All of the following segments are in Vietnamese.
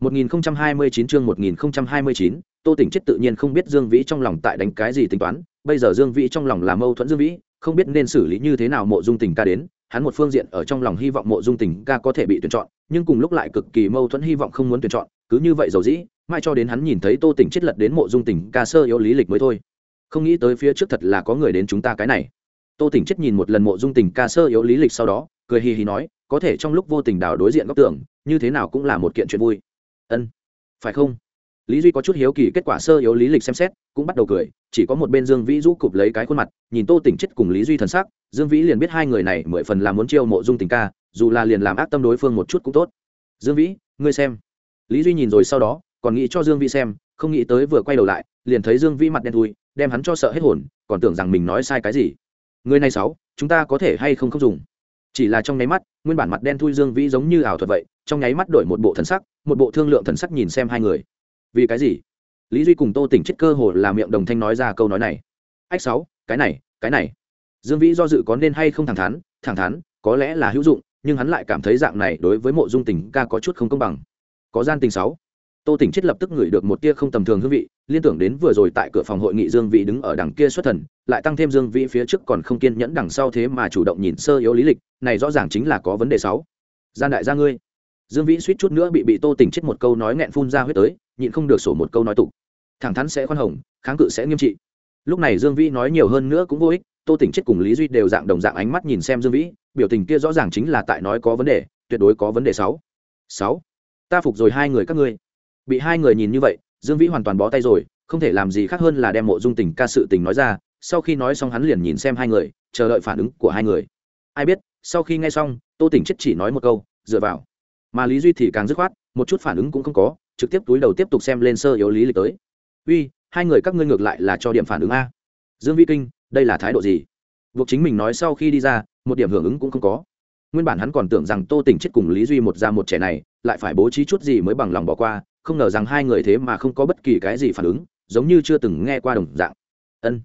1029 chương 1029, Tô Tỉnh chết tự nhiên không biết Dương Vĩ trong lòng tại đánh cái gì tính toán, bây giờ Dương Vĩ trong lòng là mâu thuẫn Dương Vĩ, không biết nên xử lý như thế nào Mộ Dung Tình ca đến, hắn một phương diện ở trong lòng hy vọng Mộ Dung Tình ca có thể bị tuyển chọn, nhưng cùng lúc lại cực kỳ mâu thuẫn hy vọng không muốn tuyển chọn, cứ như vậy dầu dĩ, mai cho đến hắn nhìn thấy Tô Tỉnh chết lật đến Mộ Dung Tình ca sơ yếu lý lịch mới thôi. Không nghĩ tới phía trước thật là có người đến chúng ta cái này. Tô Tỉnh chết nhìn một lần Mộ Dung Tình ca sơ yếu lý lịch sau đó, cười hì hì nói, có thể trong lúc vô tình đảo đối diện góc tưởng, như thế nào cũng là một kiện chuyện vui. Ân, phải không? lý duy có chút hiếu kỳ kết quả sơ yếu lý lịch xem xét cũng bắt đầu cười chỉ có một bên dương vĩ rũ cụp lấy cái khuôn mặt nhìn tô tỉnh chết cùng lý duy thần sắc dương vĩ liền biết hai người này mười phần là muốn chiêu mộ dung tình ca dù là liền làm ác tâm đối phương một chút cũng tốt. Dương vĩ ngươi xem. Lý duy nhìn rồi sau đó còn nghĩ cho dương vĩ xem không nghĩ tới vừa quay đầu lại liền thấy dương vĩ mặt đen thui đem hắn cho sợ hết hồn còn tưởng rằng mình nói sai cái gì. Người này sáu chúng ta có thể hay không không dùng? Chỉ là trong nháy mắt nguyên bản mặt đen thui dương vĩ giống như ảo thuật vậy trong nháy mắt đổi một bộ thần sắc, một bộ thương lượng thần sắc nhìn xem hai người. Vì cái gì? Lý duy cùng tô tỉnh chết cơ hồ là miệng đồng thanh nói ra câu nói này. Ách sáu, cái này cái này. Dương vĩ do dự có nên hay không thẳng thắn thẳng thắn, có lẽ là hữu dụng, nhưng hắn lại cảm thấy dạng này đối với mộ dung tình ca có chút không công bằng. Có gian tình sáu. Tô tỉnh chết lập tức ngửi được một tia không tầm thường hương vị, liên tưởng đến vừa rồi tại cửa phòng hội nghị dương vĩ đứng ở đằng kia xuất thần, lại tăng thêm dương vĩ phía trước còn không kiên nhẫn đằng sau thế mà chủ động nhìn sơ yếu lý lịch, này rõ ràng chính là có vấn đề sáu. Gian đại gia ngươi dương vĩ suýt chút nữa bị bị tô tỉnh chết một câu nói nghẹn phun ra huyết tới, nhịn không được sổ một câu nói tục. Thẳng thắn sẽ khoan hồng, kháng cự sẽ nghiêm trị. Lúc này dương vĩ nói nhiều hơn nữa cũng vô ích, tô tỉnh chết cùng lý duy đều dạng đồng dạng ánh mắt nhìn xem dương vĩ, biểu tình kia rõ ràng chính là tại nói có vấn đề, tuyệt đối có vấn đề sáu. Sáu. Ta phục rồi hai người các ngươi. Bị hai người nhìn như vậy, dương vĩ hoàn toàn bó tay rồi, không thể làm gì khác hơn là đem mộ dung tình ca sự tình nói ra, sau khi nói xong hắn liền nhìn xem hai người, chờ đợi phản ứng của hai người. Ai biết, sau khi nghe xong, tô tỉnh chết chỉ nói một câu, dựa vào mà lý duy thì càng dứt khoát, một chút phản ứng cũng không có, trực tiếp túi đầu tiếp tục xem lên sơ yếu lý lịch tới. Uy, hai người các ngươi ngược lại là cho điểm phản ứng a. Dương vi kinh, đây là thái độ gì? Buộc chính mình nói sau khi đi ra, một điểm hưởng ứng cũng không có. Nguyên bản hắn còn tưởng rằng tô tỉnh chết cùng lý duy một ra một trẻ này, lại phải bố trí chút gì mới bằng lòng bỏ qua, không ngờ rằng hai người thế mà không có bất kỳ cái gì phản ứng, giống như chưa từng nghe qua đồng dạng. Ân,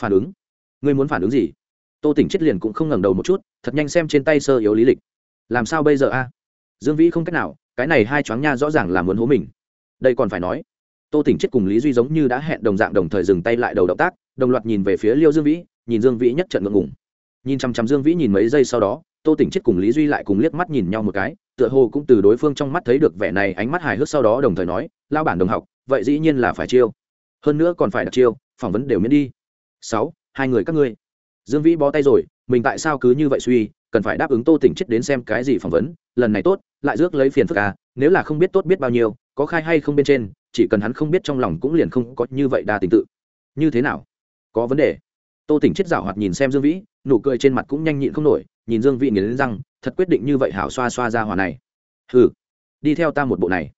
phản ứng? Ngươi muốn phản ứng gì? Tô tỉnh chết liền cũng không ngẩng đầu một chút, thật nhanh xem trên tay sơ yếu lý lịch. Làm sao bây giờ a? Dương vĩ không cách nào, cái này hai choáng nha rõ ràng là muốn hố mình. Đây còn phải nói, tô tỉnh chết cùng lý duy giống như đã hẹn đồng dạng đồng thời dừng tay lại đầu động tác, đồng loạt nhìn về phía liêu dương vĩ, nhìn dương vĩ nhất trận ngượng ngùng. Nhìn chăm chăm dương vĩ nhìn mấy giây sau đó, tô tỉnh chết cùng lý duy lại cùng liếc mắt nhìn nhau một cái, tựa hồ cũng từ đối phương trong mắt thấy được vẻ này ánh mắt hài hước sau đó đồng thời nói lao bản đồng học, vậy dĩ nhiên là phải chiêu. Hơn nữa còn phải đặt chiêu, phỏng vấn đều miễn đi. Sáu, hai người các ngươi. Dương vĩ bó tay rồi mình tại sao cứ như vậy suy, cần phải đáp ứng tô tỉnh chết đến xem cái gì phỏng vấn, lần này tốt, lại rước lấy phiền phức à nếu là không biết tốt biết bao nhiêu, có khai hay không bên trên, chỉ cần hắn không biết trong lòng cũng liền không có như vậy đa tình tự. Như thế nào? Có vấn đề. Tô tỉnh chết rảo hoạt nhìn xem dương vĩ, nụ cười trên mặt cũng nhanh nhịn không nổi, nhìn dương vĩ nghiến răng, thật quyết định như vậy hảo xoa xoa ra hòa này. Ừ đi theo ta một bộ này.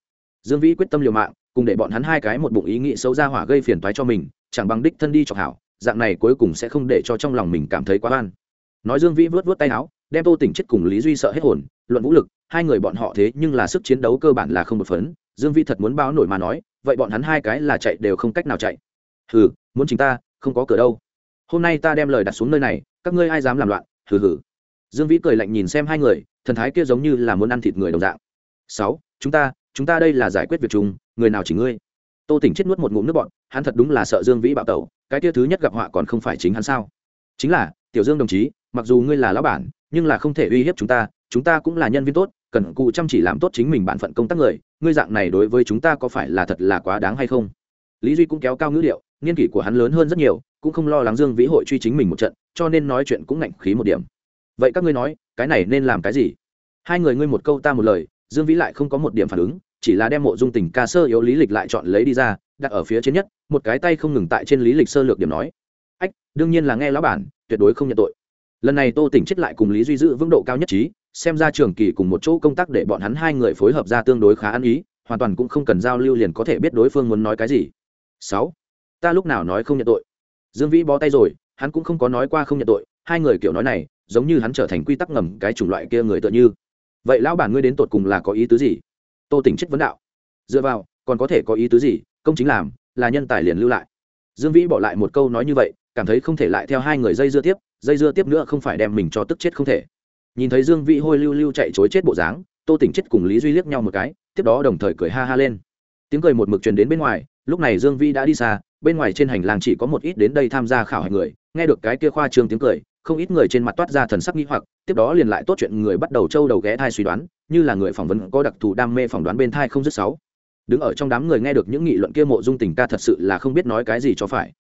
Dương vĩ quyết tâm liều mạng, cùng để bọn hắn hai cái một bụng ý nghĩ xấu ra hỏa gây phiền toái cho mình, chẳng bằng đích thân đi chọc hảo, dạng này cuối cùng sẽ không để cho trong lòng mình cảm thấy quá oan nói dương vĩ vớt vớt tay áo, đem tô tỉnh chết cùng lý duy sợ hết hồn, luận vũ lực, hai người bọn họ thế nhưng là sức chiến đấu cơ bản là không một phấn, dương vi thật muốn báo nổi mà nói, vậy bọn hắn hai cái là chạy đều không cách nào chạy. Hừ, muốn chính ta, không có cửa đâu. Hôm nay ta đem lời đặt xuống nơi này, các ngươi ai dám làm loạn, hừ hừ. Dương vĩ cười lạnh nhìn xem hai người, thần thái kia giống như là muốn ăn thịt người đồng dạng. Sáu, chúng ta chúng ta đây là giải quyết việc chung, người nào chỉ ngươi? Tô tỉnh chết nuốt một ngụm nước bọn hắn thật đúng là sợ dương vĩ bạo tẩu, cái kia thứ nhất gặp họa còn không phải chính hắn sao? Chính là, tiểu dương đồng chí mặc dù ngươi là lão bản nhưng là không thể uy hiếp chúng ta chúng ta cũng là nhân viên tốt cần cụ chăm chỉ làm tốt chính mình bản phận công tác người ngươi dạng này đối với chúng ta có phải là thật là quá đáng hay không? Lý duy cũng kéo cao ngữ liệu, niên kỷ của hắn lớn hơn rất nhiều cũng không lo lắng dương vĩ hội truy chính mình một trận cho nên nói chuyện cũng ngạnh khí một điểm. Vậy các ngươi nói cái này nên làm cái gì? Hai người ngươi một câu ta một lời dương vĩ lại không có một điểm phản ứng chỉ là đem mộ dung tình ca sơ yếu lý lịch lại chọn lấy đi ra đặt ở phía trên nhất một cái tay không ngừng tại trên lý lịch sơ lược điểm nói. Ách đương nhiên là nghe lão bản tuyệt đối không nhận tội lần này tô tỉnh chết lại cùng lý duy giữ vững độ cao nhất trí, xem ra trường kỳ cùng một chỗ công tác để bọn hắn hai người phối hợp ra tương đối khá ăn ý, hoàn toàn cũng không cần giao lưu liền có thể biết đối phương muốn nói cái gì. Sáu, ta lúc nào nói không nhận tội? Dương vĩ bó tay rồi, hắn cũng không có nói qua không nhận tội, hai người kiểu nói này, giống như hắn trở thành quy tắc ngầm cái chủng loại kia người tựa như. Vậy lão bản ngươi đến tột cùng là có ý tứ gì? Tô tỉnh chết vấn đạo. Dựa vào, còn có thể có ý tứ gì? Công chính làm, là nhân tài liền lưu lại. Dương vĩ bỏ lại một câu nói như vậy, cảm thấy không thể lại theo hai người dây dưa tiếp dây dưa tiếp nữa không phải đem mình cho tức chết không thể. Nhìn thấy dương vĩ hôi lưu lưu chạy chối chết bộ dáng, tô tỉnh chết cùng lý duy liếc nhau một cái, tiếp đó đồng thời cười ha ha lên. Tiếng cười một mực truyền đến bên ngoài, lúc này dương vĩ đã đi xa, bên ngoài trên hành lang chỉ có một ít đến đây tham gia khảo hạch người, nghe được cái kia khoa trương tiếng cười, không ít người trên mặt toát ra thần sắc nghi hoặc, tiếp đó liền lại tốt chuyện người bắt đầu trâu đầu ghé thai suy đoán, như là người phỏng vấn có đặc thù đam mê phỏng đoán bên thai không dứt sáu. Đứng ở trong đám người nghe được những nghị luận kia mộ dung tình ca thật sự là không biết nói cái gì cho phải.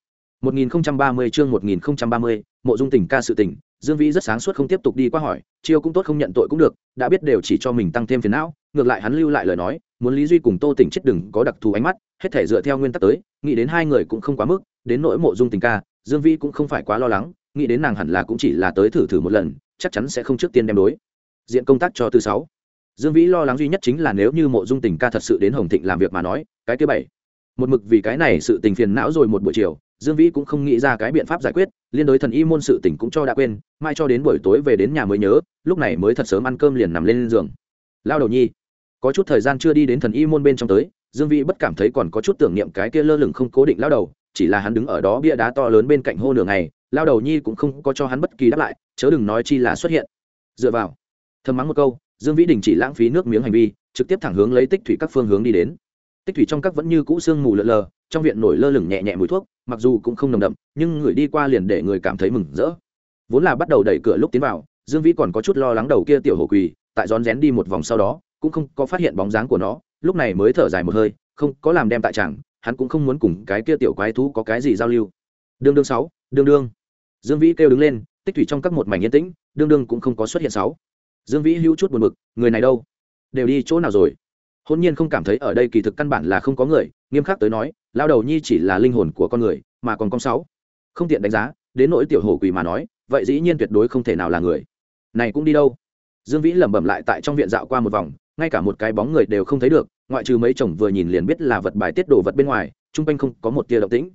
1030 chương 1030, mộ dung tình ca sự tình dương vĩ rất sáng suốt không tiếp tục đi qua hỏi chiêu cũng tốt không nhận tội cũng được đã biết đều chỉ cho mình tăng thêm phiền não ngược lại hắn lưu lại lời nói muốn lý duy cùng tô tỉnh chết đừng có đặc thù ánh mắt hết thể dựa theo nguyên tắc tới nghĩ đến hai người cũng không quá mức đến nỗi mộ dung tình ca dương vĩ cũng không phải quá lo lắng nghĩ đến nàng hẳn là cũng chỉ là tới thử thử một lần chắc chắn sẽ không trước tiên đem đối. Diện công tác cho thứ sáu. Dương vĩ lo lắng duy nhất chính là nếu như mộ dung tình ca thật sự đến hồng thịnh làm việc mà nói cái thứ bảy. Một mực vì cái này sự tình phiền não rồi một buổi chiều dương vĩ cũng không nghĩ ra cái biện pháp giải quyết, liên đối thần y môn sự tỉnh cũng cho đã quên, mai cho đến buổi tối về đến nhà mới nhớ, lúc này mới thật sớm ăn cơm liền nằm lên giường. Lao đầu nhi, có chút thời gian chưa đi đến thần y môn bên trong tới, dương vĩ bất cảm thấy còn có chút tưởng niệm cái kia lơ lửng không cố định lao đầu, chỉ là hắn đứng ở đó bia đá to lớn bên cạnh hô nửa ngày, lao đầu nhi cũng không có cho hắn bất kỳ đáp lại, chớ đừng nói chi là xuất hiện. Dựa vào, thầm mắng một câu, dương vĩ đình chỉ lãng phí nước miếng hành vi, trực tiếp thẳng hướng lấy tích thủy các phương hướng đi đến tích thủy trong các vẫn như cũ sương mù lờ lờ, trong viện nổi lơ lửng nhẹ nhẹ mùi thuốc, mặc dù cũng không nồng đậm, nhưng người đi qua liền để người cảm thấy mừng rỡ. Vốn là bắt đầu đẩy cửa lúc tiến vào, dương vĩ còn có chút lo lắng đầu kia tiểu hồ quỳ, tại rón rén đi một vòng sau đó, cũng không có phát hiện bóng dáng của nó, lúc này mới thở dài một hơi, không có làm đem tại chẳng, hắn cũng không muốn cùng cái kia tiểu quái thú có cái gì giao lưu. Đương đương sáu, đương đương. Dương vĩ kêu đứng lên, tích thủy trong các một mảnh yên tĩnh, đương đương cũng không có xuất hiện sáu. Dương vĩ hữu chút buồn bực, người này đâu? Đều đi chỗ nào rồi? Hôn nhiên không cảm thấy ở đây kỳ thực căn bản là không có người, nghiêm khắc tới nói, lao đầu nhi chỉ là linh hồn của con người, mà còn con sáu. Không tiện đánh giá, đến nỗi tiểu hồ quỳ mà nói, vậy dĩ nhiên tuyệt đối không thể nào là người. Này cũng đi đâu? Dương vĩ lẩm bẩm lại tại trong viện dạo qua một vòng, ngay cả một cái bóng người đều không thấy được, ngoại trừ mấy chồng vừa nhìn liền biết là vật bài tiết đồ vật bên ngoài, chung quanh không có một tia động tĩnh.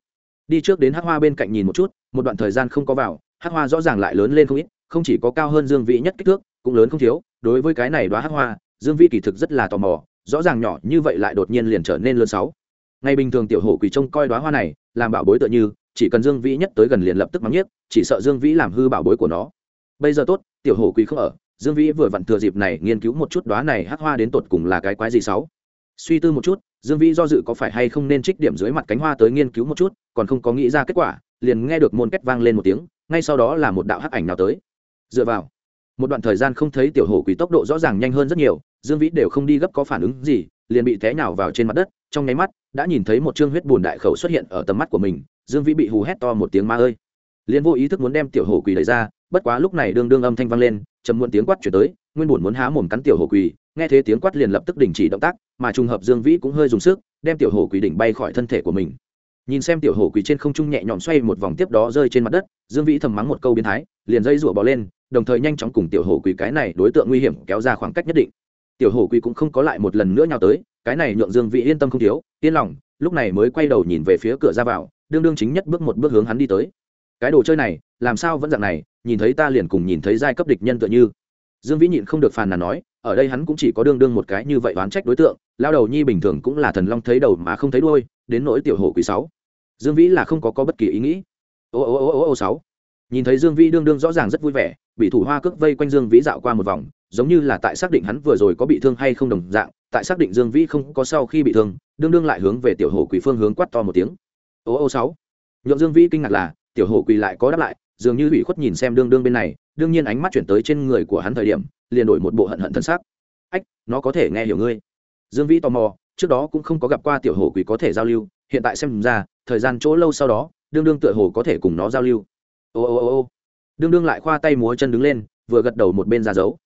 Đi trước đến hát hoa bên cạnh nhìn một chút, một đoạn thời gian không có vào hát hoa rõ ràng lại lớn lên không ít, không chỉ có cao hơn dương vĩ nhất kích thước, cũng lớn không thiếu, đối với cái này đoá hát hoa, dương vĩ kỳ thực rất là tò mò rõ ràng nhỏ như vậy lại đột nhiên liền trở nên lớn sáu. Ngày bình thường tiểu hổ quỷ trông coi đoá hoa này, làm bảo bối tựa như, chỉ cần dương vĩ nhất tới gần liền lập tức mắng nhiếc, chỉ sợ dương vĩ làm hư bảo bối của nó. Bây giờ tốt, tiểu hổ quỷ không ở, dương vĩ vừa vặn thừa dịp này nghiên cứu một chút đoá này hắc hoa đến tột cùng là cái quái gì sáu. Suy tư một chút, dương vĩ do dự có phải hay không nên trích điểm dưới mặt cánh hoa tới nghiên cứu một chút, còn không có nghĩ ra kết quả, liền nghe được môn két vang lên một tiếng, ngay sau đó là một đạo hắc ảnh nào tới. Dựa vào, một đoạn thời gian không thấy tiểu hổ quỷ tốc độ rõ ràng nhanh hơn rất nhiều dương vĩ đều không đi gấp có phản ứng gì liền bị té nhào vào trên mặt đất trong nháy mắt đã nhìn thấy một chương huyết bùn đại khẩu xuất hiện ở tầm mắt của mình dương vĩ bị hù hét to một tiếng ma ơi. Liền vô ý thức muốn đem tiểu hổ quỳ đẩy ra bất quá lúc này đương đương âm thanh vang lên chấm muộn tiếng quát chuyển tới nguyên bùn muốn há mồm cắn tiểu hổ quỳ, nghe thế tiếng quát liền lập tức đình chỉ động tác mà trùng hợp dương vĩ cũng hơi dùng sức đem tiểu hổ quỳ đỉnh bay khỏi thân thể của mình. Nhìn xem tiểu hổ quỳ trên không trung nhẹ nhõm xoay một vòng tiếp đó rơi trên mặt đất dương vĩ thầm mắng một câu biến thái liền dây rủa bỏ lên đồng thời nhanh chóng cùng tiểu hổ quỳ cái này đối tượng nguy hiểm kéo ra khoảng cách nhất định tiểu hổ quy cũng không có lại một lần nữa nhào tới, cái này nhượng dương vĩ yên tâm không thiếu, yên lòng, lúc này mới quay đầu nhìn về phía cửa ra vào, đương đương chính nhất bước một bước hướng hắn đi tới. Cái đồ chơi này, làm sao vẫn dạng này, nhìn thấy ta liền cùng nhìn thấy giai cấp địch nhân tựa như. Dương vĩ nhịn không được phàn nàn nói, ở đây hắn cũng chỉ có đương đương một cái như vậy oán trách đối tượng, lao đầu nhi bình thường cũng là thần long thấy đầu mà không thấy đuôi, đến nỗi tiểu hổ quý sáu. Dương vĩ là không có có bất kỳ ý nghĩ. Ô ô ô ô ô, sáu. Nhìn thấy dương vĩ đương đương rõ ràng rất vui vẻ, bị thủ hoa cước vây quanh dương vĩ dạo qua một vòng giống như là tại xác định hắn vừa rồi có bị thương hay không đồng dạng, tại xác định dương vĩ không có sau khi bị thương, đương đương lại hướng về tiểu hồ quỷ phương hướng quát to một tiếng. Ô ô sáu. Nhộn dương vĩ kinh ngạc là, tiểu hồ quỷ lại có đáp lại, dường như ủy khuất nhìn xem đương đương bên này, đương nhiên ánh mắt chuyển tới trên người của hắn thời điểm, liền đổi một bộ hận hận thân xác. Ách, nó có thể nghe hiểu ngươi. Dương vĩ tò mò, trước đó cũng không có gặp qua tiểu hồ quỷ có thể giao lưu, hiện tại xem ra, thời gian chỗ lâu sau đó, đương đương tựa hồ có thể cùng nó giao lưu. Ô ô ô ô. Đương đương lại khoa tay múa chân đứng lên, vừa gật đầu một bên ra dấu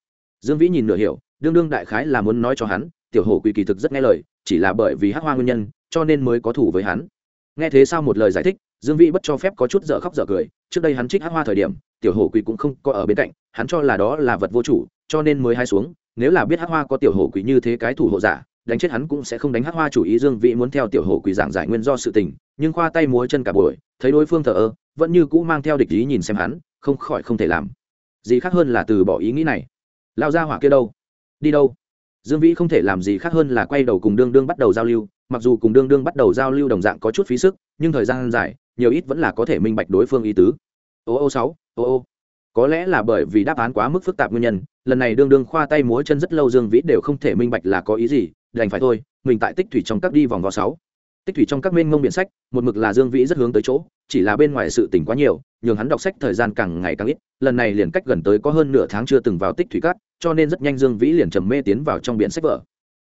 dương vĩ nhìn nửa hiểu, đương đương đại khái là muốn nói cho hắn, tiểu hổ quỷ kỳ thực rất nghe lời, chỉ là bởi vì hắc hoa nguyên nhân, cho nên mới có thủ với hắn. Nghe thế sao một lời giải thích, dương vĩ bất cho phép có chút dở khóc dở cười, trước đây hắn trích hắc hoa thời điểm, tiểu hổ quỷ cũng không có ở bên cạnh, hắn cho là đó là vật vô chủ, cho nên mới hai xuống, nếu là biết hắc hoa có tiểu hổ quỷ như thế cái thủ hộ giả, đánh chết hắn cũng sẽ không đánh hắc hoa chủ ý, dương vĩ muốn theo tiểu hổ quỷ giảng giải nguyên do sự tình, nhưng khoa tay múa chân cả buổi, thấy đối phương thờ ơ, vẫn như cũ mang theo địch ý nhìn xem hắn, không khỏi không thể làm. Gì khác hơn là từ bỏ ý nghĩ này lao ra hỏa kia đâu? Đi đâu? Dương vĩ không thể làm gì khác hơn là quay đầu cùng đương đương bắt đầu giao lưu, mặc dù cùng đương đương bắt đầu giao lưu đồng dạng có chút phí sức, nhưng thời gian dài, nhiều ít vẫn là có thể minh bạch đối phương ý tứ. Ô ô sáu, ô ô. Có lẽ là bởi vì đáp án quá mức phức tạp nguyên nhân, lần này đương đương khoa tay múa chân rất lâu dương vĩ đều không thể minh bạch là có ý gì, đành phải thôi, mình tại tích thủy trong các đi vòng vò sáu. Tích thủy trong các mênh mông biện sách, một mực là dương vĩ rất hướng tới chỗ, chỉ là bên ngoài sự tỉnh quá nhiều, nhường hắn đọc sách thời gian càng ngày càng ít, lần này liền cách gần tới có hơn nửa tháng chưa từng vào tích thủy cát cho nên rất nhanh dương vĩ liền trầm mê tiến vào trong biển sách vở.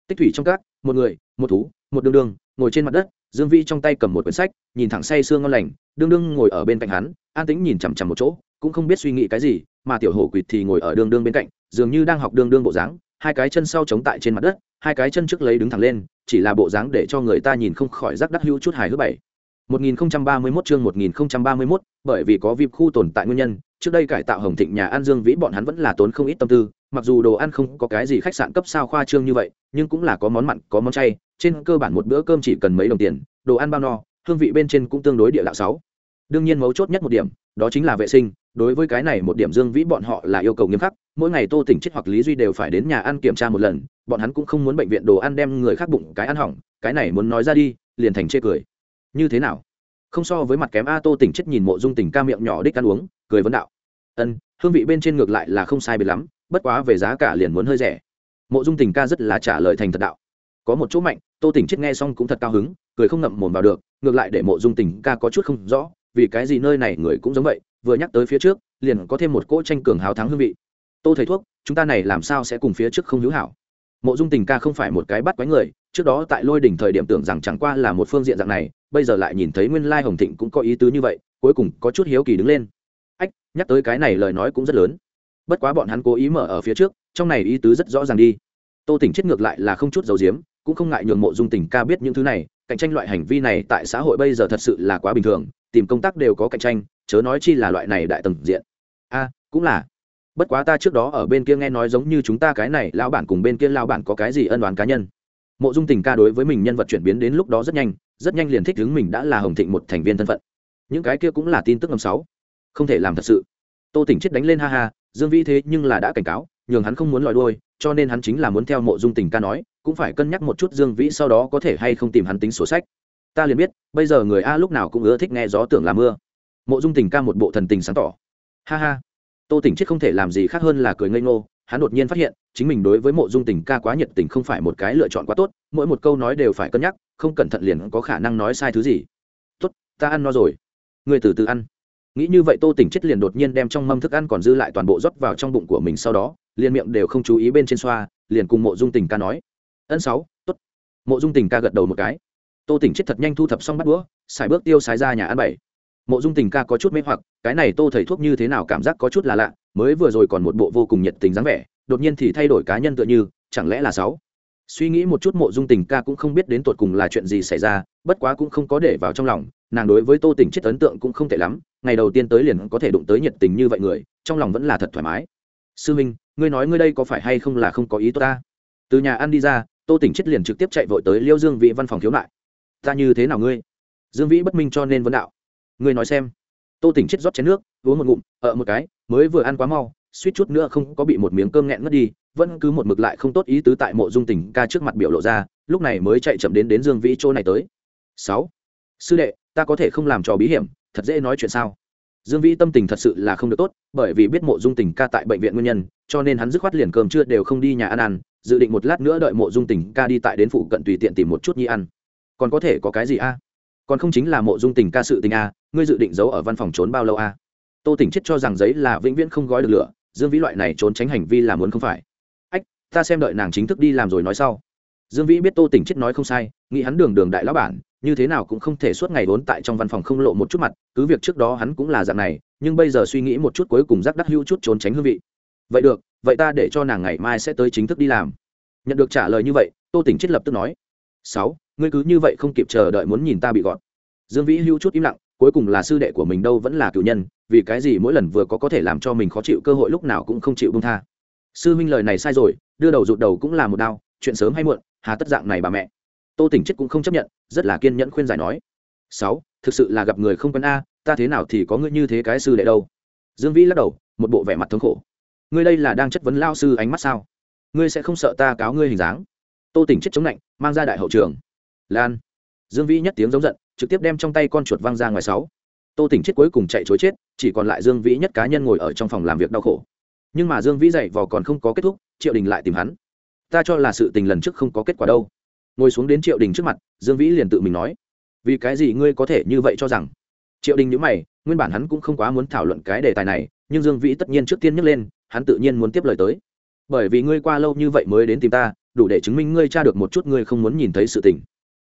Tích thủy trong cát một người một thú một đương đương ngồi trên mặt đất dương vĩ trong tay cầm một quyển sách nhìn thẳng say sương ngon lành đương đương ngồi ở bên cạnh hắn an tĩnh nhìn chằm chằm một chỗ cũng không biết suy nghĩ cái gì mà tiểu hổ quỵt thì ngồi ở đương đương bên cạnh dường như đang học đương đương bộ dáng hai cái chân sau chống tại trên mặt đất hai cái chân trước lấy đứng thẳng lên chỉ là bộ dáng để cho người ta nhìn không khỏi rắc đắc hữu chút hài hước bảy. 1031 chương 1031, bởi vì có VIP khu tồn tại nguyên nhân, trước đây cải tạo Hồng Thịnh nhà an Dương Vĩ bọn hắn vẫn là tốn không ít tâm tư, mặc dù đồ ăn không có cái gì khách sạn cấp sao khoa trương như vậy, nhưng cũng là có món mặn, có món chay, trên cơ bản một bữa cơm chỉ cần mấy đồng tiền, đồ ăn bao no, hương vị bên trên cũng tương đối địa đạo sáu. Đương nhiên mấu chốt nhất một điểm, đó chính là vệ sinh, đối với cái này một điểm Dương Vĩ bọn họ là yêu cầu nghiêm khắc, mỗi ngày Tô Tỉnh chết hoặc Lý Duy đều phải đến nhà ăn kiểm tra một lần, bọn hắn cũng không muốn bệnh viện đồ ăn đem người khác bụng cái ăn hỏng, cái này muốn nói ra đi, liền thành chê cười. Như thế nào? Không so với mặt kém a tô tỉnh chết nhìn mộ dung tình ca miệng nhỏ đích ăn uống cười vấn đạo. Ân hương vị bên trên ngược lại là không sai biệt lắm bất quá về giá cả liền muốn hơi rẻ. Mộ dung tình ca rất là trả lời thành thật đạo. Có một chỗ mạnh, tô tỉnh chết nghe xong cũng thật cao hứng, cười không ngậm mồm vào được, ngược lại để mộ dung tình ca có chút không rõ, vì cái gì nơi này người cũng giống vậy, vừa nhắc tới phía trước, liền có thêm một cỗ tranh cường hào thắng hương vị. Tô thầy thuốc, chúng ta này làm sao sẽ cùng phía trước không hữu hảo? Mộ dung tình ca không phải một cái bắt quái người, trước đó tại lôi đỉnh thời điểm tưởng rằng chẳng qua là một phương diện dạng này, bây giờ lại nhìn thấy nguyên lai hồng thịnh cũng có ý tứ như vậy, cuối cùng có chút hiếu kỳ đứng lên. Ách, nhắc tới cái này lời nói cũng rất lớn bất quá bọn hắn cố ý mở ở phía trước, trong này ý tứ rất rõ ràng đi. Tô tỉnh chết ngược lại là không chút dầu diếm cũng không ngại nhường mộ dung tình ca biết những thứ này, cạnh tranh loại hành vi này tại xã hội bây giờ thật sự là quá bình thường, tìm công tác đều có cạnh tranh, chớ nói chi là loại này đại tầng diện. A à, cũng là. Bất quá ta trước đó ở bên kia nghe nói giống như chúng ta cái này lao bản cùng bên kia lao bản có cái gì ân đoán cá nhân. Mộ dung tình ca đối với mình nhân vật chuyển biến đến lúc đó rất nhanh rất nhanh liền thích ứng mình đã là hồng thịnh một thành viên thân phận. Những cái kia cũng là tin tức ngầm sáu. Không thể làm thật sự. Tô tỉnh chết đánh lên ha ha dương vĩ thế nhưng là đã cảnh cáo, nhường hắn không muốn lòi đôi cho nên hắn chính là muốn theo mộ dung tình ca nói, cũng phải cân nhắc một chút dương vĩ sau đó có thể hay không tìm hắn tính sổ sách. Ta liền biết, bây giờ người a lúc nào cũng ưa thích nghe gió tưởng là mưa. Mộ dung tình ca một bộ thần tình sáng tỏ. Ha ha. Tô tỉnh chết không thể làm gì khác hơn là cười ngây ngô, hắn đột nhiên phát hiện, chính mình đối với mộ dung tình ca quá nhiệt tình không phải một cái lựa chọn quá tốt, mỗi một câu nói đều phải cân nhắc, không cẩn thận liền có khả năng nói sai thứ gì. Tốt, ta ăn no rồi. Người từ từ ăn nghĩ như vậy tô tỉnh chết liền đột nhiên đem trong mâm thức ăn còn dư lại toàn bộ rót vào trong bụng của mình sau đó, liền miệng đều không chú ý bên trên xoa, liền cùng mộ dung tình ca nói. Ân sáu, tốt. Mộ dung tình ca gật đầu một cái. Tô tỉnh chết thật nhanh thu thập xong bắt đũa, xài bước tiêu xài ra nhà ăn bảy. Mộ dung tình ca có chút mê hoặc, cái này tô thầy thuốc như thế nào cảm giác có chút là lạ, mới vừa rồi còn một bộ vô cùng nhiệt tình dáng vẻ, đột nhiên thì thay đổi cá nhân tựa như, chẳng lẽ là sáu? Suy nghĩ một chút mộ dung tình ca cũng không biết đến tột cùng là chuyện gì xảy ra, bất quá cũng không có để vào trong lòng nàng đối với tô tình chết ấn tượng cũng không tệ lắm, ngày đầu tiên tới liền có thể đụng tới nhiệt tình như vậy người, trong lòng vẫn là thật thoải mái. Sư minh, ngươi nói ngươi đây có phải hay không là không có ý tốt ta? Từ nhà ăn đi ra, tô tỉnh chết liền trực tiếp chạy vội tới liêu dương vị văn phòng thiếu lại ta như thế nào ngươi? Dương vĩ bất minh cho nên vấn đạo. Ngươi nói xem. Tô tỉnh chết rót chén nước, uống một ngụm ở một cái, mới vừa ăn quá mau, suýt chút nữa không có bị một miếng cơm nghẹn mất đi, vẫn cứ một mực lại không tốt ý tứ tại mộ dung tình ca trước mặt biểu lộ ra, lúc này mới chạy chậm đến đến dương vĩ chỗ này tới. Sáu. Sư đệ ta có thể không làm trò bí hiểm, thật dễ nói chuyện sao? Dương vĩ tâm tình thật sự là không được tốt, bởi vì biết mộ dung tình ca tại bệnh viện nguyên nhân, cho nên hắn dứt khoát liền cơm trưa đều không đi nhà ăn ăn, dự định một lát nữa đợi mộ dung tình ca đi tại đến phụ cận tùy tiện tìm một chút nhi ăn. Còn có thể có cái gì a? Còn không chính là mộ dung tình ca sự tình a, ngươi dự định giấu ở văn phòng trốn bao lâu a? Tô tỉnh chết cho rằng giấy là vĩnh viễn không gói được lửa, dương vĩ loại này trốn tránh hành vi là muốn không phải. Ách, ta xem đợi nàng chính thức đi làm rồi nói sau. Dương vĩ biết tô tỉnh chết nói không sai, nghĩ hắn đường đường đại lão bản như thế nào cũng không thể suốt ngày vốn tại trong văn phòng không lộ một chút mặt, cứ việc trước đó hắn cũng là dạng này, nhưng bây giờ suy nghĩ một chút cuối cùng rắc đắc hữu chút trốn tránh hương vị. Vậy được, vậy ta để cho nàng ngày mai sẽ tới chính thức đi làm. Nhận được trả lời như vậy, tô tỉnh chết lập tức nói, sáu, ngươi cứ như vậy không kịp chờ đợi muốn nhìn ta bị gọn dương vĩ hữu chút im lặng, cuối cùng là sư đệ của mình đâu vẫn là cựu nhân, vì cái gì mỗi lần vừa có có thể làm cho mình khó chịu cơ hội lúc nào cũng không chịu bông tha. Sư minh lời này sai rồi, đưa đầu rụt đầu cũng là một đau, chuyện sớm hay muộn, hà tất dạng này bà mẹ tô tỉnh chết cũng không chấp nhận, rất là kiên nhẫn khuyên giải nói. Sáu, thực sự là gặp người không quen a, ta thế nào thì có ngươi như thế cái sư đệ đâu? Dương vĩ lắc đầu, một bộ vẻ mặt thống khổ. Ngươi đây là đang chất vấn lao sư ánh mắt sao? Ngươi sẽ không sợ ta cáo ngươi hình dáng? Tô tỉnh chết chống lạnh mang ra đại hậu trường. Lan. Dương vĩ nhất tiếng giống giận, trực tiếp đem trong tay con chuột văng ra ngoài sáu. Tô tỉnh chết cuối cùng chạy chối chết, chỉ còn lại dương vĩ nhất cá nhân ngồi ở trong phòng làm việc đau khổ. Nhưng mà dương vĩ dậy vò còn không có kết thúc, triệu đình lại tìm hắn. Ta cho là sự tình lần trước không có kết quả đâu ngồi xuống đến triệu đình trước mặt, dương vĩ liền tự mình nói, vì cái gì ngươi có thể như vậy cho rằng? Triệu đình nhữ mày, nguyên bản hắn cũng không quá muốn thảo luận cái đề tài này, nhưng dương vĩ tất nhiên trước tiên nhắc lên, hắn tự nhiên muốn tiếp lời tới. Bởi vì ngươi qua lâu như vậy mới đến tìm ta, đủ để chứng minh ngươi tra được một chút ngươi không muốn nhìn thấy sự tình.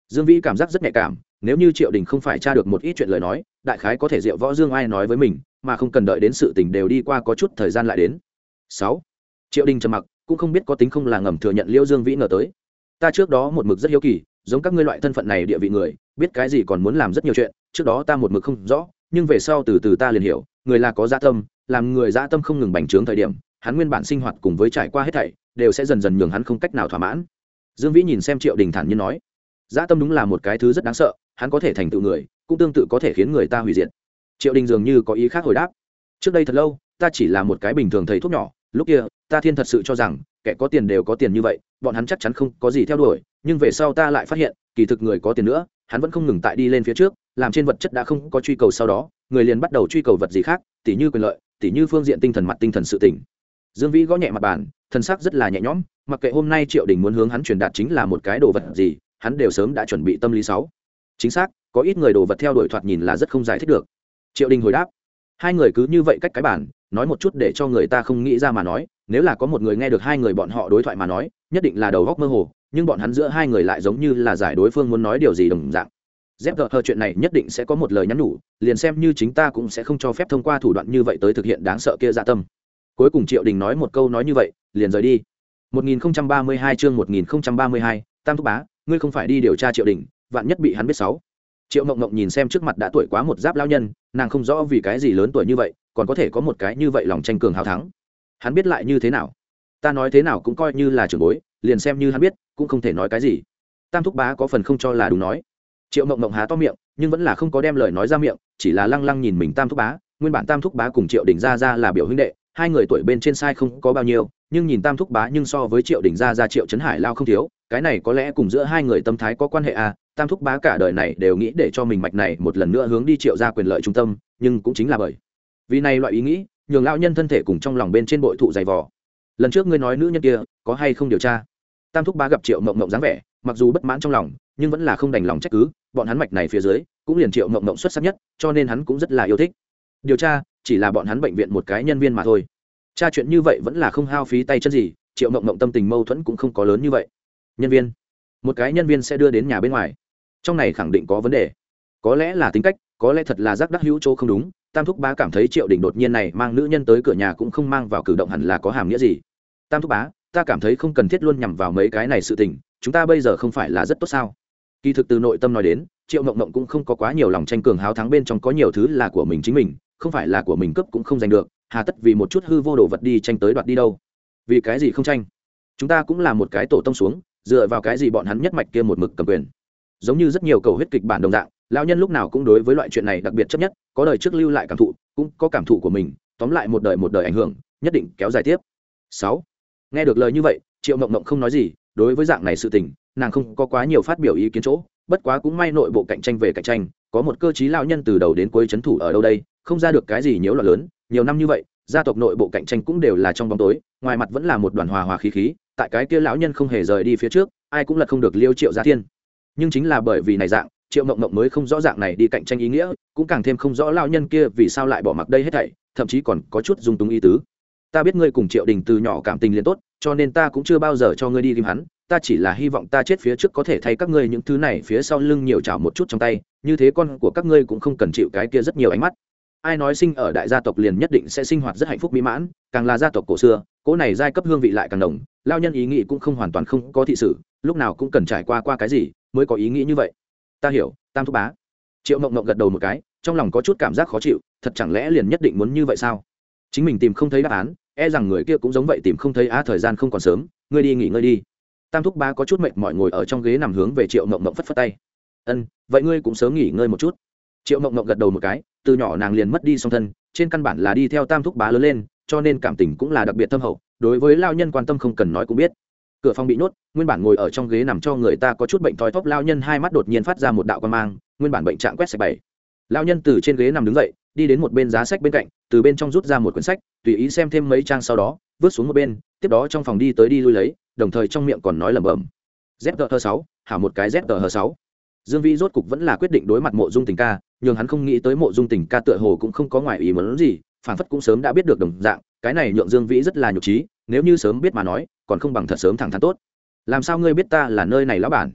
Dương vĩ cảm giác rất nhạy cảm, nếu như triệu đình không phải tra được một ít chuyện lời nói, đại khái có thể diệu võ dương ai nói với mình, mà không cần đợi đến sự tình đều đi qua có chút thời gian lại đến. Sáu, triệu đình trầm mặc, cũng không biết có tính không là ngầm thừa nhận liêu dương vĩ ngờ tới ta trước đó một mực rất hiếu kỳ, giống các ngươi loại thân phận này địa vị người, biết cái gì còn muốn làm rất nhiều chuyện, trước đó ta một mực không rõ, nhưng về sau từ từ ta liền hiểu, người là có dạ tâm, làm người dạ tâm không ngừng bành trướng thời điểm, hắn nguyên bản sinh hoạt cùng với trải qua hết thảy, đều sẽ dần dần nhường hắn không cách nào thỏa mãn. Dương vĩ nhìn xem triệu đình thản nhiên nói dạ tâm đúng là một cái thứ rất đáng sợ, hắn có thể thành tựu người, cũng tương tự có thể khiến người ta hủy diệt. Triệu đình dường như có ý khác hồi đáp, trước đây thật lâu, ta chỉ là một cái bình thường thầy thuốc nhỏ, lúc kia, ta thiên thật sự cho rằng kẻ có tiền đều có tiền như vậy, bọn hắn chắc chắn không có gì theo đuổi, nhưng về sau ta lại phát hiện, kỳ thực người có tiền nữa, hắn vẫn không ngừng tại đi lên phía trước, làm trên vật chất đã không có truy cầu sau đó, người liền bắt đầu truy cầu vật gì khác, tỉ như quyền lợi, tỉ như phương diện tinh thần mặt tinh thần sự tỉnh dương vĩ gõ nhẹ mặt bàn thân sắc rất là nhẹ nhõm, mặc kệ hôm nay triệu đình muốn hướng hắn truyền đạt chính là một cái đồ vật gì, hắn đều sớm đã chuẩn bị tâm lý sáu chính xác, có ít người đồ vật theo đuổi thoạt nhìn là rất không giải thích được. Triệu đình hồi đáp, hai người cứ như vậy cách cái bản nói một chút để cho người ta không nghĩ ra mà nói nếu là có một người nghe được hai người bọn họ đối thoại mà nói nhất định là đầu góc mơ hồ nhưng bọn hắn giữa hai người lại giống như là giải đối phương muốn nói điều gì đồng dạng. Dép gợt hờ chuyện này nhất định sẽ có một lời nhắn nhủ liền xem như chính ta cũng sẽ không cho phép thông qua thủ đoạn như vậy tới thực hiện đáng sợ kia dạ tâm. Cuối cùng triệu đình nói một câu nói như vậy liền rời đi. 1032 chương 1032, tam thúc bá ngươi không phải đi điều tra triệu đình vạn nhất bị hắn biết sáu. Triệu mộng mộng nhìn xem trước mặt đã tuổi quá một giáp lao nhân nàng không rõ vì cái gì lớn tuổi như vậy còn có thể có một cái như vậy lòng tranh cường hào thắng hắn biết lại như thế nào? Ta nói thế nào cũng coi như là trưởng bối, liền xem như hắn biết, cũng không thể nói cái gì. Tam thúc bá có phần không cho là đúng nói. Triệu mộng mộng há to miệng, nhưng vẫn là không có đem lời nói ra miệng, chỉ là lăng lăng nhìn mình tam thúc bá, nguyên bản tam thúc bá cùng triệu đình Gia ra là biểu huynh đệ, hai người tuổi bên trên sai không có bao nhiêu, nhưng nhìn tam thúc bá nhưng so với triệu đình Gia ra triệu trấn hải lao không thiếu, cái này có lẽ cùng giữa hai người tâm thái có quan hệ à tam thúc bá cả đời này đều nghĩ để cho mình mạch này một lần nữa hướng đi triệu ra quyền lợi trung tâm, nhưng cũng chính là bởi vì này loại ý nghĩ nhường lão nhân thân thể cùng trong lòng bên trên bội thụ dày vò. Lần trước ngươi nói nữ nhân kia, có hay không điều tra? Tam thúc bá gặp triệu mộng mộng dáng vẻ, mặc dù bất mãn trong lòng, nhưng vẫn là không đành lòng trách cứ, bọn hắn mạch này phía dưới, cũng liền triệu mộng mộng xuất sắc nhất, cho nên hắn cũng rất là yêu thích. Điều tra, chỉ là bọn hắn bệnh viện một cái nhân viên mà thôi. Tra chuyện như vậy vẫn là không hao phí tay chân gì, triệu mộng mộng tâm tình mâu thuẫn cũng không có lớn như vậy. Nhân viên. Một cái nhân viên sẽ đưa đến nhà bên ngoài. Trong này khẳng định có vấn đề. Có lẽ là tính cách, có lẽ thật là giác đắc hữu chỗ không đúng tam thúc bá cảm thấy triệu đình đột nhiên này mang nữ nhân tới cửa nhà cũng không mang vào cử động hẳn là có hàm nghĩa gì. Tam thúc bá, ta cảm thấy không cần thiết luôn nhằm vào mấy cái này sự tình, chúng ta bây giờ không phải là rất tốt sao? Kỳ thực từ nội tâm nói đến, triệu mộng mộng cũng không có quá nhiều lòng tranh cường háo thắng bên trong có nhiều thứ là của mình chính mình, không phải là của mình cấp cũng không giành được, hà tất vì một chút hư vô đồ vật đi tranh tới đoạt đi đâu. Vì cái gì không tranh? Chúng ta cũng là một cái tổ tông xuống, dựa vào cái gì bọn hắn nhất mạch kia một mực cầm quyền? Giống như rất nhiều cầu huyết kịch bản đồng dạng lao nhân lúc nào cũng đối với loại chuyện này đặc biệt chấp nhất, có đời trước lưu lại cảm thụ, cũng có cảm thụ của mình, tóm lại một đời một đời ảnh hưởng, nhất định kéo dài tiếp. Sáu. Nghe được lời như vậy, triệu mộng mộng không nói gì, đối với dạng này sự tình, nàng không có quá nhiều phát biểu ý kiến chỗ, bất quá cũng may nội bộ cạnh tranh về cạnh tranh, có một cơ chí lao nhân từ đầu đến cuối c h ấ n thủ ở đâu đây, không ra được cái gì nhiễu loạn lớn, nhiều năm như vậy, gia tộc nội bộ cạnh tranh cũng đều là trong bóng tối, ngoài mặt vẫn là một đoàn hòa hòa khí khí, tại cái kia lão nhân không hề rời đi phía trước, ai cũng lật không được liêu triệu gia thiên. Nhưng chính là bởi vì này dạng triệu mộng mộng mới không rõ dạng này đi cạnh tranh ý nghĩa, cũng càng thêm không rõ lao nhân kia vì sao lại bỏ mặc đây hết thảy, thậm chí còn có chút dung túng ý tứ. Ta biết ngươi cùng triệu đình từ nhỏ cảm tình liền tốt, cho nên ta cũng chưa bao giờ cho ngươi đi tìm hắn, ta chỉ là hy vọng ta chết phía trước có thể thay các ngươi những thứ này phía sau lưng nhiều chảo một chút trong tay, như thế con của các ngươi cũng không cần chịu cái kia rất nhiều ánh mắt. Ai nói sinh ở đại gia tộc liền nhất định sẽ sinh hoạt rất hạnh phúc mỹ mãn, càng là gia tộc cổ xưa, cỗ này giai cấp hương vị lại càng đồng lao nhân ý nghĩ cũng không hoàn toàn không có thị sự, lúc nào cũng cần trải qua qua cái gì mới có ý nghĩ như vậy ta hiểu, tam thúc bá. Triệu mộng mộng gật đầu một cái, trong lòng có chút cảm giác khó chịu, thật chẳng lẽ liền nhất định muốn như vậy sao? Chính mình tìm không thấy đáp án e rằng người kia cũng giống vậy tìm không thấy, á, thời gian không còn sớm, ngươi đi nghỉ ngơi đi. Tam thúc ba có chút mệt mỏi ngồi ở trong ghế nằm hướng về triệu mộng mộng phất phất tay. Ân, vậy ngươi cũng sớm nghỉ ngơi một chút. Triệu mộng mộng gật đầu một cái, từ nhỏ nàng liền mất đi song thân, trên căn bản là đi theo tam thúc bá lớn lên, cho nên cảm tình cũng là đặc biệt thâm hậu, đối với lao nhân quan tâm không cần nói cũng biết cửa phòng bị nhốt, nguyên bản ngồi ở trong ghế nằm cho người ta có chút bệnh thói thóp, lao nhân hai mắt đột nhiên phát ra một đạo quan mang, nguyên bản bệnh trạng quét sạch bảy. Lao nhân từ trên ghế nằm đứng dậy, đi đến một bên giá sách bên cạnh, từ bên trong rút ra một quyển sách, tùy ý xem thêm mấy trang sau đó, vứt xuống một bên, tiếp đó trong phòng đi tới đi lui lấy, đồng thời trong miệng còn nói lẩm bẩm. Ztờ sáu, hảo một cái ztờ sáu. Dương vĩ rốt cục vẫn là quyết định đối mặt mộ dung tình ca nhưng hắn không nghĩ tới mộ dung tình ca tựa hồ cũng không có ngoài ý muốn gì phản phất cũng sớm đã biết được đồng dạng, cái này nhượng dương vĩ rất là nhục trí nếu như sớm biết mà nói, còn không bằng thật sớm thẳng thắn tốt. Làm sao ngươi biết ta là nơi này lão bản?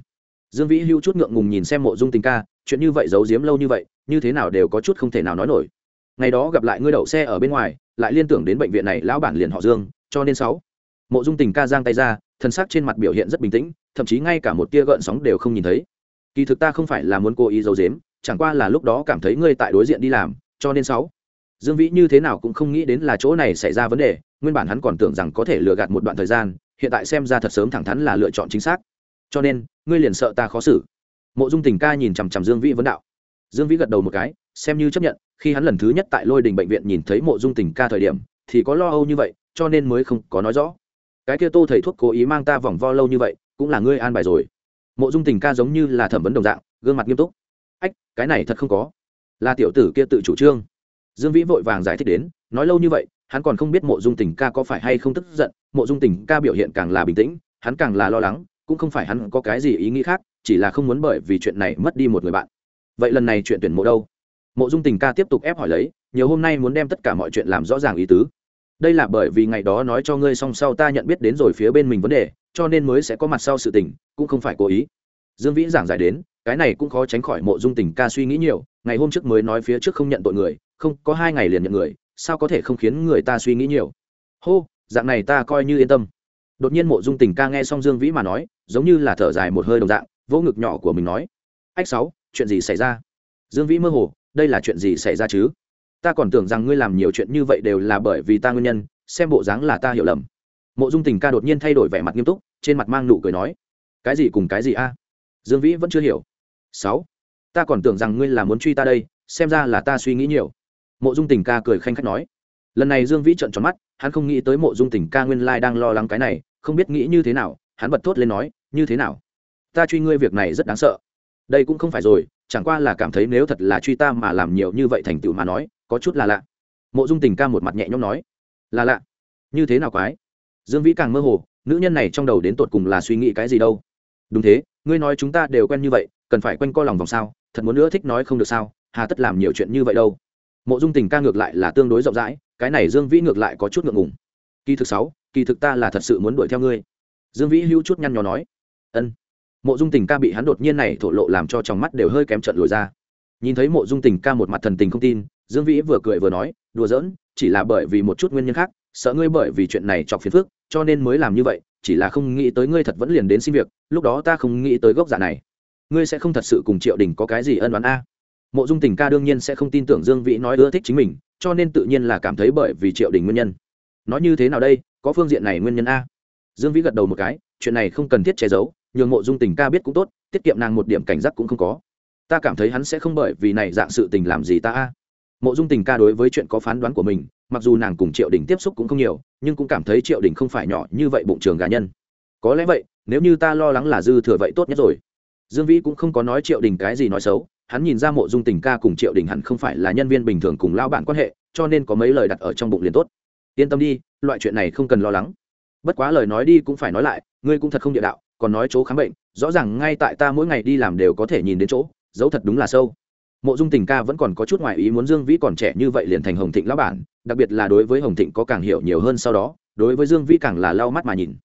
Dương vĩ hưu chút ngượng ngùng nhìn xem mộ dung tình ca, chuyện như vậy giấu giếm lâu như vậy, như thế nào đều có chút không thể nào nói nổi. Ngày đó gặp lại ngươi đậu xe ở bên ngoài, lại liên tưởng đến bệnh viện này, lão bản liền họ dương, cho nên sáu. Mộ dung tình ca giang tay ra, thân xác trên mặt biểu hiện rất bình tĩnh, thậm chí ngay cả một tia gợn sóng đều không nhìn thấy. Kỳ thực ta không phải là muốn cố ý giấu giếm, chẳng qua là lúc đó cảm thấy ngươi tại đối diện đi làm, cho nên sáu dương vĩ như thế nào cũng không nghĩ đến là chỗ này xảy ra vấn đề, nguyên bản hắn còn tưởng rằng có thể lừa gạt một đoạn thời gian, hiện tại xem ra thật sớm thẳng thắn là lựa chọn chính xác. Cho nên, ngươi liền sợ ta khó xử. Mộ dung tình ca nhìn chằm chằm dương vĩ vấn đạo. Dương vĩ gật đầu một cái, xem như chấp nhận, khi hắn lần thứ nhất tại lôi đình bệnh viện nhìn thấy mộ dung tình ca thời điểm, thì có lo âu như vậy, cho nên mới không có nói rõ. Cái kia tô thầy thuốc cố ý mang ta vòng vo lâu như vậy, cũng là ngươi an bài rồi. Mộ dung tình ca giống như là thẩm vấn đồng dạng, gương mặt nghiêm túc. Ách, cái này thật không có. Là tiểu tử kia tự chủ trương dương vĩ vội vàng giải thích đến, nói lâu như vậy, hắn còn không biết mộ dung tình ca có phải hay không tức giận, mộ dung tình ca biểu hiện càng là bình tĩnh, hắn càng là lo lắng, cũng không phải hắn có cái gì ý nghĩ khác, chỉ là không muốn bởi vì chuyện này mất đi một người bạn. Vậy lần này chuyện tuyển mộ đâu? Mộ dung tình ca tiếp tục ép hỏi lấy, nhiều hôm nay muốn đem tất cả mọi chuyện làm rõ ràng ý tứ. Đây là bởi vì ngày đó nói cho ngươi xong sau ta nhận biết đến rồi phía bên mình vấn đề, cho nên mới sẽ có mặt sau sự tình, cũng không phải cố ý. Dương vĩ giảng giải đến cái này cũng khó tránh khỏi mộ dung tình ca suy nghĩ nhiều, ngày hôm trước mới nói phía trước không nhận tội người, không, có hai ngày liền nhận người, sao có thể không khiến người ta suy nghĩ nhiều? Hô, dạng này ta coi như yên tâm. Đột nhiên mộ dung tình ca nghe xong dương vĩ mà nói, giống như là thở dài một hơi đồng dạng, vỗ ngực nhỏ của mình nói, ách sáu, chuyện gì xảy ra? Dương vĩ mơ hồ, đây là chuyện gì xảy ra chứ? Ta còn tưởng rằng ngươi làm nhiều chuyện như vậy đều là bởi vì ta nguyên nhân, xem bộ dáng là ta hiểu lầm. Mộ dung tình ca đột nhiên thay đổi vẻ mặt nghiêm túc, trên mặt mang nụ cười nói, cái gì cùng cái gì a? Dương vĩ vẫn chưa hiểu sáu. Ta còn tưởng rằng ngươi là muốn truy ta đây, xem ra là ta suy nghĩ nhiều. Mộ dung tình ca cười khanh khách nói. Lần này dương vĩ trợn tròn mắt, hắn không nghĩ tới mộ dung tình ca nguyên lai đang lo lắng cái này, không biết nghĩ như thế nào, hắn bật thốt lên nói, như thế nào? Ta truy ngươi việc này rất đáng sợ. Đây cũng không phải rồi, chẳng qua là cảm thấy nếu thật là truy ta mà làm nhiều như vậy thành tựu mà nói, có chút là lạ. Mộ dung tình ca một mặt nhẹ nhõm nói. Là lạ. Như thế nào quái? Dương vĩ càng mơ hồ, nữ nhân này trong đầu đến tột cùng là suy nghĩ cái gì đâu. Đúng thế, ngươi nói chúng ta đều quen như vậy cần phải quanh co lòng vòng sao, thật muốn nữa thích nói không được sao, hà tất làm nhiều chuyện như vậy đâu. Mộ dung tình ca ngược lại là tương đối rộng rãi, cái này dương vĩ ngược lại có chút ngượng ngùng. Kỳ thực sáu, kỳ thực ta là thật sự muốn đuổi theo ngươi. Dương vĩ hữu chút nhăn nhò nói. Ân. Mộ dung tình ca bị hắn đột nhiên này thổ lộ làm cho trong mắt đều hơi kém trận lùi ra. Nhìn thấy mộ dung tình ca một mặt thần tình không tin, dương vĩ vừa cười vừa nói, đùa giỡn, chỉ là bởi vì một chút nguyên nhân khác, sợ ngươi bởi vì chuyện này chọc phiền phức, cho nên mới làm như vậy, chỉ là không nghĩ tới ngươi thật vẫn liền đến xin việc, lúc đó ta không nghĩ tới gốc giả này ngươi sẽ không thật sự cùng triệu đình có cái gì ân đoán a. Mộ dung tình ca đương nhiên sẽ không tin tưởng dương vĩ nói ưa thích chính mình, cho nên tự nhiên là cảm thấy bởi vì triệu đình nguyên nhân. Nói như thế nào đây, có phương diện này nguyên nhân a? Dương vĩ gật đầu một cái, chuyện này không cần thiết che giấu, nhường mộ dung tình ca biết cũng tốt, tiết kiệm nàng một điểm cảnh giác cũng không có. Ta cảm thấy hắn sẽ không bởi vì này dạng sự tình làm gì ta a. Mộ dung tình ca đối với chuyện có phán đoán của mình, mặc dù nàng cùng triệu đình tiếp xúc cũng không nhiều, nhưng cũng cảm thấy triệu đình không phải nhỏ như vậy bụng trường gà nhân. Có lẽ vậy, nếu như ta lo lắng là dư thừa vậy tốt nhất rồi dương vĩ cũng không có nói triệu đình cái gì nói xấu, hắn nhìn ra mộ dung tình ca cùng triệu đình hẳn không phải là nhân viên bình thường cùng lao bản quan hệ, cho nên có mấy lời đặt ở trong bụng liền tốt. Yên tâm đi, loại chuyện này không cần lo lắng. Bất quá lời nói đi cũng phải nói lại, ngươi cũng thật không địa đạo, còn nói chỗ khám bệnh, rõ ràng ngay tại ta mỗi ngày đi làm đều có thể nhìn đến chỗ dấu thật đúng là sâu. Mộ dung tình ca vẫn còn có chút ngoại ý muốn dương vĩ còn trẻ như vậy liền thành hồng thịnh lão bản, đặc biệt là đối với hồng thịnh có càng hiểu nhiều hơn sau đó, đối với dương vĩ càng là lau mắt mà nhìn.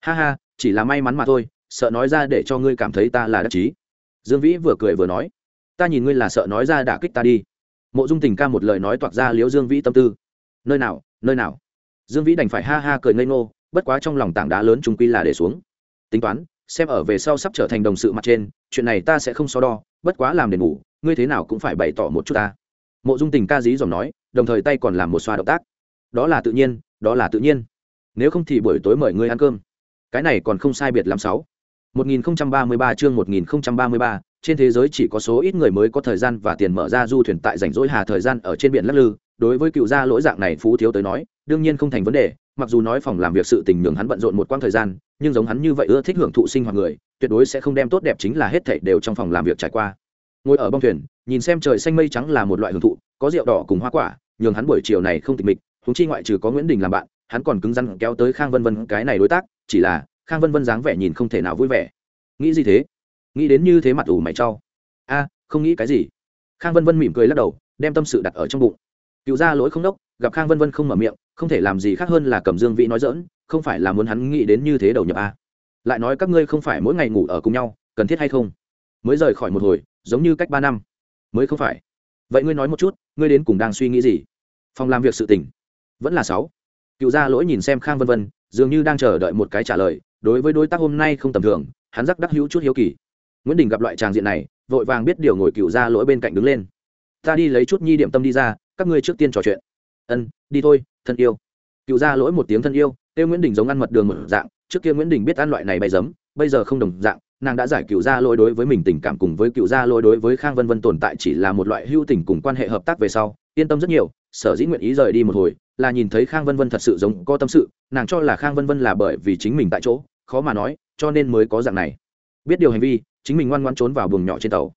Ha ha, chỉ là may mắn mà thôi sợ nói ra để cho ngươi cảm thấy ta là đắc chí. Dương vĩ vừa cười vừa nói, ta nhìn ngươi là sợ nói ra đả kích ta đi. Mộ dung tình ca một lời nói toạc ra liếu dương vĩ tâm tư. Nơi nào nơi nào? Dương vĩ đành phải ha ha cười ngây ngô, bất quá trong lòng tảng đá lớn trung quy là để xuống. Tính toán, xem ở về sau sắp trở thành đồng sự mặt trên, chuyện này ta sẽ không so đo, bất quá làm đền ngủ ngươi thế nào cũng phải bày tỏ một chút ta. Mộ dung tình ca dí dòm nói, đồng thời tay còn làm một xoa động tác. Đó là tự nhiên, đó là tự nhiên. Nếu không thì buổi tối mời ngươi ăn cơm. Cái này còn không sai biệt làm sáu. 1033 chương 1033, trên thế giới chỉ có số ít người mới có thời gian và tiền mở ra du thuyền tại rảnh rỗi hà thời gian ở trên biển lắc lư. Đối với cựu gia lỗi dạng này phú thiếu tới nói đương nhiên không thành vấn đề. Mặc dù nói phòng làm việc sự tình nhường hắn bận rộn một quãng thời gian nhưng giống hắn như vậy ưa thích hưởng thụ sinh hoạt người tuyệt đối sẽ không đem tốt đẹp chính là hết thảy đều trong phòng làm việc trải qua. Ngồi ở bong thuyền nhìn xem trời xanh mây trắng là một loại hưởng thụ có rượu đỏ cùng hoa quả nhường hắn buổi chiều này không tịch mịch huống chi ngoại trừ có nguyễn đình làm bạn hắn còn cứng rắn kéo tới khang vân vân cái này đối tác chỉ là khang vân vân dáng vẻ nhìn không thể nào vui vẻ. Nghĩ gì thế? Nghĩ đến như thế mặt ủ mày trau. A, không nghĩ cái gì. Khang vân vân mỉm cười lắc đầu, đem tâm sự đặt ở trong bụng. Cựu gia lỗi không đốc, gặp khang vân vân không mở miệng, không thể làm gì khác hơn là cầm dương vĩ nói dỡn không phải là muốn hắn nghĩ đến như thế đầu nhập a. Lại nói các ngươi không phải mỗi ngày ngủ ở cùng nhau, cần thiết hay không? Mới rời khỏi một hồi, giống như cách ba năm. Mới không phải. Vậy ngươi nói một chút, ngươi đến cùng đang suy nghĩ gì? Phòng làm việc sự tỉnh vẫn là sáu. Cựu gia lỗi nhìn xem khang vân vân, dường như đang chờ đợi một cái trả lời đối với đối tác hôm nay không tầm thường, hắn rắc đắc hữu chút hiếu kỳ. Nguyễn đình gặp loại tràng diện này, vội vàng biết điều ngồi cựu gia lỗi bên cạnh đứng lên. Ta đi lấy chút nhi điểm tâm đi ra, các ngươi trước tiên trò chuyện. Ân, đi thôi, thân yêu. Cựu gia lỗi một tiếng thân yêu, kêu nguyễn đình giống ăn mật đường một dạng, trước kia nguyễn đình biết ăn loại này bay giấm, bây giờ không đồng dạng, nàng đã giải cựu gia lỗi đối với mình tình cảm cùng với cựu gia lỗi đối với khang vân vân tồn tại chỉ là một loại hưu tình cùng quan hệ hợp tác về sau, yên tâm rất nhiều, sở dĩ nguyện ý rời đi một hồi, là nhìn thấy khang vân vân thật sự giống có tâm sự, nàng cho là khang vân vân là bởi vì chính mình tại chỗ khó mà nói, cho nên mới có dạng này. Biết điều hành vi, chính mình ngoan ngoan trốn vào buồng nhỏ trên tàu.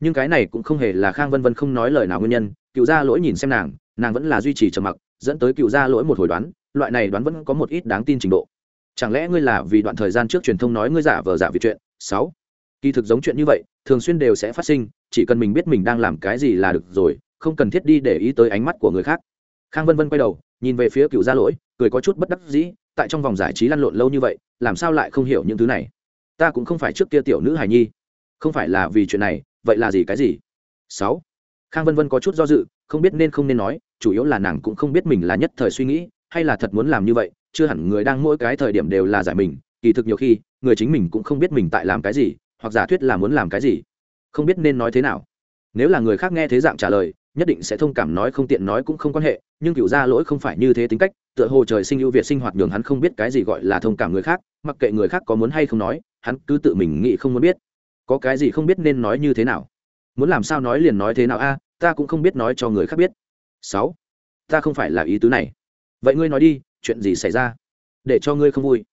Nhưng cái này cũng không hề là khang vân vân không nói lời nào nguyên nhân, cựu gia lỗi nhìn xem nàng nàng vẫn là duy trì trầm mặc, dẫn tới cựu gia lỗi một hồi đoán, loại này đoán vẫn có một ít đáng tin trình độ. Chẳng lẽ ngươi là vì đoạn thời gian trước truyền thông nói ngươi giả vờ giả vì chuyện? Sáu. Kỳ thực giống chuyện như vậy, thường xuyên đều sẽ phát sinh, chỉ cần mình biết mình đang làm cái gì là được rồi, không cần thiết đi để ý tới ánh mắt của người khác. Khang vân vân quay đầu, nhìn về phía cựu gia lỗi, cười có chút bất đắc dĩ tại trong vòng giải trí lăn lộn lâu như vậy, làm sao lại không hiểu những thứ này? Ta cũng không phải trước kia tiểu nữ hài nhi. Không phải là vì chuyện này, vậy là gì cái gì? Sáu. Khang vân vân có chút do dự, không biết nên không nên nói, chủ yếu là nàng cũng không biết mình là nhất thời suy nghĩ, hay là thật muốn làm như vậy, chưa hẳn người đang mỗi cái thời điểm đều là giải mình, kỳ thực nhiều khi, người chính mình cũng không biết mình tại làm cái gì, hoặc giả thuyết là muốn làm cái gì. Không biết nên nói thế nào. Nếu là người khác nghe thế dạng trả lời nhất định sẽ thông cảm nói không tiện nói cũng không quan hệ, nhưng cựu gia lỗi không phải như thế tính cách, tựa hồ trời sinh ưu việt sinh hoạt đường hắn không biết cái gì gọi là thông cảm người khác, mặc kệ người khác có muốn hay không nói, hắn cứ tự mình nghĩ không muốn biết. Có cái gì không biết nên nói như thế nào? Muốn làm sao nói liền nói thế nào a, ta cũng không biết nói cho người khác biết. Sáu, ta không phải là ý tứ này. Vậy ngươi nói đi, chuyện gì xảy ra? Để cho ngươi không vui.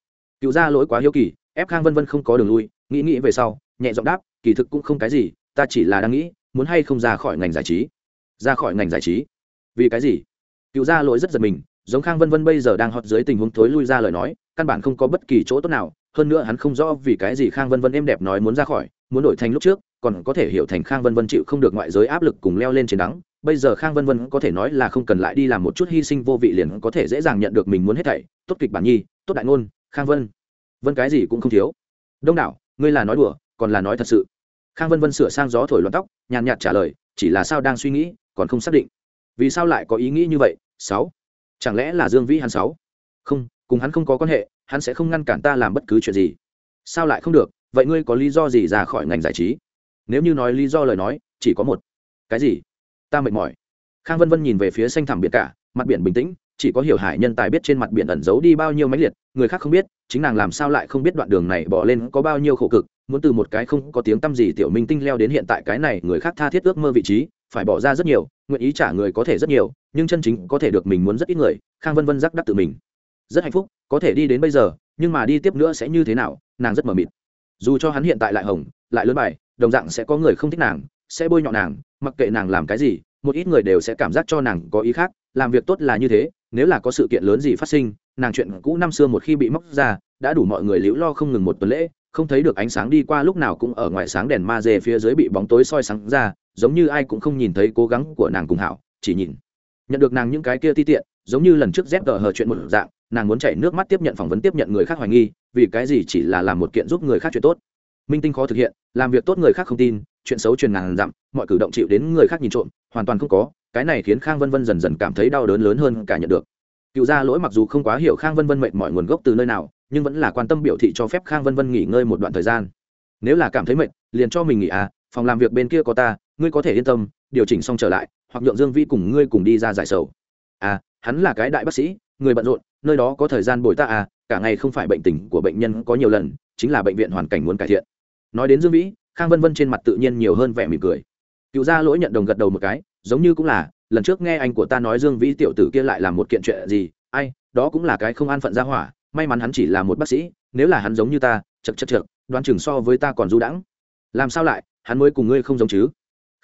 Cựu gia lỗi quá hiếu kỳ, ép khang vân vân không có đường lui, nghĩ nghĩ về sau, nhẹ giọng đáp, kỳ thực cũng không cái gì, ta chỉ là đang nghĩ, muốn hay không ra khỏi ngành giải trí ra khỏi ngành giải trí. Vì cái gì? Cựu gia lỗi rất giật mình, giống khang vân vân bây giờ đang họp dưới tình huống thối lui ra lời nói, căn bản không có bất kỳ chỗ tốt nào, hơn nữa hắn không rõ vì cái gì khang vân vân êm đẹp nói muốn ra khỏi, muốn đổi thành lúc trước, còn có thể hiểu thành khang vân vân chịu không được ngoại giới áp lực cùng leo lên trên đắng. Bây giờ khang vân vân có thể nói là không cần lại đi làm một chút hy sinh vô vị liền có thể dễ dàng nhận được mình muốn hết thảy. Tốt kịch bản nhi, tốt đại ngôn, khang vân. Vân cái gì cũng không thiếu. Đông đảo, ngươi là nói đùa, còn là nói thật sự. Khang vân vân sửa sang gió thổi loạn tóc, nhàn nhạt trả lời, chỉ là sao đang suy nghĩ còn không xác định. Vì sao lại có ý nghĩ như vậy? Sáu. Chẳng lẽ là dương vĩ hắn sáu? Không, cùng hắn không có quan hệ, hắn sẽ không ngăn cản ta làm bất cứ chuyện gì. Sao lại không được? Vậy ngươi có lý do gì ra khỏi ngành giải trí? Nếu như nói lý do lời nói, chỉ có một. Cái gì? Ta mệt mỏi. Khang vân vân nhìn về phía xanh thẳm biển cả, mặt biển bình tĩnh, chỉ có hiểu hải nhân tài biết trên mặt biển ẩn giấu đi bao nhiêu máy liệt, người khác không biết, chính nàng làm sao lại không biết đoạn đường này bỏ lên có bao nhiêu khổ cực, muốn từ một cái không có tiếng tăm gì tiểu minh tinh leo đến hiện tại cái này, người khác tha thiết ước mơ vị trí phải bỏ ra rất nhiều, nguyện ý trả người có thể rất nhiều, nhưng chân chính có thể được mình muốn rất ít người, khang vân vân rắc đắc tự mình. Rất hạnh phúc, có thể đi đến bây giờ, nhưng mà đi tiếp nữa sẽ như thế nào, nàng rất mờ mịt. Dù cho hắn hiện tại lại hồng, lại lớn bài, đồng dạng sẽ có người không thích nàng, sẽ bôi nhọ nàng, mặc kệ nàng làm cái gì, một ít người đều sẽ cảm giác cho nàng có ý khác, làm việc tốt là như thế, nếu là có sự kiện lớn gì phát sinh, nàng chuyện cũ năm xưa một khi bị móc ra, đã đủ mọi người liễu lo không ngừng một tuần lễ, không thấy được ánh sáng đi qua lúc nào cũng ở ngoài sáng đèn ma dê phía dưới bị bóng tối soi sáng ra giống như ai cũng không nhìn thấy cố gắng của nàng cùng hảo, chỉ nhìn, nhận được nàng những cái kia ti tiện, giống như lần trước dép tờ hờ chuyện một dạng, nàng muốn chảy nước mắt tiếp nhận phỏng vấn tiếp nhận người khác hoài nghi, vì cái gì chỉ là làm một kiện giúp người khác chuyện tốt. Minh tinh khó thực hiện, làm việc tốt người khác không tin, chuyện xấu truyền ngàn dặm, mọi cử động chịu đến người khác nhìn trộm, hoàn toàn không có, cái này khiến khang vân vân dần dần cảm thấy đau đớn lớn hơn cả nhận được. Cựu gia lỗi mặc dù không quá hiểu khang vân vân mệt mọi nguồn gốc từ nơi nào, nhưng vẫn là quan tâm biểu thị cho phép khang vân vân nghỉ ngơi một đoạn thời gian. Nếu là cảm thấy mệt, liền cho mình nghỉ à phòng làm việc bên kia có ta ngươi có thể yên tâm, điều chỉnh xong trở lại, hoặc nhượng dương vi cùng ngươi cùng đi ra giải sầu. À hắn là cái đại bác sĩ, người bận rộn, nơi đó có thời gian bồi ta à cả ngày không phải bệnh tình của bệnh nhân có nhiều lần, chính là bệnh viện hoàn cảnh muốn cải thiện. Nói đến dương vĩ, khang vân vân trên mặt tự nhiên nhiều hơn vẻ mỉm cười. Cựu gia lỗi nhận đồng gật đầu một cái, giống như cũng là, lần trước nghe anh của ta nói dương vĩ tiểu tử kia lại làm một kiện chuyện gì, ai, đó cũng là cái không an phận ra hỏa, may mắn hắn chỉ là một bác sĩ, nếu là hắn giống như ta chật chật chật đoán chừng so với ta còn du đãng. Làm sao lại, hắn mới cùng ngươi không giống chứ?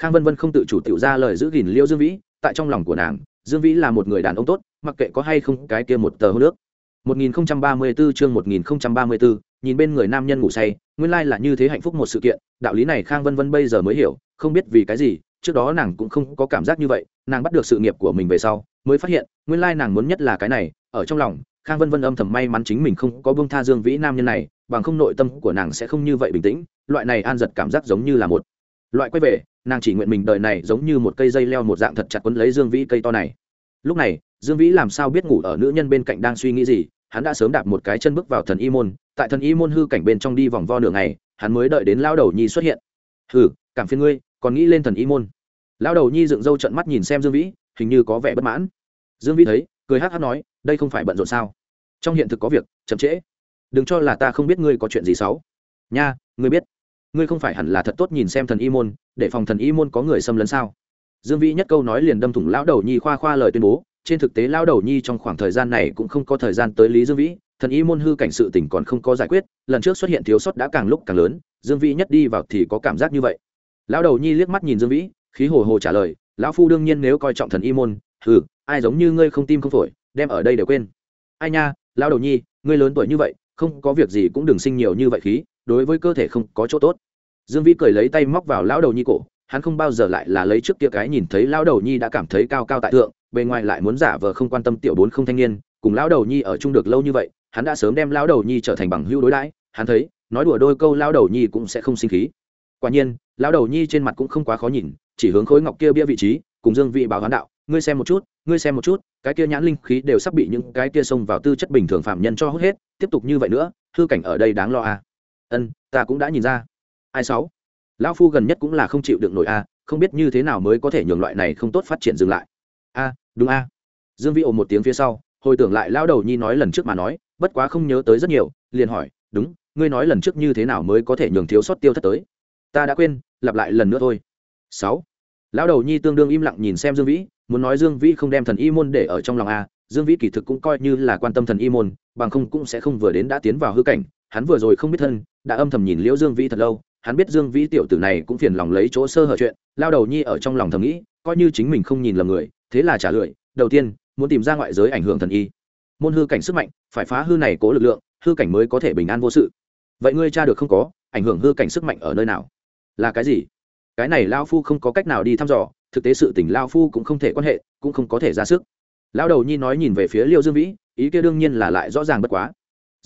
Khang vân vân không tự chủ tiểu ra lời giữ gìn liêu dương vĩ tại trong lòng của nàng dương vĩ là một người đàn ông tốt mặc kệ có hay không cái kia một tờ hô nước 1034 chương 1034, nhìn bên người nam nhân ngủ say nguyên lai là như thế hạnh phúc một sự kiện đạo lý này khang vân vân bây giờ mới hiểu không biết vì cái gì trước đó nàng cũng không có cảm giác như vậy nàng bắt được sự nghiệp của mình về sau mới phát hiện nguyên lai nàng muốn nhất là cái này ở trong lòng khang vân vân âm thầm may mắn chính mình không có bông tha dương vĩ nam nhân này bằng không nội tâm của nàng sẽ không như vậy bình tĩnh loại này an giật cảm giác giống như là một loại quay về, nàng chỉ nguyện mình đời này giống như một cây dây leo một dạng thật chặt quấn lấy dương vĩ cây to này. Lúc này, dương vĩ làm sao biết ngủ ở nữ nhân bên cạnh đang suy nghĩ gì, hắn đã sớm đạp một cái chân bước vào thần y môn, tại thần y môn hư cảnh bên trong đi vòng vo nửa ngày, hắn mới đợi đến lao đầu nhi xuất hiện. Hừ, cảm phiên ngươi, còn nghĩ lên thần y môn. Lao đầu nhi dựng râu trận mắt nhìn xem dương vĩ, hình như có vẻ bất mãn. Dương vĩ thấy, cười hát hát nói, đây không phải bận rộn sao? Trong hiện thực có việc, chậm trễ. Đừng cho là ta không biết ngươi có chuyện gì xấu. Nha, ngươi biết ngươi không phải hẳn là thật tốt nhìn xem thần y môn, để phòng thần y môn có người xâm lấn sao? Dương vĩ nhất câu nói liền đâm thủng lão đầu nhi khoa khoa lời tuyên bố, trên thực tế lão đầu nhi trong khoảng thời gian này cũng không có thời gian tới lý dương vĩ, thần y môn hư cảnh sự tỉnh còn không có giải quyết, lần trước xuất hiện thiếu sót đã càng lúc càng lớn, dương vĩ nhất đi vào thì có cảm giác như vậy. Lão đầu nhi liếc mắt nhìn dương vĩ, khí hồ hồ trả lời, lão phu đương nhiên nếu coi trọng thần y môn ừ ai giống như ngươi không tim không phổi, đem ở đây đều quên. Ai nha, lão đầu nhi, ngươi lớn tuổi như vậy, không có việc gì cũng đừng sinh nhiều như vậy khí đối với cơ thể không có chỗ tốt. Dương vĩ cười lấy tay móc vào lão đầu nhi cổ, hắn không bao giờ lại là lấy trước kia cái nhìn thấy lão đầu nhi đã cảm thấy cao cao tại thượng, bề ngoài lại muốn giả vờ không quan tâm tiểu bốn không thanh niên, cùng lão đầu nhi ở chung được lâu như vậy, hắn đã sớm đem lão đầu nhi trở thành bằng hữu đối đãi, hắn thấy, nói đùa đôi câu lão đầu nhi cũng sẽ không sinh khí. Quả nhiên, lão đầu nhi trên mặt cũng không quá khó nhìn, chỉ hướng khối ngọc kia bia vị trí, cùng dương vị báo hoán đạo, ngươi xem một chút, ngươi xem một chút, cái kia nhãn linh khí đều sắp bị những cái kia xông vào tư chất bình thường phạm nhân cho hút hết, tiếp tục như vậy nữa, hư cảnh ở đây đáng lo à ân ta cũng đã nhìn ra ai sáu lão phu gần nhất cũng là không chịu được nổi a không biết như thế nào mới có thể nhường loại này không tốt phát triển dừng lại a đúng a dương vĩ ồ một tiếng phía sau hồi tưởng lại lão đầu nhi nói lần trước mà nói bất quá không nhớ tới rất nhiều liền hỏi đúng ngươi nói lần trước như thế nào mới có thể nhường thiếu sót tiêu thất tới ta đã quên lặp lại lần nữa thôi sáu lão đầu nhi tương đương im lặng nhìn xem dương vĩ muốn nói dương vĩ không đem thần y môn để ở trong lòng a dương vĩ kỳ thực cũng coi như là quan tâm thần y môn bằng không cũng sẽ không vừa đến đã tiến vào hư cảnh hắn vừa rồi không biết thân, đã âm thầm nhìn liễu dương vĩ thật lâu, hắn biết dương vĩ tiểu tử này cũng phiền lòng lấy chỗ sơ hở chuyện, lao đầu nhi ở trong lòng thầm nghĩ, coi như chính mình không nhìn lầm người, thế là trả lời, đầu tiên, muốn tìm ra ngoại giới ảnh hưởng thần y. Môn hư cảnh sức mạnh, phải phá hư này cố lực lượng, hư cảnh mới có thể bình an vô sự. Vậy ngươi cha được không có, ảnh hưởng hư cảnh sức mạnh ở nơi nào? Là cái gì? Cái này lao phu không có cách nào đi thăm dò, thực tế sự tình lao phu cũng không thể quan hệ, cũng không có thể ra sức. Lão đầu nhi nói nhìn về phía liêu dương vĩ, ý kia đương nhiên là lại rõ ràng bất quá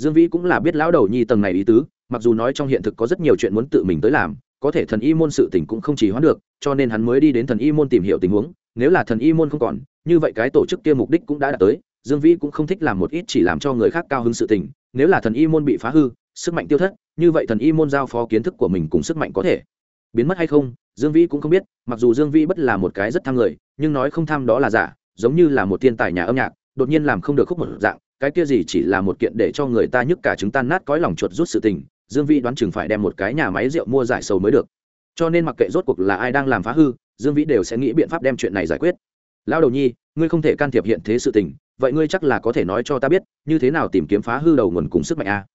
dương vĩ cũng là biết lão đầu nhi tầng này ý tứ, mặc dù nói trong hiện thực có rất nhiều chuyện muốn tự mình tới làm, có thể thần y môn sự tình cũng không chỉ hoãn được, cho nên hắn mới đi đến thần y môn tìm hiểu tình huống, nếu là thần y môn không còn, như vậy cái tổ chức kia mục đích cũng đã đạt tới, dương vĩ cũng không thích làm một ít chỉ làm cho người khác cao hứng sự tình, nếu là thần y môn bị phá hư, sức mạnh tiêu thất, như vậy thần y môn giao phó kiến thức của mình cùng sức mạnh có thể biến mất hay không, dương vĩ cũng không biết, mặc dù dương vĩ bất là một cái rất tham người, nhưng nói không tham đó là giả, giống như là một thiên tài nhà âm nhạc đột nhiên làm không được khúc một dạng, cái kia gì chỉ là một kiện để cho người ta nhức cả trứng tan nát cõi lòng chuột rút sự tình, dương vĩ đoán chừng phải đem một cái nhà máy rượu mua giải sầu mới được. Cho nên mặc kệ rốt cuộc là ai đang làm phá hư, dương vĩ đều sẽ nghĩ biện pháp đem chuyện này giải quyết. Lão đầu nhi, ngươi không thể can thiệp hiện thế sự tình, vậy ngươi chắc là có thể nói cho ta biết, như thế nào tìm kiếm phá hư đầu nguồn cùng sức mạnh a?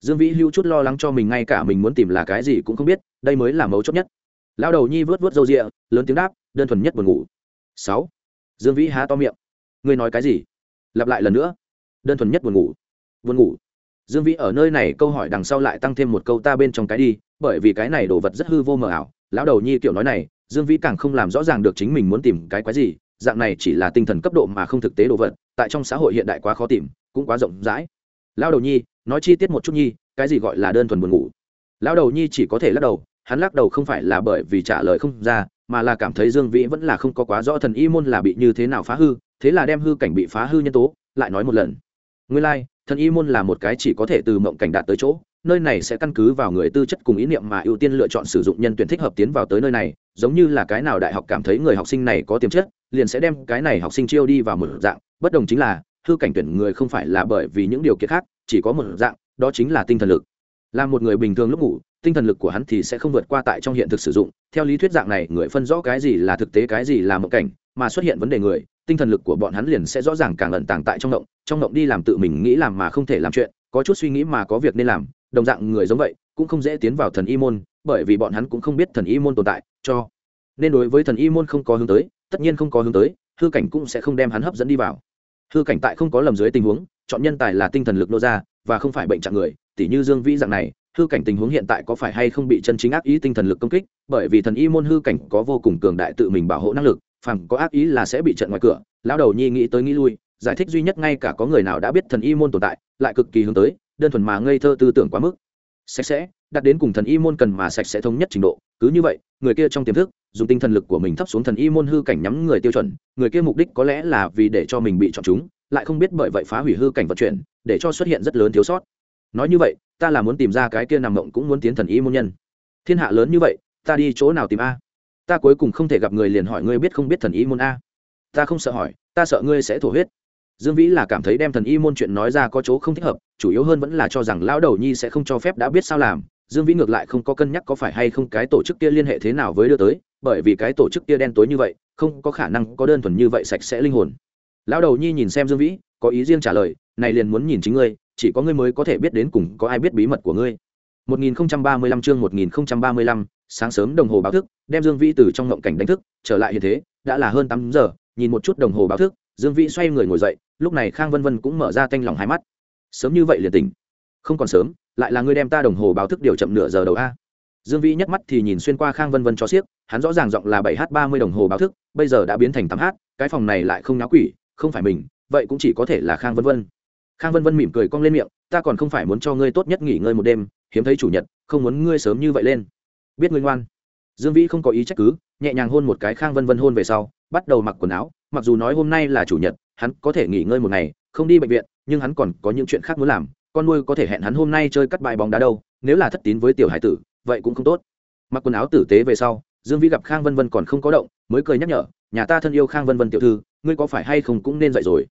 Dương vĩ hưu chút lo lắng cho mình ngay cả mình muốn tìm là cái gì cũng không biết, đây mới là mấu chốt nhất. Lão đầu nhi vớt vớt râu rịa lớn tiếng đáp, đơn thuần nhất buồn ngủ. Sáu. Dương vĩ há to miệng. Ngươi nói cái gì? Lặp lại lần nữa. Đơn thuần nhất buồn ngủ. Buồn ngủ. Dương vĩ ở nơi này câu hỏi đằng sau lại tăng thêm một câu ta bên trong cái đi, bởi vì cái này đồ vật rất hư vô mờ ảo. Lão đầu nhi kiểu nói này, dương vĩ càng không làm rõ ràng được chính mình muốn tìm cái quái gì, dạng này chỉ là tinh thần cấp độ mà không thực tế đồ vật, tại trong xã hội hiện đại quá khó tìm, cũng quá rộng rãi. Lão đầu nhi, nói chi tiết một chút nhi, cái gì gọi là đơn thuần buồn ngủ? Lão đầu nhi chỉ có thể lắc đầu, hắn lắc đầu không phải là bởi vì trả lời không ra mà là cảm thấy dương vĩ vẫn là không có quá rõ thần y môn là bị như thế nào phá hư thế là đem hư cảnh bị phá hư nhân tố lại nói một lần. Nguyên lai、like, thần y môn là một cái chỉ có thể từ mộng cảnh đạt tới chỗ nơi này sẽ căn cứ vào người tư chất cùng ý niệm mà ưu tiên lựa chọn sử dụng nhân tuyển thích hợp tiến vào tới nơi này giống như là cái nào đại học cảm thấy người học sinh này có tiềm chất liền sẽ đem cái này học sinh chiêu đi vào một dạng bất đồng chính là hư cảnh tuyển người không phải là bởi vì những điều kiện khác chỉ có một dạng đó chính là tinh thần lực là một người bình thường lúc ngủ, tinh thần lực của hắn thì sẽ không vượt qua tại trong hiện thực sử dụng. Theo lý thuyết dạng này, người phân rõ cái gì là thực tế, cái gì là mộng cảnh, mà xuất hiện vấn đề người, tinh thần lực của bọn hắn liền sẽ rõ ràng càng ẩn tàng tại trong động trong động đi làm tự mình nghĩ làm mà không thể làm chuyện, có chút suy nghĩ mà có việc nên làm, đồng dạng người giống vậy, cũng không dễ tiến vào thần y môn, bởi vì bọn hắn cũng không biết thần y môn tồn tại, cho nên đối với thần y môn không có hướng tới, tất nhiên không có hướng tới, hư cảnh cũng sẽ không đem hắn hấp dẫn đi vào. Hư cảnh tại không có lầm dưới tình huống chọn nhân tài là tinh thần lực nô ra, và không phải bệnh trạng người Tỷ như dương vĩ dạng này, hư cảnh tình huống hiện tại có phải hay không bị chân chính ác ý tinh thần lực công kích? Bởi vì thần y môn hư cảnh có vô cùng cường đại tự mình bảo hộ năng lực, phàm có ác ý là sẽ bị trận ngoài cửa. Lão đầu nhi nghĩ tới nghĩ lui, giải thích duy nhất ngay cả có người nào đã biết thần y môn tồn tại, lại cực kỳ hướng tới, đơn thuần mà ngây thơ tư tưởng quá mức. Sạch sẽ, đặt đến cùng thần y môn cần mà sạch sẽ thống nhất trình độ, cứ như vậy, người kia trong tiềm thức, dùng tinh thần lực của mình thấp xuống thần y môn hư cảnh nhắm người tiêu chuẩn, người kia mục đích có lẽ là vì để cho mình bị chọn chúng lại không biết bởi vậy phá hủy hư cảnh vận chuyển, để cho xuất hiện rất lớn thiếu sót. Nói như vậy, ta là muốn tìm ra cái kia nằm mộng cũng muốn tiến thần y môn nhân. Thiên hạ lớn như vậy, ta đi chỗ nào tìm a? Ta cuối cùng không thể gặp người liền hỏi ngươi biết không biết thần y môn a. Ta không sợ hỏi, ta sợ ngươi sẽ thổ huyết. Dương vĩ là cảm thấy đem thần y môn chuyện nói ra có chỗ không thích hợp, chủ yếu hơn vẫn là cho rằng lão đầu nhi sẽ không cho phép đã biết sao làm. Dương vĩ ngược lại không có cân nhắc có phải hay không cái tổ chức kia liên hệ thế nào với đưa tới, bởi vì cái tổ chức kia đen tối như vậy, không có khả năng có đơn thuần như vậy sạch sẽ linh hồn lão đầu nhi nhìn xem dương vĩ có ý riêng trả lời này liền muốn nhìn chính ngươi chỉ có ngươi mới có thể biết đến cùng có ai biết bí mật của ngươi. 1035 chương 1035, sáng sớm đồng hồ báo thức đem dương vĩ từ trong ngộng cảnh đánh thức trở lại hiện thế đã là hơn tám giờ nhìn một chút đồng hồ báo thức dương vĩ xoay người ngồi dậy lúc này khang vân vân cũng mở ra tanh lòng hai mắt. Sớm như vậy liền tỉnh. Không còn sớm lại là ngươi đem ta đồng hồ báo thức điều chậm nửa giờ đầu a. Dương vĩ nhắc mắt thì nhìn xuyên qua khang vân vân cho xiếc hắn rõ ràng giọng là bảy h ba mươi đồng hồ báo thức bây giờ đã biến thành tám h cái phòng này lại không náo quỷ không phải mình, vậy cũng chỉ có thể là khang vân vân. Khang vân vân mỉm cười cong lên miệng, ta còn không phải muốn cho ngươi tốt nhất nghỉ ngơi một đêm, hiếm thấy chủ nhật, không muốn ngươi sớm như vậy lên. Biết ngươi ngoan. Dương vĩ không có ý trách cứ, nhẹ nhàng hôn một cái khang vân vân hôn về sau, bắt đầu mặc quần áo, mặc dù nói hôm nay là chủ nhật, hắn có thể nghỉ ngơi một ngày, không đi bệnh viện, nhưng hắn còn có những chuyện khác muốn làm, con nuôi có thể hẹn hắn hôm nay chơi cắt bài bóng đá đâu, nếu là thất tín với tiểu hải tử, vậy cũng không tốt. Mặc quần áo tử tế về sau, dương vĩ gặp khang vân vân còn không có động, mới cười nhắc nhở, nhà ta thân yêu khang vân vân tiểu thư ngươi có phải hay không cũng nên dậy rồi?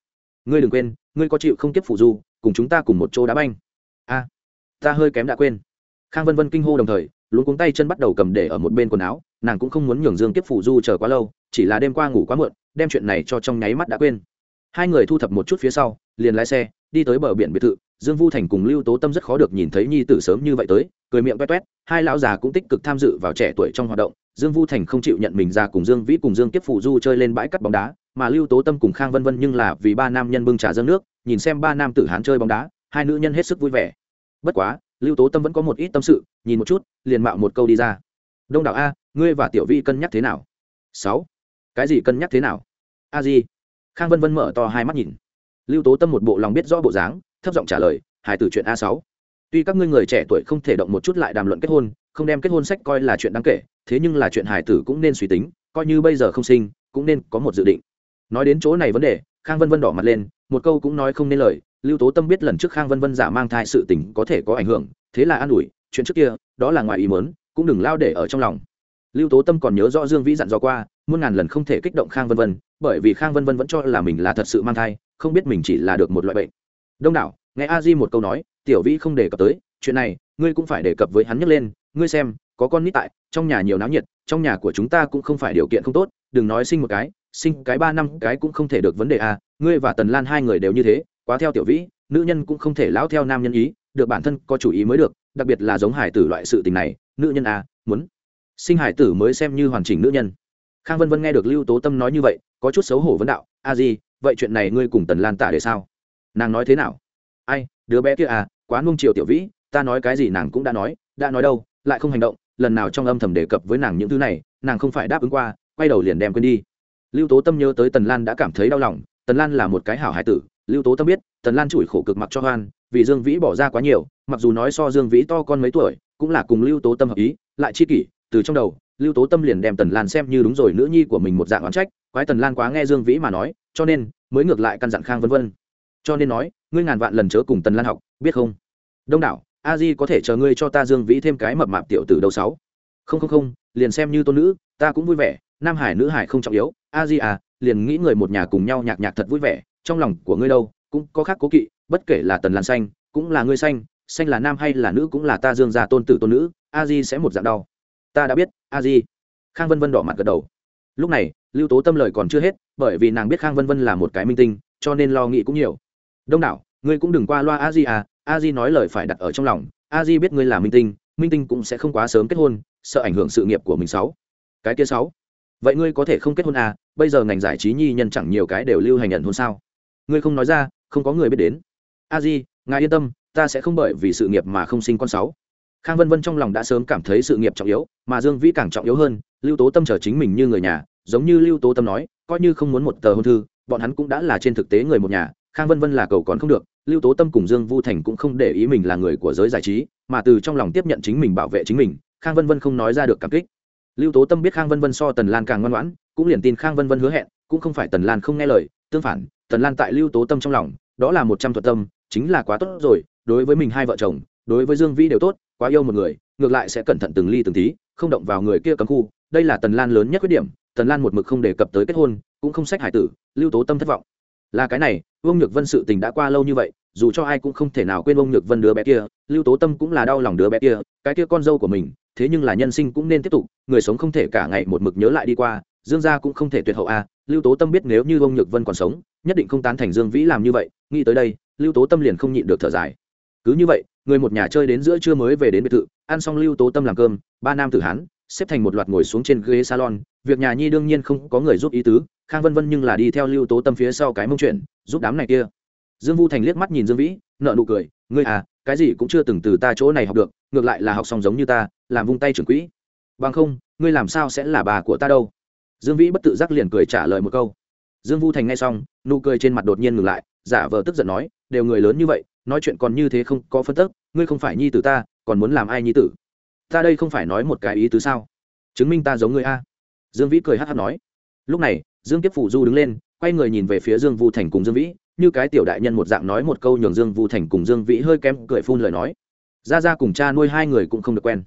Ngươi đừng quên, ngươi có chịu không tiếp phụ du, cùng chúng ta cùng một chỗ đá banh. A, ta hơi kém đã quên. Khang vân vân kinh hô đồng thời luôn cuống tay chân bắt đầu cầm để ở một bên quần áo, nàng cũng không muốn nhường dương tiếp phụ du chờ quá lâu, chỉ là đêm qua ngủ quá muộn, đem chuyện này cho trong nháy mắt đã quên. Hai người thu thập một chút phía sau, liền lái xe, đi tới bờ biển biệt thự, dương vu thành cùng lưu tố tâm rất khó được nhìn thấy nhi tử sớm như vậy tới, cười miệng toét toét hai lão già cũng tích cực tham dự vào trẻ tuổi trong hoạt động dương vu thành không chịu nhận mình ra cùng dương vĩ cùng dương kiếp phụ du chơi lên bãi cắt bóng đá, mà lưu tố tâm cùng khang vân vân nhưng là vì ba nam nhân bưng trà dâng nước, nhìn xem ba nam tử hán chơi bóng đá, hai nữ nhân hết sức vui vẻ. Bất quá, lưu tố tâm vẫn có một ít tâm sự, nhìn một chút, liền mạo một câu đi ra. Đông đảo a, ngươi và tiểu vi cân nhắc thế nào? Sáu. Cái gì cân nhắc thế nào? A di. Khang vân vân mở to hai mắt nhìn. Lưu tố tâm một bộ lòng biết rõ bộ dáng, thấp giọng trả lời, hải tử chuyện a sáu. Tuy các ngươi người trẻ tuổi không thể động một chút lại đàm luận kết hôn, không đem kết hôn sách coi là chuyện đáng kể thế nhưng là chuyện hải tử cũng nên suy tính, coi như bây giờ không sinh, cũng nên có một dự định. Nói đến chỗ này vấn đề, khang vân vân đỏ mặt lên, một câu cũng nói không nên lời, lưu tố tâm biết lần trước khang vân vân giả mang thai sự tình có thể có ảnh hưởng, thế là an ủi, chuyện trước kia, đó là ngoài ý mớn cũng đừng lao để ở trong lòng. Lưu tố tâm còn nhớ rõ dương vĩ dặn dò qua, muôn ngàn lần không thể kích động khang vân vân, bởi vì khang vân vân vẫn cho là mình là thật sự mang thai, không biết mình chỉ là được một loại bệnh. Đông đảo, nghe a di một câu nói, tiểu vĩ không đề cập tới, chuyện này, ngươi cũng phải đề cập với hắn nhắc lên, ngươi xem có con nít tại, trong nhà nhiều náo nhiệt, trong nhà của chúng ta cũng không phải điều kiện không tốt, đừng nói sinh một cái, sinh cái ba năm cái cũng không thể được vấn đề à ngươi và tần lan hai người đều như thế, quá theo tiểu vĩ, nữ nhân cũng không thể lão theo nam nhân ý, được bản thân có chủ ý mới được, đặc biệt là giống hải tử loại sự tình này, nữ nhân à muốn sinh hải tử mới xem như hoàn chỉnh nữ nhân. Khang vân vân nghe được lưu tố tâm nói như vậy, có chút xấu hổ vấn đạo, a di, vậy chuyện này ngươi cùng tần lan tả để sao? Nàng nói thế nào? Ai, đứa bé kia à quá nung chiều tiểu vĩ, ta nói cái gì nàng cũng đã nói đã nói đâu, lại không hành động lần nào trong âm thầm đề cập với nàng những thứ này, nàng không phải đáp ứng qua, quay đầu liền đem quên đi. Lưu tố tâm nhớ tới tần lan đã cảm thấy đau lòng, tần lan là một cái hảo hải tử, lưu tố tâm biết, tần lan chủi khổ cực mặc cho hoan, vì dương vĩ bỏ ra quá nhiều, mặc dù nói so dương vĩ to con mấy tuổi, cũng là cùng lưu tố tâm hợp ý, lại chi kỷ, từ trong đầu, lưu tố tâm liền đem tần lan xem như đúng rồi nữ nhi của mình một dạng oán trách, quái tần lan quá nghe dương vĩ mà nói, cho nên mới ngược lại căn dặn khang vân vân. Cho nên nói, ngươi ngàn vạn lần chớ cùng tần lan học, biết không? Đông đảo a di có thể chờ ngươi cho ta dương vĩ thêm cái mập mạp tiểu từ đầu sáu. Không không không, liền xem như tôn nữ, ta cũng vui vẻ, nam hải nữ hải không trọng yếu, a di à liền nghĩ người một nhà cùng nhau nhạc nhạc thật vui vẻ, trong lòng của ngươi đâu, cũng có khác cố kỵ, bất kể là tần lan xanh, cũng là ngươi xanh xanh là nam hay là nữ cũng là ta dương gia tôn tử tôn nữ, a di sẽ một dạng đau. Ta đã biết, a di. Khang vân vân đỏ mặt gật đầu. Lúc này, lưu tố tâm lời còn chưa hết, bởi vì nàng biết khang vân vân là một cái minh tinh, cho nên lo nghĩ cũng nhiều. Đông đảo, ngươi cũng đừng qua loa a di à a di nói lời phải đặt ở trong lòng, a di biết ngươi là minh tinh minh tinh cũng sẽ không quá sớm kết hôn, sợ ảnh hưởng sự nghiệp của mình sáu. Cái kia sáu. Vậy ngươi có thể không kết hôn à bây giờ ngành giải trí nhi nhân chẳng nhiều cái đều lưu hành nhận hôn sao? Ngươi không nói ra, không có người biết đến. A di, ngài yên tâm, ta sẽ không bởi vì sự nghiệp mà không sinh con sáu. Khang vân vân trong lòng đã sớm cảm thấy sự nghiệp trọng yếu, mà dương vĩ càng trọng yếu hơn, lưu tố tâm trở chính mình như người nhà, giống như lưu tố tâm nói, coi như không muốn một tờ hôn thư, bọn hắn cũng đã là trên thực tế người một nhà khang vân vân là cầu còn không được, lưu tố tâm cùng dương vu thành cũng không để ý mình là người của giới giải trí, mà từ trong lòng tiếp nhận chính mình bảo vệ chính mình, khang vân vân không nói ra được cảm kích. Lưu tố tâm biết khang vân vân so tần lan càng ngoan ngoãn, cũng liền tin khang vân vân hứa hẹn, cũng không phải tần lan không nghe lời, tương phản, tần lan tại lưu tố tâm trong lòng, đó là một trăm thuật tâm, chính là quá tốt rồi, đối với mình hai vợ chồng, đối với dương vĩ đều tốt, quá yêu một người, ngược lại sẽ cẩn thận từng ly từng tí, không động vào người kia cấm khu, đây là tần lan lớn nhất khuyết điểm, tần lan một mực không đề cập tới kết hôn, cũng không sách hải tử, lưu tố tâm thất vọng là cái này, vương nhược vân sự tình đã qua lâu như vậy, dù cho ai cũng không thể nào quên ông nhược vân đứa bé kia, lưu tố tâm cũng là đau lòng đứa bé kia, cái kia con dâu của mình, thế nhưng là nhân sinh cũng nên tiếp tục, người sống không thể cả ngày một mực nhớ lại đi qua, dương gia cũng không thể tuyệt hậu a lưu tố tâm biết nếu như ông nhược vân còn sống, nhất định không tán thành dương vĩ làm như vậy, nghĩ tới đây, lưu tố tâm liền không nhịn được thở dài. Cứ như vậy, người một nhà chơi đến giữa trưa mới về đến biệt thự, ăn xong lưu tố tâm làm cơm, ba nam tử hán xếp thành một loạt ngồi xuống trên ghế salon, việc nhà nhi đương nhiên không có người giúp ý tứ, khang vân vân nhưng là đi theo lưu tố tâm phía sau cái mông chuyện, giúp đám này kia. Dương vu thành liếc mắt nhìn dương vĩ nợ nụ cười, ngươi à cái gì cũng chưa từng từ ta chỗ này học được, ngược lại là học xong giống như ta, làm vung tay trưởng quỹ. Bằng không, ngươi làm sao sẽ là bà của ta đâu? Dương vĩ bất tự giác liền cười trả lời một câu. Dương vu thành nghe xong, nụ cười trên mặt đột nhiên ngừng lại, giả vờ tức giận nói, đều người lớn như vậy, nói chuyện còn như thế không có phân tức, ngươi không phải nhi tử ta, còn muốn làm ai nhi tử? Ta đây không phải nói một cái ý tứ sao? Chứng minh ta giống ngươi a. Dương vĩ cười hát hát nói. Lúc này dương kiếp phủ du đứng lên quay người nhìn về phía dương vu thành cùng dương vĩ như cái tiểu đại nhân một dạng nói một câu nhường dương vu thành cùng dương vĩ hơi kém cười phun lời nói. Ra ra cùng cha nuôi hai người cũng không được quen.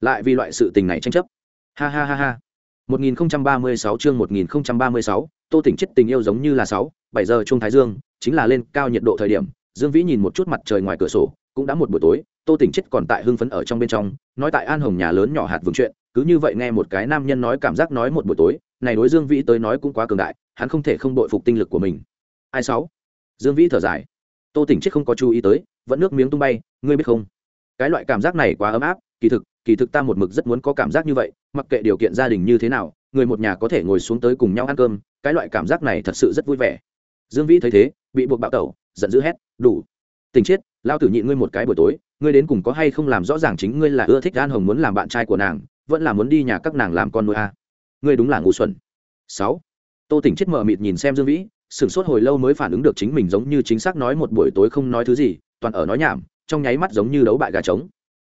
Lại vì loại sự tình này tranh chấp. Ha ha ha ha. 1036 chương 1036, Tô Tỉnh chết tình yêu giống như là 6, 7 giờ trung thái dương, chính là lên cao nhiệt độ thời điểm, Dương Vĩ nhìn một chút mặt trời ngoài cửa sổ, cũng đã một buổi tối, Tô Tỉnh chết còn tại hưng phấn ở trong bên trong, nói tại An Hồng nhà lớn nhỏ hạt vườn chuyện, cứ như vậy nghe một cái nam nhân nói cảm giác nói một buổi tối, này đối Dương Vĩ tới nói cũng quá cường đại, hắn không thể không đội phục tinh lực của mình. Ai sáu? Dương Vĩ thở dài. Tô Tỉnh chết không có chú ý tới, vẫn nước miếng tung bay, ngươi biết không? Cái loại cảm giác này quá ấm áp, kỳ thực, kỳ thực ta một mực rất muốn có cảm giác như vậy mặc kệ điều kiện gia đình như thế nào người một nhà có thể ngồi xuống tới cùng nhau ăn cơm cái loại cảm giác này thật sự rất vui vẻ dương vĩ thấy thế bị buộc bạo tẩu giận dữ hét đủ tình chết lao tử nhịn ngươi một cái buổi tối ngươi đến cùng có hay không làm rõ ràng chính ngươi là ưa thích an hồng muốn làm bạn trai của nàng, vẫn là muốn đi nhà các nàng làm con nuôi a? À. ngươi đúng là ngu xuẩn. Sáu. Tô tỉnh chết mờ mịt nhìn xem dương vĩ, sửng sốt hồi lâu mới phản ứng được chính mình giống như chính xác nói một buổi tối không nói thứ gì, toàn ở nói nhảm, trong nháy mắt giống như đấu bại gà trống.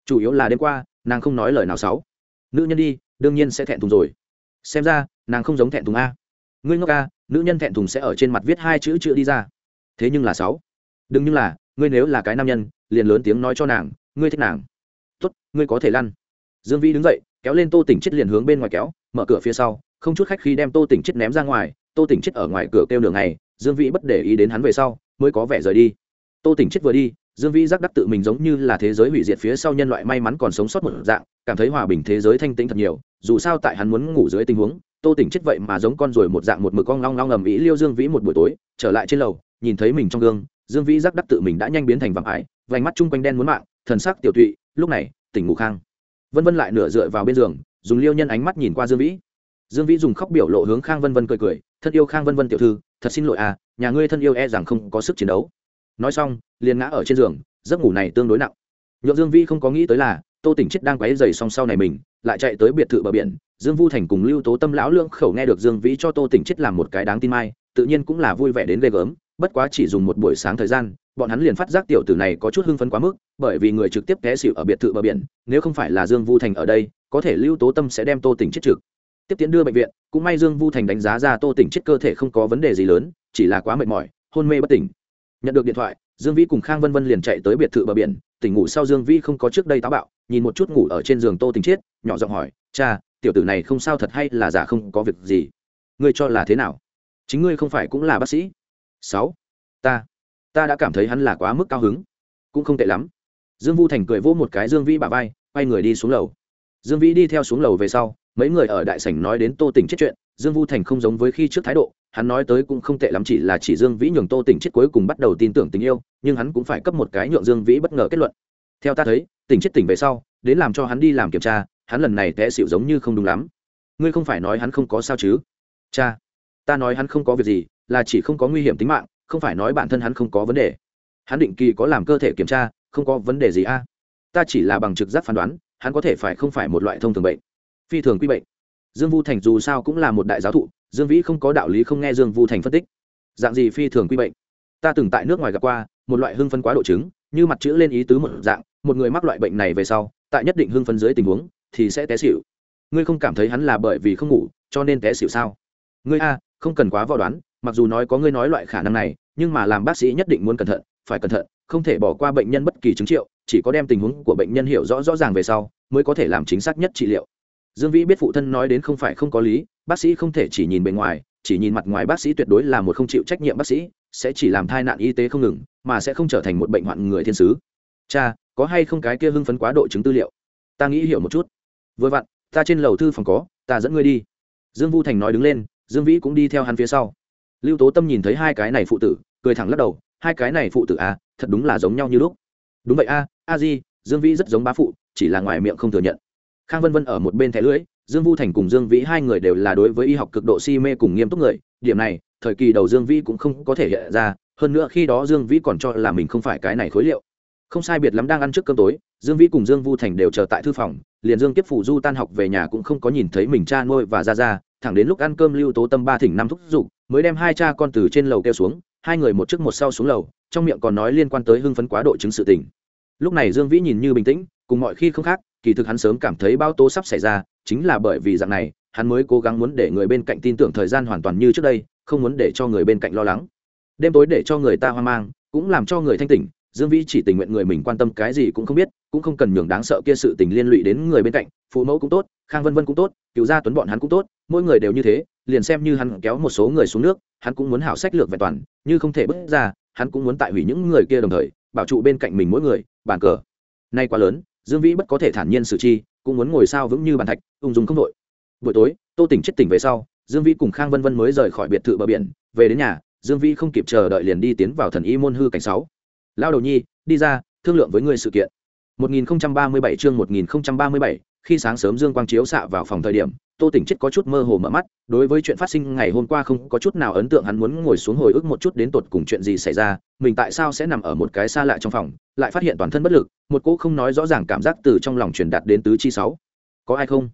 Chủ yếu là đêm qua, nàng không nói lời nào sáu. Nữ nhân đi, đương nhiên sẽ thẹn thùng rồi. Xem ra, nàng không giống thẹn thùng a. Ngươi ngốc a, nữ nhân thẹn thùng sẽ ở trên mặt viết hai chữ chữ đi ra. Thế nhưng là sáu. Đừng như là ngươi nếu là cái nam nhân, liền lớn tiếng nói cho nàng, ngươi thích nàng. Tốt, ngươi có thể lăn. Dương vĩ đứng dậy, kéo lên tô tỉnh chết liền hướng bên ngoài kéo, mở cửa phía sau, không chút khách khi đem tô tỉnh chết ném ra ngoài. Tô tỉnh chết ở ngoài cửa kêu đường này dương vĩ bất để ý đến hắn về sau, mới có vẻ rời đi. Tô tỉnh chết vừa đi, dương vĩ giác đắc tự mình giống như là thế giới hủy diệt phía sau nhân loại may mắn còn sống sót một dạng, cảm thấy hòa bình thế giới thanh tĩnh thật nhiều. Dù sao tại hắn muốn ngủ dưới tình huống, tô tỉnh chết vậy mà giống con ruồi một dạng một mực con long long ầm ĩ liêu dương vĩ một buổi tối, trở lại trên lầu, nhìn thấy mình trong gương dương vĩ giác đắc tự mình đã nhanh biến thành vạm ải vành mắt chung quanh đen muốn mạng, thần sắc tiểu tụy, lúc này, tỉnh ngủ khang. Vân vân lại nửa dựa vào bên giường, dùng liêu nhân ánh mắt nhìn qua dương vĩ. Dương vĩ dùng khóc biểu lộ hướng khang vân vân cười cười, thân yêu khang vân vân tiểu thư, thật xin lỗi à nhà ngươi thân yêu e rằng không có sức chiến đấu. Nói xong, liền ngã ở trên giường, giấc ngủ này tương đối nặng. Nhượng dương vi không có nghĩ tới là, tô tỉnh chết đang quáy dày song sau này mình, lại chạy tới biệt thự bờ biển, dương vu thành cùng lưu tố tâm lão lương khẩu nghe được dương vĩ cho tô tỉnh chết làm một cái đáng tin mai, tự nhiên cũng là vui vẻ đến ghê gớm bất quá chỉ dùng một buổi sáng thời gian bọn hắn liền phát giác tiểu tử này có chút hưng phấn quá mức bởi vì người trực tiếp té xịu ở biệt thự bờ biển nếu không phải là dương vu thành ở đây có thể lưu tố tâm sẽ đem tô tỉnh chết trực. Tiếp tiến đưa bệnh viện cũng may dương vu thành đánh giá ra tô tỉnh chết cơ thể không có vấn đề gì lớn chỉ là quá mệt mỏi hôn mê bất tỉnh. Nhận được điện thoại dương vĩ cùng khang vân vân liền chạy tới biệt thự bờ biển tỉnh ngủ sau dương vĩ không có trước đây táo bạo nhìn một chút ngủ ở trên giường tô Tỉnh chết, nhỏ giọng hỏi cha tiểu tử này không sao thật hay là giả không có việc gì? Ngươi cho là thế nào? Chính ngươi không phải cũng là bác sĩ sáu. Ta. Ta đã cảm thấy hắn là quá mức cao hứng. Cũng không tệ lắm. Dương vu thành cười vỗ một cái dương vĩ bà vai, quay người đi xuống lầu. Dương vĩ đi theo xuống lầu về sau, mấy người ở đại sảnh nói đến tô Tỉnh chết chuyện. Dương vu thành không giống với khi trước thái độ, hắn nói tới cũng không tệ lắm, chỉ là chỉ dương vĩ nhường tô tỉnh chết cuối cùng bắt đầu tin tưởng tình yêu, nhưng hắn cũng phải cấp một cái nhượng dương vĩ bất ngờ kết luận. Theo ta thấy, tỉnh chết tỉnh về sau, đến làm cho hắn đi làm kiểm tra, hắn lần này té xịu giống như không đúng lắm. Ngươi không phải nói hắn không có sao chứ? Cha, ta nói hắn không có việc gì là chỉ không có nguy hiểm tính mạng, không phải nói bản thân hắn không có vấn đề. Hắn định kỳ có làm cơ thể kiểm tra, không có vấn đề gì a. Ta chỉ là bằng trực giác phán đoán, hắn có thể phải không phải một loại thông thường bệnh. Phi thường quy bệnh. Dương vu thành dù sao cũng là một đại giáo thụ, dương vĩ không có đạo lý không nghe dương vu thành phân tích. Dạng gì phi thường quy bệnh? Ta từng tại nước ngoài gặp qua, một loại hưng phân quá độ chứng, như mặt chữ lên ý tứ một dạng, một người mắc loại bệnh này về sau, tại nhất định hưng phân dưới tình huống, thì sẽ té xỉu. Ngươi không cảm thấy hắn là bởi vì không ngủ, cho nên té xỉu sao? Ngươi a, không cần quá vò đoán mặc dù nói có ngươi nói loại khả năng này, nhưng mà làm bác sĩ nhất định muốn cẩn thận, phải cẩn thận, không thể bỏ qua bệnh nhân bất kỳ chứng triệu, chỉ có đem tình huống của bệnh nhân hiểu rõ rõ ràng về sau, mới có thể làm chính xác nhất trị liệu. Dương vĩ biết phụ thân nói đến không phải không có lý, bác sĩ không thể chỉ nhìn bề ngoài, chỉ nhìn mặt ngoài bác sĩ tuyệt đối là một không chịu trách nhiệm bác sĩ, sẽ chỉ làm thai nạn y tế không ngừng, mà sẽ không trở thành một bệnh hoạn người thiên sứ. Cha, có hay không cái kia hưng phấn quá độ chứng tư liệu? Ta nghĩ hiểu một chút. Vừa vặn, ta trên lầu thư phòng có, ta dẫn ngươi đi. Dương vu thành nói đứng lên, dương vĩ cũng đi theo hắn phía sau lưu tố tâm nhìn thấy hai cái này phụ tử, cười thẳng lắc đầu, hai cái này phụ tử à thật đúng là giống nhau như lúc. Đúng vậy a a di, dương vĩ rất giống bá phụ, chỉ là ngoài miệng không thừa nhận. Khang vân vân ở một bên thẻ lưỡi, dương vu thành cùng dương vĩ hai người đều là đối với y học cực độ si mê cùng nghiêm túc người, điểm này, thời kỳ đầu dương vĩ cũng không có thể hiện ra, hơn nữa khi đó dương vĩ còn cho là mình không phải cái này khối liệu. Không sai biệt lắm đang ăn trước cơm tối, dương vĩ cùng dương vu thành đều chờ tại thư phòng, liền dương tiếp phủ du tan học về nhà cũng không có nhìn thấy mình cha nuôi và ra ra, thẳng đến lúc ăn cơm lưu tố tâm ba thỉnh năm thúc giục mới đem hai cha con từ trên lầu kêu xuống, hai người một trước một sau xuống lầu, trong miệng còn nói liên quan tới hưng phấn quá độ chứng sự tình. Lúc này dương vĩ nhìn như bình tĩnh, cùng mọi khi không khác, kỳ thực hắn sớm cảm thấy bao tố sắp xảy ra, chính là bởi vì dạng này, hắn mới cố gắng muốn để người bên cạnh tin tưởng thời gian hoàn toàn như trước đây, không muốn để cho người bên cạnh lo lắng. Đêm tối để cho người ta hoang mang, cũng làm cho người thanh tỉnh, dương vĩ chỉ tình nguyện người mình quan tâm cái gì cũng không biết, cũng không cần nhường đáng sợ kia sự tình liên lụy đến người bên cạnh, phụ mẫu cũng tốt, khang vân vân cũng tốt, cựu gia tuấn bọn hắn cũng tốt, mỗi người đều như thế liền xem như hắn kéo một số người xuống nước hắn cũng muốn hảo sách lược vẹn toàn như không thể bước ra hắn cũng muốn tại hủy những người kia đồng thời bảo trụ bên cạnh mình mỗi người bàn cờ. Nay quá lớn dương vĩ bất có thể thản nhiên xử chi cũng muốn ngồi sao vững như bàn thạch ung dung không đội. Buổi tối tô tỉnh chết tỉnh về sau dương vĩ cùng khang vân vân mới rời khỏi biệt thự bờ biển về đến nhà dương vĩ không kịp chờ đợi liền đi tiến vào thần y môn hư cảnh sáu. Lao đầu nhi đi ra thương lượng với người sự kiện. 1037 chương 1037, khi sáng sớm dương quang chiếu xạ vào phòng thời điểm, tô tỉnh chết có chút mơ hồ mở mắt, đối với chuyện phát sinh ngày hôm qua không có chút nào ấn tượng, hắn muốn ngồi xuống hồi ức một chút đến tột cùng chuyện gì xảy ra, mình tại sao sẽ nằm ở một cái xa lạ trong phòng, lại phát hiện toàn thân bất lực, một cỗ không nói rõ ràng cảm giác từ trong lòng truyền đạt đến tứ chi sáu. Có ai không?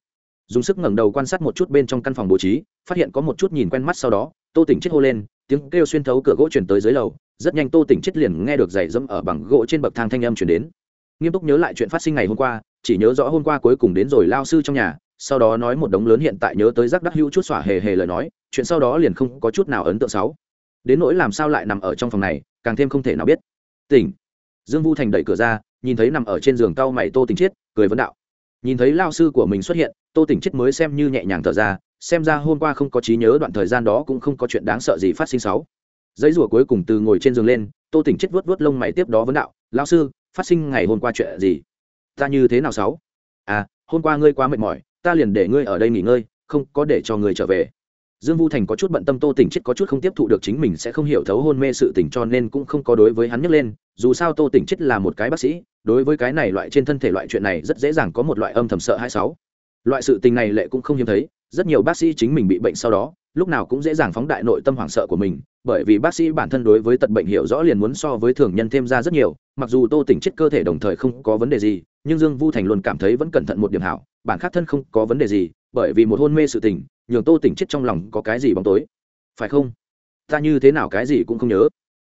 Dùng sức ngẩng đầu quan sát một chút bên trong căn phòng bố trí, phát hiện có một chút nhìn quen mắt sau đó, tô tỉnh chết hô lên, tiếng kêu xuyên thấu cửa gỗ chuyển tới dưới lầu, rất nhanh tô tỉnh chết liền nghe được giày dẫm ở bằng gỗ trên bậc thang thanh âm chuyển đến nghiêm túc nhớ lại chuyện phát sinh ngày hôm qua, chỉ nhớ rõ hôm qua cuối cùng đến rồi lao sư trong nhà, sau đó nói một đống lớn hiện tại nhớ tới giác đắc hữu chút xỏa hề hề lời nói, chuyện sau đó liền không có chút nào ấn tượng sáu đến nỗi làm sao lại nằm ở trong phòng này, càng thêm không thể nào biết. Tỉnh. Dương vu thành đẩy cửa ra, nhìn thấy nằm ở trên giường cao mày tô tỉnh chiết, cười vấn đạo. Nhìn thấy lao sư của mình xuất hiện, tô tỉnh chiết mới xem như nhẹ nhàng thở ra, xem ra hôm qua không có trí nhớ, đoạn thời gian đó cũng không có chuyện đáng sợ gì phát sinh sáu giấy rùa cuối cùng từ ngồi trên giường lên, tô tỉnh chết vớt vớt lông mày tiếp đó vấn đạo lao sư phát sinh ngày hôm qua chuyện gì? Ta như thế nào sáu? À hôm qua ngươi quá mệt mỏi, ta liền để ngươi ở đây nghỉ ngơi, không có để cho ngươi trở về. Dương vu thành có chút bận tâm tô tỉnh chết có chút không tiếp thụ được chính mình sẽ không hiểu thấu hôn mê sự tình cho nên cũng không có đối với hắn nhấc lên. Dù sao tô tỉnh chết là một cái bác sĩ, đối với cái này loại trên thân thể loại chuyện này rất dễ dàng có một loại âm thầm sợ hai sáu. Loại sự tình này lệ cũng không hiếm thấy, rất nhiều bác sĩ chính mình bị bệnh sau đó, lúc nào cũng dễ dàng phóng đại nội tâm hoảng sợ của mình bởi vì bác sĩ bản thân đối với tật bệnh hiểu rõ liền muốn so với thường nhân thêm ra rất nhiều, mặc dù tô tỉnh chết cơ thể đồng thời không có vấn đề gì, nhưng dương vu thành luôn cảm thấy vẫn cẩn thận một điểm hảo, bản khác thân không có vấn đề gì, bởi vì một hôn mê sự tình, nhường tô tỉnh chết trong lòng có cái gì bóng tối. Phải không? Ta như thế nào cái gì cũng không nhớ.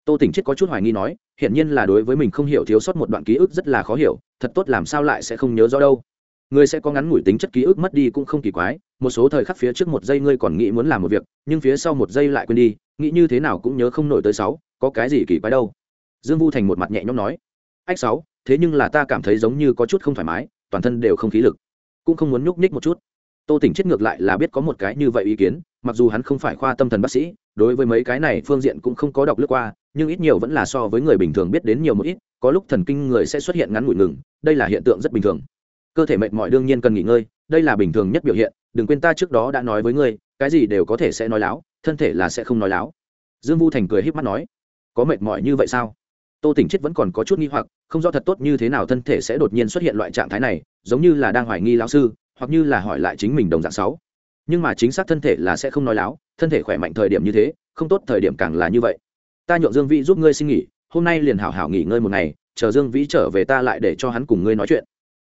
Tô tỉnh chết có chút hoài nghi nói, hiển nhiên là đối với mình không hiểu thiếu sót một đoạn ký ức rất là khó hiểu, thật tốt làm sao lại sẽ không nhớ rõ đâu người sẽ có ngắn ngủi tính chất ký ức mất đi cũng không kỳ quái, một số thời khắc phía trước một giây ngươi còn nghĩ muốn làm một việc, nhưng phía sau một giây lại quên đi, nghĩ như thế nào cũng nhớ không nổi tới sáu, có cái gì kỳ quái đâu. Dương vu thành một mặt nhẹ nhõm nói. Ách sáu, thế nhưng là ta cảm thấy giống như có chút không thoải mái, toàn thân đều không khí lực, cũng không muốn nhúc nhích một chút. Tô tỉnh chết ngược lại là biết có một cái như vậy ý kiến, mặc dù hắn không phải khoa tâm thần bác sĩ, đối với mấy cái này phương diện cũng không có đọc lướt qua, nhưng ít nhiều vẫn là so với người bình thường biết đến nhiều một ít, có lúc thần kinh người sẽ xuất hiện ngắn ngủi ngừng, đây là hiện tượng rất bình thường cơ thể mệt mỏi đương nhiên cần nghỉ ngơi, đây là bình thường nhất biểu hiện, đừng quên ta trước đó đã nói với ngươi, cái gì đều có thể sẽ nói láo, thân thể là sẽ không nói láo. Dương vu thành cười h í p mắt nói, có mệt mỏi như vậy sao? Tô tỉnh chết vẫn còn có chút nghi hoặc, không rõ thật tốt như thế nào thân thể sẽ đột nhiên xuất hiện loại trạng thái này, giống như là đang hoài nghi lão sư, hoặc như là hỏi lại chính mình đồng dạng sáu. Nhưng mà chính xác thân thể là sẽ không nói láo, thân thể khỏe mạnh thời điểm như thế, không tốt thời điểm càng là như vậy. Ta nhượng dương Vĩ giúp ngươi xin nghỉ, hôm nay liền hảo hảo nghỉ ngơi một ngày, chờ dương vĩ trở về ta lại để cho hắn cùng ngươi nói chuyện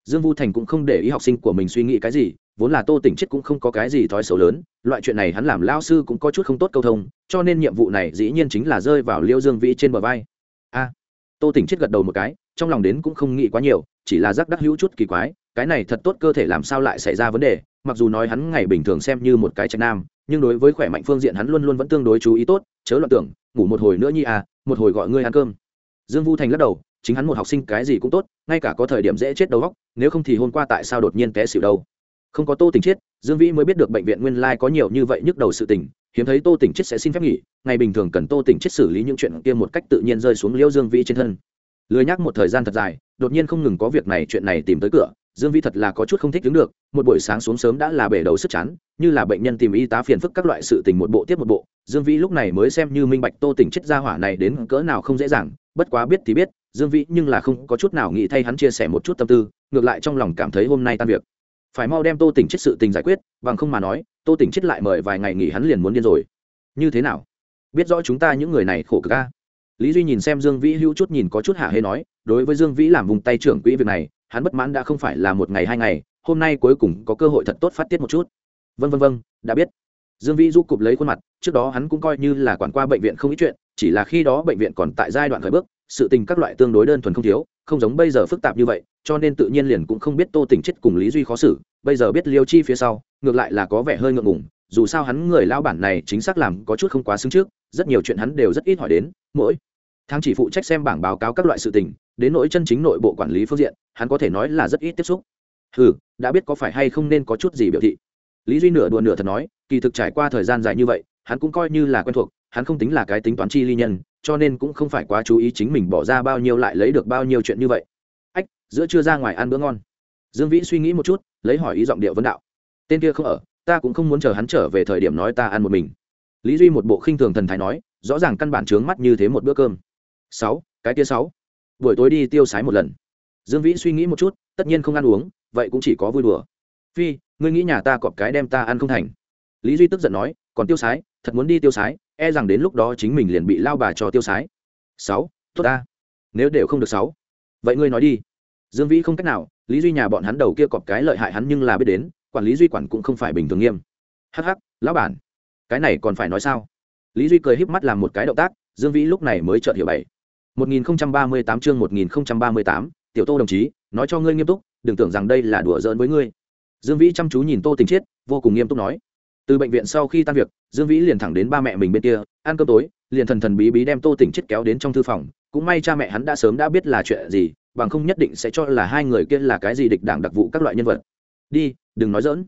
dương vu thành cũng không để ý học sinh của mình suy nghĩ cái gì, vốn là tô tỉnh chết cũng không có cái gì thói xấu lớn, loại chuyện này hắn làm lao sư cũng có chút không tốt câu thông, cho nên nhiệm vụ này dĩ nhiên chính là rơi vào liêu dương vĩ trên bờ vai. A! Tô tỉnh chết gật đầu một cái, trong lòng đến cũng không nghĩ quá nhiều, chỉ là giác đắc hữu chút kỳ quái, cái này thật tốt cơ thể làm sao lại xảy ra vấn đề, mặc dù nói hắn ngày bình thường xem như một cái trạch nam, nhưng đối với khỏe mạnh phương diện hắn luôn luôn vẫn tương đối chú ý tốt, chớ loạn tưởng, ngủ một hồi nữa nhi à một hồi gọi ngươi ăn cơm. Dương vu thành lắc đầu chính hắn một học sinh cái gì cũng tốt, ngay cả có thời điểm dễ chết đầu góc nếu không thì hôm qua tại sao đột nhiên té xỉu đâu? Không có tô tỉnh chết, dương vĩ mới biết được bệnh viện nguyên lai có nhiều như vậy nhức đầu sự tình, hiếm thấy tô tỉnh chết sẽ xin phép nghỉ, ngày bình thường cần tô tỉnh chết xử lý những chuyện kia một cách tự nhiên rơi xuống liễu dương vĩ trên thân. Lười nhắc một thời gian thật dài, đột nhiên không ngừng có việc này chuyện này tìm tới cửa, dương vĩ thật là có chút không thích đứng được, một buổi sáng xuống sớm đã là bể đầu sức chán, như là bệnh nhân tìm y tá phiền phức các loại sự tình một bộ tiếp một bộ, dương vĩ lúc này mới xem như minh bạch tô tỉnh chết ra hỏa này đến cỡ nào không dễ dàng, bất quá biết thì biết dương vĩ nhưng là không có chút nào nghĩ thay hắn chia sẻ một chút tâm tư, ngược lại trong lòng cảm thấy hôm nay tan việc. Phải mau đem tô tỉnh chết sự tình giải quyết, bằng không mà nói, tô tỉnh chết lại mời vài ngày nghỉ hắn liền muốn điên rồi. Như thế nào? Biết rõ chúng ta những người này khổ cực ca lý duy nhìn xem dương vĩ hữu chút nhìn có chút hạ hê nói, đối với dương vĩ làm vùng tay trưởng quỹ việc này, hắn bất mãn đã không phải là một ngày hai ngày, hôm nay cuối cùng có cơ hội thật tốt phát tiết một chút. Vân vân vân đã biết. Dương vĩ du cụp lấy khuôn mặt, trước đó hắn cũng coi như là quản qua bệnh viện không ít chuyện chỉ là khi đó bệnh viện còn tại giai đoạn khởi bước, sự tình các loại tương đối đơn thuần không thiếu, không giống bây giờ phức tạp như vậy, cho nên tự nhiên liền cũng không biết tô tỉnh chết cùng lý duy khó xử, bây giờ biết liêu chi phía sau, ngược lại là có vẻ hơi ngượng ngùng, dù sao hắn người lao bản này chính xác làm có chút không quá xứng trước, rất nhiều chuyện hắn đều rất ít hỏi đến, mỗi tháng chỉ phụ trách xem bảng báo cáo các loại sự tình, đến nỗi chân chính nội bộ quản lý phương diện, hắn có thể nói là rất ít tiếp xúc. Ừ đã biết có phải hay không nên có chút gì biểu thị. Lý duy nửa đùa nửa thật nói, kỳ thực trải qua thời gian dài như vậy, hắn cũng coi như là quen thuộc hắn không tính là cái tính toán chi ly nhân, cho nên cũng không phải quá chú ý chính mình bỏ ra bao nhiêu lại lấy được bao nhiêu chuyện như vậy. Ách, giữa trưa ra ngoài ăn bữa ngon. Dương vĩ suy nghĩ một chút, lấy hỏi ý giọng điệu vấn đạo. Tên kia không ở, ta cũng không muốn chờ hắn trở về thời điểm nói ta ăn một mình. Lý duy một bộ khinh thường thần thái nói, rõ ràng căn bản trướng mắt như thế một bữa cơm. Sáu, cái kia sáu. Buổi tối đi tiêu sái một lần. Dương vĩ suy nghĩ một chút, tất nhiên không ăn uống, vậy cũng chỉ có vui đùa. Phi, ngươi nghĩ nhà ta cọp cái đem ta ăn không thành? Lý duy tức giận nói, còn tiêu sái, thật muốn đi tiêu sái e rằng đến lúc đó chính mình liền bị lao bà cho tiêu sái. Sáu tốt ta. Nếu đều không được sáu. Vậy ngươi nói đi. Dương vĩ không cách nào lý duy nhà bọn hắn đầu kia cọp cái lợi hại hắn nhưng là biết đến quản lý duy quản cũng không phải bình thường nghiêm. Hắc hắc lão bản. Cái này còn phải nói sao? Lý duy cười híp mắt làm một cái động tác dương vĩ lúc này mới chợt hiểu bảy. 1038 chương 1038, tiểu tô đồng chí nói cho ngươi nghiêm túc đừng tưởng rằng đây là đùa giỡn với ngươi. Dương vĩ chăm chú nhìn tô tình chiết vô cùng nghiêm túc nói từ bệnh viện sau khi tan việc, dương vĩ liền thẳng đến ba mẹ mình bên kia, ăn cơm tối, liền thần thần bí bí đem tô tình chết kéo đến trong thư phòng. Cũng may cha mẹ hắn đã sớm đã biết là chuyện gì, bằng không nhất định sẽ cho là hai người kia là cái gì địch đảng đặc vụ các loại nhân vật. Đi, đừng nói dỡn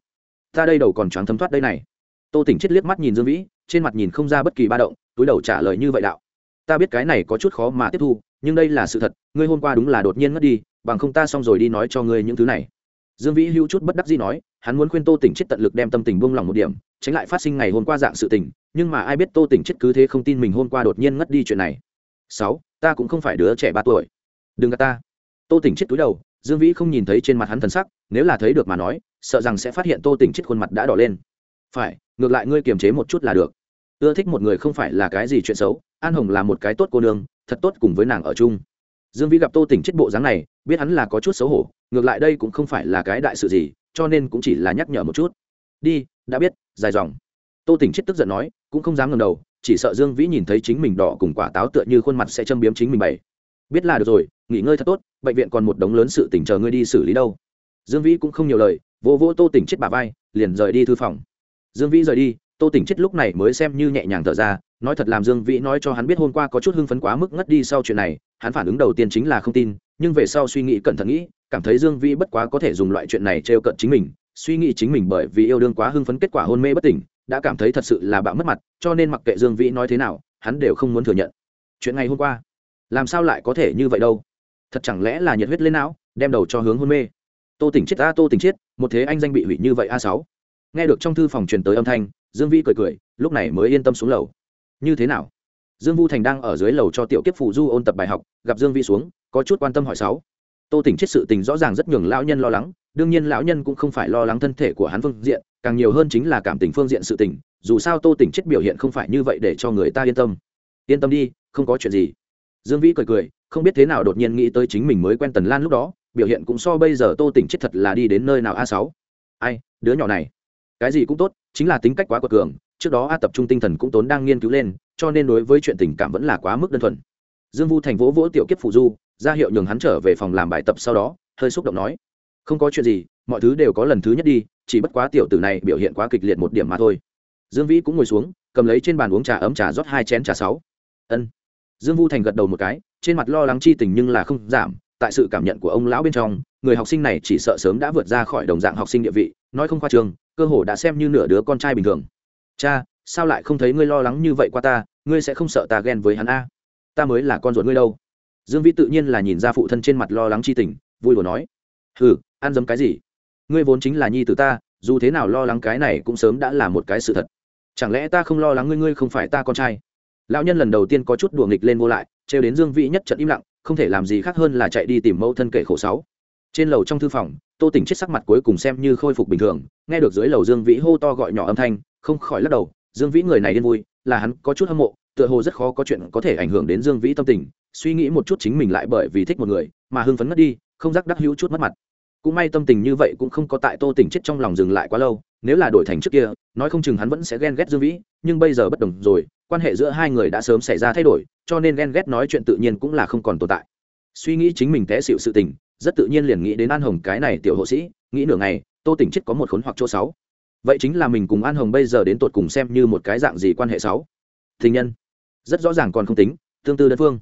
ta đây đầu còn choáng thấm thoát đây này. Tô tỉnh chết liếc mắt nhìn dương vĩ, trên mặt nhìn không ra bất kỳ ba động, túi đầu trả lời như vậy đạo. Ta biết cái này có chút khó mà tiếp thu, nhưng đây là sự thật, ngươi hôm qua đúng là đột nhiên mất đi, bằng không ta xong rồi đi nói cho ngươi những thứ này dương vĩ hữu chút bất đắc dĩ nói, hắn muốn khuyên tô tỉnh chết tận lực đem tâm tình buông lỏng một điểm, tránh lại phát sinh ngày hôm qua dạng sự tình, nhưng mà ai biết tô tỉnh chết cứ thế không tin mình hôm qua đột nhiên ngất đi chuyện này. Sáu, ta cũng không phải đứa trẻ ba tuổi. Đừng gạt ta. Tô tỉnh chết túi đầu, dương vĩ không nhìn thấy trên mặt hắn thần sắc, nếu là thấy được mà nói, sợ rằng sẽ phát hiện tô tỉnh chết khuôn mặt đã đỏ lên. Phải, ngược lại ngươi kiềm chế một chút là được. Ưa thích một người không phải là cái gì chuyện xấu, an hồng là một cái tốt cô nương, thật tốt cùng với nàng ở chung dương vĩ gặp tô tỉnh chết bộ dáng này, biết hắn là có chút xấu hổ, ngược lại đây cũng không phải là cái đại sự gì, cho nên cũng chỉ là nhắc nhở một chút. Đi, đã biết, dài dòng. Tô tỉnh chết tức giận nói, cũng không dám ngầm đầu, chỉ sợ dương vĩ nhìn thấy chính mình đỏ cùng quả táo tựa như khuôn mặt sẽ châm biếm chính mình bày biết là được rồi, nghỉ ngơi thật tốt, bệnh viện còn một đống lớn sự tỉnh chờ ngươi đi xử lý đâu. Dương vĩ cũng không nhiều lời vô vô tô tỉnh chết bà vai, liền rời đi thư phòng. Dương vĩ rời đi, tô tỉnh chết lúc này mới xem như nhẹ nhàng thở ra nói thật làm dương vĩ nói cho hắn biết hôm qua có chút hưng phấn quá mức ngất đi sau chuyện này, hắn phản ứng đầu tiên chính là không tin, nhưng về sau suy nghĩ cẩn thận nghĩ, cảm thấy dương vĩ bất quá có thể dùng loại chuyện này trêu cận chính mình, suy nghĩ chính mình bởi vì yêu đương quá hưng phấn kết quả hôn mê bất tỉnh, đã cảm thấy thật sự là bạo mất mặt, cho nên mặc kệ dương vĩ nói thế nào, hắn đều không muốn thừa nhận. Chuyện ngày hôm qua, làm sao lại có thể như vậy đâu? Thật chẳng lẽ là nhiệt huyết lên não, đem đầu cho hướng hôn mê? Tô tỉnh chết a, tô tỉnh chết, một thế anh danh bị hủy như vậy a sáu. Nghe được trong thư phòng truyền tới âm thanh, dương vĩ cười cười, lúc này mới yên tâm xuống lầu như thế nào? Dương vu thành đang ở dưới lầu cho tiểu kiếp phụ du ôn tập bài học, gặp dương vĩ xuống, có chút quan tâm hỏi sáu. Tô tỉnh chết sự tình rõ ràng rất nhường lão nhân lo lắng, đương nhiên lão nhân cũng không phải lo lắng thân thể của hắn phương diện, càng nhiều hơn chính là cảm tình phương diện sự tình, dù sao tô tỉnh chết biểu hiện không phải như vậy để cho người ta yên tâm. Yên tâm đi, không có chuyện gì. Dương vĩ cười cười, không biết thế nào đột nhiên nghĩ tới chính mình mới quen tần lan lúc đó, biểu hiện cũng so bây giờ tô tỉnh chết thật là đi đến nơi nào a sáu. Ai, đứa nhỏ này. Cái gì cũng tốt, chính là tính cách quá quật cường trước đó a tập trung tinh thần cũng tốn đang nghiên cứu lên, cho nên đối với chuyện tình cảm vẫn là quá mức đơn thuần. Dương vu thành vỗ vỗ tiểu kiếp phụ du, ra hiệu nhường hắn trở về phòng làm bài tập sau đó, hơi xúc động nói, không có chuyện gì, mọi thứ đều có lần thứ nhất đi, chỉ bất quá tiểu tử này biểu hiện quá kịch liệt một điểm mà thôi. Dương vĩ cũng ngồi xuống, cầm lấy trên bàn uống trà ấm trà rót hai chén trà sáu. Ân. Dương vu thành gật đầu một cái, trên mặt lo lắng chi tình nhưng là không giảm, tại sự cảm nhận của ông lão bên trong, người học sinh này chỉ sợ sớm đã vượt ra khỏi đồng dạng học sinh địa vị, nói không khoa trường, cơ hồ đã xem như nửa đứa con trai bình thường cha, sao lại không thấy ngươi lo lắng như vậy qua ta? Ngươi sẽ không sợ ta ghen với hắn a? Ta mới là con ruột ngươi đâu. Dương vĩ tự nhiên là nhìn ra phụ thân trên mặt lo lắng chi tình, vui đùa nói. Hừ, ăn dấm cái gì? Ngươi vốn chính là nhi tử ta, dù thế nào lo lắng cái này cũng sớm đã là một cái sự thật. Chẳng lẽ ta không lo lắng ngươi ngươi không phải ta con trai? Lão nhân lần đầu tiên có chút đùa nghịch lên vô lại, trêu đến dương vĩ nhất trận im lặng, không thể làm gì khác hơn là chạy đi tìm mẫu thân kể khổ sáu trên lầu trong thư phòng, tô tỉnh chết sắc mặt cuối cùng xem như khôi phục bình thường, nghe được dưới lầu dương vĩ hô to gọi nhỏ âm thanh, không khỏi lắc đầu, dương vĩ người này điên vui, là hắn có chút hâm mộ, tựa hồ rất khó có chuyện có thể ảnh hưởng đến dương vĩ tâm tình, suy nghĩ một chút chính mình lại bởi vì thích một người, mà hưng phấn mất đi, không rắc đắc hữu chút mất mặt. Cũng may tâm tình như vậy cũng không có tại tô tỉnh chết trong lòng dừng lại quá lâu, nếu là đổi thành trước kia, nói không chừng hắn vẫn sẽ ghen ghét dương vĩ, nhưng bây giờ bất đồng rồi, quan hệ giữa hai người đã sớm xảy ra thay đổi, cho nên ghen ghét nói chuyện tự nhiên cũng là không còn tồn tại. Suy nghĩ chính mình té xịu sự tình rất tự nhiên liền nghĩ đến an hồng cái này tiểu hộ sĩ, nghĩ nửa ngày, tô tỉnh chết có một khốn hoặc chỗ sáu. Vậy chính là mình cùng an hồng bây giờ đến tột cùng xem như một cái dạng gì quan hệ sáu? Tình nhân. Rất rõ ràng còn không tính, tương tư đơn phương.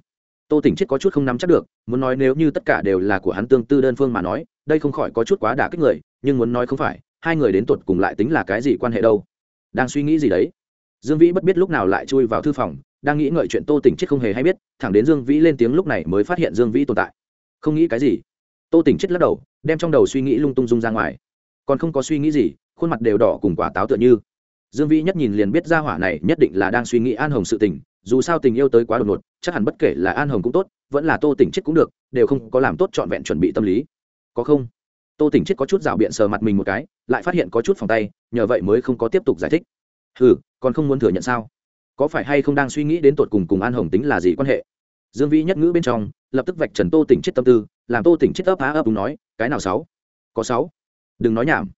Tô tỉnh chết có chút không nắm chắc được, muốn nói nếu như tất cả đều là của hắn tương tư đơn phương mà nói, đây không khỏi có chút quá đả kích người, nhưng muốn nói không phải, hai người đến tột cùng lại tính là cái gì quan hệ đâu? Đang suy nghĩ gì đấy? Dương vĩ bất biết lúc nào lại chui vào thư phòng, đang nghĩ ngợi chuyện tô tỉnh chết không hề hay biết, thẳng đến dương vĩ lên tiếng lúc này mới phát hiện dương vĩ tồn tại. Không nghĩ cái gì tô tỉnh chết lắc đầu, đem trong đầu suy nghĩ lung tung dung ra ngoài. Còn không có suy nghĩ gì, khuôn mặt đều đỏ cùng quả táo tựa như. Dương vĩ nhất nhìn liền biết ra hỏa này nhất định là đang suy nghĩ an hồng sự tình, dù sao tình yêu tới quá đột ngột, chắc hẳn bất kể là an hồng cũng tốt, vẫn là tô tỉnh chết cũng được, đều không có làm tốt trọn vẹn chuẩn bị tâm lý. Có không? Tô tỉnh chết có chút rảo biện sờ mặt mình một cái, lại phát hiện có chút phòng tay, nhờ vậy mới không có tiếp tục giải thích. Ừ còn không muốn thừa nhận sao? Có phải hay không đang suy nghĩ đến tột cùng cùng an hồng tính là gì quan hệ? Dương vĩ nhất ngữ bên trong, lập tức vạch trần tô tỉnh chết tâm tư, làm tô tỉnh chết ấp á ấp đúng nói, cái nào sáu? Có sáu? Đừng nói nhảm.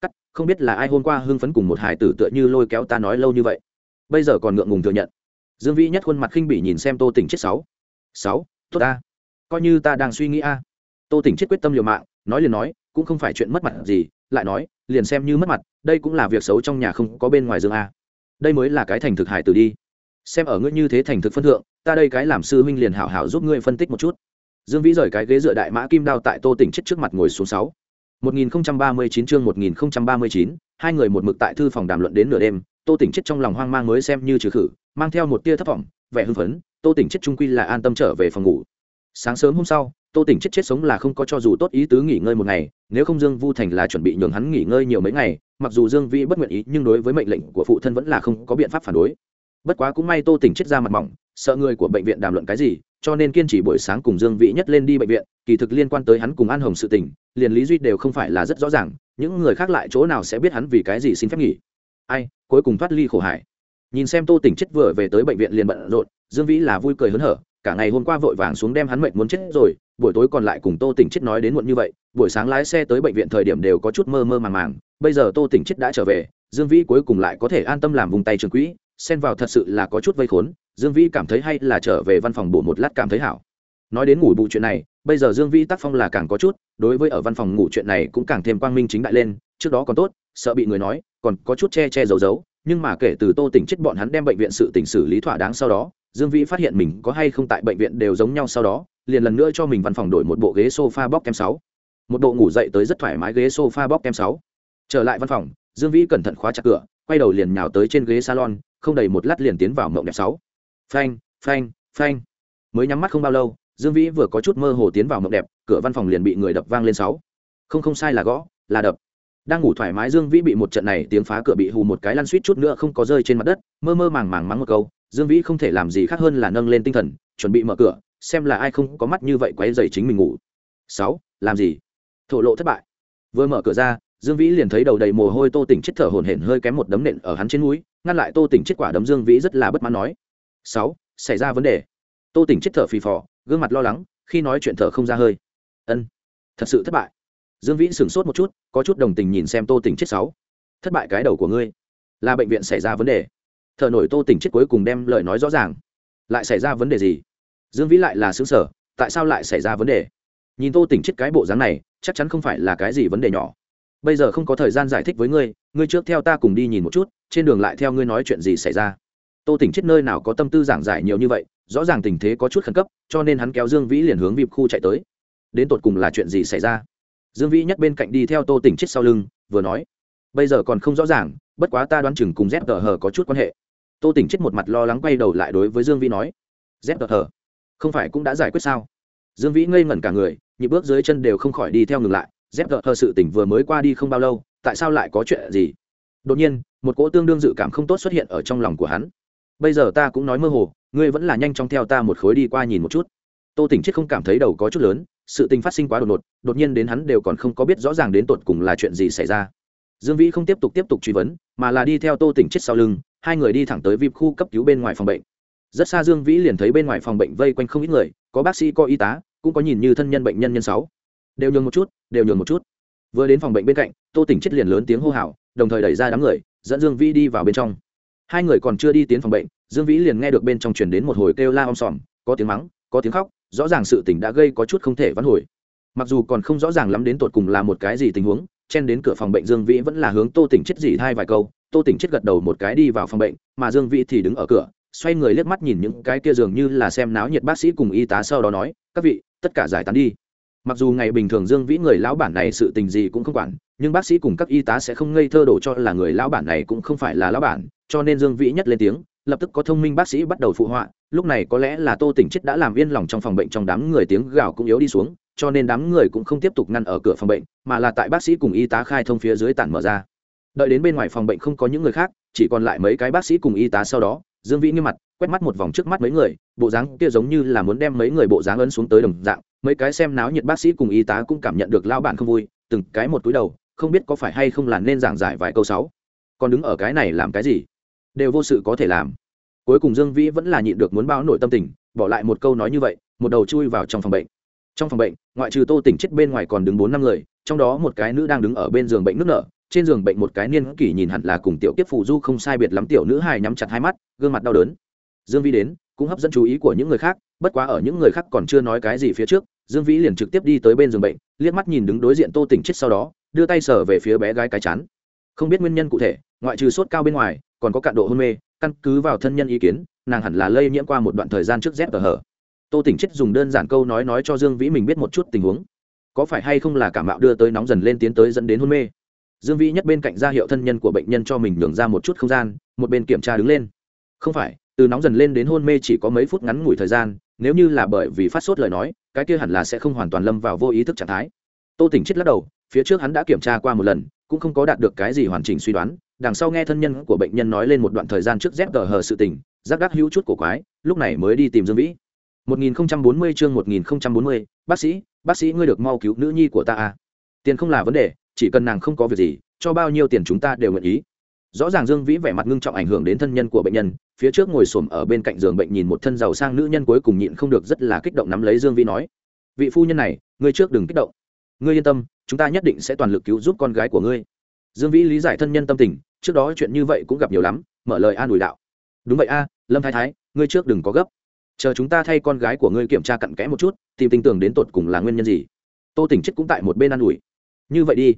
Cắt, không biết là ai hôm qua hưng phấn cùng một hải tử tựa như lôi kéo ta nói lâu như vậy. Bây giờ còn ngượng ngùng thừa nhận. Dương vĩ nhất khuôn mặt khinh bỉ nhìn xem tô tỉnh chết sáu. Sáu, tốt ta. Coi như ta đang suy nghĩ a. Tô tỉnh chết quyết tâm liều mạng, nói liền nói, cũng không phải chuyện mất mặt gì, lại nói, liền xem như mất mặt, đây cũng là việc xấu trong nhà không có bên ngoài dương a. Đây mới là cái thành thực hải tử đi xem ở ngươi như thế thành thực phân thượng ta đây cái làm sư huynh liền hảo hảo giúp ngươi phân tích một chút dương vĩ rời cái ghế dựa đại mã kim đao tại tô tỉnh chết trước mặt ngồi xuống sáu 1039 chương 1039, hai người một mực tại thư phòng đàm luận đến nửa đêm, Tô Tỉnh chết trong lòng hoang mang mới xem như trừ khử, mang theo một tia thất vọng, vẻ hưng phấn, Tô Tỉnh chết trung quy là an tâm trở về phòng ngủ. Sáng sớm hôm sau, Tô Tỉnh chết chết sống là không có cho dù tốt ý tứ nghỉ ngơi một ngày, nếu không Dương Vu Thành là chuẩn bị nhường hắn nghỉ ngơi nhiều mấy ngày, mặc dù Dương Vĩ bất nguyện ý, nhưng đối với mệnh lệnh của phụ thân vẫn là không có biện pháp phản đối. Bất quá cũng may Tô Tỉnh chết ra mặt mỏng, sợ người của bệnh viện đàm luận cái gì, cho nên kiên trì buổi sáng cùng Dương Vĩ nhất lên đi bệnh viện, kỳ thực liên quan tới hắn cùng An Hồng sự tình, liền lý duy đều không phải là rất rõ ràng, những người khác lại chỗ nào sẽ biết hắn vì cái gì xin phép nghỉ. Ai, cuối cùng thoát ly khổ hải. Nhìn xem Tô Tỉnh chết vừa về tới bệnh viện liền bận rộn, Dương Vĩ là vui cười hớn hở, cả ngày hôm qua vội vàng xuống đem hắn mệnh muốn chết rồi, buổi tối còn lại cùng Tô Tỉnh chết nói đến muộn như vậy, buổi sáng lái xe tới bệnh viện thời điểm đều có chút mơ mơ màng màng, bây giờ Tô Tỉnh chết đã trở về, Dương Vĩ cuối cùng lại có thể an tâm làm vùng tay trường quỹ, xen vào thật sự là có chút vây khốn, dương vĩ cảm thấy hay là trở về văn phòng bổ một lát cảm thấy hảo. Nói đến ngủ bù chuyện này bây giờ dương vĩ tác phong là càng có chút đối với ở văn phòng ngủ chuyện này cũng càng thêm quang minh chính đại lên trước đó còn tốt sợ bị người nói còn có chút che che giấu giấu nhưng mà kể từ tô tỉnh chết bọn hắn đem bệnh viện sự tỉnh xử lý thỏa đáng sau đó dương vĩ phát hiện mình có hay không tại bệnh viện đều giống nhau sau đó liền lần nữa cho mình văn phòng đổi một bộ ghế sofa bóc kem sáu. Một bộ ngủ dậy tới rất thoải mái ghế sofa bóc kem sáu. Trở lại văn phòng dương vĩ cẩn thận khóa chặt cửa quay đầu liền nhào tới trên ghế salon không đầy một lát liền tiến vào mộng đẹp sáu. Phanh phanh phanh. Mới nhắm mắt không bao lâu, dương vĩ vừa có chút mơ hồ tiến vào mộng đẹp, cửa văn phòng liền bị người đập vang lên sáu. Không không sai là gõ, là đập. Đang ngủ thoải mái dương vĩ bị một trận này tiếng phá cửa bị hù một cái lăn suýt chút nữa không có rơi trên mặt đất, mơ mơ màng màng mắng một câu, dương vĩ không thể làm gì khác hơn là nâng lên tinh thần, chuẩn bị mở cửa, xem là ai không có mắt như vậy quấy dày chính mình ngủ. Sáu, làm gì? Thổ lộ thất bại. Vừa mở cửa ra, dương vĩ liền thấy đầu đầy mồ hôi tô tỉnh, chết thở hổn hển, hơi kém một đấm nện ở hắn trên núi ngăn lại tô tỉnh chết quả đấm dương vĩ rất là bất mãn nói. Sáu, xảy ra vấn đề. Tô tỉnh chết thở phì phò, gương mặt lo lắng, khi nói chuyện thở không ra hơi. Ân, thật sự thất bại. Dương vĩ sửng sốt một chút, có chút đồng tình nhìn xem tô tỉnh chết sáu. Thất bại cái đầu của ngươi. Là bệnh viện xảy ra vấn đề. Thợ nổi tô tỉnh chết cuối cùng đem lời nói rõ ràng. Lại xảy ra vấn đề gì? Dương vĩ lại là xứng sở, tại sao lại xảy ra vấn đề? Nhìn tô tỉnh chết cái bộ dáng này, chắc chắn không phải là cái gì vấn đề nhỏ. Bây giờ không có thời gian giải thích với ngươi ngươi trước theo ta cùng đi nhìn một chút trên đường lại theo ngươi nói chuyện gì xảy ra? Tô tỉnh chết nơi nào có tâm tư giảng giải nhiều như vậy, rõ ràng tình thế có chút khẩn cấp, cho nên hắn kéo dương vĩ liền hướng vịp khu chạy tới. Đến tột cùng là chuyện gì xảy ra? Dương vĩ nhất bên cạnh đi theo tô tỉnh chết sau lưng, vừa nói, bây giờ còn không rõ ràng, bất quá ta đoán chừng cùng z tờ hờ có chút quan hệ. Tô tỉnh chết một mặt lo lắng quay đầu lại đối với dương vĩ nói, z tờ hờ không phải cũng đã giải quyết sao? Dương vĩ ngây ngẩn cả người, nhịp bước dưới chân đều không khỏi đi theo ngừng lại. Z tờ hờ sự tỉnh vừa mới qua đi không bao lâu, tại sao lại có chuyện gì? Đột nhiên, một cỗ tương đương dự cảm không tốt xuất hiện ở trong lòng của hắn. Bây giờ ta cũng nói mơ hồ, ngươi vẫn là nhanh chóng theo ta một khối đi qua nhìn một chút. Tô tỉnh chết không cảm thấy đầu có chút lớn, sự tình phát sinh quá đột ngột, đột nhiên đến hắn đều còn không có biết rõ ràng đến tột cùng là chuyện gì xảy ra. Dương vĩ không tiếp tục tiếp tục truy vấn, mà là đi theo tô tỉnh chết sau lưng, hai người đi thẳng tới vip khu cấp cứu bên ngoài phòng bệnh. Rất xa dương vĩ liền thấy bên ngoài phòng bệnh vây quanh không ít người, có bác sĩ, có y tá, cũng có nhìn như thân nhân bệnh nhân nhân sáu. Đều nhường một chút, đều nhường một chút. Vừa đến phòng bệnh bên cạnh, tô tỉnh chết liền lớn tiếng hô hào đồng thời đẩy ra đám người, dẫn dương vĩ đi vào bên trong. Hai người còn chưa đi tiến phòng bệnh, dương vĩ liền nghe được bên trong truyền đến một hồi kêu la om sòm, có tiếng mắng, có tiếng khóc, rõ ràng sự tình đã gây có chút không thể vãn hồi. Mặc dù còn không rõ ràng lắm đến tột cùng là một cái gì tình huống, chen đến cửa phòng bệnh dương vĩ vẫn là hướng tô tỉnh chết gì hai vài câu, tô tỉnh chết gật đầu một cái đi vào phòng bệnh, mà dương vĩ thì đứng ở cửa, xoay người liếc mắt nhìn những cái kia dường như là xem náo nhiệt bác sĩ cùng y tá sau đó nói, các vị, tất cả giải tán đi mặc dù ngày bình thường dương vĩ người lão bản này sự tình gì cũng không quản, nhưng bác sĩ cùng các y tá sẽ không ngây thơ đổ cho là người lão bản này cũng không phải là lão bản, cho nên dương vĩ nhất lên tiếng, lập tức có thông minh bác sĩ bắt đầu phụ họa, lúc này có lẽ là tô tỉnh chết đã làm yên lòng trong phòng bệnh trong đám người tiếng gào cũng yếu đi xuống, cho nên đám người cũng không tiếp tục ngăn ở cửa phòng bệnh, mà là tại bác sĩ cùng y tá khai thông phía dưới tản mở ra. Đợi đến bên ngoài phòng bệnh không có những người khác, chỉ còn lại mấy cái bác sĩ cùng y tá sau đó, dương vĩ nghiêm mặt, quét mắt một vòng trước mắt mấy người, bộ dáng kia giống như là muốn đem mấy người bộ dáng ấn xuống tới đồng dạng mấy cái xem náo nhiệt bác sĩ cùng y tá cũng cảm nhận được lao bản không vui, từng cái một túi đầu, không biết có phải hay không là nên giảng giải vài câu sáu. Còn đứng ở cái này làm cái gì? Đều vô sự có thể làm. Cuối cùng dương vĩ vẫn là nhịn được muốn báo nổi tâm tình, bỏ lại một câu nói như vậy, một đầu chui vào trong phòng bệnh. Trong phòng bệnh, ngoại trừ tô tỉnh chết bên ngoài còn đứng bốn năm người, trong đó một cái nữ đang đứng ở bên giường bệnh nước nở, trên giường bệnh một cái niên kỷ nhìn hẳn là cùng tiểu tiếp phù du không sai biệt lắm tiểu nữ hài nhắm chặt hai mắt, gương mặt đau đớn. Dương vĩ đến, cũng hấp dẫn chú ý của những người khác, bất quá ở những người khác còn chưa nói cái gì phía trước dương vĩ liền trực tiếp đi tới bên giường bệnh, liếc mắt nhìn đứng đối diện tô tỉnh chết sau đó, đưa tay sờ về phía bé gái cái chán. Không biết nguyên nhân cụ thể, ngoại trừ sốt cao bên ngoài, còn có cạn độ hôn mê, căn cứ vào thân nhân ý kiến, nàng hẳn là lây nhiễm qua một đoạn thời gian trước rét ở hở tô tỉnh chết dùng đơn giản câu nói nói cho dương vĩ mình biết một chút tình huống. Có phải hay không là cảm mạo đưa tới nóng dần lên tiến tới dẫn đến hôn mê? Dương vĩ nhất bên cạnh ra hiệu thân nhân của bệnh nhân cho mình nhường ra một chút không gian, một bên kiểm tra đứng lên. Không phải, từ nóng dần lên đến hôn mê chỉ có mấy phút ngắn ngủi thời gian, nếu như là bởi vì phát sốt lời nói cái kia hẳn là sẽ không hoàn toàn lâm vào vô ý thức trạng thái. Tô tỉnh chết lắc đầu phía trước hắn đã kiểm tra qua một lần cũng không có đạt được cái gì hoàn chỉnh suy đoán đằng sau nghe thân nhân của bệnh nhân nói lên một đoạn thời gian trước dép tờ hờ sự tình giác đắc hữu chút cổ quái lúc này mới đi tìm dương vĩ. 1040 chương 1040, bác sĩ bác sĩ ngươi được mau cứu nữ nhi của ta à? Tiền không là vấn đề chỉ cần nàng không có việc gì cho bao nhiêu tiền chúng ta đều nguyện ý rõ ràng dương vĩ vẻ mặt ngưng trọng ảnh hưởng đến thân nhân của bệnh nhân, phía trước ngồi xổm ở bên cạnh giường bệnh nhìn một thân giàu sang nữ nhân cuối cùng nhịn không được rất là kích động nắm lấy dương vĩ nói, vị phu nhân này, ngươi trước đừng kích động. Ngươi yên tâm, chúng ta nhất định sẽ toàn lực cứu giúp con gái của ngươi. Dương vĩ lý giải thân nhân tâm tình, trước đó chuyện như vậy cũng gặp nhiều lắm, mở lời an ủi đạo, đúng vậy a, lâm thái thái, ngươi trước đừng có gấp. Chờ chúng ta thay con gái của ngươi kiểm tra cặn kẽ một chút, tìm tin tưởng đến tột cùng là nguyên nhân gì. Tô tỉnh chết cũng tại một bên an ủi, như vậy đi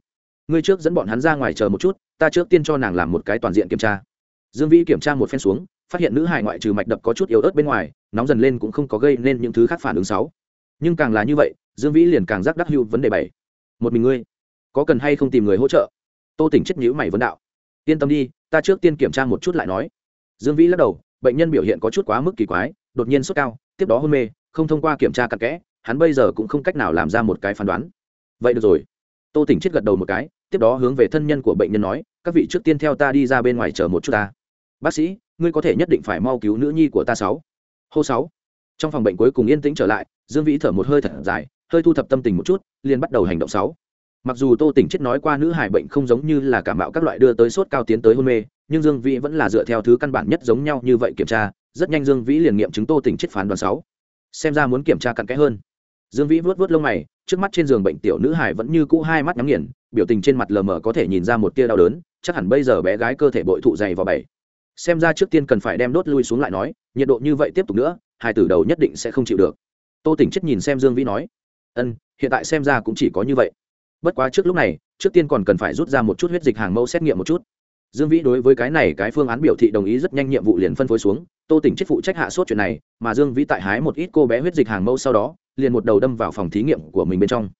ngươi trước dẫn bọn hắn ra ngoài chờ một chút, ta trước tiên cho nàng làm một cái toàn diện kiểm tra. Dương vĩ kiểm tra một phen xuống, phát hiện nữ hài ngoại trừ mạch đập có chút yếu ớt bên ngoài, nóng dần lên cũng không có gây nên những thứ khác phản ứng xấu. Nhưng càng là như vậy, dương vĩ liền càng giác đắc hữu vấn đề bảy. Một mình ngươi, có cần hay không tìm người hỗ trợ? Tô tỉnh chết nhữ mày vấn đạo. Yên tâm đi, ta trước tiên kiểm tra một chút lại nói. Dương vĩ lắc đầu, bệnh nhân biểu hiện có chút quá mức kỳ quái, đột nhiên sốt cao, tiếp đó hôn mê, không thông qua kiểm tra cặn kẽ, hắn bây giờ cũng không cách nào làm ra một cái phán đoán. Vậy được rồi. Tô tỉnh chết gật đầu một cái tiếp đó hướng về thân nhân của bệnh nhân nói, các vị trước tiên theo ta đi ra bên ngoài chờ một chút ta. Bác sĩ, ngươi có thể nhất định phải mau cứu nữ nhi của ta sáu. Hô sáu. Trong phòng bệnh cuối cùng yên tĩnh trở lại, dương vĩ thở một hơi thật dài, hơi thu thập tâm tình một chút, liền bắt đầu hành động sáu. Mặc dù tô tỉnh chết nói qua nữ hải bệnh không giống như là cảm mạo các loại đưa tới sốt cao tiến tới hôn mê, nhưng dương vĩ vẫn là dựa theo thứ căn bản nhất giống nhau như vậy kiểm tra, rất nhanh dương vĩ liền nghiệm chứng tô tỉnh chết phán đoán sáu. Xem ra muốn kiểm tra cặn kẽ hơn. Dương vĩ vuốt vuốt lông mày, trước mắt trên giường bệnh tiểu nữ hải vẫn như cũ hai mắt nhắm nghiền biểu tình trên mặt lờ mờ có thể nhìn ra một tia đau đớn, chắc hẳn bây giờ bé gái cơ thể bội thụ dày vào bảy. Xem ra trước tiên cần phải đem đốt lui xuống lại nói, nhiệt độ như vậy tiếp tục nữa, hai tử đầu nhất định sẽ không chịu được. Tô tỉnh chết nhìn xem dương vĩ nói, ân, hiện tại xem ra cũng chỉ có như vậy. Bất quá trước lúc này, trước tiên còn cần phải rút ra một chút huyết dịch hàng mẫu xét nghiệm một chút. Dương vĩ đối với cái này cái phương án biểu thị đồng ý rất nhanh nhiệm vụ liền phân phối xuống. Tô tỉnh chết phụ trách hạ sốt chuyện này, mà dương vĩ tại hái một ít cô bé huyết dịch hàng mẫu sau đó, liền một đầu đâm vào phòng thí nghiệm của mình bên trong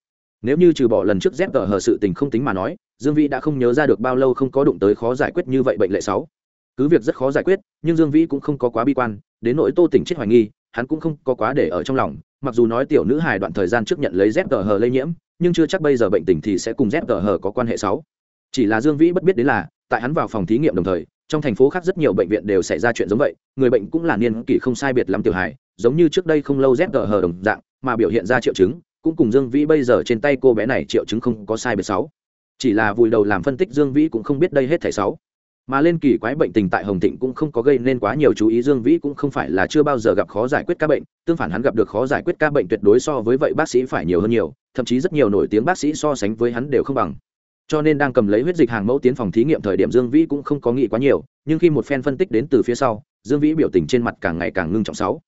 nếu như trừ bỏ lần trước dép tờ hờ sự tình không tính mà nói, dương vĩ đã không nhớ ra được bao lâu không có đụng tới khó giải quyết như vậy bệnh lệ sáu. Cứ việc rất khó giải quyết, nhưng dương vĩ cũng không có quá bi quan, đến nỗi tô tỉnh chết hoài nghi, hắn cũng không có quá để ở trong lòng, mặc dù nói tiểu nữ hài đoạn thời gian trước nhận lấy dép tờ hờ lây nhiễm, nhưng chưa chắc bây giờ bệnh tình thì sẽ cùng dép tờ hờ có quan hệ sáu. Chỉ là dương vĩ bất biết đến là, tại hắn vào phòng thí nghiệm đồng thời, trong thành phố khác rất nhiều bệnh viện đều xảy ra chuyện giống vậy, người bệnh cũng là niên kỷ không sai biệt lắm tiểu hài, giống như trước đây không lâu dép tờ hờ đồng dạng, mà biểu hiện ra triệu chứng cũng cùng dương vĩ bây giờ trên tay cô bé này triệu chứng không có sai biệt sáu. Chỉ là vùi đầu làm phân tích dương vĩ cũng không biết đây hết thảy sáu. Mà lên kỳ quái bệnh tình tại hồng thịnh cũng không có gây nên quá nhiều chú ý, dương vĩ cũng không phải là chưa bao giờ gặp khó giải quyết ca bệnh, tương phản hắn gặp được khó giải quyết ca bệnh tuyệt đối so với vậy bác sĩ phải nhiều hơn nhiều, thậm chí rất nhiều nổi tiếng bác sĩ so sánh với hắn đều không bằng. Cho nên đang cầm lấy huyết dịch hàng mẫu tiến phòng thí nghiệm thời điểm dương vĩ cũng không có nghĩ quá nhiều, nhưng khi một phen phân tích đến từ phía sau, dương vĩ biểu tình trên mặt càng ngày càng ngưng trọng sáu.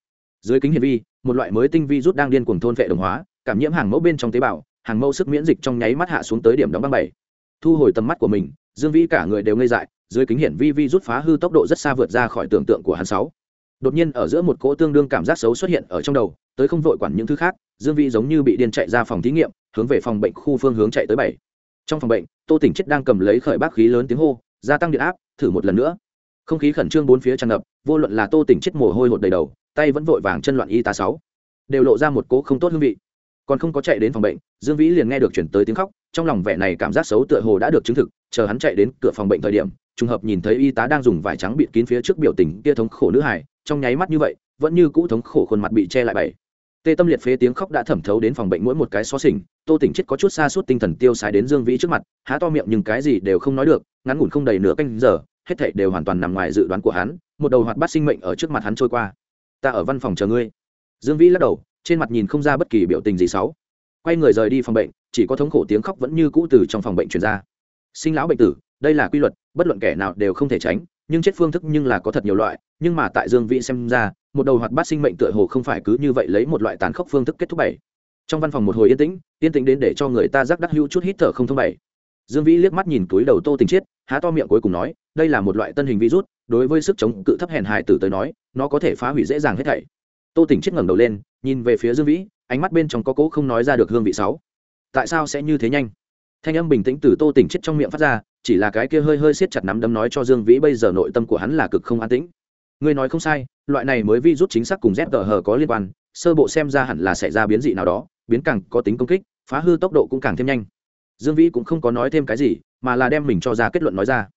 Dưới kính hiển vi, một loại mới tinh vi rút đang điên cuồng thôn vệ đồng hóa cảm nhiễm hàng mẫu bên trong tế bào, hàng mẫu sức miễn dịch trong nháy mắt hạ xuống tới điểm đóng băng bảy. Thu hồi tầm mắt của mình, dương vĩ cả người đều ngây dại, dưới kính hiển vi vi rút phá hư tốc độ rất xa vượt ra khỏi tưởng tượng của hắn sáu. Đột nhiên ở giữa một cỗ tương đương cảm giác xấu xuất hiện ở trong đầu, tới không vội quản những thứ khác, dương vĩ giống như bị điên chạy ra phòng thí nghiệm, hướng về phòng bệnh khu phương hướng chạy tới bảy. Trong phòng bệnh, tô tỉnh chết đang cầm lấy khởi bác khí lớn tiếng hô, gia tăng điện áp, thử một lần nữa. Không khí khẩn trương bốn phía tràn ngập, vô luận là tô tỉnh chết mồ hôi hột đầy đầu, tay vẫn vội vàng chân loạn y tá sáu. Đều lộ ra một cỗ không tốt hương vị còn không có chạy đến phòng bệnh, dương vĩ liền nghe được chuyển tới tiếng khóc, trong lòng vẻ này cảm giác xấu tựa hồ đã được chứng thực, chờ hắn chạy đến cửa phòng bệnh thời điểm, trùng hợp nhìn thấy y tá đang dùng vải trắng bịt kín phía trước biểu tình kia thống khổ nữ hải trong nháy mắt như vậy, vẫn như cũ thống khổ khuôn mặt bị che lại bảy tê tâm liệt phế tiếng khóc đã thẩm thấu đến phòng bệnh mỗi một cái xó xỉnh, tô tỉnh chết có chút xa suốt tinh thần tiêu sái đến dương vĩ trước mặt, há to miệng nhưng cái gì đều không nói được, ngắn ngủn không đầy nửa canh giờ, hết thảy đều hoàn toàn nằm ngoài dự đoán của hắn, một đầu hoạt bát sinh mệnh ở trước mặt hắn trôi qua. Ta ở văn phòng chờ ngươi. Dương vĩ lắc đầu trên mặt nhìn không ra bất kỳ biểu tình gì xấu. Quay người rời đi phòng bệnh, chỉ có thống khổ tiếng khóc vẫn như cũ từ trong phòng bệnh truyền ra. Sinh lão bệnh tử, đây là quy luật, bất luận kẻ nào đều không thể tránh, nhưng chết phương thức nhưng là có thật nhiều loại, nhưng mà tại dương vĩ xem ra, một đầu hoạt bát sinh mệnh tựa hồ không phải cứ như vậy lấy một loại tán khốc phương thức kết thúc bảy. Trong văn phòng một hồi yên tĩnh yên tĩnh đến để cho người ta giác đắc hữu chút hít thở không thông bảy. Dương vĩ liếc mắt nhìn túi đầu tô tình chiết, há to miệng cuối cùng nói, đây là một loại tân hình virus, đối với sức chống cự thấp hèn hại tử tới nói, nó có thể phá hủy dễ dàng hết thảy tô Tỉnh chết ngẩng đầu lên, nhìn về phía dương vĩ, ánh mắt bên trong có cỗ không nói ra được hương vị sáu. Tại sao sẽ như thế nhanh? Thanh âm bình tĩnh từ tô Tỉnh chết trong miệng phát ra, chỉ là cái kia hơi hơi siết chặt nắm đấm nói cho dương vĩ bây giờ nội tâm của hắn là cực không an tĩnh. Ngươi nói không sai, loại này mới vi rút chính xác cùng dép tờ hờ có liên quan, sơ bộ xem ra hẳn là xảy ra biến dị nào đó, biến càng có tính công kích, phá hư tốc độ cũng càng thêm nhanh. Dương vĩ cũng không có nói thêm cái gì, mà là đem mình cho ra kết luận nói ra.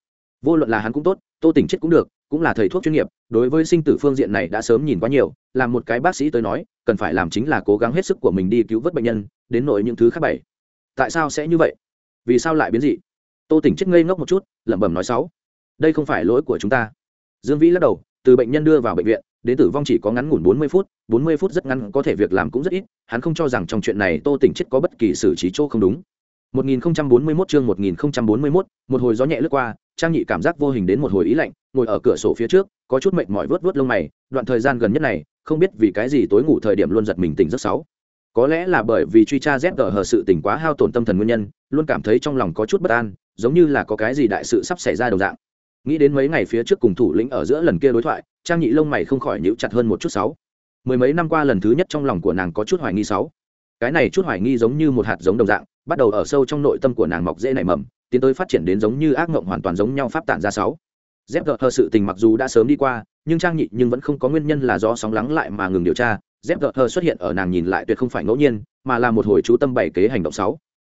Vô luận là hắn cũng tốt, tô tỉnh chết cũng được cũng là thầy thuốc chuyên nghiệp đối với sinh tử phương diện này đã sớm nhìn quá nhiều làm một cái bác sĩ tới nói cần phải làm chính là cố gắng hết sức của mình đi cứu vớt bệnh nhân đến nội những thứ khác bảy. Tại sao sẽ như vậy? Vì sao lại biến dị? Tô tỉnh chết ngây ngốc một chút lẩm bẩm nói sáu. Đây không phải lỗi của chúng ta. Dương vĩ lắc đầu từ bệnh nhân đưa vào bệnh viện đến tử vong chỉ có ngắn ngủn bốn mươi phút bốn mươi phút rất ngắn có thể việc làm cũng rất ít hắn không cho rằng trong chuyện này tô tỉnh chết có bất kỳ xử trí chỗ không đúng. 1041 chương 1041, một hồi gió nhẹ lướt qua, Trang Nhị cảm giác vô hình đến một hồi ý lạnh, ngồi ở cửa sổ phía trước, có chút mệt mỏi vớt vớt lông mày, đoạn thời gian gần nhất này, không biết vì cái gì tối ngủ thời điểm luôn giật mình tỉnh rất xấu. Có lẽ là bởi vì truy tra Z hờ sự tỉnh quá hao tổn tâm thần nguyên nhân, luôn cảm thấy trong lòng có chút bất an, giống như là có cái gì đại sự sắp xảy ra đồng dạng. Nghĩ đến mấy ngày phía trước cùng thủ lĩnh ở giữa lần kia đối thoại trang nhị lông mày không khỏi nhíu chặt hơn một chút sáu. Mười mấy năm qua lần thứ nhất trong lòng của nàng có chút hoài nghi sáu. Cái này chút hoài nghi giống như một hạt giống đồng dạng bắt đầu ở sâu trong nội tâm của nàng mọc dễ nảy mầm tiến tới phát triển đến giống như ác mộng hoàn toàn giống nhau pháp tản ra sáu. Dép gợt hờ sự tình mặc dù đã sớm đi qua, nhưng trang nhị nhưng vẫn không có nguyên nhân là do sóng lắng lại mà ngừng điều tra. Dép gợt hờ xuất hiện ở nàng nhìn lại tuyệt không phải ngẫu nhiên, mà là một hồi chú tâm bảy kế hành động sáu.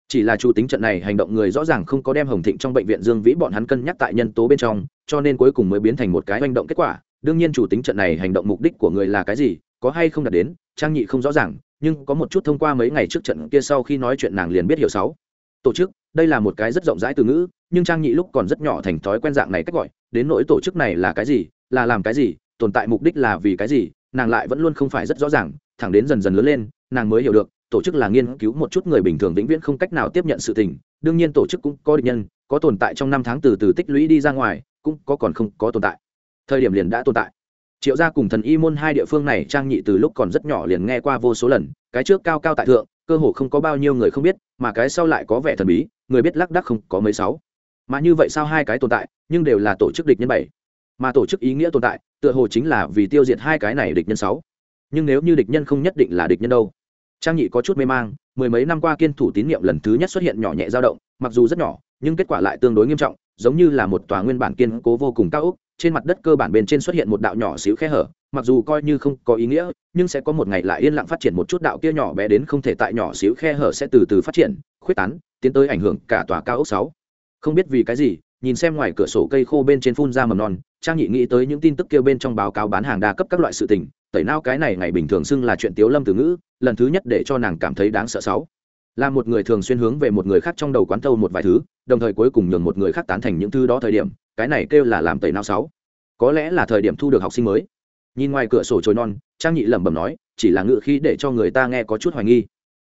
Chỉ là chủ tính trận này hành động người rõ ràng không có đem hồng thịnh trong bệnh viện dương vĩ bọn hắn cân nhắc tại nhân tố bên trong, cho nên cuối cùng mới biến thành một cái hành động kết quả. Đương nhiên chủ tính trận này hành động mục đích của người là cái gì, có hay không đạt đến, trang nhị không rõ ràng, nhưng có một chút thông qua mấy ngày trước trận kia sau khi nói chuyện nàng liền biết hiểu sáu. Tổ chức đây là một cái rất rộng rãi từ ngữ, nhưng trang nhị lúc còn rất nhỏ thành thói quen dạng này cách gọi, đến nỗi tổ chức này là cái gì, là làm cái gì, tồn tại mục đích là vì cái gì, nàng lại vẫn luôn không phải rất rõ ràng, thẳng đến dần dần lớn lên, nàng mới hiểu được, tổ chức là nghiên cứu một chút người bình thường vĩnh viễn không cách nào tiếp nhận sự tình, đương nhiên tổ chức cũng có định nhân, có tồn tại trong năm tháng từ từ tích lũy đi ra ngoài, cũng có còn không có tồn tại. Thời điểm liền đã tồn tại. Triệu gia cùng thần y môn hai địa phương này, trang nhị từ lúc còn rất nhỏ liền nghe qua vô số lần, cái trước cao cao tại thượng, cơ hồ không có bao nhiêu người không biết, mà cái sau lại có vẻ thần bí người biết lác đắc không có mấy sáu. Mà như vậy sao hai cái tồn tại, nhưng đều là tổ chức địch nhân bảy. Mà tổ chức ý nghĩa tồn tại, tựa hồ chính là vì tiêu diệt hai cái này địch nhân sáu. Nhưng nếu như địch nhân không nhất định là địch nhân đâu. Trang nhị có chút mê mang, mười mấy năm qua kiên thủ tín nhiệm lần thứ nhất xuất hiện nhỏ nhẹ dao động, mặc dù rất nhỏ, nhưng kết quả lại tương đối nghiêm trọng, giống như là một tòa nguyên bản kiên cố vô cùng cao ốc trên mặt đất cơ bản bên trên xuất hiện một đạo nhỏ xíu khe hở, mặc dù coi như không có ý nghĩa, nhưng sẽ có một ngày lại yên lặng phát triển một chút đạo kia nhỏ bé đến không thể tại nhỏ xíu khe hở sẽ từ từ phát triển, khuyết tán, tiến tới ảnh hưởng cả tòa cao ốc sáu. Không biết vì cái gì, nhìn xem ngoài cửa sổ cây khô bên trên phun ra mầm non, trang nhị nghĩ tới những tin tức kêu bên trong báo cáo bán hàng đa cấp các loại sự tình, tẩy nao cái này ngày bình thường xưng là chuyện tiếu lâm từ ngữ, lần thứ nhất để cho nàng cảm thấy đáng sợ sáu là một người thường xuyên hướng về một người khác trong đầu quán thâu một vài thứ, đồng thời cuối cùng nhường một người khác tán thành những thứ đó thời điểm, cái này kêu là làm tẩy não sáu. Có lẽ là thời điểm thu được học sinh mới. Nhìn ngoài cửa sổ trồi non, trang nhị lẩm bẩm nói, chỉ là ngự khí để cho người ta nghe có chút hoài nghi.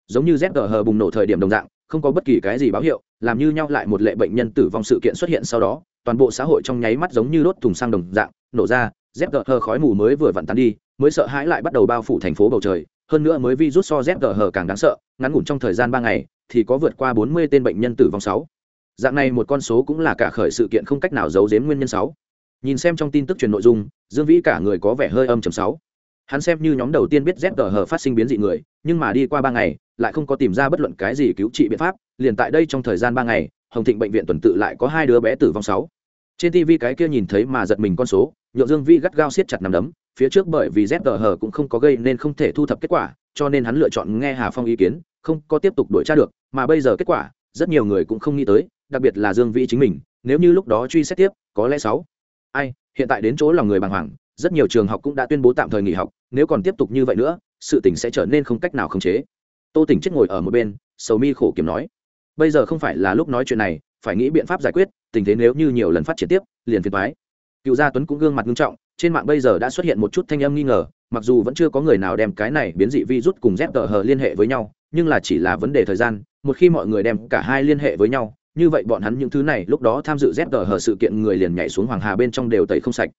Giống như rét hờ bùng nổ thời điểm đồng dạng, không có bất kỳ cái gì báo hiệu, làm như nhau lại một lệ bệnh nhân tử vong sự kiện xuất hiện sau đó, toàn bộ xã hội trong nháy mắt giống như đốt thùng xăng đồng dạng, nổ ra rét hờ khói mù mới vừa vặn tan đi, mới sợ hãi lại bắt đầu bao phủ thành phố bầu trời hơn nữa mới virus so rét hở càng đáng sợ, ngắn ngủn trong thời gian ba ngày thì có vượt qua bốn mươi tên bệnh nhân tử vong sáu. Dạng này một con số cũng là cả khởi sự kiện không cách nào giấu giếm nguyên nhân sáu. Nhìn xem trong tin tức truyền nội dung, dương vĩ cả người có vẻ hơi âm chầm sáu. Hắn xem như nhóm đầu tiên biết zg phát sinh biến dị người, nhưng mà đi qua ba ngày, lại không có tìm ra bất luận cái gì cứu trị biện pháp, liền tại đây trong thời gian ba ngày, hồng thịnh bệnh viện tuần tự lại có hai đứa bé tử vong sáu. Trên tv cái kia nhìn thấy mà giật mình con số nhượng dương vi gắt gao siết chặt nằm đấm, phía trước bởi vì zg cũng không có gây nên không thể thu thập kết quả, cho nên hắn lựa chọn nghe hà phong ý kiến, không có tiếp tục đổi tra được, mà bây giờ kết quả, rất nhiều người cũng không nghĩ tới, đặc biệt là dương vi chính mình, nếu như lúc đó truy xét tiếp, có lẽ sáu. Ai, hiện tại đến chỗ lòng người bàng hoàng, rất nhiều trường học cũng đã tuyên bố tạm thời nghỉ học, nếu còn tiếp tục như vậy nữa, sự tình sẽ trở nên không cách nào khống chế. Tô tỉnh chết ngồi ở một bên, sầu mi khổ kiểm nói. Bây giờ không phải là lúc nói chuyện này, phải nghĩ biện pháp giải quyết, tình thế nếu như nhiều lần phát triển tiếp, liền phiền thoái cựu gia tuấn cũng gương mặt nghiêm trọng, trên mạng bây giờ đã xuất hiện một chút thanh âm nghi ngờ, mặc dù vẫn chưa có người nào đem cái này biến dị virus cùng z tờ hờ liên hệ với nhau, nhưng là chỉ là vấn đề thời gian, một khi mọi người đem cả hai liên hệ với nhau, như vậy bọn hắn những thứ này lúc đó tham dự z hờ sự kiện người liền nhảy xuống hoàng hà bên trong đều tẩy không sạch.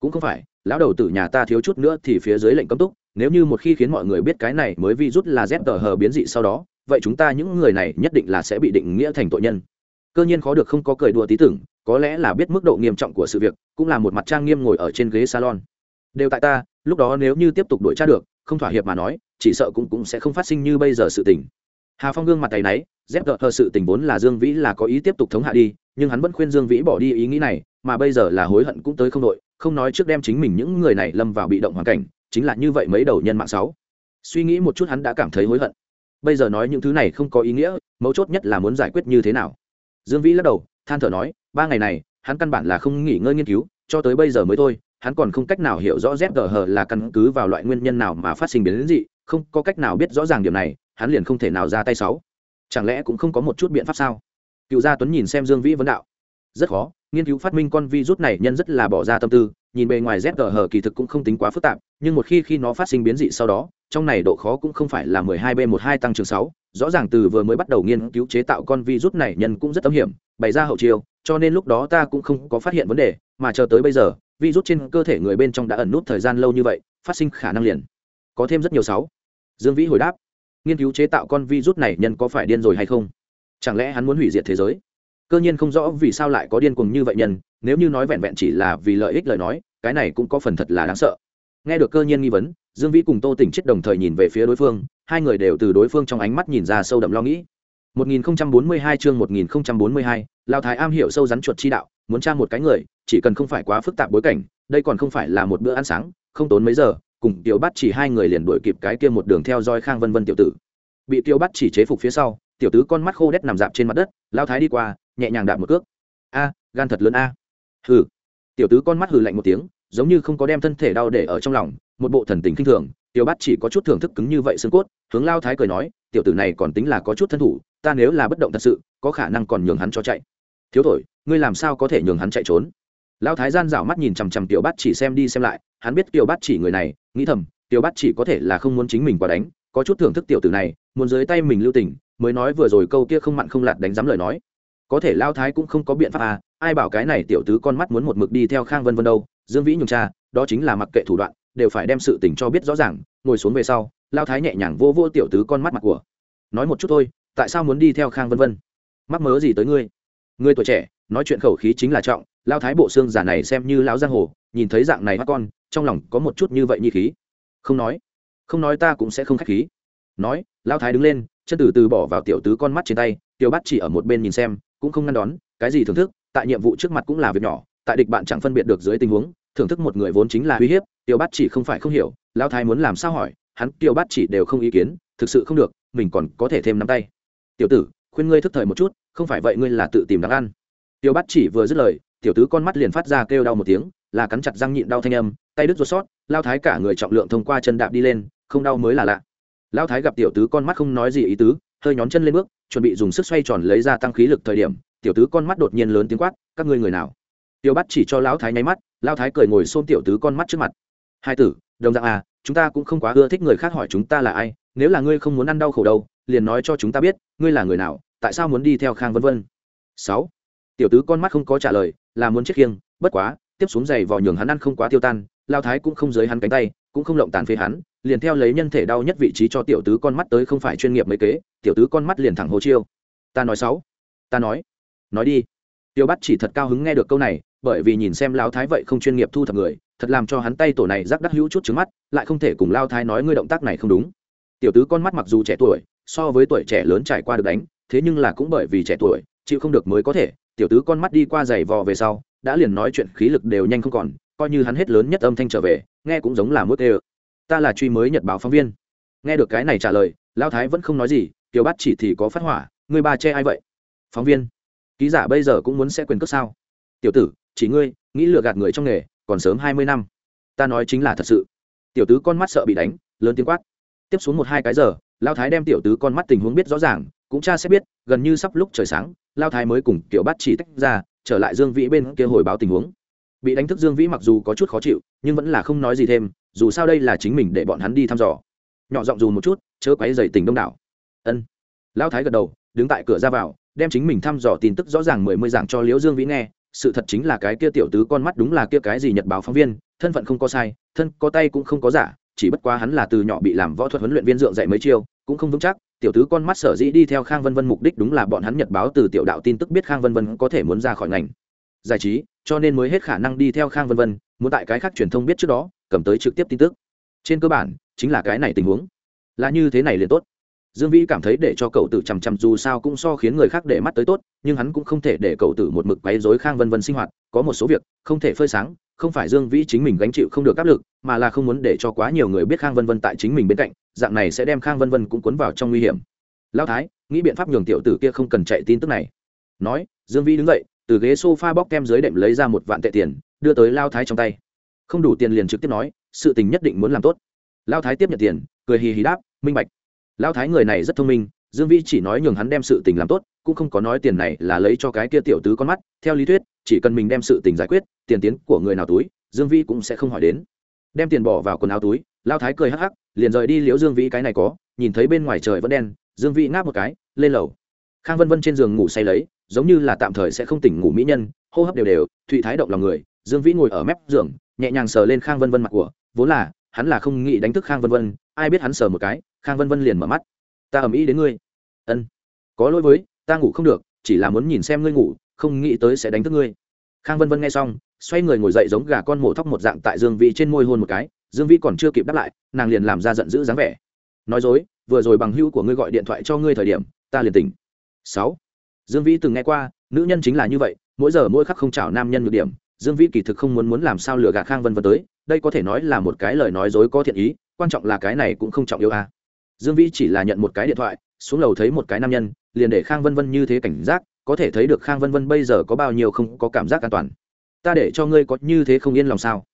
Cũng không phải, lão đầu tử nhà ta thiếu chút nữa thì phía dưới lệnh cấm túc, nếu như một khi khiến mọi người biết cái này mới vi rút là z hờ biến dị sau đó, vậy chúng ta những người này nhất định là sẽ bị định nghĩa thành tội nhân cơ nhiên khó được không có cười đùa tí tưởng, có lẽ là biết mức độ nghiêm trọng của sự việc, cũng là một mặt trang nghiêm ngồi ở trên ghế salon. Đều tại ta, lúc đó nếu như tiếp tục đuổi tra được, không thỏa hiệp mà nói, chỉ sợ cũng cũng sẽ không phát sinh như bây giờ sự tình. Hà phong gương mặt tay náy, dép đợt hờ sự tình vốn là dương vĩ là có ý tiếp tục thống hạ đi, nhưng hắn vẫn khuyên dương vĩ bỏ đi ý nghĩ này, mà bây giờ là hối hận cũng tới không đội, không nói trước đem chính mình những người này lâm vào bị động hoàn cảnh, chính là như vậy mấy đầu nhân mạng sáu. Suy nghĩ một chút hắn đã cảm thấy hối hận. Bây giờ nói những thứ này không có ý nghĩa, mấu chốt nhất là muốn giải quyết như thế nào dương vĩ lắc đầu, than thở nói, ba ngày này, hắn căn bản là không nghỉ ngơi nghiên cứu, cho tới bây giờ mới thôi, hắn còn không cách nào hiểu rõ zgh là căn cứ vào loại nguyên nhân nào mà phát sinh biến dị, không có cách nào biết rõ ràng điều này, hắn liền không thể nào ra tay sáu. Chẳng lẽ cũng không có một chút biện pháp sao? Cựu gia tuấn nhìn xem dương vĩ vấn đạo. Rất khó, nghiên cứu phát minh con virus này nhân rất là bỏ ra tâm tư, nhìn bề ngoài zgh kỳ thực cũng không tính quá phức tạp, nhưng một khi khi nó phát sinh biến dị sau đó trong này độ khó cũng không phải là 12 b 12 tăng trưởng 6, rõ ràng từ vừa mới bắt đầu nghiên cứu chế tạo con virus này nhân cũng rất âm hiểm bày ra hậu chiêu cho nên lúc đó ta cũng không có phát hiện vấn đề mà chờ tới bây giờ virus trên cơ thể người bên trong đã ẩn nút thời gian lâu như vậy phát sinh khả năng liền có thêm rất nhiều sáu. Dương vĩ hồi đáp nghiên cứu chế tạo con virus này nhân có phải điên rồi hay không? Chẳng lẽ hắn muốn hủy diệt thế giới? Cơ nhiên không rõ vì sao lại có điên cuồng như vậy nhân nếu như nói vẹn vẹn chỉ là vì lợi ích lời nói cái này cũng có phần thật là đáng sợ nghe được cơ nhiên nghi vấn dương vĩ cùng tô tỉnh chết đồng thời nhìn về phía đối phương hai người đều từ đối phương trong ánh mắt nhìn ra sâu đậm lo nghĩ 1042 chương 1042, Lão Thái am hiểu sâu rắn chuột chi đạo, muốn tra một cái người, chỉ cần không phải quá phức tạp bối cảnh, đây còn không phải là một bữa ăn sáng, không tốn mấy giờ, cùng Tiểu Bát chỉ hai người liền đuổi kịp cái kia một đường theo dõi Khang Vân Vân tiểu tử. Bị Tiểu Bát chỉ chế phục phía sau, tiểu tứ con mắt khô đét nằm dạp trên mặt đất, Lão Thái đi qua, nhẹ nhàng đạp một cước. A, gan thật lớn a. Hừ. Tiểu tứ con mắt hừ lạnh một tiếng, giống như không có đem thân thể đau để ở trong lòng, một bộ thần tình kinh thường, Tiểu Bát chỉ có chút thưởng thức cứng như vậy xương cốt, hướng lao Thái cười nói, tiểu tử này còn tính là có chút thân thủ, ta nếu là bất động thật sự có khả năng còn nhường hắn cho chạy. Thiếu thổi ngươi làm sao có thể nhường hắn chạy trốn? Lao thái gian rảo mắt nhìn chằm chằm tiểu bát chỉ xem đi xem lại hắn biết tiểu bát chỉ người này nghĩ thầm tiểu bát chỉ có thể là không muốn chính mình quá đánh có chút thưởng thức tiểu tử này muốn dưới tay mình lưu tình mới nói vừa rồi câu kia không mặn không lạt đánh dám lời nói. Có thể lao thái cũng không có biện pháp à ai bảo cái này tiểu tứ con mắt muốn một mực đi theo khang vân vân đâu dương vĩ nhường cha, đó chính là mặc kệ thủ đoạn, đều phải đem sự tình cho biết rõ ràng, ngồi xuống về sau, lao thái nhẹ nhàng vô vô tiểu tứ con mắt mặt của. Nói một chút thôi, tại sao muốn đi theo khang vân vân? Mắc mớ gì tới ngươi? Ngươi tuổi trẻ, nói chuyện khẩu khí chính là trọng, lao thái bộ xương giả này xem như lão giang hồ, nhìn thấy dạng này mắt con, trong lòng có một chút như vậy nhi khí. Không nói không nói ta cũng sẽ không khách khí. Nói, lao thái đứng lên, chân từ từ bỏ vào tiểu tứ con mắt trên tay, tiểu bắt chỉ ở một bên nhìn xem, cũng không ngăn đón, cái gì thưởng thức, tại nhiệm vụ trước mặt cũng là việc nhỏ tại địch bạn chẳng phân biệt được dưới tình huống, thưởng thức một người vốn chính là uy hiếp, Tiêu Bát chỉ không phải không hiểu lao thái muốn làm sao hỏi, hắn, Tiêu Bát chỉ đều không ý kiến, thực sự không được, mình còn có thể thêm nắm tay. Tiểu tử, khuyên ngươi thức thời một chút, không phải vậy ngươi là tự tìm đáng ăn. Tiêu Bát chỉ vừa dứt lời, tiểu tứ con mắt liền phát ra kêu đau một tiếng, là cắn chặt răng nhịn đau thanh âm, tay đứt ruột sót lao thái cả người trọng lượng thông qua chân đạp đi lên, không đau mới là lạ. Lao thái gặp tiểu tứ con mắt không nói gì ý tứ, hơi nhón chân lên bước, chuẩn bị dùng sức xoay tròn lấy ra tăng khí lực thời điểm, tiểu tứ con mắt đột nhiên lớn tiếng quát, các ngươi người nào? Tiêu bắt chỉ cho lão thái nháy mắt, Lão thái cười ngồi xôn tiểu tứ con mắt trước mặt. Hai tử, đồng dạng à chúng ta cũng không quá ưa thích người khác hỏi chúng ta là ai, nếu là ngươi không muốn ăn đau khổ đâu, liền nói cho chúng ta biết, ngươi là người nào, tại sao muốn đi theo khang vân vân. Sáu, tiểu tứ con mắt không có trả lời, là muốn chết khiêng, bất quá, tiếp xuống giày vò nhường hắn ăn không quá tiêu tan lao thái cũng không giới hắn cánh tay, cũng không lộng tàn phế hắn, liền theo lấy nhân thể đau nhất vị trí cho tiểu tứ con mắt tới không phải chuyên nghiệp mấy kế, tiểu tứ con mắt liền thẳng hồ chiêu. Ta nói sáu, ta nói nói đi tiêu bắt chỉ thật cao hứng nghe được câu này, bởi vì nhìn xem lao thái vậy không chuyên nghiệp thu thập người, thật làm cho hắn tay tổ này rắc đắc hữu chút trứng mắt, lại không thể cùng lao thái nói ngươi động tác này không đúng. Tiểu tứ con mắt mặc dù trẻ tuổi, so với tuổi trẻ lớn trải qua được đánh, thế nhưng là cũng bởi vì trẻ tuổi, chịu không được mới có thể. Tiểu tứ con mắt đi qua giày vò về sau, đã liền nói chuyện khí lực đều nhanh không còn, coi như hắn hết lớn nhất âm thanh trở về, nghe cũng giống là mốt ê ta là truy mới nhật báo phóng viên. Nghe được cái này trả lời lao thái vẫn không nói gì tiểu bắt chỉ thì có phát hỏa, ngươi ba che ai vậy? Phóng viên ký giả bây giờ cũng muốn sẽ quyền cước sao? Tiểu tử, chỉ ngươi, nghĩ lừa gạt người trong nghề, còn sớm hai mươi năm. Ta nói chính là thật sự. Tiểu tứ con mắt sợ bị đánh, lớn tiếng quát. Tiếp xuống một hai cái giờ, lao thái đem tiểu tứ con mắt tình huống biết rõ ràng, cũng cha sẽ biết, gần như sắp lúc trời sáng, lao thái mới cùng kiểu bắt chỉ tách ra, trở lại dương vĩ bên kia hồi báo tình huống. Bị đánh thức dương vĩ mặc dù có chút khó chịu, nhưng vẫn là không nói gì thêm, dù sao đây là chính mình để bọn hắn đi thăm dò. Nhỏ giọng dù một chút, chớ quấy dày tình đông đảo. Ân. Lao thái gật đầu, đứng tại cửa ra vào đem chính mình thăm dò tin tức rõ ràng mười mươi giảng cho liễu dương vĩ nghe, sự thật chính là cái kia tiểu tứ con mắt đúng là kia cái gì nhật báo phóng viên, thân phận không có sai, thân có tay cũng không có giả, chỉ bất quá hắn là từ nhỏ bị làm võ thuật huấn luyện viên dượng dạy mấy chiêu, cũng không vững chắc, tiểu tứ con mắt sở dĩ đi theo khang vân vân mục đích đúng là bọn hắn nhật báo từ tiểu đạo tin tức biết khang vân vân có thể muốn ra khỏi ngành. Giải trí, cho nên mới hết khả năng đi theo khang vân vân, muốn tại cái khác truyền thông biết trước đó, cầm tới trực tiếp tin tức. Trên cơ bản, chính là cái này tình huống. Là như thế này liền tốt dương vĩ cảm thấy để cho cậu tử chằm chằm dù sao cũng so khiến người khác để mắt tới tốt, nhưng hắn cũng không thể để cậu tử một mực quấy dối khang vân vân sinh hoạt, có một số việc, không thể phơi sáng, không phải dương vĩ chính mình gánh chịu không được áp lực, mà là không muốn để cho quá nhiều người biết khang vân vân tại chính mình bên cạnh, dạng này sẽ đem khang vân vân cũng cuốn vào trong nguy hiểm. Lao thái, nghĩ biện pháp nhường tiểu tử kia không cần chạy tin tức này. Nói, dương vĩ đứng dậy, từ ghế s o f a bóc kem dưới đệm lấy ra một vạn tệ tiền, đưa tới lao thái trong tay. Không đủ tiền liền trực tiếp nói, sự tình nhất định muốn làm tốt. Lao thái tiếp nhận tiền, cười hì hì đáp, minh bạch. Lão thái người này rất thông minh, dương vĩ chỉ nói nhường hắn đem sự tình làm tốt, cũng không có nói tiền này là lấy cho cái kia tiểu tứ con mắt, theo lý thuyết, chỉ cần mình đem sự tình giải quyết, tiền tiến của người nào túi, dương vĩ cũng sẽ không hỏi đến. Đem tiền bỏ vào quần áo túi lao thái cười hắc hắc, liền rời đi liễu dương vĩ cái này có, nhìn thấy bên ngoài trời vẫn đen, dương vĩ ngáp một cái, lên lầu. Khang vân vân trên giường ngủ say lấy, giống như là tạm thời sẽ không tỉnh ngủ mỹ nhân, hô hấp đều đều, thụy thái động lòng người, dương vĩ ngồi ở mép giường, nhẹ nhàng sờ lên khang vân vân mặt của, vốn là, hắn là không nghĩ đánh thức khang vân vân, ai biết hắn sờ một cái khang vân vân liền mở mắt. Ta ầm ĩ đến ngươi. Ân, có lỗi với, ta ngủ không được, chỉ là muốn nhìn xem ngươi ngủ, không nghĩ tới sẽ đánh thức ngươi. Khang vân vân nghe xong, xoay người ngồi dậy giống gà con mổ thóc một dạng tại dương vĩ trên môi hôn một cái, dương vĩ còn chưa kịp đáp lại, nàng liền làm ra giận dữ dáng vẻ. Nói dối, vừa rồi bằng hữu của ngươi gọi điện thoại cho ngươi thời điểm, ta liền tỉnh. Sáu, dương vĩ từng nghe qua, nữ nhân chính là như vậy, mỗi giờ mỗi khắc không chào nam nhân nhược điểm, dương vĩ kỳ thực không muốn muốn làm sao lừa gạt khang vân vân tới, đây có thể nói là một cái lời nói dối có thiện ý, quan trọng là cái này cũng không trọng yêu a à dương vĩ chỉ là nhận một cái điện thoại xuống lầu thấy một cái nam nhân liền để khang vân vân như thế cảnh giác có thể thấy được khang vân vân bây giờ có bao nhiêu không có cảm giác an toàn. Ta để cho ngươi có như thế không yên lòng sao?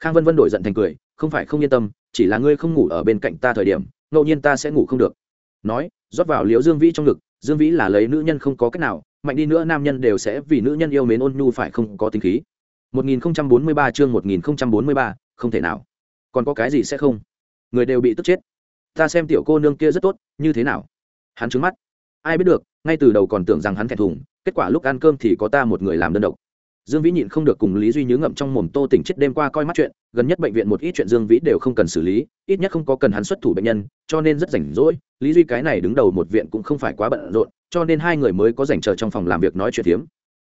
Khang vân vân đổi giận thành cười không phải không yên tâm chỉ là ngươi không ngủ ở bên cạnh ta thời điểm ngẫu nhiên ta sẽ ngủ không được. Nói rót vào liễu dương vĩ trong ngực dương vĩ là lấy nữ nhân không có cách nào mạnh đi nữa nam nhân đều sẽ vì nữ nhân yêu mến ôn nhu phải không có tính khí. 1043 chương 1043, không thể nào. Còn có cái gì sẽ không? Người đều bị tức chết ta xem tiểu cô nương kia rất tốt, như thế nào? Hắn trứng mắt. Ai biết được, ngay từ đầu còn tưởng rằng hắn thẹn thùng, kết quả lúc ăn cơm thì có ta một người làm đơn độc. Dương vĩ nhịn không được cùng lý duy nhớ ngậm trong mồm tô tỉnh chết đêm qua coi mắt chuyện, gần nhất bệnh viện một ít chuyện dương vĩ đều không cần xử lý, ít nhất không có cần hắn xuất thủ bệnh nhân, cho nên rất rảnh rỗi, lý duy cái này đứng đầu một viện cũng không phải quá bận rộn, cho nên hai người mới có dành chờ trong phòng làm việc nói chuyện tiếm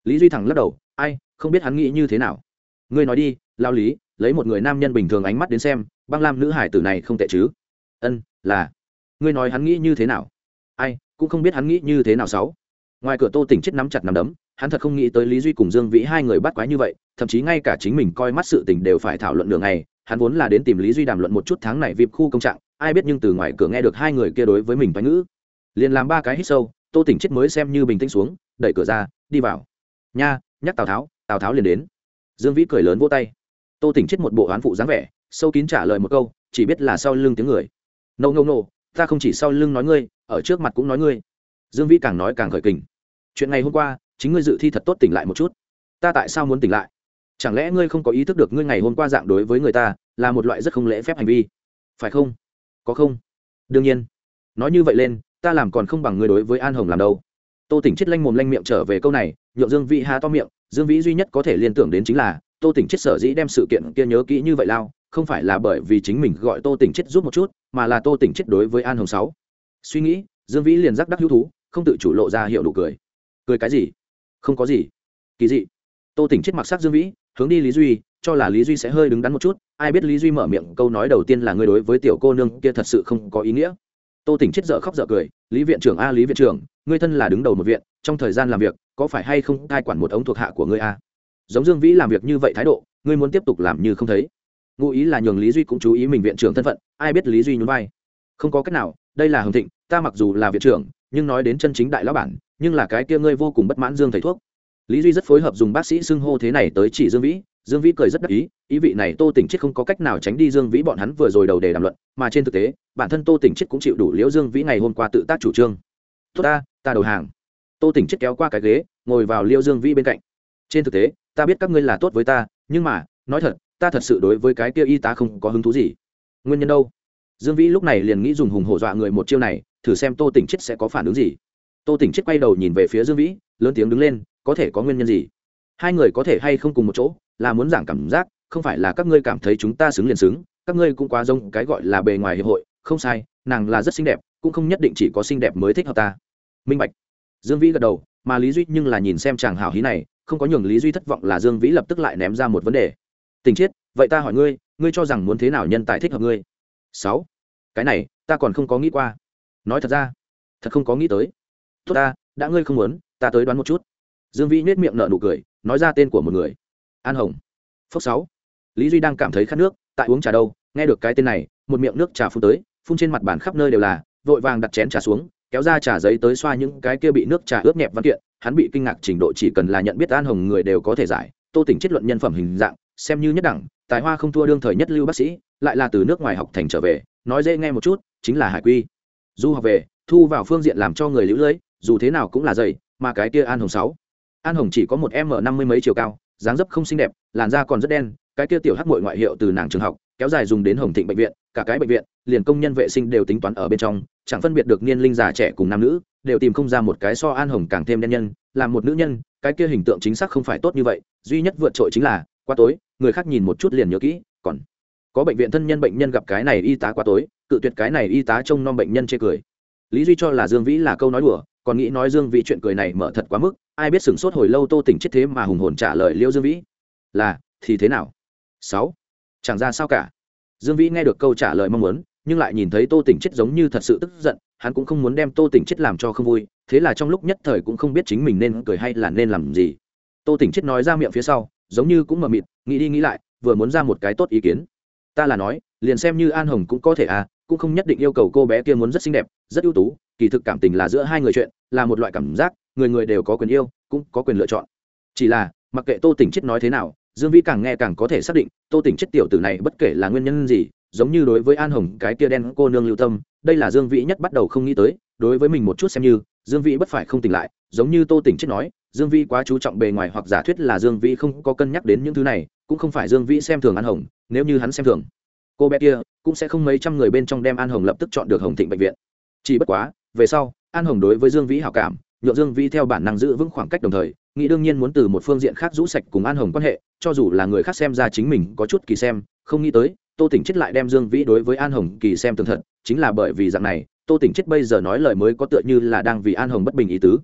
lý duy thẳng lắc đầu, ai, không biết hắn nghĩ như thế nào? Ngươi nói đi, lao lý, lấy một người nam nhân bình thường ánh mắt đến xem, băng lam nữ hải tử này không tệ chứ? Ân, là. Ngươi nói hắn nghĩ như thế nào? Ai, cũng không biết hắn nghĩ như thế nào sáu. Ngoài cửa tô tỉnh chết nắm chặt nắm đấm, hắn thật không nghĩ tới lý duy cùng dương vĩ hai người bắt quái như vậy, thậm chí ngay cả chính mình coi mắt sự tình đều phải thảo luận đường này hắn vốn là đến tìm lý duy đàm luận một chút tháng này vịp khu công trạng, ai biết nhưng từ ngoài cửa nghe được hai người kia đối với mình toán ngữ. Liền làm ba cái hít sâu, tô tỉnh chết mới xem như bình tĩnh xuống, đẩy cửa ra, đi vào. Nha, nhắc tào tháo tào tháo liền đến. Dương vĩ cười lớn vỗ tay. Tô tỉnh chết một bộ oán phụ dáng vẻ, sâu kín trả lời một câu, chỉ biết là sau lưng tiếng người nâu nâu nâu ta không chỉ sau lưng nói ngươi, ở trước mặt cũng nói ngươi. Dương vĩ càng nói càng khởi kình. Chuyện ngày hôm qua, chính ngươi dự thi thật tốt tỉnh lại một chút. Ta tại sao muốn tỉnh lại? Chẳng lẽ ngươi không có ý thức được ngươi ngày hôm qua dạng đối với người ta, là một loại rất không lễ phép hành vi? Phải không? Có không? Đương nhiên. Nói như vậy lên, ta làm còn không bằng ngươi đối với an hồng làm đâu. Tô tỉnh chết lanh mồm lanh miệng trở về câu này, nhượng dương vĩ há to miệng. Dương vĩ duy nhất có thể liên tưởng đến chính là, tô tỉnh chết sở dĩ đem sự kiện kia nhớ kỹ như vậy lao không phải là bởi vì chính mình gọi tô tỉnh chết giúp một chút, mà là tô tỉnh chết đối với an hồng sáu. Suy nghĩ, dương vĩ liền giác đắc hữu thú, không tự chủ lộ ra hiệu đủ cười. Cười cái gì? Không có gì. Kỳ dị. Tô tỉnh chết mặc sắc dương vĩ, hướng đi lý duy, cho là lý duy sẽ hơi đứng đắn một chút. Ai biết lý duy mở miệng câu nói đầu tiên là ngươi đối với tiểu cô nương kia thật sự không có ý nghĩa. Tô tỉnh chết dở khóc dở cười, lý viện trưởng a, lý viện trưởng, ngươi thân là đứng đầu một viện, trong thời gian làm việc, có phải hay không cai quản một ống thuộc hạ của ngươi a? Giống dương vĩ làm việc như vậy thái độ, ngươi muốn tiếp tục làm như không thấy ngụ ý là nhường lý duy cũng chú ý mình viện trưởng thân phận, ai biết lý duy nhún vai. Không có cách nào, đây là hồng thịnh, ta mặc dù là viện trưởng, nhưng nói đến chân chính đại lão bản, nhưng là cái kia ngươi vô cùng bất mãn dương thầy thuốc. Lý duy rất phối hợp dùng bác sĩ xưng hô thế này tới chỉ dương vĩ dương vĩ cười rất đắc ý ý vị này tô tỉnh chết không có cách nào tránh đi dương vĩ bọn hắn vừa rồi đầu để đàm luận, mà trên thực tế, bản thân tô tỉnh chết cũng chịu đủ liễu dương vĩ ngày hôm qua tự tác chủ trương. Tốt ta ta đầu hàng. Tô tỉnh chết kéo qua cái ghế, ngồi vào liễu dương vĩ bên cạnh. Trên thực tế, ta biết các ngươi là tốt với ta, nhưng mà, nói thật ta thật sự đối với cái kia y tá không có hứng thú gì. Nguyên nhân đâu? Dương vĩ lúc này liền nghĩ dùng hùng hổ dọa người một chiêu này, thử xem tô tỉnh chết sẽ có phản ứng gì. Tô tỉnh chết quay đầu nhìn về phía dương vĩ, lớn tiếng đứng lên, có thể có nguyên nhân gì? Hai người có thể hay không cùng một chỗ, là muốn giảm cảm giác, không phải là các ngươi cảm thấy chúng ta xứng liền xứng, các ngươi cũng quá giống cái gọi là bề ngoài hiệp hội, không sai, nàng là rất xinh đẹp, cũng không nhất định chỉ có xinh đẹp mới thích hợp ta. Minh bạch. Dương vĩ gật đầu, mà lý duy nhưng là nhìn xem chàng hảo hí này, không có nhường lý duy thất vọng là dương vĩ lập tức lại ném ra một vấn đề tình chiết vậy ta hỏi ngươi ngươi cho rằng muốn thế nào nhân tài thích hợp ngươi? Sáu. Cái này, ta còn không có nghĩ qua. Nói thật ra, thật không có nghĩ tới. Tốt ta, đã ngươi không muốn, ta tới đoán một chút. Dương vĩ nết miệng nở nụ cười, nói ra tên của một người. An hồng. Phốc sáu. Lý duy đang cảm thấy khát nước, tại uống trà đâu, nghe được cái tên này, một miệng nước trà phun tới, phun trên mặt bàn khắp nơi đều là, vội vàng đặt chén trà xuống, kéo ra trà giấy tới xoa những cái kia bị nước trà ướt nhẹp văn kiện, hắn bị kinh ngạc trình độ chỉ cần là nhận biết an hồng người đều có thể giải tô tỉnh chết luận nhân phẩm hình dạng, xem như nhất đẳng, tài hoa không thua đương thời nhất lưu bác sĩ, lại là từ nước ngoài học thành trở về, nói dễ nghe một chút, chính là hải quy. Du học về, thu vào phương diện làm cho người lũ lưới, dù thế nào cũng là dày, mà cái kia an hồng sáu. An hồng chỉ có một m năm mươi mấy chiều cao, dáng dấp không xinh đẹp, làn da còn rất đen, cái kia tiểu hắc mội ngoại hiệu từ nàng trường học, kéo dài dùng đến hồng thịnh bệnh viện, cả cái bệnh viện, liền công nhân vệ sinh đều tính toán ở bên trong, chẳng phân biệt được niên linh già trẻ cùng nam nữ, đều tìm không ra một cái so an hồng càng thêm đen nhân làm một nữ nhân cái kia hình tượng chính xác không phải tốt như vậy, duy nhất vượt trội chính là qua tối, người khác nhìn một chút liền nhớ kỹ, còn có bệnh viện thân nhân bệnh nhân gặp cái này y tá quá tối, cự tuyệt cái này y tá trông nom bệnh nhân chê cười. Lý duy cho là dương vĩ là câu nói đùa, còn nghĩ nói dương vĩ chuyện cười này mở thật quá mức, ai biết sửng sốt hồi lâu tô tỉnh chết thế mà hùng hồn trả lời liêu dương vĩ. Là, thì thế nào? Sáu, chẳng ra sao cả. Dương vĩ nghe được câu trả lời mong muốn nhưng lại nhìn thấy tô tỉnh chết giống như thật sự tức giận, hắn cũng không muốn đem tô tỉnh chết làm cho không vui, thế là trong lúc nhất thời cũng không biết chính mình nên cười hay là nên làm gì. Tô tỉnh chết nói ra miệng phía sau, giống như cũng mờ mịt, nghĩ đi nghĩ lại, vừa muốn ra một cái tốt ý kiến. Ta là nói, liền xem như an hồng cũng có thể à cũng không nhất định yêu cầu cô bé kia muốn rất xinh đẹp, rất ưu tú, kỳ thực cảm tình là giữa hai người chuyện, là một loại cảm giác, người người đều có quyền yêu, cũng có quyền lựa chọn. Chỉ là, mặc kệ tô tỉnh chết nói thế nào, dương vĩ càng nghe càng có thể xác định, tô tỉnh chết tiểu tử này bất kể là nguyên nhân gì giống như đối với an hồng, cái kia đen cô nương lưu tâm, đây là dương vĩ nhất bắt đầu không nghĩ tới, đối với mình một chút xem như, dương vĩ bất phải không tỉnh lại, giống như tô tỉnh chết nói, dương vĩ quá chú trọng bề ngoài hoặc giả thuyết là dương vĩ không có cân nhắc đến những thứ này, cũng không phải dương vĩ xem thường an hồng, nếu như hắn xem thường, cô bé kia cũng sẽ không mấy trăm người bên trong đem an hồng lập tức chọn được hồng thịnh bệnh viện. Chỉ bất quá, về sau, an hồng đối với dương vĩ hảo cảm nhộn dương vĩ theo bản năng giữ vững khoảng cách đồng thời, nghĩ đương nhiên muốn từ một phương diện khác rũ sạch cùng an hồng quan hệ, cho dù là người khác xem ra chính mình có chút kỳ xem, không nghĩ tới tô tỉnh chết lại đem dương vĩ đối với an hồng kỳ xem tường thật chính là bởi vì dạng này tô tỉnh chết bây giờ nói lời mới có tựa như là đang vì an hồng bất bình ý tứ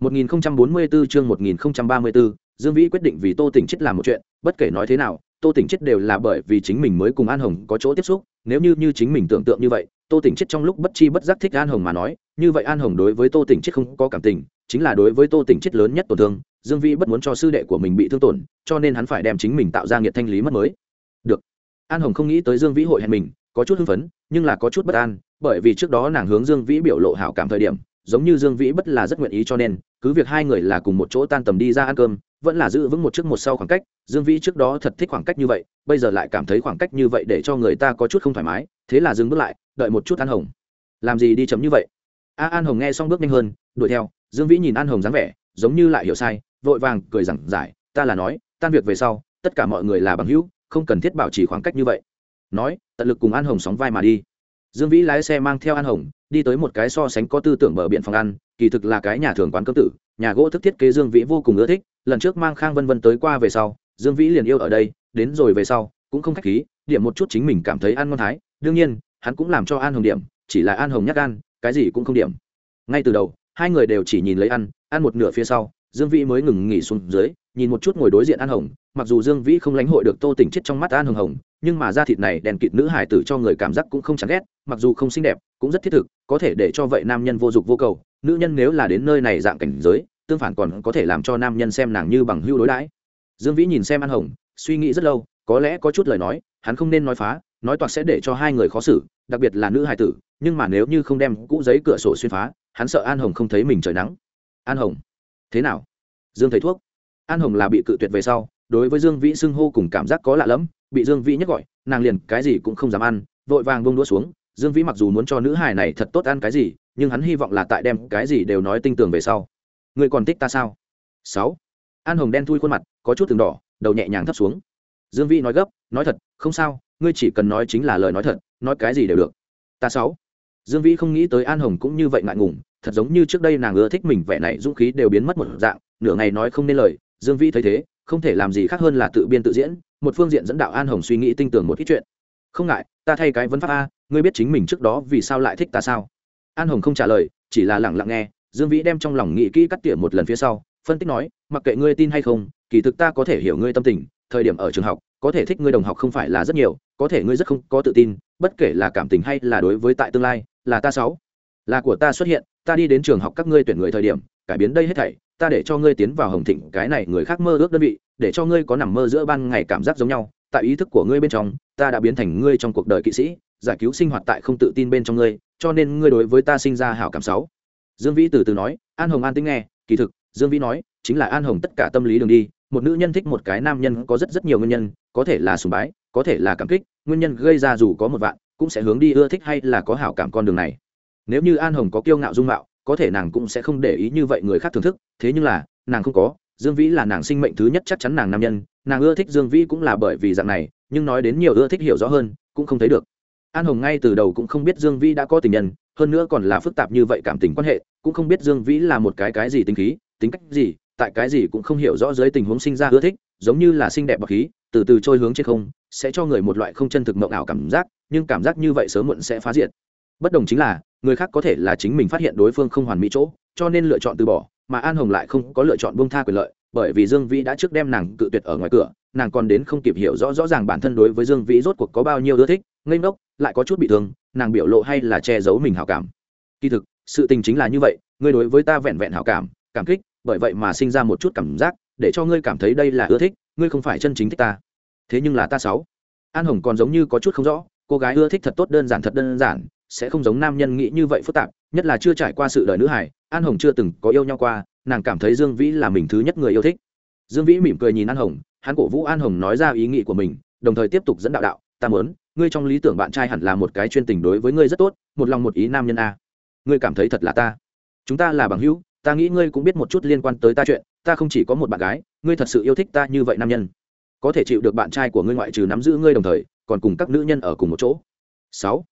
1044 chương 1034, Dương Vĩ quyết định vì Tô Tỉnh chết làm một chuyện, bất kể nói thế nào, Tô Tỉnh chết đều là bởi vì chính mình mới cùng An Hồng có chỗ tiếp xúc, nếu như như chính mình tưởng tượng như vậy, Tô Tỉnh chết trong lúc bất chi bất giác thích An Hồng mà nói, như vậy An Hồng đối với Tô Tỉnh chết không có cảm tình, chính là đối với Tô Tỉnh chết lớn nhất tổn thương, Dương Vĩ bất muốn cho sư đệ của mình bị thương tổn, cho nên hắn phải đem chính mình tạo ra nghiệt thanh lý mất mới. An Hồng không nghĩ tới Dương Vĩ hội hẹn mình, có chút hưng phấn, nhưng là có chút bất an, bởi vì trước đó nàng hướng Dương Vĩ biểu lộ hảo cảm thời điểm, giống như Dương Vĩ bất là rất nguyện ý cho nên, cứ việc hai người là cùng một chỗ tan tầm đi ra ăn cơm, vẫn là giữ vững một trước một sau khoảng cách, Dương Vĩ trước đó thật thích khoảng cách như vậy, bây giờ lại cảm thấy khoảng cách như vậy để cho người ta có chút không thoải mái, thế là dừng bước lại, đợi một chút An Hồng. Làm gì đi chậm như vậy? A An Hồng nghe xong bước nhanh hơn, đuổi theo, Dương Vĩ nhìn An Hồng dáng vẻ, giống như lại hiểu sai, vội vàng cười rằng giải, ta là nói, tan việc về sau, tất cả mọi người là bằng hữu, không cần thiết bảo trì khoảng cách như vậy. Nói, tận lực cùng An Hồng sóng vai mà đi. Dương Vĩ lái xe mang theo An Hồng, đi tới một cái so sánh có tư tưởng bờ biển phòng ăn kỳ thực là cái nhà thường quán cơm tử nhà gỗ thức thiết kế dương vĩ vô cùng ưa thích lần trước mang khang vân vân tới qua về sau dương vĩ liền yêu ở đây đến rồi về sau cũng không khách khí điểm một chút chính mình cảm thấy ăn ngon thái đương nhiên hắn cũng làm cho an hồng điểm chỉ là an hồng nhắc gan cái gì cũng không điểm ngay từ đầu hai người đều chỉ nhìn lấy ăn ăn một nửa phía sau dương vĩ mới ngừng nghỉ xuống dưới, nhìn một chút ngồi đối diện an hồng, mặc dù dương vĩ không lãnh hội được tô tỉnh chết trong mắt an hồng hồng, nhưng mà da thịt này đèn kịt nữ hải tử cho người cảm giác cũng không chán ghét, mặc dù không xinh đẹp, cũng rất thiết thực, có thể để cho vậy nam nhân vô dụng vô cầu, nữ nhân nếu là đến nơi này dạng cảnh giới, tương phản còn có thể làm cho nam nhân xem nàng như bằng hưu đối đãi. Dương vĩ nhìn xem an hồng, suy nghĩ rất lâu, có lẽ có chút lời nói, hắn không nên nói phá, nói toạc sẽ để cho hai người khó xử, đặc biệt là nữ hải tử, nhưng mà nếu như không đem cũ giấy cửa sổ xuyên phá, hắn sợ an hồng không thấy mình trời nắng. An hồng thế nào? Dương thấy thuốc. An hồng là bị cự tuyệt về sau, đối với dương vĩ xưng hô cùng cảm giác có lạ lẫm, bị dương vĩ nhắc gọi, nàng liền cái gì cũng không dám ăn, vội vàng bông đũa xuống. Dương vĩ mặc dù muốn cho nữ hài này thật tốt ăn cái gì, nhưng hắn hy vọng là tại đem cái gì đều nói tinh tường về sau. Người còn thích ta sao? Sáu. An hồng đen thui khuôn mặt, có chút từng đỏ, đầu nhẹ nhàng thấp xuống. Dương vĩ nói gấp, nói thật, không sao, ngươi chỉ cần nói chính là lời nói thật, nói cái gì đều được. Ta sáu. Dương vĩ không nghĩ tới an hồng cũng như vậy ngại ngùng thật giống như trước đây nàng ưa thích mình, vẻ này dũng khí đều biến mất một dạng, nửa ngày nói không nên lời, dương vĩ thấy thế, không thể làm gì khác hơn là tự biên tự diễn, một phương diện dẫn đạo an hồng suy nghĩ tinh tường một ít chuyện. Không ngại, ta thay cái vấn pháp a, ngươi biết chính mình trước đó vì sao lại thích ta sao? An hồng không trả lời, chỉ là lẳng lặng nghe, dương vĩ đem trong lòng nghĩ kỹ cắt tỉa một lần phía sau, phân tích nói, mặc kệ ngươi tin hay không, kỳ thực ta có thể hiểu ngươi tâm tình, thời điểm ở trường học, có thể thích ngươi đồng học không phải là rất nhiều, có thể ngươi rất không có tự tin, bất kể là cảm tình hay là đối với tại tương lai, là ta sáu, là của ta xuất hiện ta đi đến trường học các ngươi tuyển người thời điểm, cải biến đây hết thảy, ta để cho ngươi tiến vào hồng thịnh, cái này người khác mơ ước đơn vị, để cho ngươi có nằm mơ giữa ban ngày cảm giác giống nhau. Tại ý thức của ngươi bên trong, ta đã biến thành ngươi trong cuộc đời kỵ sĩ, giải cứu sinh hoạt tại không tự tin bên trong ngươi, cho nên ngươi đối với ta sinh ra hảo cảm sáu. Dương vĩ từ từ nói, an hồng an tính nghe, kỳ thực, dương vĩ nói, chính là an hồng tất cả tâm lý đường đi, một nữ nhân thích một cái nam nhân có rất rất nhiều nguyên nhân, có thể là sùng bái, có thể là cảm kích, nguyên nhân gây ra dù có một vạn, cũng sẽ hướng đi ưa thích hay là có hảo cảm con đường này nếu như an hồng có kiêu ngạo dung mạo, có thể nàng cũng sẽ không để ý như vậy người khác thưởng thức. Thế nhưng là, nàng không có. Dương vĩ là nàng sinh mệnh thứ nhất chắc chắn nàng nam nhân. Nàng ưa thích dương vĩ cũng là bởi vì dạng này, nhưng nói đến nhiều ưa thích hiểu rõ hơn, cũng không thấy được. An hồng ngay từ đầu cũng không biết dương vĩ đã có tình nhân, hơn nữa còn là phức tạp như vậy cảm tình quan hệ, cũng không biết dương vĩ là một cái cái gì tính khí, tính cách gì, tại cái gì cũng không hiểu rõ dưới tình huống sinh ra ưa thích, giống như là xinh đẹp bậc khí, từ từ trôi hướng trên không, sẽ cho người một loại không chân thực mộng ảo cảm giác, nhưng cảm giác như vậy sớm muộn sẽ phá diệt. Bất đồng chính là người khác có thể là chính mình phát hiện đối phương không hoàn mỹ chỗ, cho nên lựa chọn từ bỏ, mà an hồng lại không có lựa chọn buông tha quyền lợi, bởi vì dương vĩ đã trước đem nàng cự tuyệt ở ngoài cửa, nàng còn đến không kịp hiểu rõ rõ ràng bản thân đối với dương vĩ rốt cuộc có bao nhiêu ưa thích, ngây ngốc, lại có chút bị thương, nàng biểu lộ hay là che giấu mình hảo cảm. Kỳ thực, sự tình chính là như vậy, ngươi đối với ta vẹn vẹn hảo cảm cảm kích, bởi vậy mà sinh ra một chút cảm giác, để cho ngươi cảm thấy đây là ưa thích, ngươi không phải chân chính thích ta. Thế nhưng là ta sáu an hồng còn giống như có chút không rõ, cô gái ưa thích thật tốt đơn giản thật đơn giản sẽ không giống nam nhân nghĩ như vậy phức tạp, nhất là chưa trải qua sự đời nữ hải an hồng chưa từng có yêu nhau qua, nàng cảm thấy dương vĩ là mình thứ nhất người yêu thích. Dương vĩ mỉm cười nhìn an hồng, hắn cổ vũ an hồng nói ra ý nghĩ của mình, đồng thời tiếp tục dẫn đạo đạo, ta muốn, ngươi trong lý tưởng bạn trai hẳn là một cái chuyên tình đối với ngươi rất tốt, một lòng một ý nam nhân a. Ngươi cảm thấy thật là ta. Chúng ta là bằng hữu, ta nghĩ ngươi cũng biết một chút liên quan tới ta chuyện, ta không chỉ có một bạn gái, ngươi thật sự yêu thích ta như vậy nam nhân. Có thể chịu được bạn trai của ngươi ngoại trừ nắm giữ ngươi đồng thời, còn cùng các nữ nhân ở cùng một chỗ. Sáu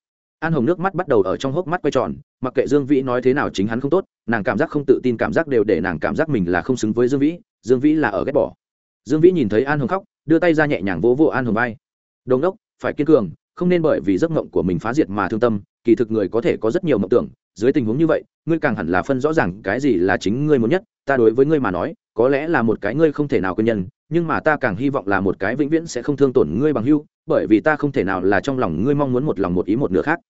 an hồng nước mắt bắt đầu ở trong hốc mắt quay tròn, mặc kệ dương vĩ nói thế nào chính hắn không tốt, nàng cảm giác không tự tin cảm giác đều để nàng cảm giác mình là không xứng với dương vĩ dương vĩ là ở ghét bỏ. Dương vĩ nhìn thấy an hồng khóc, đưa tay ra nhẹ nhàng vỗ vỗ an hồng vai. Đồn đốc, phải kiên cường, không nên bởi vì giấc mộng của mình phá diệt mà thương tâm, kỳ thực người có thể có rất nhiều mộng tưởng, dưới tình huống như vậy, ngươi càng hẳn là phân rõ ràng cái gì là chính ngươi muốn nhất, ta đối với ngươi mà nói, có lẽ là một cái ngươi không thể nào quên nhân, nhưng mà ta càng hy vọng là một cái vĩnh viễn sẽ không thương tổn ngươi bằng hưu, bởi vì ta không thể nào là trong lòng ngươi mong muốn một lòng một ý một nửa khác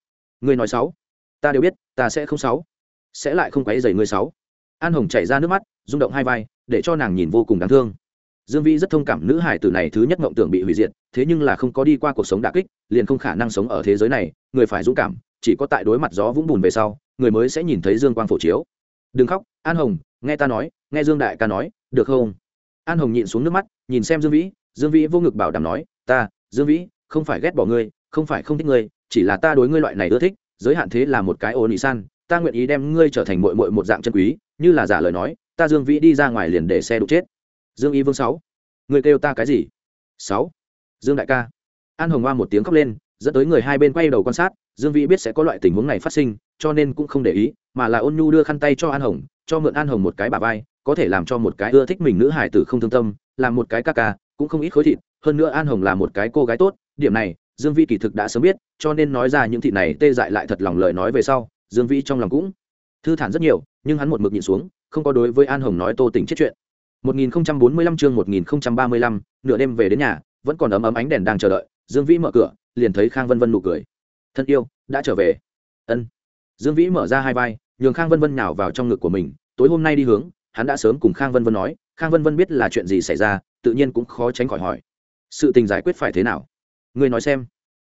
ngươi nói sáu. Ta đều biết, ta sẽ không sáu. Sẽ lại không quấy dày ngươi sáu. An hồng chảy ra nước mắt, rung động hai vai, để cho nàng nhìn vô cùng đáng thương. Dương vĩ rất thông cảm nữ hải tử này thứ nhất mộng tưởng bị hủy diệt, thế nhưng là không có đi qua cuộc sống đà kích, liền không khả năng sống ở thế giới này, người phải dũng cảm, chỉ có tại đối mặt gió vũng bùn về sau, người mới sẽ nhìn thấy dương quang phổ chiếu. Đừng khóc, an hồng, nghe ta nói, nghe dương đại ca nói, được không? An hồng nhịn xuống nước mắt, nhìn xem dương vĩ dương vĩ vô ngực bảo đảm nói, ta, dương vĩ, không phải ghét bỏ ngươi, không phải không thích ngươi chỉ là ta đối ngươi loại này ưa thích, giới hạn thế là một cái ô nị san, ta nguyện ý đem ngươi trở thành mội mội một dạng chân quý, như là giả lời nói, ta dương vĩ đi ra ngoài liền để xe đụng chết. Dương y vương sáu người kêu ta cái gì? Sáu, dương đại ca. An hồng hoa một tiếng khóc lên, dẫn tới người hai bên quay đầu quan sát, dương vĩ biết sẽ có loại tình huống này phát sinh, cho nên cũng không để ý, mà là ôn nhu đưa khăn tay cho an hồng, cho mượn an hồng một cái bà vai, có thể làm cho một cái ưa thích mình nữ hải tử không thương tâm, làm một cái ca ca, cũng không ít khối thịt, hơn nữa an hồng là một cái cô gái tốt, điểm này dương vĩ kỳ thực đã sớm biết cho nên nói ra những thị này tê dại lại thật lòng lời nói về sau dương vĩ trong lòng cũng thư thản rất nhiều nhưng hắn một mực nhìn xuống không có đối với an hồng nói tô tình chết chuyện 1045 chương 1035, nửa đêm về đến nhà, vẫn còn ấm ấm ánh đèn đang chờ đợi, Dương Vĩ mở cửa, liền thấy Khang Vân Vân nụ cười. "Thân yêu, đã trở về." Ân. Dương Vĩ mở ra hai vai, nhường Khang Vân Vân nhào vào trong ngực của mình, tối hôm nay đi hướng, hắn đã sớm cùng Khang Vân Vân nói, Khang Vân Vân biết là chuyện gì xảy ra, tự nhiên cũng khó tránh khỏi hỏi. Sự tình giải quyết phải thế nào? Ngươi nói xem.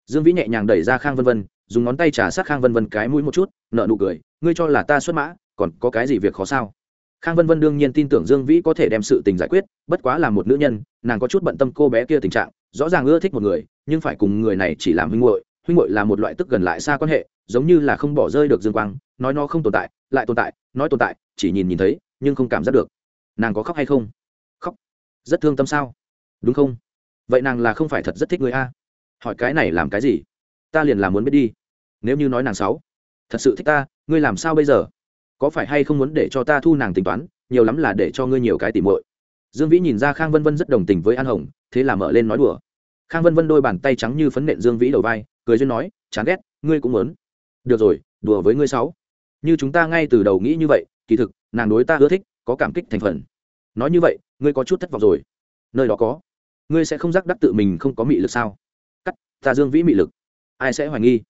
Dương Vĩ nhẹ nhàng đẩy ra Khang Vân Vân, dùng ngón tay trả sát Khang Vân Vân cái mũi một chút, nở nụ cười, "Ngươi cho là ta xuất mã, còn có cái gì việc khó sao?" khang vân vân đương nhiên tin tưởng dương vĩ có thể đem sự tình giải quyết bất quá là một nữ nhân nàng có chút bận tâm cô bé kia tình trạng rõ ràng ưa thích một người nhưng phải cùng người này chỉ làm huynh hội huynh hội là một loại tức gần lại xa quan hệ giống như là không bỏ rơi được dương quang nói nó không tồn tại lại tồn tại nói tồn tại chỉ nhìn nhìn thấy nhưng không cảm giác được. Nàng có khóc hay không? Khóc. Rất thương tâm sao? Đúng không? Vậy nàng là không phải thật rất thích người a hỏi cái này làm cái gì? Ta liền làm muốn biết đi. Nếu như nói nàng sáu thật sự thích ta, ngươi làm sao bây giờ? Có phải hay không muốn để cho ta thu nàng tính toán, nhiều lắm là để cho ngươi nhiều cái tỉ muội? Dương vĩ nhìn ra khang vân vân rất đồng tình với an hồng, thế là mở lên nói đùa. Khang vân vân đôi bàn tay trắng như phấn nện dương vĩ đầu vai, cười duyên nói, chán ghét, ngươi cũng muốn. Được rồi, đùa với ngươi sáu như chúng ta ngay từ đầu nghĩ như vậy, kỳ thực, nàng đối ta ưa thích, có cảm kích thành phần. Nói như vậy, ngươi có chút thất vọng rồi. Nơi đó có. Ngươi sẽ không giác đắc tự mình không có mị lực sao? Ta dương vĩ mị lực. Ai sẽ hoài nghi?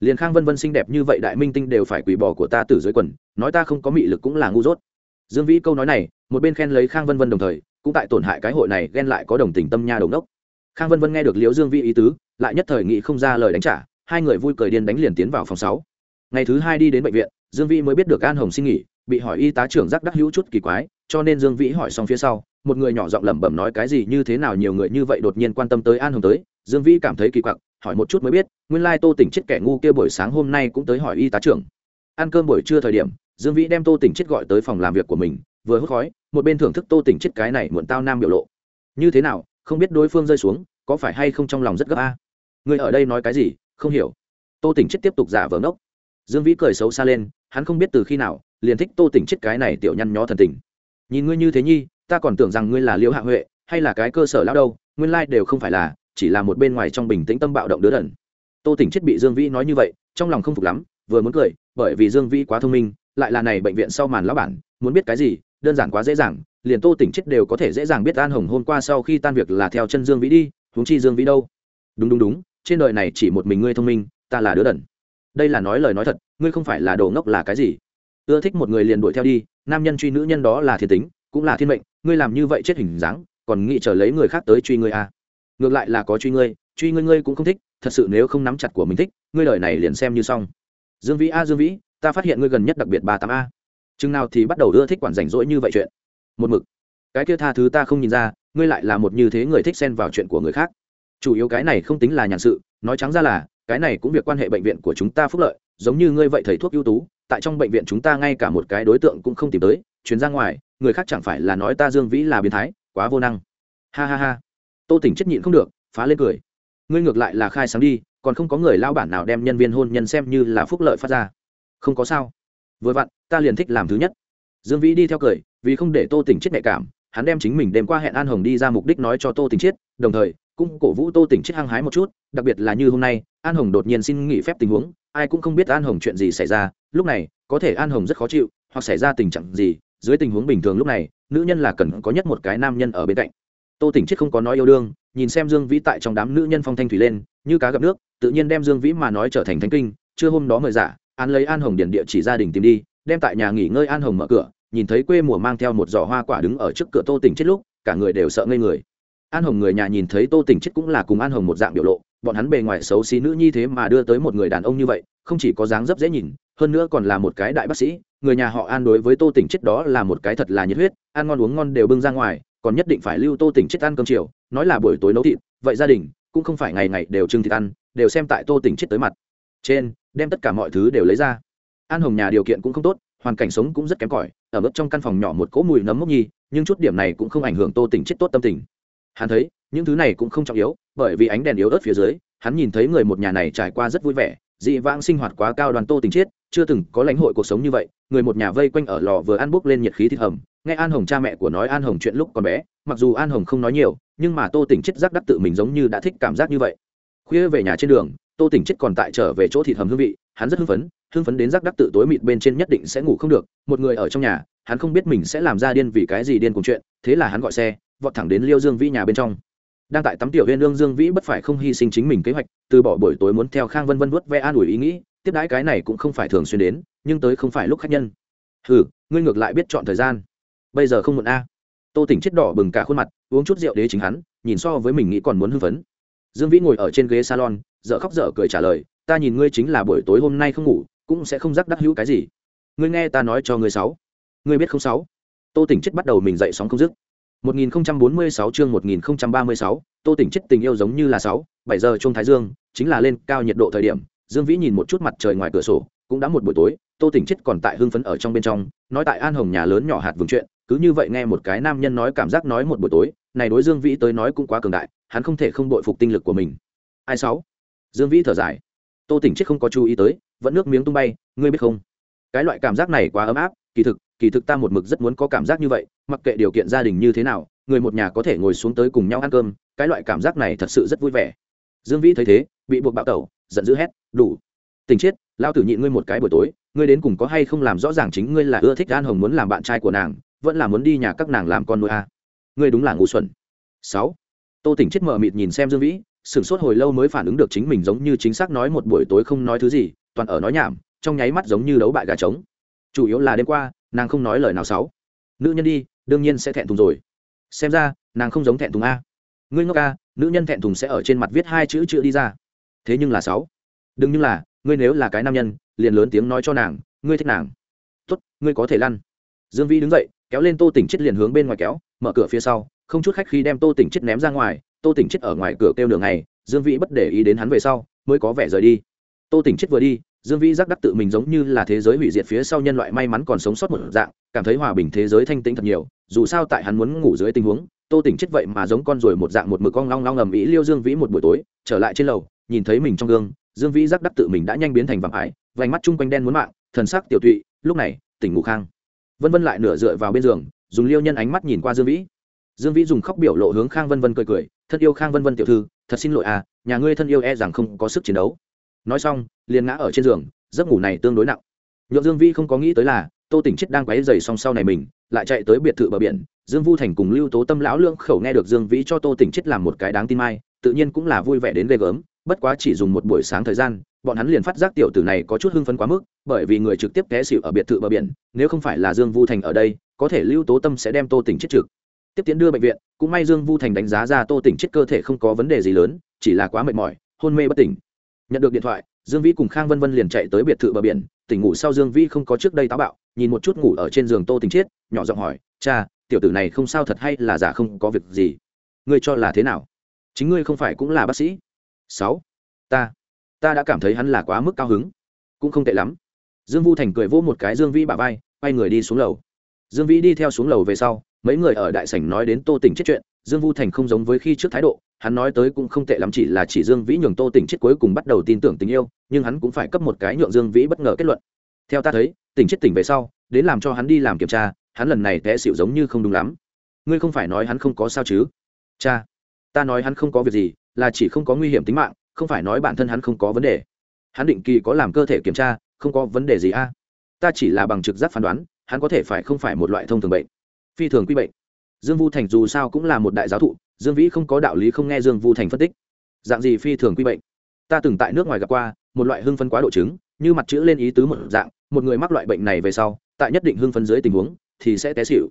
Liền khang vân vân xinh đẹp như vậy đại minh tinh đều phải quỳ bỏ của ta từ dưới quần, nói ta không có mị lực cũng là ngu dốt. Dương vĩ câu nói này, một bên khen lấy khang vân vân đồng thời, cũng tại tổn hại cái hội này, ghen lại có đồng tình tâm nha đồng đốc khang vân vân nghe được liễu dương vĩ ý tứ, lại nhất thời nghĩ không ra lời đánh trả, hai người vui cười điên đánh liền tiến vào phòng sáu. Ngày thứ hai đi đến bệnh viện, dương vĩ mới biết được an hồng xin nghỉ, bị hỏi y tá trưởng giác đắc hữu chút kỳ quái, cho nên dương vĩ hỏi xong phía sau, một người nhỏ giọng lẩm bẩm nói cái gì, như thế nào nhiều người như vậy đột nhiên quan tâm tới an hồng tới dương vĩ cảm thấy kỳ quặc, hỏi một chút mới biết, nguyên lai tô tỉnh chết kẻ ngu kia buổi sáng hôm nay cũng tới hỏi y tá trưởng. Ăn cơm buổi trưa thời điểm, dương vĩ đem tô tỉnh chết gọi tới phòng làm việc của mình, vừa hút khói, một bên thưởng thức tô tỉnh chết cái này muộn tao nam biểu lộ. Như thế nào, không biết đối phương rơi xuống, có phải hay không trong lòng rất gấp a? Người ở đây nói cái gì, không hiểu. Tô tỉnh chết tiếp tục giả vờ ngốc. Dương vĩ cười xấu xa lên, hắn không biết từ khi nào, liền thích tô tỉnh chết cái này tiểu nhăn nhó thần tình. Nhìn ngươi như thế nhi, ta còn tưởng rằng ngươi là liễu hạ huệ, hay là cái cơ sở lão đâu nguyên lai đều không phải là chỉ là một bên ngoài trong bình tĩnh tâm bạo động đứa đần. Tô tỉnh chết bị dương vĩ nói như vậy, trong lòng không phục lắm, vừa muốn cười, bởi vì dương vĩ quá thông minh, lại là này bệnh viện sau màn lão bản, muốn biết cái gì, đơn giản quá dễ dàng, liền tô tỉnh chết đều có thể dễ dàng biết an hồng hôm qua sau khi tan việc là theo chân dương vĩ đi, huống chi dương vĩ đâu. Đúng đúng đúng, trên đời này chỉ một mình ngươi thông minh, ta là đứa đần. Đây là nói lời nói thật, ngươi không phải là đồ ngốc là cái gì? Ưa thích một người liền đuổi theo đi, nam nhân truy nữ nhân đó là thiên tính, cũng là thiên mệnh, ngươi làm như vậy chết hình dáng, còn nghĩ chờ lấy người khác tới truy ngươi à ngược lại là có truy ngươi truy ngươi ngươi cũng không thích, thật sự nếu không nắm chặt của mình thích, ngươi lời này liền xem như xong. Dương vĩ a, dương vĩ, ta phát hiện ngươi gần nhất đặc biệt ba tám a. Chừng nào thì bắt đầu ưa thích quản rảnh rỗi như vậy chuyện. Một mực. Cái kia tha thứ ta không nhìn ra, ngươi lại là một như thế người thích xen vào chuyện của người khác. Chủ yếu cái này không tính là nhàn sự, nói trắng ra là, cái này cũng việc quan hệ bệnh viện của chúng ta phúc lợi, giống như ngươi vậy thầy thuốc ưu tú, tại trong bệnh viện chúng ta ngay cả một cái đối tượng cũng không tìm tới chuyến ra ngoài, người khác chẳng phải là nói ta dương vĩ là biến thái, quá vô năng. Ha ha ha tô tỉnh chết nhịn không được, phá lên cười. Ngươi ngược lại là khai sáng đi, còn không có người lao bản nào đem nhân viên hôn nhân xem như là phúc lợi phát ra. Không có sao. Vừa vặn, ta liền thích làm thứ nhất. Dương vĩ đi theo cười, vì không để tô tỉnh chết nhạy cảm, hắn đem chính mình đêm qua hẹn an hồng đi ra mục đích nói cho tô tỉnh chết, đồng thời, cũng cổ vũ tô tỉnh chết hăng hái một chút, đặc biệt là như hôm nay, an hồng đột nhiên xin nghỉ phép tình huống, ai cũng không biết an hồng chuyện gì xảy ra, lúc này, có thể an hồng rất khó chịu, hoặc xảy ra tình trạng gì, dưới tình huống bình thường lúc này, nữ nhân là cần có nhất một cái nam nhân ở bên cạnh tô tỉnh chết không có nói yêu đương, nhìn xem dương vĩ tại trong đám nữ nhân phong thanh thủy lên, như cá gặp nước, tự nhiên đem dương vĩ mà nói trở thành thánh kinh, chưa hôm đó mời dạ, giả an lấy an hồng điển địa chỉ gia đình tìm đi, đem tại nhà nghỉ ngơi an hồng mở cửa, nhìn thấy quê mùa mang theo một giỏ hoa quả đứng ở trước cửa tô tỉnh chết lúc, cả người đều sợ ngây người. An hồng người nhà nhìn thấy tô tỉnh chết cũng là cùng an hồng một dạng biểu lộ, bọn hắn bề ngoài xấu xí nữ nhi thế mà đưa tới một người đàn ông như vậy, không chỉ có dáng dấp dễ nhìn, hơn nữa còn là một cái đại bác sĩ, người nhà họ an đối với tô tỉnh chết đó là một cái thật là nhiệt huyết, ăn ngon uống ngon đều bưng ra ngoài còn nhất định phải lưu tô tỉnh chết ăn cơm chiều, nói là buổi tối nấu thịt, vậy gia đình cũng không phải ngày ngày đều trưng thịt ăn, đều xem tại tô tỉnh chết tới mặt. Trên, đem tất cả mọi thứ đều lấy ra. An hồng nhà điều kiện cũng không tốt, hoàn cảnh sống cũng rất kém cỏi, ở mức trong căn phòng nhỏ một cỗ mùi nấm mốc nhi, nhưng chút điểm này cũng không ảnh hưởng tô tỉnh chết tốt tâm tình. Hắn thấy, những thứ này cũng không trọng yếu, bởi vì ánh đèn yếu ớt phía dưới, hắn nhìn thấy người một nhà này trải qua rất vui vẻ, dị vãng sinh hoạt quá cao đoàn tô tình chết, chưa từng có lãnh hội cuộc sống như vậy, người một nhà vây quanh ở lò vừa ăn bốc lên nhiệt khí thịt hầm nghe an hồng cha mẹ của nói an hồng chuyện lúc còn bé, mặc dù an hồng không nói nhiều, nhưng mà tô tỉnh chết giác đắc tự mình giống như đã thích cảm giác như vậy. Khuya về nhà trên đường, tô tỉnh chết còn tại trở về chỗ thịt hầm hương vị, hắn rất hưng phấn hưng phấn đến giác đắc tự tối mịt bên trên nhất định sẽ ngủ không được, một người ở trong nhà, hắn không biết mình sẽ làm ra điên vì cái gì điên cùng chuyện, thế là hắn gọi xe, vọt thẳng đến liêu dương vĩ nhà bên trong. Đang tại tắm tiểu huyên lương dương vĩ bất phải không hy sinh chính mình kế hoạch, từ bỏ buổi tối muốn theo khang vân vân vuốt ve an ủi ý nghĩ, tiếp đãi cái này cũng không phải thường xuyên đến, nhưng tới không phải lúc khách nhân. Ừ ngươi ngược lại biết chọn thời gian bây giờ không muộn a. Tô tỉnh chết đỏ bừng cả khuôn mặt uống chút rượu đế chính hắn nhìn so với mình nghĩ còn muốn hưng phấn. Dương vĩ ngồi ở trên ghế salon dợ khóc dở cười trả lời ta nhìn ngươi chính là buổi tối hôm nay không ngủ cũng sẽ không rắc đắc hữu cái gì. Ngươi nghe ta nói cho ngươi sáu. Ngươi biết không sáu? Tô tỉnh chết bắt đầu mình dậy sóng không dứt. 1046 chương 1036, Tô Tỉnh chết tình yêu giống như là 6, 7 giờ trung thái dương, chính là lên cao nhiệt độ thời điểm, Dương Vĩ nhìn một chút mặt trời ngoài cửa sổ, cũng đã một buổi tối, Tô Tỉnh chết còn tại hưng phấn ở trong bên trong, nói tại An Hồng nhà lớn nhỏ hạt vừng chuyện, cứ như vậy nghe một cái nam nhân nói cảm giác nói một buổi tối, này đối Dương Vĩ tới nói cũng quá cường đại, hắn không thể không bội phục tinh lực của mình. Ai sáu? Dương Vĩ thở dài. Tô Tỉnh chết không có chú ý tới, vẫn nước miếng tung bay, ngươi biết không? Cái loại cảm giác này quá ấm áp, kỳ thực, kỳ thực ta một mực rất muốn có cảm giác như vậy mặc kệ điều kiện gia đình như thế nào người một nhà có thể ngồi xuống tới cùng nhau ăn cơm cái loại cảm giác này thật sự rất vui vẻ dương vĩ thấy thế bị buộc bạo tẩu giận dữ hét đủ tình chết lao tử nhịn ngươi một cái buổi tối ngươi đến cùng có hay không làm rõ ràng chính ngươi là ưa thích an hồng muốn làm bạn trai của nàng vẫn là muốn đi nhà các nàng làm con nuôi a. À. ngươi đúng là ngu xuẩn. Sáu. Tô tỉnh chết mờ mịt nhìn xem dương vĩ, sửng sốt hồi lâu mới phản ứng được chính mình giống như chính xác nói một buổi tối không nói thứ gì, toàn ở nói nhảm, trong nháy mắt giống như đấu bại gà trống. Chủ yếu là đêm qua, nàng không nói lời nào sáu. Nữ nhân đi, đương nhiên sẽ thẹn thùng rồi. Xem ra, nàng không giống thẹn thùng a. Ngươi ngốc a, nữ nhân thẹn thùng sẽ ở trên mặt viết hai chữ chữ đi ra. Thế nhưng là sáu. Đừng như là, ngươi nếu là cái nam nhân, liền lớn tiếng nói cho nàng, ngươi thích nàng. Tốt, ngươi có thể lăn. Dương vĩ đứng dậy kéo lên tô tỉnh chết liền hướng bên ngoài kéo, mở cửa phía sau, không chút khách khi đem tô tỉnh chết ném ra ngoài, tô tỉnh chết ở ngoài cửa kêu đường này dương vĩ bất để ý đến hắn về sau, mới có vẻ rời đi. Tô tỉnh chết vừa đi, dương vĩ giác đắc tự mình giống như là thế giới hủy diệt phía sau nhân loại may mắn còn sống sót một dạng, cảm thấy hòa bình thế giới thanh tĩnh thật nhiều, dù sao tại hắn muốn ngủ dưới tình huống, tô tỉnh chết vậy mà giống con ruồi một dạng một mực con long long ầm ĩ liêu dương vĩ một buổi tối, trở lại trên lầu, nhìn thấy mình trong gương, dương vĩ giác đắc tự mình đã nhanh biến thành vàng ải, vành mắt chung quanh đen muốn mạng, thần sắc tiểu tụy, lúc này, tỉnh ngủ khang vân vân lại nửa dựa vào bên giường, dùng liêu nhân ánh mắt nhìn qua dương vĩ. Dương vĩ dùng khóc biểu lộ hướng khang vân vân cười cười, thân yêu khang vân vân tiểu thư, thật xin lỗi à nhà ngươi thân yêu e rằng không có sức chiến đấu. Nói xong, liền ngã ở trên giường, giấc ngủ này tương đối nặng. Nhượng dương Vĩ không có nghĩ tới là, tô tỉnh chết đang quáy dày song sau này mình, lại chạy tới biệt thự bờ biển, dương vu thành cùng lưu tố tâm lão lương khẩu nghe được dương vĩ cho tô tỉnh chết làm một cái đáng tin mai, tự nhiên cũng là vui vẻ đến ghê gớm, bất quá chỉ dùng một buổi sáng thời gian bọn hắn liền phát giác tiểu tử này có chút hưng phấn quá mức bởi vì người trực tiếp té xịu ở biệt thự bờ biển nếu không phải là dương vu thành ở đây có thể lưu tố tâm sẽ đem tô tỉnh chết trực. Tiếp tiến đưa bệnh viện cũng may dương vu thành đánh giá ra tô tỉnh chết cơ thể không có vấn đề gì lớn chỉ là quá mệt mỏi hôn mê bất tỉnh. Nhận được điện thoại dương vĩ cùng khang vân vân liền chạy tới biệt thự bờ biển tỉnh ngủ sau dương vĩ không có trước đây táo bạo nhìn một chút ngủ ở trên giường tô Tỉnh chết, nhỏ giọng hỏi cha tiểu tử này không sao thật hay là giả không có việc gì? Ngươi cho là thế nào? Chính ngươi không phải cũng là bác sĩ. Sáu ta ta đã cảm thấy hắn là quá mức cao hứng. Cũng không tệ lắm. Dương vu thành cười vỗ một cái dương vĩ bà vai, quay người đi xuống lầu. Dương vĩ đi theo xuống lầu về sau, mấy người ở đại sảnh nói đến tô tỉnh chết chuyện, dương vu thành không giống với khi trước thái độ, hắn nói tới cũng không tệ lắm, chỉ là chỉ dương vĩ nhường tô tỉnh chết cuối cùng bắt đầu tin tưởng tình yêu, nhưng hắn cũng phải cấp một cái nhượng dương vĩ bất ngờ kết luận. Theo ta thấy, tỉnh chết tỉnh về sau, đến làm cho hắn đi làm kiểm tra, hắn lần này té xịu giống như không đúng lắm. Ngươi không phải nói hắn không có sao chứ? Cha, ta nói hắn không có việc gì, là chỉ không có nguy hiểm tính mạng không phải nói bản thân hắn không có vấn đề. Hắn định kỳ có làm cơ thể kiểm tra, không có vấn đề gì a. Ta chỉ là bằng trực giác phán đoán, hắn có thể phải không phải một loại thông thường bệnh. Phi thường quy bệnh. Dương vu thành dù sao cũng là một đại giáo thụ, dương vĩ không có đạo lý không nghe dương vu thành phân tích. Dạng gì phi thường quy bệnh? Ta từng tại nước ngoài gặp qua, một loại hưng phân quá độ chứng, như mặt chữ lên ý tứ một dạng, một người mắc loại bệnh này về sau, tại nhất định hưng phân dưới tình huống, thì sẽ té xỉu.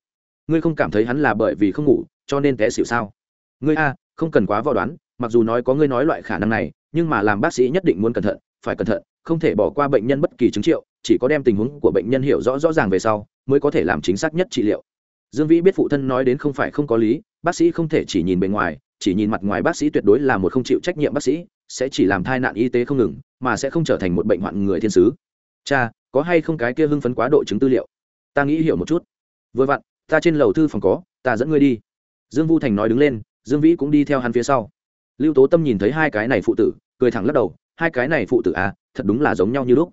Ngươi không cảm thấy hắn là bởi vì không ngủ, cho nên té xỉu sao? Ngươi a, không cần quá vò đoán mặc dù nói có ngươi nói loại khả năng này, nhưng mà làm bác sĩ nhất định muốn cẩn thận, phải cẩn thận, không thể bỏ qua bệnh nhân bất kỳ chứng triệu, chỉ có đem tình huống của bệnh nhân hiểu rõ rõ ràng về sau, mới có thể làm chính xác nhất trị liệu. Dương vĩ biết phụ thân nói đến không phải không có lý, bác sĩ không thể chỉ nhìn bề ngoài, chỉ nhìn mặt ngoài bác sĩ tuyệt đối là một không chịu trách nhiệm bác sĩ, sẽ chỉ làm tai nạn y tế không ngừng, mà sẽ không trở thành một bệnh hoạn người thiên sứ. Cha, có hay không cái kia hưng phấn quá độ chứng tư liệu? Ta nghĩ hiểu một chút. Vừa vặn, ta trên lầu thư phòng có, ta dẫn ngươi đi. Dương vu thành nói đứng lên, dương vĩ cũng đi theo hắn phía sau lưu tố tâm nhìn thấy hai cái này phụ tử, cười thẳng lắc đầu, hai cái này phụ tử à thật đúng là giống nhau như lúc.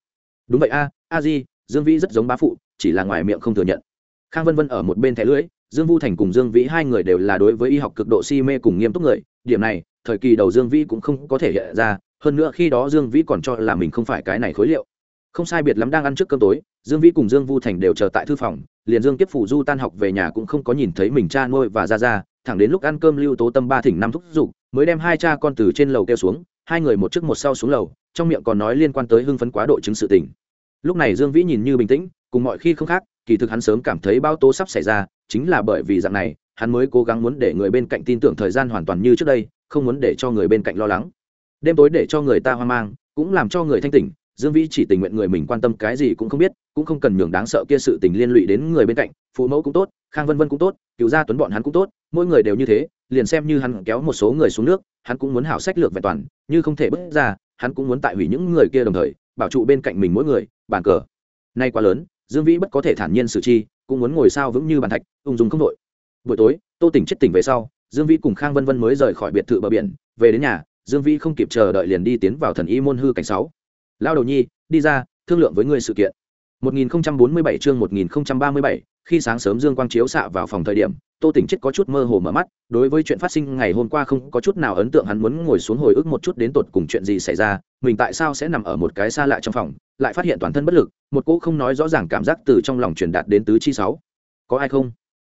Đúng vậy a a di, dương vĩ rất giống bá phụ, chỉ là ngoài miệng không thừa nhận. Khang vân vân ở một bên thẻ lưỡi, dương vu thành cùng dương vĩ hai người đều là đối với y học cực độ si mê cùng nghiêm túc người, điểm này, thời kỳ đầu dương vĩ cũng không có thể hiện ra, hơn nữa khi đó dương vĩ còn cho là mình không phải cái này khối liệu. Không sai biệt lắm đang ăn trước cơm tối, dương vĩ cùng dương vu thành đều chờ tại thư phòng, liền dương tiếp phủ du tan học về nhà cũng không có nhìn thấy mình cha nuôi và ra ra thẳng đến lúc ăn cơm lưu tố tâm ba thỉnh năm thúc giục, mới đem hai cha con từ trên lầu kêu xuống, hai người một trước một sau xuống lầu, trong miệng còn nói liên quan tới hưng phấn quá độ chứng sự tình. Lúc này dương vĩ nhìn như bình tĩnh, cùng mọi khi không khác, kỳ thực hắn sớm cảm thấy bao tố sắp xảy ra, chính là bởi vì dạng này, hắn mới cố gắng muốn để người bên cạnh tin tưởng thời gian hoàn toàn như trước đây, không muốn để cho người bên cạnh lo lắng. Đêm tối để cho người ta hoang mang, cũng làm cho người thanh tỉnh dương vĩ chỉ tình nguyện người mình quan tâm cái gì cũng không biết, cũng không cần nhường đáng sợ kia sự tình liên lụy đến người bên cạnh, phụ mẫu cũng tốt, khang vân vân cũng tốt Cựu gia tuấn bọn hắn cũng tốt, mỗi người đều như thế, liền xem như hắn kéo một số người xuống nước, hắn cũng muốn hảo sách lược vẹn toàn, như không thể bước ra, hắn cũng muốn tại hủy những người kia đồng thời, bảo trụ bên cạnh mình mỗi người, bàn cờ. Nay quá lớn, dương vĩ bất có thể thản nhiên xử chi, cũng muốn ngồi sao vững như bàn thạch, ung dung không đội. Buổi tối, tô tỉnh chết tỉnh về sau, dương vĩ cùng khang vân vân mới rời khỏi biệt thự bờ biển, về đến nhà, dương vĩ không kịp chờ đợi liền đi tiến vào thần y môn hư cảnh sáu lao đầu nhi đi ra thương lượng với ngươi sự kiện. 1047 chương 1037, khi sáng sớm dương quang chiếu xạ vào phòng thời điểm tô tỉnh chết có chút mơ hồ mở mắt đối với chuyện phát sinh ngày hôm qua không có chút nào ấn tượng hắn muốn ngồi xuống hồi ức một chút đến tột cùng chuyện gì xảy ra mình tại sao sẽ nằm ở một cái xa lạ trong phòng lại phát hiện toàn thân bất lực một cô không nói rõ ràng cảm giác từ trong lòng truyền đạt đến tứ chi sáu. Có ai không?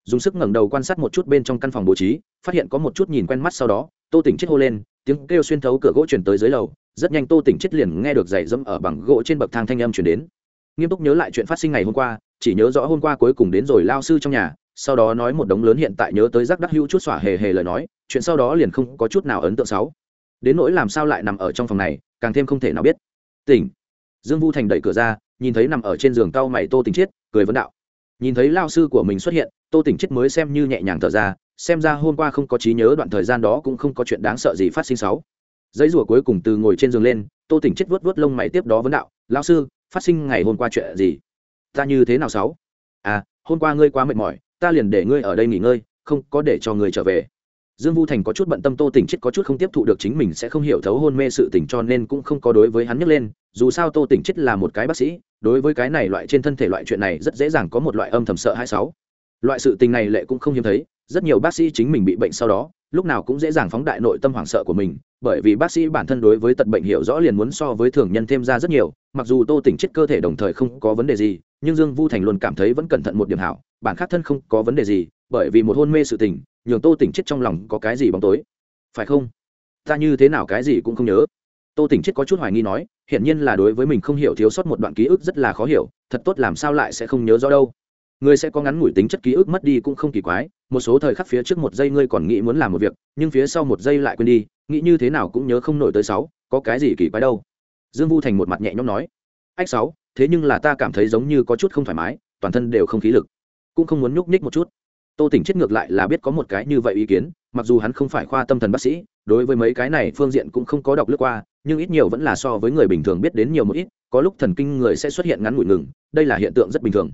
Dùng sức ngẩng đầu quan sát một chút bên trong căn phòng bố trí phát hiện có một chút nhìn quen mắt sau đó tô tỉnh chết hô lên tiếng kêu xuyên thấu cửa gỗ chuyển tới dưới lầu rất nhanh tô tỉnh chết liền nghe được giày dẫm ở bằng gỗ trên bậc thang thanh âm chuyển đến. Nghiêm túc nhớ lại chuyện phát sinh ngày hôm qua, chỉ nhớ rõ hôm qua cuối cùng đến rồi lao sư trong nhà, sau đó nói một đống lớn hiện tại nhớ tới giác đắc hữu chút xỏa hề hề lời nói, chuyện sau đó liền không có chút nào ấn tượng sáu đến nỗi làm sao lại nằm ở trong phòng này, càng thêm không thể nào biết. Tỉnh. Dương vu thành đẩy cửa ra, nhìn thấy nằm ở trên giường cau mày tô tỉnh chết, cười vấn đạo. Nhìn thấy lao sư của mình xuất hiện, tô tỉnh chết mới xem như nhẹ nhàng thở ra, xem ra hôm qua không có trí nhớ đoạn thời gian đó cũng không có chuyện đáng sợ gì phát sinh sáu giấy rùa cuối cùng từ ngồi trên giường lên, tô tỉnh chết vớt vớt lông mày tiếp đó vấn đạo lao sư, phát sinh ngày hôm qua chuyện gì? Ta như thế nào sáu? À hôm qua ngươi quá mệt mỏi, ta liền để ngươi ở đây nghỉ ngơi, không có để cho ngươi trở về. Dương vu thành có chút bận tâm tô tỉnh chết có chút không tiếp thụ được chính mình sẽ không hiểu thấu hôn mê sự tình cho nên cũng không có đối với hắn nhấc lên, dù sao tô tỉnh chết là một cái bác sĩ, đối với cái này loại trên thân thể loại chuyện này rất dễ dàng có một loại âm thầm sợ hai sáu. Loại sự tình này lệ cũng không hiếm thấy, rất nhiều bác sĩ chính mình bị bệnh sau đó, lúc nào cũng dễ dàng phóng đại nội tâm hoảng sợ của mình bởi vì bác sĩ bản thân đối với tật bệnh hiểu rõ liền muốn so với thường nhân thêm ra rất nhiều, mặc dù tô tỉnh chết cơ thể đồng thời không có vấn đề gì, nhưng dương vu thành luôn cảm thấy vẫn cẩn thận một điểm hảo, bản khác thân không có vấn đề gì, bởi vì một hôn mê sự tình, nhường tô tỉnh chết trong lòng có cái gì bóng tối. Phải không? Ta như thế nào cái gì cũng không nhớ. Tô tỉnh chết có chút hoài nghi nói, hiển nhiên là đối với mình không hiểu thiếu sót một đoạn ký ức rất là khó hiểu, thật tốt làm sao lại sẽ không nhớ rõ đâu người sẽ có ngắn ngủi tính chất ký ức mất đi cũng không kỳ quái, một số thời khắc phía trước một giây ngươi còn nghĩ muốn làm một việc, nhưng phía sau một giây lại quên đi, nghĩ như thế nào cũng nhớ không nổi tới sáu, có cái gì kỳ quái đâu. Dương vu thành một mặt nhẹ nhõm nói. Ách sáu, thế nhưng là ta cảm thấy giống như có chút không thoải mái, toàn thân đều không khí lực. Cũng không muốn nhúc nhích một chút. Tô tỉnh chết ngược lại là biết có một cái như vậy ý kiến, mặc dù hắn không phải khoa tâm thần bác sĩ, đối với mấy cái này phương diện cũng không có đọc lướt qua, nhưng ít nhiều vẫn là so với người bình thường biết đến nhiều một ít, có lúc thần kinh người sẽ xuất hiện ngắn ngủi ngừng, đây là hiện tượng rất bình thường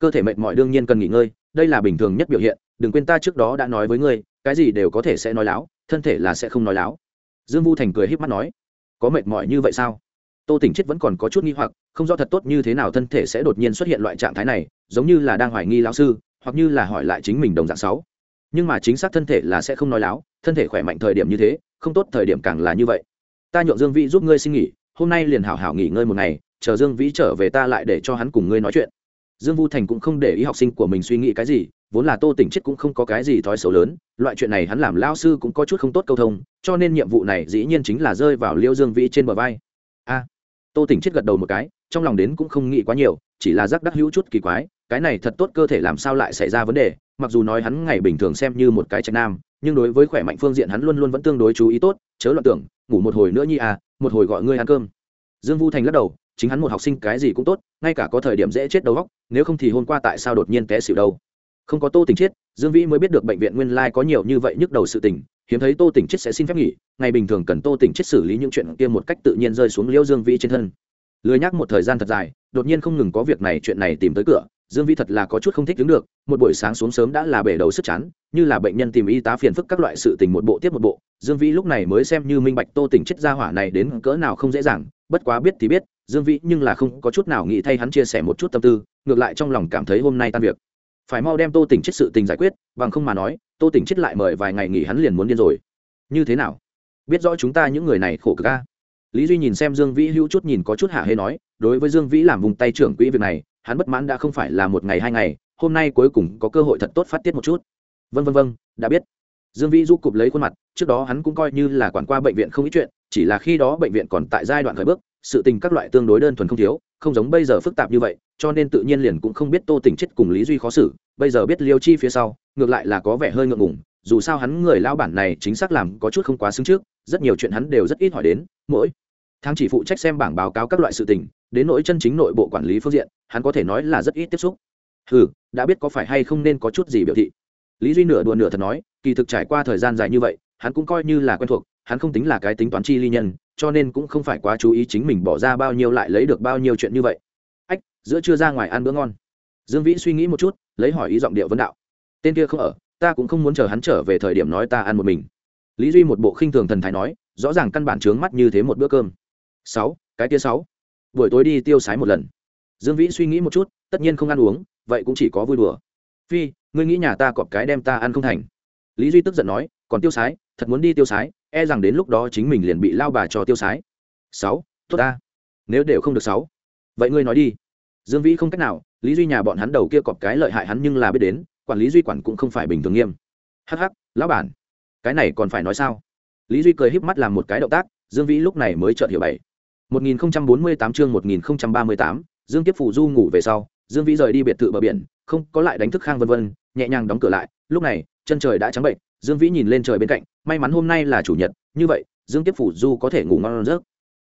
cơ thể mệt mỏi đương nhiên cần nghỉ ngơi, đây là bình thường nhất biểu hiện, đừng quên ta trước đó đã nói với ngươi, cái gì đều có thể sẽ nói láo, thân thể là sẽ không nói láo. Dương vu thành cười h í p mắt nói, có mệt mỏi như vậy sao? Tô tỉnh chết vẫn còn có chút nghi hoặc, không rõ thật tốt như thế nào thân thể sẽ đột nhiên xuất hiện loại trạng thái này, giống như là đang hoài nghi lão sư, hoặc như là hỏi lại chính mình đồng dạng sáu. Nhưng mà chính xác thân thể là sẽ không nói láo, thân thể khỏe mạnh thời điểm như thế, không tốt thời điểm càng là như vậy. Ta nhượng dương vĩ giúp ngươi xin nghỉ, hôm nay liền hảo hảo nghỉ ngơi một ngày, chờ dương vĩ trở về ta lại để cho hắn cùng ngươi nói chuyện dương vu thành cũng không để ý học sinh của mình suy nghĩ cái gì, vốn là tô tỉnh chết cũng không có cái gì thói xấu lớn, loại chuyện này hắn làm lao sư cũng có chút không tốt câu thông, cho nên nhiệm vụ này dĩ nhiên chính là rơi vào liêu dương vĩ trên bờ vai. A, tô tỉnh chết gật đầu một cái, trong lòng đến cũng không nghĩ quá nhiều, chỉ là giác đắc hữu chút kỳ quái, cái này thật tốt cơ thể làm sao lại xảy ra vấn đề, mặc dù nói hắn ngày bình thường xem như một cái trạch nam, nhưng đối với khỏe mạnh phương diện hắn luôn luôn vẫn tương đối chú ý tốt, chớ loạn tưởng, ngủ một hồi nữa nhi à một hồi gọi ngươi ăn cơm. Dương vu thành lắc đầu chính hắn một học sinh cái gì cũng tốt, ngay cả có thời điểm dễ chết đầu góc nếu không thì hôm qua tại sao đột nhiên té xỉu đâu? Không có tô tỉnh chết, dương vĩ mới biết được bệnh viện nguyên lai có nhiều như vậy nhức đầu sự tình, hiếm thấy tô tỉnh chết sẽ xin phép nghỉ, ngày bình thường cần tô tỉnh chết xử lý những chuyện kia một cách tự nhiên rơi xuống liễu dương vĩ trên thân. Lười nhắc một thời gian thật dài, đột nhiên không ngừng có việc này chuyện này tìm tới cửa, dương vĩ thật là có chút không thích đứng được, một buổi sáng xuống sớm đã là bể đầu sức chán, như là bệnh nhân tìm y tá phiền phức các loại sự tình một bộ tiếp một bộ, dương vĩ lúc này mới xem như minh bạch tô tỉnh chết ra hỏa này đến cỡ nào không dễ dàng, bất quá biết thì biết dương vĩ nhưng là không có chút nào nghĩ thay hắn chia sẻ một chút tâm tư, ngược lại trong lòng cảm thấy hôm nay tan việc. Phải mau đem tô tỉnh chết sự tình giải quyết, bằng không mà nói, tô tỉnh chết lại mời vài ngày nghỉ hắn liền muốn điên rồi. Như thế nào? Biết rõ chúng ta những người này khổ cực ca lý duy nhìn xem dương vĩ hữu chút nhìn có chút hạ hê nói, đối với dương vĩ làm vùng tay trưởng quỹ việc này, hắn bất mãn đã không phải là một ngày hai ngày, hôm nay cuối cùng có cơ hội thật tốt phát tiết một chút. Vân vân vân đã biết. Dương vĩ du cụp lấy khuôn mặt, trước đó hắn cũng coi như là quản qua bệnh viện không ít chuyện chỉ là khi đó bệnh viện còn tại giai đoạn khởi bước, sự tình các loại tương đối đơn thuần không thiếu, không giống bây giờ phức tạp như vậy, cho nên tự nhiên liền cũng không biết tô tình chết cùng lý duy khó xử, bây giờ biết liêu chi phía sau, ngược lại là có vẻ hơi ngượng ngùng, dù sao hắn người lao bản này chính xác làm có chút không quá xứng trước, rất nhiều chuyện hắn đều rất ít hỏi đến, mỗi tháng chỉ phụ trách xem bảng báo cáo các loại sự tình, đến nỗi chân chính nội bộ quản lý phương diện, hắn có thể nói là rất ít tiếp xúc. Ừ đã biết có phải hay không nên có chút gì biểu thị. Lý duy nửa đùa nửa thật nói, kỳ thực trải qua thời gian dài như vậy, hắn cũng coi như là quen thuộc hắn không tính là cái tính toán chi ly nhân, cho nên cũng không phải quá chú ý chính mình bỏ ra bao nhiêu lại lấy được bao nhiêu chuyện như vậy. Ách, giữa trưa ra ngoài ăn bữa ngon. Dương vĩ suy nghĩ một chút, lấy hỏi ý giọng điệu vấn đạo. Tên kia không ở, ta cũng không muốn chờ hắn trở về thời điểm nói ta ăn một mình. Lý duy một bộ khinh thường thần thái nói, rõ ràng căn bản trướng mắt như thế một bữa cơm. Sáu, cái kia sáu. Buổi tối đi tiêu sái một lần. Dương vĩ suy nghĩ một chút, tất nhiên không ăn uống, vậy cũng chỉ có vui đùa. Phi, ngươi nghĩ nhà ta cọp cái đem ta ăn không thành. Lý duy tức giận nói, còn tiêu sái thật muốn đi tiêu sái e rằng đến lúc đó chính mình liền bị lao bà cho tiêu sái. Sáu tốt ta. Nếu đều không được sáu. Vậy ngươi nói đi. Dương vĩ không cách nào lý duy nhà bọn hắn đầu kia cọp cái lợi hại hắn nhưng là biết đến quản lý duy quản cũng không phải bình thường nghiêm. Hắc hắc lão bản. Cái này còn phải nói sao? Lý duy cười híp mắt làm một cái động tác dương vĩ lúc này mới chợt hiểu bảy. 1048 chương 1038, Dương Kiếp phù Du ngủ về sau, Dương Vĩ rời đi biệt thự bờ biển, không có lại đánh thức Khang Vân Vân, nhẹ nhàng đóng cửa lại, lúc này, chân trời đã trắng bệnh, Dương Vĩ nhìn lên trời bên cạnh, may mắn hôm nay là chủ nhật, như vậy, Dương tiếp Phủ Du có thể ngủ ngon giấc.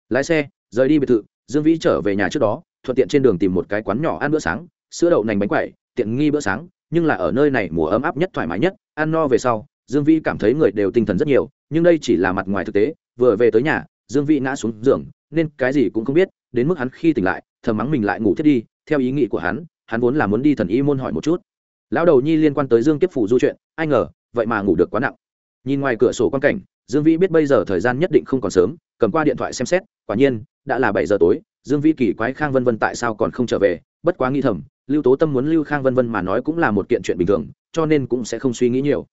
Lái xe, rời đi biệt thự, Dương Vĩ trở về nhà trước đó, thuận tiện trên đường tìm một cái quán nhỏ ăn bữa sáng, sữa đậu nành bánh quẩy, tiện nghi bữa sáng, nhưng là ở nơi này mùa ấm áp nhất thoải mái nhất, ăn no về sau, Dương Vĩ cảm thấy người đều tinh thần rất nhiều, nhưng đây chỉ là mặt ngoài thực tế, vừa về tới nhà, Dương Vĩ ngã xuống giường, nên cái gì cũng không biết đến mức hắn khi tỉnh lại thầm mắng mình lại ngủ thiết đi theo ý nghĩ của hắn hắn vốn là muốn đi thần y môn hỏi một chút lão đầu nhi liên quan tới dương kiếp phủ du chuyện ai ngờ vậy mà ngủ được quá nặng. Nhìn ngoài cửa sổ quan cảnh, dương vĩ biết bây giờ thời gian nhất định không còn sớm, cầm qua điện thoại xem xét, quả nhiên, đã là bảy giờ tối, dương vĩ kỳ quái khang vân vân tại sao còn không trở về, bất quá nghi thầm, lưu tố tâm muốn lưu khang vân vân mà nói cũng là một kiện chuyện bình thường, cho nên cũng sẽ không suy nghĩ nhiều.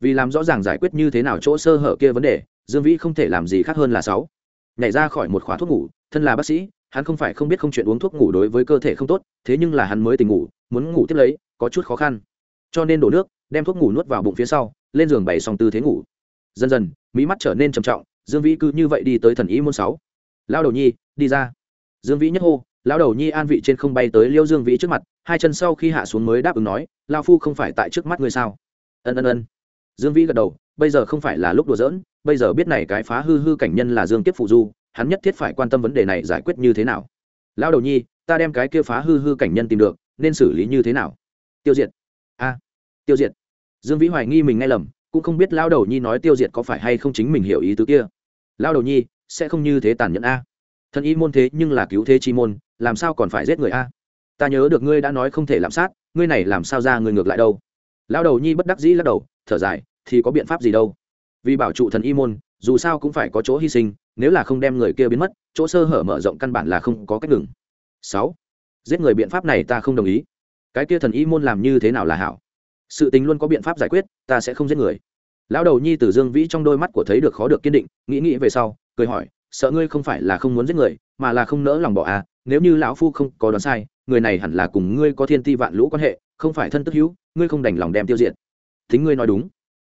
Vì làm rõ ràng giải quyết như thế nào chỗ sơ hở kia vấn đề, dương vĩ không thể làm gì khác hơn là sáu. Nhảy ra khỏi một khóa thuốc ngủ, thân là bác sĩ, hắn không phải không biết không chuyện uống thuốc ngủ đối với cơ thể không tốt, thế nhưng là hắn mới tỉnh ngủ, muốn ngủ tiếp lấy, có chút khó khăn. Cho nên đổ nước đem thuốc ngủ nuốt vào bụng phía sau, lên giường bày xong tư thế ngủ. Dần dần, mỹ mắt trở nên trầm trọng, dương vĩ cứ như vậy đi tới thần ý môn sáu. Lao đầu nhi, đi ra. Dương vĩ nhất hô lao đầu nhi an vị trên không bay tới liêu dương vĩ trước mặt, hai chân sau khi hạ xuống mới đáp ứng nói lao phu không phải tại trước mắt ngươi sao? Ân ân ân. Dương vĩ gật đầu, bây giờ không phải là lúc đùa giỡn, bây giờ biết này cái phá hư hư cảnh nhân là dương kiếp phụ du, hắn nhất thiết phải quan tâm vấn đề này giải quyết như thế nào. Lão đầu nhi, ta đem cái kia phá hư hư cảnh nhân tìm được, nên xử lý như thế nào? Tiêu diệt. A tiêu diệt. Dương vĩ hoài nghi mình nghe lầm, cũng không biết lão đầu nhi nói tiêu diệt có phải hay không chính mình hiểu ý tứ kia. Lão đầu nhi, sẽ không như thế tàn nhẫn a. Thân y môn thế nhưng là cứu thế chi môn, làm sao còn phải giết người a? Ta nhớ được ngươi đã nói không thể làm sát, ngươi này làm sao ra người ngược lại đâu? Lão đầu nhi bất đắc dĩ lắc đầu, thở dài, thì có biện pháp gì đâu? Vì bảo trụ thần y môn, dù sao cũng phải có chỗ hy sinh, nếu là không đem người kia biến mất, chỗ sơ hở mở rộng căn bản là không có cách ngừng. Sáu. Giết người biện pháp này ta không đồng ý. Cái kia thần y môn làm như thế nào là hảo? Sự tình luôn có biện pháp giải quyết, ta sẽ không giết người. Lão đầu nhi Tử dương vĩ trong đôi mắt của thấy được khó được kiên định, nghĩ nghĩ về sau, cười hỏi, sợ ngươi không phải là không muốn giết người, mà là không nỡ lòng bỏ à nếu như lão phu không có đoán sai, người này hẳn là cùng ngươi có thiên ti vạn lũ quan hệ, không phải thân tức hữu, ngươi không đành lòng đem tiêu diệt. Thính ngươi nói đúng.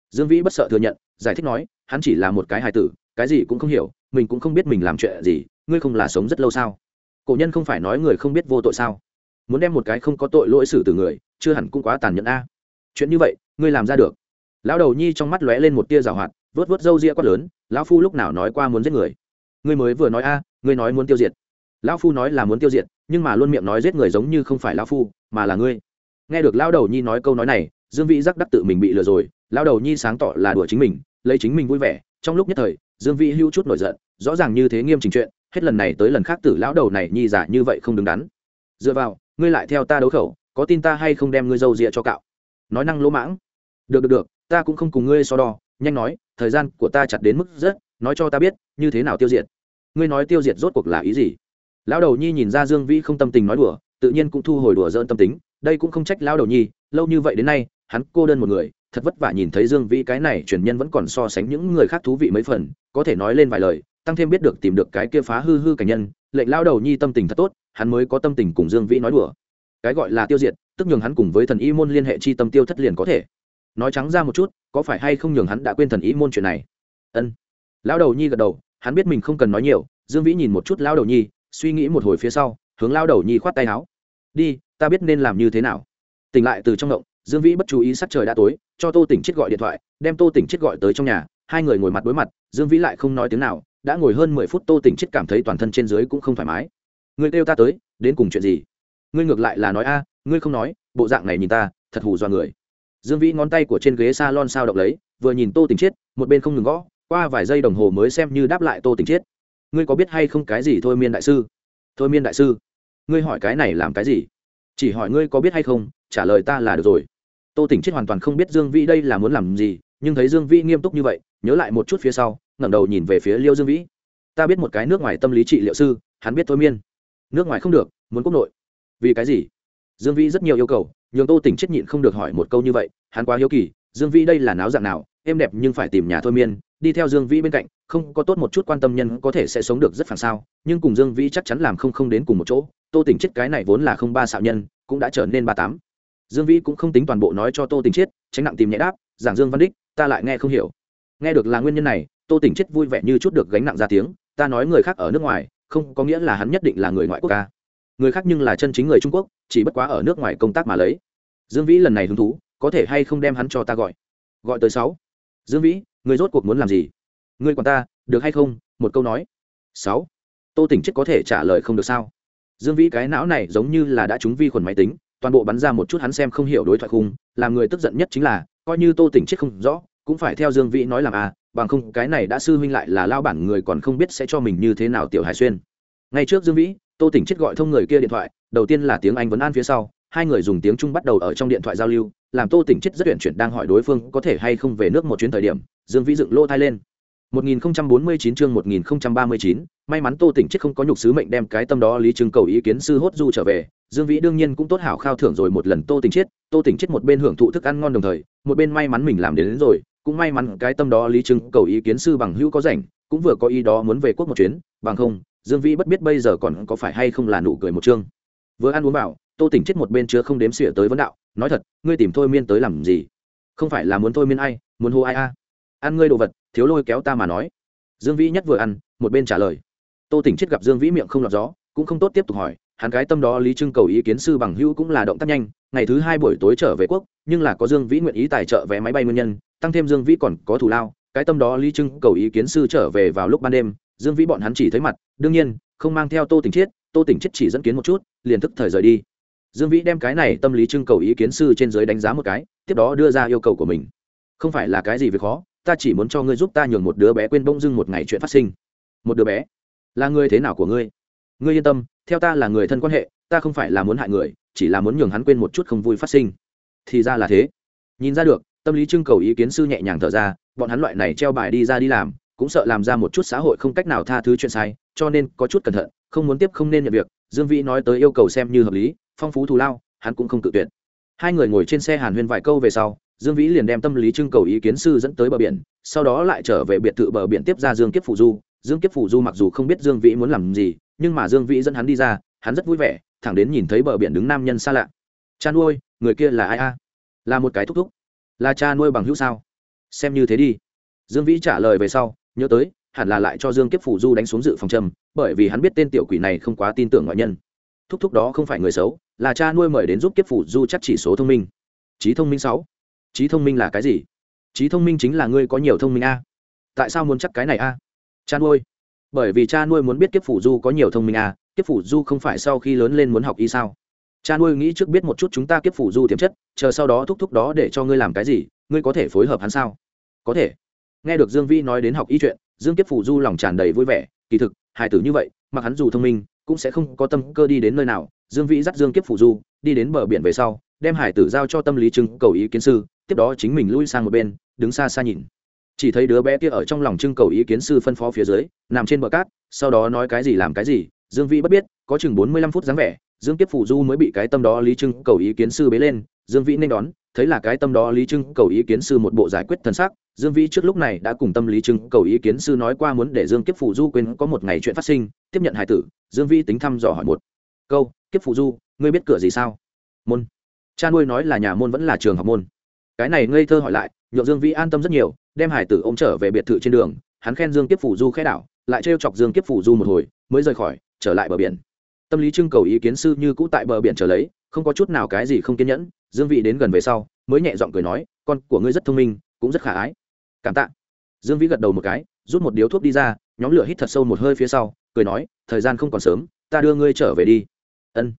Dương vĩ bất sợ thừa nhận, giải thích nói, hắn chỉ là một cái hài tử, cái gì cũng không hiểu, mình cũng không biết mình làm chuyện gì, ngươi không là sống rất lâu sao? Cổ nhân không phải nói người không biết vô tội sao? Muốn đem một cái không có tội lỗi xử từ người, chưa hẳn cũng quá tàn nhẫn a chuyện như vậy, ngươi làm ra được. Lão đầu nhi trong mắt lóe lên một tia rào hoạt vớt vớt râu ria quát lớn, lão phu lúc nào nói qua muốn giết người? Ngươi mới vừa nói a, ngươi nói muốn tiêu diệt. Lão phu nói là muốn tiêu diệt, nhưng mà luôn miệng nói giết người giống như không phải lão phu, mà là ngươi. Nghe được lão đầu nhi nói câu nói này, dương vĩ giác đắc tự mình bị lừa rồi, lão đầu nhi sáng tỏ là đùa chính mình, lấy chính mình vui vẻ. Trong lúc nhất thời, dương vĩ hưu chút nổi giận, rõ ràng như thế nghiêm trình chuyện, hết lần này tới lần khác tử lão đầu này nhi giả như vậy không đứng đắn. Dựa vào, ngươi lại theo ta đấu khẩu, có tin ta hay không đem ngươi dâu rịa cho cạo? Nói năng lỗ mãng. Được được được, ta cũng không cùng ngươi so đo, nhanh nói, thời gian của ta chặt đến mức rất, nói cho ta biết, như thế nào tiêu diệt. Ngươi nói tiêu diệt rốt cuộc là ý gì? Lão đầu nhi nhìn ra dương vĩ không tâm tình nói đùa, tự nhiên cũng thu hồi đùa dỡn tâm tính, đây cũng không trách lão đầu nhi, lâu như vậy đến nay, hắn cô đơn một người, thật vất vả nhìn thấy dương vĩ cái này truyền nhân vẫn còn so sánh những người khác thú vị mấy phần, có thể nói lên vài lời, tăng thêm biết được tìm được cái kia phá hư hư cảnh nhân, lệnh lao đầu nhi tâm tình thật tốt, hắn mới có tâm tình cùng dương vĩ nói đùa. Cái gọi là tiêu diệt tức nhường hắn cùng với thần y môn liên hệ chi tâm tiêu thất liền có thể. Nói trắng ra một chút, có phải hay không nhường hắn đã quên thần y môn chuyện này? Ân. Lão đầu nhi gật đầu, hắn biết mình không cần nói nhiều, dương vĩ nhìn một chút lão đầu nhi, suy nghĩ một hồi phía sau, hướng lão đầu nhi khoát tay áo. Đi, ta biết nên làm như thế nào. Tỉnh lại từ trong động, dương vĩ bất chú ý sắc trời đã tối, cho tô tỉnh chết gọi điện thoại, đem tô tỉnh chết gọi tới trong nhà, hai người ngồi mặt đối mặt, dương vĩ lại không nói tiếng nào, đã ngồi hơn mười phút tô tỉnh chết cảm thấy toàn thân trên dưới cũng không thoải mái. Người kêu ta tới, đến cùng chuyện gì? Ngươi ngược lại là nói a ngươi không nói, bộ dạng này nhìn ta, thật hù do người. Dương vĩ ngón tay của trên ghế s a lon sao động lấy, vừa nhìn tô tỉnh chết một bên không ngừng gõ, qua vài giây đồng hồ mới xem như đáp lại tô tỉnh chết ngươi có biết hay không cái gì thôi miên đại sư? Thôi miên đại sư, ngươi hỏi cái này làm cái gì? Chỉ hỏi ngươi có biết hay không, trả lời ta là được rồi. Tô tỉnh chết hoàn toàn không biết dương vĩ đây là muốn làm gì, nhưng thấy dương vĩ nghiêm túc như vậy, nhớ lại một chút phía sau, ngẩng đầu nhìn về phía liêu dương vĩ. Ta biết một cái nước ngoài tâm lý trị liệu sư, hắn biết thôi miên. Nước ngoài không được, muốn quốc nội. Vì cái gì? Dương vĩ rất nhiều yêu cầu, nhường tô tỉnh chết nhịn không được hỏi một câu như vậy, hắn quá hiếu kỳ, dương vĩ đây là náo dạng nào êm đẹp nhưng phải tìm nhà thôi miên, đi theo dương vĩ bên cạnh, không có tốt một chút quan tâm nhân có thể sẽ sống được rất phản sao, nhưng cùng dương vĩ chắc chắn làm không không đến cùng một chỗ, tô tỉnh chết cái này vốn là không ba xạo nhân, cũng đã trở nên ba tám. Dương vĩ cũng không tính toàn bộ nói cho tô tỉnh chết, tránh nặng tìm nhẹ đáp, giảng dương văn đích, ta lại nghe không hiểu. Nghe được là nguyên nhân này, tô tỉnh chết vui vẻ như chút được gánh nặng ra tiếng, ta nói người khác ở nước ngoài, không có nghĩa là hắn nhất định là người ngoại quốc ca người khác nhưng là chân chính người trung quốc, chỉ bất quá ở nước ngoài công tác mà lấy. Dương vĩ lần này hứng thú, có thể hay không đem hắn cho ta gọi? Gọi tới sáu. Dương vĩ, người rốt cuộc muốn làm gì? Ngươi còn ta, được hay không? Một câu nói. Sáu. Tô tỉnh chết có thể trả lời không được sao? Dương vĩ cái não này giống như là đã trúng vi khuẩn máy tính, toàn bộ bắn ra một chút hắn xem không hiểu đối thoại khung, làm người tức giận nhất chính là, coi như tô tỉnh chết không rõ, cũng phải theo dương vĩ nói làm à bằng không cái này đã sư huynh lại là lao bản người còn không biết sẽ cho mình như thế nào tiểu hải xuyên. Ngay trước dương vĩ tô tỉnh chết gọi thông người kia điện thoại đầu tiên là tiếng anh vấn an phía sau hai người dùng tiếng trung bắt đầu ở trong điện thoại giao lưu làm tô tỉnh chết rất tuyển chuyển đang hỏi đối phương có thể hay không về nước một chuyến thời điểm dương vĩ dựng lô thai lên. 1049 chương 1039, may mắn Tô Tỉnh chết không có nhục sứ mệnh đem cái tâm đó Lý Trưng cầu ý kiến sư hốt du trở về, Dương Vĩ đương nhiên cũng tốt hảo khao thưởng rồi một lần Tô Tỉnh chết, Tô Tỉnh chết một bên hưởng thụ thức ăn ngon đồng thời, một bên may mắn mình làm đến, đến rồi, cũng may mắn cái tâm đó Lý Trưng cầu ý kiến sư bằng hữu có rảnh, cũng vừa có ý đó muốn về quốc một chuyến, bằng không, Dương Vĩ bất biết bây giờ còn có phải hay không là nụ cười một chương. Vừa ăn uống bảo, Tô Tỉnh chết một bên chứa không đếm xỉa tới vấn đạo, nói thật, ngươi tìm thôi miên tới làm gì? Không phải là muốn thôi miên ai, muốn hô ai a? Ăn ngươi đồ vật, thiếu lôi kéo ta mà nói dương vĩ nhất vừa ăn một bên trả lời tô tỉnh chết gặp dương vĩ miệng không lọt gió cũng không tốt tiếp tục hỏi hắn cái tâm đó lý trưng cầu ý kiến sư bằng hữu cũng là động tác nhanh ngày thứ hai buổi tối trở về quốc nhưng là có dương vĩ nguyện ý tài trợ vé máy bay nguyên nhân tăng thêm dương vĩ còn có thủ lao cái tâm đó lý trưng cầu ý kiến sư trở về vào lúc ban đêm dương vĩ bọn hắn chỉ thấy mặt, đương nhiên, không mang theo tô tình chiết, tô tình chiết chỉ dẫn kiến một chút, liền thức thời rời đi. Dương vĩ đem cái này tâm lý trưng cầu ý kiến sư trên giới đánh giá một cái, tiếp đó đưa ra yêu cầu của mình. Không phải là cái gì việc khó, ta chỉ muốn cho ngươi giúp ta nhường một đứa bé quên bông dưng một ngày chuyện phát sinh. Một đứa bé? Là người thế nào của ngươi? Ngươi yên tâm, theo ta là người thân quan hệ, ta không phải là muốn hại người, chỉ là muốn nhường hắn quên một chút không vui phát sinh. Thì ra là thế. Nhìn ra được, tâm lý trưng cầu ý kiến sư nhẹ nhàng thở ra, bọn hắn loại này treo bài đi ra đi làm cũng sợ làm ra một chút xã hội không cách nào tha thứ chuyện sai, cho nên có chút cẩn thận, không muốn tiếp không nên nhận việc. Dương vĩ nói tới yêu cầu xem như hợp lý, phong phú thù lao, hắn cũng không cự tuyệt. Hai người ngồi trên xe hàn huyên vài câu về sau, dương vĩ liền đem tâm lý trưng cầu ý kiến sư dẫn tới bờ biển, sau đó lại trở về biệt thự bờ biển tiếp ra dương kiếp phủ du. Dương kiếp phủ du mặc dù không biết dương vĩ muốn làm gì, nhưng mà dương vĩ dẫn hắn đi ra, hắn rất vui vẻ, thẳng đến nhìn thấy bờ biển đứng nam nhân xa lạ. Cha nuôi, người kia là ai a? Là một cái thúc thúc. Là cha nuôi bằng hữu sao? Xem như thế đi. Dương vĩ trả lời về sau nhớ tới, hẳn là lại cho dương kiếp phủ du đánh xuống dự phòng trầm bởi vì hắn biết tên tiểu quỷ này không quá tin tưởng ngoại nhân. Thúc thúc đó không phải người xấu, là cha nuôi mời đến giúp kiếp phủ du chắc chỉ số thông minh. Trí thông minh sáu. Trí thông minh là cái gì? Trí thông minh chính là ngươi có nhiều thông minh a. Tại sao muốn chắc cái này a? Cha nuôi. Bởi vì cha nuôi muốn biết kiếp phủ du có nhiều thông minh a, kiếp phủ du không phải sau khi lớn lên muốn học y sao? Cha nuôi nghĩ trước biết một chút chúng ta kiếp phủ du tiềm chất, chờ sau đó thúc thúc đó để cho ngươi làm cái gì, ngươi có thể phối hợp hắn sao? Có thể nghe được dương vi nói đến học y chuyện, dương kiếp phủ du lòng tràn đầy vui vẻ, kỳ thực, hài tử như vậy, mặc hắn dù thông minh, cũng sẽ không có tâm cơ đi đến nơi nào. Dương vĩ dắt dương kiếp phủ du, đi đến bờ biển về sau, đem hải tử giao cho tâm lý chứng cầu ý kiến sư, tiếp đó chính mình lui sang một bên, đứng xa xa nhìn. Chỉ thấy đứa bé kia ở trong lòng trưng cầu ý kiến sư phân phó phía dưới, nằm trên bờ cát, sau đó nói cái gì làm cái gì, dương vĩ bất biết, có chừng bốn mươi lăm phút dáng vẻ, dương kiếp phủ du mới bị cái tâm đó lý trưng cầu ý kiến sư bế lên. Dương vĩ nên đón, thấy là cái tâm đó lý trưng cầu ý kiến sư một bộ giải quyết thân xác dương vĩ trước lúc này đã cùng tâm lý chứng cầu ý kiến sư nói qua muốn để dương kiếp phủ du quên có một ngày chuyện phát sinh, tiếp nhận hải tử, dương vĩ tính thăm dò hỏi một câu, kiếp phủ du, ngươi biết cửa gì sao? Môn. Cha nuôi nói là nhà môn vẫn là trường học môn. Cái này ngây thơ hỏi lại, nhượng dương vĩ an tâm rất nhiều, đem hải tử ôm trở về biệt thự trên đường, hắn khen dương kiếp phủ du khẽ đảo, lại trêu chọc dương kiếp phủ du một hồi, mới rời khỏi, trở lại bờ biển. Tâm lý trưng cầu ý kiến sư như cũ tại bờ biển chờ lấy, không có chút nào cái gì không kiên nhẫn, dương vĩ đến gần về sau, mới nhẹ giọng cười nói, con của ngươi rất thông minh, cũng rất khả ái cảm tạ. Dương vĩ gật đầu một cái, rút một điếu thuốc đi ra, nhóm lửa hít thật sâu một hơi phía sau, cười nói, thời gian không còn sớm, ta đưa ngươi trở về đi. Ân.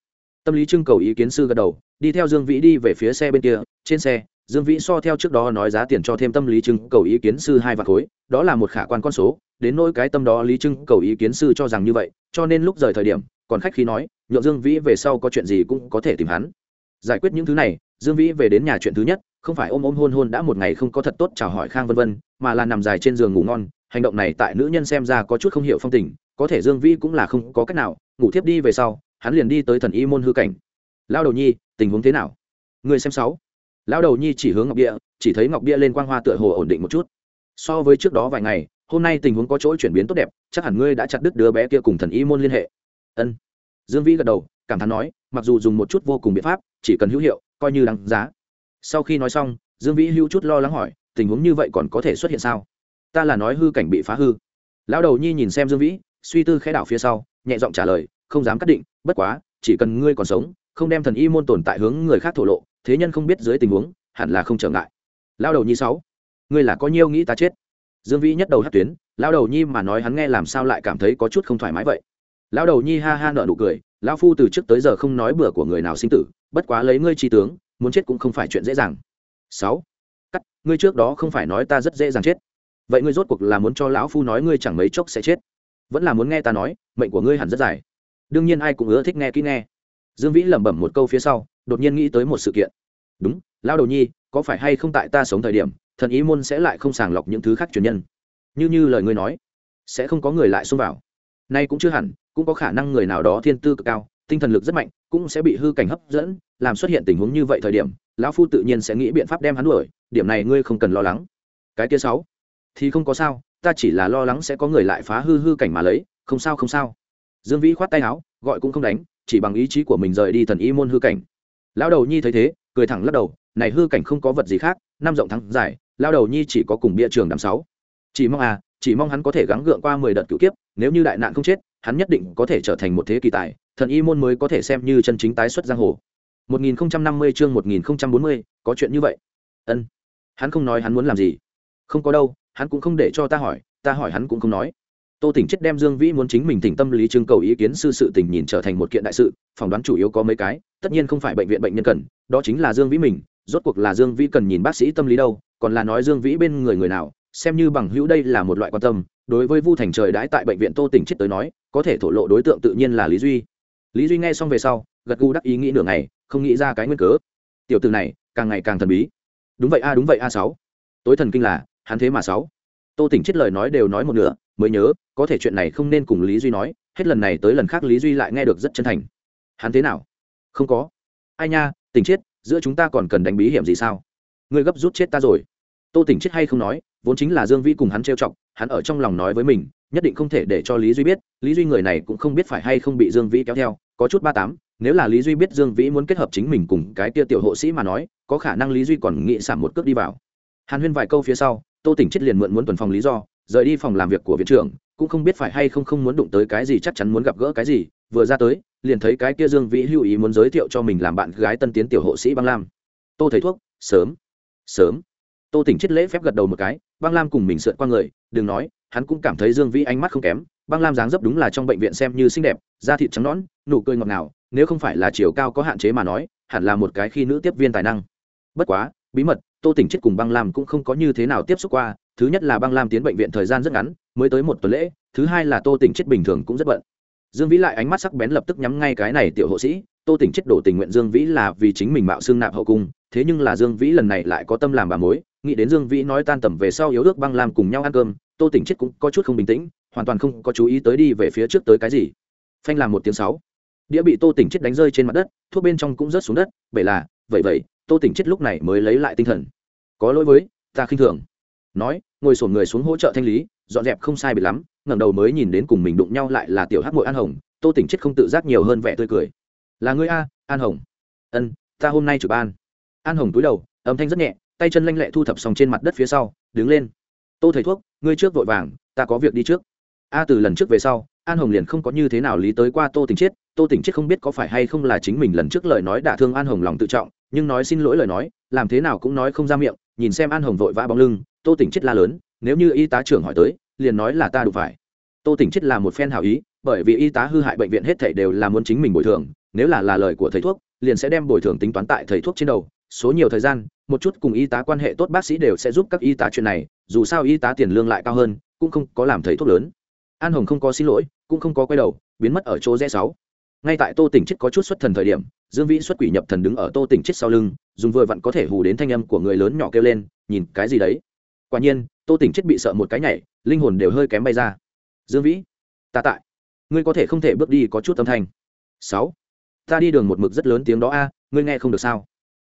Tâm lý trưng cầu ý kiến sư gật đầu, đi theo dương vĩ đi về phía xe bên kia. Trên xe, dương vĩ so theo trước đó nói giá tiền cho thêm tâm lý trưng cầu ý kiến sư hai vạn khối, đó là một khả quan con số. Đến nỗi cái tâm đó lý trưng cầu ý kiến sư cho rằng như vậy, cho nên lúc rời thời điểm, còn khách khi nói, nhượng dương vĩ về sau có chuyện gì cũng có thể tìm hắn. Giải quyết những thứ này, dương vĩ về đến nhà chuyện thứ nhất không phải ôm ôm hôn hôn đã một ngày không có thật tốt chào hỏi khang vân vân mà là nằm dài trên giường ngủ ngon hành động này tại nữ nhân xem ra có chút không hiểu phong tình có thể dương vĩ cũng là không có cách nào ngủ thiếp đi về sau hắn liền đi tới thần y môn hư cảnh. Lao đầu nhi tình huống thế nào? Người xem sáu. Lao đầu nhi chỉ hướng ngọc bia, chỉ thấy ngọc bia lên quang hoa tựa hồ ổn định một chút. So với trước đó vài ngày hôm nay tình huống có chỗ chuyển biến tốt đẹp chắc hẳn ngươi đã chặt đứt đứa bé kia cùng thần y môn liên hệ. Ân. Dương vĩ gật đầu cảm thán nói mặc dù dùng một chút vô cùng biện pháp chỉ cần hữu hiệu coi như đáng giá sau khi nói xong, dương vĩ hữu chút lo lắng hỏi, tình huống như vậy còn có thể xuất hiện sao? Ta là nói hư cảnh bị phá hư. Lão đầu nhi nhìn xem dương vĩ, suy tư khẽ đảo phía sau, nhẹ giọng trả lời, không dám cắt định, bất quá, chỉ cần ngươi còn sống, không đem thần y môn tồn tại hướng người khác thổ lộ, thế nhân không biết dưới tình huống, hẳn là không trở ngại. Lao đầu nhi sáu, ngươi là có nhiêu nghĩ ta chết? Dương vĩ nhất đầu hát tuyến lao đầu nhi mà nói hắn nghe làm sao lại cảm thấy có chút không thoải mái vậy? Lao đầu nhi ha ha nợ nụ cười lao phu từ trước tới giờ không nói bừa của người nào sinh tử, bất quá lấy ngươi tri tướng muốn chết cũng không phải chuyện dễ dàng. Sáu, cắt, ngươi trước đó không phải nói ta rất dễ dàng chết. Vậy ngươi rốt cuộc là muốn cho lão phu nói ngươi chẳng mấy chốc sẽ chết. Vẫn là muốn nghe ta nói, mệnh của ngươi hẳn rất dài. Đương nhiên ai cũng ưa thích nghe kỹ nghe. Dương vĩ lẩm bẩm một câu phía sau, đột nhiên nghĩ tới một sự kiện. Đúng lao đầu nhi, có phải hay không tại ta sống thời điểm, thần ý môn sẽ lại không sàng lọc những thứ khác truyền nhân? Như như lời ngươi nói, sẽ không có người lại xông vào. Nay cũng chưa hẳn, cũng có khả năng người nào đó thiên tư cực cao tinh thần lực rất mạnh, cũng sẽ bị hư cảnh hấp dẫn, làm xuất hiện tình huống như vậy thời điểm, lão phu tự nhiên sẽ nghĩ biện pháp đem hắn đuổi, điểm này ngươi không cần lo lắng. Cái kia sáu, thì không có sao, ta chỉ là lo lắng sẽ có người lại phá hư hư cảnh mà lấy, không sao không sao. Dương vĩ khoát tay áo, gọi cũng không đánh, chỉ bằng ý chí của mình rời đi thần y môn hư cảnh. Lão đầu nhi thấy thế, cười thẳng lắc đầu, này hư cảnh không có vật gì khác, năm rộng thắng dài lão đầu nhi chỉ có cùng bia trường đàm sáu. Chỉ mong à chỉ mong hắn có thể gắng gượng qua mười đợt cựu kiếp, nếu như đại nạn không chết, hắn nhất định có thể trở thành một thế kỳ tài thần y môn mới có thể xem như chân chính tái xuất giang hồ. 1050 chương 1040, có chuyện như vậy. Ân. Hắn không nói hắn muốn làm gì. Không có đâu hắn cũng không để cho ta hỏi ta hỏi hắn cũng không nói. Tô tỉnh chết đem dương vĩ muốn chính mình tỉnh tâm lý trưng cầu ý kiến sư sự tình nhìn trở thành một kiện đại sự phỏng đoán chủ yếu có mấy cái tất nhiên không phải bệnh viện bệnh nhân cần đó chính là dương vĩ mình rốt cuộc là dương vĩ cần nhìn bác sĩ tâm lý đâu còn là nói dương vĩ bên người người nào xem như bằng hữu đây là một loại quan tâm đối với vu thành trời đãi tại bệnh viện tô tỉnh chết tới nói có thể thổ lộ đối tượng tự nhiên là lý duy lý duy nghe xong về sau gật gù đắc ý nghĩ nửa ngày không nghĩ ra cái nguyên cớ tiểu từ này càng ngày càng thần bí đúng vậy a đúng vậy a sáu tối thần kinh là hắn thế mà sáu tô tỉnh chết lời nói đều nói một nửa mới nhớ có thể chuyện này không nên cùng lý duy nói hết lần này tới lần khác lý duy lại nghe được rất chân thành hắn thế nào không có ai nha tỉnh chết giữa chúng ta còn cần đánh bí hiểm gì sao ngươi gấp rút chết ta rồi tô tỉnh chết hay không nói vốn chính là dương vĩ cùng hắn trêu chọc hắn ở trong lòng nói với mình nhất định không thể để cho lý duy biết, lý duy người này cũng không biết phải hay không bị dương vĩ kéo theo, có chút ba tám, nếu là lý duy biết dương vĩ muốn kết hợp chính mình cùng cái tia tiểu hộ sĩ mà nói, có khả năng lý duy còn nghĩ giảm một cước đi vào. Hàn huyên vài câu phía sau, tô tỉnh chết liền mượn muốn tuần phòng lý do, rời đi phòng làm việc của viện trưởng, cũng không biết phải hay không không muốn đụng tới cái gì chắc chắn muốn gặp gỡ cái gì, vừa ra tới, liền thấy cái kia dương vĩ hữu ý muốn giới thiệu cho mình làm bạn gái tân tiến tiểu hộ sĩ băng lam. Tô thầy thuốc, sớm sớm. Tô tỉnh chết lễ phép gật đầu một cái, băng lam cùng mình sượt qua người, đừng nói hắn cũng cảm thấy dương vĩ ánh mắt không kém, băng lam dáng dấp đúng là trong bệnh viện xem như xinh đẹp, da thịt trắng nõn, nụ cười ngọt ngào, nếu không phải là chiều cao có hạn chế mà nói, hẳn là một cái khi nữ tiếp viên tài năng. Bất quá, bí mật, tô tỉnh chết cùng băng lam cũng không có như thế nào tiếp xúc qua, thứ nhất là băng lam tiến bệnh viện thời gian rất ngắn, mới tới một tuần lễ, thứ hai là tô tỉnh chết bình thường cũng rất bận. Dương vĩ lại ánh mắt sắc bén lập tức nhắm ngay cái này tiểu hộ sĩ, tô tỉnh chết đổ tình nguyện dương vĩ là vì chính mình mạo xương nạp hậu cung, thế nhưng là dương vĩ lần này lại có tâm làm bà mối, nghĩ đến dương vĩ nói tan tầm về sau yếu ước băng lam cùng nhau ăn cơm tô tỉnh chết cũng có chút không bình tĩnh, hoàn toàn không có chú ý tới đi về phía trước tới cái gì. Phanh làm một tiếng sáu. Đĩa bị tô tỉnh chết đánh rơi trên mặt đất, thuốc bên trong cũng rớt xuống đất vậy là, vậy vậy, tô tỉnh chết lúc này mới lấy lại tinh thần. Có lỗi với, ta khinh thường. Nói, ngồi sổn người xuống hỗ trợ thanh lý, dọn dẹp không sai bị lắm, ngẩng đầu mới nhìn đến cùng mình đụng nhau lại là tiểu hắc mội an hồng, tô tỉnh chết không tự giác nhiều hơn vẻ tươi cười. Là ngươi a, an hồng. Ân, ta hôm nay trực ban. An hồng túi đầu, âm thanh rất nhẹ, tay chân lanh lẹ thu thập xong trên mặt đất phía sau, đứng lên tô thầy thuốc, ngươi trước vội vàng, ta có việc đi trước. A từ lần trước về sau, an hồng liền không có như thế nào lý tới qua tô tình chết tô tình chết không biết có phải hay không là chính mình lần trước lời nói đả thương an hồng lòng tự trọng, nhưng nói xin lỗi lời nói, làm thế nào cũng nói không ra miệng, nhìn xem an hồng vội vã bóng lưng, tô tỉnh chết la lớn, nếu như y tá trưởng hỏi tới, liền nói là ta đủ phải. Tô tỉnh chết là một phen hảo ý, bởi vì y tá hư hại bệnh viện hết thảy đều là muốn chính mình bồi thường, nếu là là lời của thầy thuốc, liền sẽ đem bồi thường tính toán tại thầy thuốc trên đầu. Số nhiều thời gian, một chút cùng y tá quan hệ tốt bác sĩ đều sẽ giúp các y tá chuyện này dù sao y tá tiền lương lại cao hơn, cũng không có làm thầy thuốc lớn. An hồng không có xin lỗi, cũng không có quay đầu, biến mất ở chỗ rẽ sáu. Ngay tại tô tỉnh chết có chút xuất thần thời điểm, dương vĩ xuất quỷ nhập thần đứng ở tô tỉnh chết sau lưng, dùng vừa vặn có thể hù đến thanh âm của người lớn nhỏ kêu lên, nhìn cái gì đấy? Quả nhiên, tô tỉnh chết bị sợ một cái nhảy, linh hồn đều hơi kém bay ra. Dương vĩ, ta tại. Ngươi có thể không thể bước đi có chút âm thanh. Sáu. Ta đi đường một mực rất lớn tiếng đó a, ngươi nghe không được sao?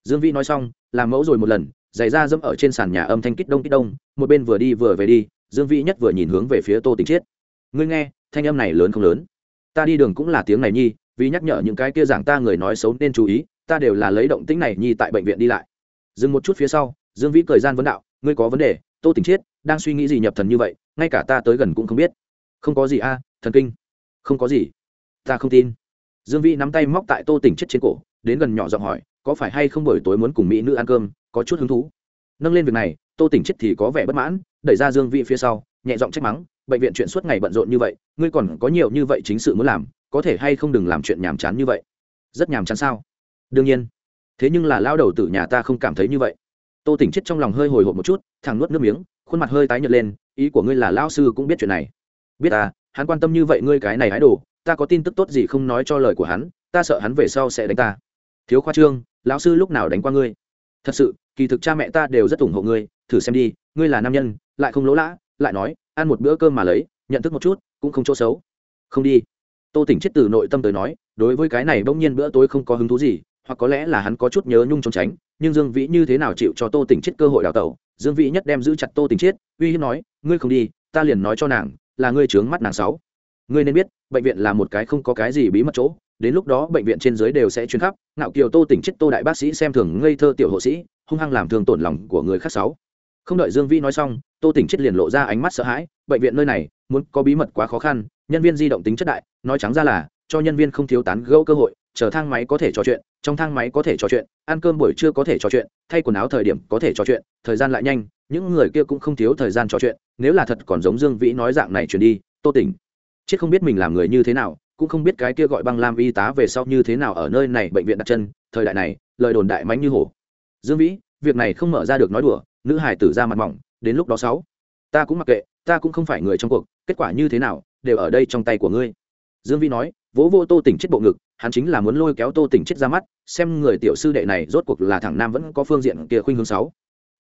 Dương vĩ nói xong, làm mẫu rồi một lần giày ra dẫm ở trên sàn nhà âm thanh kích đông kích đông, một bên vừa đi vừa về đi, dương vĩ nhất vừa nhìn hướng về phía tô tỉnh chiết. Ngươi nghe, thanh âm này lớn không lớn? Ta đi đường cũng là tiếng này nhi, vì nhắc nhở những cái kia giảng ta người nói xấu nên chú ý, ta đều là lấy động tĩnh này nhi tại bệnh viện đi lại. Dừng một chút phía sau, dương vĩ cười gian vấn đạo, ngươi có vấn đề, tô tỉnh chiết, đang suy nghĩ gì nhập thần như vậy, ngay cả ta tới gần cũng không biết. Không có gì a, thần kinh. Không có gì. Ta không tin. Dương vĩ nắm tay móc tại tô tỉnh chết trên cổ, đến gần nhỏ giọng hỏi, có phải hay không buổi tối muốn cùng mỹ nữ ăn cơm? Có chút hứng thú. Nâng lên việc này, tô tỉnh chết thì có vẻ bất mãn, đẩy ra dương vị phía sau, nhẹ giọng trách mắng, bệnh viện chuyện suốt ngày bận rộn như vậy, ngươi còn có nhiều như vậy chính sự muốn làm, có thể hay không đừng làm chuyện nhàm chán như vậy? Rất nhàm chán sao? Đương nhiên. Thế nhưng là lao đầu từ nhà ta không cảm thấy như vậy. Tô tỉnh chết trong lòng hơi hồi hộp một chút thằng nuốt nước miếng, khuôn mặt hơi tái nhợt lên, ý của ngươi là lao sư cũng biết chuyện này. Biết à hắn quan tâm như vậy ngươi cái này hái đồ, ta có tin tức tốt gì không nói cho lời của hắn, ta sợ hắn về sau sẽ đánh ta. Thiếu khoa trương, lão sư lúc nào đánh qua ngươi? Thật sự, kỳ thực cha mẹ ta đều rất ủng hộ ngươi, thử xem đi, ngươi là nam nhân, lại không lỗ lã, lại nói, ăn một bữa cơm mà lấy, nhận thức một chút, cũng không chỗ xấu. Không đi. Tô tỉnh chết từ nội tâm tới nói, đối với cái này bỗng nhiên bữa tối không có hứng thú gì, hoặc có lẽ là hắn có chút nhớ nhung trốn tránh, nhưng dương vĩ như thế nào chịu cho tô tỉnh chết cơ hội đào tẩu? Dương vĩ nhất đem giữ chặt tô tỉnh chết, uy hiếp nói, ngươi không đi, ta liền nói cho nàng, là ngươi trướng mắt nàng sáu. Ngươi nên biết, bệnh viện là một cái không có cái gì bí mật chỗ đến lúc đó bệnh viện trên dưới đều sẽ chuyên khắp, ngạo kiều tô tỉnh chết, tô đại bác sĩ xem thường ngây thơ tiểu hộ sĩ, hung hăng làm thương tổn lòng của người khác sáu. Không đợi dương vĩ nói xong, tô tỉnh chết liền lộ ra ánh mắt sợ hãi, bệnh viện nơi này, muốn có bí mật quá khó khăn, nhân viên di động tính chất đại, nói trắng ra là, cho nhân viên không thiếu tán gẫu cơ hội, chờ thang máy có thể trò chuyện, trong thang máy có thể trò chuyện, ăn cơm buổi trưa có thể trò chuyện, thay quần áo thời điểm có thể trò chuyện, thời gian lại nhanh, những người kia cũng không thiếu thời gian trò chuyện, nếu là thật còn giống dương vĩ nói dạng này truyền đi, tô tỉnh chết không biết mình làm người như thế nào cũng không biết cái kia gọi băng lam y tá về sau như thế nào ở nơi này bệnh viện đặt chân, thời đại này, lời đồn đại mánh như hổ. Dương vĩ, việc này không mở ra được nói đùa, nữ hải tử ra mặt mỏng, đến lúc đó sáu. Ta cũng mặc kệ, ta cũng không phải người trong cuộc, kết quả như thế nào, đều ở đây trong tay của ngươi. Dương vĩ nói, vỗ vô tô tỉnh chết bộ ngực, hắn chính là muốn lôi kéo tô tỉnh chết ra mắt, xem người tiểu sư đệ này rốt cuộc là thằng nam vẫn có phương diện kia khuynh hướng sáu.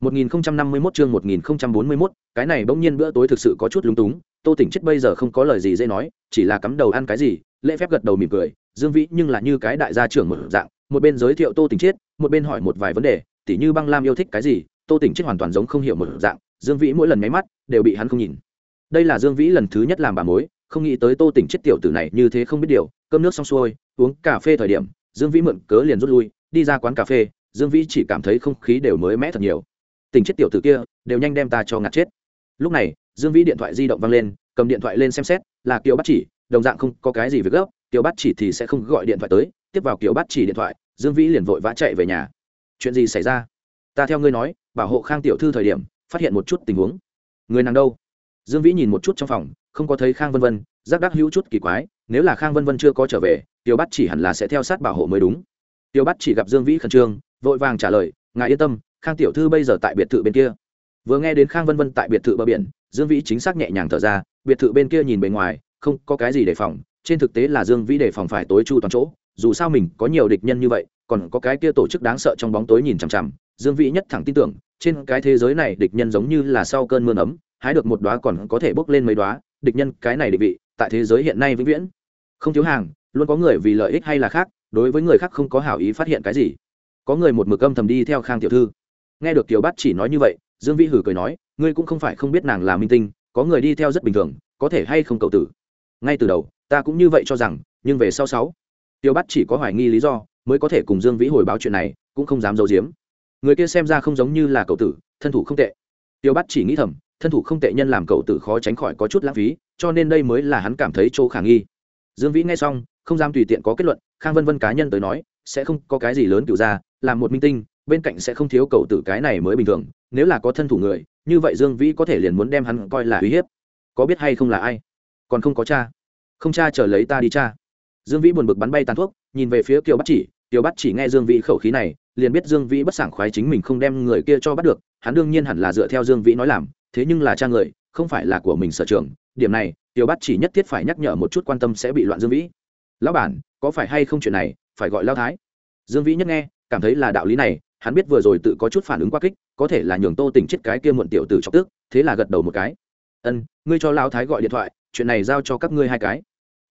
1051 chương 1041, cái này bỗng nhiên bữa tối thực sự có chút lúng túng, Tô Tỉnh chết bây giờ không có lời gì dễ nói, chỉ là cắm đầu ăn cái gì, lễ phép gật đầu mỉm cười, Dương Vĩ nhưng là như cái đại gia trưởng một dạng, một bên giới thiệu Tô Tỉnh chết, một bên hỏi một vài vấn đề, tỉ như Băng Lam yêu thích cái gì, Tô Tỉnh chết hoàn toàn giống không hiểu một dạng, Dương Vĩ mỗi lần nháy mắt đều bị hắn không nhìn. Đây là Dương Vĩ lần thứ nhất làm bà mối, không nghĩ tới Tô Tỉnh chết tiểu tử này như thế không biết điều, cơm nước xong xuôi, uống cà phê thời điểm, Dương Vĩ mượn cớ liền rút lui, đi ra quán cà phê, Dương Vĩ chỉ cảm thấy không khí đều mới mẻ thật nhiều tình chết tiểu tử kia, đều nhanh đem ta cho ngạt chết. Lúc này, dương vĩ điện thoại di động văng lên, cầm điện thoại lên xem xét, là kiều bắt chỉ, đồng dạng không có cái gì việc gấp, kiều bắt chỉ thì sẽ không gọi điện thoại tới. Tiếp vào kiều bắt chỉ điện thoại, dương vĩ liền vội vã chạy về nhà. Chuyện gì xảy ra? Ta theo ngươi nói, bảo hộ khang tiểu thư thời điểm, phát hiện một chút tình huống. Người nàng đâu? Dương vĩ nhìn một chút trong phòng, không có thấy khang vân vân, giác đắc hữu chút kỳ quái, nếu là khang vân vân chưa có trở về tiêu bắt chỉ hẳn là sẽ theo sát bảo hộ mới đúng. Tiêu bắt chỉ gặp dương vĩ khẩn trương, vội vàng trả lời, ngài yên tâm khang tiểu thư bây giờ tại biệt thự bên kia. Vừa nghe đến khang vân vân tại biệt thự bờ biển, dương vĩ chính xác nhẹ nhàng thở ra, biệt thự bên kia nhìn bề ngoài, không có cái gì đề phòng, trên thực tế là dương vĩ đề phòng phải tối chu toàn chỗ, dù sao mình có nhiều địch nhân như vậy, còn có cái kia tổ chức đáng sợ trong bóng tối nhìn chằm chằm, dương vĩ nhất thẳng tin tưởng, trên cái thế giới này địch nhân giống như là sau cơn mưa ấm hái được một đoá còn có thể bốc lên mấy đoá địch nhân cái này định vị, tại thế giới hiện nay vĩnh viễn không thiếu hàng, luôn có người vì lợi ích hay là khác, đối với người khác không có hảo ý phát hiện cái gì. Có người một mực âm thầm đi theo khang tiểu thư nghe được tiểu bát chỉ nói như vậy, dương vĩ hử cười nói, ngươi cũng không phải không biết nàng là minh tinh, có người đi theo rất bình thường, có thể hay không cậu tử? Ngay từ đầu, ta cũng như vậy cho rằng, nhưng về sau sáu tiêu bát chỉ có hoài nghi lý do, mới có thể cùng dương vĩ hồi báo chuyện này, cũng không dám giấu giếm. Người kia xem ra không giống như là cậu tử, thân thủ không tệ. Tiêu bát chỉ nghĩ thầm, thân thủ không tệ nhân làm cậu tử khó tránh khỏi có chút lãng phí, cho nên đây mới là hắn cảm thấy chỗ khả nghi. Dương vĩ nghe xong, không dám tùy tiện có kết luận, khang vân vân cá nhân tới nói, sẽ không có cái gì lớn cựu ra làm một minh tinh bên cạnh sẽ không thiếu cầu tử cái này mới bình thường, nếu là có thân thủ người, như vậy dương vĩ có thể liền muốn đem hắn coi là uy hiếp. Có biết hay không là ai? Còn không có cha. Không cha chờ lấy ta đi cha. Dương vĩ buồn bực bắn bay tàn thuốc, nhìn về phía kiều bắt chỉ. Kiều bắt chỉ nghe dương vĩ khẩu khí này, liền biết dương vĩ bất sảng khoái chính mình không đem người kia cho bắt được, hắn đương nhiên hẳn là dựa theo dương vĩ nói làm, thế nhưng là cha người, không phải là của mình sở trường. Điểm này, kiều bắt chỉ nhất thiết phải nhắc nhở một chút quan tâm sẽ bị loạn dương vĩ. Lão bản, có phải hay không chuyện này, phải gọi lao thái? Dương vĩ nhất nghe, cảm thấy là đạo lý này hắn biết vừa rồi tự có chút phản ứng quá kích, có thể là nhường tô tỉnh chết cái kia muộn tiểu tử chọc tức, thế là gật đầu một cái. Ân, ngươi cho lão thái gọi điện thoại, chuyện này giao cho các ngươi hai cái.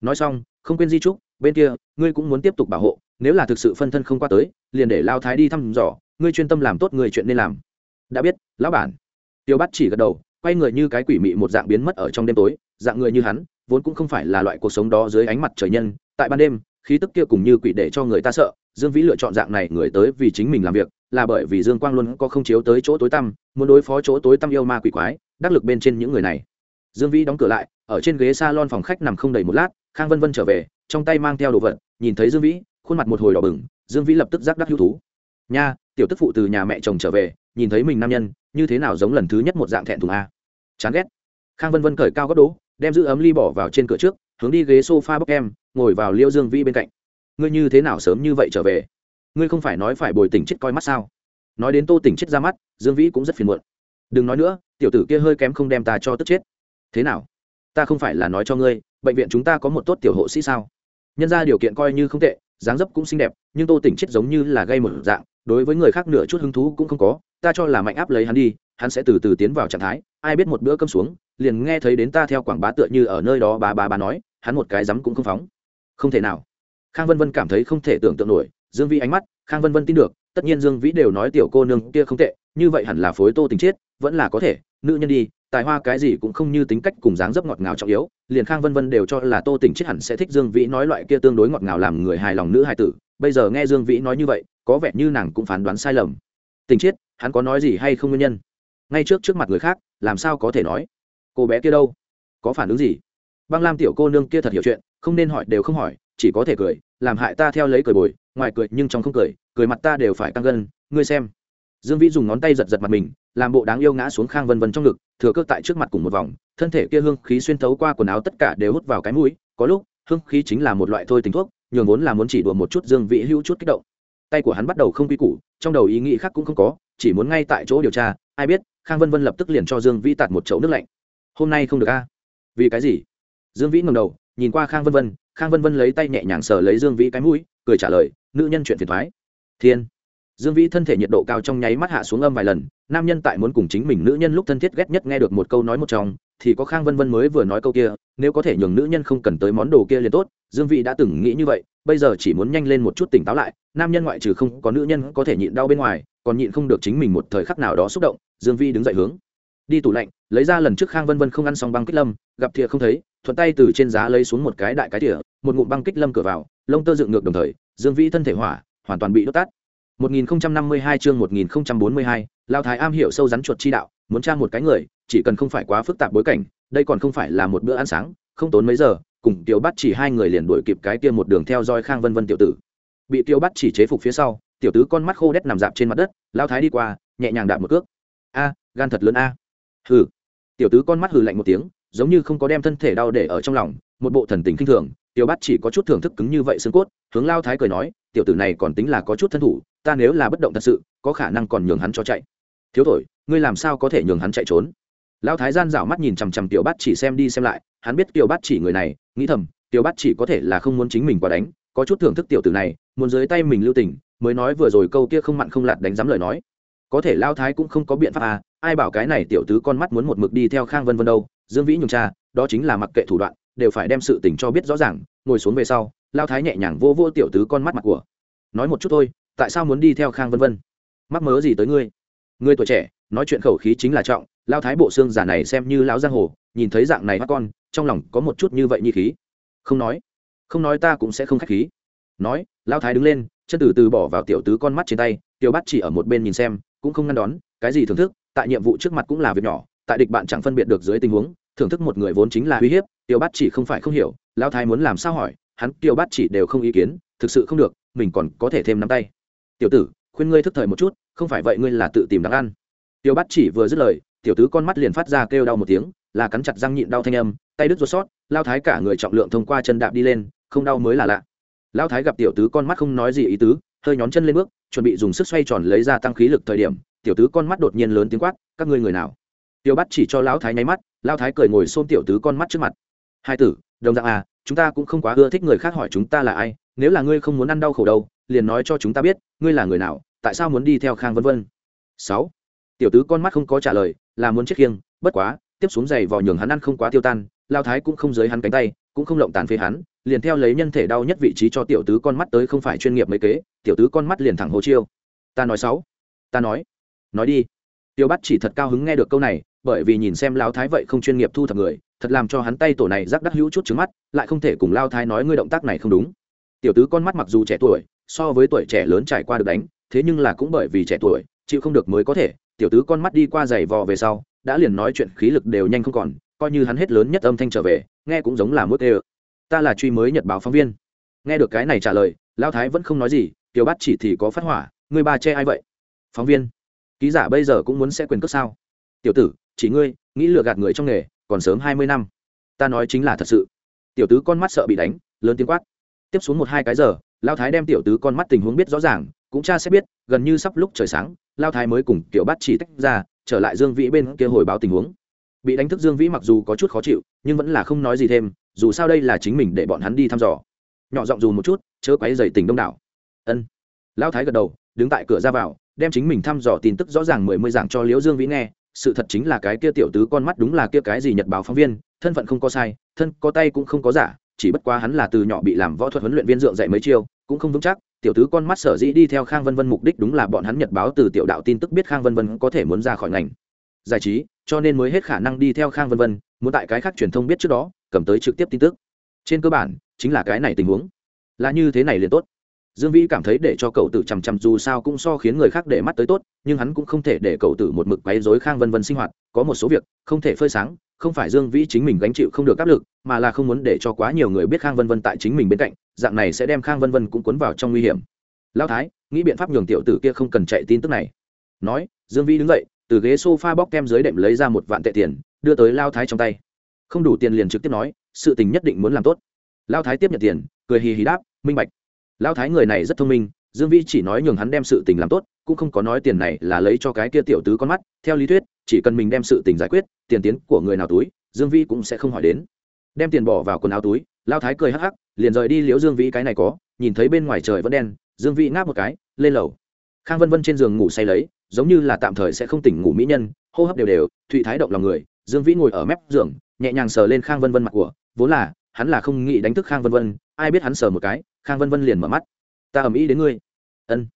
Nói xong, không quên di trúc, bên kia, ngươi cũng muốn tiếp tục bảo hộ, nếu là thực sự phân thân không qua tới, liền để lao thái đi thăm dò, ngươi chuyên tâm làm tốt người chuyện nên làm. Đã biết, lão bản. Tiêu bắt chỉ gật đầu, quay người như cái quỷ mị một dạng biến mất ở trong đêm tối, dạng người như hắn, vốn cũng không phải là loại cuộc sống đó dưới ánh mặt trời nhân, tại ban đêm, khí tức kia cùng như quỷ để cho người ta sợ, dương vĩ lựa chọn dạng này người tới vì chính mình làm việc là bởi vì dương quang luôn có không chiếu tới chỗ tối tăm, muốn đối phó chỗ tối tăm yêu ma quỷ quái, đắc lực bên trên những người này. Dương vĩ đóng cửa lại, ở trên ghế s a lon phòng khách nằm không đầy một lát, khang vân vân trở về, trong tay mang theo đồ vật, nhìn thấy dương vĩ, khuôn mặt một hồi đỏ bừng, dương vĩ lập tức giác đắc hữu thú. Nha, tiểu tức phụ từ nhà mẹ chồng trở về, nhìn thấy mình nam nhân, như thế nào giống lần thứ nhất một dạng thẹn thùng a? Chán ghét. Khang vân vân cởi cao góc đố, đem giữ ấm ly bỏ vào trên cửa trước, hướng đi ghế s o f a bốc em, ngồi vào liêu dương vĩ bên cạnh. Ngươi như thế nào sớm như vậy trở về? Ngươi không phải nói phải bồi tỉnh chết coi mắt sao? Nói đến tô tỉnh chết ra mắt, dương vĩ cũng rất phiền muộn. Đừng nói nữa, tiểu tử kia hơi kém không đem ta cho tức chết. Thế nào? Ta không phải là nói cho ngươi, bệnh viện chúng ta có một tốt tiểu hộ sĩ sao? Nhân ra điều kiện coi như không tệ, dáng dấp cũng xinh đẹp, nhưng tô tỉnh chết giống như là gây một dạng, đối với người khác nửa chút hứng thú cũng không có, ta cho là mạnh áp lấy hắn đi, hắn sẽ từ từ tiến vào trạng thái, ai biết một bữa cơm xuống, liền nghe thấy đến ta theo quảng bá tựa như ở nơi đó bà bà bà nói, hắn một cái rắm cũng không phóng. Không thể nào. Khang vân vân cảm thấy không thể tưởng tượng nổi dương vĩ ánh mắt, khang vân vân tin được, tất nhiên dương vĩ đều nói tiểu cô nương kia không tệ, như vậy hẳn là phối tô tình chết vẫn là có thể, nữ nhân đi, tài hoa cái gì cũng không như tính cách cùng dáng dấp ngọt ngào trọng yếu, liền khang vân vân đều cho là tô tình chết hẳn sẽ thích dương vĩ nói loại kia tương đối ngọt ngào làm người hài lòng nữ hài tử, bây giờ nghe dương vĩ nói như vậy, có vẻ như nàng cũng phán đoán sai lầm. Tình chết hắn có nói gì hay không nguyên nhân? Ngay trước trước mặt người khác, làm sao có thể nói? Cô bé kia đâu? Có phản ứng gì? Băng lam tiểu cô nương kia thật hiểu chuyện, không nên hỏi đều không hỏi chỉ có thể cười, làm hại ta theo lấy cười bồi, ngoài cười nhưng trong không cười cười mặt ta đều phải căng gân, ngươi xem. Dương vĩ dùng ngón tay giật giật mặt mình, làm bộ đáng yêu ngã xuống khang vân vân trong ngực, thừa cơ tại trước mặt cùng một vòng, thân thể kia hương khí xuyên thấu qua quần áo tất cả đều hút vào cái mũi, có lúc, hương khí chính là một loại thôi tình thuốc, nhường vốn là muốn chỉ đùa một chút dương vĩ hữu chút kích động. Tay của hắn bắt đầu không quy củ, trong đầu ý nghĩ khác cũng không có, chỉ muốn ngay tại chỗ điều tra, ai biết, khang vân vân lập tức liền cho dương vĩ tạt một chậu nước lạnh. Hôm nay không được a. Vì cái gì? Dương vĩ ngầm đầu nhìn qua khang vân vân, khang vân vân lấy tay nhẹ nhàng sờ lấy dương vĩ cái mũi, cười trả lời, nữ nhân chuyện phiền thoái thiên. Dương vĩ thân thể nhiệt độ cao trong nháy mắt hạ xuống âm vài lần, nam nhân tại muốn cùng chính mình nữ nhân lúc thân thiết ghét nhất nghe được một câu nói một trong, thì có khang vân vân mới vừa nói câu kia, nếu có thể nhường nữ nhân không cần tới món đồ kia liền tốt. Dương vĩ đã từng nghĩ như vậy, bây giờ chỉ muốn nhanh lên một chút tỉnh táo lại, nam nhân ngoại trừ không có nữ nhân có thể nhịn đau bên ngoài, còn nhịn không được chính mình một thời khắc nào đó xúc động, dương vĩ đứng dậy hướng. Đi tủ lạnh lấy ra lần trước khang vân vân không ăn xong băng kích lâm gặp thìa không thấy thuận tay từ trên giá lấy xuống một cái đại cái thìa một ngụm băng kích lâm cửa vào lông tơ dựng ngược đồng thời dương vĩ thân thể hỏa hoàn toàn bị đốt tắt 1052 chương 1042, Lão Thái am hiểu sâu rắn chuột chi đạo, muốn tra một cái người, chỉ cần không phải quá phức tạp bối cảnh, đây còn không phải là một bữa ăn sáng, không tốn mấy giờ, cùng Tiểu Bát chỉ hai người liền đuổi kịp cái kia một đường theo dõi Khang Vân Vân tiểu tử. Bị Tiểu Bát chỉ chế phục phía sau, tiểu tứ con mắt khô đét nằm dạp trên mặt đất, Lão Thái đi qua, nhẹ nhàng đạp một cước. A, gan thật lớn a. Hừ. Tiểu tứ con mắt hừ lạnh một tiếng, giống như không có đem thân thể đau để ở trong lòng, một bộ thần tình kinh thường, Tiểu Bát chỉ có chút thưởng thức cứng như vậy xương cốt, hướng Lão Thái cười nói, tiểu tử này còn tính là có chút thân thủ, ta nếu là bất động thật sự có khả năng còn nhường hắn cho chạy. Thiếu thổi ngươi làm sao có thể nhường hắn chạy trốn? Lão thái gian rảo mắt nhìn chằm chằm tiểu bát chỉ xem đi xem lại hắn biết tiểu bát chỉ người này nghĩ thầm tiểu bát chỉ có thể là không muốn chính mình quá đánh có chút thưởng thức tiểu tử này muốn dưới tay mình lưu tình mới nói vừa rồi câu kia không mặn không lạt đánh dám lời nói. Có thể lao thái cũng không có biện pháp à ai bảo cái này tiểu tứ con mắt muốn một mực đi theo khang vân vân đâu, dương vĩ nhung cha, đó chính là mặc kệ thủ đoạn, đều phải đem sự tình cho biết rõ ràng, ngồi xuống về sau, lao thái nhẹ nhàng vô vô tiểu tứ con mắt mặt của. Nói một chút thôi, tại sao muốn đi theo khang vân vân? Mắc mớ gì tới ngươi? Ngươi tuổi trẻ, nói chuyện khẩu khí chính là trọng, lao thái bộ xương giả này xem như lão giang hồ, nhìn thấy dạng này mắt con, trong lòng có một chút như vậy nhi khí. Không nói không nói ta cũng sẽ không k h á c h khí. Nói, lao thái đứng lên, chân từ từ bỏ vào tiểu tứ con mắt trên tay, tiểu bắt chỉ ở một bên nhìn xem, cũng không ngăn đón, cái gì thưởng thức tại nhiệm vụ trước mặt cũng là việc nhỏ, tại địch bạn chẳng phân biệt được dưới tình huống, thưởng thức một người vốn chính là uy hiếp, Tiêu bắt chỉ không phải không hiểu lao thái muốn làm sao hỏi, hắn, Tiêu bắt chỉ đều không ý kiến, thực sự không được, mình còn có thể thêm nắm tay. Tiểu tử, khuyên ngươi thức thời một chút, không phải vậy ngươi là tự tìm đáng ăn. Tiêu bắt chỉ vừa dứt lời, tiểu tứ con mắt liền phát ra kêu đau một tiếng, là cắn chặt răng nhịn đau thanh âm, tay đứt ruột sót lao thái cả người trọng lượng thông qua chân đạp đi lên, không đau mới là lạ. Lao thái gặp tiểu tứ con mắt không nói gì ý tứ, hơi nhón chân lên bước, chuẩn bị dùng sức xoay tròn lấy ra tăng khí lực thời điểm tiểu tứ con mắt đột nhiên lớn tiếng quát, các ngươi người nào? Tiểu bắt chỉ cho lão thái nháy mắt, Lão thái cười ngồi xôn tiểu tứ con mắt trước mặt. Hai tử, đồng dạng à chúng ta cũng không quá ưa thích người khác hỏi chúng ta là ai, nếu là ngươi không muốn ăn đau khổ đâu, liền nói cho chúng ta biết, ngươi là người nào, tại sao muốn đi theo khang vân vân? Sáu. Tiểu tứ con mắt không có trả lời, là muốn chết khiêng, bất quá, tiếp xuống giày vò nhường hắn ăn không quá tiêu tan lao thái cũng không giới hắn cánh tay, cũng không lộng tàn phế hắn, liền theo lấy nhân thể đau nhất vị trí cho tiểu tứ con mắt tới không phải chuyên nghiệp mấy kế, tiểu tứ con mắt liền thẳng hồ chiêu. Ta nói sáu, ta nói nói đi. Tiêu bắt chỉ thật cao hứng nghe được câu này, bởi vì nhìn xem lao thái vậy không chuyên nghiệp thu thập người, thật làm cho hắn tay tổ này rắc đắc hữu chút trứng mắt, lại không thể cùng lao thái nói ngươi động tác này không đúng. Tiểu tứ con mắt mặc dù trẻ tuổi, so với tuổi trẻ lớn trải qua được đánh, thế nhưng là cũng bởi vì trẻ tuổi, chịu không được mới có thể. Tiểu tứ con mắt đi qua giày vò về sau, đã liền nói chuyện khí lực đều nhanh không còn, coi như hắn hết lớn nhất âm thanh trở về, nghe cũng giống là mức ê ta là truy mới nhật báo phóng viên. Nghe được cái này trả lời lao thái vẫn không nói gì tiểu bát chỉ thì có phát hỏa người ba che ai vậy? Phóng viên ký giả bây giờ cũng muốn sẽ quyền cước sao? Tiểu tử, chỉ ngươi, nghĩ lừa gạt người trong nghề, còn sớm hai mươi năm. Ta nói chính là thật sự. Tiểu tứ con mắt sợ bị đánh, lớn tiếng quát. Tiếp xuống một hai cái giờ, lao thái đem tiểu tứ con mắt tình huống biết rõ ràng, cũng cha sẽ biết, gần như sắp lúc trời sáng, lao thái mới cùng tiểu bát chỉ tách ra, trở lại dương vĩ bên kia hồi báo tình huống. Bị đánh thức dương vĩ mặc dù có chút khó chịu, nhưng vẫn là không nói gì thêm, dù sao đây là chính mình để bọn hắn đi thăm dò. Nhỏ giọng dù một chút, chớ quáy dày tình đông đảo. Ân. Lao thái gật đầu, đứng tại cửa ra vào đem chính mình thăm dò tin tức rõ ràng mười mươi dạng cho liễu dương vĩ nghe, sự thật chính là cái kia tiểu tứ con mắt đúng là kia cái gì nhật báo phóng viên, thân phận không có sai, thân có tay cũng không có giả, chỉ bất quá hắn là từ nhỏ bị làm võ thuật huấn luyện viên dượng dạy mấy chiêu, cũng không vững chắc, tiểu tứ con mắt sở dĩ đi theo khang vân vân mục đích đúng là bọn hắn nhật báo từ tiểu đạo tin tức biết khang vân vân có thể muốn ra khỏi ngành. Giải trí, cho nên mới hết khả năng đi theo khang vân vân, muốn tại cái khác truyền thông biết trước đó, cầm tới trực tiếp tin tức. Trên cơ bản, chính là cái này tình huống. Là như thế này liền tốt dương vĩ cảm thấy để cho cậu tử chằm chằm dù sao cũng so khiến người khác để mắt tới tốt, nhưng hắn cũng không thể để cậu tử một mực quấy dối khang vân vân sinh hoạt, có một số việc không thể phơi sáng, không phải dương vĩ chính mình gánh chịu không được áp lực, mà là không muốn để cho quá nhiều người biết khang vân vân tại chính mình bên cạnh, dạng này sẽ đem khang vân vân cũng cuốn vào trong nguy hiểm. Lão thái, nghĩ biện pháp nhường tiểu tử kia không cần chạy tin tức này. Nói, dương vĩ đứng dậy, từ ghế s o f a bóc kem dưới đệm lấy ra một vạn tệ tiền, đưa tới lao thái trong tay. Không đủ tiền liền trực tiếp nói, sự tình nhất định muốn làm tốt. Lao thái tiếp nhận tiền, cười hì hì đáp, minh bạch lao thái người này rất thông minh, dương vĩ chỉ nói nhường hắn đem sự tình làm tốt, cũng không có nói tiền này là lấy cho cái kia tiểu tứ con mắt. Theo lý thuyết, chỉ cần mình đem sự tình giải quyết, tiền tiến của người nào túi, dương vĩ cũng sẽ không hỏi đến. Đem tiền bỏ vào quần áo túi lao thái cười hắc hắc, liền rời đi liễu dương vĩ cái này có, nhìn thấy bên ngoài trời vẫn đen, dương vĩ ngáp một cái, lên lầu. Khang vân vân trên giường ngủ say lấy, giống như là tạm thời sẽ không tỉnh ngủ mỹ nhân, hô hấp đều đều, thụy thái động lòng người, dương vĩ ngồi ở mép giường, nhẹ nhàng sờ lên khang vân vân mặt của, vốn là, hắn là không nghĩ đánh thức khang vân vân, ai biết hắn sờ một cái khang vân vân liền mở mắt. Ta ầm ĩ đến ngươi. Ân,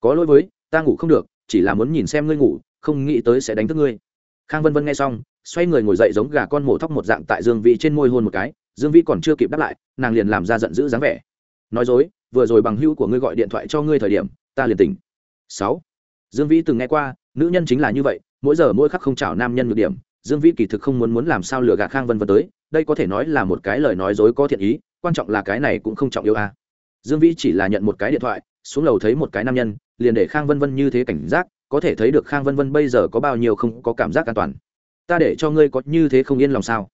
có lỗi với, ta ngủ không được, chỉ là muốn nhìn xem ngươi ngủ, không nghĩ tới sẽ đánh thức ngươi. Khang vân vân nghe xong, xoay người ngồi dậy giống gà con mổ thóc một dạng tại dương vĩ trên môi hôn một cái, dương vĩ còn chưa kịp đáp lại, nàng liền làm ra giận dữ dáng vẻ. Nói dối, vừa rồi bằng hữu của ngươi gọi điện thoại cho ngươi thời điểm, ta liền tỉnh. Sáu. Dương vĩ từng nghe qua, nữ nhân chính là như vậy, mỗi giờ mỗi khắc không chảo nam nhân được điểm, dương vĩ kỳ thực không muốn muốn làm sao lừa gạt khang vân vân tới, đây có thể nói là một cái lời nói dối có thiện ý, quan trọng là cái này cũng không trọng yêu a à dương vĩ chỉ là nhận một cái điện thoại xuống lầu thấy một cái nam nhân liền để khang vân vân như thế cảnh giác có thể thấy được khang vân vân bây giờ có bao nhiêu không có cảm giác an toàn. Ta để cho ngươi có như thế không yên lòng sao?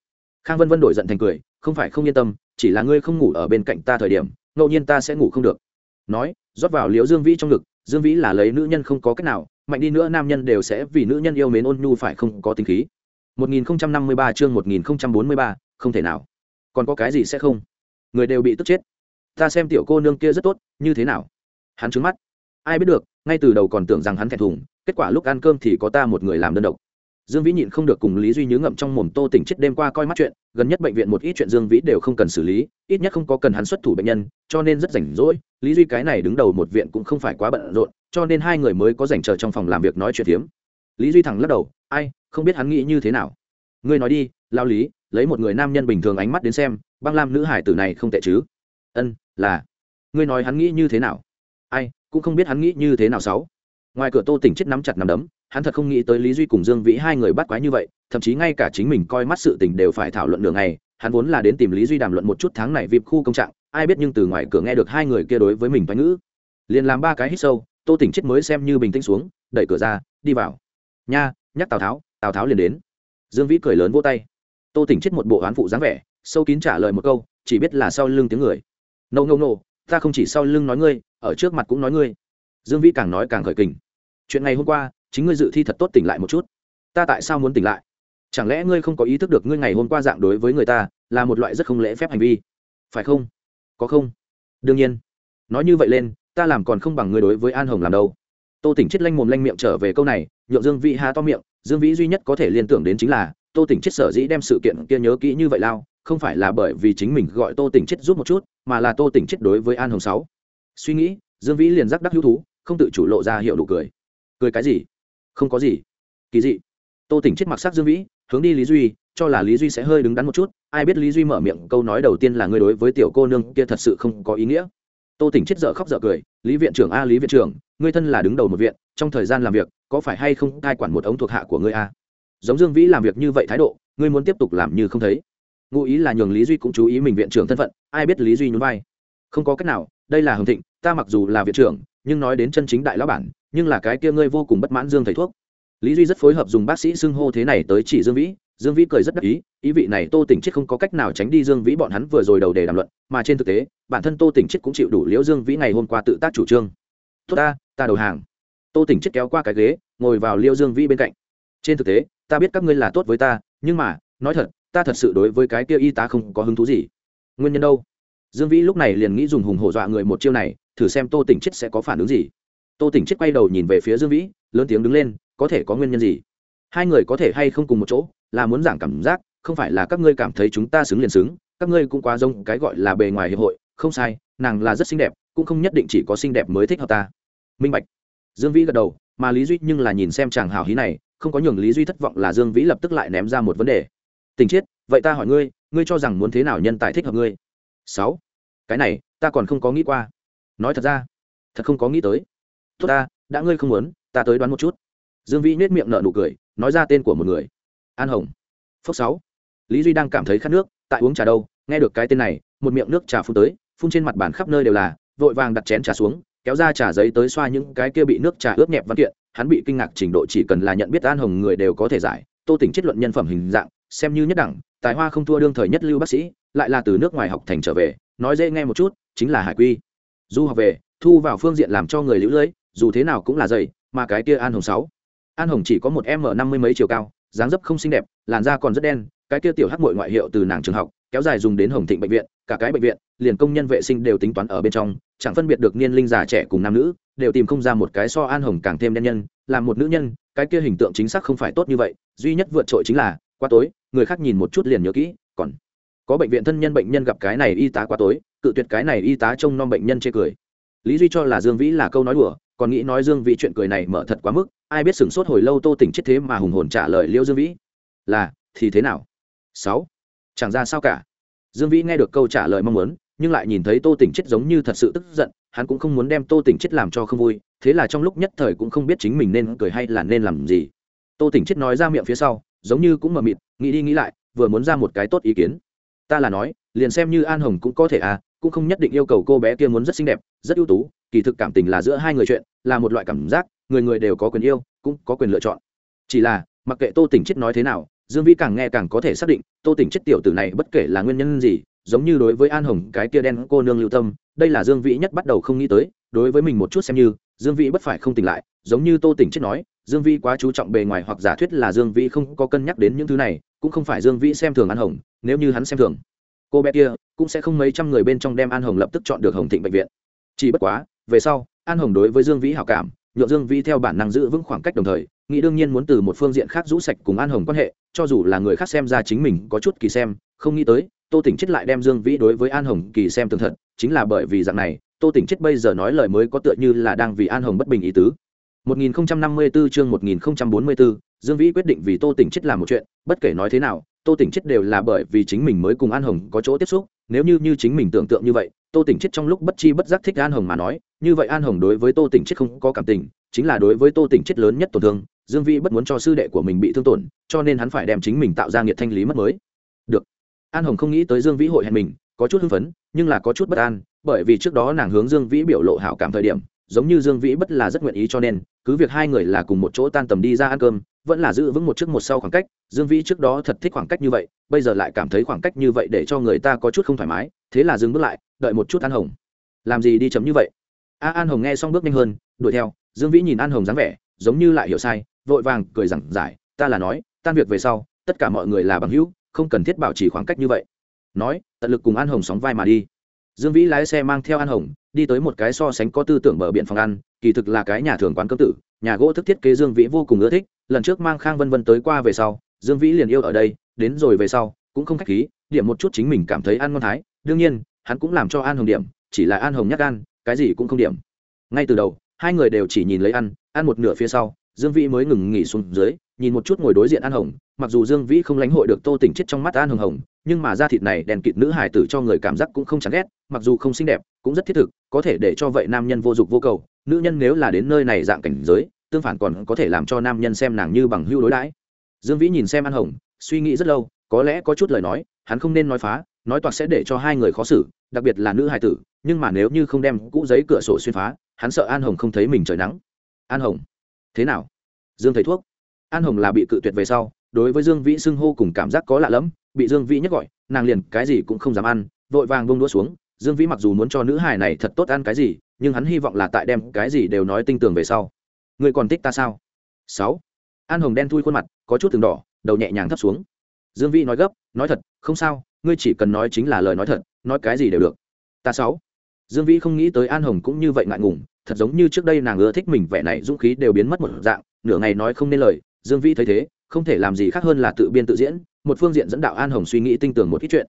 Khang vân vân đổi giận thành cười không phải không yên tâm chỉ là ngươi không ngủ ở bên cạnh ta thời điểm ngẫu nhiên ta sẽ ngủ không được. Nói rót vào liếu dương vĩ trong ngực dương vĩ là lấy nữ nhân không có cách nào mạnh đi nữa nam nhân đều sẽ vì nữ nhân yêu mến ôn nhu phải không có tính khí. 1053 chương 1043, không thể nào. Còn có cái gì sẽ không? Người đều bị tức chết ta xem tiểu cô nương kia rất tốt, như thế nào? Hắn trứng mắt. Ai biết được, ngay từ đầu còn tưởng rằng hắn thẹn thùng, kết quả lúc ăn cơm thì có ta một người làm đơn độc. Dương vĩ nhịn không được cùng lý duy nhớ ngậm trong mồm tô tỉnh chết đêm qua coi mắt chuyện, gần nhất bệnh viện một ít chuyện dương vĩ đều không cần xử lý, ít nhất không có cần hắn xuất thủ bệnh nhân, cho nên rất rảnh rỗi, lý duy cái này đứng đầu một viện cũng không phải quá bận rộn, cho nên hai người mới có dành chờ trong phòng làm việc nói chuyện hiếm. lý duy thẳng lắc đầu, ai, không biết hắn nghĩ như thế nào? Ngươi nói đi, lao lý, lấy một người nam nhân bình thường ánh mắt đến xem, băng lam nữ hải tử này không tệ chứ? Ân là, ngươi nói hắn nghĩ như thế nào? Ai, cũng không biết hắn nghĩ như thế nào sáu. Ngoài cửa tô tỉnh chết nắm chặt nắm đấm, hắn thật không nghĩ tới lý duy cùng dương vĩ hai người bắt quái như vậy, thậm chí ngay cả chính mình coi mắt sự tình đều phải thảo luận đường này hắn vốn là đến tìm lý duy đàm luận một chút tháng này vịp khu công trạng, ai biết nhưng từ ngoài cửa nghe được hai người kia đối với mình toán ngữ. Liền làm ba cái hít sâu, tô tỉnh chết mới xem như bình tĩnh xuống, đẩy cửa ra, đi vào. Nha, nhắc tào tháo tào tháo liền đến. Dương vĩ cười lớn vỗ tay. Tô tỉnh chết một bộ oán phụ dáng vẻ, sâu kín trả lời một câu, chỉ biết là sau lưng tiếng người nâu nâu nâu ta không chỉ sau lưng nói ngươi, ở trước mặt cũng nói ngươi. Dương vĩ càng nói càng khởi kình. Chuyện ngày hôm qua, chính ngươi dự thi thật tốt tỉnh lại một chút. Ta tại sao muốn tỉnh lại? Chẳng lẽ ngươi không có ý thức được ngươi ngày hôm qua dạng đối với người ta, là một loại rất không lễ phép hành vi? Phải không? Có không? Đương nhiên. Nói như vậy lên, ta làm còn không bằng ngươi đối với an hồng làm đâu. Tô tỉnh chết lanh mồm lanh miệng trở về câu này, nhượng dương vĩ há to miệng, dương vĩ duy nhất có thể liên tưởng đến chính là, tô tỉnh chết sở dĩ đem sự kiện kia nhớ kỹ như vậy lao không phải là bởi vì chính mình gọi tô tỉnh chết giúp một chút, mà là tô tỉnh chết đối với an hồng sáu. Suy nghĩ, dương vĩ liền rắc đắc hữu thú, không tự chủ lộ ra hiệu đủ cười. Cười cái gì? Không có gì. Kỳ dị. Tô tỉnh chết mặc sắc dương vĩ, hướng đi lý duy, cho là lý duy sẽ hơi đứng đắn một chút. Ai biết lý duy mở miệng câu nói đầu tiên là ngươi đối với tiểu cô nương kia thật sự không có ý nghĩa. Tô tỉnh chết dở khóc dở cười, lý viện trưởng a, lý viện trưởng, ngươi thân là đứng đầu một viện, trong thời gian làm việc, có phải hay không cai quản một ống thuộc hạ của ngươi a? Giống dương vĩ làm việc như vậy thái độ, ngươi muốn tiếp tục làm như không thấy ngụ ý là nhường lý duy cũng chú ý mình viện trưởng thân phận, ai biết lý duy nhún vai. Không có cách nào, đây là hồng thịnh, ta mặc dù là viện trưởng, nhưng nói đến chân chính đại lão bản, nhưng là cái kia ngươi vô cùng bất mãn dương thầy thuốc. Lý duy rất phối hợp dùng bác sĩ xưng hô thế này tới chỉ dương vĩ dương vĩ cười rất đắc ý ý vị này tô tỉnh chết không có cách nào tránh đi dương vĩ bọn hắn vừa rồi đầu đề đàm luận, mà trên thực tế, bản thân tô tỉnh chết cũng chịu đủ liễu dương vĩ ngày hôm qua tự tác chủ trương. Tốt ta ta đầu hàng. Tô tỉnh chết kéo qua cái ghế, ngồi vào liễu dương vĩ bên cạnh. Trên thực tế, ta biết các ngươi là tốt với ta, nhưng mà, nói thật ta thật sự đối với cái kia y tá không có hứng thú gì. Nguyên nhân đâu? Dương vĩ lúc này liền nghĩ dùng hùng hổ dọa người một chiêu này, thử xem tô tỉnh chết sẽ có phản ứng gì. Tô tỉnh chết quay đầu nhìn về phía dương vĩ, lớn tiếng đứng lên, có thể có nguyên nhân gì? Hai người có thể hay không cùng một chỗ, là muốn giảng cảm giác, không phải là các ngươi cảm thấy chúng ta xứng liền xứng, các ngươi cũng quá giống cái gọi là bề ngoài hiệp hội, không sai, nàng là rất xinh đẹp, cũng không nhất định chỉ có xinh đẹp mới thích hợp ta. Minh bạch. Dương vĩ gật đầu, mà lý duy nhưng là nhìn xem chàng hào hí này, không có nhường lý duy thất vọng là dương vĩ lập tức lại ném ra một vấn đề tình chiết, vậy ta hỏi ngươi ngươi cho rằng muốn thế nào nhân tài thích hợp ngươi? Sáu. Cái này, ta còn không có nghĩ qua. Nói thật ra, thật không có nghĩ tới. Tốt ta, đã ngươi không muốn, ta tới đoán một chút. Dương vĩ nết miệng nở nụ cười, nói ra tên của một người. An hồng. Phúc sáu. Lý duy đang cảm thấy khát nước, tại uống trà đâu, nghe được cái tên này, một miệng nước trà phun tới, phun trên mặt bàn khắp nơi đều là, vội vàng đặt chén trà xuống, kéo ra trà giấy tới xoa những cái kia bị nước trà ướt nhẹp văn kiện, hắn bị kinh ngạc trình độ chỉ cần là nhận biết an hồng người đều có thể giải tô tỉnh chất luận nhân phẩm hình dạng, xem như nhất đẳng, tài hoa không thua đương thời nhất lưu bác sĩ, lại là từ nước ngoài học thành trở về, nói dễ nghe một chút, chính là hải quy. Du học về, thu vào phương diện làm cho người lũ lưỡi dù thế nào cũng là dày, mà cái kia an hồng sáu. An hồng chỉ có một m năm mươi mấy chiều cao, dáng dấp không xinh đẹp, làn da còn rất đen, cái kia tiểu hắc mội ngoại hiệu từ nàng trường học, kéo dài dùng đến hồng thịnh bệnh viện, cả cái bệnh viện, liền công nhân vệ sinh đều tính toán ở bên trong, chẳng phân biệt được niên linh già trẻ cùng nam nữ, đều tìm không ra một cái so an hồng càng thêm đen nhân làm một nữ nhân cái kia hình tượng chính xác không phải tốt như vậy, duy nhất vượt trội chính là qua tối, người khác nhìn một chút liền nhớ kỹ, còn có bệnh viện thân nhân bệnh nhân gặp cái này y tá qua tối, cự tuyệt cái này y tá trông nom bệnh nhân chê cười. Lý duy cho là dương vĩ là câu nói đùa, còn nghĩ nói dương vĩ chuyện cười này mở thật quá mức, ai biết sửng sốt hồi lâu tô tỉnh chết thế mà hùng hồn trả lời liêu dương vĩ. Là, thì thế nào? Sáu, chẳng ra sao cả. Dương vĩ nghe được câu trả lời mong muốn nhưng lại nhìn thấy tô tỉnh chết giống như thật sự tức giận, hắn cũng không muốn đem tô tỉnh chết làm cho không vui, thế là trong lúc nhất thời cũng không biết chính mình nên cười hay là nên làm gì. Tô tỉnh chết nói ra miệng phía sau, giống như cũng mờ mịt, nghĩ đi nghĩ lại, vừa muốn ra một cái tốt ý kiến. Ta là nói, liền xem như an hồng cũng có thể à cũng không nhất định yêu cầu cô bé kia muốn rất xinh đẹp, rất ưu tú, kỳ thực cảm tình là giữa hai người chuyện, là một loại cảm giác, người người đều có quyền yêu, cũng có quyền lựa chọn. Chỉ là, mặc kệ tô tỉnh chết nói thế nào, dương vĩ càng nghe càng có thể xác định, tô tỉnh chết tiểu tử này bất kể là nguyên nhân gì giống như đối với an hồng, cái kia đen cô nương lưu tâm, đây là dương vĩ nhất bắt đầu không nghĩ tới, đối với mình một chút xem như, dương vĩ bất phải không tỉnh lại, giống như tô tỉnh chết nói, dương vĩ quá chú trọng bề ngoài hoặc giả thuyết là dương vĩ không có cân nhắc đến những thứ này, cũng không phải dương vĩ xem thường an hồng, nếu như hắn xem thường, cô bé kia cũng sẽ không mấy trăm người bên trong đem an hồng lập tức chọn được hồng thịnh bệnh viện. Chỉ bất quá, về sau, an hồng đối với dương vĩ hảo cảm, nhượng dương vĩ theo bản năng giữ vững khoảng cách đồng thời, nghĩ đương nhiên muốn từ một phương diện khác rũ sạch cùng an hồng quan hệ, cho dù là người khác xem ra chính mình có chút kỳ xem, không nghĩ tới tô tỉnh chết lại đem dương vĩ đối với an hồng kỳ xem tường thật chính là bởi vì dạng này tô tỉnh chết bây giờ nói lời mới có tựa như là đang vì an hồng bất bình ý tứ 1054 chương 1044, Dương Vĩ quyết định vì Tô Tỉnh chết làm một chuyện, bất kể nói thế nào, Tô Tỉnh chết đều là bởi vì chính mình mới cùng An Hồng có chỗ tiếp xúc, nếu như như chính mình tưởng tượng như vậy, Tô Tỉnh chết trong lúc bất chi bất giác thích An Hồng mà nói, như vậy An Hồng đối với Tô Tỉnh chết không có cảm tình, chính là đối với Tô Tỉnh chết lớn nhất tổn thương, Dương Vĩ bất muốn cho sư đệ của mình bị thương tổn, cho nên hắn phải đem chính mình tạo ra nghiệt thanh lý mất mới. An Hồng không nghĩ tới Dương Vĩ hội hẹn mình, có chút hưng phấn, nhưng là có chút bất an, bởi vì trước đó nàng hướng Dương Vĩ biểu lộ hảo cảm thời điểm, giống như Dương Vĩ bất là rất nguyện ý cho nên, cứ việc hai người là cùng một chỗ tan tầm đi ra ăn cơm, vẫn là giữ vững một trước một sau khoảng cách, Dương Vĩ trước đó thật thích khoảng cách như vậy, bây giờ lại cảm thấy khoảng cách như vậy để cho người ta có chút không thoải mái, thế là dừng bước lại, đợi một chút An Hồng. Làm gì đi chấm như vậy? A An Hồng nghe xong bước nhanh hơn, đuổi theo, Dương Vĩ nhìn An Hồng dáng vẻ, giống như lại hiểu sai, vội vàng cười rằng giải, ta là nói, tan việc về sau, tất cả mọi người là bằng hữu, không cần thiết bảo trì khoảng cách như vậy. Nói, tận lực cùng An Hồng sóng vai mà đi. Dương Vĩ lái xe mang theo An Hồng, đi tới một cái so sánh có tư tưởng bờ biển phòng ăn kỳ thực là cái nhà thường quán cơm tử nhà gỗ thức thiết kế dương vĩ vô cùng ưa thích lần trước mang khang vân vân tới qua về sau dương vĩ liền yêu ở đây đến rồi về sau cũng không khách khí điểm một chút chính mình cảm thấy ăn ngon thái đương nhiên hắn cũng làm cho an hồng điểm chỉ là an hồng nhắc gan cái gì cũng không điểm ngay từ đầu hai người đều chỉ nhìn lấy ăn ăn một nửa phía sau dương vĩ mới ngừng nghỉ xuống dưới nhìn một chút ngồi đối diện an hồng, mặc dù dương vĩ không lãnh hội được tô tỉnh chết trong mắt an hồng hồng, nhưng mà da thịt này đèn kịt nữ hải tử cho người cảm giác cũng không chán ghét, mặc dù không xinh đẹp, cũng rất thiết thực, có thể để cho vậy nam nhân vô dụng vô cầu, nữ nhân nếu là đến nơi này dạng cảnh giới, tương phản còn có thể làm cho nam nhân xem nàng như bằng hưu đối đãi. Dương vĩ nhìn xem an hồng, suy nghĩ rất lâu, có lẽ có chút lời nói, hắn không nên nói phá, nói toạc sẽ để cho hai người khó xử, đặc biệt là nữ hải tử, nhưng mà nếu như không đem cũ giấy cửa sổ xuyên phá, hắn sợ an hồng không thấy mình trời nắng. An hồng, thế nào? Dương thấy thuốc an hồng là bị cự tuyệt về sau, đối với dương vĩ xưng hô cùng cảm giác có lạ lẫm, bị dương vĩ nhắc gọi, nàng liền cái gì cũng không dám ăn, vội vàng bông đũa xuống. Dương vĩ mặc dù muốn cho nữ hài này thật tốt ăn cái gì, nhưng hắn hy vọng là tại đem cái gì đều nói tinh tường về sau. Người còn thích ta sao? Sáu. An hồng đen thui khuôn mặt, có chút từng đỏ, đầu nhẹ nhàng thấp xuống. Dương vĩ nói gấp, nói thật, không sao, ngươi chỉ cần nói chính là lời nói thật, nói cái gì đều được. Ta sáu. Dương vĩ không nghĩ tới an hồng cũng như vậy ngại ngùng, thật giống như trước đây nàng ưa thích mình, vẻ này dũng khí đều biến mất một dạng, nửa ngày nói không nên lời dương vĩ thấy thế, không thể làm gì khác hơn là tự biên tự diễn, một phương diện dẫn đạo an hồng suy nghĩ tinh tường một ít chuyện.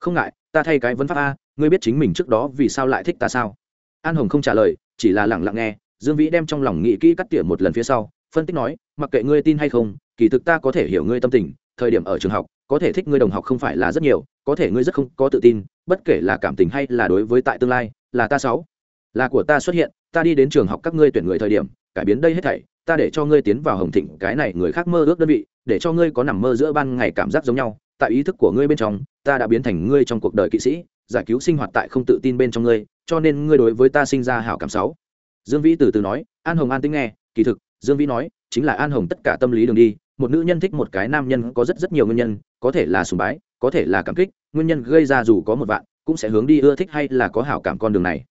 Không ngại, ta thay cái vấn pháp a, ngươi biết chính mình trước đó vì sao lại thích ta sao? An hồng không trả lời, chỉ là lẳng lặng nghe, dương vĩ đem trong lòng nghĩ kỹ cắt tỉa một lần phía sau, phân tích nói, mặc kệ ngươi tin hay không, kỳ thực ta có thể hiểu ngươi tâm tình, thời điểm ở trường học, có thể thích ngươi đồng học không phải là rất nhiều, có thể ngươi rất không có tự tin, bất kể là cảm tình hay là đối với tại tương lai, là ta sáu, là của ta xuất hiện, ta đi đến trường học các ngươi tuyển người thời điểm, cải biến đây hết thảy ta để cho ngươi tiến vào hồng thịnh, cái này người khác mơ ước đơn vị, để cho ngươi có nằm mơ giữa ban ngày cảm giác giống nhau. Tại ý thức của ngươi bên trong, ta đã biến thành ngươi trong cuộc đời kỵ sĩ, giải cứu sinh hoạt tại không tự tin bên trong ngươi, cho nên ngươi đối với ta sinh ra hảo cảm sáu. Dương vĩ từ từ nói, an hồng an tính nghe, kỳ thực, dương vĩ nói, chính là an hồng tất cả tâm lý đường đi, một nữ nhân thích một cái nam nhân có rất rất nhiều nguyên nhân, có thể là sùng bái, có thể là cảm kích, nguyên nhân gây ra dù có một vạn, cũng sẽ hướng đi ưa thích hay là có hảo cảm con đường này.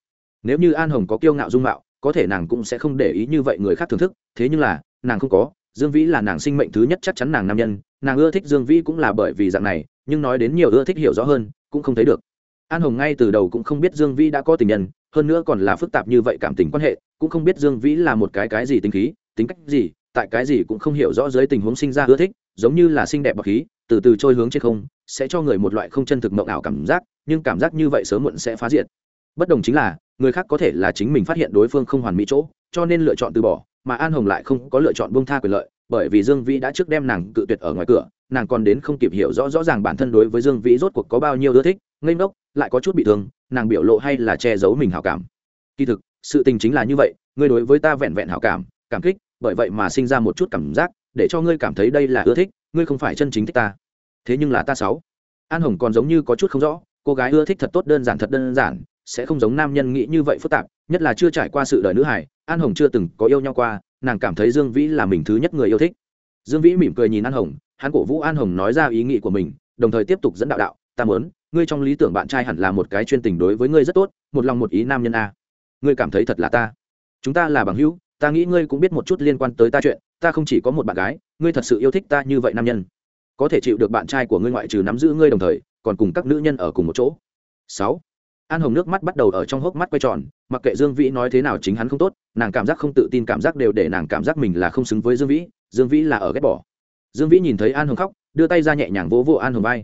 Nếu như an hồng có kiêu ngạo dung mạo có thể nàng cũng sẽ không để ý như vậy người khác thưởng thức, thế nhưng là, nàng không có, dương vĩ là nàng sinh mệnh thứ nhất chắc chắn nàng nam nhân, nàng ưa thích dương vĩ cũng là bởi vì dạng này, nhưng nói đến nhiều ưa thích hiểu rõ hơn, cũng không thấy được. An hồng ngay từ đầu cũng không biết dương vĩ đã có tình nhân, hơn nữa còn là phức tạp như vậy cảm tình quan hệ, cũng không biết dương vĩ là một cái cái gì tính khí, tính cách gì, tại cái gì cũng không hiểu rõ dưới tình huống sinh ra ưa thích, giống như là xinh đẹp bọc khí, từ từ trôi hướng trên không, sẽ cho người một loại không chân thực mộng ảo cảm giác, nhưng cảm giác như vậy sớm muộn sẽ phá diệt. Bất đồng chính là người khác có thể là chính mình phát hiện đối phương không hoàn mỹ chỗ, cho nên lựa chọn từ bỏ, mà an hồng lại không có lựa chọn buông tha quyền lợi, bởi vì dương vĩ đã trước đem nàng cự tuyệt ở ngoài cửa, nàng còn đến không kịp hiểu rõ rõ ràng bản thân đối với dương vĩ rốt cuộc có bao nhiêu ưa thích, ngây ngốc, lại có chút bị thương, nàng biểu lộ hay là che giấu mình hảo cảm. Kỳ thực, sự tình chính là như vậy, ngươi đối với ta vẹn vẹn hảo cảm cảm kích, bởi vậy mà sinh ra một chút cảm giác, để cho ngươi cảm thấy đây là ưa thích, ngươi không phải chân chính thích ta. Thế nhưng là ta sáu. An hồng còn giống như có chút không rõ, cô gái ưa thích thật tốt đơn giản thật đơn giản sẽ không giống nam nhân nghĩ như vậy phức tạp, nhất là chưa trải qua sự đời nữ hải, an hồng chưa từng có yêu nhau qua, nàng cảm thấy dương vĩ là mình thứ nhất người yêu thích. Dương vĩ mỉm cười nhìn an hồng, hắn cổ vũ an hồng nói ra ý nghĩ của mình, đồng thời tiếp tục dẫn đạo đạo, ta muốn, ngươi trong lý tưởng bạn trai hẳn là một cái chuyên tình đối với ngươi rất tốt, một lòng một ý nam nhân a. Ngươi cảm thấy thật là ta. Chúng ta là bằng hữu, ta nghĩ ngươi cũng biết một chút liên quan tới ta chuyện, ta không chỉ có một bạn gái, ngươi thật sự yêu thích ta như vậy nam nhân. Có thể chịu được bạn trai của ngươi ngoại trừ nắm giữ ngươi đồng thời, còn cùng các nữ nhân ở cùng một chỗ. Sáu an hồng nước mắt bắt đầu ở trong hốc mắt quay tròn, mặc kệ dương vĩ nói thế nào chính hắn không tốt, nàng cảm giác không tự tin cảm giác đều để nàng cảm giác mình là không xứng với dương vĩ dương vĩ là ở ghét bỏ. Dương vĩ nhìn thấy an hồng khóc, đưa tay ra nhẹ nhàng vỗ vỗ an hồng vai.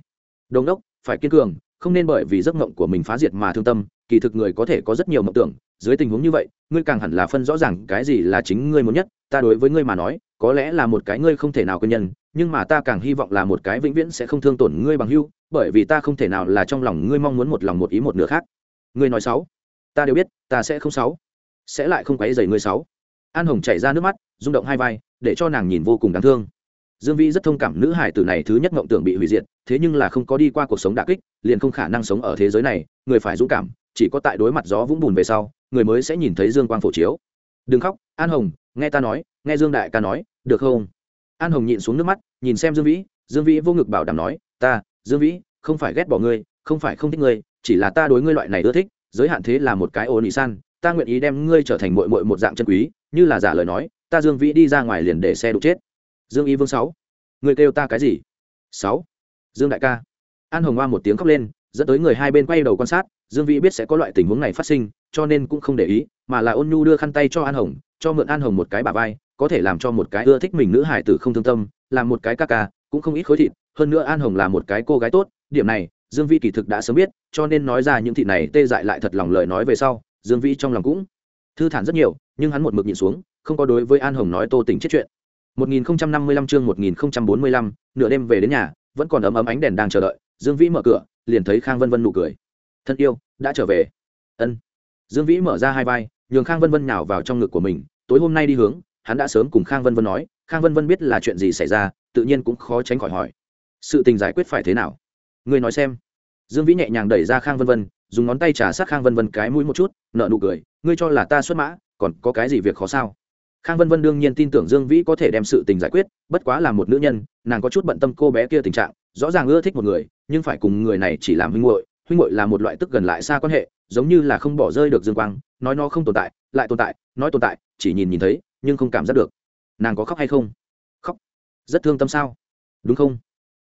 Đồn đốc phải kiên cường, không nên bởi vì giấc mộng của mình phá diệt mà thương tâm, kỳ thực người có thể có rất nhiều mộng tưởng, dưới tình huống như vậy, ngươi càng hẳn là phân rõ ràng cái gì là chính ngươi muốn nhất, ta đối với ngươi mà nói, có lẽ là một cái ngươi không thể nào quên nhân, nhưng mà ta càng hy vọng là một cái vĩnh viễn sẽ không thương tổn ngươi bằng hưu bởi vì ta không thể nào là trong lòng ngươi mong muốn một lòng một ý một nửa khác ngươi nói sáu. Ta đều biết, ta sẽ không sáu. Sẽ lại không quấy dày ngươi sáu. An hồng chảy ra nước mắt, rung động hai vai, để cho nàng nhìn vô cùng đáng thương. Dương vĩ rất thông cảm nữ hải tử này thứ nhất mộng tưởng bị hủy diệt, thế nhưng là không có đi qua cuộc sống đà kích, liền không khả năng sống ở thế giới này, người phải dũng cảm, chỉ có tại đối mặt gió vũng bùn về sau, người mới sẽ nhìn thấy dương quang phổ chiếu. Đừng khóc, an hồng, nghe ta nói, nghe dương đại ca nói, được không? An hồng nhịn xuống nước mắt, nhìn xem dương vĩ dương vĩ vô ngực bảo đảm nói, ta, dương vĩ, không phải ghét bỏ ngươi không phải không thích ngươi, chỉ là ta đối ngươi loại này ưa thích, giới hạn thế là một cái ô nị san, ta nguyện ý đem ngươi trở thành mội mội một dạng chân quý, như là giả lời nói, ta dương vĩ đi ra ngoài liền để xe đục chết. Dương y vương sáu, người kêu ta cái gì? Sáu, dương đại ca. An hồng hoa một tiếng khóc lên, dẫn tới người hai bên quay đầu quan sát, dương vĩ biết sẽ có loại tình huống này phát sinh, cho nên cũng không để ý, mà là ôn nhu đưa khăn tay cho an hồng, cho mượn an hồng một cái bà vai, có thể làm cho một cái ưa thích mình nữ hải tử không thương tâm, làm một cái ca ca, cũng không ít khối thịt, hơn nữa an hồng là một cái cô gái tốt, điểm này dương vĩ kỳ thực đã sớm biết cho nên nói ra những thị này tê dại lại thật lòng lời nói về sau dương vĩ trong lòng cũng thư thản rất nhiều nhưng hắn một mực nhìn xuống không có đối với an hồng nói tô tình chết chuyện 1055 chương 1045, nửa đêm về đến nhà, vẫn còn ấm ấm ánh đèn đang chờ đợi, Dương Vĩ mở cửa, liền thấy Khang Vân Vân nụ cười. "Thân yêu, đã trở về." Ân. Dương Vĩ mở ra hai vai, nhường Khang Vân Vân nhào vào trong ngực của mình, tối hôm nay đi hướng, hắn đã sớm cùng Khang Vân Vân nói, Khang Vân Vân biết là chuyện gì xảy ra, tự nhiên cũng khó tránh khỏi hỏi. Sự tình giải quyết phải thế nào? Ngươi nói xem. Dương Vĩ nhẹ nhàng đẩy ra Khang Vân Vân, dùng ngón tay trả sát Khang Vân Vân cái mũi một chút, nở nụ cười, ngươi cho là ta xuất mã, còn có cái gì việc khó sao? khang vân vân đương nhiên tin tưởng dương vĩ có thể đem sự tình giải quyết bất quá là một nữ nhân nàng có chút bận tâm cô bé kia tình trạng rõ ràng ưa thích một người nhưng phải cùng người này chỉ làm huynh hội huynh hội là một loại tức gần lại xa quan hệ giống như là không bỏ rơi được dương quang nói nó không tồn tại lại tồn tại nói tồn tại chỉ nhìn nhìn thấy nhưng không cảm giác được. Nàng có khóc hay không? Khóc. Rất thương tâm sao? Đúng không?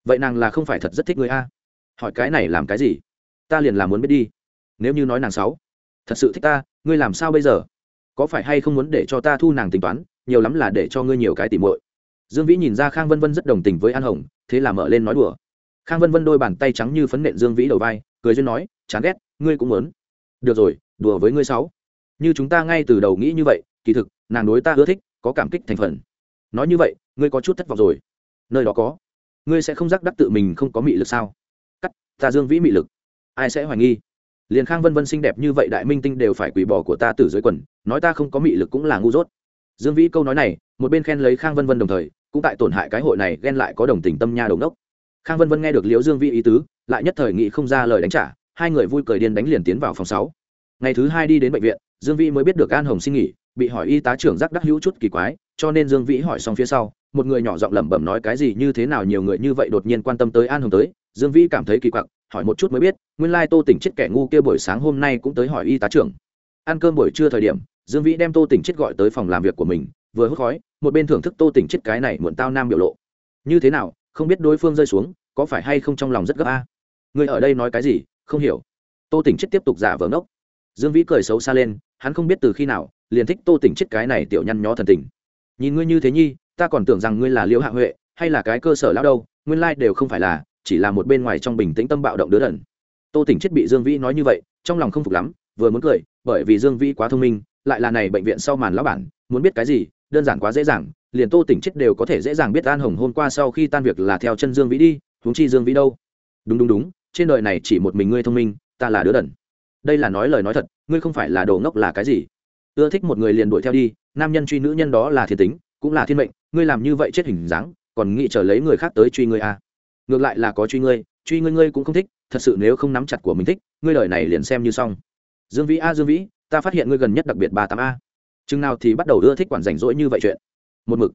Vậy nàng là không phải thật rất thích người a hỏi cái này làm cái gì? Ta liền làm muốn biết đi. Nếu như nói nàng sáu thật sự thích ta, ngươi làm sao bây giờ? Có phải hay không muốn để cho ta thu nàng tính toán, nhiều lắm là để cho ngươi nhiều cái tỉ muội? Dương vĩ nhìn ra khang vân vân rất đồng tình với an hồng, thế là mở lên nói đùa. Khang vân vân đôi bàn tay trắng như phấn nện dương vĩ đầu vai, cười duyên nói, chán ghét, ngươi cũng muốn. Được rồi, đùa với ngươi sáu như chúng ta ngay từ đầu nghĩ như vậy, kỳ thực, nàng đối ta ưa thích, có cảm kích thành phần. Nói như vậy, ngươi có chút thất vọng rồi. Nơi đó có. Ngươi sẽ không giác đắc tự mình không có mị lực sao? Ta dương vĩ mị lực. Ai sẽ hoài nghi? Liền khang vân vân xinh đẹp như vậy đại minh tinh đều phải quỷ bỏ của ta từ dưới quần, nói ta không có mị lực cũng là ngu dốt. Dương vĩ câu nói này, một bên khen lấy khang vân vân đồng thời, cũng tại tổn hại cái hội này, ghen lại có đồng tình tâm nha đồng đốc khang vân vân nghe được liễu dương vĩ ý tứ, lại nhất thời nghĩ không ra lời đánh trả, hai người vui cười điên đánh liền tiến vào phòng sáu. Ngày thứ hai đi đến bệnh viện, dương vĩ mới biết được an hồng xin nghỉ, bị hỏi y tá trưởng giác đắc hữu chút kỳ quái, cho nên dương vĩ hỏi xong phía sau, một người nhỏ giọng lẩm bẩm nói cái gì như thế nào nhiều người như vậy đột nhiên quan tâm tới an hồng tới dương vĩ cảm thấy kỳ quặc, hỏi một chút mới biết, nguyên lai tô tỉnh chết kẻ ngu kia buổi sáng hôm nay cũng tới hỏi y tá trưởng. Ăn cơm buổi trưa thời điểm, dương vĩ đem tô tỉnh chết gọi tới phòng làm việc của mình, vừa hút khói, một bên thưởng thức tô tỉnh chết cái này muộn tao nam biểu lộ. Như thế nào, không biết đối phương rơi xuống, có phải hay không trong lòng rất gấp a? Người ở đây nói cái gì, không hiểu. Tô tỉnh chết tiếp tục giả vờ ngốc. Dương vĩ cười xấu xa lên, hắn không biết từ khi nào, liền thích tô tỉnh chết cái này tiểu nhăn nhó thần tình. Nhìn ngươi như thế nhi, ta còn tưởng rằng ngươi là liễu hạ huệ, hay là cái cơ sở lão đâu, nguyên lai đều không phải là chỉ là một bên ngoài trong bình tĩnh tâm bạo động đứa đần. Tô tỉnh chết bị dương vĩ nói như vậy, trong lòng không phục lắm, vừa muốn cười, bởi vì dương vĩ quá thông minh, lại là này bệnh viện sau màn lão bản, muốn biết cái gì, đơn giản quá dễ dàng, liền tô tỉnh chết đều có thể dễ dàng biết an hồng hôm qua sau khi tan việc là theo chân dương vĩ đi, huống chi dương vĩ đâu. Đúng đúng đúng, trên đời này chỉ một mình ngươi thông minh, ta là đứa đần. Đây là nói lời nói thật, ngươi không phải là đồ ngốc là cái gì? Ưa thích một người liền đuổi theo đi, nam nhân truy nữ nhân đó là thiên tính, cũng là thiên mệnh, ngươi làm như vậy chết hình dáng, còn nghĩ chờ lấy người khác tới truy ngươi à ngược lại là có truy ngươi truy ngươi ngươi cũng không thích, thật sự nếu không nắm chặt của mình thích, ngươi lời này liền xem như xong. Dương vĩ a, dương vĩ, ta phát hiện ngươi gần nhất đặc biệt ba tám a. Chừng nào thì bắt đầu ưa thích quản rảnh rỗi như vậy chuyện. Một mực.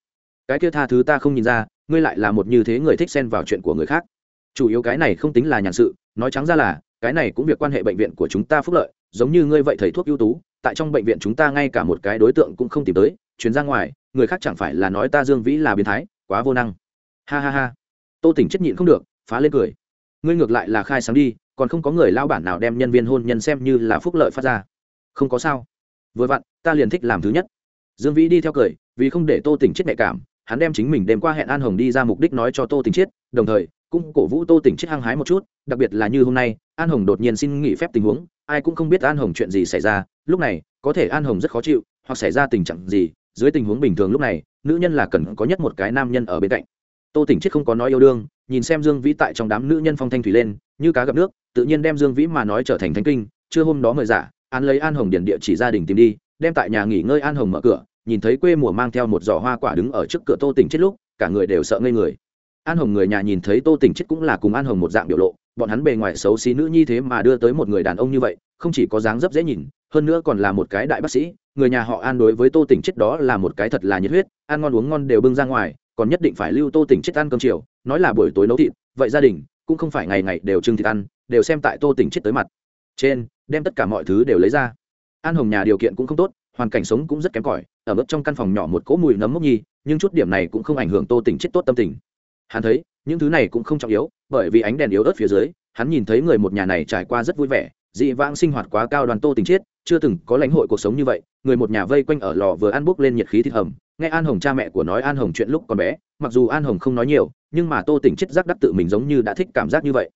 Cái kia tha thứ ta không nhìn ra, ngươi lại là một như thế người thích xen vào chuyện của người khác. Chủ yếu cái này không tính là nhàn sự, nói trắng ra là, cái này cũng việc quan hệ bệnh viện của chúng ta phúc lợi, giống như ngươi vậy thầy thuốc ưu tú, tại trong bệnh viện chúng ta ngay cả một cái đối tượng cũng không tìm tới chuyến ra ngoài, người khác chẳng phải là nói ta dương vĩ là biến thái, quá vô năng. Ha ha ha tô tỉnh chết nhịn không được, phá lên cười. Ngươi ngược lại là khai sáng đi, còn không có người lao bản nào đem nhân viên hôn nhân xem như là phúc lợi phát ra. Không có sao. Vừa vặn, ta liền thích làm thứ nhất. Dương vĩ đi theo cười, vì không để tô tỉnh chết nhạy cảm, hắn đem chính mình đem qua hẹn an hồng đi ra mục đích nói cho tô tỉnh chết, đồng thời, cũng cổ vũ tô tỉnh chết hăng hái một chút, đặc biệt là như hôm nay, an hồng đột nhiên xin nghỉ phép tình huống, ai cũng không biết an hồng chuyện gì xảy ra, lúc này, có thể an hồng rất khó chịu, hoặc xảy ra tình trạng gì, dưới tình huống bình thường lúc này, nữ nhân là cần có nhất một cái nam nhân ở bên cạnh tô tỉnh chết không có nói yêu đương, nhìn xem dương vĩ tại trong đám nữ nhân phong thanh thủy lên, như cá gặp nước, tự nhiên đem dương vĩ mà nói trở thành thánh kinh, chưa hôm đó mời giả an lấy an hồng điển địa chỉ gia đình tìm đi, đem tại nhà nghỉ ngơi an hồng mở cửa, nhìn thấy quê mùa mang theo một giỏ hoa quả đứng ở trước cửa tô tỉnh chết lúc, cả người đều sợ ngây người. An hồng người nhà nhìn thấy tô tỉnh chết cũng là cùng an hồng một dạng biểu lộ, bọn hắn bề ngoài xấu xí nữ nhi thế mà đưa tới một người đàn ông như vậy, không chỉ có dáng dấp dễ nhìn, hơn nữa còn là một cái đại bác sĩ, người nhà họ an đối với tô tỉnh chết đó là một cái thật là nhiệt huyết, ăn ngon uống ngon đều bưng ra ngoài còn nhất định phải lưu tô tỉnh chết ăn cơm chiều, nói là buổi tối nấu thịt, vậy gia đình cũng không phải ngày ngày đều trưng thịt ăn, đều xem tại tô tỉnh chết tới mặt. Trên, đem tất cả mọi thứ đều lấy ra. An hồng nhà điều kiện cũng không tốt, hoàn cảnh sống cũng rất kém cỏi, ở mức trong căn phòng nhỏ một cỗ mùi nấm mốc nhi, nhưng chút điểm này cũng không ảnh hưởng tô tỉnh chết tốt tâm tình. Hắn thấy, những thứ này cũng không trọng yếu, bởi vì ánh đèn yếu ớt phía dưới, hắn nhìn thấy người một nhà này trải qua rất vui vẻ dị vãng sinh hoạt quá cao đoàn tô tình chết chưa từng có lãnh hội cuộc sống như vậy, người một nhà vây quanh ở lò vừa ăn bốc lên nhiệt khí thịt hầm. Nghe an hồng cha mẹ của nói an hồng chuyện lúc còn bé, mặc dù an hồng không nói nhiều, nhưng mà tô tỉnh chết giác đắc tự mình giống như đã thích cảm giác như vậy.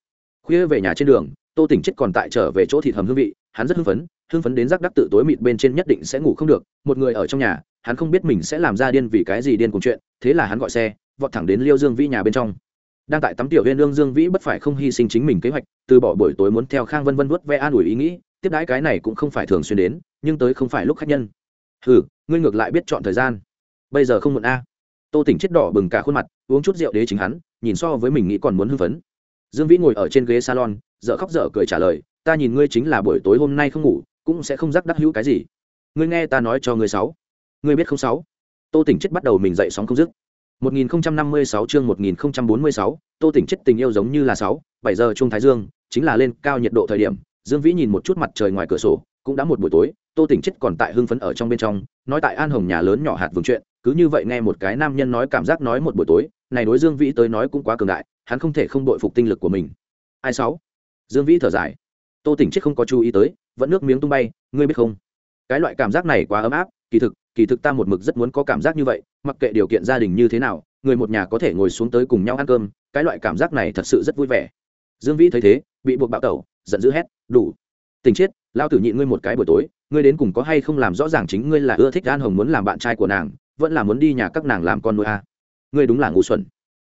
Khuya về nhà trên đường, tô tỉnh chết còn tại trở về chỗ thịt hầm hương vị, hắn rất hưng phấn hưng phấn đến giác đắc tự tối mịt bên trên nhất định sẽ ngủ không được, một người ở trong nhà, hắn không biết mình sẽ làm ra điên vì cái gì điên cùng chuyện, thế là hắn gọi xe, vọt thẳng đến liêu dương vĩ nhà bên trong đang tại tắm tiểu viên lương dương vĩ bất phải không hy sinh chính mình kế hoạch, từ bỏ buổi tối muốn theo khang vân vân vớt ve an ủi ý nghĩ, tiếp đãi cái này cũng không phải thường xuyên đến, nhưng tới không phải lúc khách nhân. Hừ, ngươi ngược lại biết chọn thời gian. Bây giờ không muộn a. Tô tỉnh chết đỏ bừng cả khuôn mặt, uống chút rượu đế chính hắn, nhìn so với mình nghĩ còn muốn hưng phấn. Dương vĩ ngồi ở trên ghế salon dợ khóc dở cười trả lời, ta nhìn ngươi chính là buổi tối hôm nay không ngủ, cũng sẽ không rắc đắc hữu cái gì. Ngươi nghe ta nói cho ngươi sáu. Ngươi biết không sáu? Tô tỉnh chết bắt đầu mình dậy sóng không dứt. 1056 chương 1046, Tô Tỉnh chết tình yêu giống như là 6, 7 giờ trung thái dương, chính là lên cao nhiệt độ thời điểm, Dương Vĩ nhìn một chút mặt trời ngoài cửa sổ, cũng đã một buổi tối, Tô Tỉnh chết còn tại hưng phấn ở trong bên trong, nói tại An Hồng nhà lớn nhỏ hạt vườn chuyện, cứ như vậy nghe một cái nam nhân nói cảm giác nói một buổi tối, này đối Dương Vĩ tới nói cũng quá cường đại, hắn không thể không đội phục tinh lực của mình. Ai sáu? Dương Vĩ thở dài. Tô Tỉnh chết không có chú ý tới, vẫn nước miếng tung bay, ngươi biết không? Cái loại cảm giác này quá ấm áp, kỳ thực, kỳ thực ta một mực rất muốn có cảm giác như vậy, mặc kệ điều kiện gia đình như thế nào, người một nhà có thể ngồi xuống tới cùng nhau ăn cơm, cái loại cảm giác này thật sự rất vui vẻ. Dương vĩ thấy thế, bị buộc bạo tẩu, giận dữ hét, đủ. Tình chết, lao tử nhịn ngươi một cái buổi tối, ngươi đến cùng có hay không làm rõ ràng chính ngươi là ưa thích an hồng muốn làm bạn trai của nàng, vẫn là muốn đi nhà các nàng làm con nuôi a? À. ngươi đúng là ngu xuẩn.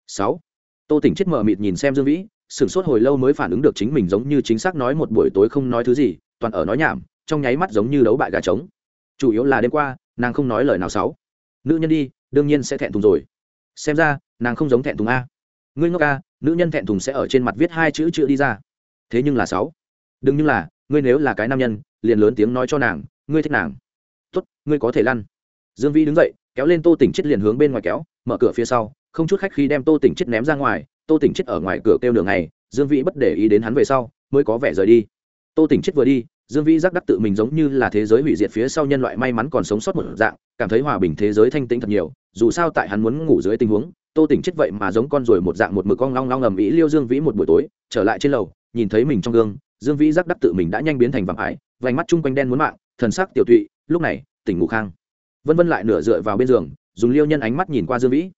Sáu. Tô tỉnh chết mờ mịt nhìn xem dương vĩ, sửng sốt hồi lâu mới phản ứng được chính mình giống như chính xác nói một buổi tối không nói thứ gì, toàn ở nói nhảm, trong nháy mắt giống như đấu bại gà trống. Chủ yếu là đêm qua nàng không nói lời nào xấu. Nữ nhân đi, đương nhiên sẽ thẹn thùng rồi. Xem ra, nàng không giống thẹn thùng a. Ngươi ngốc a, nữ nhân thẹn thùng sẽ ở trên mặt viết hai chữ chữ đi ra. Thế nhưng là sáu đừng nhưng là, ngươi nếu là cái nam nhân, liền lớn tiếng nói cho nàng, ngươi thích nàng. Tốt, ngươi có thể lăn. Dương vĩ đứng dậy, kéo lên tô tỉnh chết liền hướng bên ngoài kéo, mở cửa phía sau, không chút khách khi đem tô tỉnh chết ném ra ngoài. Tô tỉnh chết ở ngoài cửa kêu đường này dương vĩ bất để ý đến hắn về sau, mới có vẻ rời đi. Tô tỉnh chết vừa đi dương vĩ giác đắc tự mình giống như là thế giới hủy diệt phía sau nhân loại may mắn còn sống sót một dạng, cảm thấy hòa bình thế giới thanh tĩnh thật nhiều, dù sao tại hắn muốn ngủ dưới tình huống, tô tỉnh chết vậy mà giống con ruồi một dạng một mực con long long ầm ĩ liêu dương vĩ một buổi tối, trở lại trên lầu, nhìn thấy mình trong gương, dương vĩ giác đắc tự mình đã nhanh biến thành vàng ải, vành mắt chung quanh đen muốn mạng, thần sắc tiểu tụy, lúc này, tỉnh ngủ khang. Vân vân lại nửa dựa vào bên giường, dùng liêu nhân ánh mắt nhìn qua dương vĩ.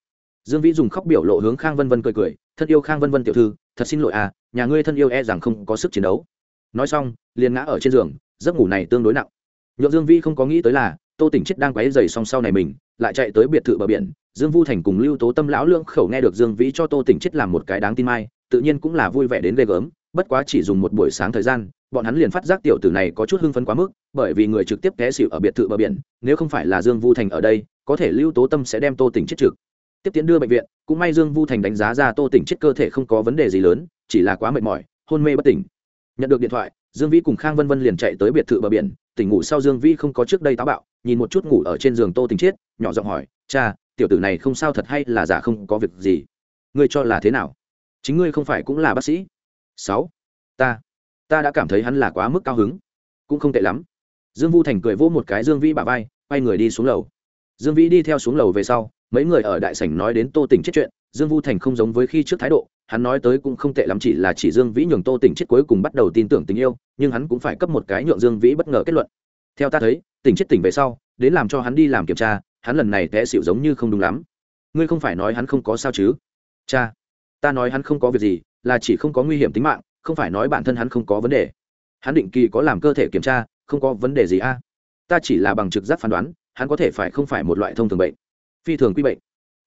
Dương vĩ dùng khóc biểu lộ hướng khang vân vân cười cười, thân yêu khang vân vân tiểu thư, thật xin lỗi à nhà ngươi thân yêu e rằng không có sức chiến đấu nói xong, liền ngã ở trên giường, giấc ngủ này tương đối nặng. Nhượng dương vĩ không có nghĩ tới là, tô tỉnh chết đang quáy dày song sau này mình, lại chạy tới biệt thự bờ biển. Dương vu thành cùng lưu tố tâm lão lương khẩu nghe được dương vĩ cho tô tỉnh chết làm một cái đáng tin mai, tự nhiên cũng là vui vẻ đến ghê gớm. Bất quá chỉ dùng một buổi sáng thời gian, bọn hắn liền phát giác tiểu tử này có chút hưng phấn quá mức, bởi vì người trực tiếp té xịu ở biệt thự bờ biển, nếu không phải là dương vu thành ở đây, có thể lưu tố tâm sẽ đem tô tỉnh chết trực. Tiếp tiến đưa bệnh viện, cũng may dương vu thành đánh giá ra tô tỉnh chết cơ thể không có vấn đề gì lớn, chỉ là quá mệt mỏi, hôn mê bất tỉnh nhận được điện thoại, dương vĩ cùng khang vân vân liền chạy tới biệt thự bờ biển. Tỉnh ngủ sau dương vĩ không có trước đây táo bạo, nhìn một chút ngủ ở trên giường tô tỉnh chết nhỏ giọng hỏi, cha, tiểu tử này không sao thật hay là giả không có việc gì? Ngươi cho là thế nào? Chính ngươi không phải cũng là bác sĩ. Sáu, ta ta đã cảm thấy hắn là quá mức cao hứng, cũng không tệ lắm. Dương vu thành cười vỗ một cái dương vĩ bà vai, quay người đi xuống lầu. Dương vĩ đi theo xuống lầu về sau, mấy người ở đại sảnh nói đến tô tỉnh chết chuyện dương vu thành không giống với khi trước thái độ, hắn nói tới cũng không tệ lắm, chỉ là chỉ dương vĩ nhường tô tỉnh chết cuối cùng bắt đầu tin tưởng tình yêu, nhưng hắn cũng phải cấp một cái nhượng dương vĩ bất ngờ kết luận. Theo ta thấy, tỉnh chết tỉnh về sau, đến làm cho hắn đi làm kiểm tra, hắn lần này té xịu giống như không đúng lắm. Ngươi không phải nói hắn không có sao chứ? Cha, ta nói hắn không có việc gì, là chỉ không có nguy hiểm tính mạng, không phải nói bản thân hắn không có vấn đề. Hắn định kỳ có làm cơ thể kiểm tra, không có vấn đề gì a. Ta chỉ là bằng trực giác phán đoán, hắn có thể phải không phải một loại thông thường bệnh. Phi thường quy bệnh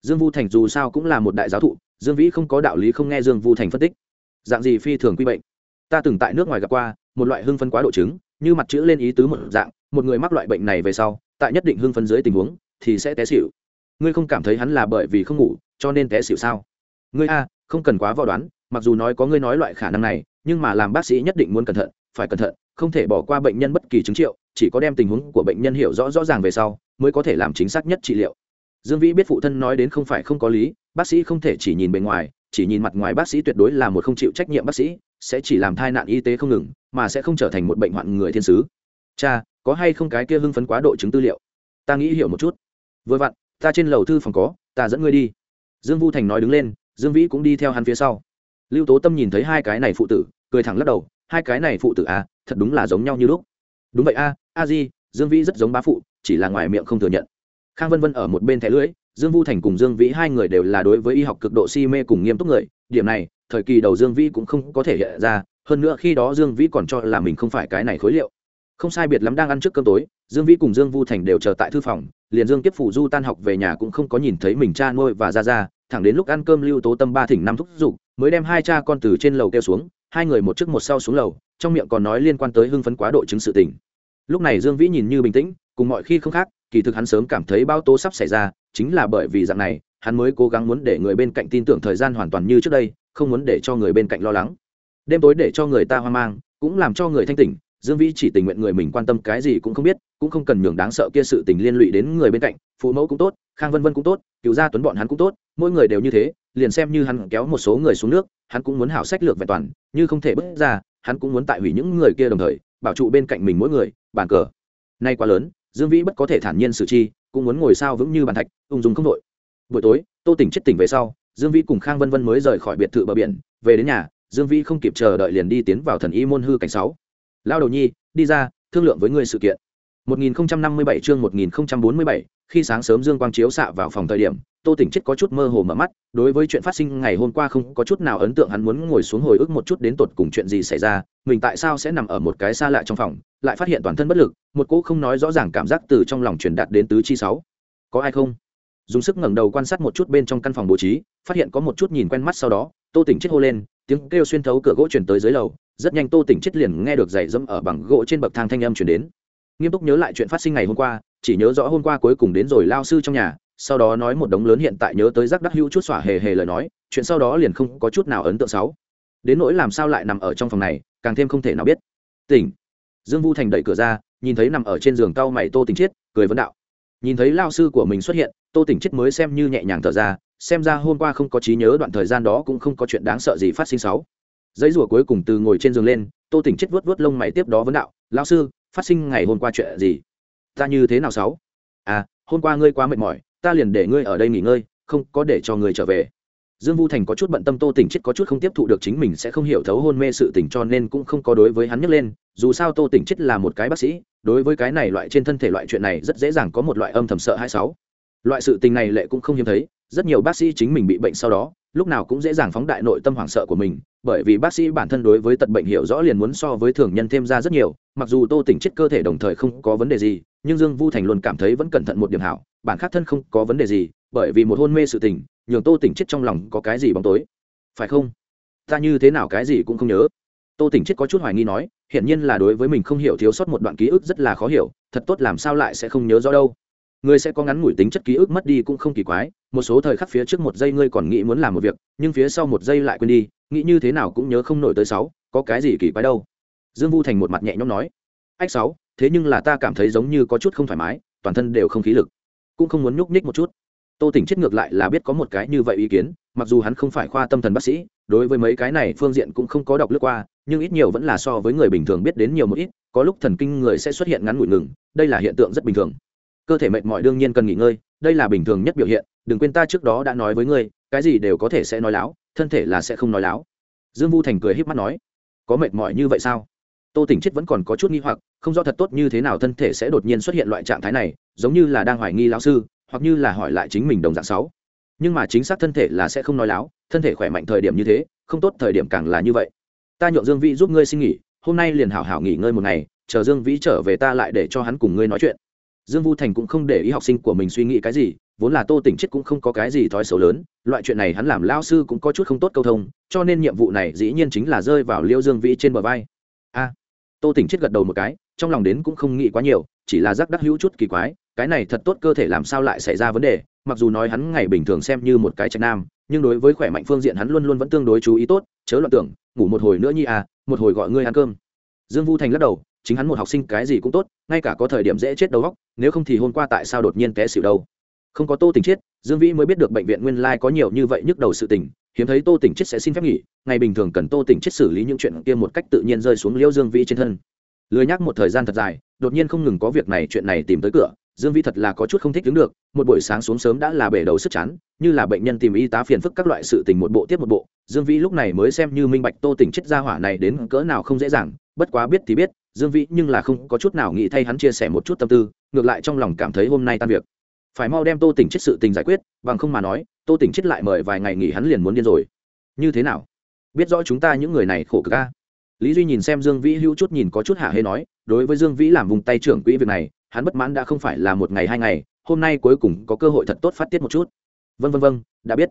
dương vu thành dù sao cũng là một đại giáo thụ, dương vĩ không có đạo lý không nghe dương vu thành phân tích. Dạng gì phi thường quy bệnh? Ta từng tại nước ngoài gặp qua, một loại hưng phân quá độ chứng, như mặt chữ lên ý tứ một dạng, một người mắc loại bệnh này về sau, tại nhất định hưng phân dưới tình huống, thì sẽ té xỉu. Ngươi không cảm thấy hắn là bởi vì không ngủ, cho nên té xỉu sao? Ngươi a, không cần quá vò đoán, mặc dù nói có ngươi nói loại khả năng này, nhưng mà làm bác sĩ nhất định muốn cẩn thận, phải cẩn thận, không thể bỏ qua bệnh nhân bất kỳ chứng triệu, chỉ có đem tình huống của bệnh nhân hiểu rõ rõ ràng về sau, mới có thể làm chính xác nhất trị liệu dương vĩ biết phụ thân nói đến không phải không có lý, bác sĩ không thể chỉ nhìn bề ngoài, chỉ nhìn mặt ngoài bác sĩ tuyệt đối là một không chịu trách nhiệm bác sĩ, sẽ chỉ làm tai nạn y tế không ngừng, mà sẽ không trở thành một bệnh hoạn người thiên sứ. Cha, có hay không cái kia hưng phấn quá độ chứng tư liệu? Ta nghĩ hiểu một chút. Vừa vặn, ta trên lầu thư phòng có, ta dẫn ngươi đi. Dương vu thành nói đứng lên, dương vĩ cũng đi theo hắn phía sau. Lưu tố tâm nhìn thấy hai cái này phụ tử, cười thẳng lắc đầu, hai cái này phụ tử à thật đúng là giống nhau như lúc. Đúng vậy a a di, dương vĩ rất giống bá phụ, chỉ là ngoài miệng không thừa nhận khang vân vân ở một bên thẻ lưỡi, dương vu thành cùng dương vĩ hai người đều là đối với y học cực độ si mê cùng nghiêm túc người, điểm này, thời kỳ đầu dương vĩ cũng không có thể hiện ra, hơn nữa khi đó dương vĩ còn cho là mình không phải cái này khối liệu. Không sai biệt lắm đang ăn trước cơm tối, dương vĩ cùng dương vu thành đều chờ tại thư phòng, liền dương tiếp phủ du tan học về nhà cũng không có nhìn thấy mình cha nuôi và ra ra, thẳng đến lúc ăn cơm lưu tố tâm ba thỉnh năm thúc giục, mới đem hai cha con từ trên lầu kêu xuống, hai người một trước một sau xuống lầu, trong miệng còn nói liên quan tới hưng phấn quá độ chứng sự tình. Lúc này dương vĩ nhìn như bình tĩnh, cùng mọi khi không khác kỳ thực hắn sớm cảm thấy bao tố sắp xảy ra, chính là bởi vì dạng này, hắn mới cố gắng muốn để người bên cạnh tin tưởng thời gian hoàn toàn như trước đây, không muốn để cho người bên cạnh lo lắng. Đêm tối để cho người ta hoang mang, cũng làm cho người thanh tỉnh, dương vĩ chỉ tình nguyện người mình quan tâm cái gì cũng không biết, cũng không cần nhường đáng sợ kia sự tình liên lụy đến người bên cạnh, phụ mẫu cũng tốt, khang vân vân cũng tốt cựu gia tuấn bọn hắn cũng tốt, mỗi người đều như thế, liền xem như hắn kéo một số người xuống nước, hắn cũng muốn hảo sách lược vẹn toàn, như không thể bước ra, hắn cũng muốn tại hủy những người kia đồng thời, bảo trụ bên cạnh mình mỗi người, bàn cờ. Nay quá lớn dương vĩ bất có thể thản nhiên xử chi cũng muốn ngồi sao vững như bàn thạch ung dung không đội. Buổi tối tô tỉnh chết tỉnh về sau dương vĩ cùng khang vân vân mới rời khỏi biệt thự bờ biển về đến nhà dương vĩ không kịp chờ đợi liền đi tiến vào thần y môn hư cảnh sáu. Lao đầu nhi đi ra thương lượng với ngươi sự kiện. 1057 chương 1047, khi sáng sớm dương quang chiếu xạ vào phòng thời điểm, tô tỉnh chết có chút mơ hồ mở mắt, đối với chuyện phát sinh ngày hôm qua không có chút nào ấn tượng, hắn muốn ngồi xuống hồi ức một chút đến tột cùng chuyện gì xảy ra, mình tại sao sẽ nằm ở một cái xa lạ trong phòng, lại phát hiện toàn thân bất lực, một cỗ không nói rõ ràng cảm giác từ trong lòng truyền đạt đến tứ chi sáu. Có ai không? Dùng sức ngẩng đầu quan sát một chút bên trong căn phòng bố trí, phát hiện có một chút nhìn quen mắt sau đó, tô tỉnh chết hô lên, tiếng kêu xuyên thấu cửa gỗ chuyển tới dưới lầu, rất nhanh tô tỉnh chết liền nghe được giày dẫm ở bằng gỗ trên bậc thang thanh âm chuyển đến. Nghiêm túc nhớ lại chuyện phát sinh ngày hôm qua chỉ nhớ rõ hôm qua cuối cùng đến rồi lao sư trong nhà, sau đó nói một đống lớn hiện tại nhớ tới giác đắc hữu chút xỏa hề hề lời nói, chuyện sau đó liền không có chút nào ấn tượng sáu đến nỗi làm sao lại nằm ở trong phòng này, càng thêm không thể nào biết. Tỉnh. Dương vu thành đẩy cửa ra, nhìn thấy nằm ở trên giường cau mày tô tỉnh chiết, cười vấn đạo. Nhìn thấy lao sư của mình xuất hiện, tô tỉnh chiết mới xem như nhẹ nhàng thở ra, xem ra hôm qua không có trí nhớ đoạn thời gian đó cũng không có chuyện đáng sợ gì phát sinh sáu giấy rùa cuối cùng từ ngồi trên giường lên, tô tỉnh chết vớt vớt lông mày tiếp đó vấn đạo lao sư, phát sinh ngày hôm qua chuyện gì? Ta như thế nào sáu? À hôm qua ngươi quá mệt mỏi, ta liền để ngươi ở đây nghỉ ngơi, không có để cho ngươi trở về. Dương vu thành có chút bận tâm tô tỉnh chết có chút không tiếp thụ được chính mình sẽ không hiểu thấu hôn mê sự tình cho nên cũng không có đối với hắn nhấc lên. Dù sao tô tỉnh chết là một cái bác sĩ, đối với cái này loại trên thân thể loại chuyện này rất dễ dàng có một loại âm thầm sợ hai sáu. Loại sự tình này lệ cũng không hiếm thấy, rất nhiều bác sĩ chính mình bị bệnh sau đó, lúc nào cũng dễ dàng phóng đại nội tâm hoảng sợ của mình, bởi vì bác sĩ bản thân đối với tật bệnh hiểu rõ liền muốn so với thường nhân thêm ra rất nhiều, mặc dù tô tỉnh chết cơ thể đồng thời không có vấn đề gì nhưng dương vu thành luôn cảm thấy vẫn cẩn thận một điểm hảo, bản khác thân không có vấn đề gì, bởi vì một hôn mê sự tình, nhường tô tỉnh chết trong lòng có cái gì bóng tối. Phải không? Ta như thế nào cái gì cũng không nhớ. Tô tỉnh chết có chút hoài nghi nói, hiển nhiên là đối với mình không hiểu thiếu sót một đoạn ký ức rất là khó hiểu, thật tốt làm sao lại sẽ không nhớ rõ đâu. Người sẽ có ngắn ngủi tính chất ký ức mất đi cũng không kỳ quái, một số thời khắc phía trước một giây ngươi còn nghĩ muốn làm một việc, nhưng phía sau một giây lại quên đi, nghĩ như thế nào cũng nhớ không nổi tới sáu, có cái gì kỳ quái đâu. Dương vu thành một mặt nhẹ nhõm nói. Ách sáu thế nhưng là ta cảm thấy giống như có chút không thoải mái, toàn thân đều không khí lực. Cũng không muốn nhúc nhích một chút. Tô tỉnh chết ngược lại là biết có một cái như vậy ý kiến, mặc dù hắn không phải khoa tâm thần bác sĩ, đối với mấy cái này phương diện cũng không có đọc lướt qua, nhưng ít nhiều vẫn là so với người bình thường biết đến nhiều một ít, có lúc thần kinh người sẽ xuất hiện ngắn ngủi ngừng, đây là hiện tượng rất bình thường. Cơ thể mệt mỏi đương nhiên cần nghỉ ngơi, đây là bình thường nhất biểu hiện, đừng quên ta trước đó đã nói với ngươi, cái gì đều có thể sẽ nói láo, thân thể là sẽ không nói láo. Dương vu thành cười h í p mắt nói, có mệt mỏi như vậy sao? Tô tỉnh chết vẫn còn có chút nghi hoặc, không rõ thật tốt như thế nào thân thể sẽ đột nhiên xuất hiện loại trạng thái này, giống như là đang hoài nghi lão sư, hoặc như là hỏi lại chính mình đồng dạng sáu. Nhưng mà chính xác thân thể là sẽ không nói láo, thân thể khỏe mạnh thời điểm như thế, không tốt thời điểm càng là như vậy. Ta nhượng dương vĩ giúp ngươi xin nghỉ, hôm nay liền hảo hảo nghỉ ngơi một ngày, chờ dương vĩ trở về ta lại để cho hắn cùng ngươi nói chuyện. Dương vu thành cũng không để ý học sinh của mình suy nghĩ cái gì, vốn là tô tỉnh chết cũng không có cái gì thói xấu lớn, loại chuyện này hắn làm lao sư cũng có chút không tốt câu thông, cho nên nhiệm vụ này dĩ nhiên chính là rơi vào liêu dương vĩ trên bờ vai. A tô tỉnh chết gật đầu một cái, trong lòng đến cũng không nghĩ quá nhiều, chỉ là giác đắc hữu chút kỳ quái, cái này thật tốt cơ thể làm sao lại xảy ra vấn đề, mặc dù nói hắn ngày bình thường xem như một cái trạch nam, nhưng đối với khỏe mạnh phương diện hắn luôn luôn vẫn tương đối chú ý tốt, chớ loạn tưởng, ngủ một hồi nữa nhi à một hồi gọi ngươi ăn cơm. Dương vu thành lắc đầu, chính hắn một học sinh cái gì cũng tốt, ngay cả có thời điểm dễ chết đầu góc nếu không thì hôm qua tại sao đột nhiên té xỉu đâu. Không có tô tình chết, dương vĩ mới biết được bệnh viện nguyên lai có nhiều như vậy nhức đầu sự tình hiếm thấy tô tỉnh chết sẽ xin phép nghỉ, ngày bình thường cần tô tỉnh chết xử lý những chuyện kia một cách tự nhiên rơi xuống liễu dương vĩ trên thân. Lười nhắc một thời gian thật dài, đột nhiên không ngừng có việc này chuyện này tìm tới cửa, dương vĩ thật là có chút không thích đứng được, một buổi sáng xuống sớm đã là bể đầu sức chán, như là bệnh nhân tìm y tá phiền phức các loại sự tình một bộ tiếp một bộ, dương vĩ lúc này mới xem như minh bạch tô tỉnh chết ra hỏa này đến cỡ nào không dễ dàng, bất quá biết thì biết, dương vĩ nhưng là không có chút nào nghĩ thay hắn chia sẻ một chút tâm tư, ngược lại trong lòng cảm thấy hôm nay tan việc. Phải mau đem tô tỉnh chết sự tình giải quyết, bằng không mà nói tô tỉnh chết lại mời vài ngày nghỉ hắn liền muốn điên rồi. Như thế nào? Biết rõ chúng ta những người này khổ cực ca lý duy nhìn xem dương vĩ hữu chút nhìn có chút hạ hê nói, đối với dương vĩ làm vùng tay trưởng quỹ việc này, hắn bất mãn đã không phải là một ngày hai ngày, hôm nay cuối cùng có cơ hội thật tốt phát tiết một chút. Vân vân vân đã biết.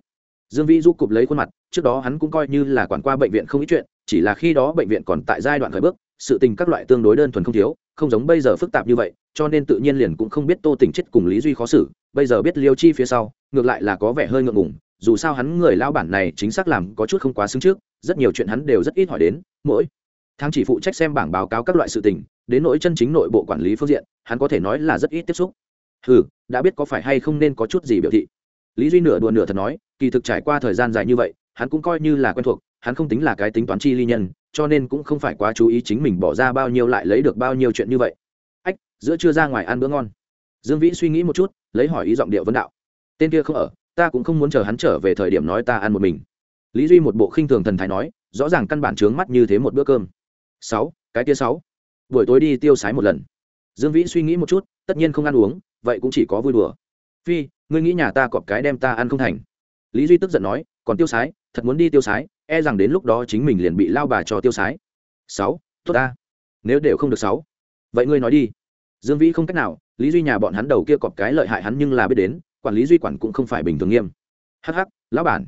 Dương vĩ du cụp lấy khuôn mặt, trước đó hắn cũng coi như là quản qua bệnh viện không ít chuyện, chỉ là khi đó bệnh viện còn tại giai đoạn khởi bước, sự tình các loại tương đối đơn thuần không thiếu, không giống bây giờ phức tạp như vậy, cho nên tự nhiên liền cũng không biết tô tình chết cùng lý duy khó xử, bây giờ biết liêu chi phía sau ngược lại là có vẻ hơi ngượng ngùng, dù sao hắn người lao bản này chính xác làm có chút không quá xứng trước, rất nhiều chuyện hắn đều rất ít hỏi đến, mỗi tháng chỉ phụ trách xem bảng báo cáo các loại sự tình, đến nỗi chân chính nội bộ quản lý phương diện, hắn có thể nói là rất ít tiếp xúc. Ừ đã biết có phải hay không nên có chút gì biểu thị. Lý duy nửa đùa nửa thật nói, kỳ thực trải qua thời gian dài như vậy, hắn cũng coi như là quen thuộc, hắn không tính là cái tính toán chi ly nhân, cho nên cũng không phải quá chú ý chính mình bỏ ra bao nhiêu lại lấy được bao nhiêu chuyện như vậy. Ách, giữa chưa ra ngoài ăn bữa ngon. Dương vĩ suy nghĩ một chút, lấy hỏi ý giọng điệu vấn đạo tên kia không ở, ta cũng không muốn chờ hắn trở về thời điểm nói ta ăn một mình. Lý duy một bộ khinh thường thần thái nói, rõ ràng căn bản trướng mắt như thế một bữa cơm. Sáu, cái kia sáu. Buổi tối đi tiêu sái một lần. Dương vĩ suy nghĩ một chút, tất nhiên không ăn uống, vậy cũng chỉ có vui đùa. Phi, ngươi nghĩ nhà ta cọp cái đem ta ăn không thành. Lý duy tức giận nói, còn tiêu sái, thật muốn đi tiêu sái e rằng đến lúc đó chính mình liền bị lao bà cho tiêu sái. Sáu, tốt ta. Nếu đều không được sáu. Vậy ngươi nói đi. Dương vĩ không cách nào, lý duy nhà bọn hắn đầu kia cọp cái lợi hại hắn nhưng là biết đến quản lý duy quản cũng không phải bình thường nghiêm. Hh lão bản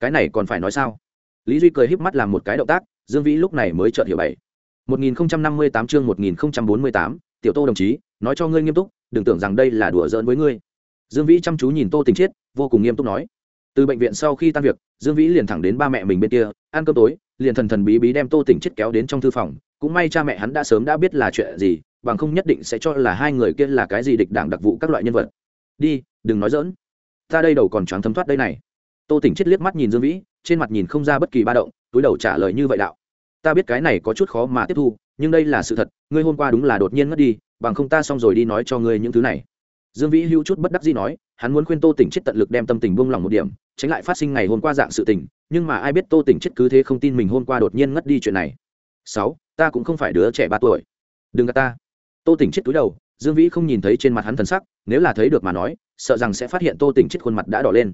cái này còn phải nói sao? Lý duy cười híp mắt làm một cái động tác dương vĩ lúc này mới chợt hiểu bảy 1058 chương 1048, tiểu tô đồng chí nói cho ngươi nghiêm túc đừng tưởng rằng đây là đùa giỡn với ngươi. Dương vĩ chăm chú nhìn tô tình chiết vô cùng nghiêm túc nói. Từ bệnh viện sau khi tan việc dương vĩ liền thẳng đến ba mẹ mình bên kia ăn cơm tối liền thần thần bí bí đem tô tỉnh chết kéo đến trong thư phòng. Cũng may cha mẹ hắn đã sớm đã biết là chuyện gì bằng không nhất định sẽ cho là hai người kia là cái gì địch đảng đặc vụ các loại nhân vật. Đi đừng nói dỡn. Ta đây đầu còn choáng thấm thoát đây này. Tô tỉnh chết liếc mắt nhìn dương vĩ, trên mặt nhìn không ra bất kỳ ba động, túi đầu trả lời như vậy đạo. Ta biết cái này có chút khó mà tiếp thu, nhưng đây là sự thật, ngươi hôm qua đúng là đột nhiên mất đi, bằng không ta xong rồi đi nói cho ngươi những thứ này. Dương vĩ hữu chút bất đắc dĩ nói, hắn muốn khuyên tô tỉnh chết tận lực đem tâm tình buông lòng một điểm, tránh lại phát sinh ngày hôm qua dạng sự tình, nhưng mà ai biết tô tỉnh chết cứ thế không tin mình hôm qua đột nhiên ngất đi chuyện này. Sáu, ta cũng không phải đứa trẻ ba tuổi. Đừng gạt ta. Tô tỉnh chết túi đầu dương vĩ không nhìn thấy trên mặt hắn thần sắc, nếu là thấy được mà nói, sợ rằng sẽ phát hiện tô tỉnh chết khuôn mặt đã đỏ lên.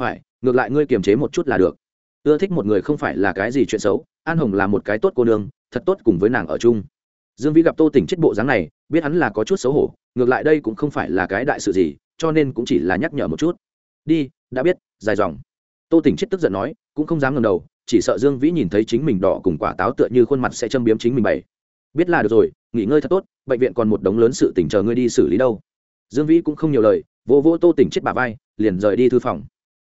Phải, ngược lại ngươi kiềm chế một chút là được. Ưa thích một người không phải là cái gì chuyện xấu, an hồng là một cái tốt cô nương, thật tốt cùng với nàng ở chung. Dương vĩ gặp tô tỉnh chết bộ dáng này, biết hắn là có chút xấu hổ, ngược lại đây cũng không phải là cái đại sự gì, cho nên cũng chỉ là nhắc nhở một chút. Đi, đã biết, dài dòng. Tô tỉnh chết tức giận nói, cũng không dám ngầm đầu, chỉ sợ dương vĩ nhìn thấy chính mình đỏ cùng quả táo tựa như khuôn mặt sẽ châm biếm chính mình bày biết là được rồi, nghỉ ngơi thật tốt, bệnh viện còn một đống lớn sự tỉnh chờ ngươi đi xử lý đâu. Dương vĩ cũng không nhiều lời, vô vô tô tỉnh chết bà vai, liền rời đi thư phòng.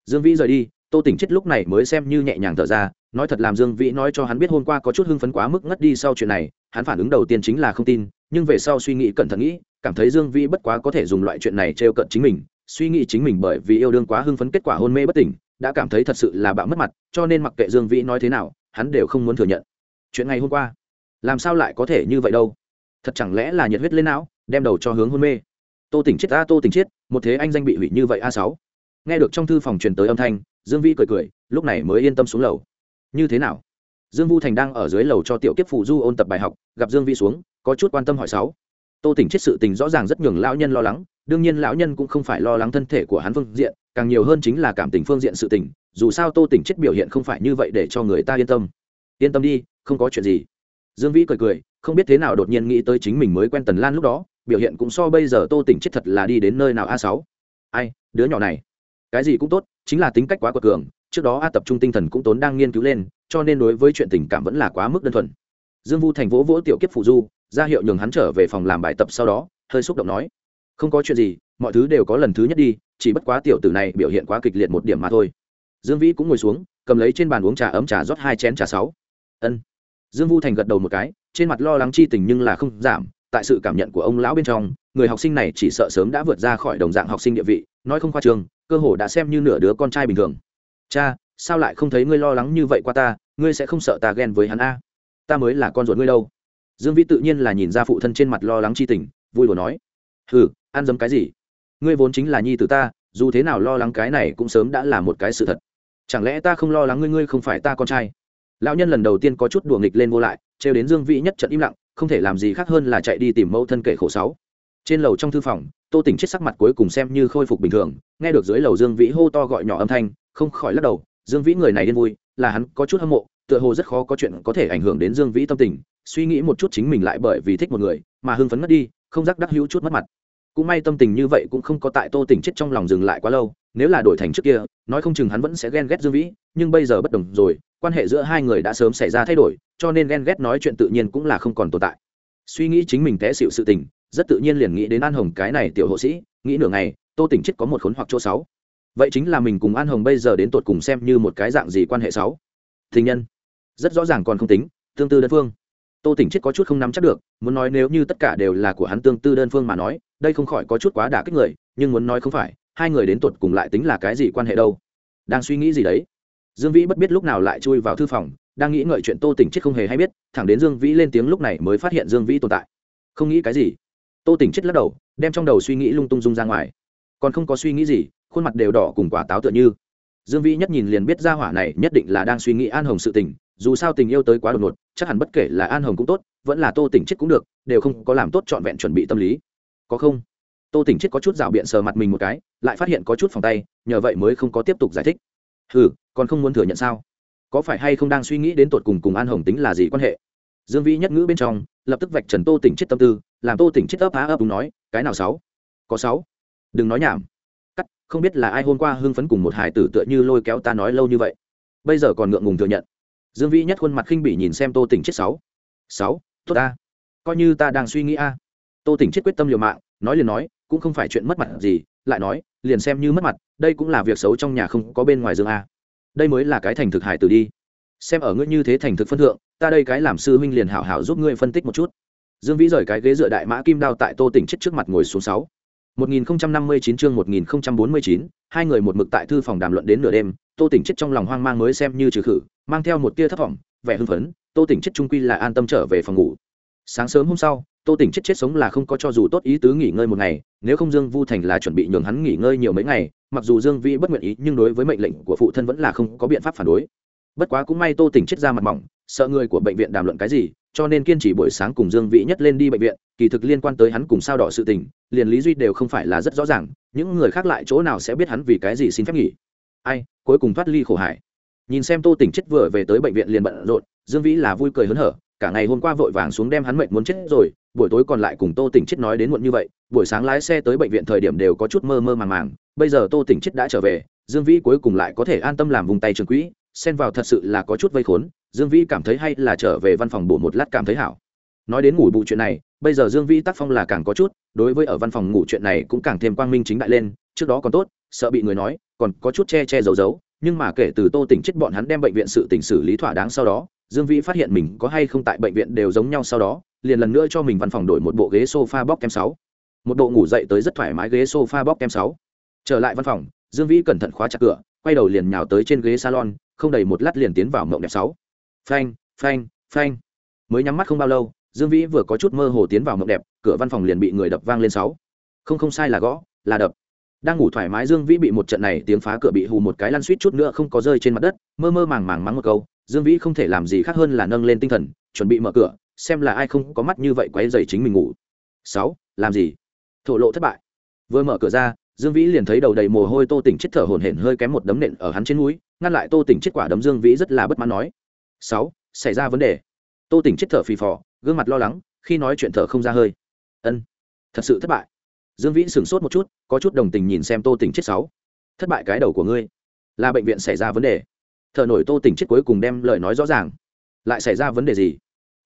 Dương vĩ rời đi, tô tỉnh chết lúc này mới xem như nhẹ nhàng thở ra, nói thật làm dương vĩ nói cho hắn biết hôm qua có chút hưng phấn quá mức ngất đi sau chuyện này, hắn phản ứng đầu tiên chính là không tin, nhưng về sau suy nghĩ cẩn thận nghĩ, cảm thấy dương vĩ bất quá có thể dùng loại chuyện này trêu cận chính mình, suy nghĩ chính mình bởi vì yêu đương quá hưng phấn kết quả hôn mê bất tỉnh, đã cảm thấy thật sự là bạo mất mặt, cho nên mặc kệ dương vĩ nói thế nào, hắn đều không muốn thừa nhận. Chuyện ngày hôm qua làm sao lại có thể như vậy đâu? Thật chẳng lẽ là nhiệt huyết lên não, đem đầu cho hướng hôn mê? Tô tỉnh chết, a, tô tỉnh chết, một thế anh danh bị hủy như vậy a sáu. Nghe được trong thư phòng truyền tới âm thanh, dương vi cười cười, lúc này mới yên tâm xuống lầu. Như thế nào? Dương vu thành đang ở dưới lầu cho tiểu kiếp phụ du ôn tập bài học, gặp dương vi xuống, có chút quan tâm hỏi sáu. Tô tỉnh chết sự tình rõ ràng rất nhường lão nhân lo lắng, đương nhiên lão nhân cũng không phải lo lắng thân thể của hắn phương diện, càng nhiều hơn chính là cảm tình phương diện sự tình, dù sao tô tỉnh chết biểu hiện không phải như vậy để cho người ta yên tâm. Yên tâm đi, không có chuyện gì dương vĩ cười cười, không biết thế nào đột nhiên nghĩ tới chính mình mới quen tần lan lúc đó, biểu hiện cũng so bây giờ tô tỉnh chết thật là đi đến nơi nào a sáu. Ai, đứa nhỏ này. Cái gì cũng tốt, chính là tính cách quá quật cường, trước đó a tập trung tinh thần cũng tốn đang nghiên cứu lên, cho nên đối với chuyện tình cảm vẫn là quá mức đơn thuần. Dương vu thành vỗ vỗ tiểu kiếp phụ du, ra hiệu nhường hắn trở về phòng làm bài tập sau đó, hơi xúc động nói. Không có chuyện gì, mọi thứ đều có lần thứ nhất đi, chỉ bất quá tiểu tử này biểu hiện quá kịch liệt một điểm mà thôi. Dương vĩ cũng ngồi xuống, cầm lấy trên bàn uống trà ấm trà rót hai chén trà sáu. Ân dương vu thành gật đầu một cái, trên mặt lo lắng chi tình nhưng là không giảm, tại sự cảm nhận của ông lão bên trong, người học sinh này chỉ sợ sớm đã vượt ra khỏi đồng dạng học sinh địa vị, nói không khoa trường, cơ hồ đã xem như nửa đứa con trai bình thường. Cha, sao lại không thấy ngươi lo lắng như vậy qua ta, ngươi sẽ không sợ ta ghen với hắn a? Ta mới là con ruột ngươi đâu. Dương vĩ tự nhiên là nhìn ra phụ thân trên mặt lo lắng chi tình, vui đùa nói, hừ, ăn dấm cái gì? Ngươi vốn chính là nhi t ta, dù thế nào lo lắng cái này cũng sớm đã là một cái sự thật. Chẳng lẽ ta không lo lắng ngươi ngươi không phải ta con trai? Lão nhân lần đầu tiên có chút đùa nghịch lên vô lại, trêu đến dương vĩ nhất trận im lặng, không thể làm gì khác hơn là chạy đi tìm mẫu thân kể khổ sáu. Trên lầu trong thư phòng, tô tỉnh chết sắc mặt cuối cùng xem như khôi phục bình thường, nghe được dưới lầu dương vĩ hô to gọi nhỏ âm thanh, không khỏi lắc đầu, dương vĩ người này điên vui, là hắn có chút hâm mộ, tựa hồ rất khó có chuyện có thể ảnh hưởng đến dương vĩ tâm tình, suy nghĩ một chút chính mình lại bởi vì thích một người, mà hưng phấn mất đi, không giác đắc hữu chút mất mặt. Cũng may tâm tình như vậy cũng không có tại tô tỉnh chết trong lòng dừng lại quá lâu, nếu là đổi thành trước kia, nói không chừng hắn vẫn sẽ ghen ghét dương vĩ nhưng bây giờ bất đồng rồi, quan hệ giữa hai người đã sớm xảy ra thay đổi, cho nên ghen ghét nói chuyện tự nhiên cũng là không còn tồn tại. Suy nghĩ chính mình té xịu sự tình, rất tự nhiên liền nghĩ đến an hồng cái này tiểu hộ sĩ, nghĩ nửa ngày, tô tỉnh chết có một khốn hoặc chỗ sáu. Vậy chính là mình cùng an hồng bây giờ đến tột cùng xem như một cái dạng gì quan hệ sáu? Tình nhân, rất rõ ràng còn không tính, tương tư đơn phương. Tô tỉnh chết có chút không nắm chắc được, muốn nói nếu như tất cả đều là của hắn tương tư đơn phương mà nói, đây không khỏi có chút quá đả kích người, nhưng muốn nói không phải, hai người đến tột cùng lại tính là cái gì quan hệ đâu? Đang suy nghĩ gì đấy? Dương vĩ bất biết lúc nào lại chui vào thư phòng, đang nghĩ ngợi chuyện tô tỉnh chết không hề hay biết, thẳng đến dương vĩ lên tiếng lúc này mới phát hiện dương vĩ tồn tại. Không nghĩ cái gì. Tô tỉnh chết lắc đầu, đem trong đầu suy nghĩ lung tung dung ra ngoài. Còn không có suy nghĩ gì, khuôn mặt đều đỏ cùng quả táo tựa như. Dương vĩ nhất nhìn liền biết ra hỏa này nhất định là đang suy nghĩ an hồng sự tình, dù sao tình yêu tới quá đột ngột, chắc hẳn bất kể là an hồng cũng tốt, vẫn là tô tỉnh chết cũng được, đều không có làm tốt trọn vẹn chuẩn bị tâm lý. Có không? Tô tỉnh chết có chút rào biện sờ mặt mình một cái, lại phát hiện có chút phòng tay, nhờ vậy mới không có tiếp tục giải thích ừ còn không muốn thừa nhận sao? Có phải hay không đang suy nghĩ đến tột cùng cùng an hồng tính là gì quan hệ? Dương vĩ nhất ngữ bên trong, lập tức vạch trần tô tỉnh chết tâm tư, làm tô tỉnh chết ấp á ấp đúng nói, cái nào sáu? Có sáu? Đừng nói nhảm. Cắt, không biết là ai hôm qua hưng phấn cùng một hải tử tựa như lôi kéo ta nói lâu như vậy. Bây giờ còn ngượng ngùng thừa nhận. Dương vĩ nhất khuôn mặt khinh bỉ nhìn xem tô tỉnh chết sáu. Sáu, tốt ta. Coi như ta đang suy nghĩ a. Tô tỉnh chết quyết tâm liều mạng, nói liền nói, cũng không phải chuyện mất mặt gì, lại nói, liền xem như mất mặt đây cũng là việc xấu trong nhà không có bên ngoài dương a. Đây mới là cái thành thực hải tử đi. Xem ở ngươi như thế thành thực phân thượng ta đây cái làm sư huynh liền hảo hảo giúp ngươi phân tích một chút. Dương vĩ rời cái ghế dựa đại mã kim đao tại tô tỉnh chết trước mặt ngồi xuống sáu. 1059 chương 1049, hai người một mực tại thư phòng đàm luận đến nửa đêm, Tô Tỉnh chết trong lòng hoang mang mới xem như trừ khử, mang theo một tia thất vọng, vẻ hưng phấn, Tô Tỉnh chết trung quy là an tâm trở về phòng ngủ. Sáng sớm hôm sau, Tô Tỉnh chết chết sống là không có cho dù tốt ý tứ nghỉ ngơi một ngày, nếu không Dương Vu Thành là chuẩn bị nhường hắn nghỉ ngơi nhiều mấy ngày, mặc dù dương vĩ bất nguyện ý nhưng đối với mệnh lệnh của phụ thân vẫn là không có biện pháp phản đối. Bất quá cũng may tô tỉnh chết ra mặt mỏng sợ người của bệnh viện đàm luận cái gì cho nên kiên trì buổi sáng cùng dương vĩ nhất lên đi bệnh viện kỳ thực liên quan tới hắn cùng sao đỏ sự tình liền lý duy đều không phải là rất rõ ràng những người khác lại chỗ nào sẽ biết hắn vì cái gì xin phép nghỉ. Ai cuối cùng thoát ly khổ hải. Nhìn xem tô tỉnh chết vừa về tới bệnh viện liền bận rộn dương vĩ là vui cười hớn hở cả ngày hôm qua vội vàng xuống đem hắn mệnh muốn chết rồi buổi tối còn lại cùng tô tỉnh chết nói đến muộn như vậy, buổi sáng lái xe tới bệnh viện thời điểm đều có chút mơ mơ màng màng, bây giờ tô tỉnh chết đã trở về, dương vĩ cuối cùng lại có thể an tâm làm vùng tay trường quỹ, xen vào thật sự là có chút vây khốn, dương vĩ cảm thấy hay là trở về văn phòng bổ một lát cảm thấy hảo. Nói đến ngủ bù chuyện này, bây giờ dương vĩ tác phong là càng có chút, đối với ở văn phòng ngủ chuyện này cũng càng thêm quang minh chính đại lên, trước đó còn tốt, sợ bị người nói, còn có chút che che giấu giấu, nhưng mà kể từ tô tỉnh chết bọn hắn đem bệnh viện sự tỉnh xử lý thỏa đáng sau đó dương vĩ phát hiện mình có hay không tại bệnh viện đều giống nhau sau đó, liền lần nữa cho mình văn phòng đổi một bộ ghế sofa bóc kem sáu. Một bộ ngủ dậy tới rất thoải mái ghế sofa bóc kem sáu. Trở lại văn phòng, dương vĩ cẩn thận khóa chặt cửa, quay đầu liền nhào tới trên ghế salon, không đầy một lát liền tiến vào mộng đẹp sáu. Phanh phanh phanh. Mới nhắm mắt không bao lâu, dương vĩ vừa có chút mơ hồ tiến vào mộng đẹp, cửa văn phòng liền bị người đập vang lên sáu. Không không sai là gõ, là đập. Đang ngủ thoải mái dương vĩ bị một trận này tiếng phá cửa bị hù một cái lăn suýt chút nữa không có rơi trên mặt đất, mơ mơ màng màng mắng một câu dương vĩ không thể làm gì khác hơn là nâng lên tinh thần, chuẩn bị mở cửa, xem là ai không có mắt như vậy quấy dày chính mình ngủ. Sáu, làm gì? Thổ lộ thất bại. Vừa mở cửa ra, dương vĩ liền thấy đầu đầy mồ hôi tô tỉnh chết thở hổn hển hơi kém một đấm nện ở hắn trên núi ngăn lại tô tỉnh chết quả đấm dương vĩ rất là bất mãn nói. Sáu, xảy ra vấn đề. Tô tỉnh chết thở phì phò, gương mặt lo lắng, khi nói chuyện thở không ra hơi. Ân, thật sự thất bại. Dương vĩ sửng sốt một chút, có chút đồng tình nhìn xem tô tỉnh chết sáu. Thất bại cái đầu của ngươi. Là bệnh viện xảy ra vấn đề thợ nổi tô tỉnh chết cuối cùng đem lời nói rõ ràng. Lại xảy ra vấn đề gì?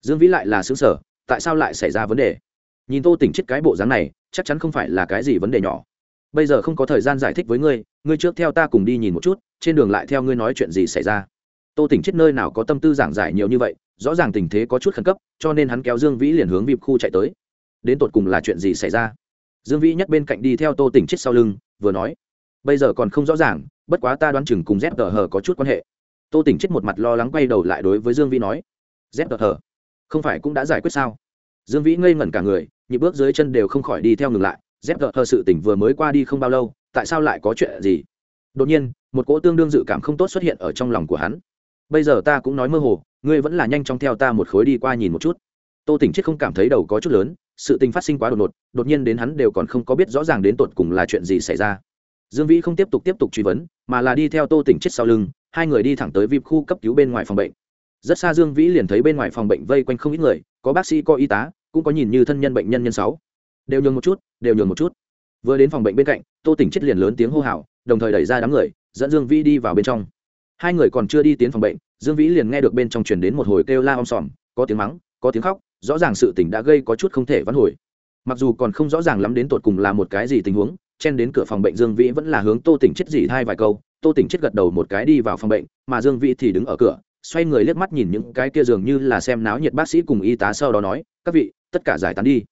Dương vĩ lại là xứng sở, tại sao lại xảy ra vấn đề? Nhìn tô tỉnh chết cái bộ dáng này, chắc chắn không phải là cái gì vấn đề nhỏ. Bây giờ không có thời gian giải thích với ngươi ngươi trước theo ta cùng đi nhìn một chút, trên đường lại theo ngươi nói chuyện gì xảy ra. Tô tỉnh chết nơi nào có tâm tư giảng giải nhiều như vậy, rõ ràng tình thế có chút khẩn cấp, cho nên hắn kéo dương vĩ liền hướng vịp khu chạy tới. Đến tột cùng là chuyện gì xảy ra? Dương vĩ nhất bên cạnh đi theo tô tỉnh chết sau lưng, vừa nói, bây giờ còn không rõ ràng, bất quá ta đoán chừng cùng dép tờ hờ có chút quan hệ tô tỉnh chết một mặt lo lắng quay đầu lại đối với dương vĩ nói, dép tờ hờ không phải cũng đã giải quyết sao? Dương vĩ ngây ngẩn cả người, nhịp bước dưới chân đều không khỏi đi theo ngừng lại, dép tờ hờ sự tỉnh vừa mới qua đi không bao lâu, tại sao lại có chuyện gì? Đột nhiên, một cỗ tương đương dự cảm không tốt xuất hiện ở trong lòng của hắn. Bây giờ ta cũng nói mơ hồ, ngươi vẫn là nhanh chóng theo ta một khối đi qua nhìn một chút. Tô tỉnh chết không cảm thấy đầu có chút lớn, sự tình phát sinh quá đột ngột, đột nhiên đến hắn đều còn không có biết rõ ràng đến tột cùng là chuyện gì xảy ra. Dương vĩ không tiếp tục tiếp tục truy vấn, mà là đi theo tô tỉnh chết sau lưng hai người đi thẳng tới vip khu cấp cứu bên ngoài phòng bệnh. Rất xa dương vĩ liền thấy bên ngoài phòng bệnh vây quanh không ít người, có bác sĩ, có y tá, cũng có nhìn như thân nhân bệnh nhân nhân sáu. Đều nhường một chút, đều nhường một chút. Vừa đến phòng bệnh bên cạnh, tô tỉnh chết liền lớn tiếng hô hào, đồng thời đẩy ra đám người, dẫn dương vĩ đi vào bên trong. Hai người còn chưa đi tiến phòng bệnh, dương vĩ liền nghe được bên trong truyền đến một hồi kêu la om sòm, có tiếng mắng, có tiếng khóc, rõ ràng sự tình đã gây có chút không thể vãn hồi. Mặc dù còn không rõ ràng lắm đến tột cùng là một cái gì tình huống, chen đến cửa phòng bệnh dương vĩ vẫn là hướng tô tỉnh chết dỉ hai vài câu tô tỉnh chết gật đầu một cái đi vào phòng bệnh, mà dương vĩ thì đứng ở cửa, xoay người liếc mắt nhìn những cái kia dường như là xem náo nhiệt bác sĩ cùng y tá sau đó nói, các vị, tất cả giải tán đi.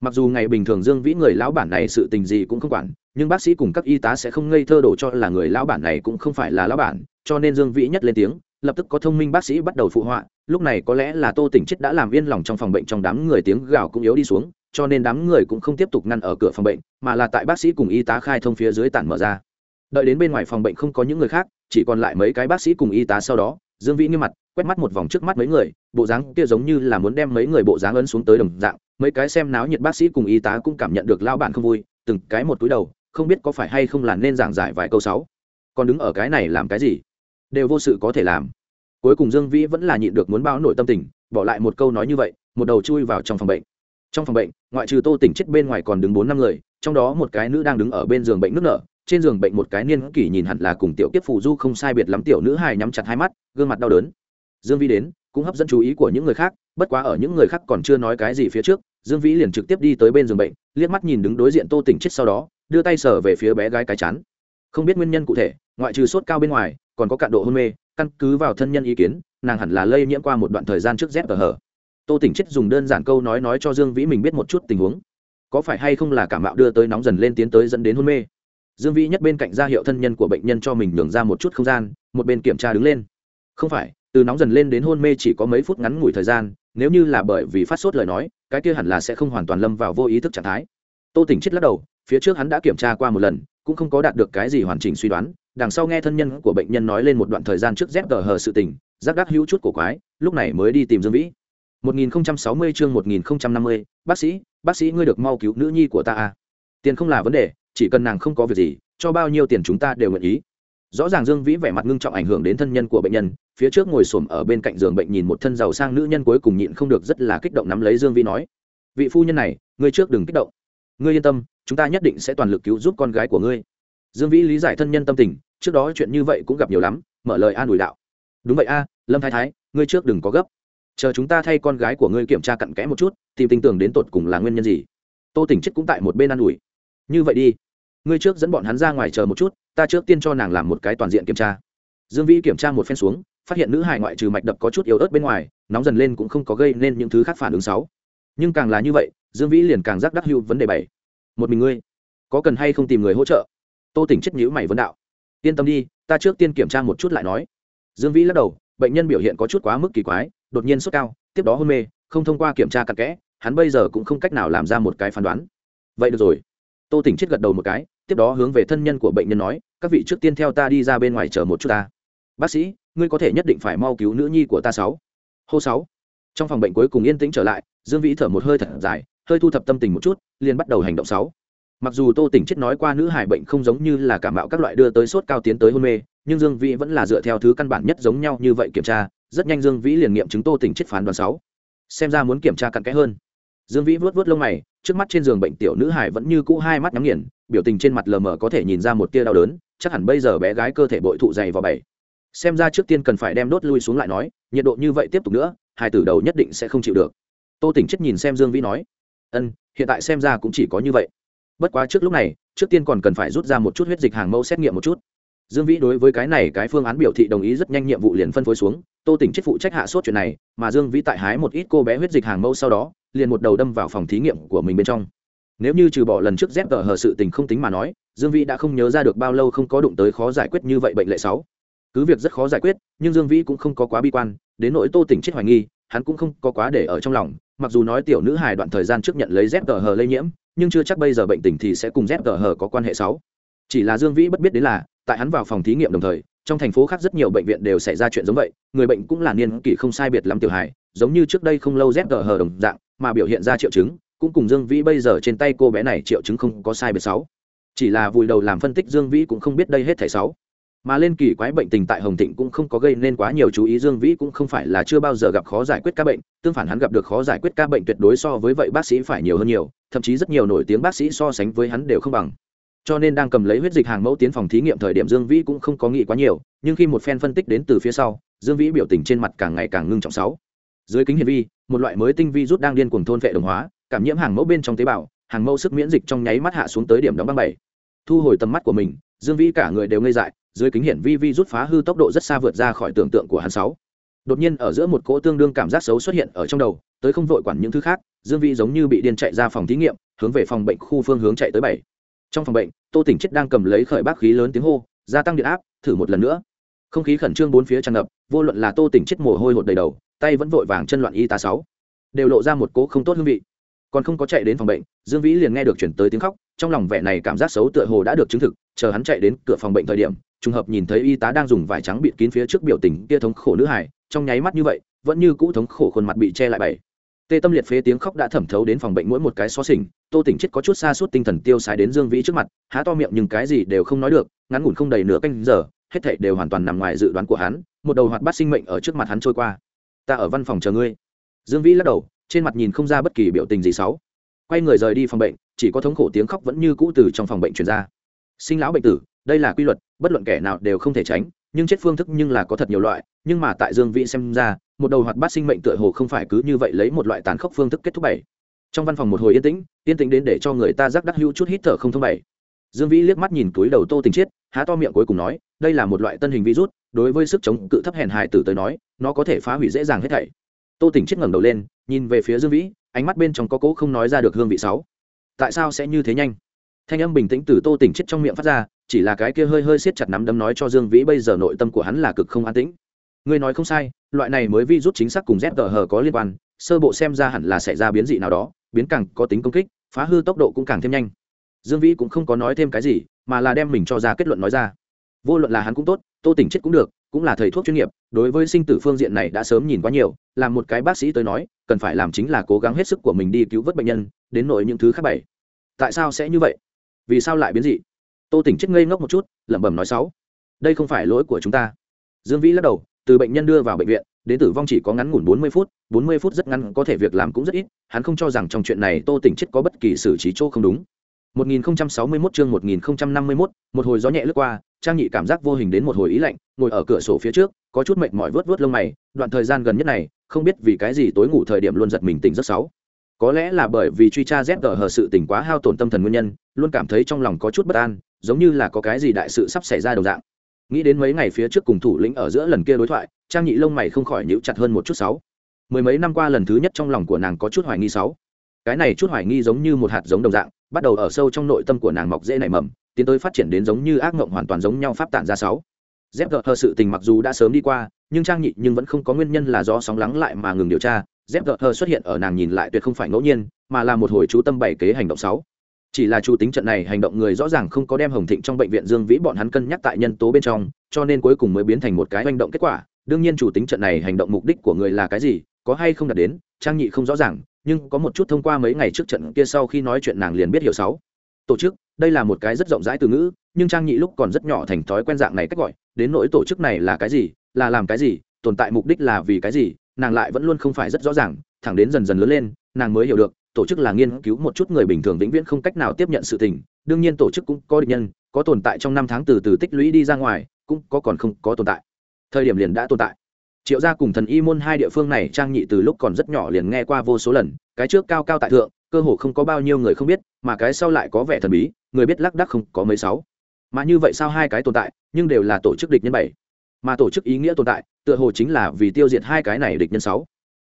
Mặc dù ngày bình thường dương vĩ người lão bản này sự tình gì cũng không quản, nhưng bác sĩ cùng các y tá sẽ không ngây thơ đổ cho là người lão bản này cũng không phải là lão bản, cho nên dương vĩ nhất lên tiếng, lập tức có thông minh bác sĩ bắt đầu phụ họa, lúc này có lẽ là tô tỉnh chết đã làm yên lòng trong phòng bệnh trong đám người tiếng gào cũng yếu đi xuống, cho nên đám người cũng không tiếp tục ngăn ở cửa phòng bệnh, mà là tại bác sĩ cùng y tá khai thông phía dưới tản mở ra đợi đến bên ngoài phòng bệnh không có những người khác, chỉ còn lại mấy cái bác sĩ cùng y tá sau đó, dương vĩ nghiêm mặt, quét mắt một vòng trước mắt mấy người, bộ dáng kia giống như là muốn đem mấy người bộ dáng ấn xuống tới đồng dạng, mấy cái xem náo nhiệt bác sĩ cùng y tá cũng cảm nhận được lao bản không vui, từng cái một túi đầu, không biết có phải hay không là nên giảng giải vài câu sáu. Còn đứng ở cái này làm cái gì? Đều vô sự có thể làm. Cuối cùng dương vĩ vẫn là nhịn được muốn bao nội tâm tình, bỏ lại một câu nói như vậy, một đầu chui vào trong phòng bệnh. Trong phòng bệnh, ngoại trừ tô tỉnh chết bên ngoài còn đứng bốn năm người, trong đó một cái nữ đang đứng ở bên giường bệnh nước nở trên giường bệnh một cái niên kỷ nhìn hẳn là cùng tiểu kiếp phù du không sai biệt lắm tiểu nữ hài nhắm chặt hai mắt, gương mặt đau đớn. Dương vĩ đến, cũng hấp dẫn chú ý của những người khác, bất quá ở những người khác còn chưa nói cái gì phía trước, dương vĩ liền trực tiếp đi tới bên giường bệnh, liếc mắt nhìn đứng đối diện tô tỉnh chết sau đó, đưa tay sờ về phía bé gái cái chán. Không biết nguyên nhân cụ thể, ngoại trừ sốt cao bên ngoài, còn có cạn độ hôn mê, căn cứ vào thân nhân ý kiến, nàng hẳn là lây nhiễm qua một đoạn thời gian trước rét ở hở. Tô tỉnh chết dùng đơn giản câu nói nói cho dương vĩ mình biết một chút tình huống. Có phải hay không là cảm mạo đưa tới nóng dần lên tiến tới dẫn đến hôn mê? Dương vĩ nhất bên cạnh ra hiệu thân nhân của bệnh nhân cho mình nhường ra một chút không gian một bên kiểm tra đứng lên. Không phải từ nóng dần lên đến hôn mê chỉ có mấy phút ngắn ngủi thời gian nếu như là bởi vì phát sốt lời nói cái kia hẳn là sẽ không hoàn toàn lâm vào vô ý thức trạng thái. Tô tỉnh chết lắc đầu phía trước hắn đã kiểm tra qua một lần cũng không có đạt được cái gì hoàn chỉnh suy đoán đằng sau nghe thân nhân của bệnh nhân nói lên một đoạn thời gian trước dép tờ hờ sự tình giác đắc hữu chút cổ quái lúc này mới đi tìm dương vĩ. 1060 chương 1050, bác sĩ bác sĩ ngươi được mau cứu nữ nhi của ta à? Tiền không là vấn đề chỉ cần nàng không có việc gì, cho bao nhiêu tiền chúng ta đều nguyện ý. Rõ ràng dương vĩ vẻ mặt ngưng trọng ảnh hưởng đến thân nhân của bệnh nhân, phía trước ngồi xổm ở bên cạnh giường bệnh nhìn một thân giàu sang nữ nhân cuối cùng nhịn không được rất là kích động nắm lấy dương vĩ nói, vị phu nhân này, ngươi trước đừng kích động. Ngươi yên tâm, chúng ta nhất định sẽ toàn lực cứu giúp con gái của ngươi. Dương vĩ lý giải thân nhân tâm tình, trước đó chuyện như vậy cũng gặp nhiều lắm, mở lời an ủi đạo, đúng vậy a, lâm thái thái, ngươi trước đừng có gấp. Chờ chúng ta thay con gái của ngươi kiểm tra cặn kẽ một chút, tìm tin tưởng đến tột cùng là nguyên nhân gì. Tô tỉnh chết cũng tại một bên an ủi như vậy đi. Ngươi trước dẫn bọn hắn ra ngoài chờ một chút, ta trước tiên cho nàng làm một cái toàn diện kiểm tra. Dương vĩ kiểm tra một phen xuống, phát hiện nữ hải ngoại trừ mạch đập có chút yếu ớt bên ngoài, nóng dần lên cũng không có gây nên những thứ khác phản ứng sáu nhưng càng là như vậy, dương vĩ liền càng giác đắc hưu vấn đề bảy. Một mình ngươi, có cần hay không tìm người hỗ trợ? Tô tỉnh chết nhữ mày vấn đạo. Yên tâm đi, ta trước tiên kiểm tra một chút lại nói. Dương vĩ lắc đầu, bệnh nhân biểu hiện có chút quá mức kỳ quái, đột nhiên sốt cao, tiếp đó hôn mê, không thông qua kiểm tra cặn kẽ, hắn bây giờ cũng không cách nào làm ra một cái phán đoán. Vậy được rồi tô tỉnh chết gật đầu một cái, tiếp đó hướng về thân nhân của bệnh nhân nói, các vị trước tiên theo ta đi ra bên ngoài chờ một chút ta. Bác sĩ, ngươi có thể nhất định phải mau cứu nữ nhi của ta sáu. Hô sáu. Trong phòng bệnh cuối cùng yên tĩnh trở lại, dương vĩ thở một hơi thật dài, hơi thu thập tâm tình một chút, liền bắt đầu hành động sáu. Mặc dù tô tỉnh chết nói qua nữ hải bệnh không giống như là cảm mạo các loại đưa tới sốt cao tiến tới hôn mê, nhưng dương vĩ vẫn là dựa theo thứ căn bản nhất giống nhau như vậy kiểm tra, rất nhanh dương vĩ liền nghiệm chứng tô tỉnh chết phán đoán sáu. Xem ra muốn kiểm tra cặn kẽ hơn dương vĩ vớt vớt lông mày, trước mắt trên giường bệnh tiểu nữ hải vẫn như cũ hai mắt nhắm nghiền, biểu tình trên mặt lờ mờ có thể nhìn ra một tia đau đớn, chắc hẳn bây giờ bé gái cơ thể bội thụ dày vào bảy xem ra trước tiên cần phải đem đốt lui xuống lại nói, nhiệt độ như vậy tiếp tục nữa, hai tử đầu nhất định sẽ không chịu được. Tô tỉnh chết nhìn xem dương vĩ nói, ân, hiện tại xem ra cũng chỉ có như vậy. Bất quá trước lúc này, trước tiên còn cần phải rút ra một chút huyết dịch hàng mẫu xét nghiệm một chút. Dương vĩ đối với cái này cái phương án biểu thị đồng ý rất nhanh nhiệm vụ liền phân phối xuống. Tô tỉnh chết phụ trách hạ sốt chuyện này, mà dương vĩ tại hái một ít cô bé huyết dịch hàng mẫu sau đó liền một đầu đâm vào phòng thí nghiệm của mình bên trong. Nếu như trừ bỏ lần trước dép tờ hờ sự tình không tính mà nói, dương vĩ đã không nhớ ra được bao lâu không có đụng tới khó giải quyết như vậy bệnh lệ sáu. Cứ việc rất khó giải quyết, nhưng dương vĩ cũng không có quá bi quan, đến nỗi tô tỉnh chết hoài nghi, hắn cũng không có quá để ở trong lòng, mặc dù nói tiểu nữ hài đoạn thời gian trước nhận lấy dép tờ hờ lây nhiễm, nhưng chưa chắc bây giờ bệnh tình thì sẽ cùng dép tờ hờ có quan hệ sáu. Chỉ là dương vĩ bất biết đến là, tại hắn vào phòng thí nghiệm đồng thời, trong thành phố khác rất nhiều bệnh viện đều xảy ra chuyện giống vậy, người bệnh cũng là niên kỷ không sai biệt lắm tiểu hài, giống như trước đây không lâu dép tờ hờ đồng dạng mà biểu hiện ra triệu chứng, cũng cùng dương vĩ bây giờ trên tay cô bé này triệu chứng không có sai biệt sáu. Chỉ là vùi đầu làm phân tích dương vĩ cũng không biết đây hết thảy sáu. Mà lên kỳ quái bệnh tình tại hồng thịnh cũng không có gây nên quá nhiều chú ý, dương vĩ cũng không phải là chưa bao giờ gặp khó giải quyết ca bệnh, tương phản hắn gặp được khó giải quyết ca bệnh tuyệt đối so với vậy bác sĩ phải nhiều hơn nhiều, thậm chí rất nhiều nổi tiếng bác sĩ so sánh với hắn đều không bằng. Cho nên đang cầm lấy huyết dịch hàng mẫu tiến phòng thí nghiệm thời điểm dương vĩ cũng không có nghĩ quá nhiều, nhưng khi một phen phân tích đến từ phía sau, dương vĩ biểu tình trên mặt càng ngày càng ngưng trọng sáu dưới kính hiển vi, một loại mới tinh vi rút đang điên cuồng thôn vệ đồng hóa, cảm nhiễm hàng mẫu bên trong tế bào, hàng mẫu sức miễn dịch trong nháy mắt hạ xuống tới điểm đóng băng bảy. Thu hồi tầm mắt của mình, dương vĩ cả người đều ngây dại, dưới kính hiển vi vi rút phá hư tốc độ rất xa vượt ra khỏi tưởng tượng của hắn sáu. Đột nhiên ở giữa một cỗ tương đương cảm giác xấu xuất hiện ở trong đầu, tới không vội quản những thứ khác, dương vĩ giống như bị điên chạy ra phòng thí nghiệm, hướng về phòng bệnh khu phương hướng chạy tới bảy. Trong phòng bệnh, tô tỉnh chết đang cầm lấy khởi bác khí lớn tiếng hô, gia tăng điện áp, thử một lần nữa không khí khẩn trương bốn phía tràn ngập, vô luận là tô tỉnh chết mồ hôi hột đầy đầu, tay vẫn vội vàng chân loạn y tá sáu, đều lộ ra một cỗ không tốt hương vị. Còn không có chạy đến phòng bệnh, dương vĩ liền nghe được chuyển tới tiếng khóc, trong lòng vẻ này cảm giác xấu tựa hồ đã được chứng thực, chờ hắn chạy đến cửa phòng bệnh thời điểm, trùng hợp nhìn thấy y tá đang dùng vải trắng bịt kín phía trước biểu tình kia thống khổ nữ hải trong nháy mắt như vậy, vẫn như cũ thống khổ khuôn mặt bị che lại bảy. Tê tâm liệt phế tiếng khóc đã thẩm thấu đến phòng bệnh mỗi một cái xó xỉnh, tô tỉnh chết có chút xa suốt tinh thần tiêu xài đến dương vĩ trước mặt, há to miệng nhưng cái gì đều không nói được, ngắn ngủn không đầy nửa canh giờ hết thảy đều hoàn toàn nằm ngoài dự đoán của hắn, một đầu hoạt bát sinh mệnh ở trước mặt hắn trôi qua. Ta ở văn phòng chờ ngươi. Dương vĩ lắc đầu, trên mặt nhìn không ra bất kỳ biểu tình gì xấu. Quay người rời đi phòng bệnh, chỉ có thống khổ tiếng khóc vẫn như cũ từ trong phòng bệnh truyền ra. Sinh lão bệnh tử, đây là quy luật, bất luận kẻ nào đều không thể tránh, nhưng chết phương thức nhưng là có thật nhiều loại, nhưng mà tại dương vĩ xem ra, một đầu hoạt bát sinh mệnh tựa hồ không phải cứ như vậy lấy một loại tàn khốc phương thức kết thúc bảy. Trong văn phòng một hồi yên tĩnh yên tĩnh đến để cho người ta rắc đắc hữu chút hít thở không thông bảy dương vĩ liếc mắt nhìn túi đầu tô tình chiết, há to miệng cuối cùng nói, đây là một loại tân hình virus, đối với sức chống cự thấp hèn hài tử tới nói, nó có thể phá hủy dễ dàng hết thảy. Tô tình chiết ngẩng đầu lên, nhìn về phía dương vĩ, ánh mắt bên trong có cố không nói ra được hương vị sáu. Tại sao sẽ như thế nhanh? Thanh âm bình tĩnh từ tô tỉnh chết trong miệng phát ra, chỉ là cái kia hơi hơi siết chặt nắm đấm nói cho dương vĩ bây giờ nội tâm của hắn là cực không an tĩnh. Ngươi nói không sai, loại này mới vi rút chính xác cùng zr có liên quan, sơ bộ xem ra hẳn là xảy ra biến dị nào đó, biến càng có tính công kích, phá hư tốc độ cũng càng thêm nhanh dương vĩ cũng không có nói thêm cái gì, mà là đem mình cho ra kết luận nói ra. Vô luận là hắn cũng tốt, tô tỉnh chết cũng được, cũng là thầy thuốc chuyên nghiệp, đối với sinh tử phương diện này đã sớm nhìn quá nhiều, làm một cái bác sĩ tới nói, cần phải làm chính là cố gắng hết sức của mình đi cứu vớt bệnh nhân, đến nội những thứ khác bảy tại sao sẽ như vậy? Vì sao lại biến dị? Tô tỉnh chết ngây ngốc một chút, lẩm bẩm nói sáu. Đây không phải lỗi của chúng ta. Dương vĩ lắc đầu, từ bệnh nhân đưa vào bệnh viện, đến tử vong chỉ có ngắn ngủn bốn mươi phút, bốn mươi phút rất ngắn, có thể việc làm cũng rất ít, hắn không cho rằng trong chuyện này tô tỉnh chết có bất kỳ xử trí chỗ không đúng. 1061 chương 1051, một hồi gió nhẹ lướt qua, Trang Nhị cảm giác vô hình đến một hồi ý lạnh, ngồi ở cửa sổ phía trước, có chút mệt mỏi vướt vướt lông mày, đoạn thời gian gần nhất này, không biết vì cái gì tối ngủ thời điểm luôn giật mình tỉnh rất xấu. Có lẽ là bởi vì truy tra ZG hờ sự tỉnh quá hao tổn tâm thần nguyên nhân, luôn cảm thấy trong lòng có chút bất an, giống như là có cái gì đại sự sắp xảy ra đồng dạng. Nghĩ đến mấy ngày phía trước cùng thủ lĩnh ở giữa lần kia đối thoại, Trang Nhị lông mày không khỏi nhíu chặt hơn một chút sáu. Mười mấy năm qua lần thứ nhất trong lòng của nàng có chút hoài nghi sáu. Cái này chút hoài nghi giống như một hạt giống đồng dạng, bắt đầu ở sâu trong nội tâm của nàng mọc dễ nảy mầm, tiến tới phát triển đến giống như ác mộng hoàn toàn giống nhau pháp tản ra sáu. Dép gợt hờ sự tình mặc dù đã sớm đi qua, nhưng trang nhị nhưng vẫn không có nguyên nhân là do sóng lắng lại mà ngừng điều tra. Dép gợt hờ xuất hiện ở nàng nhìn lại tuyệt không phải ngẫu nhiên, mà là một hồi chú tâm bảy kế hành động sáu. Chỉ là chú tính trận này hành động người rõ ràng không có đem hồng thịnh trong bệnh viện dương vĩ bọn hắn cân nhắc tại nhân tố bên trong, cho nên cuối cùng mới biến thành một cái hành động kết quả. Đương nhiên chủ tính trận này hành động mục đích của người là cái gì, có hay không đạt đến, trang nhị không rõ ràng nhưng có một chút thông qua mấy ngày trước trận kia sau khi nói chuyện nàng liền biết hiểu sáu. Tổ chức, đây là một cái rất rộng rãi từ ngữ, nhưng trang nhị lúc còn rất nhỏ thành thói quen dạng này cách gọi, đến nỗi tổ chức này là cái gì, là làm cái gì, tồn tại mục đích là vì cái gì, nàng lại vẫn luôn không phải rất rõ ràng, thẳng đến dần dần lớn lên, nàng mới hiểu được, tổ chức là nghiên cứu một chút người bình thường vĩnh viễn không cách nào tiếp nhận sự tình, đương nhiên tổ chức cũng có định nhân, có tồn tại trong năm tháng từ từ tích lũy đi ra ngoài, cũng có còn không có tồn tại. Thời điểm liền đã tồn tại triệu gia cùng thần y môn hai địa phương này trang nhị từ lúc còn rất nhỏ liền nghe qua vô số lần, cái trước cao cao tại thượng, cơ hồ không có bao nhiêu người không biết, mà cái sau lại có vẻ thần bí, người biết lác đắc không có mấy sáu. Mà như vậy sao hai cái tồn tại, nhưng đều là tổ chức địch nhân bảy. Mà tổ chức ý nghĩa tồn tại, tựa hồ chính là vì tiêu diệt hai cái này địch nhân sáu.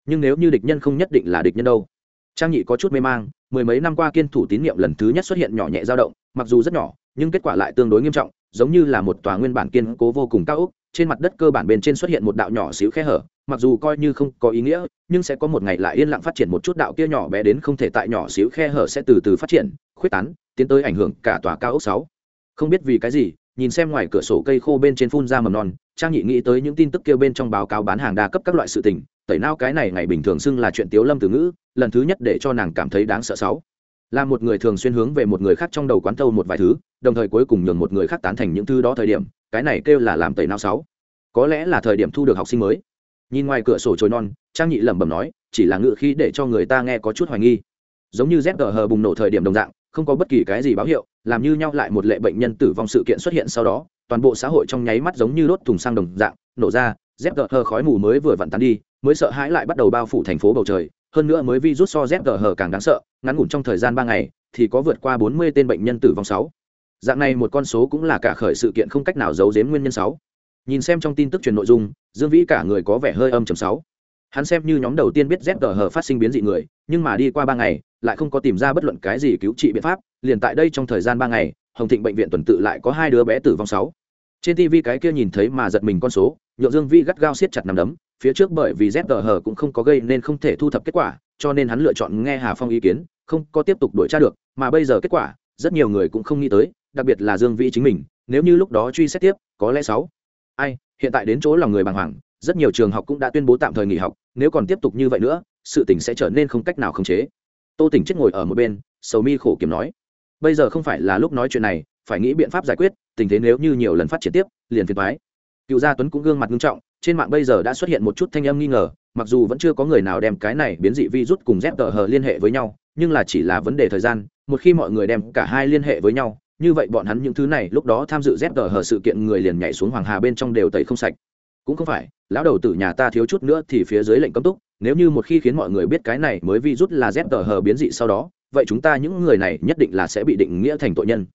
Nhưng nếu như địch nhân không nhất định là địch nhân đâu. Trang nhị có chút mê mang, mười mấy năm qua kiên thủ tín nhiệm lần thứ nhất xuất hiện nhỏ nhẹ dao động, mặc dù rất nhỏ, nhưng kết quả lại tương đối nghiêm trọng, giống như là một tòa nguyên bản kiên cố vô cùng cao ốc trên mặt đất cơ bản bên trên xuất hiện một đạo nhỏ xíu khe hở, mặc dù coi như không có ý nghĩa, nhưng sẽ có một ngày lại yên lặng phát triển một chút đạo kia nhỏ bé đến không thể tại nhỏ xíu khe hở sẽ từ từ phát triển, khuyết tán, tiến tới ảnh hưởng cả tòa cao ốc sáu. Không biết vì cái gì, nhìn xem ngoài cửa sổ cây khô bên trên phun ra mầm non, trang nhị nghĩ tới những tin tức kia bên trong báo cáo bán hàng đa cấp các loại sự tình, tẩy nao cái này ngày bình thường xưng là chuyện tiếu lâm từ ngữ, lần thứ nhất để cho nàng cảm thấy đáng sợ sáu. Là một người thường xuyên hướng về một người khác trong đầu quán thâu một vài thứ, đồng thời cuối cùng nhường một người khác tán thành những thứ đó thời điểm cái này kêu là làm tẩy não sáu. Có lẽ là thời điểm thu được học sinh mới. Nhìn ngoài cửa sổ trồi non, trang nhị lẩm bẩm nói, chỉ là ngự khí để cho người ta nghe có chút hoài nghi. Giống như zg hờ bùng nổ thời điểm đồng dạng, không có bất kỳ cái gì báo hiệu, làm như nhau lại một lệ bệnh nhân tử vong sự kiện xuất hiện sau đó, toàn bộ xã hội trong nháy mắt giống như đốt thùng xăng đồng dạng, nổ ra zg hờ khói mù mới vừa vặn tán đi, mới sợ hãi lại bắt đầu bao phủ thành phố bầu trời. Hơn nữa mới vi rút so zg hờ càng đáng sợ, ngắn ngủn trong thời gian ba ngày, thì có vượt qua bốn mươi tên bệnh nhân tử vong sáu dạng này một con số cũng là cả khởi sự kiện không cách nào giấu giếm nguyên nhân sáu. Nhìn xem trong tin tức truyền nội dung, dương vĩ cả người có vẻ hơi âm chầm sáu. Hắn xem như nhóm đầu tiên biết z hờ phát sinh biến dị người, nhưng mà đi qua ba ngày, lại không có tìm ra bất luận cái gì cứu trị biện pháp, liền tại đây trong thời gian ba ngày, hồng thịnh bệnh viện tuần tự lại có hai đứa bé tử vong sáu. Trên tv cái kia nhìn thấy mà giật mình con số, nhượng dương vĩ gắt gao siết chặt nằm đấm, phía trước bởi vì z hờ cũng không có gây nên không thể thu thập kết quả, cho nên hắn lựa chọn nghe hà phong ý kiến, không có tiếp tục đuổi tra được, mà bây giờ kết quả rất nhiều người cũng không nghĩ tới, đặc biệt là dương vĩ chính mình, nếu như lúc đó truy xét tiếp, có lẽ sáu. Ai, hiện tại đến chỗ lòng người bàng hoàng, rất nhiều trường học cũng đã tuyên bố tạm thời nghỉ học, nếu còn tiếp tục như vậy nữa, sự tình sẽ trở nên không cách nào khống chế. Tô tỉnh chết ngồi ở một bên, sầu mi khổ kiếm nói. Bây giờ không phải là lúc nói chuyện này, phải nghĩ biện pháp giải quyết, tình thế nếu như nhiều lần phát triển tiếp, liền phiền thoái cựu gia tuấn cũng gương mặt nghiêm trọng, trên mạng bây giờ đã xuất hiện một chút thanh âm nghi ngờ, mặc dù vẫn chưa có người nào đem cái này biến dị virus cùng z tờ hờ liên hệ với nhau, nhưng là chỉ là vấn đề thời gian một khi mọi người đem cả hai liên hệ với nhau, như vậy bọn hắn những thứ này lúc đó tham dự dép tờ hờ sự kiện người liền nhảy xuống hoàng hà bên trong đều tẩy không sạch. Cũng không phải, lão đầu tử nhà ta thiếu chút nữa thì phía dưới lệnh cấm túc, nếu như một khi khiến mọi người biết cái này mới vi rút là dép tờ hờ biến dị sau đó, vậy chúng ta những người này nhất định là sẽ bị định nghĩa thành tội nhân.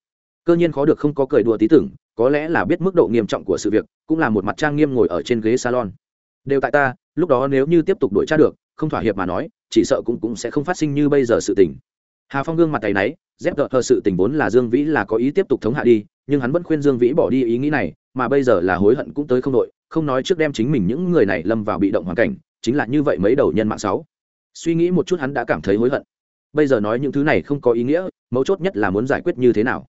Cơ nhiên khó được không có cười đùa tí tưởng, có lẽ là biết mức độ nghiêm trọng của sự việc, cũng là một mặt trang nghiêm ngồi ở trên ghế salon. Đều tại ta, lúc đó nếu như tiếp tục đuổi tra được, không thỏa hiệp mà nói, chỉ sợ cũng cũng sẽ không phát sinh như bây giờ sự tình hà phong gương mặt tay náy, dép đợt hờ sự tình vốn là dương vĩ là có ý tiếp tục thống hạ đi, nhưng hắn vẫn khuyên dương vĩ bỏ đi ý nghĩ này, mà bây giờ là hối hận cũng tới không đội, không nói trước đem chính mình những người này lâm vào bị động hoàn cảnh, chính là như vậy mấy đầu nhân mạng sáu. Suy nghĩ một chút hắn đã cảm thấy hối hận. Bây giờ nói những thứ này không có ý nghĩa, mấu chốt nhất là muốn giải quyết như thế nào.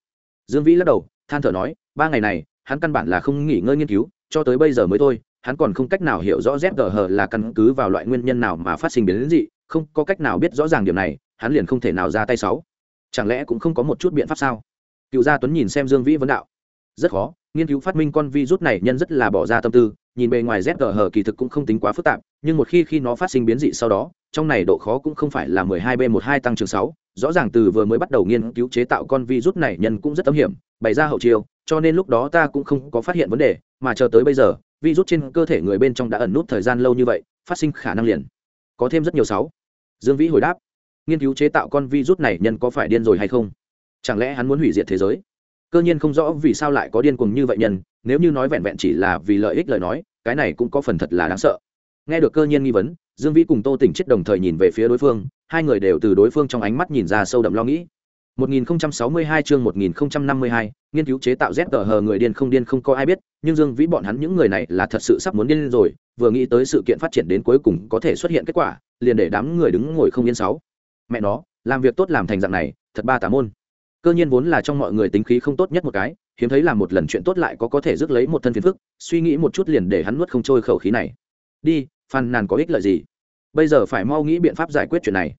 Dương vĩ lắc đầu, than thở nói, ba ngày này, hắn căn bản là không nghỉ ngơi nghiên cứu, cho tới bây giờ mới thôi, hắn còn không cách nào hiểu rõ zgh là căn cứ vào loại nguyên nhân nào mà phát sinh biến đến dị, không có cách nào biết rõ ràng điểm này hắn liền không thể nào ra tay sáu. Chẳng lẽ cũng không có một chút biện pháp sao? Cựu gia tuấn nhìn xem dương vĩ vấn đạo. Rất khó nghiên cứu phát minh con vi rút này nhân rất là bỏ ra tâm tư nhìn bề ngoài zgh kỳ thực cũng không tính quá phức tạp nhưng một khi khi nó phát sinh biến dị sau đó trong này độ khó cũng không phải là 12 b 12 tăng trưởng 6, rõ ràng từ vừa mới bắt đầu nghiên cứu chế tạo con vi rút này nhân cũng rất âm hiểm bày ra hậu chiêu cho nên lúc đó ta cũng không có phát hiện vấn đề mà chờ tới bây giờ vi rút trên cơ thể người bên trong đã ẩn nút thời gian lâu như vậy phát sinh khả năng liền có thêm rất nhiều sáu. Dương vĩ hồi đáp nghiên cứu chế tạo con virus này nhân có phải điên rồi hay không? Chẳng lẽ hắn muốn hủy diệt thế giới? Cơ nhiên không rõ vì sao lại có điên cuồng như vậy nhân nếu như nói vẹn vẹn chỉ là vì lợi ích lời nói cái này cũng có phần thật là đáng sợ. Nghe được cơ nhiên nghi vấn dương vĩ cùng tô tỉnh chết đồng thời nhìn về phía đối phương hai người đều từ đối phương trong ánh mắt nhìn ra sâu đậm lo nghĩ. 1062 chương 1052, nghiên cứu chế tạo ZTH người điên không điên không có ai biết, nhưng Dương Vĩ bọn hắn những người này là thật sự sắp muốn điên rồi, vừa nghĩ tới sự kiện phát triển đến cuối cùng có thể xuất hiện kết quả, liền để đám người đứng ngồi không yên sáu. Mẹ nó, làm việc tốt làm thành dạng này, thật ba tà môn. Cơ nhiên vốn là trong mọi người tính khí không tốt nhất một cái, hiếm thấy làm một lần chuyện tốt lại có có thể rước lấy một thân phiền phức, suy nghĩ một chút liền để hắn nuốt không trôi khẩu khí này. Đi, phàn nàn có ích lợi gì? Bây giờ phải mau nghĩ biện pháp giải quyết chuyện này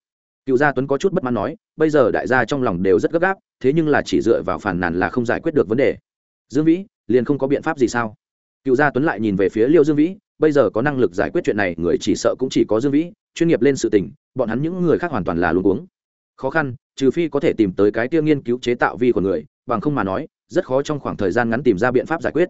cựu gia tuấn có chút bất mãn nói bây giờ đại gia trong lòng đều rất gấp gáp thế nhưng là chỉ dựa vào phản nàn là không giải quyết được vấn đề dương vĩ liền không có biện pháp gì sao cựu gia tuấn lại nhìn về phía liêu dương vĩ bây giờ có năng lực giải quyết chuyện này người chỉ sợ cũng chỉ có dương vĩ chuyên nghiệp lên sự tình, bọn hắn những người khác hoàn toàn là luôn uống khó khăn, trừ phi có thể tìm tới cái tiêu nghiên cứu chế tạo vi của người, bằng không mà nói, rất khó trong khoảng thời gian ngắn tìm ra biện pháp giải quyết.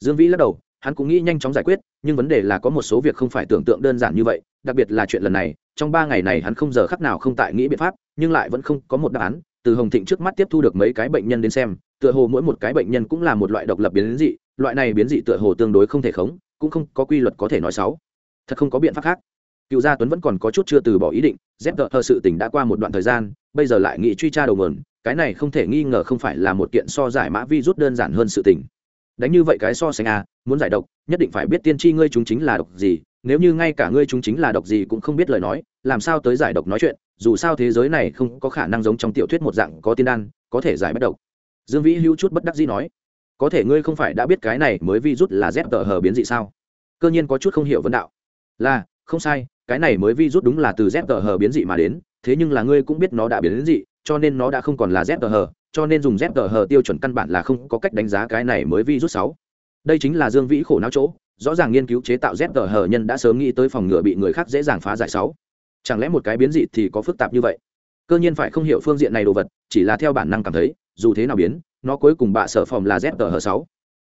Dương vĩ lắc đầu, hắn cũng nghĩ nhanh chóng giải quyết, nhưng vấn đề là có một số việc không phải tưởng tượng đơn giản như vậy, đặc biệt là chuyện lần này, trong ba ngày này hắn không giờ khắc nào không tại nghĩ biện pháp, nhưng lại vẫn không có một đáp án. Từ hồng thịnh trước mắt tiếp thu được mấy cái bệnh nhân đến xem, tựa hồ mỗi một cái bệnh nhân cũng là một loại độc lập biến dị, loại này biến dị tựa hồ tương đối không thể khống, cũng không có quy luật có thể nói xấu. Thật không có biện pháp khác cựu gia tuấn vẫn còn có chút chưa từ bỏ ý định dép tợ thờ sự tình đã qua một đoạn thời gian bây giờ lại nghĩ truy tra đầu mườn cái này không thể nghi ngờ không phải là một kiện so giải mã vi rút đơn giản hơn sự tình. Đánh như vậy cái so sánh a à, muốn giải độc nhất định phải biết tiên tri ngươi chúng chính là độc gì nếu như ngay cả ngươi chúng chính là độc gì cũng không biết lời nói làm sao tới giải độc nói chuyện dù sao thế giới này không có khả năng giống trong tiểu thuyết một dạng có tiên đan có thể giải bất độc. Dương vĩ hữu chút bất đắc dĩ nói có thể ngươi không phải đã biết cái này mới vi rút là dép tờ hờ biến dị sao? Cơ nhiên có chút không hiểu vấn đạo. Là không sai cái này mới vi rút đúng là từ dép tờ hờ biến dị mà đến, thế nhưng là ngươi cũng biết nó đã biến đến dị, cho nên nó đã không còn là dép tờ hờ, cho nên dùng dép tờ hờ tiêu chuẩn căn bản là không có cách đánh giá cái này mới vi rút sáu. Đây chính là dương vĩ khổ não chỗ, rõ ràng nghiên cứu chế tạo z tờ hờ nhân đã sớm nghĩ tới phòng ngừa bị người khác dễ dàng phá giải sáu. Chẳng lẽ một cái biến dị thì có phức tạp như vậy? Cơ nhiên phải không hiểu phương diện này đồ vật, chỉ là theo bản năng cảm thấy, dù thế nào biến, nó cuối cùng bạ sở phòng là z tờ hờ sáu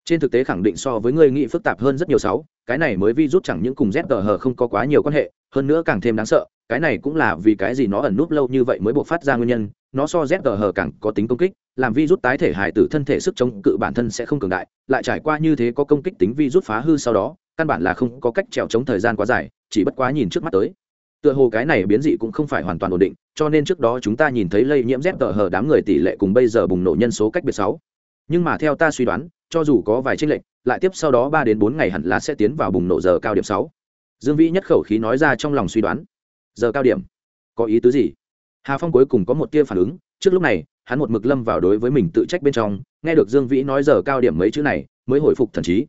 trên thực tế khẳng định so với người nghĩ phức tạp hơn rất nhiều sáu, cái này mới vi rút chẳng những cùng z tờ hờ không có quá nhiều quan hệ, hơn nữa càng thêm đáng sợ, cái này cũng là vì cái gì nó ẩn núp lâu như vậy mới buộc phát ra nguyên nhân, nó so z tờ hờ càng có tính công kích, làm vi rút tái thể hại tử thân thể sức chống cự bản thân sẽ không cường đại, lại trải qua như thế có công kích tính vi rút phá hư sau đó, căn bản là không có cách trèo chống thời gian quá dài, chỉ bất quá nhìn trước mắt tới. Tựa hồ cái này biến dị cũng không phải hoàn toàn ổn định, cho nên trước đó chúng ta nhìn thấy lây nhiễm z tờ hờ đám người tỷ lệ cùng bây giờ bùng nổ nhân số cách biệt sáu nhưng mà theo ta suy đoán, cho dù có vài tranh lệch, lại tiếp sau đó ba đến bốn ngày hẳn là sẽ tiến vào bùng nổ giờ cao điểm sáu. Dương vĩ nhất khẩu khí nói ra trong lòng suy đoán. Giờ cao điểm? Có ý tứ gì? Hà phong cuối cùng có một tia phản ứng, trước lúc này, hắn một mực lâm vào đối với mình tự trách bên trong, nghe được dương vĩ nói giờ cao điểm mấy chữ này, mới hồi phục thần trí.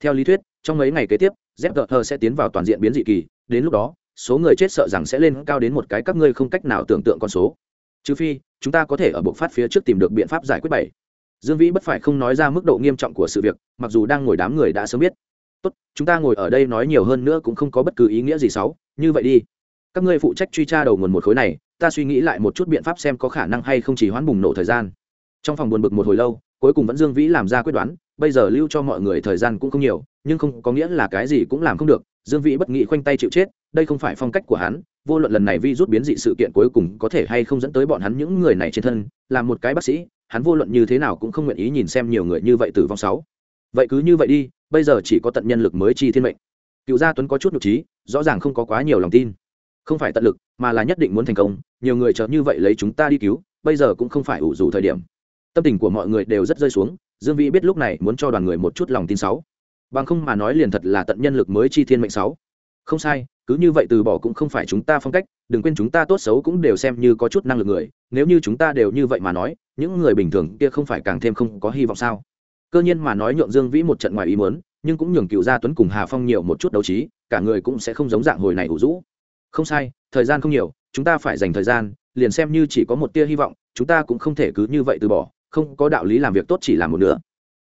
Theo lý thuyết, trong mấy ngày kế tiếp zgh sẽ tiến vào toàn diện biến dị kỳ, đến lúc đó, số người chết sợ rằng sẽ lên cao đến một cái các ngươi không cách nào tưởng tượng con số. Trừ phi, chúng ta có thể ở bộ phát phía trước tìm được biện pháp giải quyết bảy dương vĩ bất phải không nói ra mức độ nghiêm trọng của sự việc, mặc dù đang ngồi đám người đã sớm biết. Tốt, chúng ta ngồi ở đây nói nhiều hơn nữa cũng không có bất cứ ý nghĩa gì xấu, như vậy đi. Các ngươi phụ trách truy tra đầu nguồn một khối này, ta suy nghĩ lại một chút biện pháp xem có khả năng hay không chỉ hoãn bùng nổ thời gian. Trong phòng buồn bực một hồi lâu, cuối cùng vẫn dương vĩ làm ra quyết đoán bây giờ lưu cho mọi người thời gian cũng không nhiều, nhưng không có nghĩa là cái gì cũng làm không được. Dương vĩ bất nghị khoanh tay chịu chết, đây không phải phong cách của hắn, vô luận lần này vi rút biến dị sự kiện cuối cùng có thể hay không dẫn tới bọn hắn những người này trên thân, là một cái bác sĩ, hắn vô luận như thế nào cũng không nguyện ý nhìn xem nhiều người như vậy tử vong sáu. Vậy cứ như vậy đi, bây giờ chỉ có tận nhân lực mới chi thiên mệnh. Cựu gia tuấn có chút nhục trí, rõ ràng không có quá nhiều lòng tin. Không phải tận lực, mà là nhất định muốn thành công, nhiều người chờ như vậy lấy chúng ta đi cứu, bây giờ cũng không phải ủ rủ thời điểm. Tâm tình của mọi người đều rất rơi xuống dương vĩ biết lúc này muốn cho đoàn người một chút lòng tin sáu. Bằng không mà nói liền thật là tận nhân lực mới chi thiên mệnh sáu. Không sai, cứ như vậy từ bỏ cũng không phải chúng ta phong cách, đừng quên chúng ta tốt xấu cũng đều xem như có chút năng lực người, nếu như chúng ta đều như vậy mà nói, những người bình thường kia không phải càng thêm không có hy vọng sao? Cơ nhiên mà nói nhượng dương vĩ một trận ngoài ý muốn, nhưng cũng nhường cựu gia tuấn cùng hà phong nhiều một chút đấu trí, cả người cũng sẽ không giống dạng hồi này ủ rũ. Không sai, thời gian không nhiều, chúng ta phải dành thời gian, liền xem như chỉ có một tia hy vọng, chúng ta cũng không thể cứ như vậy từ bỏ không có đạo lý làm việc tốt chỉ làm một nửa.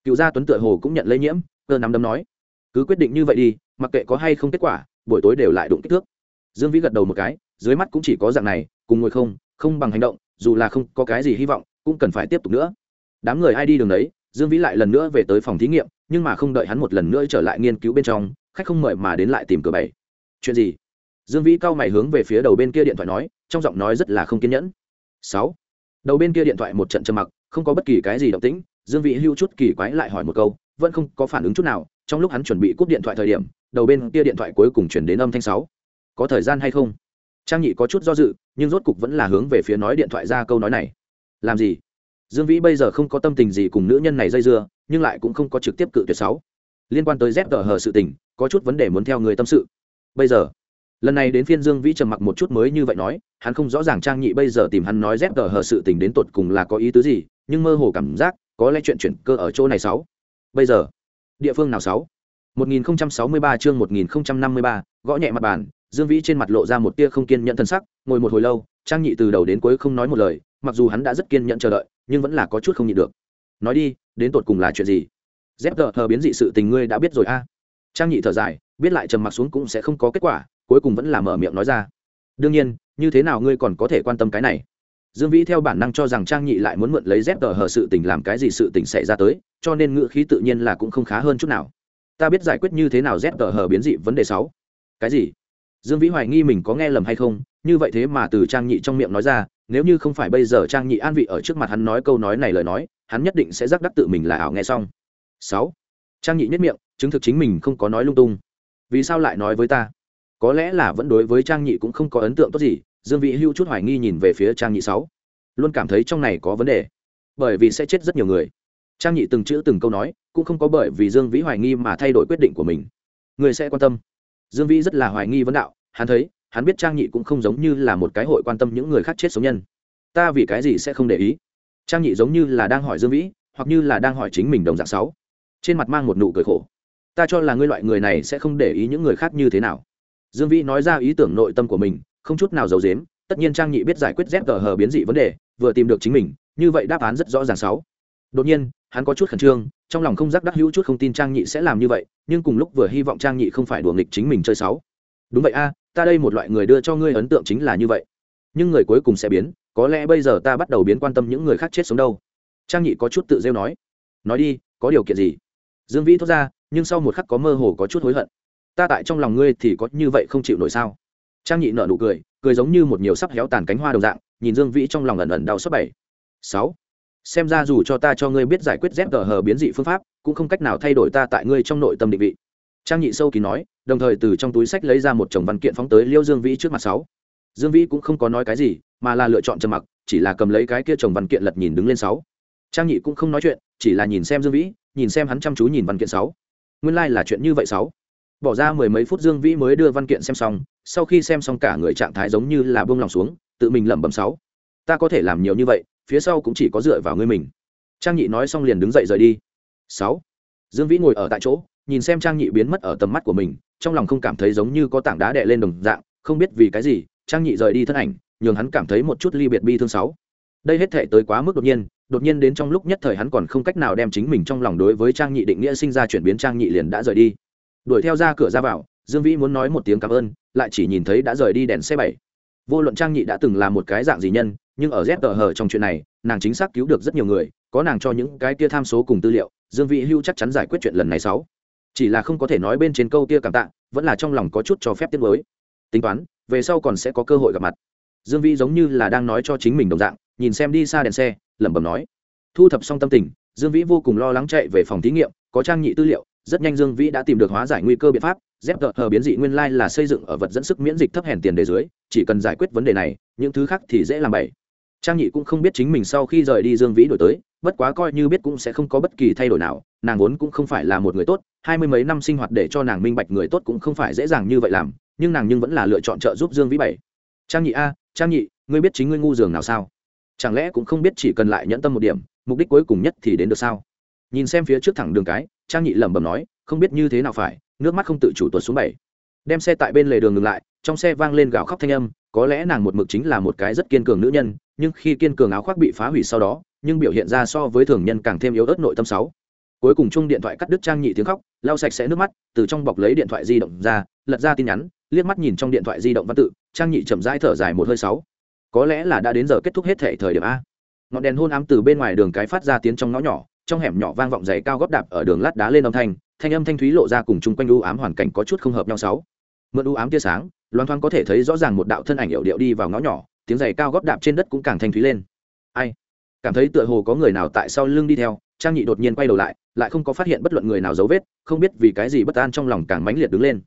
cựu gia tuấn tựa hồ cũng nhận lây nhiễm, cơ nắm đấm nói, cứ quyết định như vậy đi, mặc kệ có hay không kết quả, buổi tối đều lại đụng kích thước. Dương vĩ gật đầu một cái, dưới mắt cũng chỉ có dạng này, cùng ngồi không không bằng hành động, dù là không có cái gì hy vọng, cũng cần phải tiếp tục nữa. Đám người ai đi đường đấy, dương vĩ lại lần nữa về tới phòng thí nghiệm, nhưng mà không đợi hắn một lần nữa trở lại nghiên cứu bên trong, khách không mời mà đến lại tìm cửa bảy. Chuyện gì? Dương vĩ cao mày hướng về phía đầu bên kia điện thoại nói, trong giọng nói rất là không kiên nhẫn. Sáu. Đầu bên kia điện thoại một trận trầm mặc không có bất kỳ cái gì động tĩnh, dương vĩ hưu chút kỳ quái lại hỏi một câu, vẫn không có phản ứng chút nào, trong lúc hắn chuẩn bị cúp điện thoại thời điểm, đầu bên kia điện thoại cuối cùng chuyển đến âm thanh sáu. Có thời gian hay không? Trang nhị có chút do dự, nhưng rốt cục vẫn là hướng về phía nói điện thoại ra câu nói này. Làm gì? Dương vĩ bây giờ không có tâm tình gì cùng nữ nhân này dây dưa, nhưng lại cũng không có trực tiếp cự tuyệt sáu. Liên quan tới dép tờ hờ sự tình, có chút vấn đề muốn theo người tâm sự. Bây giờ lần này đến phiên dương vĩ trầm mặc một chút mới như vậy nói hắn không rõ ràng trang nhị bây giờ tìm hắn nói dép tờ hờ sự tình đến tột cùng là có ý tứ gì nhưng mơ hồ cảm giác có lẽ chuyện chuyển cơ ở chỗ này sáu bây giờ địa phương nào sáu 1063 chương 1053, gõ nhẹ mặt bàn, Dương Vĩ trên mặt lộ ra một tia không kiên nhẫn thân sắc, ngồi một hồi lâu, Trang Nhị từ đầu đến cuối không nói một lời, mặc dù hắn đã rất kiên nhẫn chờ đợi, nhưng vẫn là có chút không nhịn được. Nói đi, đến tột cùng là chuyện gì? Zepter thờ biến dị sự tình ngươi đã biết rồi a? Trang Nhị thở dài, biết lại trầm mặc xuống cũng sẽ không có kết quả, cuối cùng vẫn là mở miệng nói ra. Đương nhiên, như thế nào ngươi còn có thể quan tâm cái này? Dương Vĩ theo bản năng cho rằng Trang Nhị lại muốn mượn lấy dép tờ hờ sự tình làm cái gì sự tình xảy ra tới, cho nên ngữ khí tự nhiên là cũng không khá hơn chút nào. Ta biết giải quyết như thế nào dép tờ hờ biến dị vấn đề sáu. Cái gì? Dương vĩ hoài nghi mình có nghe lầm hay không như vậy thế mà từ trang nhị trong miệng nói ra nếu như không phải bây giờ trang nhị an vị ở trước mặt hắn nói câu nói này lời nói hắn nhất định sẽ giác đắc tự mình là ảo nghe xong. Sáu. Trang nhị nhất miệng chứng thực chính mình không có nói lung tung. Vì sao lại nói với ta? Có lẽ là vẫn đối với trang nhị cũng không có ấn tượng tốt gì, dương vĩ hưu chút hoài nghi nhìn về phía trang nhị sáu. Luôn cảm thấy trong này có vấn đề, bởi vì sẽ chết rất nhiều người. Trang nhị từng chữ từng câu nói, cũng không có bởi vì dương vĩ hoài nghi mà thay đổi quyết định của mình. Người sẽ quan tâm. Dương vĩ rất là hoài nghi vấn đạo, hắn thấy, hắn biết trang nhị cũng không giống như là một cái hội quan tâm những người khác chết sống nhân. Ta vì cái gì sẽ không để ý? Trang nhị giống như là đang hỏi dương vĩ, hoặc như là đang hỏi chính mình đồng dạng sáu. Trên mặt mang một nụ cười khổ. Ta cho là ngươi loại người này sẽ không để ý những người khác như thế nào dương vĩ nói ra ý tưởng nội tâm của mình, không chút nào giấu dếm tất nhiên trang nhị biết giải quyết dép tờ hờ biến dị vấn đề, vừa tìm được chính mình, như vậy đáp án rất rõ ràng sáu. Đột nhiên, hắn có chút khẩn trương, trong lòng không giác đắc hữu chút không tin trang nhị sẽ làm như vậy, nhưng cùng lúc vừa hy vọng trang nhị không phải đùa nghịch chính mình chơi sáu. Đúng vậy a, ta đây một loại người đưa cho ngươi ấn tượng chính là như vậy. Nhưng người cuối cùng sẽ biến, có lẽ bây giờ ta bắt đầu biến quan tâm những người khác chết sống đâu. Trang nhị có chút tự rêu nói. Nói đi, có điều kiện gì? Dương vĩ thốt ra, nhưng sau một khắc có mơ hồ có chút hối hận ta tại trong lòng ngươi thì có như vậy không chịu nổi sao? Trang nhị nở nụ cười cười giống như một nhiều sắp héo tàn cánh hoa đồng dạng, nhìn dương vĩ trong lòng ẩn ẩn đau xót bảy. Sáu. Xem ra dù cho ta cho ngươi biết giải quyết z tờ hờ biến dị phương pháp, cũng không cách nào thay đổi ta tại ngươi trong nội tâm định vị. Trang nhị sâu kỳ nói, đồng thời từ trong túi sách lấy ra một chồng văn kiện phóng tới liêu dương vĩ trước mặt sáu. Dương vĩ cũng không có nói cái gì, mà là lựa chọn trầm mặc, chỉ là cầm lấy cái kia chồng văn kiện lật nhìn đứng lên sáu. Trang nhị cũng không nói chuyện, chỉ là nhìn xem dương vĩ, nhìn xem hắn chăm chú nhìn văn kiện sáu. Nguyên lai、like、là chuyện như vậy sáu bỏ ra mười mấy phút dương vĩ mới đưa văn kiện xem xong, sau khi xem xong cả người trạng thái giống như là buông lòng xuống, tự mình lẩm bẩm sáu. Ta có thể làm nhiều như vậy, phía sau cũng chỉ có dựa vào ngươi mình. Trang nhị nói xong liền đứng dậy rời đi. Sáu. Dương vĩ ngồi ở tại chỗ, nhìn xem trang nhị biến mất ở tầm mắt của mình, trong lòng không cảm thấy giống như có tảng đá đè lên đồng dạng, không biết vì cái gì, trang nhị rời đi thân ảnh, nhường hắn cảm thấy một chút ly biệt bi thương sáu. Đây hết thể tới quá mức đột nhiên đột nhiên đến trong lúc nhất thời hắn còn không cách nào đem chính mình trong lòng đối với trang nhị định nghĩa sinh ra chuyển biến, trang nhị liền đã rời đi đuổi theo ra cửa ra vào, dương vĩ muốn nói một tiếng cảm ơn, lại chỉ nhìn thấy đã rời đi đèn xe bảy. Vô luận trang nhị đã từng là một cái dạng gì nhân, nhưng ở z tờ hờ trong chuyện này, nàng chính xác cứu được rất nhiều người, có nàng cho những cái kia tham số cùng tư liệu, dương vĩ hưu chắc chắn giải quyết chuyện lần này sáu. Chỉ là không có thể nói bên trên câu kia cảm tạ, vẫn là trong lòng có chút cho phép tiết mới tính toán, về sau còn sẽ có cơ hội gặp mặt. Dương vĩ giống như là đang nói cho chính mình đồng dạng, nhìn xem đi xa đèn xe, lẩm bẩm nói. Thu thập xong tâm tình, dương vĩ vô cùng lo lắng chạy về phòng thí nghiệm, có trang nhị tư liệu rất nhanh dương vĩ đã tìm được hóa giải nguy cơ biện pháp, dép tờ hờ biến dị nguyên lai là xây dựng ở vật dẫn sức miễn dịch thấp hèn tiền đề dưới, chỉ cần giải quyết vấn đề này, những thứ khác thì dễ làm bậy. Trang nhị cũng không biết chính mình sau khi rời đi dương vĩ đổi tới, bất quá coi như biết cũng sẽ không có bất kỳ thay đổi nào, nàng vốn cũng không phải là một người tốt, hai mươi mấy năm sinh hoạt để cho nàng minh bạch người tốt cũng không phải dễ dàng như vậy làm, nhưng nàng nhưng vẫn là lựa chọn trợ giúp dương vĩ bảy. Trang nhị a, trang nhị, ngươi biết chính ngươi ngu giường nào sao? Chẳng lẽ cũng không biết chỉ cần lại nhẫn tâm một điểm, mục đích cuối cùng nhất thì đến được sao? Nhìn xem phía trước thẳng đường cái trang nhị lẩm bẩm nói, không biết như thế nào phải, nước mắt không tự chủ tuột xuống bảy. Đem xe tại bên lề đường ngừng lại, trong xe vang lên gào khóc thanh âm, có lẽ nàng một mực chính là một cái rất kiên cường nữ nhân, nhưng khi kiên cường áo khoác bị phá hủy sau đó, nhưng biểu hiện ra so với thường nhân càng thêm yếu ớt nội tâm sáu. Cuối cùng chung điện thoại cắt đứt trang nhị tiếng khóc, lau sạch sẽ nước mắt, từ trong bọc lấy điện thoại di động ra, lật ra tin nhắn, liếc mắt nhìn trong điện thoại di động văn tự, trang nhị chậm rãi thở dài một hơi sáu. Có lẽ là đã đến giờ kết thúc hết thể thời điểm a. Ngọn đèn hôn ám từ bên ngoài đường cái phát ra tiến trong ngõ nhỏ trong hẻm nhỏ vang vọng dày cao góp đạp ở đường lát đá lên âm thanh thanh âm thanh thúy lộ ra cùng chung quanh u ám hoàn cảnh có chút không hợp nhau sáu. Mượn u ám tia sáng, loan thoáng có thể thấy rõ ràng một đạo thân ảnh hiệu điệu đi vào ngõ nhỏ, tiếng giày cao góp đạp trên đất cũng càng thanh thúy lên. Ai? Cảm thấy tựa hồ có người nào tại sau lưng đi theo, trang nhị đột nhiên quay đầu lại lại không có phát hiện bất luận người nào dấu vết, không biết vì cái gì bất an trong lòng càng mãnh liệt đứng lên.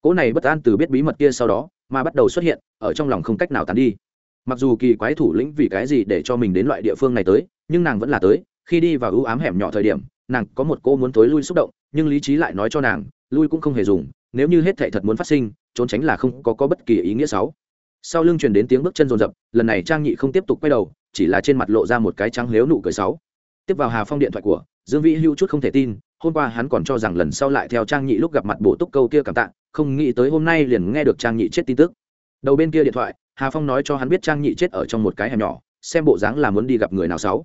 Cỗ này bất an từ biết bí mật kia sau đó, mà bắt đầu xuất hiện, ở trong lòng không cách nào tàn đi. Mặc dù kỳ quái thủ lĩnh vì cái gì để cho mình đến loại địa phương này tới, nhưng nàng vẫn là tới khi đi vào ưu ám hẻm nhỏ thời điểm nàng có một cô muốn thối lui xúc động nhưng lý trí lại nói cho nàng lui cũng không hề dùng nếu như hết thệ thật muốn phát sinh trốn tránh là không có, có bất kỳ ý nghĩa xấu. Sau lưng truyền đến tiếng bước chân rồn rập lần này trang nhị không tiếp tục quay đầu chỉ là trên mặt lộ ra một cái trắng lếu nụ cười sáu tiếp vào hà phong điện thoại của dương vĩ hưu chút không thể tin hôm qua hắn còn cho rằng lần sau lại theo trang nhị lúc gặp mặt bổ túc câu kia cảm tạ không nghĩ tới hôm nay liền nghe được trang nhị chết tin tức. Đầu bên kia điện thoại hà phong nói cho hắn biết trang nhị chết ở trong một cái hẻm nhỏ xem bộ dáng là muốn đi gặp người nào sáu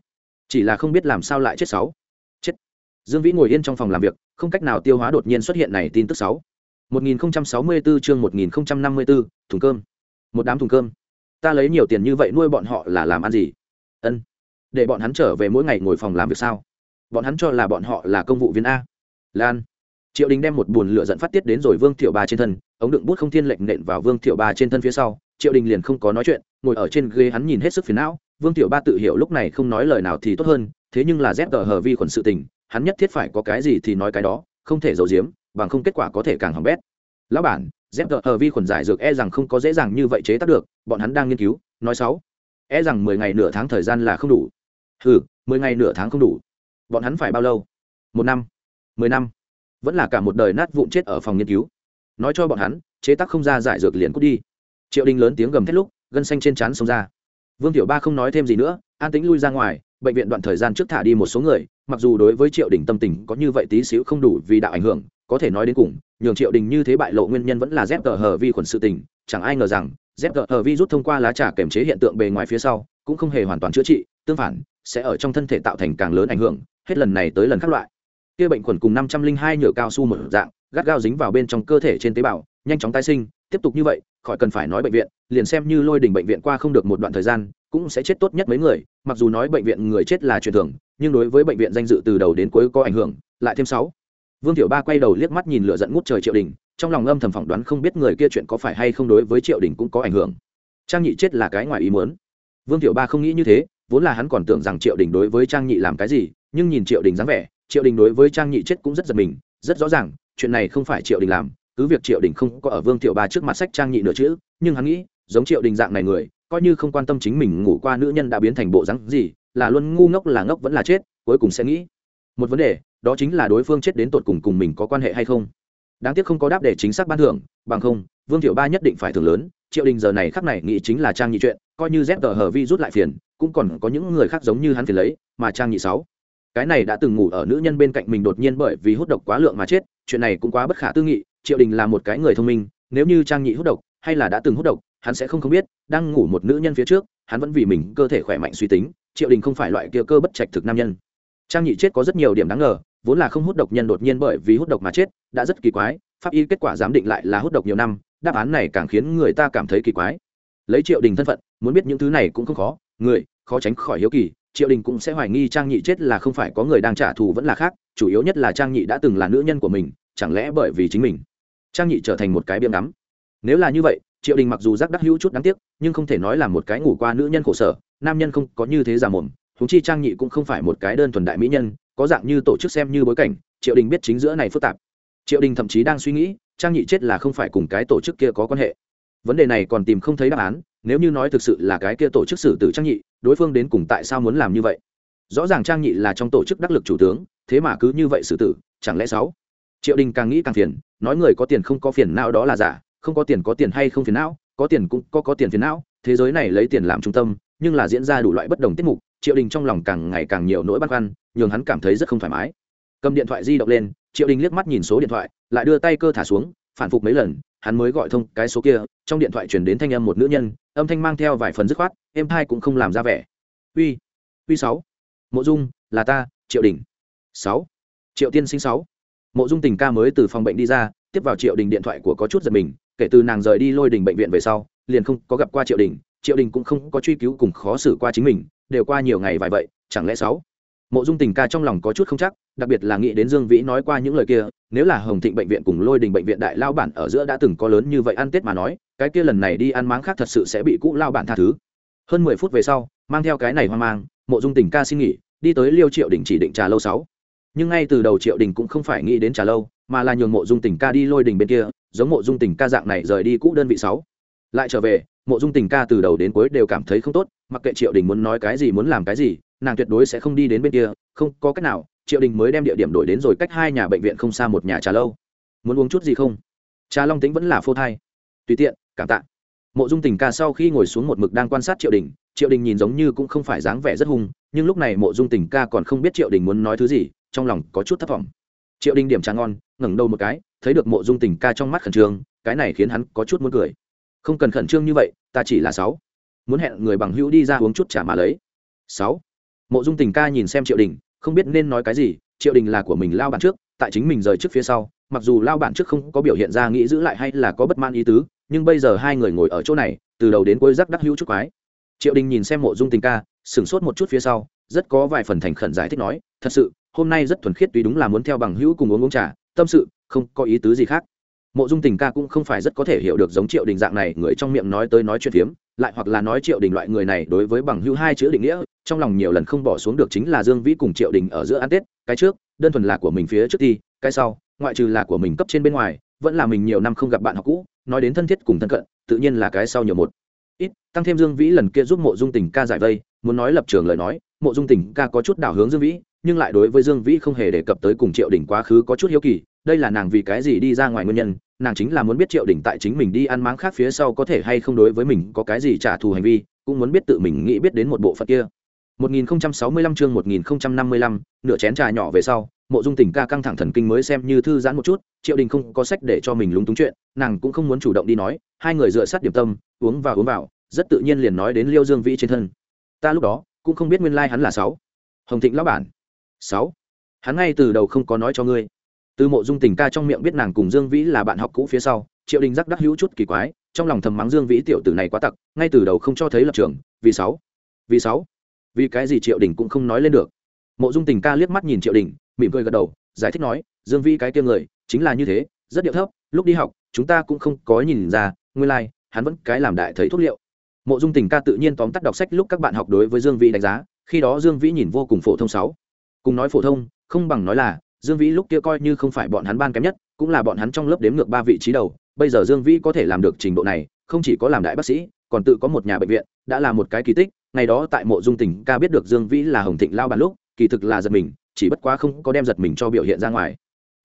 chỉ là không biết làm sao lại chết sáu. Chết. Dương vĩ ngồi yên trong phòng làm việc không cách nào tiêu hóa đột nhiên xuất hiện này tin tức sáu. 1064 chương 1054, thùng cơm. Một đám thùng cơm. Ta lấy nhiều tiền như vậy nuôi bọn họ là làm ăn gì? Ân. Để bọn hắn trở về mỗi ngày ngồi phòng làm việc sao? Bọn hắn cho là bọn họ là công vụ viên a. Lan. Triệu đình đem một bùn lửa giận phát tiết đến rồi vương tiểu ba trên thân ống đựng bút không thiên lệnh nện vào vương tiểu ba trên thân phía sau. Triệu đình liền không có nói chuyện ngồi ở trên ghế hắn nhìn hết sức phiền não vương Tiểu ba tự hiểu lúc này không nói lời nào thì tốt hơn, thế nhưng là rét gờ hờ vi khuẩn sự tình, hắn nhất thiết phải có cái gì thì nói cái đó, không thể giấu giếm, bằng không kết quả có thể càng hỏng bét. Lão bản rét gờ hờ vi khuẩn giải dược e rằng không có dễ dàng như vậy chế tác được, bọn hắn đang nghiên cứu, nói sáu. E rằng mười ngày nửa tháng thời gian là không đủ. Ừ mười ngày nửa tháng không đủ. Bọn hắn phải bao lâu? Một năm. Mười năm. Vẫn là cả một đời nát vụn chết ở phòng nghiên cứu. Nói cho bọn hắn, chế tác không ra giải dược liền cút đi. Triệu đình lớn tiếng gầm thét lúc, gân xanh trên trán xông ra vương tiểu ba không nói thêm gì nữa, an tĩnh lui ra ngoài, bệnh viện đoạn thời gian trước thả đi một số người, mặc dù đối với triệu đình tâm tình có như vậy tí xíu không đủ vì đạo ảnh hưởng, có thể nói đến cùng, nhường triệu đình như thế bại lộ nguyên nhân vẫn là dép tờ hờ vi khuẩn sự tình, chẳng ai ngờ rằng dép tờ hờ vi rút thông qua lá trà kềm chế hiện tượng bề ngoài phía sau, cũng không hề hoàn toàn chữa trị, tương phản, sẽ ở trong thân thể tạo thành càng lớn ảnh hưởng, hết lần này tới lần khác loại. Kia bệnh khuẩn cùng năm trăm linh hai nhựa cao su một dạng, gắt gao dính vào bên trong cơ thể trên tế bào, nhanh chóng tái sinh, tiếp tục như vậy khỏi cần phải nói bệnh viện, liền xem như lôi đình bệnh viện qua không được một đoạn thời gian, cũng sẽ chết tốt nhất mấy người, mặc dù nói bệnh viện người chết là chuyện thường, nhưng đối với bệnh viện danh dự từ đầu đến cuối có ảnh hưởng, lại thêm sáu. Vương tiểu ba quay đầu liếc mắt nhìn lửa dẫn ngút trời triệu đình, trong lòng âm thầm phỏng đoán không biết người kia chuyện có phải hay không đối với triệu đình cũng có ảnh hưởng. Trang nhị chết là cái ngoài ý muốn. Vương tiểu ba không nghĩ như thế, vốn là hắn còn tưởng rằng triệu đình đối với trang nhị làm cái gì, nhưng nhìn triệu đình dáng vẻ, triệu đình đối với trang nhị chết cũng rất giật mình, rất rõ ràng, chuyện này không phải triệu đình làm cứ việc triệu đình không có ở vương tiểu ba trước mặt sách trang nhị nữa chữ, nhưng hắn nghĩ, giống triệu đình dạng này người, coi như không quan tâm chính mình ngủ qua nữ nhân đã biến thành bộ dáng gì, là luôn ngu ngốc là ngốc vẫn là chết, cuối cùng sẽ nghĩ. Một vấn đề, đó chính là đối phương chết đến tột cùng cùng mình có quan hệ hay không. Đáng tiếc không có đáp để chính xác ban thưởng, bằng không, vương tiểu ba nhất định phải thưởng lớn. Triệu đình giờ này khắc này nghĩ chính là trang nhị chuyện, coi như z hờ vi rút lại phiền, cũng còn có những người khác giống như hắn phiền lấy, mà trang nhị sáu. Cái này đã từng ngủ ở nữ nhân bên cạnh mình đột nhiên bởi vì hút độc quá lượng mà chết, chuyện này cũng quá bất khả tư nghị triệu đình là một cái người thông minh, nếu như trang nhị hút độc, hay là đã từng hút độc, hắn sẽ không không biết, đang ngủ một nữ nhân phía trước, hắn vẫn vì mình cơ thể khỏe mạnh suy tính, triệu đình không phải loại kia cơ bất trạch thực nam nhân. Trang nhị chết có rất nhiều điểm đáng ngờ, vốn là không hút độc nhân đột nhiên bởi vì hút độc mà chết, đã rất kỳ quái, pháp y kết quả giám định lại là hút độc nhiều năm, đáp án này càng khiến người ta cảm thấy kỳ quái. Lấy triệu đình thân phận, muốn biết những thứ này cũng không khó, người, khó tránh khỏi hiếu kỳ, triệu đình cũng sẽ hoài nghi trang nhị chết là không phải có người đang trả thù vẫn là khác, chủ yếu nhất là trang nhị đã từng là nữ nhân của mình chẳng lẽ bởi vì chính mình? Trang nhị trở thành một cái biếm đắm nếu là như vậy, triệu đình mặc dù giác đắc hữu chút đáng tiếc, nhưng không thể nói là một cái ngủ qua nữ nhân khổ sở, nam nhân không có như thế giả mồm thúng chi trang nhị cũng không phải một cái đơn thuần đại mỹ nhân, có dạng như tổ chức xem như bối cảnh, triệu đình biết chính giữa này phức tạp. Triệu đình thậm chí đang suy nghĩ, trang nhị chết là không phải cùng cái tổ chức kia có quan hệ. Vấn đề này còn tìm không thấy đáp án, nếu như nói thực sự là cái kia tổ chức xử tử trang nhị, đối phương đến cùng tại sao muốn làm như vậy? Rõ ràng trang nhị là trong tổ chức đắc lực chủ tướng, thế mà cứ như vậy xử tử, chẳng lẽ sáu? Triệu đình càng nghĩ càng phiền, nói người có tiền không có phiền não đó là giả, không có tiền có tiền hay không phiền não, có tiền cũng có có tiền phiền não, thế giới này lấy tiền làm trung tâm, nhưng là diễn ra đủ loại bất đồng tiết mục, triệu đình trong lòng càng ngày càng nhiều nỗi băn khoăn, nhường hắn cảm thấy rất không thoải mái. Cầm điện thoại di động lên, triệu đình liếc mắt nhìn số điện thoại, lại đưa tay cơ thả xuống, phản phục mấy lần, hắn mới gọi thông cái số kia, trong điện thoại chuyển đến thanh âm một nữ nhân, âm thanh mang theo vài phần dứt khoát, em hai cũng không làm ra vẻ. Uy uy sáu, mộ dung, là ta, triệu đình. Sáu, triệu tiên sinh sáu mộ dung tình ca mới từ phòng bệnh đi ra, tiếp vào triệu đình điện thoại của có chút giật mình, kể từ nàng rời đi lôi đình bệnh viện về sau, liền không có gặp qua triệu đình triệu đình cũng không có truy cứu cùng khó xử qua chính mình, đều qua nhiều ngày vài vậy, chẳng lẽ sáu? Mộ dung tình ca trong lòng có chút không chắc, đặc biệt là nghĩ đến dương vĩ nói qua những lời kia, nếu là hồng thịnh bệnh viện cùng lôi đình bệnh viện đại lao bản ở giữa đã từng có lớn như vậy ăn tết mà nói, cái kia lần này đi ăn máng khác thật sự sẽ bị cũ lao bản tha thứ. Hơn mười phút về sau, mang theo cái này hoang mang, mộ dung tình ca xin nghỉ, đi tới liêu triệu đình chỉ định trà lâu sáu nhưng ngay từ đầu triệu đình cũng không phải nghĩ đến trà lâu, mà là nhường mộ dung tình ca đi lôi đình bên kia, giống mộ dung tình ca dạng này rời đi cũ đơn vị sáu. Lại trở về, mộ dung tình ca từ đầu đến cuối đều cảm thấy không tốt, mặc kệ triệu đình muốn nói cái gì muốn làm cái gì, nàng tuyệt đối sẽ không đi đến bên kia, không có cách nào, triệu đình mới đem địa điểm đổi đến rồi cách hai nhà bệnh viện không xa một nhà trà lâu. Muốn uống chút gì không? Trà long tính vẫn là phô thai. Tùy tiện, cảm tạ. Mộ dung tình ca sau khi ngồi xuống một mực đang quan sát triệu đình triệu đình nhìn giống như cũng không phải dáng vẻ rất hung, nhưng lúc này mộ dung tình ca còn không biết triệu đình muốn nói thứ gì trong lòng có chút thất vọng triệu đình điểm trà ngon, ngẩng đầu một cái, thấy được mộ dung tình ca trong mắt khẩn trương, cái này khiến hắn có chút muốn cười. Không cần khẩn trương như vậy, ta chỉ là sáu. Muốn hẹn người bằng hữu đi ra uống chút trà mà lấy. Sáu. Mộ dung tình ca nhìn xem triệu đình, không biết nên nói cái gì, triệu đình là của mình lao bản trước, tại chính mình rời trước phía sau, mặc dù lao bản trước không có biểu hiện ra nghĩ giữ lại hay là có bất man ý tứ, nhưng bây giờ hai người ngồi ở chỗ này, từ đầu đến cuối rắc đắc hữu chút quái. Triệu đình nhìn xem mộ dung tình ca, sửng sốt một chút phía sau, rất có vài phần thành khẩn giải thích nói, thật sự hôm nay rất thuần khiết tuy đúng là muốn theo bằng hữu cùng uống uống trà, tâm sự, không có ý tứ gì khác. Mộ dung tình ca cũng không phải rất có thể hiểu được giống triệu đình dạng này người trong miệng nói tới nói chuyện phiếm, lại hoặc là nói triệu đình loại người này đối với bằng hữu hai chữ định nghĩa, trong lòng nhiều lần không bỏ xuống được chính là dương vĩ cùng triệu đình ở giữa ăn tết, cái trước, đơn thuần là của mình phía trước đi, cái sau, ngoại trừ là của mình cấp trên bên ngoài, vẫn là mình nhiều năm không gặp bạn học cũ, nói đến thân thiết cùng thân cận, tự nhiên là cái sau nhiều một. Ít, tăng thêm dương vĩ lần kia giúp mộ dung tình ca giải vây, muốn nói lập trường lời nói, mộ dung tình ca có chút đảo hướng dương vĩ nhưng lại đối với dương vĩ không hề đề cập tới cùng triệu đình quá khứ có chút hiếu kỳ đây là nàng vì cái gì đi ra ngoài nguyên nhân nàng chính là muốn biết triệu đình tại chính mình đi ăn máng khác phía sau có thể hay không đối với mình có cái gì trả thù hành vi cũng muốn biết tự mình nghĩ biết đến một bộ phận kia 1065 chương 1055, nửa chén trà nhỏ về sau, Mộ Dung Tình ca căng thẳng thần kinh mới xem như thư giãn một chút, Triệu Đình không có sách để cho mình lúng túng chuyện, nàng cũng không muốn chủ động đi nói, hai người dựa sát điểm tâm, uống vào uống vào, rất tự nhiên liền nói đến Liêu Dương Vĩ trên thân. Ta lúc đó cũng không biết nguyên lai like hắn là sáu. Hồng Thịnh lão bản sáu. Hắn ngay từ đầu không có nói cho ngươi. Từ mộ dung tình ca trong miệng biết nàng cùng dương vĩ là bạn học cũ phía sau triệu đình giác đắc hữu chút kỳ quái trong lòng thầm mắng dương vĩ tiểu tử này quá tặc ngay từ đầu không cho thấy lập trường vì sáu. Vì sáu. Vì cái gì triệu đình cũng không nói lên được. Mộ dung tình ca liếc mắt nhìn triệu đình mỉm cười gật đầu giải thích nói dương vĩ cái kia người chính là như thế rất điệu thấp lúc đi học chúng ta cũng không có nhìn ra nguyên lai、like, hắn vẫn cái làm đại thấy thuốc liệu. Mộ dung tình ca tự nhiên tóm tắt đọc sách lúc các bạn học đối với dương vĩ đánh giá khi đó dương vĩ nhìn vô cùng phổ thông sáu cùng nói phổ thông, không bằng nói là, dương vĩ lúc kia coi như không phải bọn hắn ban kém nhất, cũng là bọn hắn trong lớp đếm ngược ba vị trí đầu. Bây giờ dương vĩ có thể làm được trình độ này, không chỉ có làm đại bác sĩ, còn tự có một nhà bệnh viện, đã là một cái kỳ tích. Ngày đó tại mộ dung tỉnh, ca biết được dương vĩ là hồng thịnh lao bàn lúc, kỳ thực là giật mình, chỉ bất quá không có đem giật mình cho biểu hiện ra ngoài.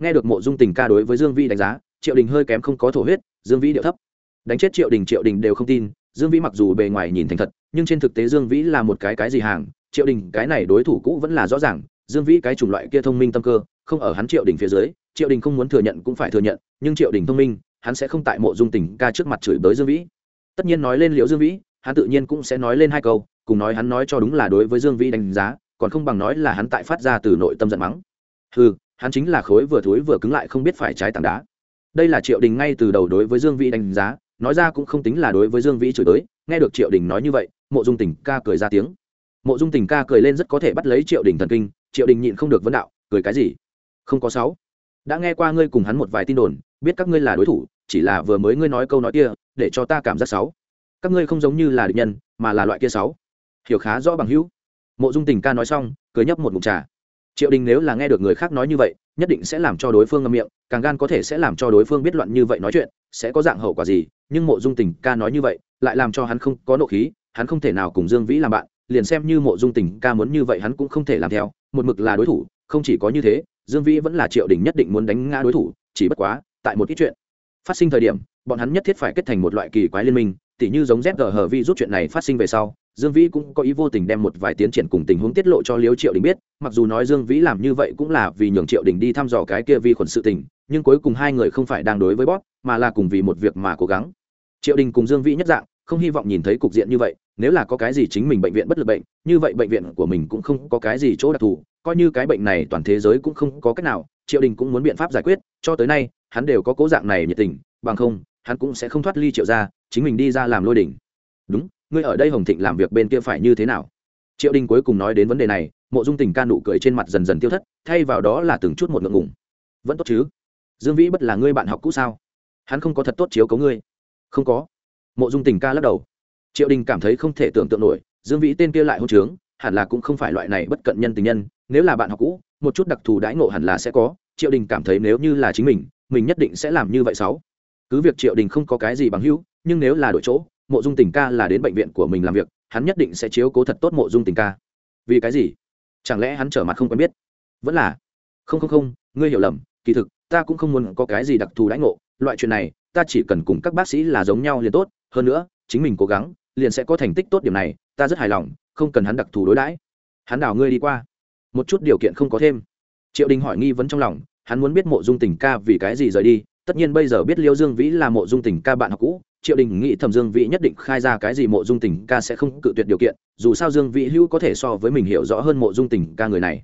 Nghe được mộ dung tình ca đối với dương vĩ đánh giá, triệu đình hơi kém không có thổ huyết, dương vĩ điệu thấp. Đánh chết triệu đình triệu đình đều không tin, dương vĩ mặc dù bề ngoài nhìn thành thật, nhưng trên thực tế dương vĩ là một cái cái gì hàng, triệu đình cái này đối thủ cũ vẫn là rõ ràng dương vĩ cái chủng loại kia thông minh tâm cơ, không ở hắn triệu đình phía dưới, triệu đình không muốn thừa nhận cũng phải thừa nhận, nhưng triệu đình thông minh, hắn sẽ không tại mộ dung tình ca trước mặt chửi bới dương vĩ. Tất nhiên nói lên liệu dương vĩ, hắn tự nhiên cũng sẽ nói lên hai câu, cùng nói hắn nói cho đúng là đối với dương vĩ đánh giá, còn không bằng nói là hắn tại phát ra từ nội tâm giận mắng. Ừ hắn chính là khối vừa thối vừa cứng lại không biết phải trái tảng đá. Đây là triệu đình ngay từ đầu đối với dương vĩ đánh giá, nói ra cũng không tính là đối với dương vĩ chửi tới nghe được triệu đình nói như vậy, mộ dung tình ca cười ra tiếng. Mộ dung tình ca cười lên rất có thể bắt lấy triệu đình thần kinh triệu đình nhịn không được vấn đạo, cười cái gì? Không có sáu. Đã nghe qua ngươi cùng hắn một vài tin đồn, biết các ngươi là đối thủ, chỉ là vừa mới ngươi nói câu nói kia, để cho ta cảm giác sáu. Các ngươi không giống như là địch nhân, mà là loại kia sáu. Hiểu khá rõ bằng hữu. Mộ dung tình ca nói xong, cười nhấp một mục trà. Triệu đình nếu là nghe được người khác nói như vậy, nhất định sẽ làm cho đối phương ngâm miệng, càng gan có thể sẽ làm cho đối phương biết loạn như vậy nói chuyện, sẽ có dạng hậu quả gì, nhưng mộ dung tình ca nói như vậy, lại làm cho hắn không có nộ khí, hắn không thể nào cùng dương vĩ làm bạn, liền xem như mộ dung tình ca muốn như vậy hắn cũng không thể làm theo một mực là đối thủ, không chỉ có như thế, dương vĩ vẫn là triệu đình nhất định muốn đánh ngã đối thủ, chỉ bất quá, tại một ít chuyện phát sinh thời điểm, bọn hắn nhất thiết phải kết thành một loại kỳ quái liên minh, tỉ như giống z hờ vi rút chuyện này phát sinh về sau, dương vĩ cũng có ý vô tình đem một vài tiến triển cùng tình huống tiết lộ cho liêu triệu đình biết, mặc dù nói dương vĩ làm như vậy cũng là vì nhường triệu đình đi thăm dò cái kia vi khuẩn sự tình, nhưng cuối cùng hai người không phải đang đối với bóp, mà là cùng vì một việc mà cố gắng. Triệu đình cùng dương vĩ nhất dạng không hy vọng nhìn thấy cục diện như vậy, nếu là có cái gì chính mình bệnh viện bất lực bệnh, như vậy bệnh viện của mình cũng không có cái gì chỗ đặc thù, coi như cái bệnh này toàn thế giới cũng không có cách nào, triệu đình cũng muốn biện pháp giải quyết, cho tới nay, hắn đều có cố dạng này nhiệt tình, bằng không, hắn cũng sẽ không thoát ly triệu ra chính mình đi ra làm lôi đỉnh. Đúng, ngươi ở đây hồng thịnh làm việc bên kia phải như thế nào? Triệu đình cuối cùng nói đến vấn đề này, mộ dung tình ca nụ cười trên mặt dần dần tiêu thất, thay vào đó là từng chút một ngượng ngùng. Vẫn tốt chứ? Dương vĩ bất là ngươi bạn học cũ sao? Hắn không có thật tốt chiếu cấu ngươi. Không có mộ dung tình ca lắc đầu. Triệu đình cảm thấy không thể tưởng tượng nổi, dương vĩ tên kia lại hôn trướng, hẳn là cũng không phải loại này bất cận nhân tình nhân, nếu là bạn học cũ, một chút đặc thù đãi ngộ hẳn là sẽ có. Triệu đình cảm thấy nếu như là chính mình mình nhất định sẽ làm như vậy sáu. Cứ việc triệu đình không có cái gì bằng hữu, nhưng nếu là đổi chỗ, mộ dung tình ca là đến bệnh viện của mình làm việc, hắn nhất định sẽ chiếu cố thật tốt mộ dung tình ca. Vì cái gì? Chẳng lẽ hắn trở mặt không quen biết? Vẫn là, không không không, ngươi hiểu lầm, kỳ thực, ta cũng không muốn có cái gì đặc thù đãi ngộ. Loại chuyện này, ta chỉ cần cùng các bác sĩ là giống nhau liền tốt hơn nữa, chính mình cố gắng, liền sẽ có thành tích tốt điểm này, ta rất hài lòng, không cần hắn đặc thù đối đãi. Hắn đào ngươi đi qua. Một chút điều kiện không có thêm. Triệu đình hỏi nghi vấn trong lòng, hắn muốn biết mộ dung tình ca vì cái gì rời đi, tất nhiên bây giờ biết liêu dương vĩ là mộ dung tình ca bạn học cũ, triệu đình nghĩ thẩm dương vĩ nhất định khai ra cái gì mộ dung tình ca sẽ không cự tuyệt điều kiện, dù sao dương vĩ hữu có thể so với mình hiểu rõ hơn mộ dung tình ca người này.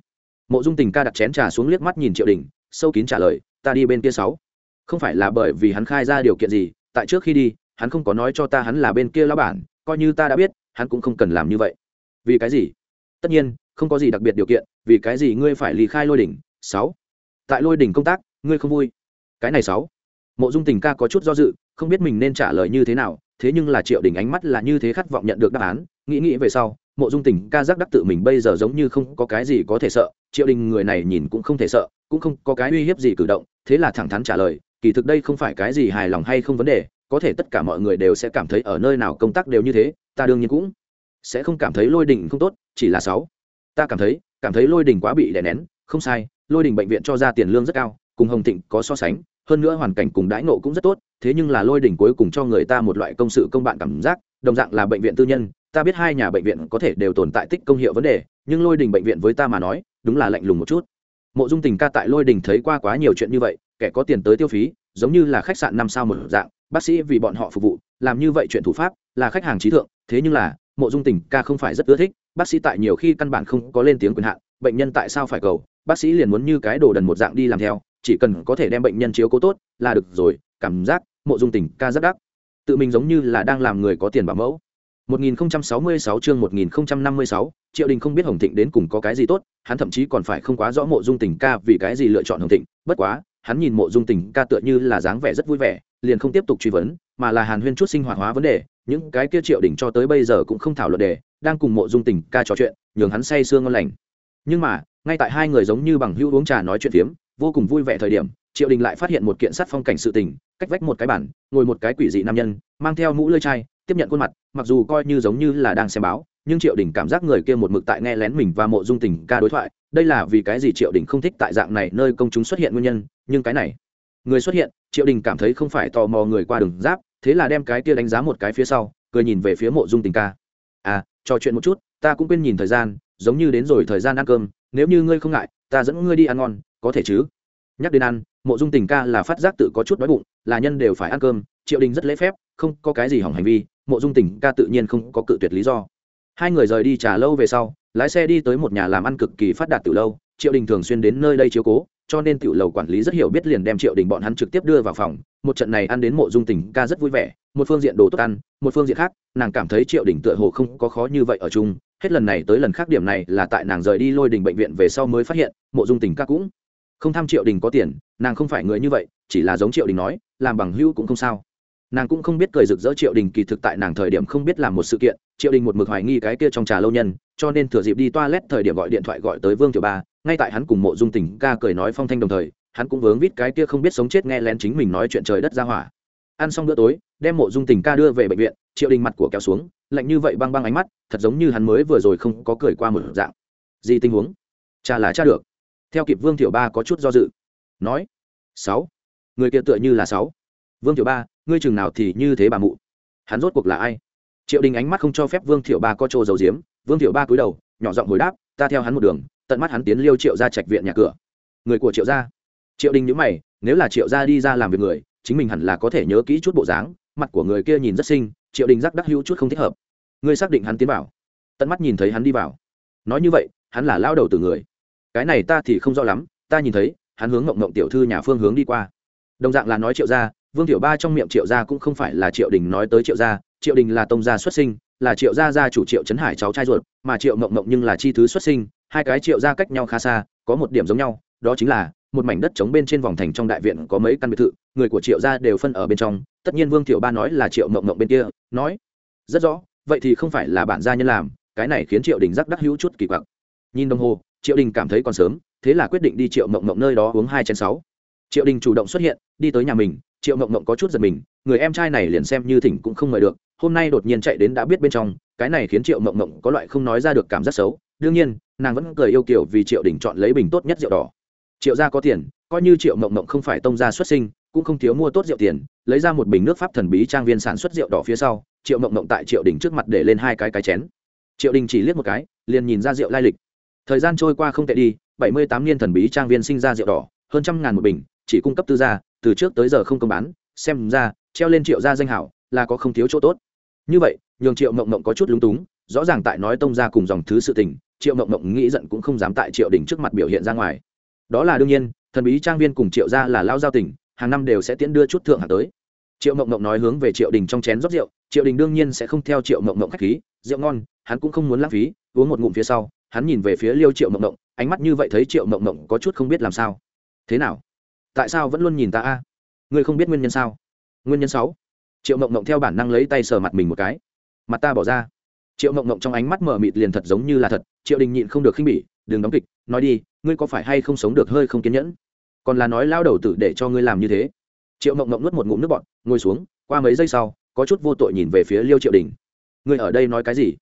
Mộ dung tình ca đặt chén trà xuống liếc mắt nhìn triệu đình, sâu kín trả lời, ta đi bên kia sáu. Không phải là bởi vì hắn khai ra điều kiện gì, tại trước khi đi hắn không có nói cho ta hắn là bên kia lão bản, coi như ta đã biết, hắn cũng không cần làm như vậy. Vì cái gì? Tất nhiên, không có gì đặc biệt điều kiện, vì cái gì ngươi phải lý khai lôi đỉnh? Sáu. Tại lôi đỉnh công tác, ngươi không vui. Cái này sáu. Mộ dung tình ca có chút do dự, không biết mình nên trả lời như thế nào, thế nhưng là triệu đình ánh mắt là như thế khát vọng nhận được đáp án. Nghĩ nghĩ về sau, mộ dung tình ca giác đắc tự mình bây giờ giống như không có cái gì có thể sợ, triệu đình người này nhìn cũng không thể sợ, cũng không có cái uy hiếp gì cử động, thế là thẳng thắn trả lời, kỳ thực đây không phải cái gì hài lòng hay không vấn đề có thể tất cả mọi người đều sẽ cảm thấy ở nơi nào công tác đều như thế, ta đương nhiên cũng sẽ không cảm thấy lôi đình không tốt, chỉ là sáu. Ta cảm thấy cảm thấy lôi đình quá bị đè nén, không sai, lôi đình bệnh viện cho ra tiền lương rất cao, cùng hồng thịnh có so sánh, hơn nữa hoàn cảnh cùng đãi nộ cũng rất tốt, thế nhưng là lôi đỉnh cuối cùng cho người ta một loại công sự công bạn cảm giác, đồng dạng là bệnh viện tư nhân, ta biết hai nhà bệnh viện có thể đều tồn tại tích công hiệu vấn đề, nhưng lôi đình bệnh viện với ta mà nói, đúng là lạnh lùng một chút. Mộ dung tình ca tại lôi đình thấy qua quá nhiều chuyện như vậy, kẻ có tiền tới tiêu phí, giống như là khách sạn năm sao một dạng bác sĩ vì bọn họ phục vụ làm như vậy chuyện thủ pháp là khách hàng trí thượng thế nhưng là mộ dung tình ca không phải rất ưa thích bác sĩ tại nhiều khi căn bản không có lên tiếng quyền hạn bệnh nhân tại sao phải cầu bác sĩ liền muốn như cái đồ đần một dạng đi làm theo chỉ cần có thể đem bệnh nhân chiếu cố tốt là được rồi cảm giác mộ dung tình ca rất đắc. Tự mình giống như là đang làm người có tiền bảo mẫu. 1066 chương 1056, Triệu Đình không biết Hồng Thịnh đến cùng có cái gì tốt, hắn thậm chí còn phải không quá rõ Mộ Dung Tình ca vì cái gì lựa chọn Hồng Thịnh, bất quá, hắn nhìn Mộ Dung Tình ca tựa như là dáng vẻ rất vui vẻ, liền không tiếp tục truy vấn, mà là Hàn Huyên chút sinh hoạt hóa vấn đề, những cái kia Triệu Đình cho tới bây giờ cũng không thảo luận đề, đang cùng Mộ Dung Tình ca trò chuyện, nhường hắn say sương ngon lành. Nhưng mà, ngay tại hai người giống như bằng hữu uống trà nói chuyện phiếm, vô cùng vui vẻ thời điểm, Triệu Đình lại phát hiện một kiện sát phong cảnh sự tình, cách vách một cái bản, ngồi một cái quỷ dị nam nhân, mang theo mũ lưỡi chai, tiếp nhận khuôn mặt mặc dù coi như giống như là đang xem báo nhưng triệu đình cảm giác người kia một mực tại nghe lén mình và mộ dung tình ca đối thoại đây là vì cái gì triệu đình không thích tại dạng này nơi công chúng xuất hiện nguyên nhân nhưng cái này người xuất hiện, triệu đình cảm thấy không phải tò mò người qua đường giáp, thế là đem cái kia đánh giá một cái phía sau, cười nhìn về phía mộ dung tình ca. À trò chuyện một chút, ta cũng quên nhìn thời gian, giống như đến rồi thời gian ăn cơm, nếu như ngươi không ngại, ta dẫn ngươi đi ăn ngon, có thể chứ? Nhắc đến ăn, mộ dung tình ca là phát giác tự có chút đói bụng, là nhân đều phải ăn cơm, triệu đình rất lễ phép, không có cái gì hỏng hành vi, mộ dung tình ca tự nhiên không có cự tuyệt lý do. Hai người rời đi trả lâu về sau, lái xe đi tới một nhà làm ăn cực kỳ phát đạt từ lâu, triệu đình thường xuyên đến nơi đây chiếu cố cho nên tiểu lầu quản lý rất hiểu biết liền đem triệu đình bọn hắn trực tiếp đưa vào phòng. Một trận này ăn đến mộ dung tình ca rất vui vẻ, một phương diện đồ tốt ăn, một phương diện khác, nàng cảm thấy triệu đình tựa hồ không có khó như vậy ở chung. Hết lần này tới lần khác điểm này là tại nàng rời đi lôi đình bệnh viện về sau mới phát hiện, mộ dung tình ca cũng không tham triệu đình có tiền, nàng không phải người như vậy, chỉ là giống triệu đình nói, làm bằng hữu cũng không sao. Nàng cũng không biết cười rực rỡ triệu đình kỳ thực tại nàng thời điểm không biết làm một sự kiện, triệu đình một mực hoài nghi cái kia trong trà lâu nhân, cho nên thừa dịp đi toilet thời điểm gọi điện thoại gọi tới vương tiểu ba ngay tại hắn cùng mộ dung tình ca cười nói phong thanh đồng thời, hắn cũng vướng vít cái kia không biết sống chết nghe lén chính mình nói chuyện trời đất ra hỏa. Ăn xong bữa tối, đem mộ dung tình ca đưa về bệnh viện, triệu đình mặt của kéo xuống, lạnh như vậy băng băng ánh mắt, thật giống như hắn mới vừa rồi không có cười qua một dạng. Gì tình huống? Cha là cha được. Theo kịp vương tiểu ba có chút do dự. Nói, sáu. Người kia tựa như là sáu. Vương tiểu ba, ngươi chừng nào thì như thế bà mụ? Hắn rốt cuộc là ai? Triệu đình ánh mắt không cho phép vương tiểu ba có trô dầu diếm vương tiểu ba cúi đầu, nhỏ giọng hồi đáp, ta theo hắn một đường tận mắt hắn tiến liêu triệu ra trạch viện nhà cửa. Người của triệu gia? Triệu đình nhữ mày, nếu là triệu gia đi ra làm việc người, chính mình hẳn là có thể nhớ kỹ chút bộ dáng, mặt của người kia nhìn rất xinh, triệu đình giác đắc hữu chút không thích hợp. Ngươi xác định hắn tiến vào. Tận mắt nhìn thấy hắn đi vào. Nói như vậy, hắn là lao đầu từ người. Cái này ta thì không rõ lắm, ta nhìn thấy, hắn hướng ngộng ngộng tiểu thư nhà phương hướng đi qua. Đồng dạng là nói triệu gia, vương tiểu ba trong miệng triệu gia cũng không phải là triệu đình nói tới triệu gia, triệu đình là tông gia xuất sinh, là triệu gia gia chủ triệu trấn hải cháu trai ruột, mà triệu ngộng ngộng nhưng là chi thứ xuất sinh hai cái triệu gia cách nhau khá xa, có một điểm giống nhau, đó chính là, một mảnh đất trống bên trên vòng thành trong đại viện có mấy căn biệt thự, người của triệu gia đều phân ở bên trong, tất nhiên vương tiểu ba nói là triệu mộng mộng bên kia, nói, rất rõ, vậy thì không phải là bản gia nhân làm, cái này khiến triệu đình rắc đắc hữu chút kỳ quặc. Nhìn đồng hồ, triệu đình cảm thấy còn sớm, thế là quyết định đi triệu mộng mộng nơi đó uống hai chén sáu. Triệu đình chủ động xuất hiện, đi tới nhà mình, triệu mộng mộng có chút giật mình, người em trai này liền xem như thỉnh cũng không mời được, hôm nay đột nhiên chạy đến đã biết bên trong, cái này khiến triệu mộng mộng có loại không nói ra được cảm giác xấu, đương nhiên nàng vẫn cười yêu kiểu vì triệu đình chọn lấy bình tốt nhất rượu đỏ. Triệu gia có tiền, coi như triệu mộng mộng không phải tông gia xuất sinh, cũng không thiếu mua tốt rượu tiền, lấy ra một bình nước pháp thần bí trang viên sản xuất rượu đỏ phía sau, triệu mộng mộng tại triệu đình trước mặt để lên hai cái cái chén. Triệu đình chỉ liếc một cái, liền nhìn ra rượu lai lịch. Thời gian trôi qua không tệ đi, bảy mươi tám niên thần bí trang viên sinh ra rượu đỏ, hơn trăm ngàn một bình, chỉ cung cấp tư gia, từ trước tới giờ không công bán, xem ra, treo lên triệu gia danh hảo, là có không thiếu chỗ tốt. Như vậy, nhường triệu mộng mộng có chút lúng túng, rõ ràng tại nói tông gia cùng dòng thứ sự tình triệu mộng mộng nghĩ giận cũng không dám tại triệu đình trước mặt biểu hiện ra ngoài. Đó là đương nhiên, thần bí trang viên cùng triệu gia là lao giao tình, hàng năm đều sẽ tiễn đưa chút thượng hạ tới. Triệu mộng mộng nói hướng về triệu đình trong chén rót rượu, triệu đình đương nhiên sẽ không theo triệu mộng mộng k h á c h khí, rượu ngon, hắn cũng không muốn lãng phí, uống một ngụm phía sau, hắn nhìn về phía liêu triệu mộng mộng, ánh mắt như vậy thấy triệu mộng mộng có chút không biết làm sao. Thế nào? Tại sao vẫn luôn nhìn ta a? Ngươi không biết nguyên nhân sao? Nguyên nhân sáu. Triệu mộng mộng theo bản năng lấy tay sờ mặt mình một cái. Mặt ta bỏ ra triệu mộng mộng trong ánh mắt mở mịt liền thật giống như là thật, triệu đình nhịn không được khinh bỉ, đừng đóng kịch, nói đi, ngươi có phải hay không sống được hơi không kiên nhẫn? Còn là nói lao đầu tử để cho ngươi làm như thế. Triệu mộng mộng nuốt một ngụm nước bọt, ngồi xuống, qua mấy giây sau, có chút vô tội nhìn về phía liêu triệu đình. Ngươi ở đây nói cái gì?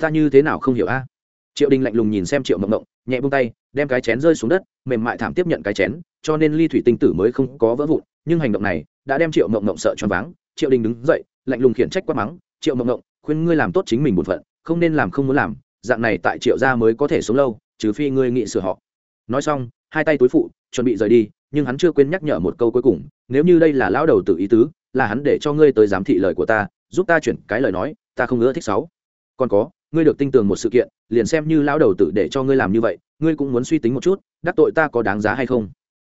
Ta như thế nào không hiểu a? Triệu đình lạnh lùng nhìn xem triệu mộng mộng, nhẹ bông tay, đem cái chén rơi xuống đất, mềm mại thảm tiếp nhận cái chén, cho nên ly thủy tinh tử mới không có vỡ vụn, nhưng hành động này đã đem triệu mộng mộng sợ choáng váng. Triệu đình đứng dậy, lạnh lùng khiển trách quát mắng, triệu mộng mộng khuyên ngươi làm tốt chính mình bổn phận, không nên làm không muốn làm, dạng này tại triệu gia mới có thể sống lâu, trừ phi ngươi nghị sửa họ. Nói xong, hai tay túi phụ, chuẩn bị rời đi, nhưng hắn chưa quên nhắc nhở một câu cuối cùng, nếu như đây là lão đầu tự ý tứ, là hắn để cho ngươi tới giám thị lời của ta, giúp ta chuyển cái lời nói, ta không ưa thích sáu. Còn có, ngươi được tin tưởng một sự kiện, liền xem như lão đầu tử để cho ngươi làm như vậy, ngươi cũng muốn suy tính một chút, đắc tội ta có đáng giá hay không?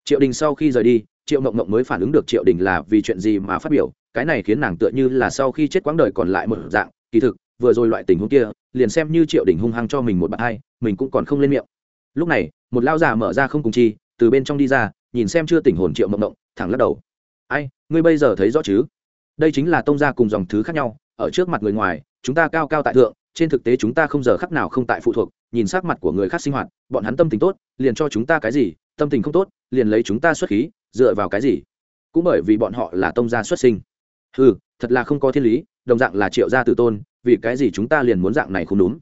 Triệu đình sau khi rời đi, triệu mộng mộng mới phản ứng được triệu đình là vì chuyện gì mà phát biểu, cái này khiến nàng tựa như là sau khi chết quãng đời còn lại một dạng kỳ thực vừa rồi loại tình huống kia liền xem như triệu đình hung hăng cho mình một bạn hai mình cũng còn không lên miệng. Lúc này một lao già mở ra không cùng chi từ bên trong đi ra nhìn xem chưa tỉnh hồn triệu mộng động, thẳng lắc đầu. Ai ngươi bây giờ thấy rõ chứ? Đây chính là tông gia cùng dòng thứ khác nhau ở trước mặt người ngoài chúng ta cao cao tại thượng trên thực tế chúng ta không giờ khắc nào không tại phụ thuộc nhìn sắc mặt của người khác sinh hoạt bọn hắn tâm tình tốt liền cho chúng ta cái gì tâm tình không tốt liền lấy chúng ta xuất khí dựa vào cái gì? Cũng bởi vì bọn họ là tông gia xuất sinh ừ thật là không có thiên lý đồng dạng là triệu gia tử tôn vì cái gì chúng ta liền muốn dạng này không đúng?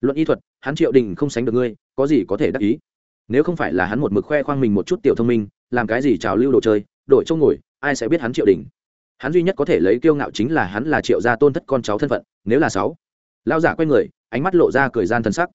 Luận y thuật hắn triệu đình không sánh được ngươi có gì có thể đắc ý? Nếu không phải là hắn một mực khoe khoang mình một chút tiểu thông minh làm cái gì trào lưu đồ chơi đổi chỗ ngồi ai sẽ biết hắn triệu đình? Hắn duy nhất có thể lấy kiêu ngạo chính là hắn là triệu gia tôn thất con cháu thân phận nếu là sáu. Lao giả quay người ánh mắt lộ ra cười gian thân sắc.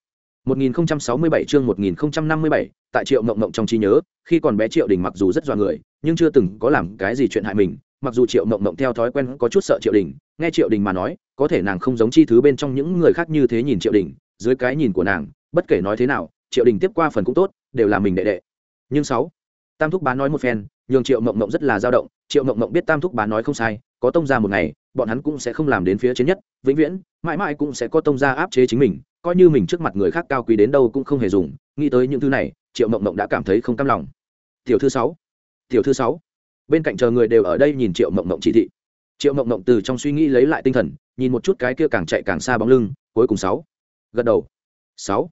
1067 chương 1057, tại Triệu Ngộng Ngộng trong trí nhớ, khi còn bé Triệu Đình mặc dù rất dọa người, nhưng chưa từng có làm cái gì chuyện hại mình, mặc dù Triệu Mộng Mộng theo thói quen có chút sợ Triệu Đình, nghe Triệu Đình mà nói, có thể nàng không giống chi thứ bên trong những người khác như thế nhìn Triệu Đình, dưới cái nhìn của nàng, bất kể nói thế nào, Triệu Đình tiếp qua phần cũng tốt, đều là mình đệ đệ. Nhưng sáu, Tam thúc bá nói một phen, nhường Triệu Mộng Mộng rất là dao động, Triệu Mộng Mộng biết Tam thúc bá nói không sai, có tông ra một ngày, bọn hắn cũng sẽ không làm đến phía trên nhất, vĩnh viễn, mãi mãi cũng sẽ có tông ra áp chế chính mình, coi như mình trước mặt người khác cao quý đến đâu cũng không hề dùng nghĩ tới những thứ này triệu mộng mộng đã cảm thấy không cam lòng tiểu thư sáu tiểu thư sáu bên cạnh chờ người đều ở đây nhìn triệu mộng mộng chỉ thị. Triệu mộng mộng từ trong suy nghĩ lấy lại tinh thần, nhìn một chút cái kia càng chạy càng xa bóng lưng, cuối cùng sáu. Gật đầu. Sáu.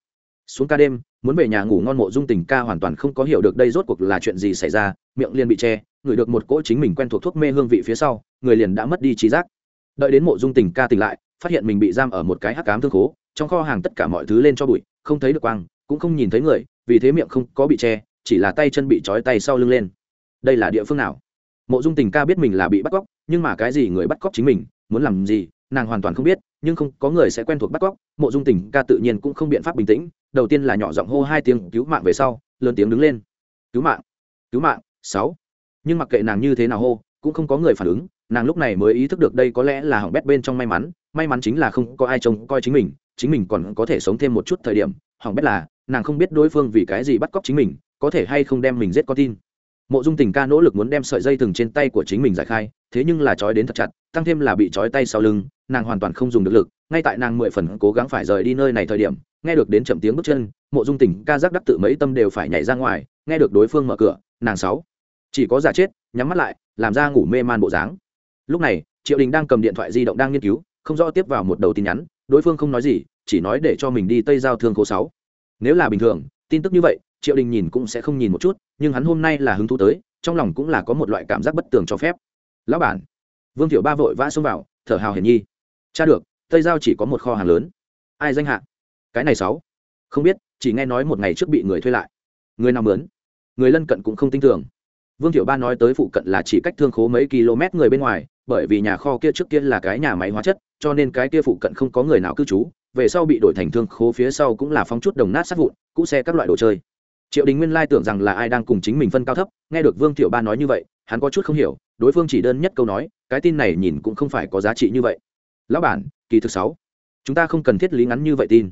Xuống ca đêm, muốn về nhà ngủ ngon mộ dung tình ca hoàn toàn không có hiểu được đây rốt cuộc là chuyện gì xảy ra, miệng liền bị che, ngửi được một cỗ chính mình quen thuộc thuốc mê hương vị phía sau, người liền đã mất đi trí giác. Đợi đến mộ dung tình ca tỉnh lại, phát hiện mình bị giam ở một cái hắc cám thương khố, trong kho hàng tất cả mọi thứ lên cho bụi, không thấy được quang, cũng không nhìn thấy người, vì thế miệng không có bị che, chỉ là tay chân bị trói tay sau lưng lên. Đây là địa phương nào? Mộ dung tình ca biết mình là bị bắt cóc, nhưng mà cái gì người bắt cóc chính mình, muốn làm gì, nàng hoàn toàn không biết, nhưng không, có người sẽ quen thuộc bắt cóc, mộ dung tình ca tự nhiên cũng không biện pháp bình tĩnh, đầu tiên là nhỏ giọng hô hai tiếng, cứu mạng về sau, lớn tiếng đứng lên. Cứu mạng cứu mạng, sáu. Nhưng mặc kệ nàng như thế nào hô, cũng không có người phản ứng, nàng lúc này mới ý thức được đây có lẽ là hỏng bét bên trong may mắn may mắn chính là không có ai trông coi chính mình chính mình còn có thể sống thêm một chút thời điểm, hỏng bét là, nàng không biết đối phương vì cái gì bắt cóc chính mình, có thể hay không đem mình giết con tin mộ dung tình ca nỗ lực muốn đem sợi dây thừng trên tay của chính mình giải khai, thế nhưng là trói đến thật chặt, tăng thêm là bị trói tay sau lưng, nàng hoàn toàn không dùng được lực, ngay tại nàng mười phần cố gắng phải rời đi nơi này thời điểm, nghe được đến chậm tiếng bước chân, mộ dung tình ca giác đắc tự mấy tâm đều phải nhảy ra ngoài, nghe được đối phương mở cửa, nàng sáu, chỉ có giả chết, nhắm mắt lại, làm ra ngủ mê man bộ dáng. Lúc này, triệu đình đang cầm điện thoại di động đang nghiên cứu, không rõ tiếp vào một đầu tin nhắn, đối phương không nói gì, chỉ nói để cho mình đi tây giao thương khố sáu. Nếu là bình thường, tin tức như vậy triệu đình nhìn cũng sẽ không nhìn một chút, nhưng hắn hôm nay là hứng thú tới, trong lòng cũng là có một loại cảm giác bất tường cho phép. Lão bản, vương thiệu ba vội vã xông vào, thở hào hiển nhi. Cha được, tây giao chỉ có một kho hàng lớn. Ai danh hạ? Cái này sáu. Không biết, chỉ nghe nói một ngày trước bị người thuê lại. Người nào mướn? Người lân cận cũng không tin tưởng. Vương thiệu ba nói tới phụ cận là chỉ cách thương khố mấy km người bên ngoài, bởi vì nhà kho kia trước kia là cái nhà máy hóa chất, cho nên cái kia phụ cận không có người nào cư trú, về sau bị đổi thành thương khố phía sau cũng là phong chút đồng nát sát vụn, cũ xe các loại đồ chơi triệu đình nguyên lai tưởng rằng là ai đang cùng chính mình phân cao thấp, nghe được vương thiệu ba nói như vậy, hắn có chút không hiểu, đối phương chỉ đơn nhất câu nói, cái tin này nhìn cũng không phải có giá trị như vậy. Lão bản, kỳ thực sáu, chúng ta không cần thiết lý ngắn như vậy tin.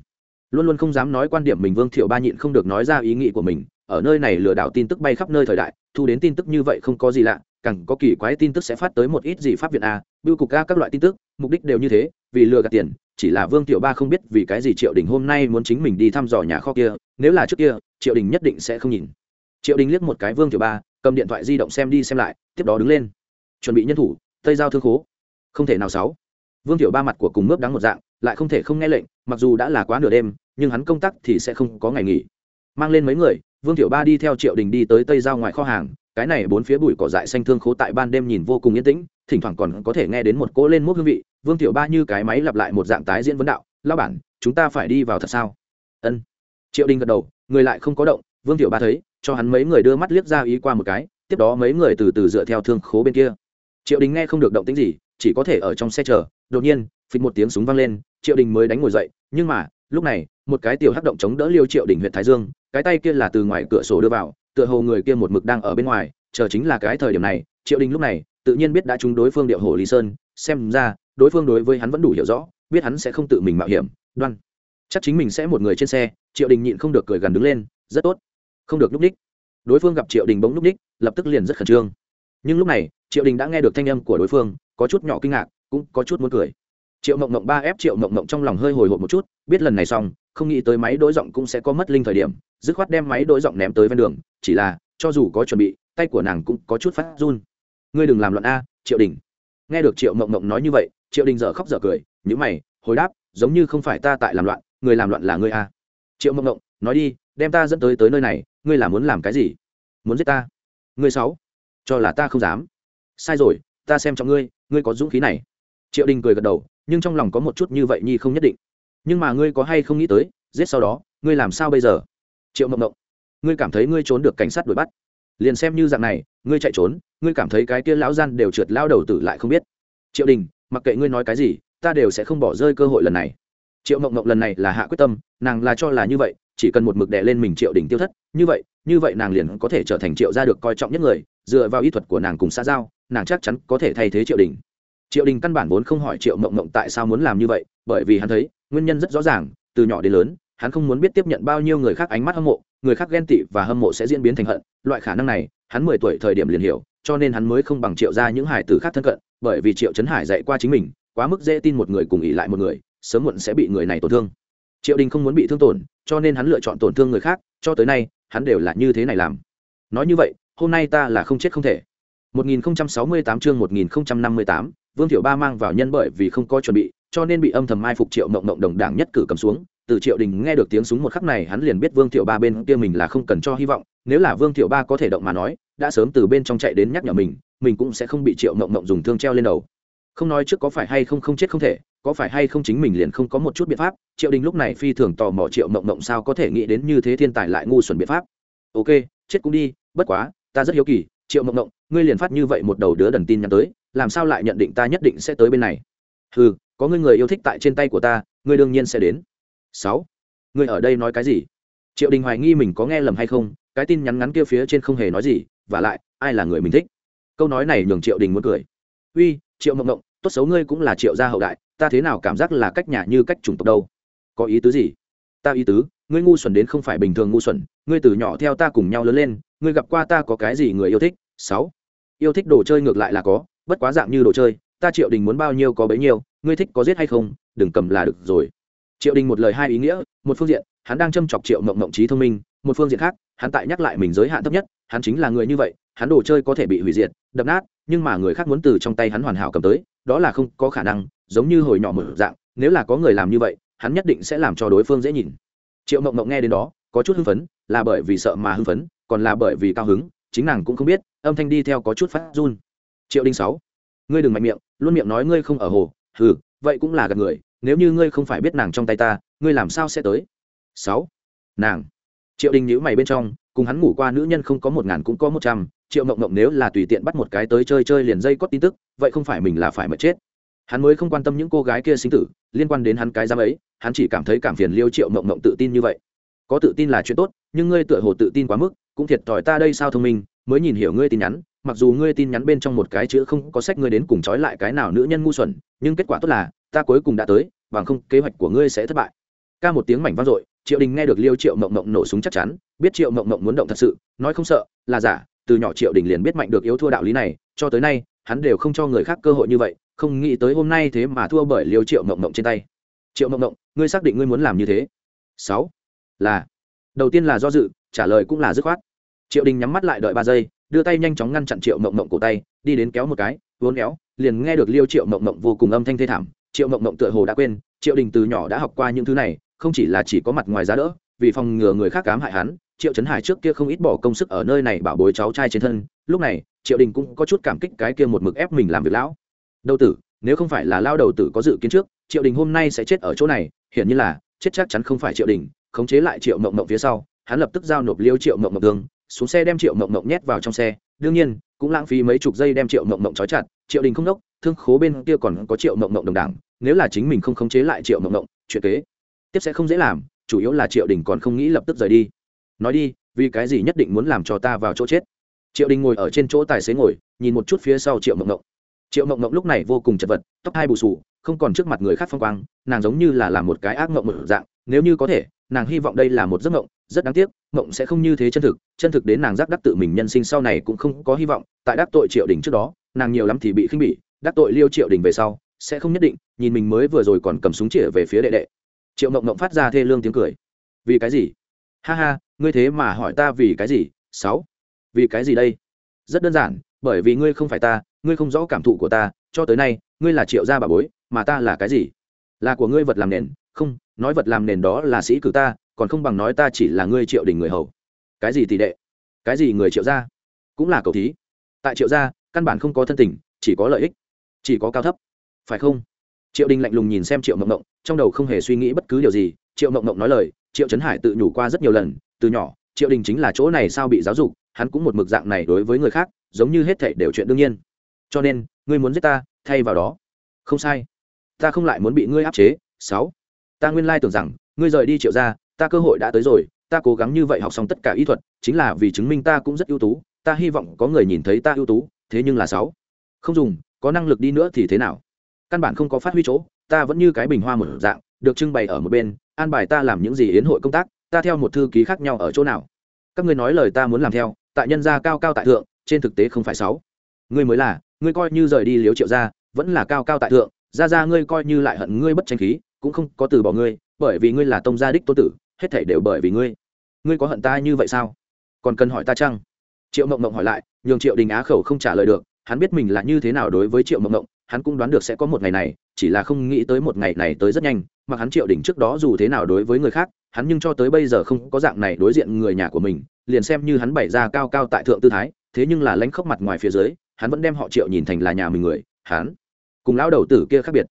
Luôn luôn không dám nói quan điểm mình vương thiệu ba nhịn không được nói ra ý nghĩ của mình, ở nơi này lừa đảo tin tức bay khắp nơi thời đại, thu đến tin tức như vậy không có gì lạ, càng có kỳ quái tin tức sẽ phát tới một ít gì pháp viện a bưu cục a các loại tin tức, mục đích đều như thế, vì lừa gạt tiền chỉ là vương tiểu ba không biết vì cái gì triệu đình hôm nay muốn chính mình đi thăm dò nhà kho kia, nếu là trước kia, triệu đình nhất định sẽ không nhìn. Triệu đình liếc một cái vương tiểu ba, cầm điện thoại di động xem đi xem lại, tiếp đó đứng lên. Chuẩn bị nhân thủ, tây giao thương khố. Không thể nào sáu. Vương tiểu ba mặt của cùng mướp đắng một dạng, lại không thể không nghe lệnh, mặc dù đã là quá nửa đêm, nhưng hắn công tác thì sẽ không có ngày nghỉ. Mang lên mấy người, vương tiểu ba đi theo triệu đình đi tới tây giao ngoài kho hàng, cái này bốn phía bụi cỏ dại xanh thương khố tại ban đêm nhìn vô cùng yên tĩnh, thỉnh thoảng còn có thể nghe đến một cỗ lên mốc hương vị vương tiểu ba như cái máy lặp lại một dạng tái diễn vấn đạo lao bản, chúng ta phải đi vào thật sao? Ân. Triệu đình gật đầu, người lại không có động, vương tiểu ba thấy, cho hắn mấy người đưa mắt liếc ra ý qua một cái, tiếp đó mấy người từ từ dựa theo thương khố bên kia. Triệu đình nghe không được động tính gì, chỉ có thể ở trong xe chờ, đột nhiên, phịch một tiếng súng vang lên, triệu đình mới đánh ngồi dậy, nhưng mà, lúc này, một cái tiểu hắc động chống đỡ liêu triệu đình huyện thái dương, cái tay kia là từ ngoài cửa sổ đưa vào, tựa hồ người kia một mực đang ở bên ngoài, chờ chính là cái thời điểm này, triệu đình lúc này, tự nhiên biết đã trúng đối phương điệu hồ lý sơn, xem ra đối phương đối với hắn vẫn đủ hiểu rõ, biết hắn sẽ không tự mình mạo hiểm, đoan. Chắc chính mình sẽ một người trên xe, triệu đình nhịn không được cười gần đứng lên, rất tốt. Không được núp ních đối phương gặp triệu đình bỗng núp ních lập tức liền rất khẩn trương. Nhưng lúc này, triệu đình đã nghe được thanh âm của đối phương, có chút nhỏ kinh ngạc, cũng có chút muốn cười. Triệu mộng mộng ba ép triệu mộng mộng trong lòng hơi hồi hộp một chút, biết lần này xong, không nghĩ tới máy đối giọng cũng sẽ có mất linh thời điểm, dứt khoát đem máy đối giọng ném tới ven đường, chỉ là, cho dù có chuẩn bị, tay của nàng cũng có chút phát run. Ngươi đừng làm loạn a, triệu đình. Nghe được triệu mộng mộng nói như vậy triệu đình dở khóc dở cười nhữ mày, hồi đáp, giống như không phải ta tại làm loạn, người làm loạn là ngươi a triệu mộng ngộng nói đi, đem ta dẫn tới tới nơi này, ngươi là muốn làm cái gì? Muốn giết ta? Ngươi sáu cho là ta không dám. Sai rồi, ta xem trọng ngươi ngươi có dũng khí này. Triệu đình cười gật đầu, nhưng trong lòng có một chút như vậy nhi không nhất định. Nhưng mà ngươi có hay không nghĩ tới, giết sau đó, ngươi làm sao bây giờ? Triệu mộng mộng, ngươi cảm thấy ngươi trốn được cảnh sát đuổi bắt. Liền xem như dạng này, ngươi chạy trốn, ngươi cảm thấy cái kia lão gian đều trượt lao đầu tử lại không biết. Triệu đình mặc kệ ngươi nói cái gì, ta đều sẽ không bỏ rơi cơ hội lần này. Triệu mộng mộng lần này là hạ quyết tâm, nàng là cho là như vậy, chỉ cần một mực đè lên mình triệu Đỉnh tiêu thất, như vậy như vậy nàng liền có thể trở thành triệu gia được coi trọng nhất người, dựa vào y thuật của nàng cùng xã giao, nàng chắc chắn có thể thay thế triệu đình. Triệu đình căn bản vốn không hỏi triệu mộng mộng tại sao muốn làm như vậy, bởi vì hắn thấy, nguyên nhân rất rõ ràng, từ nhỏ đến lớn, hắn không muốn biết tiếp nhận bao nhiêu người khác ánh mắt hâm mộ, người khác ghen tị và hâm mộ sẽ diễn biến thành hận, loại khả năng này, hắn mười tuổi thời điểm liền hiểu, cho nên hắn mới không bằng triệu ra những hải tử khác thân cận bởi vì triệu trấn hải dạy qua chính mình quá mức dễ tin một người cùng ỉ lại một người sớm muộn sẽ bị người này tổn thương. Triệu đình không muốn bị thương tổn cho nên hắn lựa chọn tổn thương người khác cho tới nay hắn đều là như thế này làm. Nói như vậy hôm nay ta là không chết không thể. 1068 chương 1058, Vương tiểu Ba mang vào nhân bởi vì không có chuẩn bị, cho nên bị âm thầm mai phục Triệu Mộng Mộng đồng đảng nhất cử cầm xuống. Từ Triệu Đình nghe được tiếng súng một khắc này, hắn liền biết Vương tiểu Ba bên kia mình là không cần cho hy vọng, nếu là Vương tiểu Ba có thể động mà nói, đã sớm từ bên trong chạy đến nhắc nhở mình, mình cũng sẽ không bị Triệu Mộng Mộng dùng thương treo lên đầu. Không nói trước có phải hay không không chết không thể, có phải hay không chính mình liền không có một chút biện pháp, Triệu Đình lúc này phi thường tò mò Triệu Mộng Mộng sao có thể nghĩ đến như thế thiên tài lại ngu xuẩn biện pháp. Ok, chết cũng đi, bất quá, ta rất hiếu kỳ, Triệu Mộng Mộng, ngươi liền phát như vậy một đầu đứa đần tin nhắn tới làm sao lại nhận định ta nhất định sẽ tới bên này ừ có ngươi người yêu thích tại trên tay của ta ngươi đương nhiên sẽ đến sáu ngươi ở đây nói cái gì triệu đình hoài nghi mình có nghe lầm hay không cái tin nhắn ngắn kia phía trên không hề nói gì và lại ai là người mình thích câu nói này nhường triệu đình muốn cười. Uy, triệu mộng mộng, tốt xấu ngươi cũng là triệu gia hậu đại, ta thế nào cảm giác là cách nhà như cách chủng tộc đâu? Có ý tứ gì? Ta ý tứ, ngươi ngu xuẩn đến không phải bình thường ngu xuẩn, ngươi từ nhỏ theo ta cùng nhau lớn lên, ngươi gặp qua ta có cái gì người yêu thích? Sáu, yêu thích đồ chơi ngược lại là có, bất quá dạng như đồ chơi, ta triệu đình muốn bao nhiêu có bấy nhiêu, ngươi thích có giết hay không, đừng cầm là được rồi. Triệu đình một lời hai ý nghĩa, một phương diện, hắn đang châm chọc triệu mộng mộng trí thông minh, một phương diện khác hắn tại nhắc lại mình giới hạn thấp nhất, hắn chính là người như vậy, hắn đồ chơi có thể bị hủy diệt, đập nát, nhưng mà người khác muốn từ trong tay hắn hoàn hảo cầm tới, đó là không có khả năng, giống như hồi nhỏ mở dạng, nếu là có người làm như vậy, hắn nhất định sẽ làm cho đối phương dễ nhìn. Triệu mộng mộng nghe đến đó, có chút hưng phấn, là bởi vì sợ mà hưng phấn, còn là bởi vì cao hứng, chính nàng cũng không biết, âm thanh đi theo có chút phát run. Triệu đinh sáu, ngươi đừng mạnh miệng, luôn miệng nói ngươi không ở hồ, hừ, vậy cũng là gạt người, nếu như ngươi không phải biết nàng trong tay ta, ngươi làm sao sẽ tới? Sáu, nàng triệu đình nhữ mày bên trong, cùng hắn ngủ qua nữ nhân không có một ngàn cũng có một trăm, triệu mộng mộng nếu là tùy tiện bắt một cái tới chơi chơi liền dây có tin tức, vậy không phải mình là phải mà chết. Hắn mới không quan tâm những cô gái kia sinh tử, liên quan đến hắn cái giám ấy, hắn chỉ cảm thấy cảm phiền liêu triệu mộng mộng tự tin như vậy. Có tự tin là chuyện tốt, nhưng ngươi tựa hồ tự tin quá mức, cũng thiệt thòi ta đây sao thông minh, mới nhìn hiểu ngươi tin nhắn, mặc dù ngươi tin nhắn bên trong một cái chữ không có sách ngươi đến cùng trói lại cái nào nữ nhân ngu xuẩn, nhưng kết quả tốt là, ta cuối cùng đã tới, bằng không kế hoạch của ngươi sẽ thất bại. Ca một tiếng mảnh vang dội triệu đình nghe được liêu triệu mộng mộng nổ súng chắc chắn, biết triệu mộng mộng muốn động thật sự, nói không sợ, là giả, từ nhỏ triệu đình liền biết mạnh được yếu thua đạo lý này, cho tới nay, hắn đều không cho người khác cơ hội như vậy, không nghĩ tới hôm nay thế mà thua bởi liêu triệu mộng mộng trên tay. Triệu mộng mộng, ngươi xác định ngươi muốn làm như thế? Sáu, là, đầu tiên là do dự, trả lời cũng là dứt khoát. Triệu đình nhắm mắt lại đợi ba giây, đưa tay nhanh chóng ngăn chặn triệu mộng mộng cổ tay, đi đến kéo một cái, vốn kéo, liền nghe được liêu triệu mộng mộng vô cùng âm thanh thê thảm. Triệu mộng mộng tựa hồ đã quên, triệu đình từ nhỏ đã học qua những thứ này không chỉ là chỉ có mặt ngoài giá đỡ, vì phòng ngừa người khác cám hại hắn, triệu trấn hải trước kia không ít bỏ công sức ở nơi này bảo bối cháu trai trên thân, lúc này, triệu đình cũng có chút cảm kích cái kia một mực ép mình làm việc lão. Đầu tử, nếu không phải là lao đầu tử có dự kiến trước, triệu đình hôm nay sẽ chết ở chỗ này, hiển nhiên là, chết chắc chắn không phải triệu đình, khống chế lại triệu mộng mộng phía sau, hắn lập tức giao nộp liêu triệu mộng mộng tương xuống xe đem triệu mộng mộng nhét vào trong xe, đương nhiên, cũng lãng phí mấy chục giây đem triệu mộng mộng trói chặt, triệu đình không đốc, thương khố bên kia còn có triệu mộng mộng đồng đảng, nếu là chính mình không khống chế lại triệu mộng mộng, chuyện kế tiếp sẽ không dễ làm, chủ yếu là triệu đình còn không nghĩ lập tức rời đi. Nói đi, vì cái gì nhất định muốn làm cho ta vào chỗ chết? Triệu đình ngồi ở trên chỗ tài xế ngồi, nhìn một chút phía sau triệu mộng mộng triệu mộng mộng lúc này vô cùng chật vật, tóc hai bù sù không còn trước mặt người khác phong quang, nàng giống như là làm một cái ác mộng một dạng, nếu như có thể, nàng hy vọng đây là một giấc mộng, rất đáng tiếc, mộng sẽ không như thế chân thực chân thực đến nàng giác đắc tự mình nhân sinh sau này cũng không có hy vọng, tại đắc tội triệu đình trước đó, nàng nhiều lắm thì bị khinh bỉ, đắc tội liêu triệu đình về sau, sẽ không nhất định, nhìn mình mới vừa rồi còn cầm súng chĩa về phía đệ đệ triệu mộng mộng phát ra thê lương tiếng cười. Vì cái gì? Ha ha, ngươi thế mà hỏi ta vì cái gì? Sáu. Vì cái gì đây? Rất đơn giản, bởi vì ngươi không phải ta, ngươi không rõ cảm thụ của ta, cho tới nay, ngươi là triệu gia bà bối, mà ta là cái gì? Là của ngươi vật làm nền, không, nói vật làm nền đó là sĩ cử ta, còn không bằng nói ta chỉ là ngươi triệu đình người hầu. Cái gì tỷ đệ? Cái gì người triệu gia? Cũng là cầu thí. Tại triệu gia, căn bản không có thân tình, chỉ có lợi ích, chỉ có cao thấp. Phải không? Triệu đình lạnh lùng nhìn xem triệu mộng mộng, trong đầu không hề suy nghĩ bất cứ điều gì. Triệu mộng mộng nói lời, triệu trấn hải tự nhủ qua rất nhiều lần, từ nhỏ, triệu đình chính là chỗ này sao bị giáo dục, hắn cũng một mực dạng này đối với người khác, giống như hết thảy đều chuyện đương nhiên. Cho nên, ngươi muốn giết ta, thay vào đó. Không sai. Ta không lại muốn bị ngươi áp chế. Sáu. Ta nguyên lai tưởng rằng, ngươi rời đi triệu ra ta cơ hội đã tới rồi, ta cố gắng như vậy học xong tất cả y thuật, chính là vì chứng minh ta cũng rất ưu tú, ta hy vọng có người nhìn thấy ta ưu tú, thế nhưng là sáu. Không dùng, có năng lực đi nữa thì thế nào? Căn bản không có phát huy chỗ, ta vẫn như cái bình hoa một dạng, được trưng bày ở một bên, an bài ta làm những gì yến hội công tác, ta theo một thư ký khác nhau ở chỗ nào. Các ngươi nói lời ta muốn làm theo, tại nhân gia cao cao tại thượng, trên thực tế không phải sáu. Ngươi mới là, ngươi coi như rời đi liếu triệu gia, vẫn là cao cao tại thượng ra ra ngươi coi như lại hận ngươi bất tranh khí, cũng không có từ bỏ ngươi, bởi vì ngươi là tông gia đích tô tử, hết thảy đều bởi vì ngươi. Ngươi có hận ta như vậy sao? Còn cần hỏi ta chăng? Triệu mộng mộng hỏi lại, nhường triệu đình á khẩu không trả lời được, hắn biết mình là như thế nào đối với triệu mộng mộng hắn cũng đoán được sẽ có một ngày này, chỉ là không nghĩ tới một ngày này tới rất nhanh, mặc hắn triệu đỉnh trước đó dù thế nào đối với người khác, hắn nhưng cho tới bây giờ không có dạng này đối diện người nhà của mình, liền xem như hắn bày ra cao cao tại thượng tư thái, thế nhưng là lánh khóc mặt ngoài phía dưới, hắn vẫn đem họ triệu nhìn thành là nhà mình người, hắn cùng lao đầu tử kia khác biệt.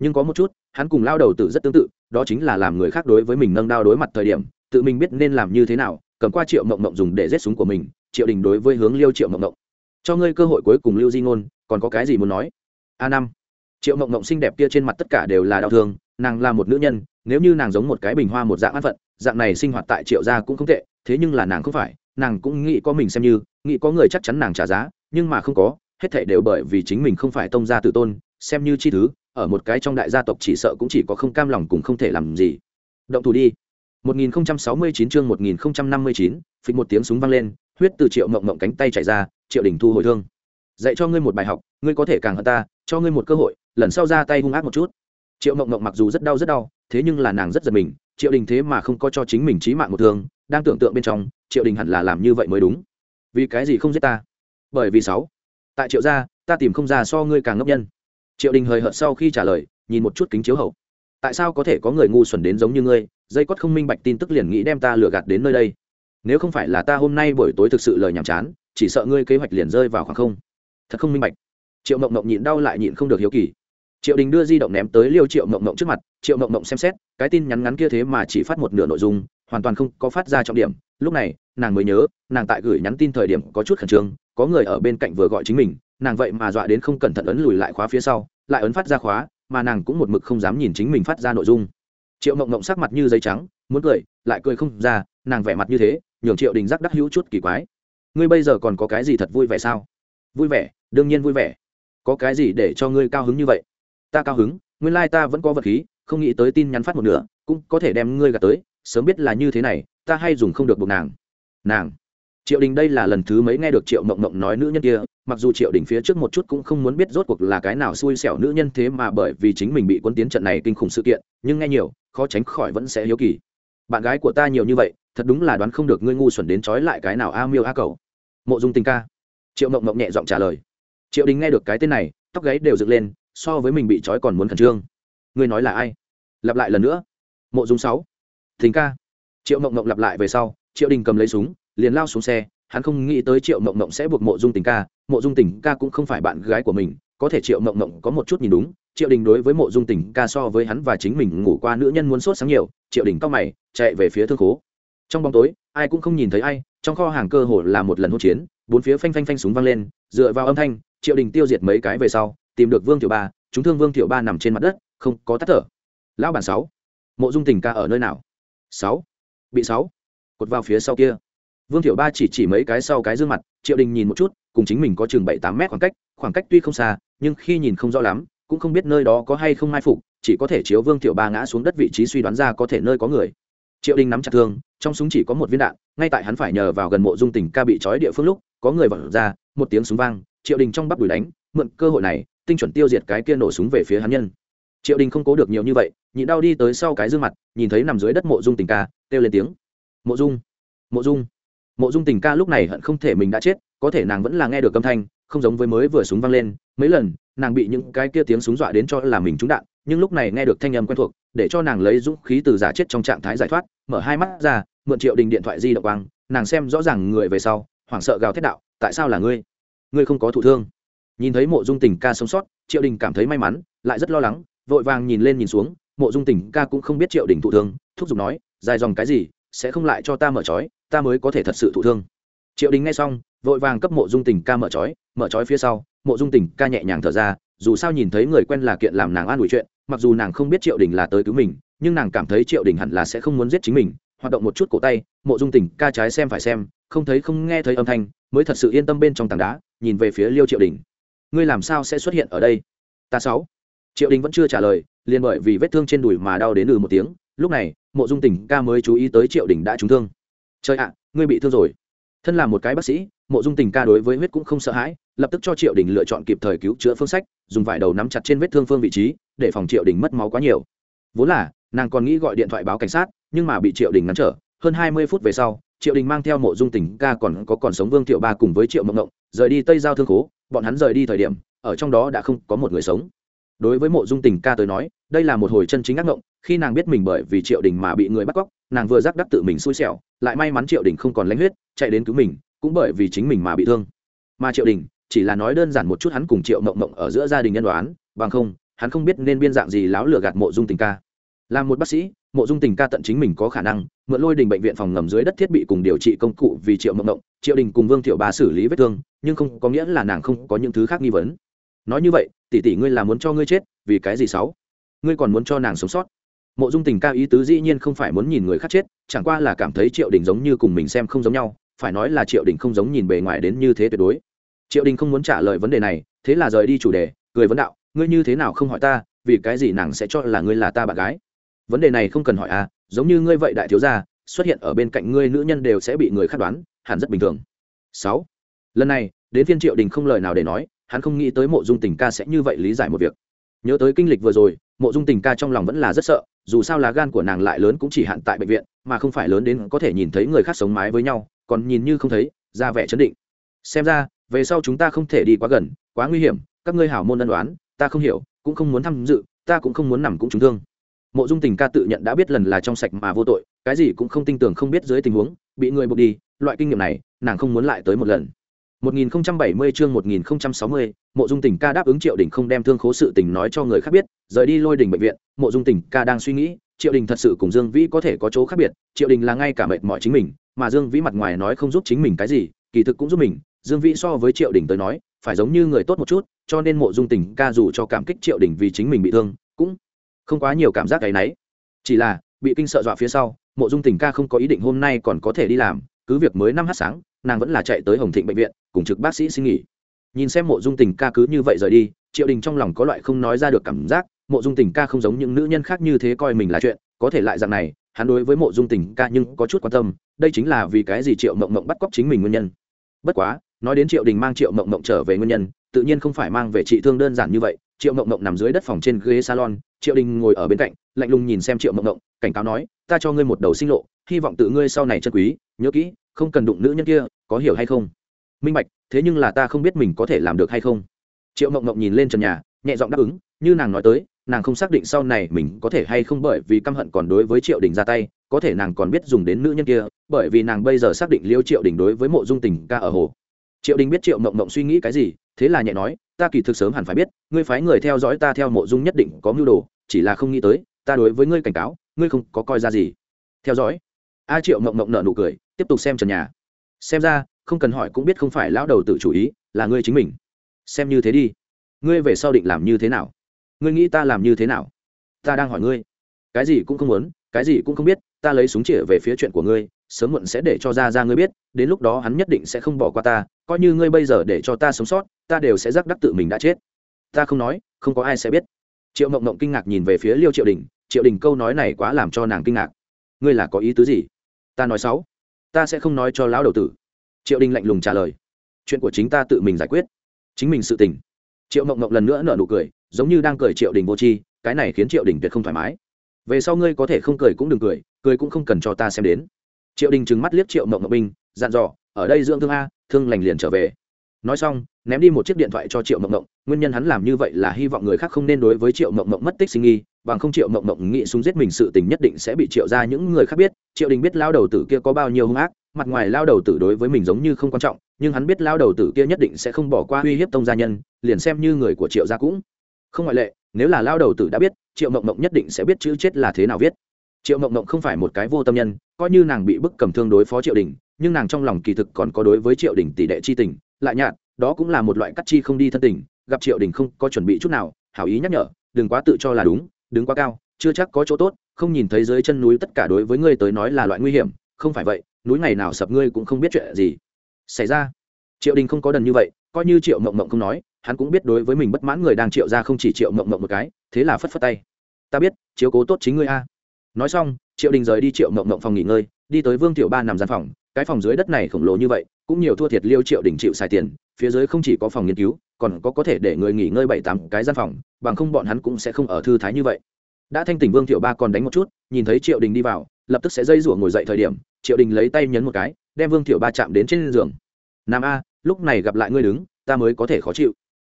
Nhưng có một chút, hắn cùng lao đầu tử rất tương tự, đó chính là làm người khác đối với mình nâng đao đối mặt thời điểm, tự mình biết nên làm như thế nào, cầm qua triệu mộng mộng dùng để giết súng của mình, triệu đình đối với hướng liêu triệu mộng mộng. Cho ngươi cơ hội cuối cùng lưu di ngôn, còn có cái gì muốn nói? A năm. Triệu mộng mộng xinh đẹp kia trên mặt tất cả đều là đau thương nàng là một nữ nhân nếu như nàng giống một cái bình hoa một dạng an phận dạng này sinh hoạt tại triệu gia cũng không tệ thế nhưng là nàng không phải nàng cũng nghĩ có mình xem như nghĩ có người chắc chắn nàng trả giá nhưng mà không có hết thảy đều bởi vì chính mình không phải tông gia tự tôn xem như chi thứ ở một cái trong đại gia tộc chỉ sợ cũng chỉ có không cam lòng cùng không thể làm gì. Động thủ đi. 1069 chương 1059, phịch một tiếng súng vang lên huyết từ triệu mộng mộng cánh tay chảy ra triệu đình thu hồi thương dạy cho ngươi một bài học, ngươi có thể càng hơn ta, cho ngươi một cơ hội, lần sau ra tay hung ác một chút. Triệu mộng mộng mặc dù rất đau rất đau, thế nhưng là nàng rất giật mình, triệu đình thế mà không có cho chính mình trí mạng một thương, đang tưởng tượng bên trong, triệu đình hẳn là làm như vậy mới đúng. Vì cái gì không giết ta? Bởi vì sáu. Tại triệu gia, ta tìm không ra so ngươi càng ngốc nhân. Triệu đình hời hợt sau khi trả lời, nhìn một chút kính chiếu hậu. Tại sao có thể có người ngu xuẩn đến giống như ngươi, dây quất không minh bạch tin tức liền nghĩ đem ta lừa gạt đến nơi đây? Nếu không phải là ta hôm nay buổi tối thực sự lời nhảm chán, chỉ sợ ngươi kế hoạch liền rơi vào khoảng không thật không minh bạch. Triệu mộng mộng nhịn đau lại nhịn không được hiếu kỳ. Triệu đình đưa di động ném tới liêu triệu mộng mộng trước mặt, triệu mộng mộng xem xét, cái tin nhắn ngắn kia thế mà chỉ phát một nửa nội dung, hoàn toàn không có phát ra trọng điểm. Lúc này, nàng mới nhớ, nàng tại gửi nhắn tin thời điểm có chút khẩn trương, có người ở bên cạnh vừa gọi chính mình, nàng vậy mà dọa đến không cẩn thận ấn lùi lại khóa phía sau, lại ấn phát ra khóa, mà nàng cũng một mực không dám nhìn chính mình phát ra nội dung. Triệu mộng mộng sắc mặt như giấy trắng, muốn cười, lại cười không ra, nàng vẻ mặt như thế, nhường triệu đình giác đắc hữu chút kỳ quái. Ngươi bây giờ còn có cái gì thật vui vẻ sao? Vui vẻ, đương nhiên vui vẻ. Có cái gì để cho ngươi cao hứng như vậy? Ta cao hứng, nguyên lai ta vẫn có vật khí, không nghĩ tới tin nhắn phát một nửa, cũng có thể đem ngươi gạt tới, sớm biết là như thế này, ta hay dùng không được buộc nàng. Nàng. Triệu đình đây là lần thứ mấy nghe được triệu mộng mộng nói nữ nhân kia, mặc dù triệu đình phía trước một chút cũng không muốn biết rốt cuộc là cái nào xui xẻo nữ nhân thế mà bởi vì chính mình bị quân tiến trận này kinh khủng sự kiện, nhưng nghe nhiều, khó tránh khỏi vẫn sẽ hiếu kỳ. Bạn gái của ta nhiều như vậy, thật đúng là đoán không được ngươi ngu xuẩn đến trói lại cái nào a miêu a cầu. Mộ dung tình ca triệu mộng mộng nhẹ giọng trả lời. Triệu đình nghe được cái tên này, tóc gáy đều dựng lên, so với mình bị trói còn muốn khẩn trương. Ngươi nói là ai? Lặp lại lần nữa. Mộ dung sáu. Thính ca. Triệu mộng mộng lặp lại về sau, triệu đình cầm lấy súng, liền lao xuống xe. Hắn không nghĩ tới triệu mộng mộng sẽ buộc mộ dung tình ca. Mộ dung tình ca cũng không phải bạn gái của mình. Có thể triệu mộng mộng có một chút nhìn đúng. Triệu đình đối với mộ dung tình ca so với hắn và chính mình ngủ qua nữ nhân muốn sốt sáng nhiều. Triệu đình cao mày, chạy về phía thương khố. Trong bóng tối, ai cũng không nhìn thấy ai. Trong kho hàng cơ hồ là một lần hỗn chiến bốn phía phanh phanh phanh súng vang lên, dựa vào âm thanh, triệu đình tiêu diệt mấy cái về sau, tìm được vương tiểu ba, chúng thương vương tiểu ba nằm trên mặt đất, không có tắt thở. Lão bản sáu, mộ dung tình ca ở nơi nào? Sáu, bị sáu, cột vào phía sau kia. Vương tiểu ba chỉ chỉ mấy cái sau cái dương mặt, triệu đình nhìn một chút, cùng chính mình có chừng bảy tám mét khoảng cách khoảng cách tuy không xa, nhưng khi nhìn không rõ lắm, cũng không biết nơi đó có hay không mai phục, chỉ có thể chiếu vương tiểu ba ngã xuống đất vị trí suy đoán ra có thể nơi có người. Triệu đình nắm chặt thương, trong súng chỉ có một viên đạn, ngay tại hắn phải nhờ vào gần mộ dung tình ca bị trói địa phương lúc có người vọt ra, một tiếng súng vang, triệu đình trong bắp đùi đánh, mượn cơ hội này, tinh chuẩn tiêu diệt cái kia nổ súng về phía hắn nhân. Triệu đình không cố được nhiều như vậy, nhị đau đi tới sau cái dương mặt, nhìn thấy nằm dưới đất mộ dung tình ca, kêu lên tiếng. Mộ dung mộ dung. Mộ dung tình ca lúc này hận không thể mình đã chết, có thể nàng vẫn là nghe được âm thanh, không giống với mới vừa súng vang lên, mấy lần, nàng bị những cái kia tiếng súng dọa đến cho là mình trúng đạn, nhưng lúc này nghe được thanh âm quen thuộc, để cho nàng lấy dũng khí từ giả chết trong trạng thái giải thoát, mở hai mắt ra, mượn triệu đình điện thoại di động quang, nàng xem rõ ràng người về sau hoảng sợ gào thét đạo, tại sao là ngươi? Ngươi không có thụ thương? Nhìn thấy mộ dung tình ca sống sót, triệu đình cảm thấy may mắn, lại rất lo lắng, vội vàng nhìn lên nhìn xuống, mộ dung tình ca cũng không biết triệu đình thụ thương, thúc giục nói, dài dòng cái gì, sẽ không lại cho ta mở trói, ta mới có thể thật sự thụ thương. Triệu đình nghe xong, vội vàng cấp mộ dung tình ca mở trói mở trói phía sau, mộ dung tình ca nhẹ nhàng thở ra, dù sao nhìn thấy người quen là kiện làm nàng an ủi chuyện, mặc dù nàng không biết triệu đình là tới cứu mình, nhưng nàng cảm thấy triệu đình hẳn là sẽ không muốn giết chính mình hoạt động một chút cổ tay, mộ dung tình, ca trái xem phải xem, không thấy không nghe thấy âm thanh, mới thật sự yên tâm bên trong tảng đá, nhìn về phía liêu triệu đình. Ngươi làm sao sẽ xuất hiện ở đây? Ta sáu. Triệu đình vẫn chưa trả lời, liền bởi vì vết thương trên đùi mà đau đến ừ một tiếng. Lúc này, mộ dung tình, ca mới chú ý tới triệu đình đã trúng thương. Trời ạ, ngươi bị thương rồi. Thân là một cái bác sĩ, mộ dung tình ca đối với huyết cũng không sợ hãi, lập tức cho triệu đình lựa chọn kịp thời cứu chữa phương sách, dùng vải đầu nắm chặt trên vết thương phương vị trí, để phòng triệu đình mất máu quá nhiều. Vốn là, nàng còn nghĩ gọi điện thoại báo cảnh sát nhưng mà bị triệu đình ngăn trở, hơn hai mươi phút về sau, triệu đình mang theo mộ dung tình ca còn có còn sống vương thiệu ba cùng với triệu mộng ngộng, rời đi tây giao thương khố, bọn hắn rời đi thời điểm, ở trong đó đã không có một người sống. Đối với mộ dung tình ca tới nói, đây là một hồi chân chính ác ngộng khi nàng biết mình bởi vì triệu đình mà bị người bắt cóc, nàng vừa giác đắc tự mình xui xẻo, lại may mắn triệu đình không còn lãnh huyết, chạy đến cứu mình, cũng bởi vì chính mình mà bị thương. Mà triệu đình, chỉ là nói đơn giản một chút hắn cùng triệu mộng mộng ở giữa gia đình nhân đoán, bằng không, hắn không biết nên biên dạng gì láo lừa gạt mộ dung tình ca là một bác sĩ mộ dung tình ca tận chính mình có khả năng mượn lôi đình bệnh viện phòng ngầm dưới đất thiết bị cùng điều trị công cụ vì triệu mộng động, triệu đình cùng vương thiệu bà xử lý vết thương nhưng không có nghĩa là nàng không có những thứ khác nghi vấn. Nói như vậy tỷ tỷ ngươi là muốn cho ngươi chết vì cái gì sáu? Ngươi còn muốn cho nàng sống sót? Mộ dung tình ca ý tứ dĩ nhiên không phải muốn nhìn người khác chết chẳng qua là cảm thấy triệu đình giống như cùng mình xem không giống nhau phải nói là triệu đình không giống nhìn bề ngoài đến như thế tuyệt đối. Triệu đình không muốn trả lời vấn đề này thế là rời đi chủ đề cười vấn đạo ngươi như thế nào không hỏi ta vì cái gì nàng sẽ cho là ngươi là ta bạn gái? Vấn đề này không cần hỏi à giống như ngươi vậy đại thiếu gia, xuất hiện ở bên cạnh ngươi nữ nhân đều sẽ bị người khắc đoán, hẳn rất bình thường. Sáu. Lần này, đến phiên triệu đình không lời nào để nói, hắn không nghĩ tới mộ dung tình ca sẽ như vậy lý giải một việc. Nhớ tới kinh lịch vừa rồi, mộ dung tình ca trong lòng vẫn là rất sợ, dù sao lá gan của nàng lại lớn cũng chỉ hạn tại bệnh viện, mà không phải lớn đến có thể nhìn thấy người khác sống mái với nhau, còn nhìn như không thấy, ra vẻ chấn định. Xem ra, về sau chúng ta không thể đi quá gần, quá nguy hiểm, các ngươi hảo môn ân đoán ta không hiểu, cũng không muốn tham dự, ta cũng không muốn nằm cũng trúng thương mộ dung tình ca tự nhận đã biết lần là trong sạch mà vô tội cái gì cũng không tin tưởng không biết dưới tình huống bị người buộc đi loại kinh nghiệm này nàng không muốn lại tới một lần. 1070 chương 1060, Mộ Dung Tình ca đáp ứng Triệu Đình không đem thương khố sự tình nói cho người khác biết, rời đi Lôi Đình bệnh viện, Mộ Dung Tình ca đang suy nghĩ, Triệu Đình thật sự cùng Dương Vĩ có thể có chỗ khác biệt, Triệu Đình là ngay cả mệt mỏi chính mình, mà Dương Vĩ mặt ngoài nói không giúp chính mình cái gì, kỳ thực cũng giúp mình, Dương Vĩ so với Triệu Đình tới nói, phải giống như người tốt một chút, cho nên Mộ Dung Tình ca dù cho cảm kích Triệu Đình vì chính mình bị thương, cũng không quá nhiều cảm giác cái nấy. Chỉ là, bị kinh sợ dọa phía sau, Mộ Dung Tình ca không có ý định hôm nay còn có thể đi làm, cứ việc mới năm h sáng, nàng vẫn là chạy tới Hồng Thịnh bệnh viện, cùng trực bác sĩ xin nghỉ nhìn xem mộ dung tình ca cứ như vậy rời đi triệu đình trong lòng có loại không nói ra được cảm giác mộ dung tình ca không giống những nữ nhân khác như thế coi mình là chuyện có thể lại dạng này hắn đối với mộ dung tình ca nhưng có chút quan tâm đây chính là vì cái gì triệu mộng mộng bắt cóc chính mình nguyên nhân bất quá nói đến triệu đình mang triệu mộng mộng trở về nguyên nhân tự nhiên không phải mang về trị thương đơn giản như vậy triệu mộng mộng nằm dưới đất phòng trên ghế salon triệu đình ngồi ở bên cạnh, lạnh lùng nhìn xem triệu mộng mộng, cảnh cáo nói, ta cho ngươi một đầu sinh lộ, hy vọng tự ngươi sau này chân quý, nhớ kỹ, không cần đụng nữ nhân kia, có hiểu hay không? Minh bạch, thế nhưng là ta không biết mình có thể làm được hay không. Triệu mộng mộng nhìn lên trần nhà, nhẹ giọng đáp ứng, như nàng nói tới, nàng không xác định sau này mình có thể hay không bởi vì căm hận còn đối với triệu đình ra tay, có thể nàng còn biết dùng đến nữ nhân kia, bởi vì nàng bây giờ xác định liêu triệu đình đối với mộ dung tình ca ở hồ. Triệu đình biết triệu mộng mộng suy nghĩ cái gì, thế là nhẹ nói, ta kỳ thực sớm hẳn phải biết, ngươi phái người theo dõi ta theo mộ dung nhất định có mưu đồ chỉ là không nghĩ tới, ta đối với ngươi cảnh cáo, ngươi không có coi ra gì. Theo dõi. A triệu mộng mộng nợ nụ cười, tiếp tục xem trần nhà. Xem ra, không cần hỏi cũng biết không phải lão đầu tự chủ ý, là ngươi chính mình. Xem như thế đi. Ngươi về sau định làm như thế nào? Ngươi nghĩ ta làm như thế nào? Ta đang hỏi ngươi. Cái gì cũng không muốn, cái gì cũng không biết, ta lấy súng chĩa về phía chuyện của ngươi, sớm muộn sẽ để cho ra ra ngươi biết, đến lúc đó hắn nhất định sẽ không bỏ qua ta, coi như ngươi bây giờ để cho ta sống sót, ta đều sẽ giác đắc tự mình đã chết. Ta không nói, không có ai sẽ biết triệu mộng mộng kinh ngạc nhìn về phía liêu triệu đình triệu đình, câu nói này quá làm cho nàng kinh ngạc. Ngươi là có ý tứ gì? Ta nói sáu ta sẽ không nói cho lão đầu tử. Triệu đình lạnh lùng trả lời, chuyện của chính ta tự mình giải quyết. Chính mình sự tình. Triệu mộng mộng lần nữa nở nụ cười, giống như đang cười triệu đình vô tri, cái này khiến triệu đình tuyệt không thoải mái. Về sau ngươi có thể không cười cũng đừng cười cười cũng không cần cho ta xem đến. Triệu đình trừng mắt liếc triệu mộng mộng binh, dặn dò, ở đây dưỡng thương a, thương lành liền trở về nói xong, ném đi một chiếc điện thoại cho triệu mộng mộng, nguyên nhân hắn làm như vậy là hy vọng người khác không nên đối với triệu mộng mộng mất tích sinh nghi, bằng không triệu mộng mộng nghĩ súng giết mình sự tình nhất định sẽ bị triệu ra những người khác biết. Triệu đình biết lao đầu tử kia có bao nhiêu hung ác, mặt ngoài lao đầu tử đối với mình giống như không quan trọng, nhưng hắn biết lao đầu tử kia nhất định sẽ không bỏ qua uy hiếp tông gia nhân, liền xem như người của triệu gia cũng không ngoại lệ. Nếu là lao đầu tử đã biết, triệu mộng mộng nhất định sẽ biết chữ chết là thế nào viết. Triệu mộng mộng không phải một cái vô tâm nhân, coi như nàng bị bức cầm thương đối phó triệu đình, nhưng nàng trong lòng kỳ thực còn có đối với triệu đình tỷ đệ chi tình lại nhạt, đó cũng là một loại cắt chi không đi thân tình, gặp triệu đình không có chuẩn bị chút nào, hảo ý nhắc nhở, đừng quá tự cho là đúng, đứng quá cao, chưa chắc có chỗ tốt, không nhìn thấy dưới chân núi tất cả đối với ngươi tới nói là loại nguy hiểm, không phải vậy, núi ngày nào sập ngươi cũng không biết chuyện gì. Xảy ra. Triệu đình không có đần như vậy, coi như triệu mộng mộng không nói, hắn cũng biết đối với mình bất mãn người đang triệu ra không chỉ triệu mộng mộng một cái, thế là phất phất tay. Ta biết, chiếu cố tốt chính ngươi a. Nói xong, triệu đình rời đi triệu mộng mộng phòng nghỉ ngơi, đi tới vương tiểu ba nằm gian phòng, cái phòng dưới đất này khổng lồ như vậy cũng nhiều thua thiệt liêu triệu đình chịu xài tiền, phía dưới không chỉ có phòng nghiên cứu, còn có có thể để người nghỉ ngơi bảy tám cái gian phòng, bằng không bọn hắn cũng sẽ không ở thư thái như vậy. Đã thanh tỉnh vương tiểu ba còn đánh một chút, nhìn thấy triệu đình đi vào, lập tức sẽ dây rủa ngồi dậy thời điểm, triệu đình lấy tay nhấn một cái, đem vương tiểu ba chạm đến trên giường. Nam a, lúc này gặp lại ngươi đứng, ta mới có thể khó chịu.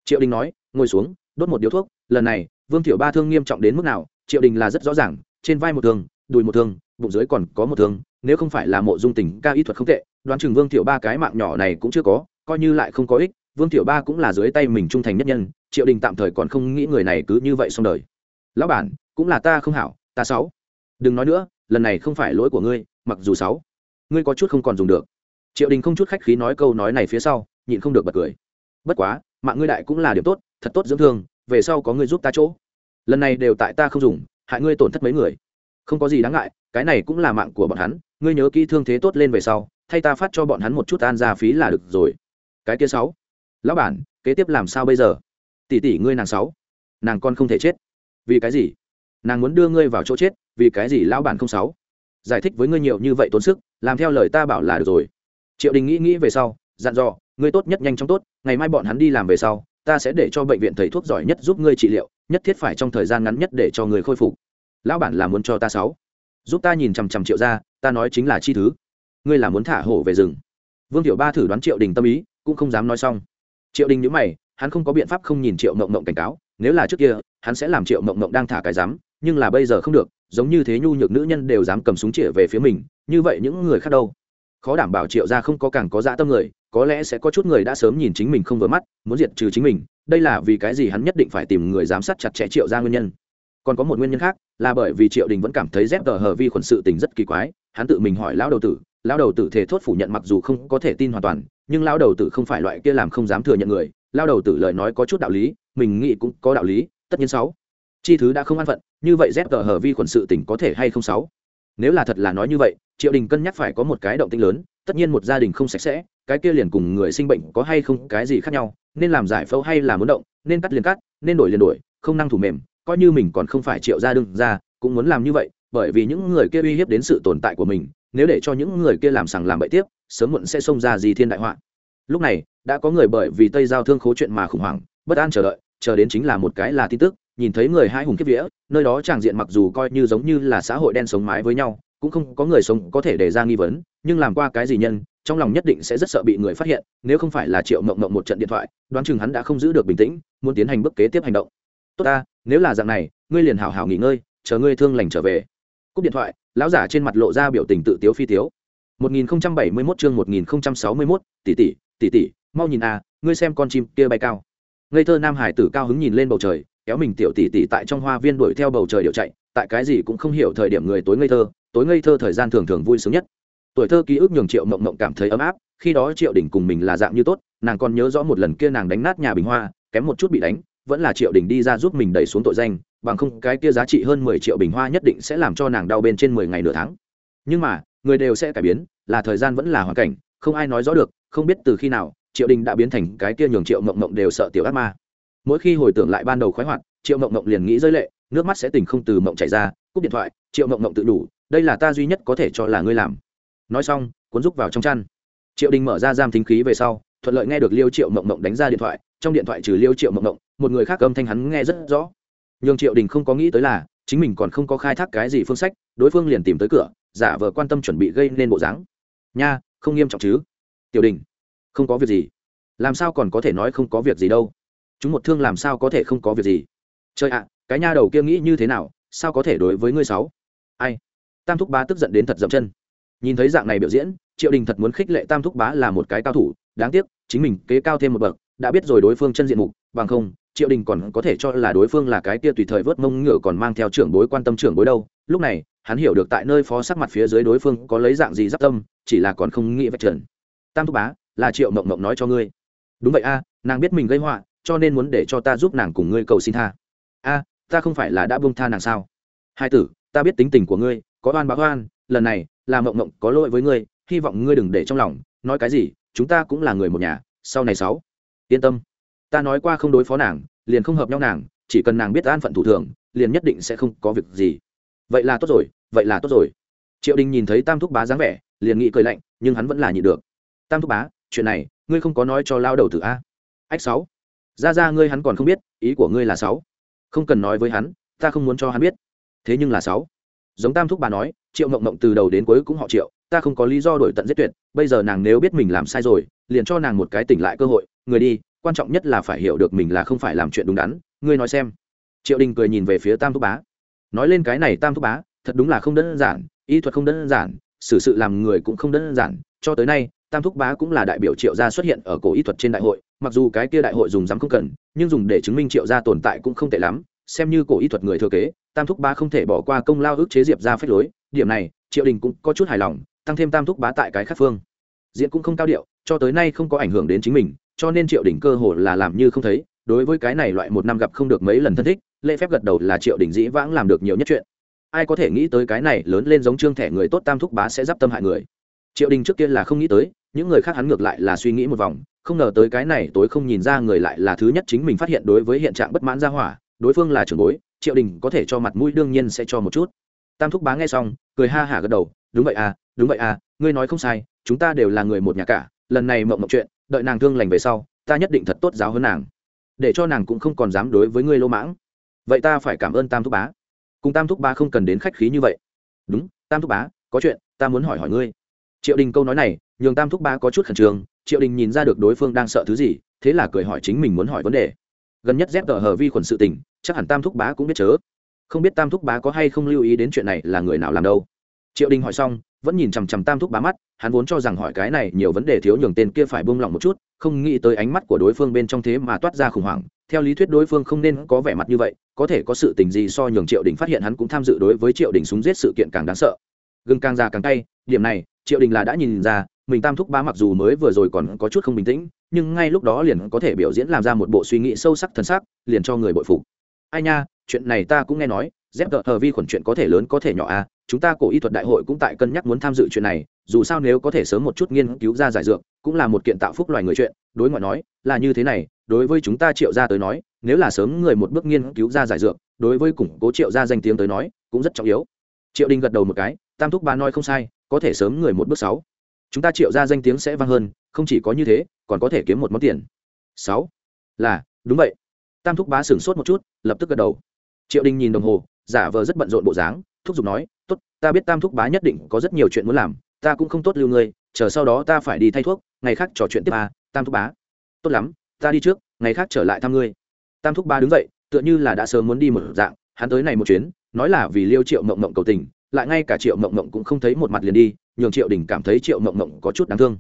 Triệu đình nói, ngồi xuống, đốt một điếu thuốc, lần này, vương tiểu ba thương nghiêm trọng đến mức nào, triệu đình là rất rõ ràng, trên vai một thương, đùi một thương, bụng dưới còn có một thương, nếu không phải là mộ dung tình ca y thuật không tệ đoán chừng vương tiểu ba cái mạng nhỏ này cũng chưa có, coi như lại không có ích, vương tiểu ba cũng là dưới tay mình trung thành nhất nhân, triệu đình tạm thời còn không nghĩ người này cứ như vậy xong đời. Lão bản, cũng là ta không hảo, ta sáu đừng nói nữa, lần này không phải lỗi của ngươi, mặc dù sáu ngươi có chút không còn dùng được. Triệu đình không chút khách khí nói câu nói này phía sau, nhịn không được bật cười. Bất quá, mạng ngươi đại cũng là điểm tốt, thật tốt dưỡng thương, về sau có ngươi giúp ta chỗ. Lần này đều tại ta không dùng, hại ngươi tổn thất mấy người. Không có gì đáng ngại, cái này cũng là mạng của bọn hắn, ngươi nhớ kỹ thương thế tốt lên về sau thay ta phát cho bọn hắn một chút an ra phí là được rồi. Cái kia sáu. Lão bản, kế tiếp làm sao bây giờ? Tỷ tỷ ngươi nàng sáu. Nàng con không thể chết. Vì cái gì? Nàng muốn đưa ngươi vào chỗ chết, vì cái gì lão bản không sáu? Giải thích với ngươi nhiều như vậy tốn sức, làm theo lời ta bảo là được rồi. Triệu đình nghĩ nghĩ về sau, dặn dò, ngươi tốt nhất nhanh chóng tốt, ngày mai bọn hắn đi làm về sau, ta sẽ để cho bệnh viện thầy thuốc giỏi nhất giúp ngươi trị liệu, nhất thiết phải trong thời gian ngắn nhất để cho người khôi phục. Lão bản là muốn cho ta sáu. Giúp ta nhìn chằm chằm triệu ra ta nói chính là chi thứ ngươi là muốn thả hổ về rừng. Vương tiểu ba thử đoán triệu đình tâm ý, cũng không dám nói xong. Triệu đình nhữ mày, hắn không có biện pháp không nhìn triệu mộng mộng cảnh cáo, nếu là trước kia, hắn sẽ làm triệu mộng mộng đang thả cái dám nhưng là bây giờ không được, giống như thế nhu nhược nữ nhân đều dám cầm súng chĩa về phía mình, như vậy những người khác đâu? Khó đảm bảo triệu ra không có càng có dã tâm người, có lẽ sẽ có chút người đã sớm nhìn chính mình không vừa mắt, muốn diệt trừ chính mình, đây là vì cái gì hắn nhất định phải tìm người giám sát chặt chẽ triệu ra nguyên nhân. Còn có một nguyên nhân khác, là bởi vì triệu đình vẫn cảm thấy dép tờ hờ vi khuẩn sự tình rất kỳ quái, hắn tự mình hỏi lão đầu tử lão đầu tử thể thốt phủ nhận mặc dù không có thể tin hoàn toàn, nhưng lão đầu tử không phải loại kia làm không dám thừa nhận người. Lão đầu tử lời nói có chút đạo lý, mình nghĩ cũng có đạo lý, tất nhiên sáu. Chi thứ đã không an phận, như vậy dép tờ hờ vi khuẩn sự tình có thể hay không sáu? Nếu là thật là nói như vậy, triệu đình cân nhắc phải có một cái động tĩnh lớn, tất nhiên một gia đình không sạch sẽ, cái kia liền cùng người sinh bệnh có hay không cái gì khác nhau, nên làm giải phẫu hay là muốn động, nên cắt liền cắt, nên đổi liền đổi, không năng thủ mềm, coi như mình còn không phải triệu gia đương ra cũng muốn làm như vậy, bởi vì những người kia uy hiếp đến sự tồn tại của mình nếu để cho những người kia làm sằng làm bậy tiếp, sớm muộn sẽ xông ra gì thiên đại họa. Lúc này, đã có người bởi vì tây giao thương khố chuyện mà khủng hoảng, bất an chờ đợi, chờ đến chính là một cái là tin tức, nhìn thấy người hai hùng kiếp vía, nơi đó tràng diện mặc dù coi như giống như là xã hội đen sống mái với nhau, cũng không có người sống có thể đề ra nghi vấn, nhưng làm qua cái gì nhân, trong lòng nhất định sẽ rất sợ bị người phát hiện, nếu không phải là triệu mộng mộng một trận điện thoại, đoán chừng hắn đã không giữ được bình tĩnh, muốn tiến hành bước kế tiếp hành động. Tốt ta, nếu là dạng này, ngươi liền hảo hảo nghỉ ngơi, chờ ngươi thương lành trở về. Cúp điện thoại lão giả trên mặt lộ ra biểu tình tự tiếu phi tiếu 1071 chương 1061, tỷ tỷ, tỷ tỷ, mau nhìn a, ngươi xem con chim kia bay cao. Ngây thơ nam hải tử cao hứng nhìn lên bầu trời, kéo mình tiểu tỷ tỷ tại trong hoa viên đuổi theo bầu trời điệu chạy, tại cái gì cũng không hiểu thời điểm người tối ngây thơ, tối ngây thơ thời gian thường thường vui sướng nhất. Tuổi thơ ký ức nhường Triệu Mộng Mộng cảm thấy ấm áp, khi đó Triệu Đỉnh cùng mình là dạng như tốt, nàng còn nhớ rõ một lần kia nàng đánh nát nhà bình hoa, kém một chút bị đánh, vẫn là Triệu đình đi ra giúp mình đẩy xuống tội danh, bằng không cái kia giá trị hơn mười triệu bình hoa nhất định sẽ làm cho nàng đau bên trên mười ngày nửa tháng. Nhưng mà, người đều sẽ cải biến, là thời gian vẫn là hoàn cảnh, không ai nói rõ được, không biết từ khi nào, Triệu Đình đã biến thành cái kia nhường Triệu Mộng Mộng đều sợ tiểu ác ma. Mỗi khi hồi tưởng lại ban đầu khoái hoạt, Triệu Mộng Mộng liền nghĩ rơi lệ, nước mắt sẽ tỉnh không từ mộng chảy ra, cúp điện thoại, Triệu Mộng Mộng tự đủ, đây là ta duy nhất có thể cho là ngươi làm. Nói xong, cuốn rúc vào trong chăn. Triệu Đình mở ra giam thính khí về sau, thuận lợi nghe được Liêu Triệu Mộng Mộng đánh ra điện thoại, trong điện thoại trừ Liêu Triệu Mộng Mộng, một người khác âm thanh hắn nghe rất rõ. Nhưng triệu đình không có nghĩ tới là, chính mình còn không có khai thác cái gì phương sách, đối phương liền tìm tới cửa, giả vờ quan tâm chuẩn bị gây nên bộ dáng. Nha, không nghiêm trọng chứ? Tiểu đình, không có việc gì. Làm sao còn có thể nói không có việc gì đâu? Chúng một thương làm sao có thể không có việc gì? Trời ạ, cái nha đầu kia nghĩ như thế nào, sao có thể đối với ngươi sáu ai? Tam thúc bá tức giận đến thật dậm chân. Nhìn thấy dạng này biểu diễn, triệu đình thật muốn khích lệ tam thúc bá là một cái cao thủ. Đáng tiếc, chính mình kế cao thêm một bậc, đã biết rồi đối phương chân diện mục, bằng không triệu đình còn có thể cho là đối phương là cái tia tùy thời vớt mông ngựa còn mang theo trưởng bối quan tâm trưởng bối đâu. Lúc này, hắn hiểu được tại nơi phó sắc mặt phía dưới đối phương có lấy dạng gì giáp tâm, chỉ là còn không nghĩ vạch trần. Tam thúc bá, là triệu mộng mộng nói cho ngươi. Đúng vậy a, nàng biết mình gây họa, cho nên muốn để cho ta giúp nàng cùng ngươi cầu xin tha. A, ta không phải là đã bông tha nàng sao? Hai tử, ta biết tính tình của ngươi, có oan báo oan, lần này là mộng mộng có lỗi với ngươi, hy vọng ngươi đừng để trong lòng, nói cái gì, chúng ta cũng là người một nhà, sau này sáu. Yên tâm ta nói qua không đối phó nàng, liền không hợp nhau nàng, chỉ cần nàng biết an phận thủ thường, liền nhất định sẽ không có việc gì. Vậy là tốt rồi, vậy là tốt rồi. Triệu đình nhìn thấy tam thúc bá dáng vẻ, liền nghĩ cười lạnh, nhưng hắn vẫn là nhịn được. Tam thúc bá, chuyện này, ngươi không có nói cho lao đầu tử a? Ách sáu. Ra ra, ngươi hắn còn không biết, ý của ngươi là sáu. Không cần nói với hắn, ta không muốn cho hắn biết. Thế nhưng là sáu. Giống tam thúc bà nói, triệu mộng mộng từ đầu đến cuối cũng họ triệu, ta không có lý do đổi tận giết tuyệt, bây giờ nàng nếu biết mình làm sai rồi, liền cho nàng một cái tỉnh lại cơ hội, người đi quan trọng nhất là phải hiểu được mình là không phải làm chuyện đúng đắn, ngươi nói xem. Triệu đình cười nhìn về phía tam thúc bá. Nói lên cái này tam thúc bá, thật đúng là không đơn giản, y thuật không đơn giản, xử sự làm người cũng không đơn giản. Cho tới nay, tam thúc bá cũng là đại biểu triệu gia xuất hiện ở cổ y thuật trên đại hội, mặc dù cái kia đại hội dùng dám không cần, nhưng dùng để chứng minh triệu gia tồn tại cũng không tệ lắm. Xem như cổ y thuật người thừa kế, tam thúc bá không thể bỏ qua công lao ước chế diệp ra phép lối. Điểm này, triệu đình cũng có chút hài lòng, tăng thêm tam thúc bá tại cái khác phương. Diễn cũng không cao điệu, cho tới nay không có ảnh hưởng đến chính mình cho nên triệu đình cơ hồ là làm như không thấy, đối với cái này loại một năm gặp không được mấy lần thân thích, lễ phép gật đầu là triệu đình dĩ vãng làm được nhiều nhất chuyện. Ai có thể nghĩ tới cái này lớn lên giống trương thẻ người tốt tam thúc bá sẽ d i p tâm hại người. Triệu đình trước tiên là không nghĩ tới, những người khác hắn ngược lại là suy nghĩ một vòng, không ngờ tới cái này tối không nhìn ra người lại là thứ nhất chính mình phát hiện đối với hiện trạng bất mãn ra hỏa, đối phương là trưởng bối, triệu đình có thể cho mặt mũi đương nhiên sẽ cho một chút. Tam thúc bá nghe xong, cười ha hả gật đầu, đúng vậy à đúng vậy à ngươi nói không sai, chúng ta đều là người một nhà cả lần này mộng mộng chuyện, đợi nàng thương lành về sau, ta nhất định thật tốt giáo hơn nàng. Để cho nàng cũng không còn dám đối với ngươi lô mãng. Vậy ta phải cảm ơn tam thúc bá. Cùng tam thúc bá không cần đến khách khí như vậy. Đúng, tam thúc bá, có chuyện, ta muốn hỏi hỏi ngươi. Triệu đình câu nói này, nhường tam thúc bá có chút khẩn trương, triệu đình nhìn ra được đối phương đang sợ thứ gì, thế là cười hỏi chính mình muốn hỏi vấn đề. Gần nhất dép tờ hờ vi khuẩn sự tình, chắc hẳn tam thúc bá cũng biết chớ. Không biết tam thúc bá có hay không lưu ý đến chuyện này là người nào làm đâu. Triệu đình hỏi xong, vẫn nhìn chằm chằm tam thúc bá mắt hắn vốn cho rằng hỏi cái này nhiều vấn đề thiếu nhường tên kia phải bông lỏng một chút, không nghĩ tới ánh mắt của đối phương bên trong thế mà toát ra khủng hoảng. Theo lý thuyết đối phương không nên có vẻ mặt như vậy, có thể có sự tình gì so nhường triệu đình phát hiện hắn cũng tham dự đối với triệu đình súng giết sự kiện càng đáng sợ. Gừng càng già càng tay điểm này, triệu đình là đã nhìn ra, mình tam thúc ba mặc dù mới vừa rồi còn có chút không bình tĩnh, nhưng ngay lúc đó liền có thể biểu diễn làm ra một bộ suy nghĩ sâu sắc thần sắc, liền cho người bội phục. Ai nha, chuyện này ta cũng nghe nói dép đợt hờ vi khuẩn chuyện có thể lớn có thể nhỏ à chúng ta cổ y thuật đại hội cũng tại cân nhắc muốn tham dự chuyện này, dù sao nếu có thể sớm một chút nghiên cứu ra giải dược, cũng là một kiện tạo phúc loài người chuyện, đối ngoại nói, là như thế này, đối với chúng ta triệu gia tới nói, nếu là sớm người một bước nghiên cứu ra giải dược, đối với củng cố triệu gia danh tiếng tới nói, cũng rất trọng yếu. Triệu đình gật đầu một cái, tam thúc ba nói không sai, có thể sớm người một bước sáu. Chúng ta triệu ra danh tiếng sẽ vang hơn, không chỉ có như thế, còn có thể kiếm một món tiền. Sáu. Là, đúng vậy. Tam thúc bá sửng sốt một chút, lập tức gật đầu. Triệu đình nhìn đồng hồ, giả vờ rất bận rộn bộ dáng thúc giục nói tốt ta biết tam thúc bá nhất định có rất nhiều chuyện muốn làm ta cũng không tốt lưu ngươi chờ sau đó ta phải đi thay thuốc ngày khác trò chuyện tiếp à, tam thúc bá. Tốt lắm ta đi trước ngày khác trở lại thăm ngươi. Tam thúc bá đứng dậy tựa như là đã sớm muốn đi một dạng hắn tới này một chuyến nói là vì liêu triệu mộng mộng cầu tình lại ngay cả triệu mộng mộng cũng không thấy một mặt liền đi nhường triệu đình cảm thấy triệu mộng mộng có chút đáng thương.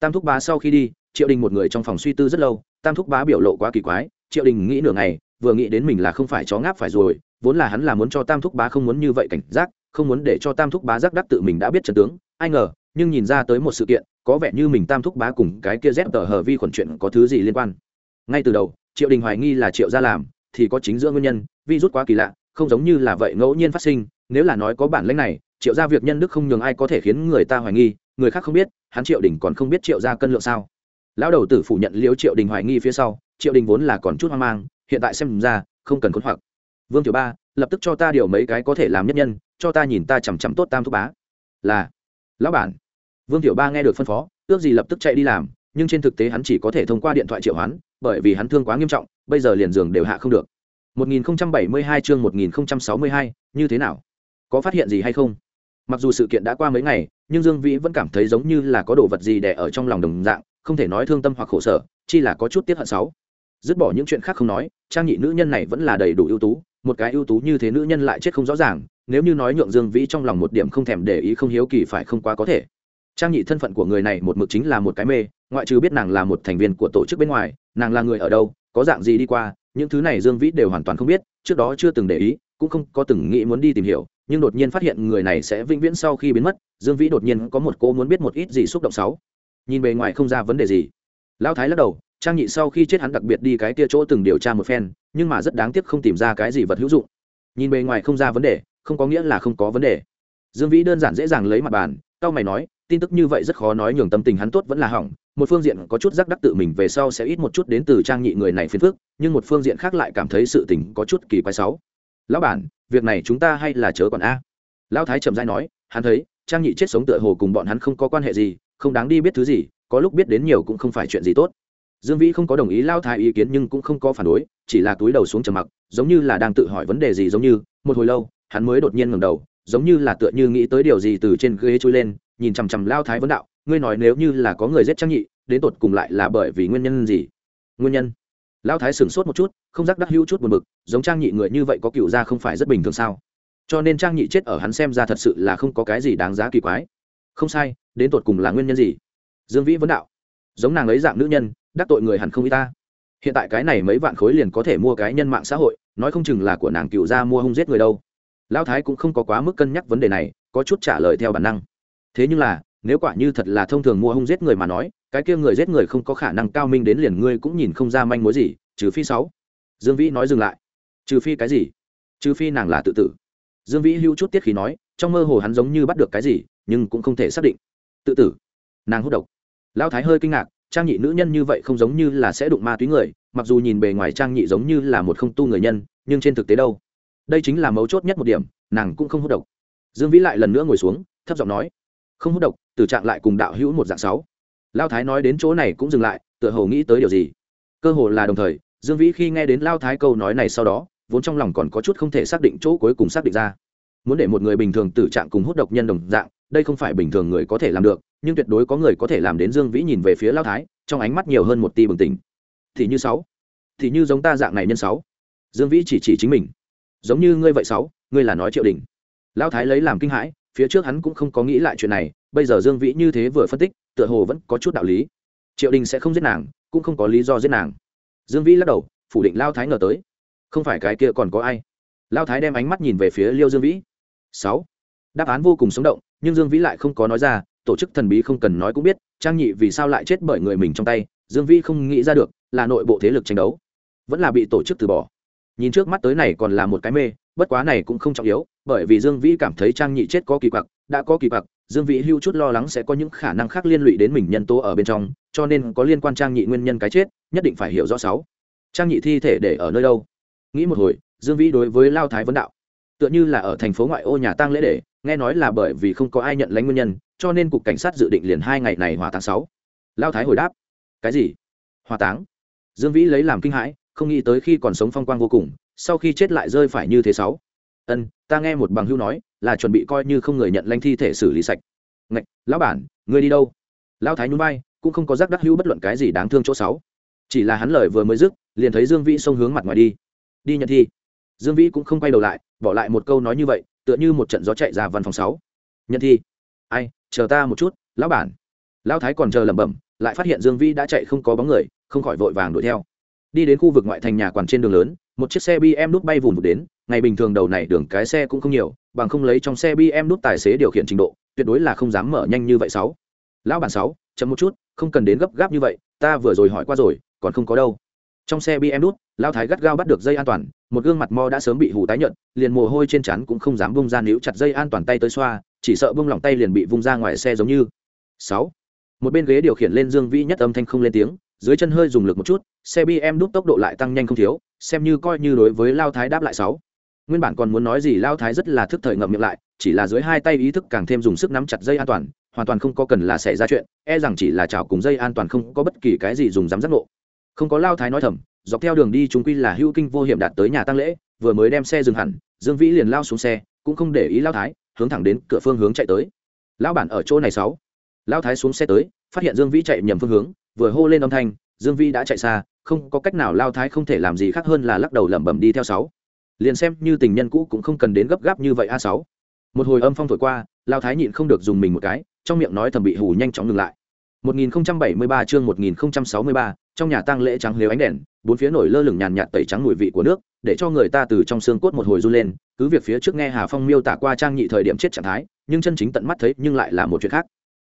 Tam thúc bá sau khi đi triệu đình một người trong phòng suy tư rất lâu tam thúc bá biểu lộ quá kỳ quái triệu đình nghĩ nửa ngày vừa nghĩ đến mình là không phải chó ngáp phải rồi vốn là hắn là muốn cho tam thúc bá không muốn như vậy cảnh giác, không muốn để cho tam thúc bá giác đắc tự mình đã biết trần tướng, ai ngờ, nhưng nhìn ra tới một sự kiện, có vẻ như mình tam thúc bá cùng cái kia dép tờ hờ vi khuẩn chuyện có thứ gì liên quan. Ngay từ đầu, triệu đình hoài nghi là triệu gia làm, thì có chính giữa nguyên nhân, vi rút quá kỳ lạ, không giống như là vậy ngẫu nhiên phát sinh, nếu là nói có bản lĩnh này, triệu gia việc nhân đức không nhường ai có thể khiến người ta hoài nghi, người khác không biết, hắn triệu đình còn không biết triệu gia cân lượng sao. Lão đầu tử phủ nhận liễu triệu đình hoài nghi phía sau, triệu đình vốn là còn chút hoang mang, hiện tại xem ra, không cần khốn hoặc vương tiểu ba lập tức cho ta điều mấy cái có thể làm nhất nhân cho ta nhìn ta chằm chằm tốt tam thúc bá. Là lão bản. Vương tiểu ba nghe được phân phó ước gì lập tức chạy đi làm nhưng trên thực tế hắn chỉ có thể thông qua điện thoại triệu hoán bởi vì hắn thương quá nghiêm trọng bây giờ liền giường đều hạ không được. 1072 chương 1062, như thế nào? Có phát hiện gì hay không? Mặc dù sự kiện đã qua mấy ngày nhưng dương vĩ vẫn cảm thấy giống như là có đồ vật gì đè ở trong lòng đồng dạng không thể nói thương tâm hoặc khổ sở chi là có chút tiếc hận sáu dứt bỏ những chuyện khác không nói trang nhị nữ nhân này vẫn là đầy đủ ưu tú một cái ưu tú như thế nữ nhân lại chết không rõ ràng, nếu như nói nhượng dương vĩ trong lòng một điểm không thèm để ý không hiếu kỳ phải không quá có thể. Trang nhị thân phận của người này một mực chính là một cái mê, ngoại trừ biết nàng là một thành viên của tổ chức bên ngoài, nàng là người ở đâu, có dạng gì đi qua, những thứ này dương vĩ đều hoàn toàn không biết, trước đó chưa từng để ý, cũng không có từng nghĩ muốn đi tìm hiểu, nhưng đột nhiên phát hiện người này sẽ vĩnh viễn sau khi biến mất, dương vĩ đột nhiên có một cô muốn biết một ít gì xúc động sáu nhìn bề ngoài không ra vấn đề gì. Lão thái lắc đầu trang nhị sau khi chết hắn đặc biệt đi cái kia chỗ từng điều tra một phen, nhưng mà rất đáng tiếc không tìm ra cái gì vật hữu dụng. Nhìn bề ngoài không ra vấn đề, không có nghĩa là không có vấn đề. Dương vĩ đơn giản dễ dàng lấy mặt bàn cao mày nói, tin tức như vậy rất khó nói nhường tâm tình hắn tốt vẫn là hỏng, một phương diện có chút giác đắc tự mình về sau sẽ ít một chút đến từ trang nhị người này phiền phức, nhưng một phương diện khác lại cảm thấy sự tình có chút kỳ quái sáu lão bản, việc này chúng ta hay là chớ còn a. Lão thái trầm dai nói, hắn thấy, trang nhị chết sống tựa hồ cùng bọn hắn không có quan hệ gì, không đáng đi biết thứ gì, có lúc biết đến nhiều cũng không phải chuyện gì tốt dương vĩ không có đồng ý lao thái ý kiến nhưng cũng không có phản đối, chỉ là túi đầu xuống trầm mặc, giống như là đang tự hỏi vấn đề gì giống như, một hồi lâu, hắn mới đột nhiên ngẩng đầu, giống như là tựa như nghĩ tới điều gì từ trên ghế trôi lên, nhìn chằm chằm lao thái vấn đạo, ngươi nói nếu như là có người giết trang nhị, đến tột cùng lại là bởi vì nguyên nhân gì? Nguyên nhân? Lao thái sửng sốt một chút, không giác đắc hữu chút buồn bực, giống trang nhị người như vậy có cựu ra không phải rất bình thường sao? Cho nên trang nhị chết ở hắn xem ra thật sự là không có cái gì đáng giá kỳ quái. Không sai, đến tột cùng là nguyên nhân gì? Dương vĩ vấn đạo. Giống nàng ấy dạng nữ nhân đắc tội người hẳn không y ta. Hiện tại cái này mấy vạn khối liền có thể mua cái nhân mạng xã hội, nói không chừng là của nàng cựu ra mua hung giết người đâu. Lão thái cũng không có quá mức cân nhắc vấn đề này, có chút trả lời theo bản năng. Thế nhưng là, nếu quả như thật là thông thường mua hung giết người mà nói, cái kia người giết người không có khả năng cao minh đến liền ngươi cũng nhìn không ra manh mối gì, trừ phi sáu. Dương vĩ nói dừng lại. Trừ phi cái gì? Trừ phi nàng là tự tử. Dương vĩ hữu chút tiết khí nói, trong mơ hồ hắn giống như bắt được cái gì, nhưng cũng không thể xác định. Tự tử? Nàng hút độc. Lão thái hơi kinh ngạc trang nhị nữ nhân như vậy không giống như là sẽ đụng ma túy người, mặc dù nhìn bề ngoài trang nhị giống như là một không tu người nhân, nhưng trên thực tế đâu? Đây chính là mấu chốt nhất một điểm, nàng cũng không hút độc. Dương vĩ lại lần nữa ngồi xuống, thấp giọng nói, không hút độc, tử trạng lại cùng đạo hữu một dạng sáu. Lao thái nói đến chỗ này cũng dừng lại, tựa hồ nghĩ tới điều gì. Cơ hồ là đồng thời, dương vĩ khi nghe đến lao thái câu nói này sau đó, vốn trong lòng còn có chút không thể xác định chỗ cuối cùng xác định ra muốn để một người bình thường tử trạng cùng hút độc nhân đồng dạng, đây không phải bình thường người có thể làm được, nhưng tuyệt đối có người có thể làm đến dương vĩ nhìn về phía lao thái, trong ánh mắt nhiều hơn một ti bừng tỉnh. Thì như sáu, thì như giống ta dạng này nhân sáu. Dương vĩ chỉ chỉ chính mình. Giống như ngươi vậy sáu, ngươi là nói triệu đình lao thái lấy làm kinh hãi, phía trước hắn cũng không có nghĩ lại chuyện này, bây giờ dương vĩ như thế vừa phân tích, tựa hồ vẫn có chút đạo lý. Triệu đình sẽ không giết nàng, cũng không có lý do giết nàng. Dương vĩ lắc đầu, phủ định lao thái ngờ tới. Không phải cái kia còn có ai? Lao thái đem ánh mắt nhìn về phía liêu dương vĩ sáu. Đáp án vô cùng sống động, nhưng dương vĩ lại không có nói ra, tổ chức thần bí không cần nói cũng biết, trang nhị vì sao lại chết bởi người mình trong tay, dương vĩ không nghĩ ra được, là nội bộ thế lực tranh đấu. Vẫn là bị tổ chức từ bỏ. Nhìn trước mắt tới này còn là một cái mê, bất quá này cũng không trọng yếu, bởi vì dương vĩ cảm thấy trang nhị chết có kỳ quặc, đã có kỳ quặc, dương vĩ hưu chút lo lắng sẽ có những khả năng khác liên lụy đến mình nhân tố ở bên trong, cho nên có liên quan trang nhị nguyên nhân cái chết, nhất định phải hiểu rõ sáu. Trang nhị thi thể để ở nơi đâu? Nghĩ một hồi, dương vĩ đối với lao thái vấn đạo tựa như là ở thành phố ngoại ô nhà tang lễ để, nghe nói là bởi vì không có ai nhận lãnh nguyên nhân, cho nên cục cảnh sát dự định liền hai ngày này hỏa táng sáu. Lao thái hồi đáp. Cái gì? Hỏa táng? Dương vĩ lấy làm kinh hãi, không nghĩ tới khi còn sống phong quang vô cùng, sau khi chết lại rơi phải như thế sáu. Ân, ta nghe một bằng hưu nói, là chuẩn bị coi như không người nhận lãnh thi thể xử lý sạch. Ngạch, lão bản, ngươi đi đâu? Lão thái nhún vai, cũng không có giác đắc hữu bất luận cái gì đáng thương chỗ sáu. Chỉ là hắn lời vừa mới dứt, liền thấy dương vĩ xông hướng mặt ngoài đi. Đi nhận thi dương vĩ cũng không quay đầu lại, bỏ lại một câu nói như vậy, tựa như một trận gió chạy ra văn phòng sáu. Nhân thi. Ai, chờ ta một chút, lão bản. Lão thái còn chờ lẩm bẩm, lại phát hiện dương vĩ đã chạy không có bóng người, không khỏi vội vàng đuổi theo. Đi đến khu vực ngoại thành nhà quản trên đường lớn, một chiếc xe bm nút bay vùng vụt đến, ngày bình thường đầu này đường cái xe cũng không nhiều, bằng không lấy trong xe bm nút tài xế điều khiển trình độ, tuyệt đối là không dám mở nhanh như vậy sáu. Lão bản sáu, chậm một chút, không cần đến gấp gáp như vậy, ta vừa rồi hỏi qua rồi, còn không có đâu trong xe bm đút lao thái gắt gao bắt được dây an toàn, một gương mặt mo đã sớm bị hủ tái nhợt, liền mồ hôi trên trán cũng không dám bung ra níu chặt dây an toàn tay tới xoa, chỉ sợ bung lỏng tay liền bị vung ra ngoài xe giống như. Sáu. Một bên ghế điều khiển lên dương vĩ nhất âm thanh không lên tiếng, dưới chân hơi dùng lực một chút, xe bm đút tốc độ lại tăng nhanh không thiếu, xem như coi như đối với lao thái đáp lại sáu. Nguyên bản còn muốn nói gì lao thái rất là thức thời ngậm miệng lại, chỉ là dưới hai tay ý thức càng thêm dùng sức nắm chặt dây an toàn, hoàn toàn không có cần là xảy ra chuyện e rằng chỉ là chảo cùng dây an toàn không có bất kỳ cái gì dùng dám giác ngộ không có lao thái nói thầm dọc theo đường đi chúng quy là hữu kinh vô hiểm đạt tới nhà tăng lễ vừa mới đem xe dừng hẳn dương vĩ liền lao xuống xe cũng không để ý lao thái hướng thẳng đến cửa phương hướng chạy tới. Lão bản ở chỗ này sáu. Lao thái xuống xe tới phát hiện dương vĩ chạy nhầm phương hướng vừa hô lên âm thanh dương vĩ đã chạy xa không có cách nào lao thái không thể làm gì khác hơn là lắc đầu lẩm bẩm đi theo sáu. Liền xem như tình nhân cũ cũng không cần đến gấp gáp như vậy a sáu. Một hồi âm phong thổi qua lao thái nhịn không được dùng mình một cái trong miệng nói thầm bị hù nhanh chóng ngừng lại. 1073 chương 1063, trong nhà tang lễ trắng lếu ánh đèn, bốn phía nổi lơ lửng nhàn nhạt tẩy trắng mùi vị của nước, để cho người ta từ trong xương cốt một hồi run lên, cứ việc phía trước nghe Hà Phong miêu tả qua trang nhị thời điểm chết trạng thái, nhưng chân chính tận mắt thấy nhưng lại là một chuyện khác.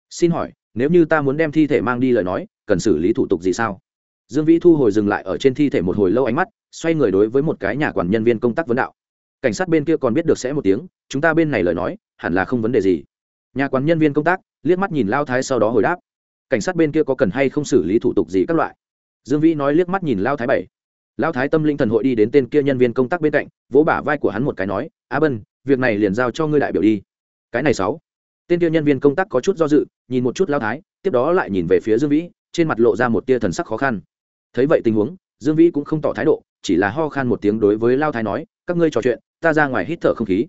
Xin hỏi, nếu như ta muốn đem thi thể mang đi lời nói, cần xử lý thủ tục gì sao? Dương Vĩ thu hồi dừng lại ở trên thi thể một hồi lâu ánh mắt, xoay người đối với một cái nhà quản nhân viên công tác vấn đạo. Cảnh sát bên kia còn biết được sẽ một tiếng, chúng ta bên này lời nói, hẳn là không vấn đề gì. Nhà quản nhân viên công tác liếc mắt nhìn Lao Thái sau đó hồi đáp cảnh sát bên kia có cần hay không xử lý thủ tục gì các loại dương vĩ nói liếc mắt nhìn lao thái bảy. Lao thái tâm linh thần hội đi đến tên kia nhân viên công tác bên cạnh vỗ bả vai của hắn một cái nói a bân việc này liền giao cho ngươi đại biểu đi. Cái này sáu. Tên kia nhân viên công tác có chút do dự nhìn một chút lao thái tiếp đó lại nhìn về phía dương vĩ trên mặt lộ ra một tia thần sắc khó khăn. Thấy vậy tình huống dương vĩ cũng không tỏ thái độ chỉ là ho khan một tiếng đối với lao thái nói các ngươi trò chuyện ta ra ngoài hít thở không khí.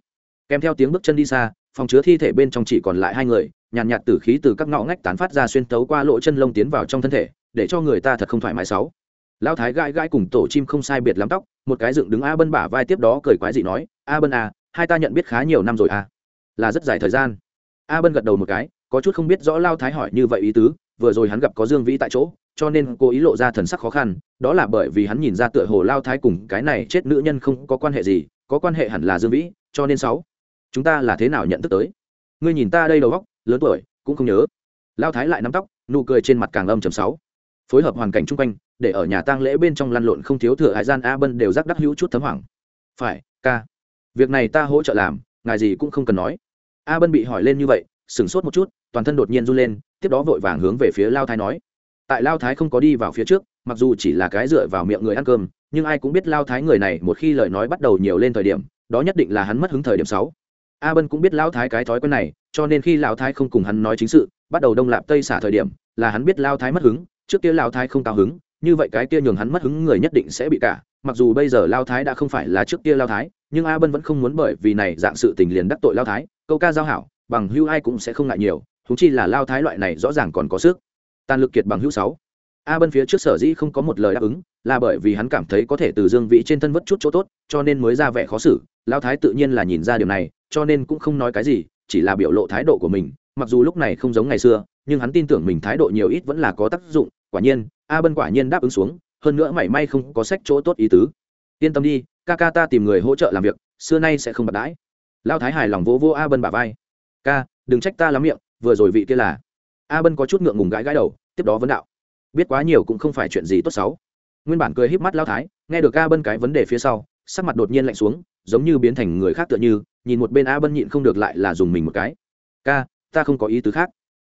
Kèm theo tiếng bước chân đi xa phòng chứa thi thể bên trong chỉ còn lại hai người nhàn nhạt, nhạt tử khí từ các ngõ ngách tán phát ra xuyên tấu qua lỗ chân lông tiến vào trong thân thể để cho người ta thật không thoải mái sáu. Lão thái gãi gãi cùng tổ chim không sai biệt lắm tóc, một cái dựng đứng a bân bả vai tiếp đó cười quái dị nói, a bân à hai ta nhận biết khá nhiều năm rồi à. Là rất dài thời gian. A bân gật đầu một cái, có chút không biết rõ lao thái hỏi như vậy ý tứ, vừa rồi hắn gặp có dương vĩ tại chỗ, cho nên cô ý lộ ra thần sắc khó khăn, đó là bởi vì hắn nhìn ra tựa hồ lao thái cùng cái này chết nữ nhân không có quan hệ gì, có quan hệ hẳn là dương vĩ, cho nên sáu, chúng ta là thế nào nhận thức tới? Ngươi nhìn ta đây đầu góc lớn tuổi, cũng không nhớ. Lao thái lại nắm tóc, nụ cười trên mặt càng âm chầm sáu phối hợp hoàn cảnh chung quanh, để ở nhà tang lễ bên trong lăn lộn không thiếu thừa hải gian a bân đều rắc đắc hữu chút thấm hoảng. Phải, ca. Việc này ta hỗ trợ làm, ngài gì cũng không cần nói. A bân bị hỏi lên như vậy, sửng sốt một chút, toàn thân đột nhiên run lên, tiếp đó vội vàng hướng về phía lao thái nói. Tại lao thái không có đi vào phía trước, mặc dù chỉ là cái dựa vào miệng người ăn cơm, nhưng ai cũng biết lao thái người này một khi lời nói bắt đầu nhiều lên thời điểm, đó nhất định là hắn mất hứng thời điểm sáu. A bân cũng biết lao thái cái thói quen này, cho nên khi lao thái không cùng hắn nói chính sự bắt đầu đông lạp tây xả thời điểm, là hắn biết lao thái mất hứng, trước kia lao thái không cao hứng, như vậy cái kia nhường hắn mất hứng người nhất định sẽ bị cả, mặc dù bây giờ lao thái đã không phải là trước kia lao thái, nhưng a bân vẫn không muốn bởi vì này dạng sự tình liền đắc tội lao thái, câu ca giao hảo, bằng hưu ai cũng sẽ không ngại nhiều thú chi là lao thái loại này rõ ràng còn có sức. Tàn lực kiệt bằng hữu sáu. A bân phía trước sở dĩ không có một lời đáp ứng, là bởi vì hắn cảm thấy có thể từ dương vĩ trên thân vất chút chỗ tốt, cho nên mới ra vẻ khó xử. Lao thái tự nhiên là nhìn ra điều này, cho nên cũng không nói cái gì, chỉ là biểu lộ thái độ của mình mặc dù lúc này không giống ngày xưa, nhưng hắn tin tưởng mình thái độ nhiều ít vẫn là có tác dụng, quả nhiên, a bân quả nhiên đáp ứng xuống, hơn nữa mảy may không có sách chỗ tốt ý tứ. Yên tâm đi, ca ca ta tìm người hỗ trợ làm việc, xưa nay sẽ không bật đãi. Lao thái hài lòng vỗ vô a bân bà vai. Ca, đừng trách ta lắm miệng, vừa rồi vị kia là. A bân có chút ngượng ngùng gãi gãi đầu, tiếp đó vấn đạo. Biết quá nhiều cũng không phải chuyện gì tốt xấu. Nguyên bản cười híp mắt lao thái, nghe được a bân cái vấn đề phía sau, sắc mặt đột nhiên lạnh xuống, giống như biến thành người khác tựa như, nhìn một bên a bân nhịn không được lại là dùng mình một cái. Ca ta không có ý tứ khác,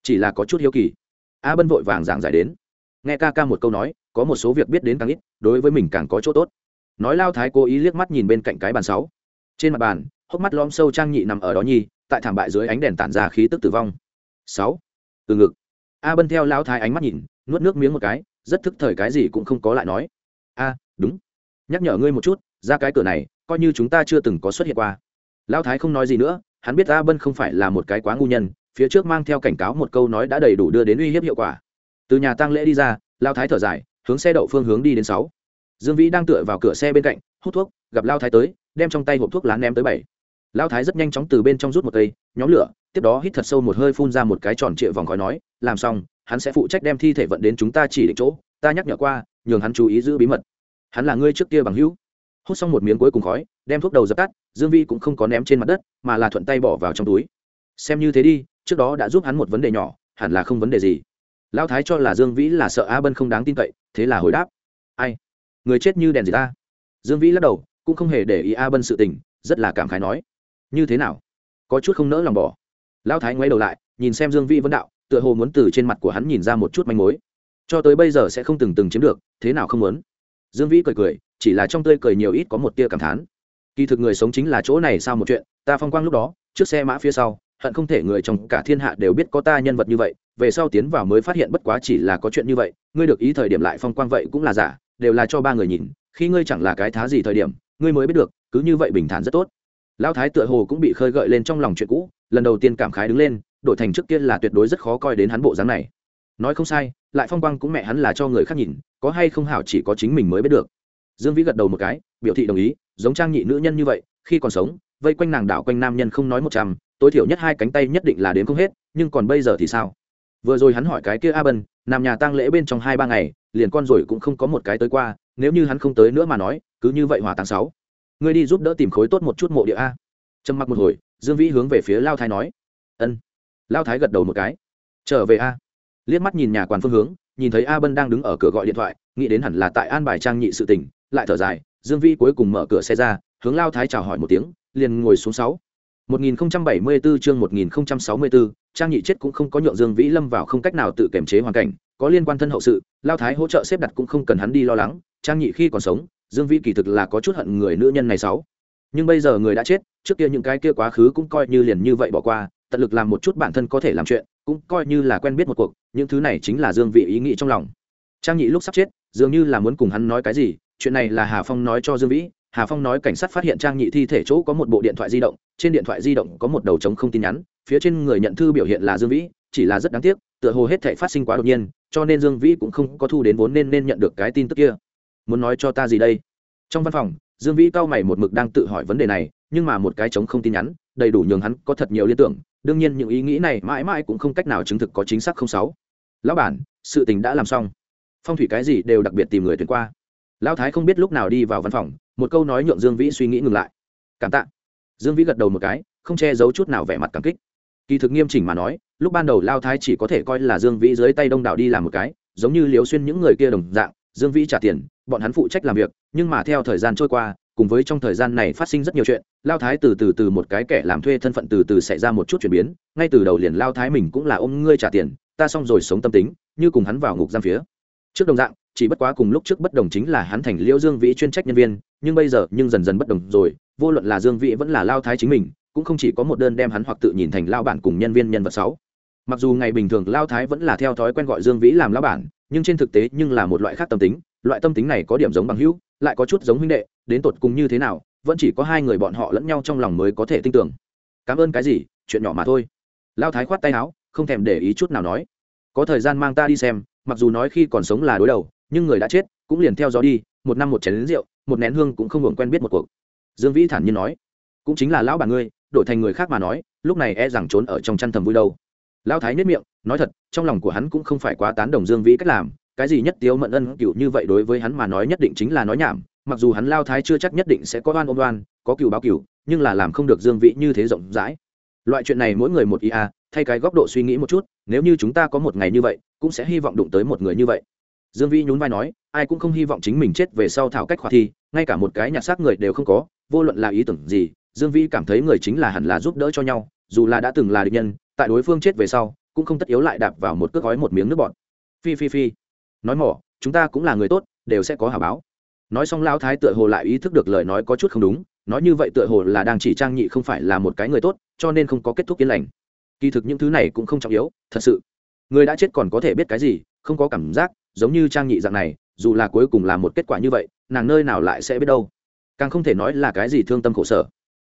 chỉ là có chút hiếu kỳ. A bân vội vàng giảng giải đến. Nghe ca ca một câu nói, có một số việc biết đến càng ít, đối với mình càng có chỗ tốt. Nói lao thái cố ý liếc mắt nhìn bên cạnh cái bàn sáu. Trên mặt bàn, hốc mắt lom sâu trang nhị nằm ở đó nhi, tại thảm bại dưới ánh đèn tản ra khí tức tử vong. Sáu. Từ ngực. A bân theo lao thái ánh mắt nhìn, nuốt nước miếng một cái, rất thức thời cái gì cũng không có lại nói. A, đúng. Nhắc nhở ngươi một chút, ra cái cửa này, coi như chúng ta chưa từng có xuất hiện qua. Lao thái không nói gì nữa, hắn biết a bân không phải là một cái quá ngu nhân phía trước mang theo cảnh cáo một câu nói đã đầy đủ đưa đến uy hiếp hiệu quả. Từ nhà tăng lễ đi ra, lao thái thở dài, hướng xe đậu phương hướng đi đến sáu. Dương vĩ đang tựa vào cửa xe bên cạnh, hút thuốc, gặp lao thái tới, đem trong tay hộp thuốc lá ném tới bảy. Lao thái rất nhanh chóng từ bên trong rút một cây, nhóm lửa, tiếp đó hít thật sâu một hơi phun ra một cái tròn trịa vòng khói nói, làm xong, hắn sẽ phụ trách đem thi thể vận đến chúng ta chỉ định chỗ, ta nhắc nhở qua, nhường hắn chú ý giữ bí mật. Hắn là ngươi trước kia bằng hữu. Hút xong một miếng cuối cùng khói, đem thuốc đầu dập tắt, dương vi cũng không có ném trên mặt đất, mà là thuận tay bỏ vào trong túi. Xem như thế đi trước đó đã giúp hắn một vấn đề nhỏ, hẳn là không vấn đề gì. Lão thái cho là dương vĩ là sợ a bân không đáng tin cậy, thế là hồi đáp. Ai? Người chết như đèn gì ta? Dương vĩ lắc đầu, cũng không hề để ý a bân sự tình, rất là cảm khái nói. Như thế nào? Có chút không nỡ lòng bỏ. Lão thái ngoáy đầu lại, nhìn xem dương vĩ vấn đạo, tựa hồ muốn từ trên mặt của hắn nhìn ra một chút manh mối. Cho tới bây giờ sẽ không từng từng chiếm được, thế nào không muốn? Dương vĩ cười cười, chỉ là trong tươi cười nhiều ít có một tia cảm thán. Kỳ thực người sống chính là chỗ này sao một chuyện, ta phong quang lúc đó, trước xe mã phía sau hận không thể người trong cả thiên hạ đều biết có ta nhân vật như vậy, về sau tiến vào mới phát hiện bất quá chỉ là có chuyện như vậy, ngươi được ý thời điểm lại phong quang vậy cũng là giả, đều là cho ba người nhìn, khi ngươi chẳng là cái thá gì thời điểm, ngươi mới biết được, cứ như vậy bình thản rất tốt. Lão thái tựa hồ cũng bị khơi gợi lên trong lòng chuyện cũ, lần đầu tiên cảm khái đứng lên, đổi thành trước kia là tuyệt đối rất khó coi đến hắn bộ dáng này. Nói không sai, lại phong quang cũng mẹ hắn là cho người khác nhìn, có hay không hảo chỉ có chính mình mới biết được. Dương vĩ gật đầu một cái, biểu thị đồng ý, giống trang nhị nữ nhân như vậy, khi còn sống, vây quanh nàng đảo quanh nam nhân không nói một trăm tối thiểu nhất hai cánh tay nhất định là đến không hết, nhưng còn bây giờ thì sao? Vừa rồi hắn hỏi cái kia a bân, nằm nhà tang lễ bên trong hai ba ngày, liền con rồi cũng không có một cái tới qua, nếu như hắn không tới nữa mà nói, cứ như vậy hỏa táng sáu. Ngươi đi giúp đỡ tìm khối tốt một chút mộ địa a. Trầm mặc một hồi, dương vĩ hướng về phía lao thái nói. Ân. Lao thái gật đầu một cái. Trở về a. Liếc mắt nhìn nhà quan phương hướng, nhìn thấy a bân đang đứng ở cửa gọi điện thoại, nghĩ đến hẳn là tại an bài trang nhị sự tình, lại thở dài, dương vĩ cuối cùng mở cửa xe ra, hướng lao thái chào hỏi một tiếng, liền ngồi xuống sáu. 1074 chương 1064, Trang Nhị chết cũng không có nhượng Dương Vĩ Lâm vào không cách nào tự kiểm chế hoàn cảnh, có liên quan thân hậu sự, Lao Thái hỗ trợ xếp đặt cũng không cần hắn đi lo lắng, Trang Nhị khi còn sống, Dương Vĩ kỳ thực là có chút hận người nữ nhân này sáu. Nhưng bây giờ người đã chết, trước kia những cái kia quá khứ cũng coi như liền như vậy bỏ qua, tận lực làm một chút bản thân có thể làm chuyện, cũng coi như là quen biết một cuộc, những thứ này chính là Dương Vĩ ý nghĩ trong lòng. Trang Nhị lúc sắp chết, dường như là muốn cùng hắn nói cái gì, chuyện này là Hà Phong nói cho Dương Vĩ, hà phong nói cảnh sát phát hiện trang nhị thi thể chỗ có một bộ điện thoại di động, trên điện thoại di động có một đầu trống không tin nhắn, phía trên người nhận thư biểu hiện là dương vĩ, chỉ là rất đáng tiếc, tựa hồ hết thể phát sinh quá đột nhiên, cho nên dương vĩ cũng không có thu đến vốn nên nên nhận được cái tin tức kia. Muốn nói cho ta gì đây? Trong văn phòng, dương vĩ cao mày một mực đang tự hỏi vấn đề này, nhưng mà một cái trống không tin nhắn, đầy đủ nhường hắn có thật nhiều liên tưởng, đương nhiên những ý nghĩ này mãi mãi cũng không cách nào chứng thực có chính xác không sáu. Lão bản, sự tình đã làm xong. Phong thủy cái gì đều đặc biệt tìm người tuyển qua lão thái không biết lúc nào đi vào văn phòng, một câu nói nhượng dương vĩ suy nghĩ ngừng lại. Cảm tạ. Dương vĩ gật đầu một cái, không che giấu chút nào vẻ mặt cảm kích. Kỳ thực nghiêm chỉnh mà nói, lúc ban đầu lao thái chỉ có thể coi là dương vĩ dưới tay đông đảo đi làm một cái, giống như liều xuyên những người kia đồng dạng, dương vĩ trả tiền, bọn hắn phụ trách làm việc, nhưng mà theo thời gian trôi qua, cùng với trong thời gian này phát sinh rất nhiều chuyện lao thái từ từ từ một cái kẻ làm thuê thân phận từ từ xảy ra một chút chuyển biến, ngay từ đầu liền lao thái mình cũng là ôm ngươi trả tiền, ta xong rồi sống tâm tính, như cùng hắn vào ngục giam phía. Trước đồng dạng chỉ bất quá cùng lúc trước bất đồng chính là hắn thành liễu dương vĩ chuyên trách nhân viên, nhưng bây giờ nhưng dần dần bất đồng rồi, vô luận là dương vĩ vẫn là lao thái chính mình, cũng không chỉ có một đơn đem hắn hoặc tự nhìn thành lao bản cùng nhân viên nhân vật sáu. Mặc dù ngày bình thường lao thái vẫn là theo thói quen gọi dương vĩ làm lao bản, nhưng trên thực tế nhưng là một loại khác tâm tính, loại tâm tính này có điểm giống bằng hữu, lại có chút giống huynh đệ, đến tột cùng như thế nào, vẫn chỉ có hai người bọn họ lẫn nhau trong lòng mới có thể tin tưởng. Cảm ơn cái gì, chuyện nhỏ mà thôi. Lao thái khoát tay áo, không thèm để ý chút nào nói. Có thời gian mang ta đi xem, mặc dù nói khi còn sống là đối đầu nhưng người đã chết cũng liền theo gió đi một năm một chén lính rượu một nén hương cũng không hưởng quen biết một cuộc. Dương vĩ thản nhiên nói cũng chính là lão bà ngươi đổi thành người khác mà nói lúc này e rằng trốn ở trong chăn thầm vui đâu. Lão thái nhất miệng nói thật trong lòng của hắn cũng không phải quá tán đồng dương vĩ cách làm cái gì nhất tiếu mận ân cựu như vậy đối với hắn mà nói nhất định chính là nói nhảm mặc dù hắn lao thái chưa chắc nhất định sẽ có oan ôm đoan có cựu báo cựu nhưng là làm không được dương vĩ như thế rộng rãi. Loại chuyện này mỗi người một ý à, thay cái góc độ suy nghĩ một chút nếu như chúng ta có một ngày như vậy cũng sẽ hy vọng đụng tới một người như vậy dương vĩ nhún vai nói, ai cũng không hy vọng chính mình chết về sau thảo cách khoa thi, ngay cả một cái nhặt xác người đều không có, vô luận là ý tưởng gì, dương vĩ cảm thấy người chính là hẳn là giúp đỡ cho nhau, dù là đã từng là địch nhân, tại đối phương chết về sau, cũng không tất yếu lại đạp vào một cước gói một miếng nước bọt. Phi phi phi. Nói mỏ, chúng ta cũng là người tốt, đều sẽ có hả báo. Nói xong lao thái tựa hồ lại ý thức được lời nói có chút không đúng, nói như vậy tựa hồ là đang chỉ trang nhị không phải là một cái người tốt, cho nên không có kết thúc yên lành. Kỳ thực những thứ này cũng không trọng yếu, thật sự. Người đã chết còn có thể biết cái gì, không có cảm giác giống như trang nhị dạng này, dù là cuối cùng là một kết quả như vậy, nàng nơi nào lại sẽ biết đâu. Càng không thể nói là cái gì thương tâm khổ sở.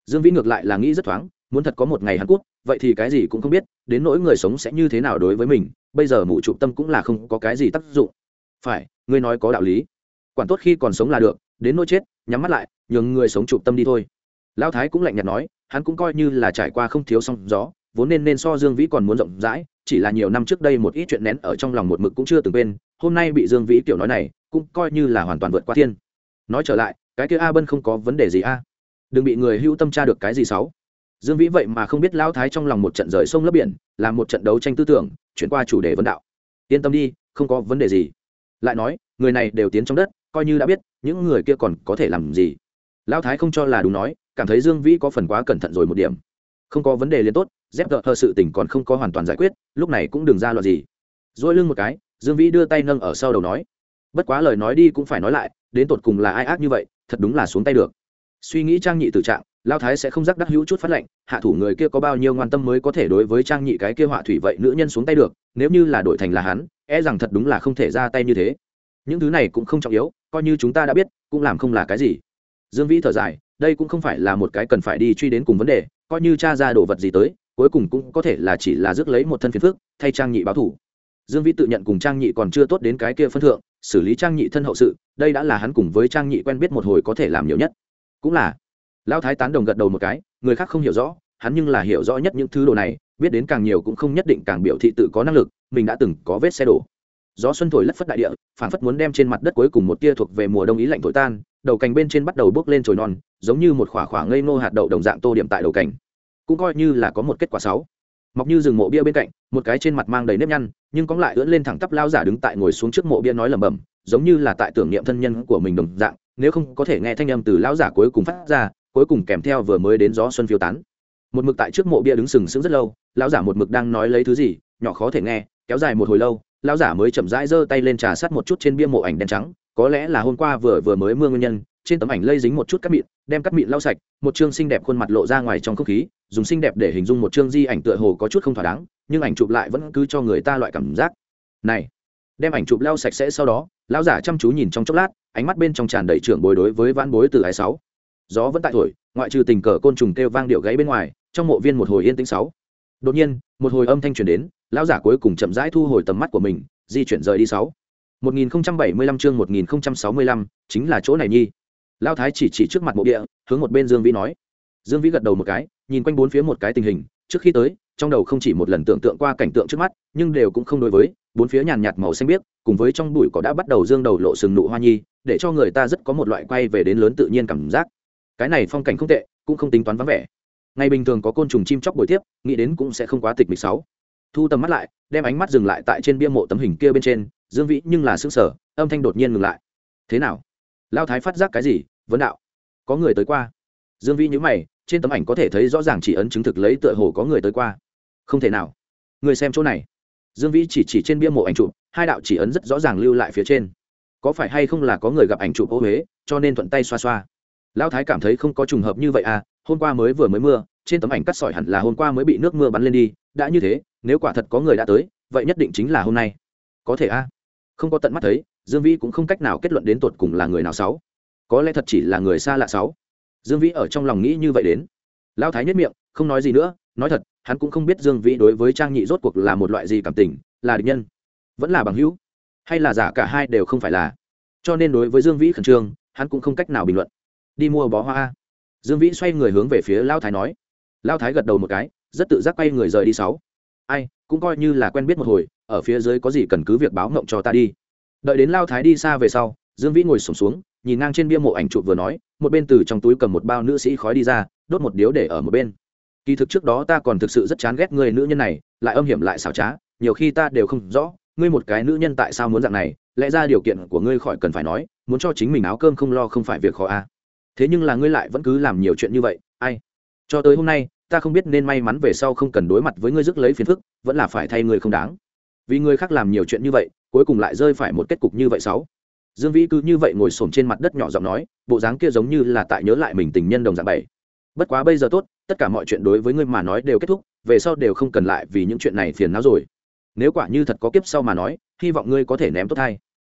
Dương vĩ ngược lại là nghĩ rất thoáng, muốn thật có một ngày hắn cút, vậy thì cái gì cũng không biết, đến nỗi người sống sẽ như thế nào đối với mình, bây giờ mụ trụ tâm cũng là không có cái gì tác dụng. Phải, ngươi nói có đạo lý. Quản tốt khi còn sống là được, đến nỗi chết, nhắm mắt lại, nhường người sống trụ tâm đi thôi. Lão thái cũng lạnh nhạt nói, hắn cũng coi như là trải qua không thiếu song gió vốn nên nên so dương vĩ còn muốn rộng rãi, chỉ là nhiều năm trước đây một ít chuyện nén ở trong lòng một mực cũng chưa từng quên, hôm nay bị dương vĩ kiểu nói này, cũng coi như là hoàn toàn vượt qua thiên. Nói trở lại, cái kia a bân không có vấn đề gì a. Đừng bị người hưu tâm tra được cái gì xấu. Dương vĩ vậy mà không biết lão thái trong lòng một trận rời sông lấp biển, là một trận đấu tranh tư tưởng, chuyển qua chủ đề vấn đạo. Yên tâm đi, không có vấn đề gì. Lại nói, người này đều tiến trong đất, coi như đã biết, những người kia còn có thể làm gì? Lão thái không cho là đúng nói, cảm thấy dương vĩ có phần quá cẩn thận rồi một điểm. Không có vấn đề liền tốt dép thợ hờ sự tình còn không có hoàn toàn giải quyết, lúc này cũng đừng ra loạt gì. Dỗi lưng một cái, dương vĩ đưa tay nâng ở sau đầu nói, bất quá lời nói đi cũng phải nói lại, đến tột cùng là ai ác như vậy, thật đúng là xuống tay được. Suy nghĩ trang nhị tự trạng, lao thái sẽ không rắc đắc hữu chút phát lệnh, hạ thủ người kia có bao nhiêu ngoan tâm mới có thể đối với trang nhị cái kia họa thủy vậy nữ nhân xuống tay được, nếu như là đổi thành là hắn e rằng thật đúng là không thể ra tay như thế. Những thứ này cũng không trọng yếu, coi như chúng ta đã biết, cũng làm không là cái gì. Dương vĩ thở dài, đây cũng không phải là một cái cần phải đi truy đến cùng vấn đề, coi như cha ra đồ vật gì tới cuối cùng cũng có thể là chỉ là rước lấy một thân phiền phước thay trang nhị báo thủ. Dương vĩ tự nhận cùng trang nhị còn chưa tốt đến cái kia phân thượng, xử lý trang nhị thân hậu sự, đây đã là hắn cùng với trang nhị quen biết một hồi có thể làm nhiều nhất. Cũng là, lão thái tán đồng gật đầu một cái, người khác không hiểu rõ, hắn nhưng là hiểu rõ nhất những thứ đồ này, biết đến càng nhiều cũng không nhất định càng biểu thị tự có năng lực, mình đã từng có vết xe đổ. Gió xuân thổi lất phất đại địa phản phất muốn đem trên mặt đất cuối cùng một tia thuộc về mùa đông ý lạnh thổi tan, đầu cành bên trên bắt đầu bước lên trồi non, giống như một khỏa khỏa ngây ngô hạt đậu đồng dạng tô điểm tại đầu cành cũng coi như là có một kết quả sáu mọc như rừng mộ bia bên cạnh, một cái trên mặt mang đầy nếp nhăn, nhưng có lại ưỡn lên thẳng tắp lao giả đứng tại ngồi xuống trước mộ bia nói lẩm bẩm, giống như là tại tưởng niệm thân nhân của mình đồng dạng, nếu không có thể nghe thanh âm từ lão giả cuối cùng phát ra, cuối cùng kèm theo vừa mới đến gió xuân phiêu tán. Một mực tại trước mộ bia đứng sừng sững rất lâu lão giả một mực đang nói lấy thứ gì, nhỏ khó thể nghe, kéo dài một hồi lâu lão giả mới chậm rãi giơ tay lên trà sát một chút trên bia mộ ảnh đen trắng, có lẽ là hôm qua vừa vừa mới mưa nguyên nhân, trên tấm ảnh lây dính một chút cắt mịn, đem cắt mịn lau sạch, một chương xinh đẹp khuôn mặt lộ ra ngoài trong không khí dùng xinh đẹp để hình dung một chương di ảnh tựa hồ có chút không thỏa đáng nhưng ảnh chụp lại vẫn cứ cho người ta loại cảm giác. Này đem ảnh chụp lau sạch sẽ sau đó lão giả chăm chú nhìn trong chốc lát ánh mắt bên trong tràn đầy trưởng bối đối với vãn bối từ ái sáu. Gió vẫn tại thổi ngoại trừ tình cờ côn trùng kêu vang điệu gáy bên ngoài trong mộ viên một hồi yên tĩnh sáu. Đột nhiên một hồi âm thanh truyền đến lão giả cuối cùng chậm rãi thu hồi tầm mắt của mình di chuyển rời đi sáu. 1075 chương 1065, chính là chỗ này nhi. Lao thái chỉ chỉ trước mặt mộ địa hướng một bên dương vĩ nói dương vĩ gật đầu một cái, nhìn quanh bốn phía một cái tình hình, trước khi tới, trong đầu không chỉ một lần tưởng tượng qua cảnh tượng trước mắt, nhưng đều cũng không đối với, bốn phía nhàn nhạt màu xanh biếc, cùng với trong bụi cỏ đã bắt đầu dương đầu lộ sừng nụ hoa nhi, để cho người ta rất có một loại quay về đến lớn tự nhiên cảm giác. Cái này phong cảnh không tệ, cũng không tính toán vắng vẻ. Ngày bình thường có côn trùng chim chóc buổi tiếp, nghĩ đến cũng sẽ không quá tịch mịch sáu. Thu tầm mắt lại, đem ánh mắt dừng lại tại trên bia mộ tấm hình kia bên trên, dương vĩ nhưng là xương sở âm thanh đột nhiên ngừng lại. Thế nào? Lao thái phát giác cái gì? Vấn đạo. Có người tới qua. Dương vĩ nhữ mày trên tấm ảnh có thể thấy rõ ràng chỉ ấn chứng thực lấy tựa hồ có người tới qua. Không thể nào. Người xem chỗ này. Dương vĩ chỉ chỉ trên bia mộ ảnh chụp, hai đạo chỉ ấn rất rõ ràng lưu lại phía trên. Có phải hay không là có người gặp ảnh chụp ô huế, cho nên thuận tay xoa xoa. Lão thái cảm thấy không có trùng hợp như vậy à hôm qua mới vừa mới mưa, trên tấm ảnh cắt sỏi hẳn là hôm qua mới bị nước mưa bắn lên đi, đã như thế, nếu quả thật có người đã tới, vậy nhất định chính là hôm nay. Có thể a à? không có tận mắt thấy, dương vĩ cũng không cách nào kết luận đến tột cùng là người nào sáu có lẽ thật chỉ là người xa lạ sáu dương vĩ ở trong lòng nghĩ như vậy đến. Lão thái nhất miệng không nói gì nữa nói thật hắn cũng không biết dương vĩ đối với trang nhị rốt cuộc là một loại gì cảm tình là địch nhân vẫn là bằng hữu hay là giả cả hai đều không phải là. Cho nên đối với dương vĩ khẩn trương hắn cũng không cách nào bình luận. Đi mua bó hoa dương vĩ xoay người hướng về phía lao thái nói. Lao thái gật đầu một cái rất tự giác quay người rời đi sáu. Ai cũng coi như là quen biết một hồi ở phía dưới có gì cần cứ việc báo ngộng cho ta đi. Đợi đến lao thái đi xa về sau dương vĩ ngồi sổm xuống, xuống nhìn ngang trên bia mộ ảnh chụp vừa nói, một bên từ trong túi cầm một bao nữ sĩ khói đi ra, đốt một điếu để ở một bên. Kỳ thực trước đó ta còn thực sự rất chán ghét người nữ nhân này, lại âm hiểm lại xảo trá, nhiều khi ta đều không rõ, ngươi một cái nữ nhân tại sao muốn dạng này, lẽ ra điều kiện của ngươi khỏi cần phải nói, muốn cho chính mình áo cơm không lo không phải việc khó a à. thế nhưng là ngươi lại vẫn cứ làm nhiều chuyện như vậy, ai? Cho tới hôm nay, ta không biết nên may mắn về sau không cần đối mặt với ngươi rước lấy phiền phức, vẫn là phải thay ngươi không đáng. Vì ngươi khác làm nhiều chuyện như vậy, cuối cùng lại rơi phải một kết cục như vậy sáu dương vĩ cứ như vậy ngồi xổm trên mặt đất nhỏ giọng nói, bộ dáng kia giống như là tại nhớ lại mình tình nhân đồng dạng bảy. Bất quá bây giờ tốt, tất cả mọi chuyện đối với ngươi mà nói đều kết thúc, về sau đều không cần lại vì những chuyện này phiền não rồi. Nếu quả như thật có kiếp sau mà nói, hy vọng ngươi có thể ném tốt thay.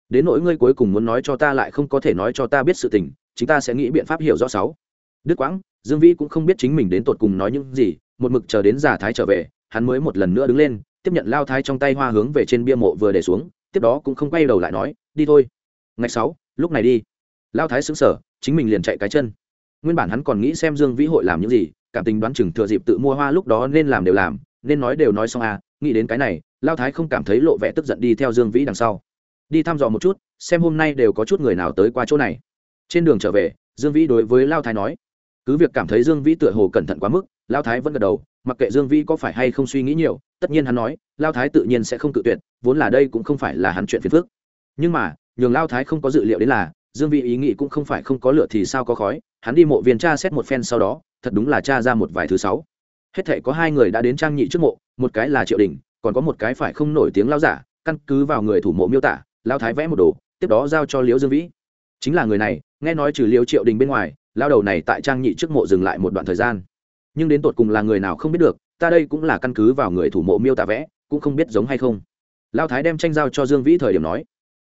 Đến nỗi ngươi cuối cùng muốn nói cho ta lại không có thể nói cho ta biết sự tình chúng ta sẽ nghĩ biện pháp hiểu rõ sáu. Đức quãng, dương vĩ cũng không biết chính mình đến tột cùng nói những gì, một mực chờ đến già thái trở về, hắn mới một lần nữa đứng lên, tiếp nhận lao thái trong tay hoa hướng về trên bia mộ vừa để xuống, tiếp đó cũng không quay đầu lại nói, đi thôi ngày sáu, lúc này đi. Lao thái xứng sở chính mình liền chạy cái chân. Nguyên bản hắn còn nghĩ xem dương vĩ hội làm những gì, cảm tình đoán chừng thừa dịp tự mua hoa lúc đó nên làm đều làm, nên nói đều nói xong à nghĩ đến cái này, lao thái không cảm thấy lộ vẻ tức giận đi theo dương vĩ đằng sau. Đi thăm dò một chút, xem hôm nay đều có chút người nào tới qua chỗ này. Trên đường trở về, dương vĩ đối với lao thái nói, cứ việc cảm thấy dương vĩ tựa hồ cẩn thận quá mức, lao thái vẫn gật đầu, mặc kệ dương vĩ có phải hay không suy nghĩ nhiều, tất nhiên hắn nói, lao thái tự nhiên sẽ không tự tuyệt, vốn là đây cũng không phải là hắn chuyện phiền phức. Nhưng mà nhường lao thái không có dự liệu đến là, dương vĩ ý nghĩ cũng không phải không có lửa thì sao có khói, hắn đi mộ viên tra xét một phen sau đó, thật đúng là tra ra một vài thứ sáu. Hết thể có hai người đã đến trang nhị trước mộ, một cái là triệu đình, còn có một cái phải không nổi tiếng lao giả, căn cứ vào người thủ mộ miêu tả, lao thái vẽ một đồ, tiếp đó giao cho liễu dương vĩ. Chính là người này, nghe nói trừ liễu triệu đình bên ngoài, lao đầu này tại trang nhị trước mộ dừng lại một đoạn thời gian. Nhưng đến tột cùng là người nào không biết được, ta đây cũng là căn cứ vào người thủ mộ miêu tả vẽ, cũng không biết giống hay không. Lao thái đem tranh giao cho dương vĩ thời điểm nói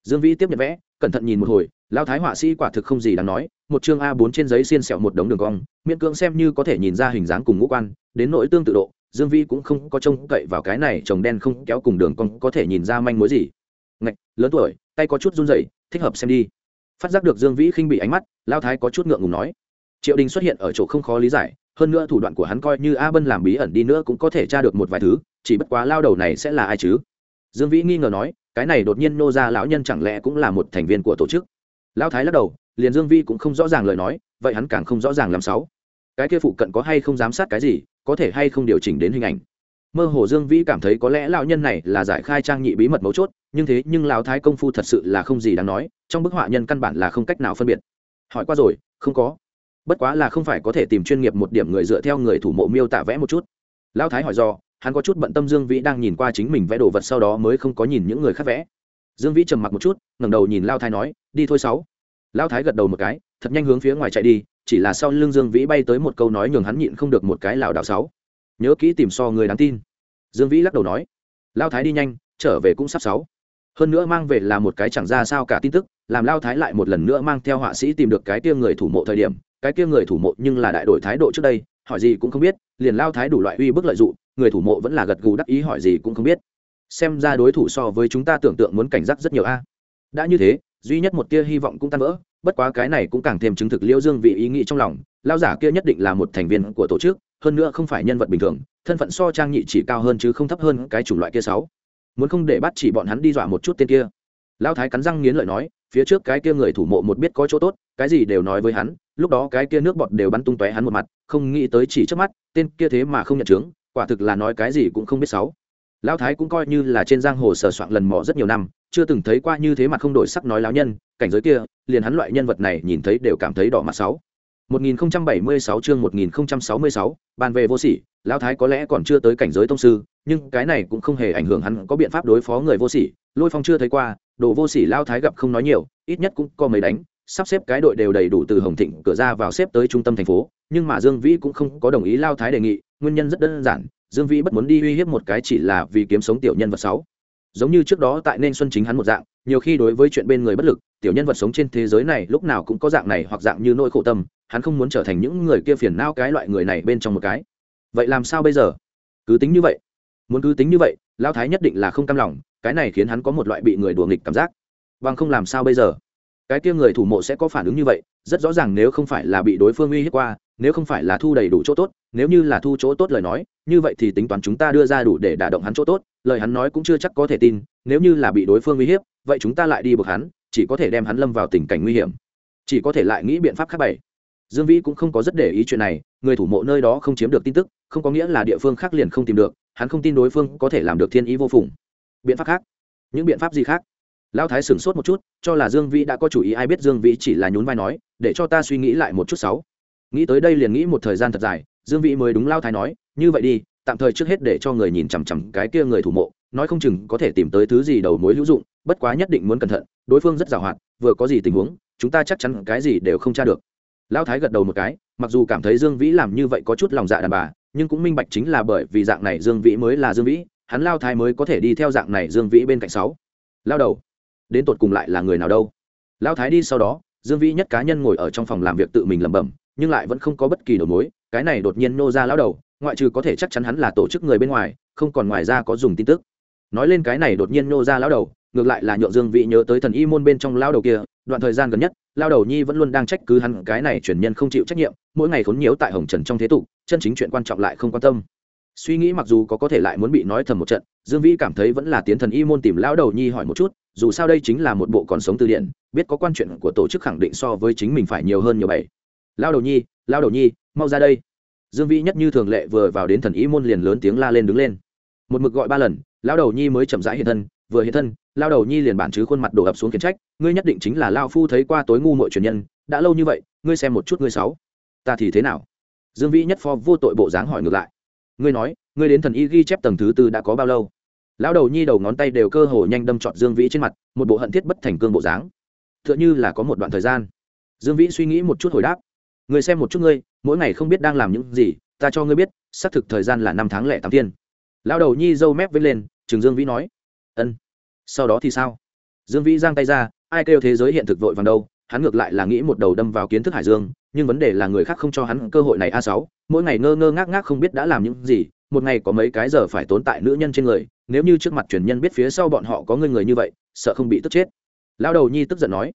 dương vĩ tiếp nhận vẽ, cẩn thận nhìn một hồi lao thái họa sĩ quả thực không gì đáng nói, một chương a 4 trên giấy xiên sẹo một đống đường cong, miễn cưỡng xem như có thể nhìn ra hình dáng cùng ngũ quan, đến nỗi tương tự độ, dương vi cũng không có trông cậy vào cái này chồng đen không kéo cùng đường cong có thể nhìn ra manh mối gì. Ngạch, lớn tuổi, tay có chút run rẩy, thích hợp xem đi. Phát giác được dương vĩ khinh bị ánh mắt lao thái có chút ngượng ngùng nói. Triệu đình xuất hiện ở chỗ không khó lý giải, hơn nữa thủ đoạn của hắn coi như a bân làm bí ẩn đi nữa cũng có thể tra được một vài thứ, chỉ bất quá lao đầu này sẽ là ai chứ? Dương vĩ nghi ngờ nói cái này đột nhiên nô ra lão nhân chẳng lẽ cũng là một thành viên của tổ chức? Lão thái lắc đầu, liền dương vi cũng không rõ ràng lời nói, vậy hắn càng không rõ ràng làm sáu cái kia phụ cận có hay không giám sát cái gì, có thể hay không điều chỉnh đến hình ảnh? Mơ hồ dương vĩ cảm thấy có lẽ lão nhân này là giải khai trang nhị bí mật mấu chốt, nhưng thế nhưng lão thái công phu thật sự là không gì đáng nói, trong bức họa nhân căn bản là không cách nào phân biệt. Hỏi qua rồi, không có. Bất quá là không phải có thể tìm chuyên nghiệp một điểm người dựa theo người thủ mộ miêu tả vẽ một chút. Lão thái hỏi do hắn có chút bận tâm dương vĩ đang nhìn qua chính mình vẽ đồ vật sau đó mới không có nhìn những người khác vẽ. Dương vĩ trầm mặc một chút, ngẩng đầu nhìn lao thái nói, đi thôi sáu. Lao thái gật đầu một cái, thật nhanh hướng phía ngoài chạy đi, chỉ là sau lưng dương vĩ bay tới một câu nói nhường hắn nhịn không được một cái lảo đảo sáu. Nhớ kỹ tìm so người đáng tin. Dương vĩ lắc đầu nói. Lao thái đi nhanh, trở về cũng sắp sáu. Hơn nữa mang về là một cái chẳng ra sao cả tin tức, làm lao thái lại một lần nữa mang theo họa sĩ tìm được cái kia người thủ mộ thời điểm, cái kia người thủ mộ nhưng là đại đổi thái độ trước đây hỏi gì cũng không biết, liền lao thái đủ loại uy bức lợi dụng, người thủ mộ vẫn là gật gù đắc ý hỏi gì cũng không biết. Xem ra đối thủ so với chúng ta tưởng tượng muốn cảnh giác rất nhiều a. Đã như thế, duy nhất một tia hy vọng cũng tan vỡ, bất quá cái này cũng càng thêm chứng thực liễu dương vị ý nghĩ trong lòng, lao giả kia nhất định là một thành viên của tổ chức, hơn nữa không phải nhân vật bình thường, thân phận so trang nhị chỉ cao hơn chứ không thấp hơn cái chủng loại kia sáu. Muốn không để bắt chỉ bọn hắn đi dọa một chút tên kia. Lao thái cắn răng nghiến lợi nói, phía trước cái kia người thủ mộ một biết có chỗ tốt, cái gì đều nói với hắn lúc đó cái kia nước bọt đều bắn tung tóe hắn một mặt không nghĩ tới chỉ trước mắt tên kia thế mà không nhận chứng quả thực là nói cái gì cũng không biết sáu lão thái cũng coi như là trên giang hồ sờ soạn lần mò rất nhiều năm chưa từng thấy qua như thế mặt không đổi sắc nói lão nhân cảnh giới kia liền hắn loại nhân vật này nhìn thấy đều cảm thấy đỏ mặt sáu 1076 chương 1066, bàn về vô sỉ, lão thái có lẽ còn chưa tới cảnh giới tông sư, nhưng cái này cũng không hề ảnh hưởng hắn có biện pháp đối phó người vô sỉ, Lôi Phong chưa thấy qua, đồ vô sỉ lão thái gặp không nói nhiều, ít nhất cũng có mấy đánh, sắp xếp cái đội đều đầy đủ từ Hồng Thịnh cửa ra vào xếp tới trung tâm thành phố, nhưng mà Dương Vĩ cũng không có đồng ý lão thái đề nghị, nguyên nhân rất đơn giản, Dương Vĩ bất muốn đi uy hiếp một cái chỉ là vì kiếm sống tiểu nhân vật sáu. Giống như trước đó tại nên xuân chính hắn một dạng, nhiều khi đối với chuyện bên người bất lực, tiểu nhân vật sống trên thế giới này lúc nào cũng có dạng này hoặc dạng như nỗi khổ tâm, hắn không muốn trở thành những người kia phiền não cái loại người này bên trong một cái. Vậy làm sao bây giờ? Cứ tính như vậy. Muốn cứ tính như vậy lao thái nhất định là không cam lòng cái này khiến hắn có một loại bị người đùa nghịch cảm giác. Bằng không làm sao bây giờ? Cái kia người thủ mộ sẽ có phản ứng như vậy, rất rõ ràng nếu không phải là bị đối phương uy hiếp qua, nếu không phải là thu đầy đủ chỗ tốt, nếu như là thu chỗ tốt lời nói, như vậy thì tính toán chúng ta đưa ra đủ để đả động hắn chỗ tốt, lời hắn nói cũng chưa chắc có thể tin, nếu như là bị đối phương uy hiếp, vậy chúng ta lại đi buộc hắn, chỉ có thể đem hắn lâm vào tình cảnh nguy hiểm. Chỉ có thể lại nghĩ biện pháp khác bảy dương vĩ cũng không có rất để ý chuyện này, người thủ mộ nơi đó không chiếm được tin tức, không có nghĩa là địa phương khác liền không tìm được, hắn không tin đối phương có thể làm được thiên ý vô phùng. Biện pháp khác? Những biện pháp gì khác? Lão thái sửng sốt một chút, cho là dương vĩ đã có chủ ý, ai biết dương vĩ chỉ là nhún vai nói, để cho ta suy nghĩ lại một chút sáu nghĩ tới đây liền nghĩ một thời gian thật dài, dương vĩ mới đúng lao thái nói, như vậy đi, tạm thời trước hết để cho người nhìn chằm chằm cái kia người thủ mộ, nói không chừng có thể tìm tới thứ gì đầu mối hữu dụng, bất quá nhất định muốn cẩn thận, đối phương rất giàu hoạt, vừa có gì tình huống, chúng ta chắc chắn cái gì đều không tra được. Lão thái gật đầu một cái, mặc dù cảm thấy dương vĩ làm như vậy có chút lòng dạ đàn bà, nhưng cũng minh bạch chính là bởi vì dạng này dương vĩ mới là dương vĩ, hắn lao thái mới có thể đi theo dạng này dương vĩ bên cạnh sáu. Lao đầu đến tột cùng lại là người nào đâu. Lão thái đi sau đó, dương vĩ nhất cá nhân ngồi ở trong phòng làm việc tự mình lẩm bẩm, nhưng lại vẫn không có bất kỳ đầu mối, cái này đột nhiên nô ra lão đầu, ngoại trừ có thể chắc chắn hắn là tổ chức người bên ngoài, không còn ngoài ra có dùng tin tức. Nói lên cái này đột nhiên nô ra lão đầu, ngược lại là nhượng dương vĩ nhớ tới thần y môn bên trong lão đầu kia, đoạn thời gian gần nhất lao đầu nhi vẫn luôn đang trách cứ hắn, cái này chuyển nhân không chịu trách nhiệm, mỗi ngày khốn nhiễu tại hồng trần trong thế tục, chân chính chuyện quan trọng lại không quan tâm. Suy nghĩ mặc dù có có thể lại muốn bị nói thầm một trận, dương vĩ cảm thấy vẫn là tiến thần y môn tìm lao đầu nhi hỏi một chút dù sao đây chính là một bộ còn sống từ điện biết có quan chuyện của tổ chức khẳng định so với chính mình phải nhiều hơn nhiều bảy. Lao đầu nhi, lao đầu nhi, mau ra đây. Dương vĩ nhất như thường lệ vừa vào đến thần y môn liền lớn tiếng la lên đứng lên. Một mực gọi ba lần, lao đầu nhi mới chậm rãi hiện thân, vừa hiện thân, lao đầu nhi liền bản chứ khuôn mặt đổ ập xuống khiển trách, ngươi nhất định chính là lao phu thấy qua tối ngu mội truyền nhân, đã lâu như vậy, ngươi xem một chút ngươi sáu. Ta thì thế nào? Dương vĩ nhất pho vô tội bộ dáng hỏi ngược lại. Ngươi nói, ngươi đến thần y ghi chép tầng thứ tư đã có bao lâu? Lão đầu nhi đầu ngón tay đều cơ hồ nhanh đâm trọt dương vĩ trên mặt, một bộ hận thiết bất thành cương bộ dáng. T h ư ợ n h ư là có một đoạn thời gian. Dương vĩ suy nghĩ một chút hồi đáp. Người xem một chút ngươi, mỗi ngày không biết đang làm những gì, ta cho ngươi biết, xác thực thời gian là năm tháng lẻ tám thiên. Lão đầu nhi dâu mép vết lên, chừng dương vĩ nói. Ân. Sau đó thì sao? Dương vĩ giang tay ra, ai kêu thế giới hiện thực vội vàng đâu, hắn ngược lại là nghĩ một đầu đâm vào kiến thức hải dương, nhưng vấn đề là người khác không cho hắn cơ hội này a sáu, mỗi ngày ngơ ngơ ngác ngác không biết đã làm những gì một ngày có mấy cái giờ phải tốn tại nữ nhân trên người, nếu như trước mặt truyền nhân biết phía sau bọn họ có người người như vậy, sợ không bị tức chết. Lão đầu nhi tức giận nói.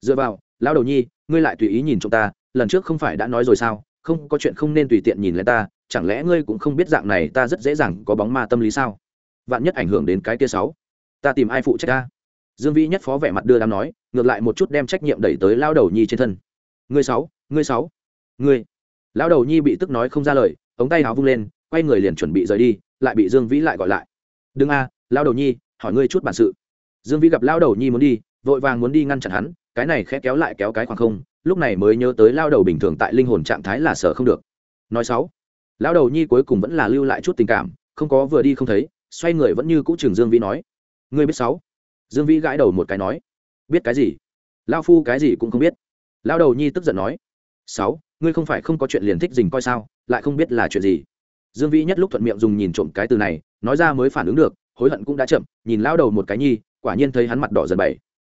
Dựa vào, lão đầu nhi, ngươi lại tùy ý nhìn chúng ta, lần trước không phải đã nói rồi sao? Không, có chuyện không nên tùy tiện nhìn lên ta, chẳng lẽ ngươi cũng không biết dạng này ta rất dễ dàng có bóng ma tâm lý sao? Vạn nhất ảnh hưởng đến cái kia sáu, ta tìm ai phụ trách ta? Dương vĩ nhất phó vẻ mặt đưa đám nói, ngược lại một chút đem trách nhiệm đẩy tới lao đầu nhi trên thân. Ngươi sáu ngươi sáu, ngươi. Lao đầu nhi bị tức nói không ra lời, ống tay áo vung lên quay người liền chuẩn bị rời đi, lại bị dương vĩ lại gọi lại. Đừng a lao đầu nhi, hỏi ngươi chút bản sự. Dương vĩ gặp lao đầu nhi muốn đi, vội vàng muốn đi ngăn chặn hắn, cái này khẽ kéo lại kéo cái khoảng không, lúc này mới nhớ tới lao đầu bình thường tại linh hồn trạng thái là sợ không được. Nói sáu lao đầu nhi cuối cùng vẫn là lưu lại chút tình cảm, không có vừa đi không thấy, xoay người vẫn như cũ trường dương vĩ nói, ngươi biết sáu dương vĩ gãi đầu một cái nói, biết cái gì? Lao phu cái gì cũng không biết. Lao đầu nhi tức giận nói sáu ngươi không phải không có chuyện liền thích dình coi sao, lại không biết là chuyện gì dương vĩ nhất lúc thuận miệng dùng nhìn trộm cái từ này, nói ra mới phản ứng được, hối hận cũng đã chậm, nhìn lao đầu một cái nhi, quả nhiên thấy hắn mặt đỏ dần bảy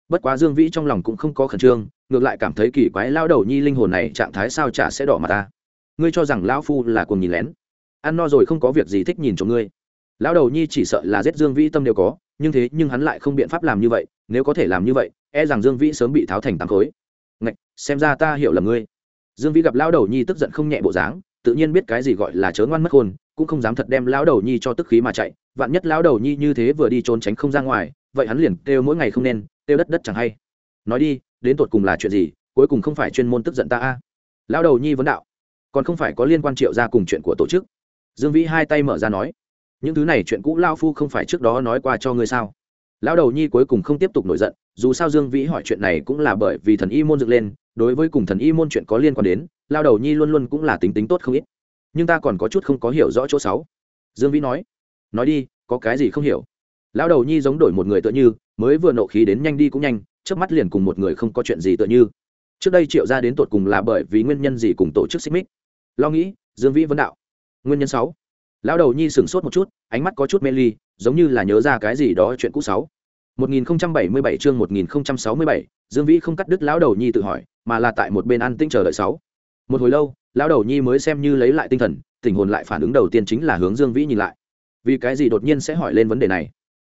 bất quá dương vĩ trong lòng cũng không có khẩn trương, ngược lại cảm thấy kỳ quái lao đầu nhi linh hồn này trạng thái sao chả sẽ đỏ mặt ta. Ngươi cho rằng lão phu là cùng nhìn lén. Ăn no rồi không có việc gì thích nhìn trộm ngươi. Lão đầu nhi chỉ sợ là giết dương vĩ tâm đều có, nhưng thế nhưng hắn lại không biện pháp làm như vậy, nếu có thể làm như vậy e rằng dương vĩ sớm bị tháo thành tám khối. Ngạch, xem ra ta hiểu là ngươi. Dương vĩ gặp lão đầu nhi tức giận không nhẹ bộ dáng tự nhiên biết cái gì gọi là chớ ngoan mất khôn cũng không dám thật đem lão đầu nhi cho tức khí mà chạy. Vạn nhất lão đầu nhi như thế vừa đi trốn tránh không ra ngoài, vậy hắn liền kêu mỗi ngày không nên, kêu đất đất chẳng hay. Nói đi, đến tột cùng là chuyện gì, cuối cùng không phải chuyên môn tức giận ta a? Lão đầu nhi vấn đạo. Còn không phải có liên quan triệu ra cùng chuyện của tổ chức. Dương vĩ hai tay mở ra nói. Những thứ này chuyện cũ lao phu không phải trước đó nói qua cho ngươi sao? Lão đầu nhi cuối cùng không tiếp tục nổi giận, dù sao dương vĩ hỏi chuyện này cũng là bởi vì thần y môn dựng lên đối với cùng thần y môn chuyện có liên quan đến, lao đầu nhi luôn luôn cũng là tính tính tốt không ít. Nhưng ta còn có chút không có hiểu rõ chỗ sáu. Dương vĩ nói nói đi, có cái gì không hiểu? Lão đầu nhi giống đổi một người tựa như, mới vừa nộ khí đến nhanh đi cũng nhanh trước mắt liền cùng một người không có chuyện gì tựa như. Trước đây triệu ra đến tột cùng là bởi vì nguyên nhân gì cùng tổ chức xích mích? Lo nghĩ, dương vĩ vấn đạo. Nguyên nhân sáu. Lão đầu nhi sửng sốt một chút, ánh mắt có chút mê ly, giống như là nhớ ra cái gì đó chuyện cũ sáu. 1077 chương 1067, Dương Vĩ không cắt đứt lão đầu nhi tự hỏi, mà là tại một bên ăn tinh chờ đợi sáu. Một hồi lâu, lão đầu nhi mới xem như lấy lại tinh thần, tình hồn lại phản ứng đầu tiên chính là hướng Dương Vĩ nhìn lại. Vì cái gì đột nhiên sẽ hỏi lên vấn đề này?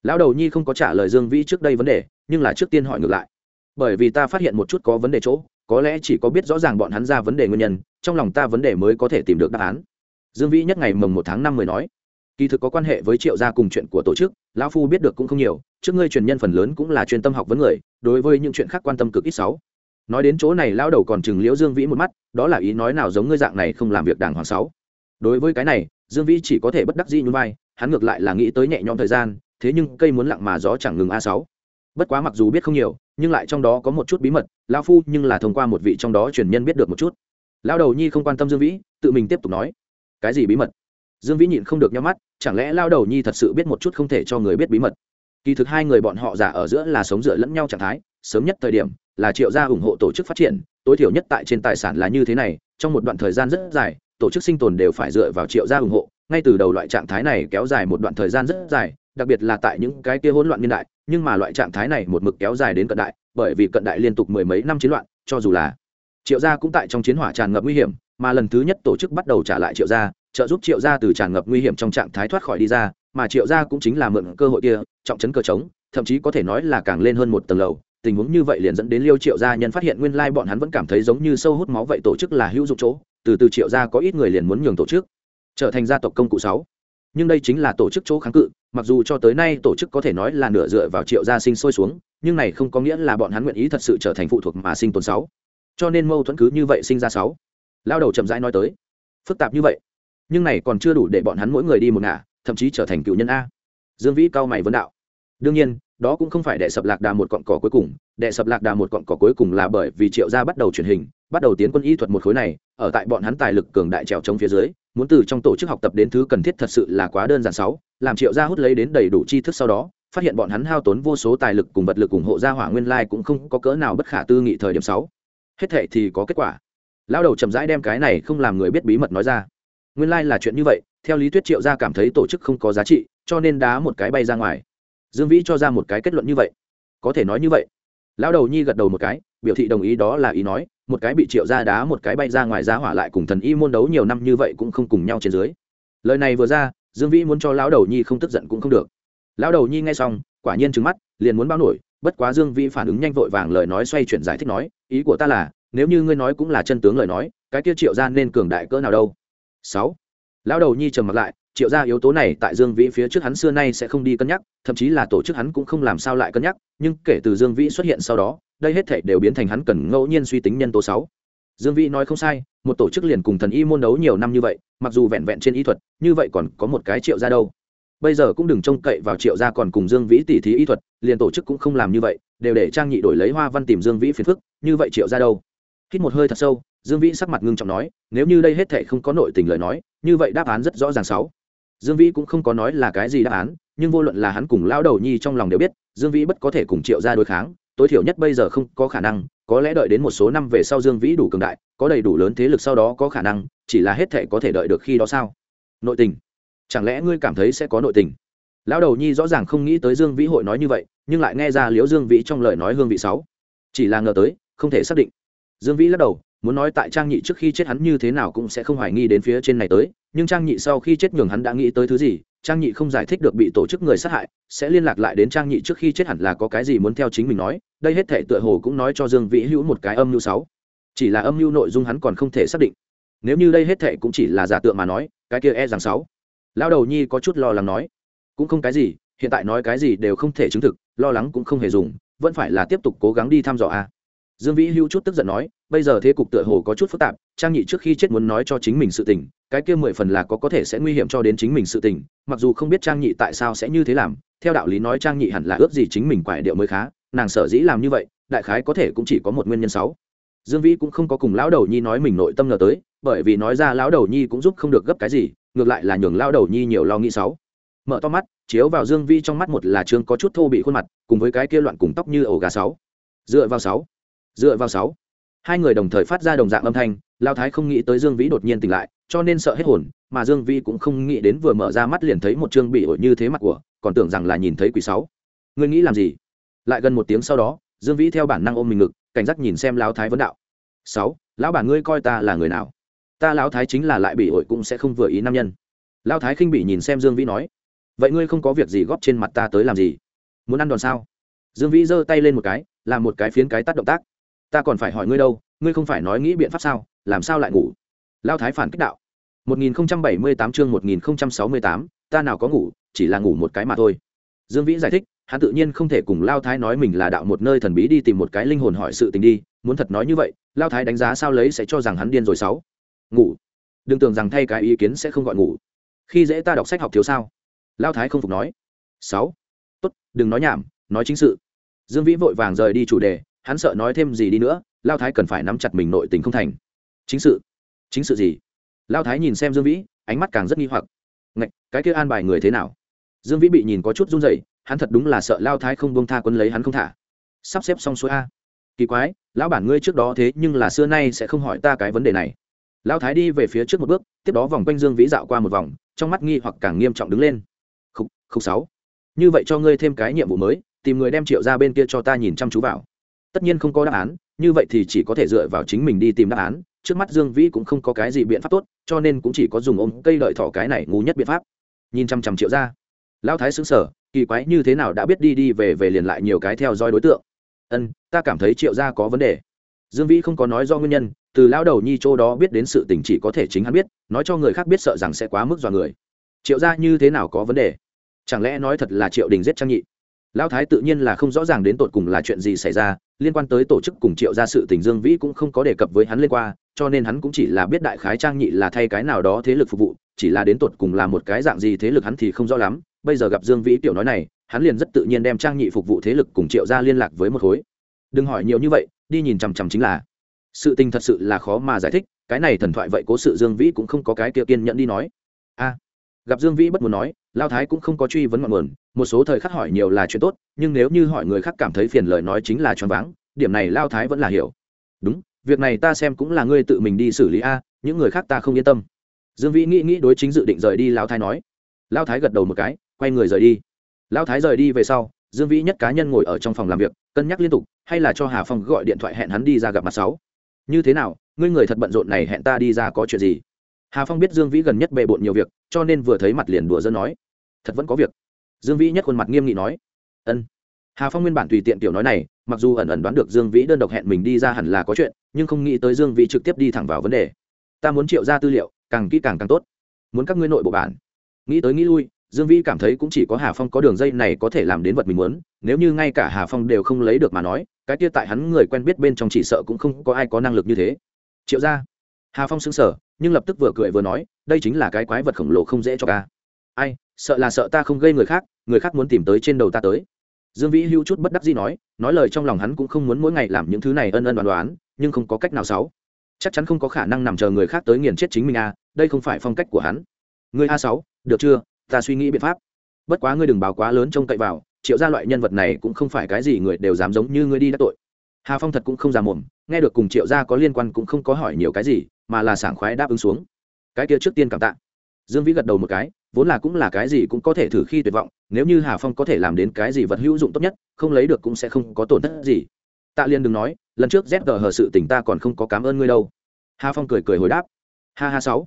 Lão đầu nhi không có trả lời Dương Vĩ trước đây vấn đề, nhưng là trước tiên hỏi ngược lại. Bởi vì ta phát hiện một chút có vấn đề chỗ, có lẽ chỉ có biết rõ ràng bọn hắn ra vấn đề nguyên nhân, trong lòng ta vấn đề mới có thể tìm được đáp án. Dương Vĩ nhất ngày mồng 1 tháng 5 mới nói, kỳ thực có quan hệ với Triệu gia cùng chuyện của tổ chức, lão phu biết được cũng không nhiều, trước ngươi truyền nhân phần lớn cũng là chuyên tâm học vấn người đối với những chuyện khác quan tâm cực ít sáu. Nói đến chỗ này lão đầu còn chừng liễu dương vĩ một mắt đó là ý nói nào giống ngươi dạng này không làm việc đàng hoàng sáu. Đối với cái này dương vĩ chỉ có thể bất đắc dĩ như vai hắn ngược lại là nghĩ tới nhẹ nhõm thời gian thế nhưng cây muốn lặng mà gió chẳng ngừng a sáu. Bất quá mặc dù biết không nhiều nhưng lại trong đó có một chút bí mật lão phu nhưng là thông qua một vị trong đó truyền nhân biết được một chút. Lão đầu nhi không quan tâm dương vĩ tự mình tiếp tục nói. Cái gì bí mật? Dương vĩ nhịn không được nhắm mắt, chẳng lẽ lao đầu nhi thật sự biết một chút không thể cho người biết bí mật? Kỳ thực hai người bọn họ giả ở giữa là sống dựa lẫn nhau trạng thái, sớm nhất thời điểm là triệu gia ủng hộ tổ chức phát triển, tối thiểu nhất tại trên tài sản là như thế này, trong một đoạn thời gian rất dài, tổ chức sinh tồn đều phải dựa vào triệu gia ủng hộ, ngay từ đầu loại trạng thái này kéo dài một đoạn thời gian rất dài, đặc biệt là tại những cái kia hỗn loạn niên đại, nhưng mà loại trạng thái này một mực kéo dài đến cận đại, bởi vì cận đại liên tục mười mấy năm chiến loạn, cho dù là triệu gia cũng tại trong chiến hỏa tràn ngập nguy hiểm, mà lần thứ nhất tổ chức bắt đầu trả lại triệu gia trợ giúp triệu gia từ tràn ngập nguy hiểm trong trạng thái thoát khỏi đi ra, mà triệu gia cũng chính là mượn cơ hội kia, trọng chấn cơ trống, thậm chí có thể nói là càng lên hơn một tầng lầu. Tình huống như vậy liền dẫn đến liêu triệu gia nhân phát hiện nguyên lai bọn hắn vẫn cảm thấy giống như sâu hút máu vậy tổ chức là hữu dụng chỗ, từ từ triệu gia có ít người liền muốn nhường tổ chức, trở thành gia tộc công cụ sáu. Nhưng đây chính là tổ chức chỗ kháng cự, mặc dù cho tới nay tổ chức có thể nói là nửa dựa vào triệu gia sinh sôi xuống, nhưng này không có nghĩa là bọn hắn nguyện ý thật sự trở thành phụ thuộc mà sinh tồn sáu. Cho nên mâu thuẫn cứ như vậy sinh ra sáu. Lao đầu chậm rãi nói tới. Phức tạp như vậy nhưng này còn chưa đủ để bọn hắn mỗi người đi một ngả, thậm chí trở thành cựu nhân a. Dương vĩ cao mày vấn đạo. Đương nhiên, đó cũng không phải đệ sập lạc đà một cọn cỏ cuối cùng, đệ sập lạc đà một cọn cỏ cuối cùng là bởi vì triệu gia bắt đầu truyền hình, bắt đầu tiến quân y thuật một khối này, ở tại bọn hắn tài lực cường đại trèo chống phía dưới, muốn từ trong tổ chức học tập đến thứ cần thiết thật sự là quá đơn giản sáu, làm triệu gia hút lấy đến đầy đủ tri thức sau đó, phát hiện bọn hắn hao tốn vô số tài lực cùng vật lực ủng hộ gia hỏa nguyên lai cũng không có cỡ nào bất khả tư nghị thời điểm sáu. Hết thệ thì có kết quả. Lão đầu chậm rãi đem cái này không làm người biết bí mật nói ra nguyên lai là chuyện như vậy, theo lý thuyết triệu gia cảm thấy tổ chức không có giá trị, cho nên đá một cái bay ra ngoài. Dương vĩ cho ra một cái kết luận như vậy. Có thể nói như vậy. Lão đầu nhi gật đầu một cái, biểu thị đồng ý đó là ý nói, một cái bị triệu ra đá một cái bay ra ngoài ra hỏa lại cùng thần y môn đấu nhiều năm như vậy cũng không cùng nhau trên dưới. Lời này vừa ra, dương vĩ muốn cho lão đầu nhi không tức giận cũng không được. Lão đầu nhi nghe xong, quả nhiên trứng mắt, liền muốn bao nổi, bất quá dương vĩ phản ứng nhanh vội vàng lời nói xoay chuyển giải thích nói, ý của ta là, nếu như ngươi nói cũng là chân tướng lời nói, cái kia triệu ra nên cường đại cỡ nào đâu? Sáu. Lão đầu nhi trầm mặt lại, triệu ra yếu tố này tại dương vĩ phía trước hắn xưa nay sẽ không đi cân nhắc, thậm chí là tổ chức hắn cũng không làm sao lại cân nhắc, nhưng kể từ dương vĩ xuất hiện sau đó, đây hết thể đều biến thành hắn cần ngẫu nhiên suy tính nhân tố sáu. Dương vĩ nói không sai, một tổ chức liền cùng thần y môn đấu nhiều năm như vậy, mặc dù vẹn vẹn trên y thuật, như vậy còn có một cái triệu ra đâu. Bây giờ cũng đừng trông cậy vào triệu gia còn cùng dương vĩ tỉ thí y thuật, liền tổ chức cũng không làm như vậy, đều để trang nhị đổi lấy hoa văn tìm dương vĩ phiền phức, như vậy triệu ra đâu? Hít một hơi thật sâu dương vĩ sắc mặt ngưng trọng nói, nếu như đây hết thệ không có nội tình lời nói, như vậy đáp án rất rõ ràng sáu. Dương vĩ cũng không có nói là cái gì đáp án, nhưng vô luận là hắn cùng lão đầu nhi trong lòng đều biết, dương vĩ bất có thể cùng triệu ra đối kháng, tối thiểu nhất bây giờ không có khả năng, có lẽ đợi đến một số năm về sau dương vĩ đủ cường đại, có đầy đủ lớn thế lực sau đó có khả năng, chỉ là hết thảy có thể đợi được khi đó sao? Nội tình. Chẳng lẽ ngươi cảm thấy sẽ có nội tình? Lão đầu nhi rõ ràng không nghĩ tới dương vĩ hội nói như vậy, nhưng lại nghe ra liễu dương vĩ trong lời nói hương vị sáu. Chỉ là ngờ tới, không thể xác định. Dương vĩ lắc đầu muốn nói tại trang nhị trước khi chết hắn như thế nào cũng sẽ không hoài nghi đến phía trên này tới, nhưng trang nhị sau khi chết nhường hắn đã nghĩ tới thứ gì, trang nhị không giải thích được bị tổ chức người sát hại, sẽ liên lạc lại đến trang nhị trước khi chết hẳn là có cái gì muốn theo chính mình nói, đây hết thể tựa hồ cũng nói cho dương vĩ hữu một cái âm mưu sáu chỉ là âm mưu nội dung hắn còn không thể xác định. Nếu như đây hết thể cũng chỉ là giả tượng mà nói, cái kia e rằng sáu lão đầu nhi có chút lo lắng nói. Cũng không cái gì, hiện tại nói cái gì đều không thể chứng thực, lo lắng cũng không hề dùng, vẫn phải là tiếp tục cố gắng đi thăm dò a dương vĩ hữu chút tức giận nói, bây giờ thế cục tựa hồ có chút phức tạp, trang nhị trước khi chết muốn nói cho chính mình sự tình, cái kia mười phần là có có thể sẽ nguy hiểm cho đến chính mình sự tình, mặc dù không biết trang nhị tại sao sẽ như thế làm, theo đạo lý nói trang nhị hẳn là ước gì chính mình quải điệu mới khá, nàng sở dĩ làm như vậy, đại khái có thể cũng chỉ có một nguyên nhân sáu. Dương vĩ cũng không có cùng lão đầu nhi nói mình nội tâm ngờ tới, bởi vì nói ra lão đầu nhi cũng giúp không được gấp cái gì, ngược lại là nhường lão đầu nhi nhiều lo nghĩ sáu. Mở to mắt, chiếu vào dương vi trong mắt một là trương có chút thô bị khuôn mặt, cùng với cái kia loạn cùng tóc như ổ gà sáu. Dựa vào sáu dựa vào sáu. Hai người đồng thời phát ra đồng dạng âm thanh, lao thái không nghĩ tới dương vĩ đột nhiên tỉnh lại, cho nên sợ hết hồn, mà dương vĩ cũng không nghĩ đến vừa mở ra mắt liền thấy một trương bị ổi như thế mặt của, còn tưởng rằng là nhìn thấy quỷ sáu. Ngươi nghĩ làm gì? Lại gần một tiếng sau đó, dương vĩ theo bản năng ôm mình ngực, cảnh giác nhìn xem lão thái vấn đạo. Sáu, lão bản ngươi coi ta là người nào? Ta lão thái chính là lại bị ổi cũng sẽ không vừa ý nam nhân. Lão thái khinh bị nhìn xem dương vĩ nói. Vậy ngươi không có việc gì góp trên mặt ta tới làm gì? Muốn ăn đòn sao? Dương vĩ giơ tay lên một cái, làm một cái phiến cái tắt động tác ta còn phải hỏi ngươi đâu ngươi không phải nói nghĩ biện pháp sao làm sao lại ngủ? Lao thái phản kích đạo. 1078 chương 1068, ta nào có ngủ chỉ là ngủ một cái mà thôi. Dương vĩ giải thích hắn tự nhiên không thể cùng lao thái nói mình là đạo một nơi thần bí đi tìm một cái linh hồn hỏi sự tình đi muốn thật nói như vậy lao thái đánh giá sao lấy sẽ cho rằng hắn điên rồi sáu. Ngủ. Đừng tưởng rằng thay cái ý kiến sẽ không gọi ngủ. Khi dễ ta đọc sách học thiếu sao? Lao thái không phục nói. Sáu. Tốt đừng nói nhảm nói chính sự. Dương vĩ vội vàng rời đi chủ đề hắn sợ nói thêm gì đi nữa, lao thái cần phải nắm chặt mình nội tình không thành. Chính sự. Chính sự gì? Lao thái nhìn xem dương vĩ, ánh mắt càng rất nghi hoặc. Ngạch, cái kia an bài người thế nào? Dương vĩ bị nhìn có chút run rẩy, hắn thật đúng là sợ lao thái không bông tha quân lấy hắn không thả. Sắp xếp xong xuôi a. Kỳ quái, lão bản ngươi trước đó thế nhưng là xưa nay sẽ không hỏi ta cái vấn đề này. Lão thái đi về phía trước một bước, tiếp đó vòng quanh dương vĩ dạo qua một vòng, trong mắt nghi hoặc càng nghiêm trọng đứng lên. Khúc khúc sáu. Như vậy cho ngươi thêm cái nhiệm vụ mới, tìm người đem triệu ra bên kia cho ta nhìn chăm chú vào tất nhiên không có đáp án, như vậy thì chỉ có thể dựa vào chính mình đi tìm đáp án. Trước mắt dương vĩ cũng không có cái gì biện pháp tốt, cho nên cũng chỉ có dùng ôm cây lợi thỏ cái này ngu nhất biện pháp. Nhìn chăm chăm triệu ra lão thái xứng sở kỳ quái như thế nào đã biết đi đi về về liền lại nhiều cái theo dõi đối tượng. Ân, ta cảm thấy triệu gia có vấn đề. Dương vĩ không có nói do nguyên nhân, từ lão đầu nhi châu đó biết đến sự tình chỉ có thể chính hắn biết, nói cho người khác biết sợ rằng sẽ quá mức dọa người. Triệu gia như thế nào có vấn đề? Chẳng lẽ nói thật là triệu đình giết trang nhị? Lão thái tự nhiên là không rõ ràng đến tột cùng là chuyện gì xảy ra, liên quan tới tổ chức cùng triệu gia sự tình dương vĩ cũng không có đề cập với hắn lên qua cho nên hắn cũng chỉ là biết đại khái trang nhị là thay cái nào đó thế lực phục vụ, chỉ là đến tột cùng là một cái dạng gì thế lực hắn thì không rõ lắm. Bây giờ gặp dương vĩ tiểu nói này, hắn liền rất tự nhiên đem trang nhị phục vụ thế lực cùng triệu gia liên lạc với một khối. Đừng hỏi nhiều như vậy, đi nhìn chằm chằm chính là. Sự tình thật sự là khó mà giải thích, cái này thần thoại vậy cố sự dương vĩ cũng không có cái kia kiên nhẫn đi nói. A gặp dương vĩ bất muốn nói, lao thái cũng không có truy vấn ngọn nguồn, một số thời khắc hỏi nhiều là chuyện tốt, nhưng nếu như hỏi người khác cảm thấy phiền lời nói chính là choáng váng, điểm này lao thái vẫn là hiểu. Đúng, việc này ta xem cũng là ngươi tự mình đi xử lý a, những người khác ta không yên tâm. Dương vĩ nghĩ nghĩ đối chính dự định rời đi, lao thái nói. Lao thái gật đầu một cái, quay người rời đi. Lao thái rời đi về sau, dương vĩ nhất cá nhân ngồi ở trong phòng làm việc, cân nhắc liên tục, hay là cho hà phong gọi điện thoại hẹn hắn đi ra gặp mặt sáu. Như thế nào, ngươi người thật bận rộn này hẹn ta đi ra có chuyện gì? Hà phong biết dương vĩ gần nhất bề bộn nhiều việc, cho nên vừa thấy mặt liền đùa dân nói, thật vẫn có việc. Dương vĩ nhất khuôn mặt nghiêm nghị nói, ân. Hà phong nguyên bản tùy tiện tiểu nói này, mặc dù ẩn ẩn đoán được dương vĩ đơn độc hẹn mình đi ra hẳn là có chuyện, nhưng không nghĩ tới dương vĩ trực tiếp đi thẳng vào vấn đề. Ta muốn triệu ra tư liệu, càng kỹ càng càng tốt. Muốn các ngươi nội bộ bản. Nghĩ tới nghĩ lui, dương vĩ cảm thấy cũng chỉ có hà phong có đường dây này có thể làm đến vật mình muốn, nếu như ngay cả hà phong đều không lấy được mà nói, cái kia tại hắn người quen biết bên trong chỉ sợ cũng không có ai có năng lực như thế. Triệu ra hà phong xứng sở nhưng lập tức vừa cười vừa nói, đây chính là cái quái vật khổng lồ không dễ cho ca ai, sợ là sợ ta không gây người khác người khác muốn tìm tới trên đầu ta tới. Dương vĩ hưu chút bất đắc gì nói nói lời trong lòng hắn cũng không muốn mỗi ngày làm những thứ này ân ân đoán đoán, nhưng không có cách nào xấu chắc chắn không có khả năng nằm chờ người khác tới nghiền chết chính mình a đây không phải phong cách của hắn. Người a sáu, được chưa? Ta suy nghĩ biện pháp. Bất quá ngươi đừng báo quá lớn trông cậy vào, triệu gia loại nhân vật này cũng không phải cái gì người đều dám giống như ngươi đi đắc tội. Hà phong thật cũng không già mồm nghe được cùng triệu gia có liên quan cũng không có hỏi nhiều cái gì mà là sảng khoái đáp ứng xuống. Cái kia trước tiên cảm tạ. Dương vĩ gật đầu một cái, vốn là cũng là cái gì cũng có thể thử khi tuyệt vọng, nếu như hà phong có thể làm đến cái gì vật hữu dụng tốt nhất, không lấy được cũng sẽ không có tổn thất gì. Tạ liên đừng nói, lần trước zg hờ sự tỉnh ta còn không có cảm ơn ngươi đâu. Hà phong cười cười hồi đáp. Ha ha sáu.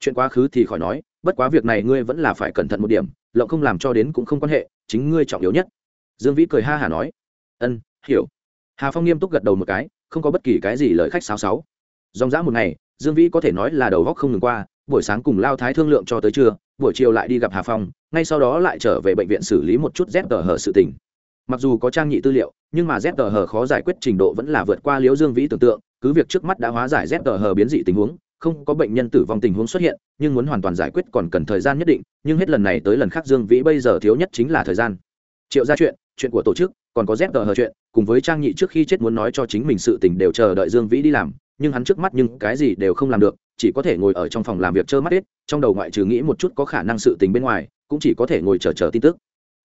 Chuyện quá khứ thì khỏi nói, bất quá việc này ngươi vẫn là phải cẩn thận một điểm, lộng không làm cho đến cũng không quan hệ, chính ngươi trọng yếu nhất. Dương vĩ cười ha Hà nói. Ân, hiểu. Hà phong nghiêm túc gật đầu một cái, không có bất kỳ cái gì lời khách sáo sáu. Dòng dã một ngày dương vĩ có thể nói là đầu góc không ngừng qua, buổi sáng cùng lao thái thương lượng cho tới trưa, buổi chiều lại đi gặp hà phong, ngay sau đó lại trở về bệnh viện xử lý một chút rét tờ hở sự tình. Mặc dù có trang nhị tư liệu, nhưng mà z tờ hờ khó giải quyết trình độ vẫn là vượt qua liễu dương vĩ tưởng tượng, cứ việc trước mắt đã hóa giải z tờ hờ biến dị tình huống, không có bệnh nhân tử vong tình huống xuất hiện, nhưng muốn hoàn toàn giải quyết còn cần thời gian nhất định, nhưng hết lần này tới lần khác dương vĩ bây giờ thiếu nhất chính là thời gian. Triệu ra chuyện chuyện của tổ chức, còn có dép tờ hờ chuyện, cùng với trang nhị trước khi chết muốn nói cho chính mình sự tình đều chờ đợi dương vĩ đi làm nhưng hắn trước mắt nhưng cái gì đều không làm được, chỉ có thể ngồi ở trong phòng làm việc trơ mắt hết, trong đầu ngoại trừ nghĩ một chút có khả năng sự tình bên ngoài, cũng chỉ có thể ngồi chờ chờ tin tức.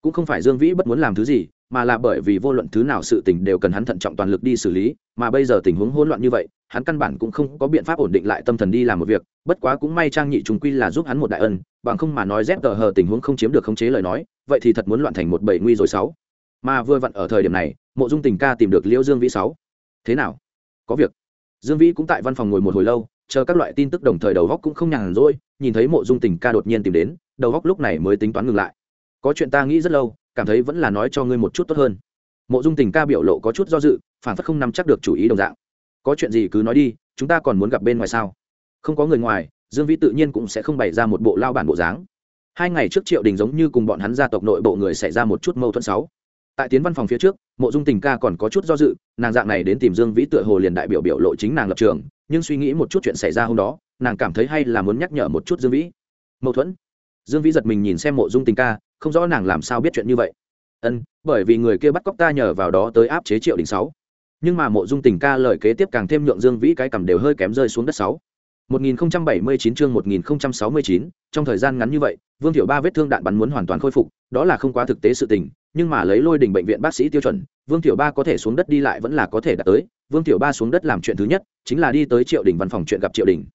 Cũng không phải dương vĩ bất muốn làm thứ gì, mà là bởi vì vô luận thứ nào sự tình đều cần hắn thận trọng toàn lực đi xử lý, mà bây giờ tình huống hỗn loạn như vậy, hắn căn bản cũng không có biện pháp ổn định lại tâm thần đi làm một việc, bất quá cũng may trang nhị chúng quy là giúp hắn một đại ân, bằng không mà nói dép tờ hờ tình huống không chiếm được khống chế lời nói, vậy thì thật muốn loạn thành một bầy nguy rồi sáu. Mà vừa vặn ở thời điểm này, mộ dung tình ca tìm được liễu dương vĩ sáu. Thế nào? Có việc dương vĩ cũng tại văn phòng ngồi một hồi lâu, chờ các loại tin tức đồng thời đầu góc cũng không nhàn rỗi, nhìn thấy mộ dung tình ca đột nhiên tìm đến, đầu góc lúc này mới tính toán ngừng lại. Có chuyện ta nghĩ rất lâu, cảm thấy vẫn là nói cho ngươi một chút tốt hơn. Mộ dung tình ca biểu lộ có chút do dự, phản phất không nắm chắc được chủ ý đồng dạng. Có chuyện gì cứ nói đi, chúng ta còn muốn gặp bên ngoài sao? Không có người ngoài, dương vĩ tự nhiên cũng sẽ không bày ra một bộ lao bản bộ dáng. Hai ngày trước triệu đình giống như cùng bọn hắn gia tộc nội bộ người xảy ra một chút mâu thuẫn sáu tại tiến văn phòng phía trước, mộ dung tình ca còn có chút do dự, nàng dạng này đến tìm dương vĩ tựa hồ liền đại biểu biểu lộ chính nàng lập trường, nhưng suy nghĩ một chút chuyện xảy ra hôm đó, nàng cảm thấy hay là muốn nhắc nhở một chút dương vĩ. Mâu thuẫn. Dương vĩ giật mình nhìn xem mộ dung tình ca, không rõ nàng làm sao biết chuyện như vậy. Ân, bởi vì người kia bắt cóc ta nhờ vào đó tới áp chế triệu đình sáu. Nhưng mà mộ dung tình ca lời kế tiếp càng thêm nhượng dương vĩ cái cầm đều hơi kém rơi xuống đất sáu. 1079 chương 1069, trong thời gian ngắn như vậy, Vương Tiểu Ba vết thương đạn bắn muốn hoàn toàn khôi phục, đó là không quá thực tế sự tình, nhưng mà lấy Lôi đỉnh bệnh viện bác sĩ tiêu chuẩn, Vương Tiểu Ba có thể xuống đất đi lại vẫn là có thể đạt tới, Vương Tiểu Ba xuống đất làm chuyện thứ nhất, chính là đi tới Triệu Đình văn phòng chuyện gặp Triệu Đình.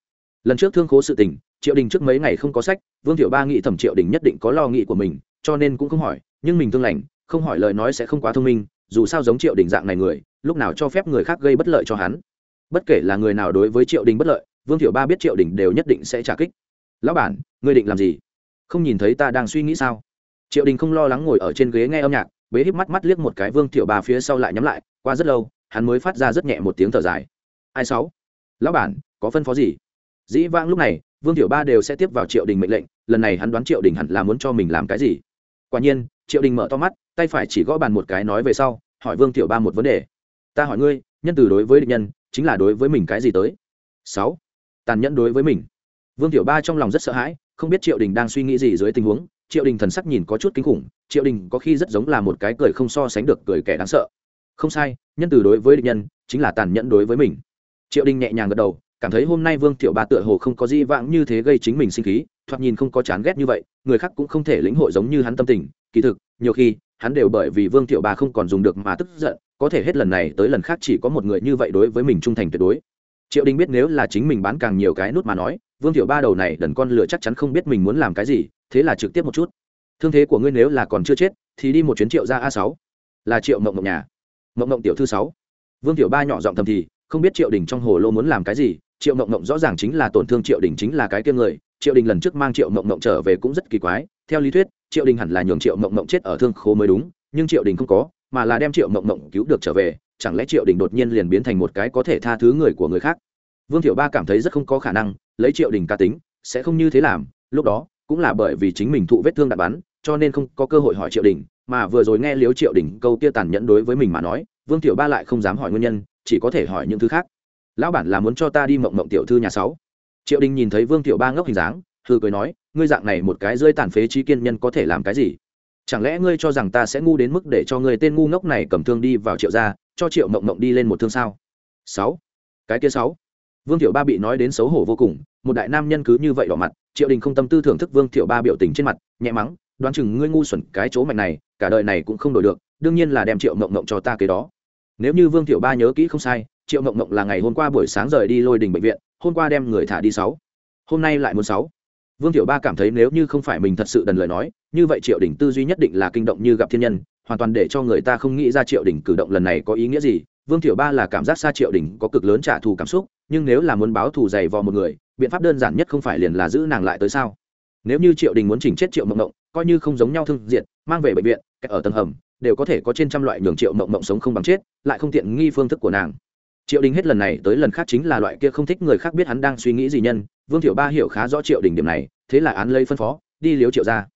Lần trước thương khố sự tình, Triệu Đình trước mấy ngày không có sách, Vương Tiểu Ba nghĩ thẩm Triệu Đình nhất định có lo nghĩ của mình, cho nên cũng không hỏi, nhưng mình thương lành, không hỏi lời nói sẽ không quá thông minh, dù sao giống Triệu Đình dạng này người, lúc nào cho phép người khác gây bất lợi cho hắn. Bất kể là người nào đối với Triệu Đình bất lợi, vương thiệu ba biết triệu đình đều nhất định sẽ trả kích. Lão bản, ngươi định làm gì? Không nhìn thấy ta đang suy nghĩ sao? Triệu đình không lo lắng ngồi ở trên ghế nghe âm nhạc, bế híp mắt mắt liếc một cái vương thiệu ba phía sau lại nhắm lại, qua rất lâu, hắn mới phát ra rất nhẹ một tiếng thở dài. Ai sáu? Lão bản, có phân phó gì? Dĩ vãng lúc này, vương thiệu ba đều sẽ tiếp vào triệu đình mệnh lệnh, lần này hắn đoán triệu đình hẳn là muốn cho mình làm cái gì. Quả nhiên, triệu đình mở to mắt, tay phải chỉ gõ bàn một cái nói về sau, hỏi vương thiệu ba một vấn đề. Ta hỏi ngươi, nhân từ đối với địch nhân, chính là đối với mình cái gì tới? Sáu tàn nhẫn đối với mình. Vương tiểu ba trong lòng rất sợ hãi, không biết triệu đình đang suy nghĩ gì dưới tình huống. Triệu đình thần sắc nhìn có chút kinh khủng, triệu đình có khi rất giống là một cái cười không so sánh được cười kẻ đáng sợ. Không sai, nhân từ đối với địch nhân, chính là tàn nhẫn đối với mình. Triệu đình nhẹ nhàng gật đầu, cảm thấy hôm nay vương tiểu ba tựa hồ không có gì vãng như thế gây chính mình sinh khí, thoạt nhìn không có chán ghét như vậy, người khác cũng không thể lĩnh hội giống như hắn tâm tình. Kỳ thực, nhiều khi, hắn đều bởi vì vương tiểu ba không còn dùng được mà tức giận, có thể hết lần này tới lần khác chỉ có một người như vậy đối với mình trung thành tuyệt đối triệu đình biết nếu là chính mình bán càng nhiều cái nút mà nói, vương thiệu ba đầu này đần con lửa chắc chắn không biết mình muốn làm cái gì, thế là trực tiếp một chút. Thương thế của ngươi nếu là còn chưa chết, thì đi một chuyến triệu ra a sáu. Là triệu mộng mộng nhà. Mộng mộng tiểu thư sáu. Vương tiểu ba nhỏ giọng thầm thì, không biết triệu đình trong hồ lô muốn làm cái gì, triệu mộng mộng rõ ràng chính là tổn thương triệu đình chính là cái kia người, triệu đình lần trước mang triệu mộng mộng trở về cũng rất kỳ quái, theo lý thuyết, triệu đình hẳn là nhường triệu mộng mộng chết ở thương khố mới đúng, nhưng triệu đình không có, mà là đem triệu mộng mộng cứu được trở về chẳng lẽ triệu đình đột nhiên liền biến thành một cái có thể tha thứ người của người khác? Vương thiệu ba cảm thấy rất không có khả năng, lấy triệu đình ca tính, sẽ không như thế làm, lúc đó cũng là bởi vì chính mình thụ vết thương đạn bắn, cho nên không có cơ hội hỏi triệu đình, mà vừa rồi nghe liếu triệu đình câu kia tàn nhẫn đối với mình mà nói, vương tiểu ba lại không dám hỏi nguyên nhân, chỉ có thể hỏi những thứ khác. Lão bản là muốn cho ta đi mộng mộng tiểu thư nhà sáu. Triệu đình nhìn thấy vương tiểu ba ngốc hình dáng thư cười nói, ngươi dạng này một cái rơi tàn phế trí kiên nhân có thể làm cái gì? Chẳng lẽ ngươi cho rằng ta sẽ ngu đến mức để cho người tên ngu ngốc này cầm thương đi vào triệu gia cho triệu mộng mộng đi lên một thương sao. Sáu. Cái kia sáu. Vương tiểu ba bị nói đến xấu hổ vô cùng, một đại nam nhân cứ như vậy đỏ mặt, triệu đình không tâm tư thưởng thức vương tiểu ba biểu tình trên mặt, nhẹ mắng, đoán chừng ngươi ngu xuẩn, cái chỗ mạnh này, cả đời này cũng không đổi được, đương nhiên là đem triệu mộng mộng cho ta kế đó. Nếu như vương tiểu ba nhớ kỹ không sai, triệu mộng mộng là ngày hôm qua buổi sáng rời đi lôi đình bệnh viện, hôm qua đem người thả đi sáu. Hôm nay lại muốn sáu. Vương tiểu ba cảm thấy nếu như không phải mình thật sự đần lời nói, như vậy triệu đình tư duy nhất định là kinh động như gặp thiên nhân hoàn toàn để cho người ta không nghĩ ra triệu đình cử động lần này có ý nghĩa gì. Vương thiệu ba là cảm giác xa triệu đình có cực lớn trả thù cảm xúc, nhưng nếu là muốn báo thù dày vò một người, biện pháp đơn giản nhất không phải liền là giữ nàng lại tới sao? Nếu như triệu đình muốn chỉnh chết triệu mộng mộng, coi như không giống nhau thương diện mang về bệnh viện ở tầng hầm, đều có thể có trên trăm loại nhường triệu mộng mộng sống không bằng chết, lại không tiện nghi phương thức của nàng. Triệu đình hết lần này tới lần khác chính là loại kia không thích người khác biết hắn đang suy nghĩ gì nhân. Vương thiệu ba hiểu khá rõ triệu đình điểm này, thế là án lấy phân phó, đi liếu triệu ra.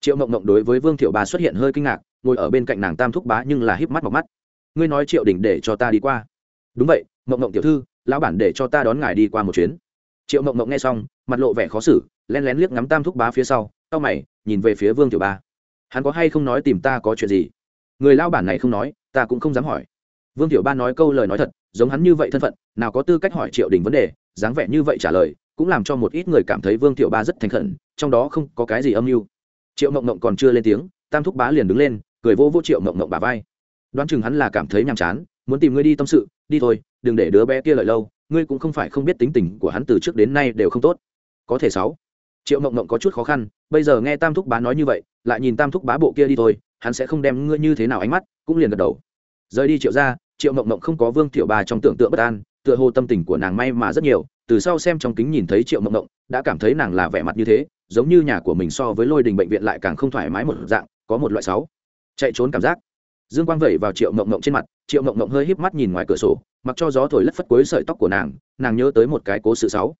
Triệu mộng mộng đối với vương thiệu ba xuất hiện hơi kinh ngạc ngồi ở bên cạnh nàng tam thúc bá nhưng là híp mắt mọc mắt. Ngươi nói triệu đình để cho ta đi qua. Đúng vậy, mộng mộng tiểu thư, lão bản để cho ta đón ngài đi qua một chuyến. Triệu mộng mộng nghe xong, mặt lộ vẻ khó xử len lén liếc ngắm tam thúc bá phía sau tao mày, nhìn về phía vương tiểu ba. Hắn có hay không nói tìm ta có chuyện gì? Người lao bản này không nói, ta cũng không dám hỏi. Vương tiểu ba nói câu lời nói thật, giống hắn như vậy thân phận, nào có tư cách hỏi triệu đình vấn đề, dáng vẻ như vậy trả lời, cũng làm cho một ít người cảm thấy vương tiểu ba rất thành khẩn, trong đó không có cái gì âm mưu. Triệu mộng mộng còn chưa lên tiếng, tam thúc bá liền đứng lên cười vô vô triệu mộng mộng bà vai. Đoán chừng hắn là cảm thấy nhàm chán, muốn tìm ngươi đi tâm sự, đi thôi, đừng để đứa bé kia lợi lâu, ngươi cũng không phải không biết tính tình của hắn từ trước đến nay đều không tốt. Có thể sáu. Triệu mộng mộng có chút khó khăn, bây giờ nghe tam thúc bá nói như vậy, lại nhìn tam thúc bá bộ kia đi thôi, hắn sẽ không đem ngươi như thế nào ánh mắt, cũng liền gật đầu. Rời đi triệu ra triệu mộng mộng không có vương tiểu bà trong tưởng tượng bất an, tựa hồ tâm tình của nàng may mà rất nhiều, từ sau xem trong kính nhìn thấy triệu mộng mộng, đã cảm thấy nàng là vẻ mặt như thế, giống như nhà của mình so với lôi đình bệnh viện lại càng không thoải mái một dạng, có một loại sáu chạy trốn cảm giác. Dương quang vẩy vào triệu mộng mộng trên mặt, triệu mộng mộng hơi híp mắt nhìn ngoài cửa sổ, mặc cho gió thổi lất phất cuối sợi tóc của nàng nàng nhớ tới một cái cố sự sáu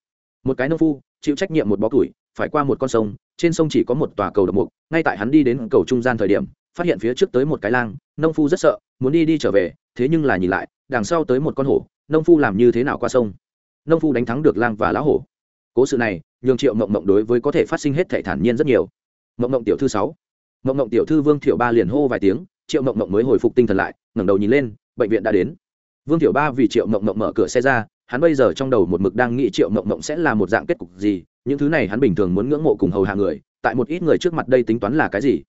một cái nông phu, chịu trách nhiệm một bó củi, phải qua một con sông, trên sông chỉ có một tòa cầu độc mục, ngay tại hắn đi đến cầu trung gian thời điểm, phát hiện phía trước tới một cái lang, nông phu rất sợ, muốn đi đi trở về, thế nhưng là nhìn lại, đằng sau tới một con hổ, nông phu làm như thế nào qua sông. Nông phu đánh thắng được lang và lá hổ. Cố sự này, nhường triệu mộng mộng đối với có thể phát sinh hết thể thản nhiên rất nhiều. Mộng mộng tiểu thư sáu mộng mộng tiểu thư vương thiệu ba liền hô vài tiếng, triệu mộng mộng mới hồi phục tinh thần lại, ngẩng đầu nhìn lên, bệnh viện đã đến. Vương thiệu ba vì triệu mộng mộng mở cửa xe ra, hắn bây giờ trong đầu một mực đang nghĩ triệu mộng mộng sẽ là một dạng kết cục gì, những thứ này hắn bình thường muốn ngưỡng mộ cùng hầu hạ người, tại một ít người trước mặt đây tính toán là cái gì.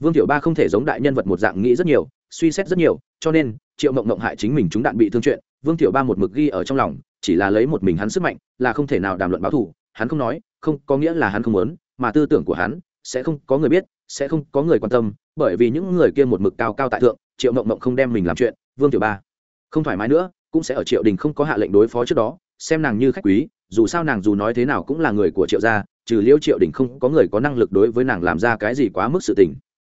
Vương thiệu ba không thể giống đại nhân vật một dạng nghĩ rất nhiều, suy xét rất nhiều, cho nên, triệu mộng mộng hại chính mình chúng đạn bị thương chuyện, vương thiệu ba một mực ghi ở trong lòng, chỉ là lấy một mình hắn sức mạnh, là không thể nào đàm luận báo thù. Hắn không nói, không có nghĩa là hắn không muốn, mà tư tưởng của hắn sẽ không có người biết sẽ không có người quan tâm bởi vì những người kia một mực cao cao tại thượng triệu mộng mộng không đem mình làm chuyện vương tiểu ba không thoải mái nữa cũng sẽ ở triệu đình không có hạ lệnh đối phó trước đó xem nàng như khách quý dù sao nàng dù nói thế nào cũng là người của triệu gia trừ liêu triệu đình không có người có năng lực đối với nàng làm ra cái gì quá mức sự tình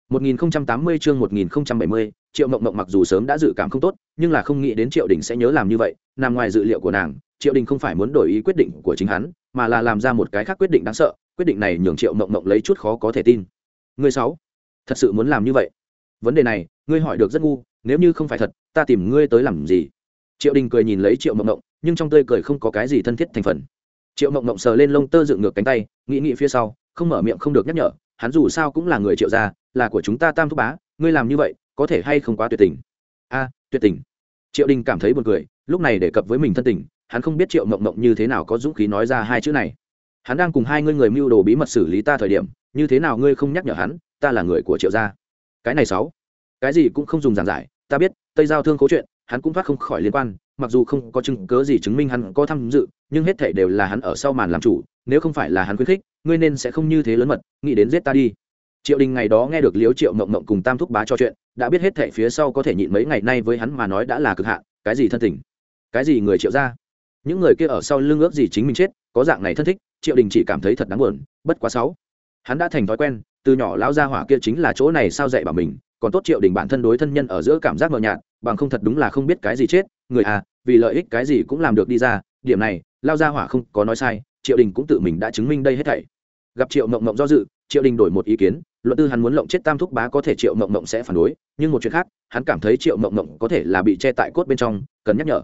1080 chương 1070, Triệu Mộng Mộng mặc dù sớm đã dự cảm không tốt, nhưng là không nghĩ đến Triệu Đình sẽ nhớ làm như vậy, nằm ngoài dự liệu của nàng, Triệu Đình không phải muốn đổi ý quyết định của chính hắn, mà là làm ra một cái khác quyết định đáng sợ, quyết định này nhường Triệu Mộng Mộng lấy chút khó có thể tin. Ngươi sáu, thật sự muốn làm như vậy? Vấn đề này, ngươi hỏi được rất ngu, nếu như không phải thật, ta tìm ngươi tới làm gì? Triệu Đình cười nhìn lấy Triệu Mộng Mộng, nhưng trong tươi cười không có cái gì thân thiết thành phần. Triệu Mộng Mộng sờ lên lông tơ dựng ngược cánh tay, nghĩ nghĩ phía sau, không mở miệng không được nhắc nhở, hắn dù sao cũng là người Triệu gia, là của chúng ta tam thúc bá ngươi làm như vậy có thể hay không quá tuyệt tình a tuyệt tình triệu đình cảm thấy buồn cười lúc này đề cập với mình thân tình hắn không biết triệu mộng mộng như thế nào có dũng khí nói ra hai chữ này hắn đang cùng hai ngươi người mưu đồ bí mật xử lý ta thời điểm, như thế nào ngươi không nhắc nhở hắn, ta là người của triệu gia. Cái này sáu. Cái gì cũng không dùng giảng giải, ta biết, tây giao thương cố chuyện, hắn cũng thoát không khỏi liên quan, mặc dù không có chứng cớ gì chứng minh hắn có tham dự, nhưng hết thể đều là hắn ở sau màn làm chủ, nếu không phải là hắn khuyến khích, ngươi nên sẽ không như thế lớn mật, nghĩ đến giết ta đi. Triệu đình ngày đó nghe được liếu triệu mộng mộng cùng tam thúc bá cho chuyện, đã biết hết thảy phía sau có thể nhịn mấy ngày nay với hắn mà nói đã là cực hạn, cái gì thân tình? Cái gì người triệu ra những người kia ở sau lưng ước gì chính mình chết, có dạng này thân thích triệu đình chỉ cảm thấy thật đáng buồn, bất quá sáu. Hắn đã thành thói quen, từ nhỏ lão gia hỏa kia chính là chỗ này sao dạy bảo mình, còn tốt triệu đình bản thân đối thân nhân ở giữa cảm giác mờ nhạt, bằng không thật đúng là không biết cái gì chết, người à vì lợi ích cái gì cũng làm được đi ra, điểm này lao gia hỏa không có nói sai, triệu đình cũng tự mình đã chứng minh đây hết thảy. Gặp triệu mộng mộng do dự, triệu đình đổi một ý kiến, luận tư hắn muốn lộng chết tam thúc bá có thể triệu mộng mộng sẽ phản đối, nhưng một chuyện khác, hắn cảm thấy triệu mộng mộng có thể là bị che tại cốt bên trong, cần nhắc nhở.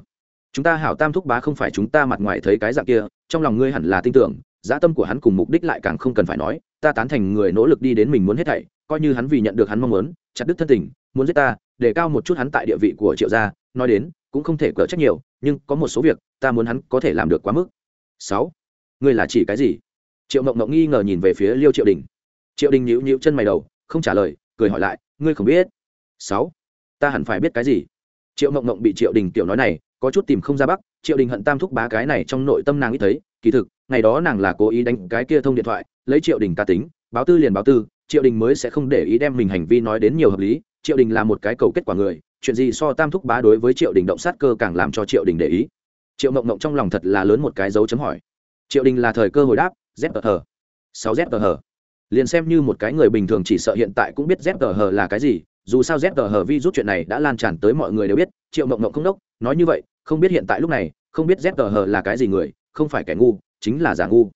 Chúng ta hảo tam thúc bá không phải chúng ta mặt ngoài thấy cái dạng kia, trong lòng ngươi hẳn là tin tưởng dã tâm của hắn cùng mục đích lại càng không cần phải nói, ta tán thành người nỗ lực đi đến mình muốn hết thảy, coi như hắn vì nhận được hắn mong muốn, chặt đứt thân tình, muốn giết ta, để cao một chút hắn tại địa vị của triệu gia, nói đến, cũng không thể cỡ trách nhiều, nhưng có một số việc, ta muốn hắn có thể làm được quá mức. Sáu, ngươi là chỉ cái gì? Triệu mộng mộng nghi ngờ nhìn về phía liêu triệu đình. Triệu đình nhíu nhíu chân mày đầu, không trả lời, cười hỏi lại, ngươi không biết. Sáu, ta hẳn phải biết cái gì? Triệu mộng mộng bị triệu đình tiểu nói này, có chút tìm không ra bắc, triệu đình hận tam thúc bá cái này trong nội tâm nàng ít thấy kỳ thực, ngày đó nàng là cố ý đánh cái kia thông điện thoại, lấy triệu đình ca tính, báo tư liền báo tư, triệu đình mới sẽ không để ý đem mình hành vi nói đến nhiều hợp lý, triệu đình là một cái cầu kết quả người, chuyện gì so tam thúc bá đối với triệu đình động sát cơ càng làm cho triệu đình để ý. Triệu mộng mộng trong lòng thật là lớn một cái dấu chấm hỏi. Triệu đình là thời cơ hồi đáp, z tờ hờ sáu z tờ hờ liền xem như một cái người bình thường chỉ sợ hiện tại cũng biết z tờ hờ là cái gì, dù sao z tờ hờ vi rút chuyện này đã lan tràn tới mọi người đều biết, triệu mộng mộng không đốc, nói như vậy, không biết hiện tại lúc này, không biết z tờ hờ là cái gì người không phải kẻ ngu, chính là giả ngu.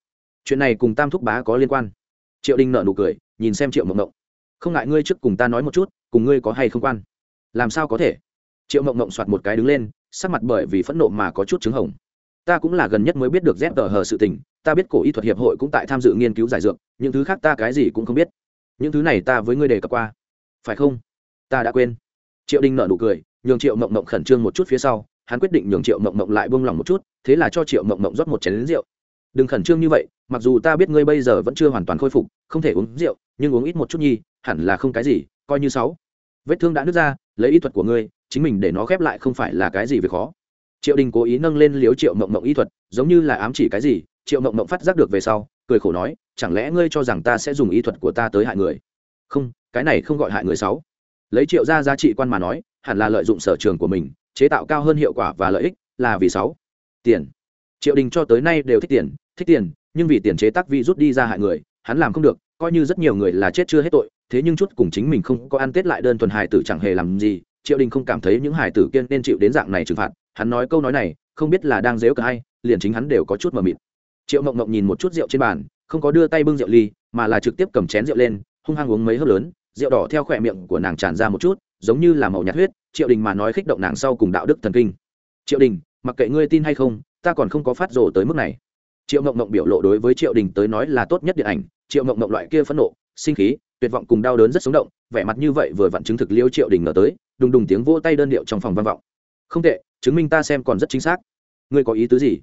Chuyện này cùng tam thúc bá có liên quan. Triệu đinh nợ nụ cười, nhìn xem triệu mộng mộng không ngại ngươi trước cùng ta nói một chút, cùng ngươi có hay không quan? Làm sao có thể? Triệu mộng mộng soạt một cái đứng lên, sắc mặt bởi vì phẫn nộ mà có chút chứng hồng. Ta cũng là gần nhất mới biết được dép tờ hờ sự tình, ta biết cổ y thuật hiệp hội cũng tại tham dự nghiên cứu giải dược, những thứ khác ta cái gì cũng không biết. Những thứ này ta với ngươi đề cập qua. Phải không? Ta đã quên. Triệu đình nợ nụ cười, nhường triệu mộng mộng khẩn trương một chút phía sau hắn quyết định nhường triệu mộng mộng lại buông lỏng một chút, thế là cho triệu mộng mộng rót một chén lính rượu. Đừng khẩn trương như vậy, mặc dù ta biết ngươi bây giờ vẫn chưa hoàn toàn khôi phục, không thể uống rượu, nhưng uống ít một chút nhi, hẳn là không cái gì, coi như sáu. Vết thương đã nứt ra, lấy ý thuật của ngươi, chính mình để nó khép lại không phải là cái gì về khó. Triệu đình cố ý nâng lên liếu triệu mộng mộng ý thuật, giống như là ám chỉ cái gì, triệu mộng mộng phát giác được về sau, cười khổ nói, chẳng lẽ ngươi cho rằng ta sẽ dùng ý thuật của ta tới hại người? Không, cái này không gọi hại người sáu. Lấy triệu ra giá trị quan mà nói, hẳn là lợi dụng sở trường của mình chế tạo cao hơn hiệu quả và lợi ích là vì sáu. Tiền. Triệu đình cho tới nay đều thích tiền thích tiền, nhưng vì tiền chế tác vi rút đi ra hại người, hắn làm không được, coi như rất nhiều người là chết chưa hết tội, thế nhưng chút cùng chính mình không có ăn tết lại đơn thuần hài tử chẳng hề làm gì, triệu đình không cảm thấy những hài tử kiên nên chịu đến dạng này trừng phạt, hắn nói câu nói này, không biết là đang dếu cả hay, liền chính hắn đều có chút mờ mịt. Triệu mộng mộng nhìn một chút rượu trên bàn, không có đưa tay bưng rượu ly, mà là trực tiếp cầm chén rượu lên, hung hăng uống mấy hớp lớn, rượu đỏ theo khỏe miệng của nàng tràn ra một chút giống như là màu nhạt huyết, triệu đình mà nói khích động nàng sau cùng đạo đức thần kinh. Triệu đình, mặc kệ ngươi tin hay không, ta còn không có phát rồ tới mức này. Triệu mộng mộng biểu lộ đối với triệu đình tới nói là tốt nhất điện ảnh, triệu mộng mộng loại kia phẫn nộ, sinh khí, tuyệt vọng cùng đau đớn rất sống động, vẻ mặt như vậy vừa vặn chứng thực liêu triệu đình ngờ tới, đùng đùng tiếng vỗ tay đơn điệu trong phòng văn vọng. Không tệ, chứng minh ta xem còn rất chính xác. Ngươi có ý tứ gì?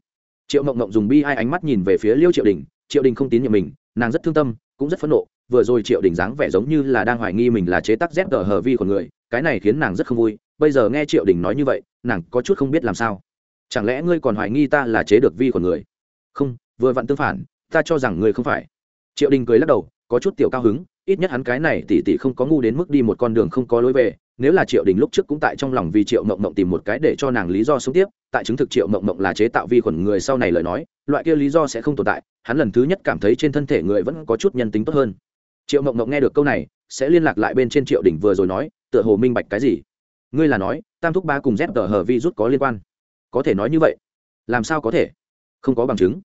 Triệu mộng mộng dùng bi hai ánh mắt nhìn về phía liêu triệu đình triệu đình không tín nhiệm mình, nàng rất thương tâm, cũng rất phẫn nộ, vừa rồi triệu đình dáng vẻ giống như là đang hoài nghi mình là chế tác dép tờ hờ vi của người cái này khiến nàng rất không vui, bây giờ nghe triệu đình nói như vậy, nàng có chút không biết làm sao. Chẳng lẽ ngươi còn hoài nghi ta là chế được vi của người? Không, vừa vặn tương phản, ta cho rằng ngươi không phải. Triệu đình cười lắc đầu, có chút tiểu cao hứng, ít nhất hắn cái này tỉ tỉ không có ngu đến mức đi một con đường không có lối về, nếu là triệu đình lúc trước cũng tại trong lòng vì triệu mộng mộng tìm một cái để cho nàng lý do sống tiếp, tại chứng thực triệu mộng mộng là chế tạo vi khuẩn người sau này lời nói, loại kia lý do sẽ không tồn tại, hắn lần thứ nhất cảm thấy trên thân thể người vẫn có chút nhân tính tốt hơn. Triệu mộng mộng nghe được câu này, sẽ liên lạc lại bên trên triệu đình vừa rồi nói tựa hồ minh bạch cái gì? Ngươi là nói, tam thúc ba cùng dép tờ hờ vi rút có liên quan. Có thể nói như vậy. Làm sao có thể? Không có bằng chứng.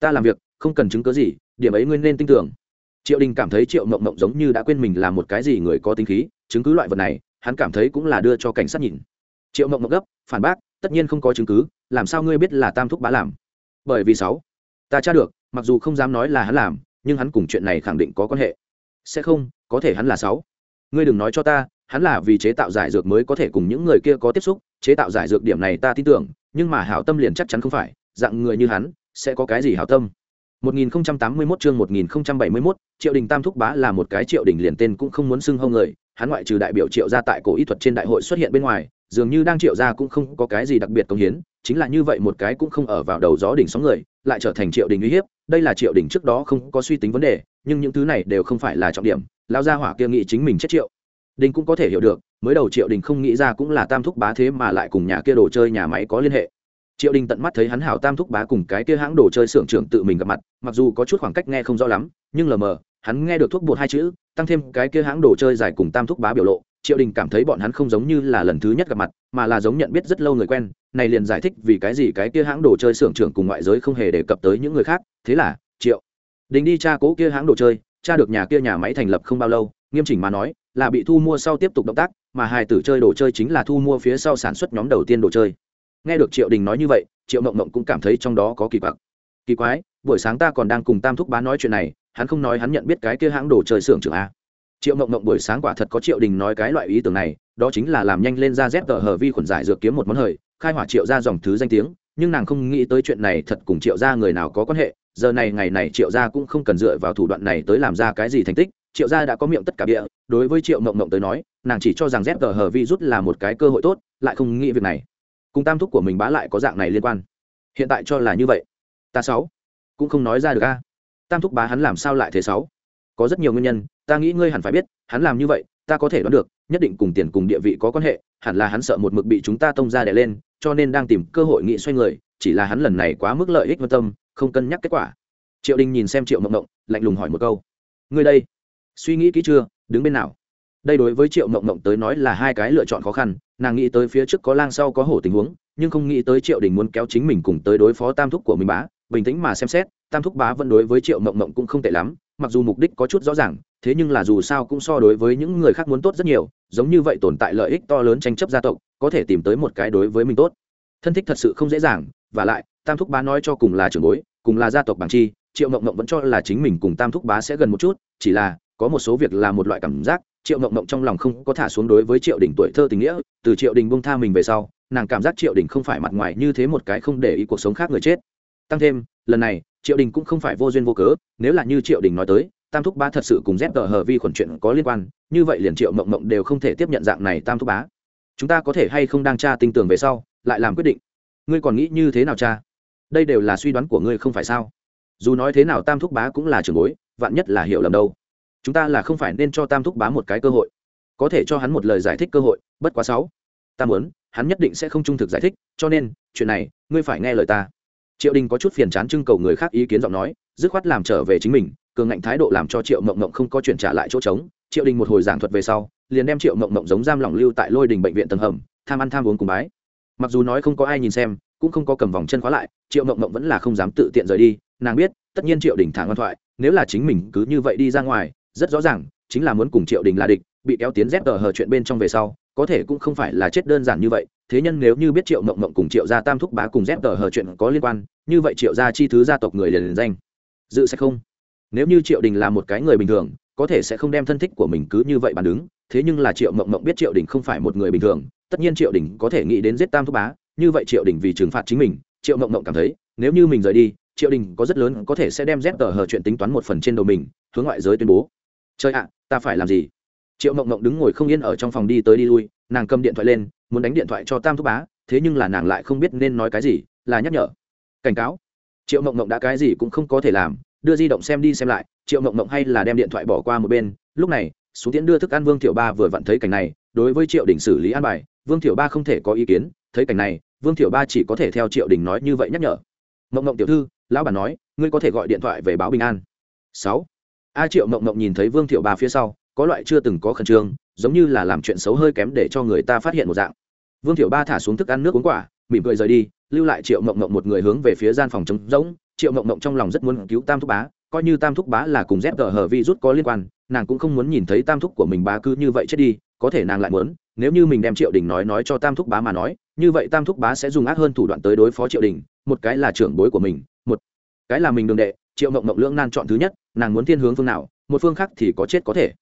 Ta làm việc, không cần chứng cớ gì, điểm ấy ngươi nên tin tưởng. Triệu đình cảm thấy triệu mộng mộng giống như đã quên mình là một cái gì người có tính khí, chứng cứ loại vật này, hắn cảm thấy cũng là đưa cho cảnh sát nhìn. Triệu mộng mộng gấp, phản bác, tất nhiên không có chứng cứ, làm sao ngươi biết là tam thúc bá làm? Bởi vì sáu, ta tra được, mặc dù không dám nói là hắn làm, nhưng hắn cùng chuyện này khẳng định có quan hệ. Sẽ không, có thể hắn là sáu. Ngươi đừng nói cho ta hắn là vì chế tạo giải dược mới có thể cùng những người kia có tiếp xúc chế tạo giải dược điểm này ta tin tưởng nhưng mà hảo tâm liền chắc chắn không phải dạng người như hắn sẽ có cái gì hảo tâm 1081 chương 1071, Triệu Đình Tam thúc bá là một cái Triệu Đình liền tên cũng không muốn xưng hô người, hắn ngoại trừ đại biểu Triệu gia tại cổ y thuật trên đại hội xuất hiện bên ngoài, dường như đang Triệu gia cũng không có cái gì đặc biệt công hiến, chính là như vậy một cái cũng không ở vào đầu gió đỉnh sóng người, lại trở thành Triệu Đình uy hiếp, đây là Triệu Đình trước đó không có suy tính vấn đề, nhưng những thứ này đều không phải là trọng điểm, lão gia hỏa kia nghĩ chính mình chết Triệu. Đình cũng có thể hiểu được, mới đầu Triệu Đình không nghĩ ra cũng là Tam thúc bá thế mà lại cùng nhà kia đồ chơi nhà máy có liên hệ. Triệu đình tận mắt thấy hắn hảo tam thúc bá cùng cái kia hãng đồ chơi xưởng trưởng tự mình gặp mặt mặc dù có chút khoảng cách nghe không rõ lắm nhưng lờ mờ hắn nghe được thuốc bột hai chữ tăng thêm cái kia hãng đồ chơi dài cùng tam thúc bá biểu lộ triệu đình cảm thấy bọn hắn không giống như là lần thứ nhất gặp mặt mà là giống nhận biết rất lâu người quen này liền giải thích vì cái gì cái kia hãng đồ chơi xưởng trưởng cùng ngoại giới không hề đề cập tới những người khác. Thế là triệu đình đi tra cố kia hãng đồ chơi Cha được nhà kia nhà máy thành lập không bao lâu, nghiêm chỉnh mà nói, là bị thu mua sau tiếp tục động tác, mà hài tử chơi đồ chơi chính là thu mua phía sau sản xuất nhóm đầu tiên đồ chơi. Nghe được triệu đình nói như vậy, triệu mộng mộng cũng cảm thấy trong đó có kỳ quặc. Kỳ quái, buổi sáng ta còn đang cùng tam thúc bá nói chuyện này, hắn không nói hắn nhận biết cái kia hãng đồ chơi xưởng trưởng a. Triệu mộng mộng buổi sáng quả thật có triệu đình nói cái loại ý tưởng này, đó chính là làm nhanh lên ra dép tờ hờ vi khuẩn giải dược kiếm một món hời, khai hỏa triệu ra dòng thứ danh tiếng, nhưng nàng không nghĩ tới chuyện này thật cùng triệu ra người nào có quan hệ giờ này ngày này triệu gia cũng không cần dựa vào thủ đoạn này tới làm ra cái gì thành tích, triệu gia đã có miệng tất cả địa đối với triệu mộng mộng tới nói, nàng chỉ cho rằng dép tờ hờ vi rút là một cái cơ hội tốt, lại không nghĩ việc này. Cùng tam thúc của mình bá lại có dạng này liên quan. Hiện tại cho là như vậy. Ta sáu, cũng không nói ra được a. Tam thúc bá hắn làm sao lại thế sáu? Có rất nhiều nguyên nhân, ta nghĩ ngươi hẳn phải biết, hắn làm như vậy, ta có thể đoán được, nhất định cùng tiền cùng địa vị có quan hệ, hẳn là hắn sợ một mực bị chúng ta tông ra đè lên, cho nên đang tìm cơ hội nghị xoay người, chỉ là hắn lần này quá mức lợi ích vân tâm không cân nhắc kết quả. Triệu đình nhìn xem triệu mộng mộng, lạnh lùng hỏi một câu. Ngươi đây, suy nghĩ kỹ chưa, đứng bên nào? Đây đối với triệu mộng mộng tới nói là hai cái lựa chọn khó khăn, nàng nghĩ tới phía trước có lang sau có hổ tình huống, nhưng không nghĩ tới triệu đình muốn kéo chính mình cùng tới đối phó tam thúc của mình bá, bình tĩnh mà xem xét, tam thúc bá vẫn đối với triệu mộng mộng cũng không tệ lắm, mặc dù mục đích có chút rõ ràng, thế nhưng là dù sao cũng so đối với những người khác muốn tốt rất nhiều, giống như vậy tồn tại lợi ích to lớn tranh chấp gia tộc, có thể tìm tới một cái đối với mình tốt. Thân thích thật sự không dễ dàng, và lại, tam thúc bá nói cho cùng là trưởng bối cùng là gia tộc bằng chi, triệu mộng mộng vẫn cho là chính mình cùng tam thúc bá sẽ gần một chút, chỉ là, có một số việc là một loại cảm giác, triệu mộng mộng trong lòng không có thả xuống đối với triệu đình tuổi thơ tình nghĩa, từ triệu đình bông tha mình về sau, nàng cảm giác triệu đình không phải mặt ngoài như thế một cái không để ý cuộc sống khác người chết. Tăng thêm, lần này, triệu đình cũng không phải vô duyên vô cớ, nếu là như triệu đình nói tới, tam thúc bá thật sự cùng dép tờ hờ vi khuẩn chuyện có liên quan, như vậy liền triệu mộng mộng đều không thể tiếp nhận dạng này tam thúc bá. Chúng ta có thể hay không đang tra tinh tường về sau, lại làm quyết định. Ngươi còn nghĩ như thế nào cha? Đây đều là suy đoán của ngươi không phải sao? Dù nói thế nào tam thúc bá cũng là trường bối, vạn nhất là hiểu lầm đâu. Chúng ta là không phải nên cho tam thúc bá một cái cơ hội. Có thể cho hắn một lời giải thích cơ hội, bất quá sáu. Ta muốn, hắn nhất định sẽ không trung thực giải thích, cho nên, chuyện này, ngươi phải nghe lời ta. Triệu đình có chút phiền chán trưng cầu người khác ý kiến giọng nói, dứt khoát làm trở về chính mình, cường ngạnh thái độ làm cho triệu mộng mộng không có chuyện trả lại chỗ trống. Triệu đình một hồi giảng thuật về sau, liền đem triệu mộng mộng giống giam lỏng lưu tại lôi đình bệnh viện tầng hầm, tham ăn tham uống cùng bái. Mặc dù nói không có ai nhìn xem cũng không có cầm vòng chân khóa lại, triệu mộng mộng vẫn là không dám tự tiện rời đi. Nàng biết, tất nhiên triệu đình thả ngoan thoại, nếu là chính mình cứ như vậy đi ra ngoài, rất rõ ràng, chính là muốn cùng triệu đình là địch, bị kéo tiến dép tờ hờ chuyện bên trong về sau, có thể cũng không phải là chết đơn giản như vậy. Thế nhân nếu như biết triệu mộng mộng cùng triệu gia tam thúc bá cùng dép tờ hờ chuyện có liên quan, như vậy triệu gia chi thứ gia tộc người liền liền danh. Dự sẽ không. Nếu như triệu đình là một cái người bình thường, có thể sẽ không đem thân thích của mình cứ như vậy bàn đứng. Thế nhưng là triệu mộng mộng biết triệu đình không phải một người bình thường, tất nhiên triệu đình có thể nghĩ đến giết tam thúc bá như vậy triệu đình vì trừng phạt chính mình, triệu mộng mộng cảm thấy, nếu như mình rời đi, triệu đình có rất lớn có thể sẽ đem dép tờ hờ chuyện tính toán một phần trên đầu mình, hướng ngoại giới tuyên bố. Chơi ạ, ta phải làm gì? Triệu mộng mộng đứng ngồi không yên ở trong phòng đi tới đi lui, nàng cầm điện thoại lên, muốn đánh điện thoại cho tam thúc bá, thế nhưng là nàng lại không biết nên nói cái gì, là nhắc nhở. Cảnh cáo. Triệu mộng mộng đã cái gì cũng không có thể làm, đưa di động xem đi xem lại, triệu mộng mộng hay là đem điện thoại bỏ qua một bên. Lúc này, xuống tiễn đưa thức ăn vương Tiểu ba vừa vặn thấy cảnh này, đối với triệu đình xử lý an bài, vương Tiểu ba không thể có ý kiến thấy cảnh này, vương thiệu ba chỉ có thể theo triệu đình nói như vậy nhắc nhở. Mộng mộng tiểu thư, lão bản nói, ngươi có thể gọi điện thoại về báo bình an. Sáu. A triệu mộng mộng nhìn thấy vương thiệu ba phía sau, có loại chưa từng có khẩn trương, giống như là làm chuyện xấu hơi kém để cho người ta phát hiện một dạng. Vương thiệu ba thả xuống thức ăn nước uống quả, mỉm cười rời đi, lưu lại triệu mộng mộng một người hướng về phía gian phòng trống rỗng. Triệu mộng mộng trong lòng rất muốn cứu tam thúc bá, coi như tam thúc bá là cùng dép tờ hờ vi rút có liên quan, nàng cũng không muốn nhìn thấy tam thúc của mình bá cứ như vậy chết đi có thể nàng lại muốn, nếu như mình đem triệu đình nói nói cho tam thúc bá mà nói, như vậy tam thúc bá sẽ dùng ác hơn thủ đoạn tới đối phó triệu đình, một cái là trưởng bối của mình, một cái là mình đường đệ, triệu mộng mộng lưỡng nan chọn thứ nhất, nàng muốn thiên hướng phương nào, một phương khác thì có chết có thể.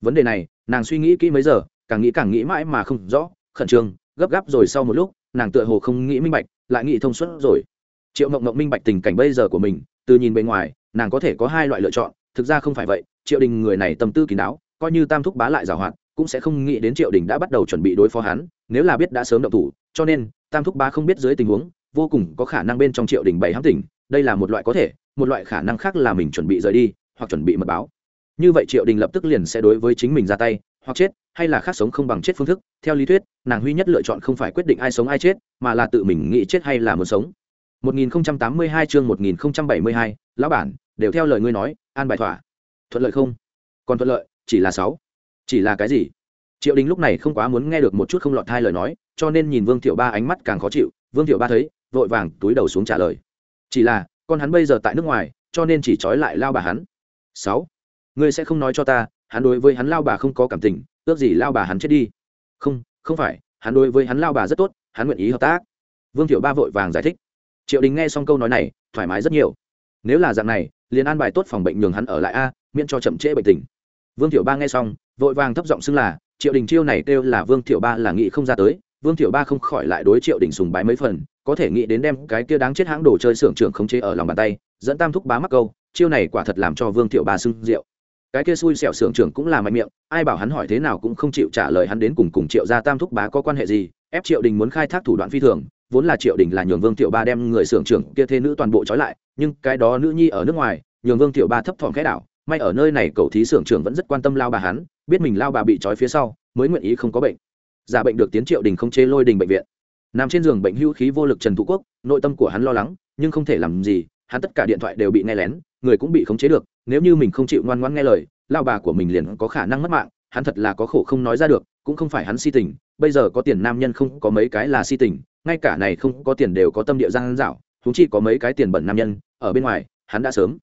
Vấn đề này, nàng suy nghĩ kỹ mấy giờ, càng nghĩ càng nghĩ mãi mà không rõ, khẩn trương, gấp gáp rồi sau một lúc, nàng tựa hồ không nghĩ minh bạch, lại nghĩ thông suốt rồi. Triệu mộng mộng minh bạch tình cảnh bây giờ của mình, từ nhìn bên ngoài, nàng có thể có hai loại lựa chọn, thực ra không phải vậy, triệu đình người này tâm tư kín đáo, coi như tam thúc bá lại giảo hoạt cũng sẽ không nghĩ đến triệu đình đã bắt đầu chuẩn bị đối phó hắn nếu là biết đã sớm động thủ cho nên tam thúc ba không biết dưới tình huống vô cùng có khả năng bên trong triệu đình bảy hãm tỉnh đây là một loại có thể một loại khả năng khác là mình chuẩn bị rời đi hoặc chuẩn bị mật báo. Như vậy triệu đình lập tức liền sẽ đối với chính mình ra tay hoặc chết hay là khác sống không bằng chết phương thức theo lý thuyết nàng huy nhất lựa chọn không phải quyết định ai sống ai chết mà là tự mình nghĩ chết hay là muốn sống. 1082 chương 1072, lão bản đều theo lời ngươi nói an bài thỏa. Thuận lợi không? Còn thuận lợi chỉ là sáu chỉ là cái gì? Triệu đình lúc này không quá muốn nghe được một chút không lọt thai lời nói, cho nên nhìn vương thiệu ba ánh mắt càng khó chịu, vương thiệu ba thấy, vội vàng túi đầu xuống trả lời. Chỉ là, con hắn bây giờ tại nước ngoài, cho nên chỉ trói lại lao bà hắn. Sáu, ngươi sẽ không nói cho ta, hắn đối với hắn lao bà không có cảm tình, ước gì lao bà hắn chết đi. Không không phải, hắn đối với hắn lao bà rất tốt, hắn nguyện ý hợp tác. Vương thiệu ba vội vàng giải thích. Triệu đình nghe xong câu nói này, thoải mái rất nhiều. Nếu là dạng này, liền an bài tốt phòng bệnh nhường hắn ở lại a, miễn cho chậm trễ bệnh tình. Vương thiệu ba nghe xong vội vàng thấp giọng xưng là, triệu đình chiêu này kêu là vương thiệu ba là nghĩ không ra tới, vương thiệu ba không khỏi lại đối triệu đình sùng bái mấy phần, có thể nghĩ đến đem cái kia đáng chết hãng đồ chơi xưởng trưởng khống chế ở lòng bàn tay, dẫn tam thúc bá mắc câu, chiêu này quả thật làm cho vương thiệu ba xưng rượu. Cái kia xui xẻo xưởng trưởng cũng là mạnh miệng, ai bảo hắn hỏi thế nào cũng không chịu trả lời hắn đến cùng cùng triệu gia tam thúc bá có quan hệ gì, ép triệu đình muốn khai thác thủ đoạn phi thường, vốn là triệu đình là nhường vương thiệu ba đem người xưởng trưởng kia thế nữ toàn bộ trói lại, nhưng cái đó nữ nhi ở nước ngoài, nhường vương thiệu ba thấp thỏm khẽ đảo may ở nơi này cậu thí xưởng trưởng vẫn rất quan tâm lao bà hắn, biết mình lao bà bị trói phía sau, mới nguyện ý không có bệnh. Giả bệnh được tiến triệu đình không chế lôi đình bệnh viện. Nằm trên giường bệnh hữu khí vô lực trần thụ quốc, nội tâm của hắn lo lắng, nhưng không thể làm gì, hắn tất cả điện thoại đều bị nghe lén, người cũng bị khống chế được, nếu như mình không chịu ngoan ngoãn nghe lời, lao bà của mình liền có khả năng mất mạng, hắn thật là có khổ không nói ra được, cũng không phải hắn si tình, bây giờ có tiền nam nhân không có mấy cái là si tình, ngay cả này không có tiền đều có tâm địa giang dạo thúng chi có mấy cái tiền bẩn nam nhân, ở bên ngoài, hắn đã sớm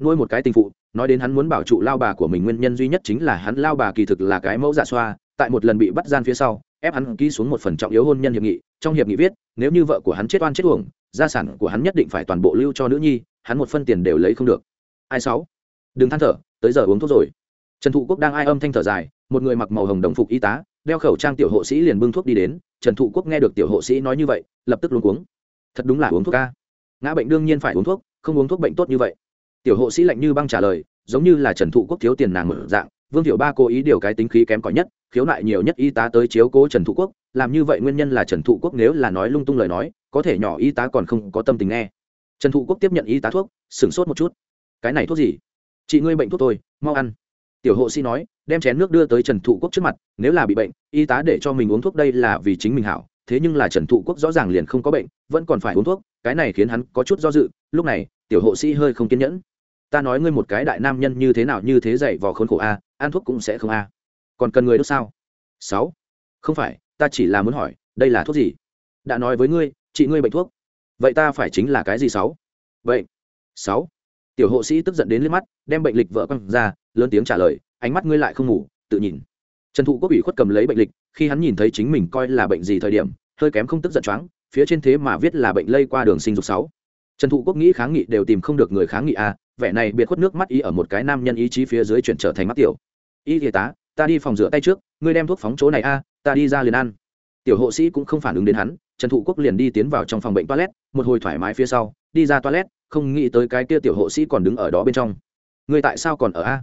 nuôi một cái tình phụ nói đến hắn muốn bảo trụ lao bà của mình nguyên nhân duy nhất chính là hắn lao bà kỳ thực là cái mẫu giả dạ xoa, tại một lần bị bắt gian phía sau, ép hắn ký xuống một phần trọng yếu hôn nhân hiệp nghị. Trong hiệp nghị viết, nếu như vợ của hắn chết oan chết uổng, gia sản của hắn nhất định phải toàn bộ lưu cho nữ nhi, hắn một phân tiền đều lấy không được. Ai sáu? Đừng than thở, tới giờ uống thuốc rồi. Trần thụ quốc đang ai âm thanh thở dài, một người mặc màu hồng đồng phục y tá, đeo khẩu trang tiểu hộ sĩ liền bưng thuốc đi đến. Trần thụ quốc nghe được tiểu hộ sĩ nói như vậy, lập tức luôn uống thật đúng là uống thuốc ca. Ngã bệnh đương nhiên phải uống thuốc, không uống thuốc bệnh tốt như vậy tiểu hộ sĩ lạnh như băng trả lời, giống như là trần thụ quốc thiếu tiền nàng mở dạng, vương tiểu ba cố ý điều cái tính khí kém cỏi nhất, khiếu nại nhiều nhất y tá tới chiếu cố trần thụ quốc, làm như vậy nguyên nhân là trần thụ quốc nếu là nói lung tung lời nói, có thể nhỏ y tá còn không có tâm tình nghe. Trần thụ quốc tiếp nhận y tá thuốc, sửng sốt một chút. Cái này thuốc gì? Chị ngươi bệnh thuốc tôi, mau ăn. Tiểu hộ sĩ nói, đem chén nước đưa tới trần thụ quốc trước mặt, nếu là bị bệnh, y tá để cho mình uống thuốc đây là vì chính mình hảo, thế nhưng là trần thụ quốc rõ ràng liền không có bệnh, vẫn còn phải uống thuốc, cái này khiến hắn có chút do dự, lúc này, tiểu hộ sĩ hơi không kiên nhẫn ta nói ngươi một cái đại nam nhân như thế nào như thế dậy vò khốn khổ a ăn thuốc cũng sẽ không a. Còn cần người đốt sao? Sáu. Không phải ta chỉ là muốn hỏi đây là thuốc gì? Đã nói với ngươi chị ngươi bệnh thuốc. Vậy ta phải chính là cái gì sáu? Vậy sáu. Tiểu hộ sĩ tức giận đến liếc mắt đem bệnh lịch vợ quăng ra lớn tiếng trả lời ánh mắt ngươi lại không ngủ tự nhìn. Trần thụ quốc ủy khuất cầm lấy bệnh lịch khi hắn nhìn thấy chính mình coi là bệnh gì thời điểm hơi kém không tức giận choáng phía trên thế mà viết là bệnh lây qua đường sinh dục sáu. Trần thụ quốc nghĩ kháng nghị đều tìm không được người kháng nghị a à, vẻ này biệt khuất nước mắt ý ở một cái nam nhân ý chí phía dưới chuyển trở thành mắt tiểu. Y y tá, ta đi phòng rửa tay trước, ngươi đem thuốc phóng chỗ này a, ta đi ra liền ăn. Tiểu hộ sĩ cũng không phản ứng đến hắn, trần thụ quốc liền đi tiến vào trong phòng bệnh toilet, một hồi thoải mái phía sau, đi ra toilet, không nghĩ tới cái kia tiểu hộ sĩ còn đứng ở đó bên trong. Ngươi tại sao còn ở a?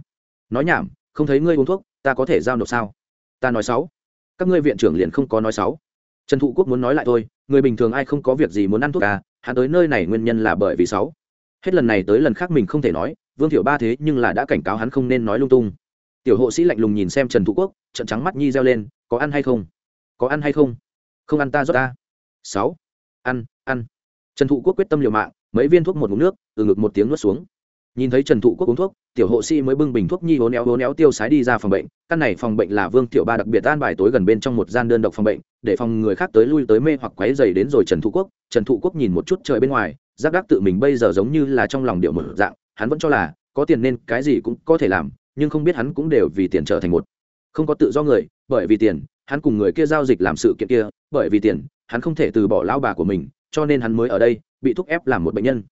Nói nhảm, không thấy ngươi uống thuốc, ta có thể giao nộp sao? Ta nói sáu. Các ngươi viện trưởng liền không có nói sáu. Trần thụ quốc muốn nói lại thôi, người bình thường ai không có việc gì muốn ăn thuốc à hắn tới nơi này nguyên nhân là bởi vì sáu hết lần này tới lần khác mình không thể nói, vương thiểu ba thế nhưng là đã cảnh cáo hắn không nên nói lung tung. Tiểu hộ sĩ lạnh lùng nhìn xem trần thụ quốc trận trắng mắt nhi reo lên, có ăn hay không? Có ăn hay không? Không ăn ta rót ta. Sáu. Ăn ăn. Trần thụ quốc quyết tâm liều mạng, mấy viên thuốc một mụn nước, từ ngực một tiếng nuốt xuống. Nhìn thấy trần thụ quốc uống thuốc, tiểu hộ sĩ mới bưng bình thuốc nhi hố néo hố néo tiêu sái đi ra phòng bệnh. Căn này phòng bệnh là vương tiểu ba đặc biệt an bài tối gần bên trong một gian đơn độc phòng bệnh, để phòng người khác tới lui tới mê hoặc quấy dày đến rồi trần thụ quốc. Trần thụ quốc nhìn một chút trời bên ngoài giác đắc tự mình bây giờ giống như là trong lòng điệu một dạng, hắn vẫn cho là, có tiền nên cái gì cũng có thể làm, nhưng không biết hắn cũng đều vì tiền trở thành một. Không có tự do người, bởi vì tiền, hắn cùng người kia giao dịch làm sự kiện kia, bởi vì tiền, hắn không thể từ bỏ lao bà của mình, cho nên hắn mới ở đây, bị thúc ép làm một bệnh nhân.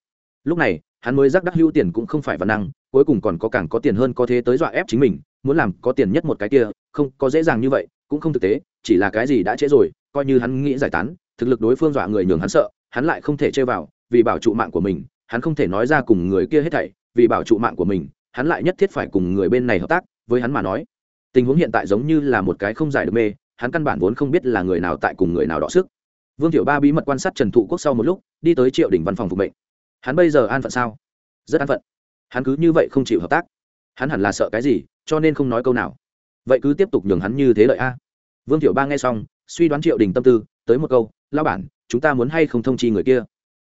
Lúc này, hắn mới giác đắc hữu tiền cũng không phải văn năng, cuối cùng còn có càng có tiền hơn có thế tới dọa ép chính mình, muốn làm có tiền nhất một cái kia, không có dễ dàng như vậy, cũng không thực tế, chỉ là cái gì đã trễ rồi, coi như hắn nghĩ giải tán, thực lực đối phương dọa người nhường hắn sợ, hắn lại không thể chơi vào vì bảo trụ mạng của mình, hắn không thể nói ra cùng người kia hết thảy, vì bảo trụ mạng của mình, hắn lại nhất thiết phải cùng người bên này hợp tác, với hắn mà nói. Tình huống hiện tại giống như là một cái không giải được mê, hắn căn bản vốn không biết là người nào tại cùng người nào đọ sức. Vương tiểu ba bí mật quan sát trần thụ quốc sau một lúc, đi tới triệu đỉnh văn phòng phục mệnh. Hắn bây giờ an phận sao? Rất an phận. Hắn cứ như vậy không chịu hợp tác. Hắn hẳn là sợ cái gì, cho nên không nói câu nào. Vậy cứ tiếp tục nhường hắn như thế lợi a. Vương tiểu ba nghe xong, suy đoán triệu đình tâm tư, tới một câu lao bản, chúng ta muốn hay không thông chi người kia?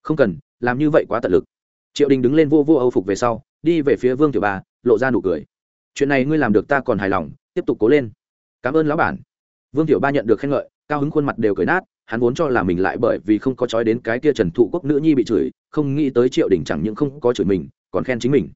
Không cần, làm như vậy quá tận lực. Triệu đình đứng lên vô vô âu phục về sau, đi về phía vương tiểu ba, lộ ra nụ cười. Chuyện này ngươi làm được ta còn hài lòng, tiếp tục cố lên. Cảm ơn lão bản. Vương tiểu ba nhận được khen ngợi, cao hứng khuôn mặt đều cười nát, hắn vốn cho là mình lại bởi vì không có trói đến cái kia trần thụ quốc nữ nhi bị chửi, không nghĩ tới triệu đình chẳng những không có chửi mình, còn khen chính mình.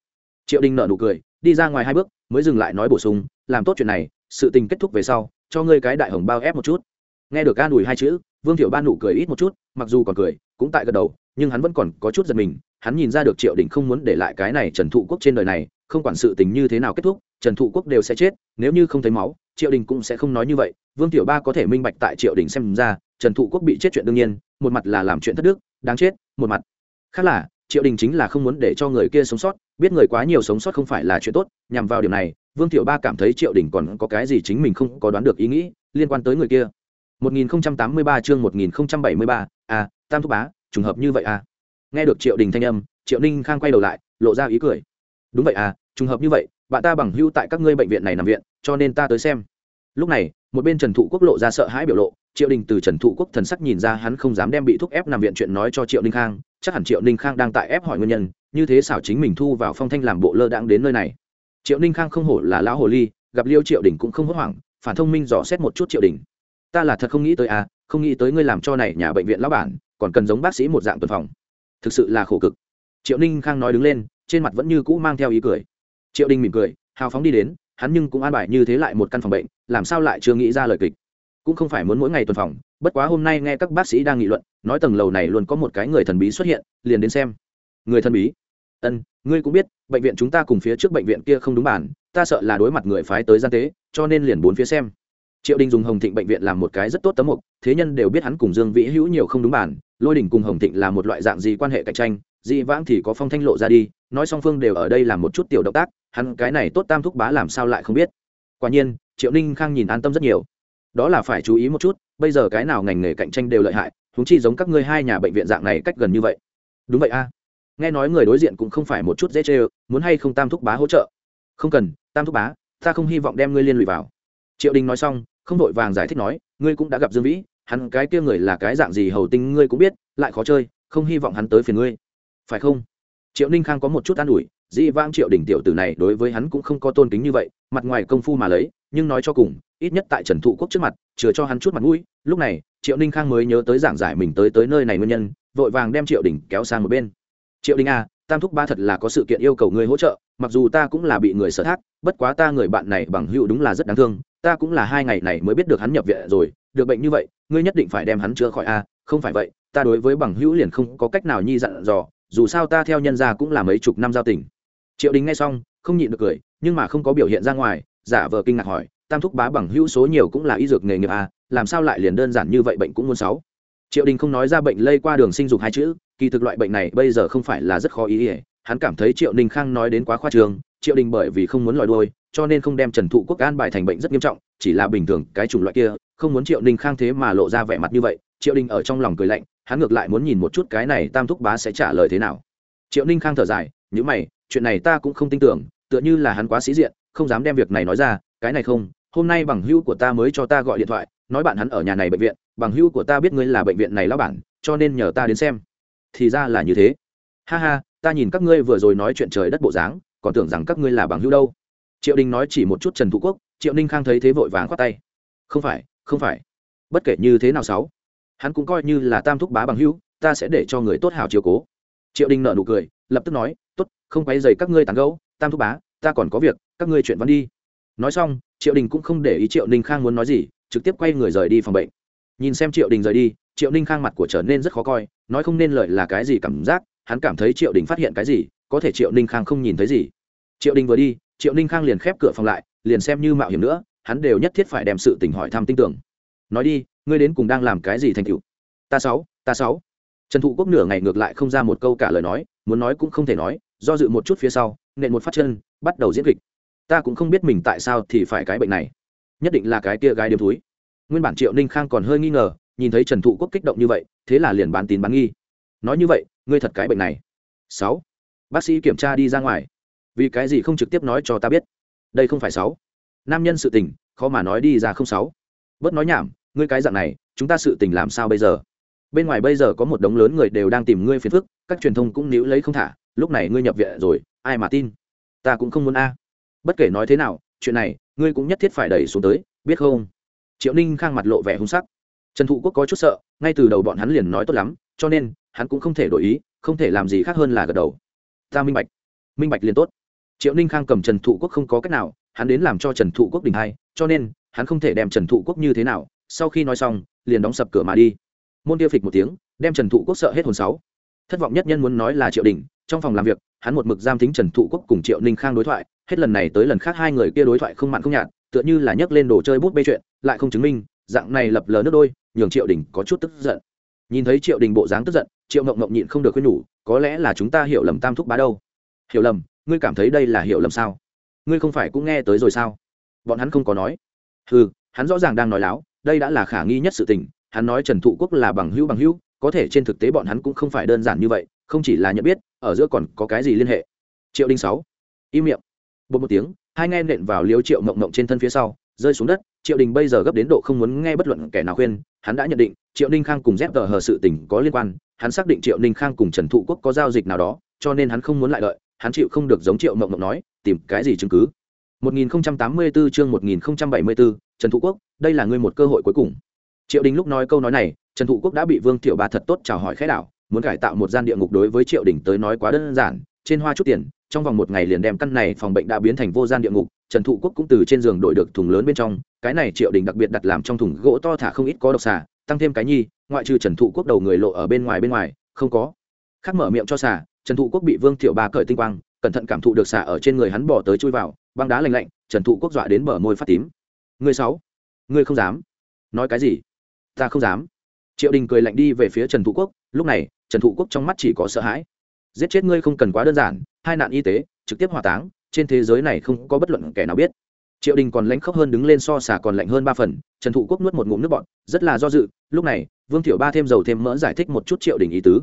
Triệu đình nợ nụ cười, đi ra ngoài hai bước, mới dừng lại nói bổ sung, làm tốt chuyện này, sự tình kết thúc về sau, cho ngươi cái đại hồng bao ép một chút. Nghe được ca đùi hai chữ, vương tiểu ba nụ cười ít một chút, mặc dù còn cười, cũng tại gật đầu nhưng hắn vẫn còn có chút giật mình hắn nhìn ra được triệu đình không muốn để lại cái này trần thụ quốc trên đời này không quản sự tình như thế nào kết thúc trần thụ quốc đều sẽ chết nếu như không thấy máu triệu đình cũng sẽ không nói như vậy. Vương tiểu ba có thể minh bạch tại triệu đình xem ra trần thụ quốc bị chết chuyện đương nhiên một mặt là làm chuyện thất đức đáng chết một mặt khác là triệu đình chính là không muốn để cho người kia sống sót biết người quá nhiều sống sót không phải là chuyện tốt. Nhằm vào điều này vương tiểu ba cảm thấy triệu đình còn có cái gì chính mình không có đoán được ý nghĩ liên quan tới người kia. 1083 chương 1073, à, tam thúc bá trùng hợp như vậy à? Nghe được triệu đình thanh âm, triệu ninh khang quay đầu lại, lộ ra ý cười. Đúng vậy à trùng hợp như vậy, bạn ta bằng hưu tại các ngươi bệnh viện này nằm viện, cho nên ta tới xem. Lúc này, một bên trần thụ quốc lộ ra sợ hãi biểu lộ, triệu đình từ trần thụ quốc thần sắc nhìn ra hắn không dám đem bị thúc ép nằm viện chuyện nói cho triệu ninh khang, chắc hẳn triệu ninh khang đang tại ép hỏi nguyên nhân, như thế xảo chính mình thu vào phong thanh làm bộ lơ đãng đến nơi này. Triệu ninh khang không hổ là lão hồ ly, gặp liêu triệu đình cũng không hốt hoảng, phản thông minh dò xét một chút triệu đình. Ta là thật không nghĩ tới à không nghĩ tới ngươi làm cho này nhà bệnh viện lão bản còn cần giống bác sĩ một dạng tuần phòng. Thực sự là khổ cực. Triệu ninh khang nói đứng lên, trên mặt vẫn như cũ mang theo ý cười. Triệu đình mỉm cười, hào phóng đi đến, hắn nhưng cũng an bài như thế lại một căn phòng bệnh, làm sao lại chưa nghĩ ra lời kịch. Cũng không phải muốn mỗi ngày tuần phòng, bất quá hôm nay nghe các bác sĩ đang nghị luận, nói tầng lầu này luôn có một cái người thần bí xuất hiện, liền đến xem. Người thần bí? Ân, ngươi cũng biết, bệnh viện chúng ta cùng phía trước bệnh viện kia không đúng bản, ta sợ là đối mặt người phái tới gian tế, cho nên liền bốn phía xem. Triệu đình dùng hồng thịnh bệnh viện làm một cái rất tốt tấm mục thế nhân đều biết hắn cùng dương vĩ hữu nhiều không đúng bản, lôi đình cùng hồng thịnh là một loại dạng gì quan hệ cạnh tranh dị vãng thì có phong thanh lộ ra đi, nói song phương đều ở đây làm một chút tiểu động tác, hắn cái này tốt tam thúc bá làm sao lại không biết. Quả nhiên, triệu ninh khang nhìn an tâm rất nhiều. Đó là phải chú ý một chút, bây giờ cái nào ngành nghề cạnh tranh đều lợi hại húng chi giống các ngươi hai nhà bệnh viện dạng này cách gần như vậy. Đúng vậy a. Nghe nói người đối diện cũng không phải một chút dễ chê muốn hay không tam thúc bá hỗ trợ? Không cần, tam thúc bá, ta không hy vọng đem ngươi liên lụy vào. Triệu đình nói xong, không vội vàng giải thích nói, ngươi cũng đã gặp dương vĩ hắn cái kia người là cái dạng gì hầu tinh ngươi cũng biết lại khó chơi không hy vọng hắn tới phiền ngươi. Phải không? Triệu ninh khang có một chút an ủi dĩ vãng triệu Đỉnh tiểu tử này đối với hắn cũng không có tôn kính như vậy mặt ngoài công phu mà lấy nhưng nói cho cùng ít nhất tại trần thụ quốc trước mặt chừa cho hắn chút mặt mũi. Lúc này triệu ninh khang mới nhớ tới giảng giải mình tới tới nơi này nguyên nhân vội vàng đem triệu Đỉnh kéo sang một bên. Triệu đình a à, tam thúc ba thật là có sự kiện yêu cầu ngươi hỗ trợ mặc dù ta cũng là bị người sở thác bất quá ta người bạn này bằng hữu đúng là rất đáng thương ta cũng là hai ngày này mới biết được hắn nhập viện rồi được bệnh như vậy ngươi nhất định phải đem hắn chữa khỏi a, không phải vậy, ta đối với bằng hữu liền không có cách nào nhi dặn dò, dù sao ta theo nhân gia cũng là mấy chục năm giao tình. Triệu đình nghe xong, không nhịn được cười, nhưng mà không có biểu hiện ra ngoài, giả vờ kinh ngạc hỏi, tam thúc bá bằng hữu số nhiều cũng là y dược nghề nghiệp à làm sao lại liền đơn giản như vậy bệnh cũng muốn sáu? Triệu đình không nói ra bệnh lây qua đường sinh dục hai chữ, kỳ thực loại bệnh này bây giờ không phải là rất khó ý ỉa hắn cảm thấy triệu đình khang nói đến quá khoa trường triệu đình bởi vì không muốn lòi đôi cho nên không đem trần thụ quốc an bài thành bệnh rất nghiêm trọng, chỉ là bình thường cái chủng loại kia không muốn triệu ninh khang thế mà lộ ra vẻ mặt như vậy, triệu đình ở trong lòng cười lạnh, hắn ngược lại muốn nhìn một chút cái này tam thúc bá sẽ trả lời thế nào. Triệu ninh khang thở dài, nhữ mày, chuyện này ta cũng không tin tưởng, tựa như là hắn quá sĩ diện, không dám đem việc này nói ra, cái này không, hôm nay bằng hữu của ta mới cho ta gọi điện thoại, nói bạn hắn ở nhà này bệnh viện, bằng hữu của ta biết ngươi là bệnh viện này lão bản, cho nên nhờ ta đến xem. Thì ra là như thế. Ha ha, ta nhìn các ngươi vừa rồi nói chuyện trời đất bộ dáng, còn tưởng rằng các ngươi là bằng hữu đâu. Triệu đình nói chỉ một chút trần thụ quốc, triệu ninh khang thấy thế vội vàng khoát tay. Không phải không phải. Bất kể như thế nào sáu, hắn cũng coi như là tam thúc bá bằng hữu, ta sẽ để cho người tốt hảo chiều cố. Triệu đình nợ nụ cười, lập tức nói, tốt, không quay dày các ngươi tàn gấu tam thúc bá, ta còn có việc, các ngươi chuyện văn đi. Nói xong, triệu đình cũng không để ý triệu ninh khang muốn nói gì, trực tiếp quay người rời đi phòng bệnh. Nhìn xem triệu đình rời đi, triệu ninh khang mặt của trở nên rất khó coi, nói không nên lợi là cái gì cảm giác, hắn cảm thấy triệu đình phát hiện cái gì, có thể triệu ninh khang không nhìn thấy gì. Triệu đình vừa đi, triệu ninh khang liền khép cửa phòng lại, liền xem như mạo hiểm nữa hắn đều nhất thiết phải đem sự tình hỏi thăm tin tưởng. Nói đi, ngươi đến cùng đang làm cái gì thành cựu ta sáu ta sáu. Trần thụ quốc nửa ngày ngược lại không ra một câu cả lời nói, muốn nói cũng không thể nói, do dự một chút phía sau, nện một phát chân, bắt đầu diễn kịch. Ta cũng không biết mình tại sao thì phải cái bệnh này. Nhất định là cái kia gái điếm túi nguyên bản triệu ninh khang còn hơi nghi ngờ, nhìn thấy trần thụ quốc kích động như vậy, thế là liền bán tín bán nghi. Nói như vậy, ngươi thật cái bệnh này. Sáu. Bác sĩ kiểm tra đi ra ngoài. Vì cái gì không trực tiếp nói cho ta biết? Đây không phải sáu nam nhân sự tình, khó mà nói đi ra không sáu. Bớt nói nhảm, ngươi cái dạng này, chúng ta sự tình làm sao bây giờ? Bên ngoài bây giờ có một đống lớn người đều đang tìm ngươi phiền phức, các truyền thông cũng níu lấy không thả, lúc này ngươi nhập viện rồi, ai mà tin? Ta cũng không muốn a. Bất kể nói thế nào, chuyện này, ngươi cũng nhất thiết phải đẩy xuống tới, biết không? Triệu ninh khang mặt lộ vẻ hung sắc. Trần thụ quốc có chút sợ, ngay từ đầu bọn hắn liền nói tốt lắm, cho nên, hắn cũng không thể đổi ý, không thể làm gì khác hơn là gật đầu. Ta minh bạch. Minh bạch liền tốt. Triệu ninh khang cầm trần thụ quốc không có cách nào hắn đến làm cho trần thụ quốc đình hai, cho nên, hắn không thể đem trần thụ quốc như thế nào. Sau khi nói xong, liền đóng sập cửa mà đi. Môn tiêu phịch một tiếng, đem trần thụ quốc sợ hết hồn sáu. Thất vọng nhất nhân muốn nói là triệu đình, trong phòng làm việc, hắn một mực giam thính trần thụ quốc cùng triệu ninh khang đối thoại, hết lần này tới lần khác hai người kia đối thoại không mặn không nhạt, tựa như là nhấc lên đồ chơi bút bê chuyện, lại không chứng minh, dạng này lập lờ nước đôi, nhường triệu đình có chút tức giận. Nhìn thấy triệu đình bộ dáng tức giận, triệu ngộng ngộng nhịn không được khuyên nhủ, có lẽ là chúng ta hiểu lầm tam thúc bá đâu. Hiểu lầm, ngươi cảm thấy đây là hiểu lầm sao? Ngươi không phải cũng nghe tới rồi sao? Bọn hắn không có nói. Ừ hắn rõ ràng đang nói láo, đây đã là khả nghi nhất sự tình, hắn nói trần thụ quốc là bằng hữu bằng hữu, có thể trên thực tế bọn hắn cũng không phải đơn giản như vậy, không chỉ là nhận biết, ở giữa còn có cái gì liên hệ. Triệu đinh sáu, im miệng. Bột một tiếng, hai nghe nện vào liếu triệu mộng mộng trên thân phía sau, rơi xuống đất, triệu đình bây giờ gấp đến độ không muốn nghe bất luận kẻ nào khuyên, hắn đã nhận định, triệu ninh khang cùng dép tờ hờ sự tình có liên quan, hắn xác định triệu ninh khang cùng trần thụ quốc có giao dịch nào đó, cho nên hắn không muốn lại đợi hắn chịu không được giống triệu mộng mộng nói tìm cái gì chứng cứ 1084 chương 1074, Trần Thụ Quốc, đây là ngươi một cơ hội cuối cùng. Triệu Đình lúc nói câu nói này, Trần Thụ Quốc đã bị Vương tiểu Bà thật tốt chào hỏi khẽ đảo, muốn cải tạo một gian địa ngục đối với Triệu Đình tới nói quá đơn giản, trên hoa chút tiền, trong vòng một ngày liền đem căn này phòng bệnh đã biến thành vô gian địa ngục, trần thụ quốc cũng từ trên giường đổi được thùng lớn bên trong cái này triệu đình đặc biệt đặt làm trong thùng gỗ to thả không ít có độc xà tăng thêm cái nhi ngoại trừ trần thụ quốc đầu người lộ ở bên ngoài bên ngoài không có khác mở miệng cho xà trần thụ quốc bị vương thiệu ba cởi tinh quang cẩn thận cảm thụ được xả ở trên người hắn bỏ tới chui vào băng đá lạnh lạnh trần thụ quốc dọa đến bờ môi phát tím. Người sáu ngươi không dám. Nói cái gì? Ta không dám. Triệu đình cười lạnh đi về phía trần thụ quốc lúc này trần thụ quốc trong mắt chỉ có sợ hãi. Giết chết ngươi không cần quá đơn giản hai nạn y tế trực tiếp hỏa táng trên thế giới này không có bất luận kẻ nào biết. Triệu đình còn lãnh khốc hơn đứng lên so xả còn lạnh hơn ba phần trần thụ quốc nuốt một ngụm nước bọt, rất là do dự lúc này vương thiệu ba thêm dầu thêm mỡ giải thích một chút triệu đình ý tứ.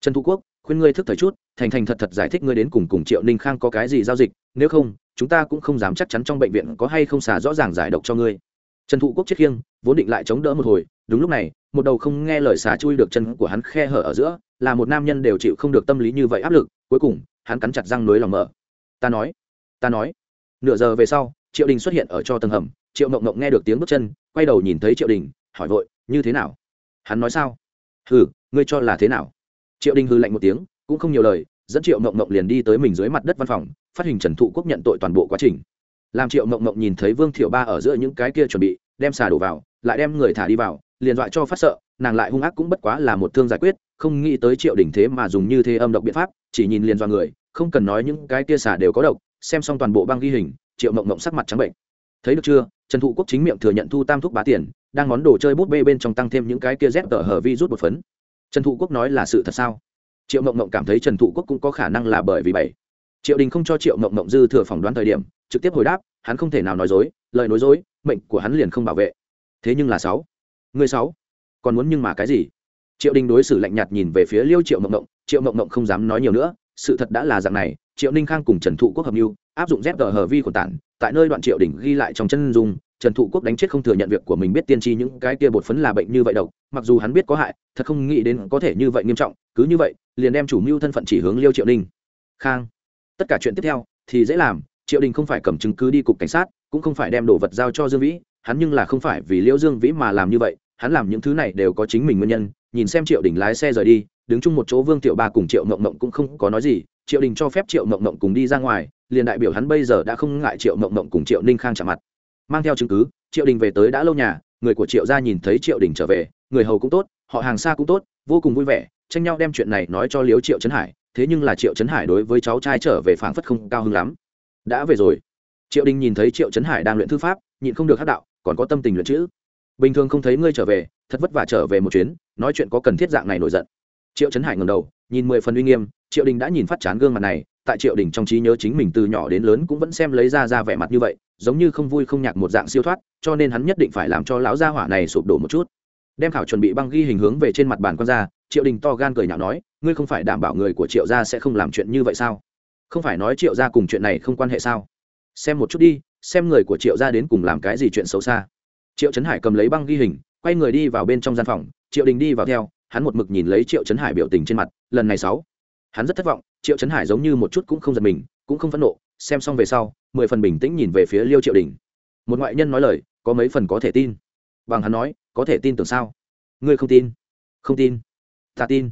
Trần thụ quốc khuyên ngươi thức thời chút, thành thành thật thật giải thích ngươi đến cùng cùng triệu ninh khang có cái gì giao dịch, nếu không, chúng ta cũng không dám chắc chắn trong bệnh viện có hay không xả rõ ràng giải độc cho ngươi. Trần thụ quốc chết khiêng, vốn định lại chống đỡ một hồi, đúng lúc này, một đầu không nghe lời xả chui được chân của hắn khe hở ở giữa, là một nam nhân đều chịu không được tâm lý như vậy áp lực, cuối cùng, hắn cắn chặt răng nối lòng mở. Ta nói ta nói. Nửa giờ về sau, triệu đình xuất hiện ở cho tầng hầm, triệu mộng mộng nghe được tiếng bước chân, quay đầu nhìn thấy triệu đình, hỏi vội, như thế nào? Hắn nói sao? Ừ ngươi cho là thế nào? Triệu đình hư lạnh một tiếng, cũng không nhiều lời, dẫn triệu mộng mộng liền đi tới mình dưới mặt đất văn phòng, phát hình trần thụ quốc nhận tội toàn bộ quá trình. Làm triệu mộng mộng nhìn thấy vương thiệu ba ở giữa những cái kia chuẩn bị, đem xà đổ vào, lại đem người thả đi vào, liền dọa cho phát sợ, nàng lại hung ác cũng bất quá là một thương giải quyết, không nghĩ tới triệu đỉnh thế mà dùng như thế âm độc biện pháp, chỉ nhìn liền do người, không cần nói những cái kia xả đều có độc, xem xong toàn bộ băng ghi hình, triệu mộng mộng sắc mặt trắng bệnh. Thấy được chưa? Trần thụ quốc chính miệng thừa nhận thu tam thuốc bá tiền, đang món đồ chơi bút bê bên trong tăng thêm những cái kia dép tờ hở vi rút một phấn trần thụ quốc nói là sự thật sao? Triệu mộng mộng cảm thấy trần thụ quốc cũng có khả năng là bởi vì bảy. Triệu đình không cho triệu mộng mộng dư thừa phỏng đoán thời điểm, trực tiếp hồi đáp, hắn không thể nào nói dối, lời nói dối, mệnh của hắn liền không bảo vệ. Thế nhưng là sáu. Người sáu. Còn muốn nhưng mà cái gì? Triệu đình đối xử lạnh nhạt nhìn về phía liêu triệu mộng mộng, triệu mộng mộng không dám nói nhiều nữa, sự thật đã là dạng này, triệu ninh khang cùng trần thụ quốc hợp mưu, áp dụng dép hờ vi của tản, tại nơi đoạn triệu Đình ghi lại trong chân dung trần thụ quốc đánh chết không thừa nhận việc của mình biết tiên tri những cái kia bột phấn là bệnh như vậy độc mặc dù hắn biết có hại thật không nghĩ đến có thể như vậy nghiêm trọng cứ như vậy liền đem chủ mưu thân phận chỉ hướng liêu triệu Đình, khang tất cả chuyện tiếp theo thì dễ làm triệu đình không phải cầm chứng cứ đi cục cảnh sát cũng không phải đem đồ vật giao cho dương vĩ hắn nhưng là không phải vì liễu dương vĩ mà làm như vậy hắn làm những thứ này đều có chính mình nguyên nhân nhìn xem triệu đình lái xe rời đi đứng chung một chỗ vương Tiểu ba cùng triệu mộng mộng cũng không có nói gì triệu đình cho phép triệu mộng mộng cùng đi ra ngoài liền đại biểu hắn bây giờ đã không ngại triệu mộng mộng cùng triệu ninh khang chạm mặt mang theo chứng cứ, triệu đình về tới đã lâu nhà, người của triệu gia nhìn thấy triệu đình trở về, người hầu cũng tốt, họ hàng xa cũng tốt, vô cùng vui vẻ, tranh nhau đem chuyện này nói cho liếu triệu trấn hải, thế nhưng là triệu trấn hải đối với cháu trai trở về phảng phất không cao hứng lắm. Đã về rồi. Triệu đình nhìn thấy triệu trấn hải đang luyện thư pháp, nhịn không được hát đạo, còn có tâm tình luyện chữ. Bình thường không thấy ngươi trở về, thật vất vả trở về một chuyến, nói chuyện có cần thiết dạng này nổi giận. Triệu trấn hải ngầm đầu, nhìn mười phần uy nghiêm, triệu đình đã nhìn phát chán gương mặt này tại triệu đình trong trí nhớ chính mình từ nhỏ đến lớn cũng vẫn xem lấy ra ra vẻ mặt như vậy, giống như không vui không nhạc một dạng siêu thoát, cho nên hắn nhất định phải làm cho lão gia hỏa này sụp đổ một chút. Đem khảo chuẩn bị băng ghi hình hướng về trên mặt bàn con ra, triệu đình to gan cười nhạo nói, ngươi không phải đảm bảo người của triệu gia sẽ không làm chuyện như vậy sao? Không phải nói triệu gia cùng chuyện này không quan hệ sao? Xem một chút đi, xem người của triệu gia đến cùng làm cái gì chuyện xấu xa. Triệu trấn hải cầm lấy băng ghi hình, quay người đi vào bên trong gian phòng, triệu đình đi vào theo, hắn một mực nhìn lấy triệu trấn hải biểu tình trên mặt, lần này sáu hắn rất thất vọng, triệu trấn hải giống như một chút cũng không giật mình, cũng không phẫn nộ, xem xong về sau, mười phần bình tĩnh nhìn về phía liêu triệu đình. Một ngoại nhân nói lời, có mấy phần có thể tin. Bằng hắn nói, có thể tin tưởng sao? Ngươi không tin? Không tin. Ta tin.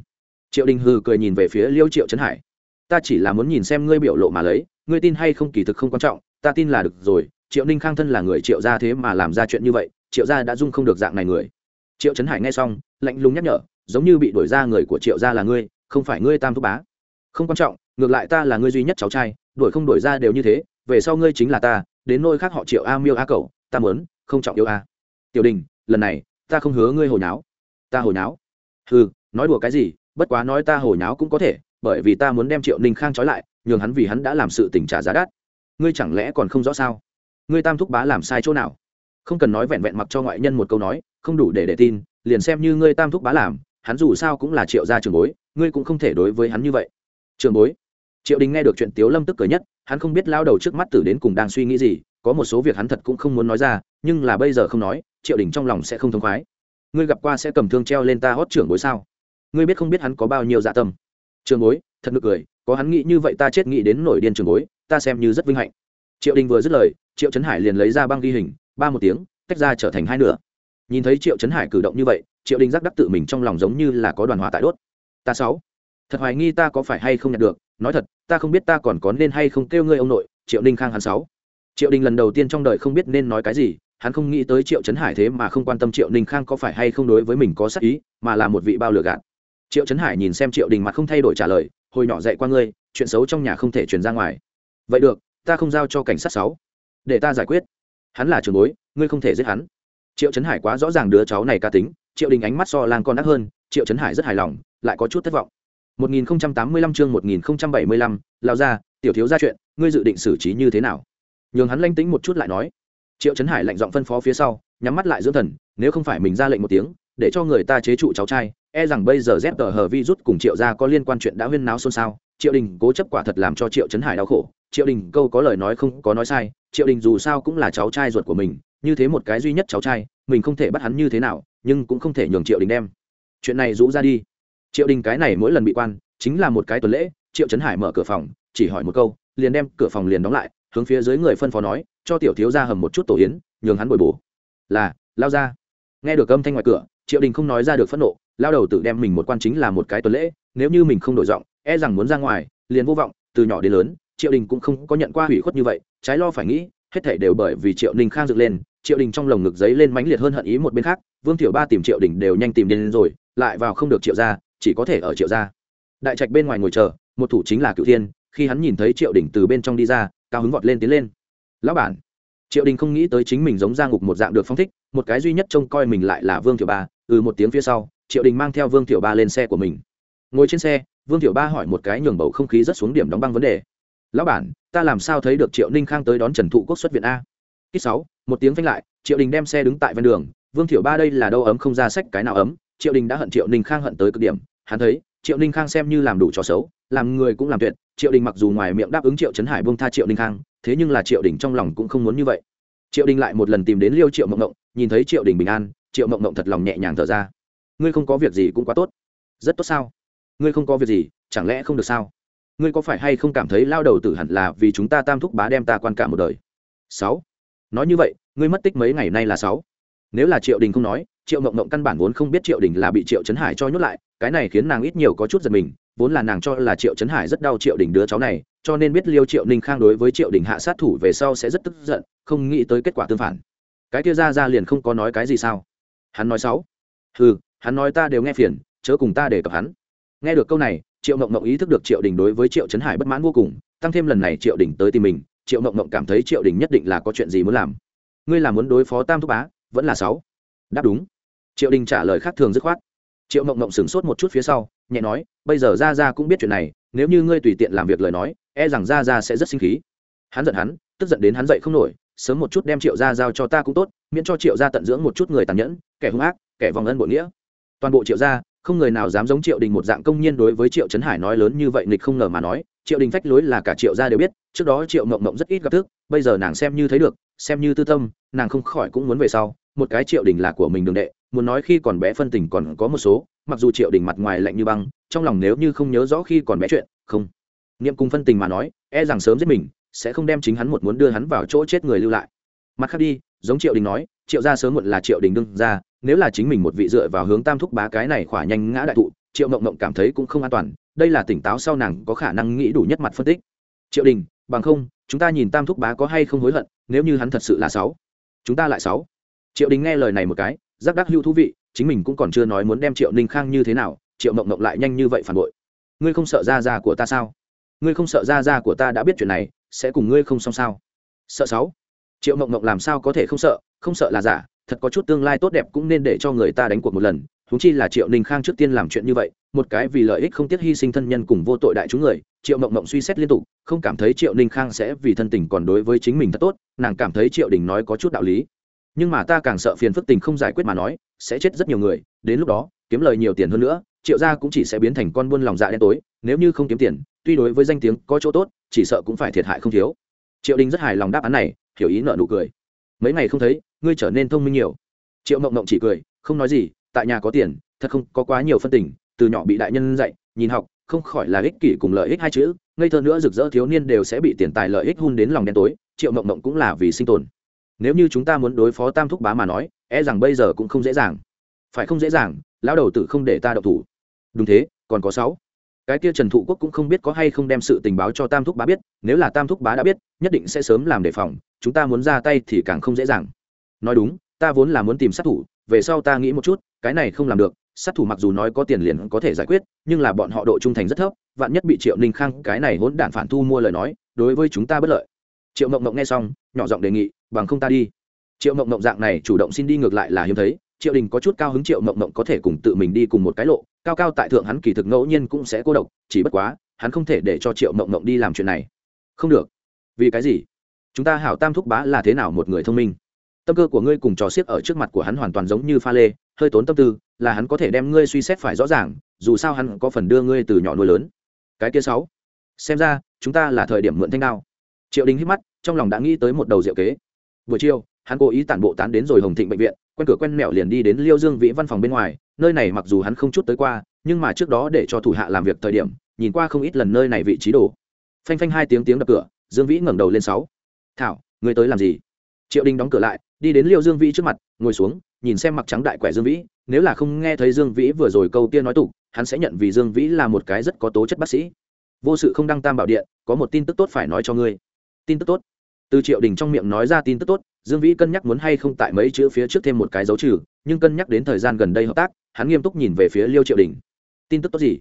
Triệu đình hừ cười nhìn về phía liêu triệu trấn hải. Ta chỉ là muốn nhìn xem ngươi biểu lộ mà lấy, ngươi tin hay không kỳ thực không quan trọng, ta tin là được rồi, triệu ninh khang thân là người triệu gia thế mà làm ra chuyện như vậy, triệu gia đã dung không được dạng này người. Triệu trấn hải nghe xong, lạnh lùng nhắc nhở, giống như bị đuổi ra người của triệu gia là ngươi, không phải ngươi tam thúc bá không quan trọng, ngược lại ta là ngươi duy nhất cháu trai, đuổi không đuổi ra đều như thế, về sau ngươi chính là ta, đến nôi khác họ triệu a miêu a cầu ta muốn, không trọng yêu a. Tiểu đình, lần này, ta không hứa ngươi hồi náo. Ta hồi náo? Ừ nói đùa cái gì, bất quá nói ta hồi náo cũng có thể, bởi vì ta muốn đem triệu ninh khang trói lại, nhường hắn vì hắn đã làm sự tình trả giá đắt. Ngươi chẳng lẽ còn không rõ sao? Ngươi tam thúc bá làm sai chỗ nào? Không cần nói vẹn vẹn mặc cho ngoại nhân một câu nói, không đủ để để tin, liền xem như ngươi tam thúc bá làm, hắn dù sao cũng là triệu gia trường bối, ngươi cũng không thể đối với hắn như vậy trường bối. Triệu đình nghe được chuyện tiếu lâm tức cười nhất, hắn không biết lao đầu trước mắt tử đến cùng đang suy nghĩ gì, có một số việc hắn thật cũng không muốn nói ra, nhưng là bây giờ không nói, triệu đình trong lòng sẽ không thông khoái. Ngươi gặp qua sẽ cầm thương treo lên ta hót trưởng bối sao? Ngươi biết không biết hắn có bao nhiêu dạ tâm? Trường bối, thật nực cười, có hắn nghĩ như vậy ta chết nghĩ đến nổi điên trường bối, ta xem như rất vinh hạnh. Triệu đình vừa dứt lời, triệu trấn hải liền lấy ra băng ghi hình, ba một tiếng, tách ra trở thành hai nửa. Nhìn thấy triệu trấn hải cử động như vậy, triệu đình giác đắc tự mình trong lòng giống như là có đoàn hòa tại đốt. Ta sáu thật hoài nghi ta có phải hay không nhận được, nói thật, ta không biết ta còn có nên hay không kêu ngươi ông nội, triệu ninh khang hắn sáu. Triệu đình lần đầu tiên trong đời không biết nên nói cái gì, hắn không nghĩ tới triệu trấn hải thế mà không quan tâm triệu ninh khang có phải hay không đối với mình có sắc ý, mà là một vị bao lừa gạt. Triệu trấn hải nhìn xem triệu đình mặt không thay đổi trả lời, hồi nhỏ dạy qua ngươi, chuyện xấu trong nhà không thể truyền ra ngoài. Vậy được, ta không giao cho cảnh sát sáu. Để ta giải quyết. Hắn là trường bối, ngươi không thể giết hắn. Triệu trấn hải quá rõ ràng đứa cháu này ca tính, triệu đình ánh mắt so lang con đắt hơn, triệu trấn hải rất hài lòng, lại có chút thất vọng. 1085 chương 1075, lao ra tiểu thiếu gia chuyện ngươi dự định xử trí như thế nào? Nhường hắn lanh tĩnh một chút lại nói. Triệu trấn hải lạnh giọng phân phó phía sau nhắm mắt lại dưỡng thần nếu không phải mình ra lệnh một tiếng để cho người ta chế trụ cháu trai e rằng bây giờ dép tờ vi rút cùng triệu gia có liên quan chuyện đã huyên náo xôn xao. Triệu đình cố chấp quả thật làm cho triệu trấn hải đau khổ. Triệu đình câu có lời nói không có nói sai triệu đình dù sao cũng là cháu trai ruột của mình như thế một cái duy nhất cháu trai mình không thể bắt hắn như thế nào nhưng cũng không thể nhường triệu đình đem chuyện này rũ ra đi triệu đình cái này mỗi lần bị quan, chính là một cái tuần lễ, triệu trấn hải mở cửa phòng, chỉ hỏi một câu, liền đem cửa phòng liền đóng lại, hướng phía dưới người phân phó nói, cho tiểu thiếu ra hầm một chút tổ yến, nhường hắn bồi bổ. Là, lao ra. Nghe được âm thanh ngoài cửa, triệu đình không nói ra được phẫn nộ, lao đầu tự đem mình một quan chính là một cái tuần lễ, nếu như mình không đổi giọng e rằng muốn ra ngoài, liền vô vọng, từ nhỏ đến lớn, triệu đình cũng không có nhận qua hủy khuất như vậy, trái lo phải nghĩ, hết thể đều bởi vì triệu đình khang dựng lên, triệu đình trong lồng ngực giấy lên mãnh liệt hơn hận ý một bên khác, vương Tiểu ba tìm triệu đình đều nhanh tìm đến rồi, lại vào không được triệu ra chỉ có thể ở triệu gia. Đại trạch bên ngoài ngồi chờ, một thủ chính là cựu thiên, khi hắn nhìn thấy triệu đình từ bên trong đi ra, cao hứng vọt lên tiến lên. Lão bản. Triệu đình không nghĩ tới chính mình giống ra ngục một dạng được phong thích, một cái duy nhất trông coi mình lại là vương thiểu ba ừ một tiếng phía sau, triệu đình mang theo vương thiểu ba lên xe của mình. Ngồi trên xe, vương thiểu ba hỏi một cái nhường bầu không khí rất xuống điểm đóng băng vấn đề. Lão bản, ta làm sao thấy được triệu ninh khang tới đón trần thụ quốc xuất viện a? Kích sáu, một tiếng phanh lại, triệu đình đem xe đứng tại ven đường, vương thiểu ba đây là đâu ấm không ra sách cái nào ấm? Triệu đình đã hận triệu ninh khang hận tới cực điểm, hắn thấy, triệu ninh khang xem như làm đủ trò xấu, làm người cũng làm tuyệt, triệu đình mặc dù ngoài miệng đáp ứng triệu trấn hải bông tha triệu ninh khang, thế nhưng là triệu đình trong lòng cũng không muốn như vậy. Triệu đình lại một lần tìm đến liêu triệu mộng mộng, nhìn thấy triệu đình bình an, triệu mộng mộng thật lòng nhẹ nhàng thở ra. Ngươi không có việc gì cũng quá tốt. Rất tốt sao? Ngươi không có việc gì, chẳng lẽ không được sao? Ngươi có phải hay không cảm thấy lao đầu tử hẳn là vì chúng ta tam thúc bá đem ta quan cả một đời? Sáu. Nói như vậy, ngươi mất tích mấy ngày nay là sáu. Nếu là triệu đình không nói triệu mộng mộng căn bản vốn không biết triệu đình là bị triệu trấn hải cho nhốt lại, cái này khiến nàng ít nhiều có chút giật mình, vốn là nàng cho là triệu trấn hải rất đau triệu đình đứa cháu này, cho nên biết liêu triệu ninh khang đối với triệu đình hạ sát thủ về sau sẽ rất tức giận, không nghĩ tới kết quả tương phản. Cái kia ra ra liền không có nói cái gì sao? Hắn nói sáu ừ hắn nói ta đều nghe phiền, chớ cùng ta để cập hắn. Nghe được câu này, triệu mộng mộng ý thức được triệu đình đối với triệu trấn hải bất mãn vô cùng, tăng thêm lần này triệu đình tới tìm mình, triệu mộng mộng cảm thấy triệu đình nhất định là có chuyện gì muốn làm. Ngươi là muốn đối phó tam thúc bá, vẫn là sáu? Đáp đúng triệu đình trả lời khác thường dứt khoát. Triệu mộng mộng sửng sốt một chút phía sau, nhẹ nói, bây giờ ra ra cũng biết chuyện này, nếu như ngươi tùy tiện làm việc lời nói e rằng ra ra sẽ rất sinh khí. Hắn giận hắn, tức giận đến hắn dậy không nổi, sớm một chút đem triệu ra giao cho ta cũng tốt, miễn cho triệu ra tận dưỡng một chút người tàn nhẫn, kẻ hung ác, kẻ vòng ân bội nghĩa. Toàn bộ triệu gia, không người nào dám giống triệu đình một dạng công nhiên đối với triệu trấn hải nói lớn như vậy nghịch không ngờ mà nói, triệu đình phách lối là cả triệu gia đều biết, trước đó triệu mộng mộng rất ít gặp thức, bây giờ nàng xem như thấy được, xem như tư tâm, nàng không khỏi cũng muốn về sau, một cái triệu đình là của mình đường đệ muốn nói khi còn bé phân tình còn có một số, mặc dù triệu đình mặt ngoài lạnh như băng, trong lòng nếu như không nhớ rõ khi còn bé chuyện, không. Niệm cùng phân tình mà nói e rằng sớm giết mình, sẽ không đem chính hắn một muốn đưa hắn vào chỗ chết người lưu lại. Mặt khác đi, giống triệu đình nói, triệu gia sớm muộn là triệu đình đương ra nếu là chính mình một vị dựa vào hướng tam thúc bá cái này khỏa nhanh ngã đại thụ, triệu mộng mộng cảm thấy cũng không an toàn, đây là tỉnh táo sau nàng có khả năng nghĩ đủ nhất mặt phân tích. Triệu đình, bằng không, chúng ta nhìn tam thúc bá có hay không hối hận, nếu như hắn thật sự là sáu, chúng ta lại sáu. Triệu đình nghe lời này một cái giác đắc hữu thú vị, chính mình cũng còn chưa nói muốn đem triệu ninh khang như thế nào, triệu mộng mộng lại nhanh như vậy phản bội. Ngươi không sợ ra ra của ta sao? Ngươi không sợ ra ra của ta đã biết chuyện này, sẽ cùng ngươi không xong sao? Sợ sáu. Triệu mộng mộng làm sao có thể không sợ không sợ là giả, thật có chút tương lai tốt đẹp cũng nên để cho người ta đánh cuộc một lần húng chi là triệu ninh khang trước tiên làm chuyện như vậy, một cái vì lợi ích không tiếc hy sinh thân nhân cùng vô tội đại chúng người, triệu mộng mộng suy xét liên tục, không cảm thấy triệu ninh khang sẽ vì thân tình còn đối với chính mình thật tốt, nàng cảm thấy triệu đình nói có chút đạo lý nhưng mà ta càng sợ phiền phức tình không giải quyết mà nói, sẽ chết rất nhiều người, đến lúc đó, kiếm lời nhiều tiền hơn nữa, triệu gia cũng chỉ sẽ biến thành con buôn lòng dạ đen tối, nếu như không kiếm tiền, tuy đối với danh tiếng có chỗ tốt, chỉ sợ cũng phải thiệt hại không thiếu. Triệu đình rất hài lòng đáp án này, hiểu ý nợ nụ cười. Mấy ngày không thấy, ngươi trở nên thông minh nhiều. Triệu mộng mộng chỉ cười, không nói gì, tại nhà có tiền, thật không có quá nhiều phân tình, từ nhỏ bị đại nhân dạy, nhìn học, không khỏi là ích kỷ cùng lợi ích hai chữ, ngây thơ nữa rực rỡ thiếu niên đều sẽ bị tiền tài lợi ích hun đến lòng đen tối, triệu mộng mộng cũng là vì sinh tồn nếu như chúng ta muốn đối phó tam thúc bá mà nói e rằng bây giờ cũng không dễ dàng. Phải không dễ dàng, lão đầu tử không để ta độc thủ. Đúng thế, còn có sáu. Cái kia trần thụ quốc cũng không biết có hay không đem sự tình báo cho tam thúc bá biết, nếu là tam thúc bá đã biết, nhất định sẽ sớm làm đề phòng, chúng ta muốn ra tay thì càng không dễ dàng. Nói đúng, ta vốn là muốn tìm sát thủ, về sau ta nghĩ một chút, cái này không làm được, sát thủ mặc dù nói có tiền liền có thể giải quyết, nhưng là bọn họ độ trung thành rất thấp, vạn nhất bị triệu ninh khang cái này hỗn đản phản thu mua lời nói, đối với chúng ta bất lợi. Triệu mộng mộng nghe xong, nhỏ giọng đề nghị bằng không ta đi. Triệu mộng mộng dạng này chủ động xin đi ngược lại là hiếm thấy, triệu đình có chút cao hứng triệu mộng mộng có thể cùng tự mình đi cùng một cái lộ, cao cao tại thượng hắn kỳ thực ngẫu nhiên cũng sẽ cô độc, chỉ bất quá, hắn không thể để cho triệu mộng mộng đi làm chuyện này. Không được. Vì cái gì? Chúng ta hảo tam thúc bá là thế nào một người thông minh? Tâm cơ của ngươi cùng trò xiếc ở trước mặt của hắn hoàn toàn giống như pha lê, hơi tốn tâm tư, là hắn có thể đem ngươi suy xét phải rõ ràng, dù sao hắn có phần đưa ngươi từ nhỏ nuôi lớn. Cái kia sáu. Xem ra, chúng ta là thời điểm mượn thanh đao. Triệu đình hít mắt, trong lòng đã nghĩ tới một đầu diệu kế buổi chiều, hắn cố ý tản bộ tán đến rồi hồng thịnh bệnh viện, quen cửa quen mẹo liền đi đến liêu dương vĩ văn phòng bên ngoài, nơi này mặc dù hắn không chút tới qua, nhưng mà trước đó để cho thủ hạ làm việc thời điểm, nhìn qua không ít lần nơi này vị trí đồ. Phanh phanh hai tiếng tiếng đập cửa, dương vĩ ngẩng đầu lên sáu. Thảo người tới làm gì? Triệu đình đóng cửa lại, đi đến liêu dương vĩ trước mặt, ngồi xuống, nhìn xem mặc trắng đại quẻ dương vĩ, nếu là không nghe thấy dương vĩ vừa rồi câu tiên nói tục, hắn sẽ nhận vì dương vĩ là một cái rất có tố chất bác sĩ. Vô sự không đăng tam bảo điện, có một tin tức tốt phải nói cho ngươi. Tin tức tốt? Từ triệu đình trong miệng nói ra tin tức tốt, dương vĩ cân nhắc muốn hay không tại mấy chữ phía trước thêm một cái dấu trừ, nhưng cân nhắc đến thời gian gần đây hợp tác, hắn nghiêm túc nhìn về phía liêu triệu đình. Tin tức tốt gì?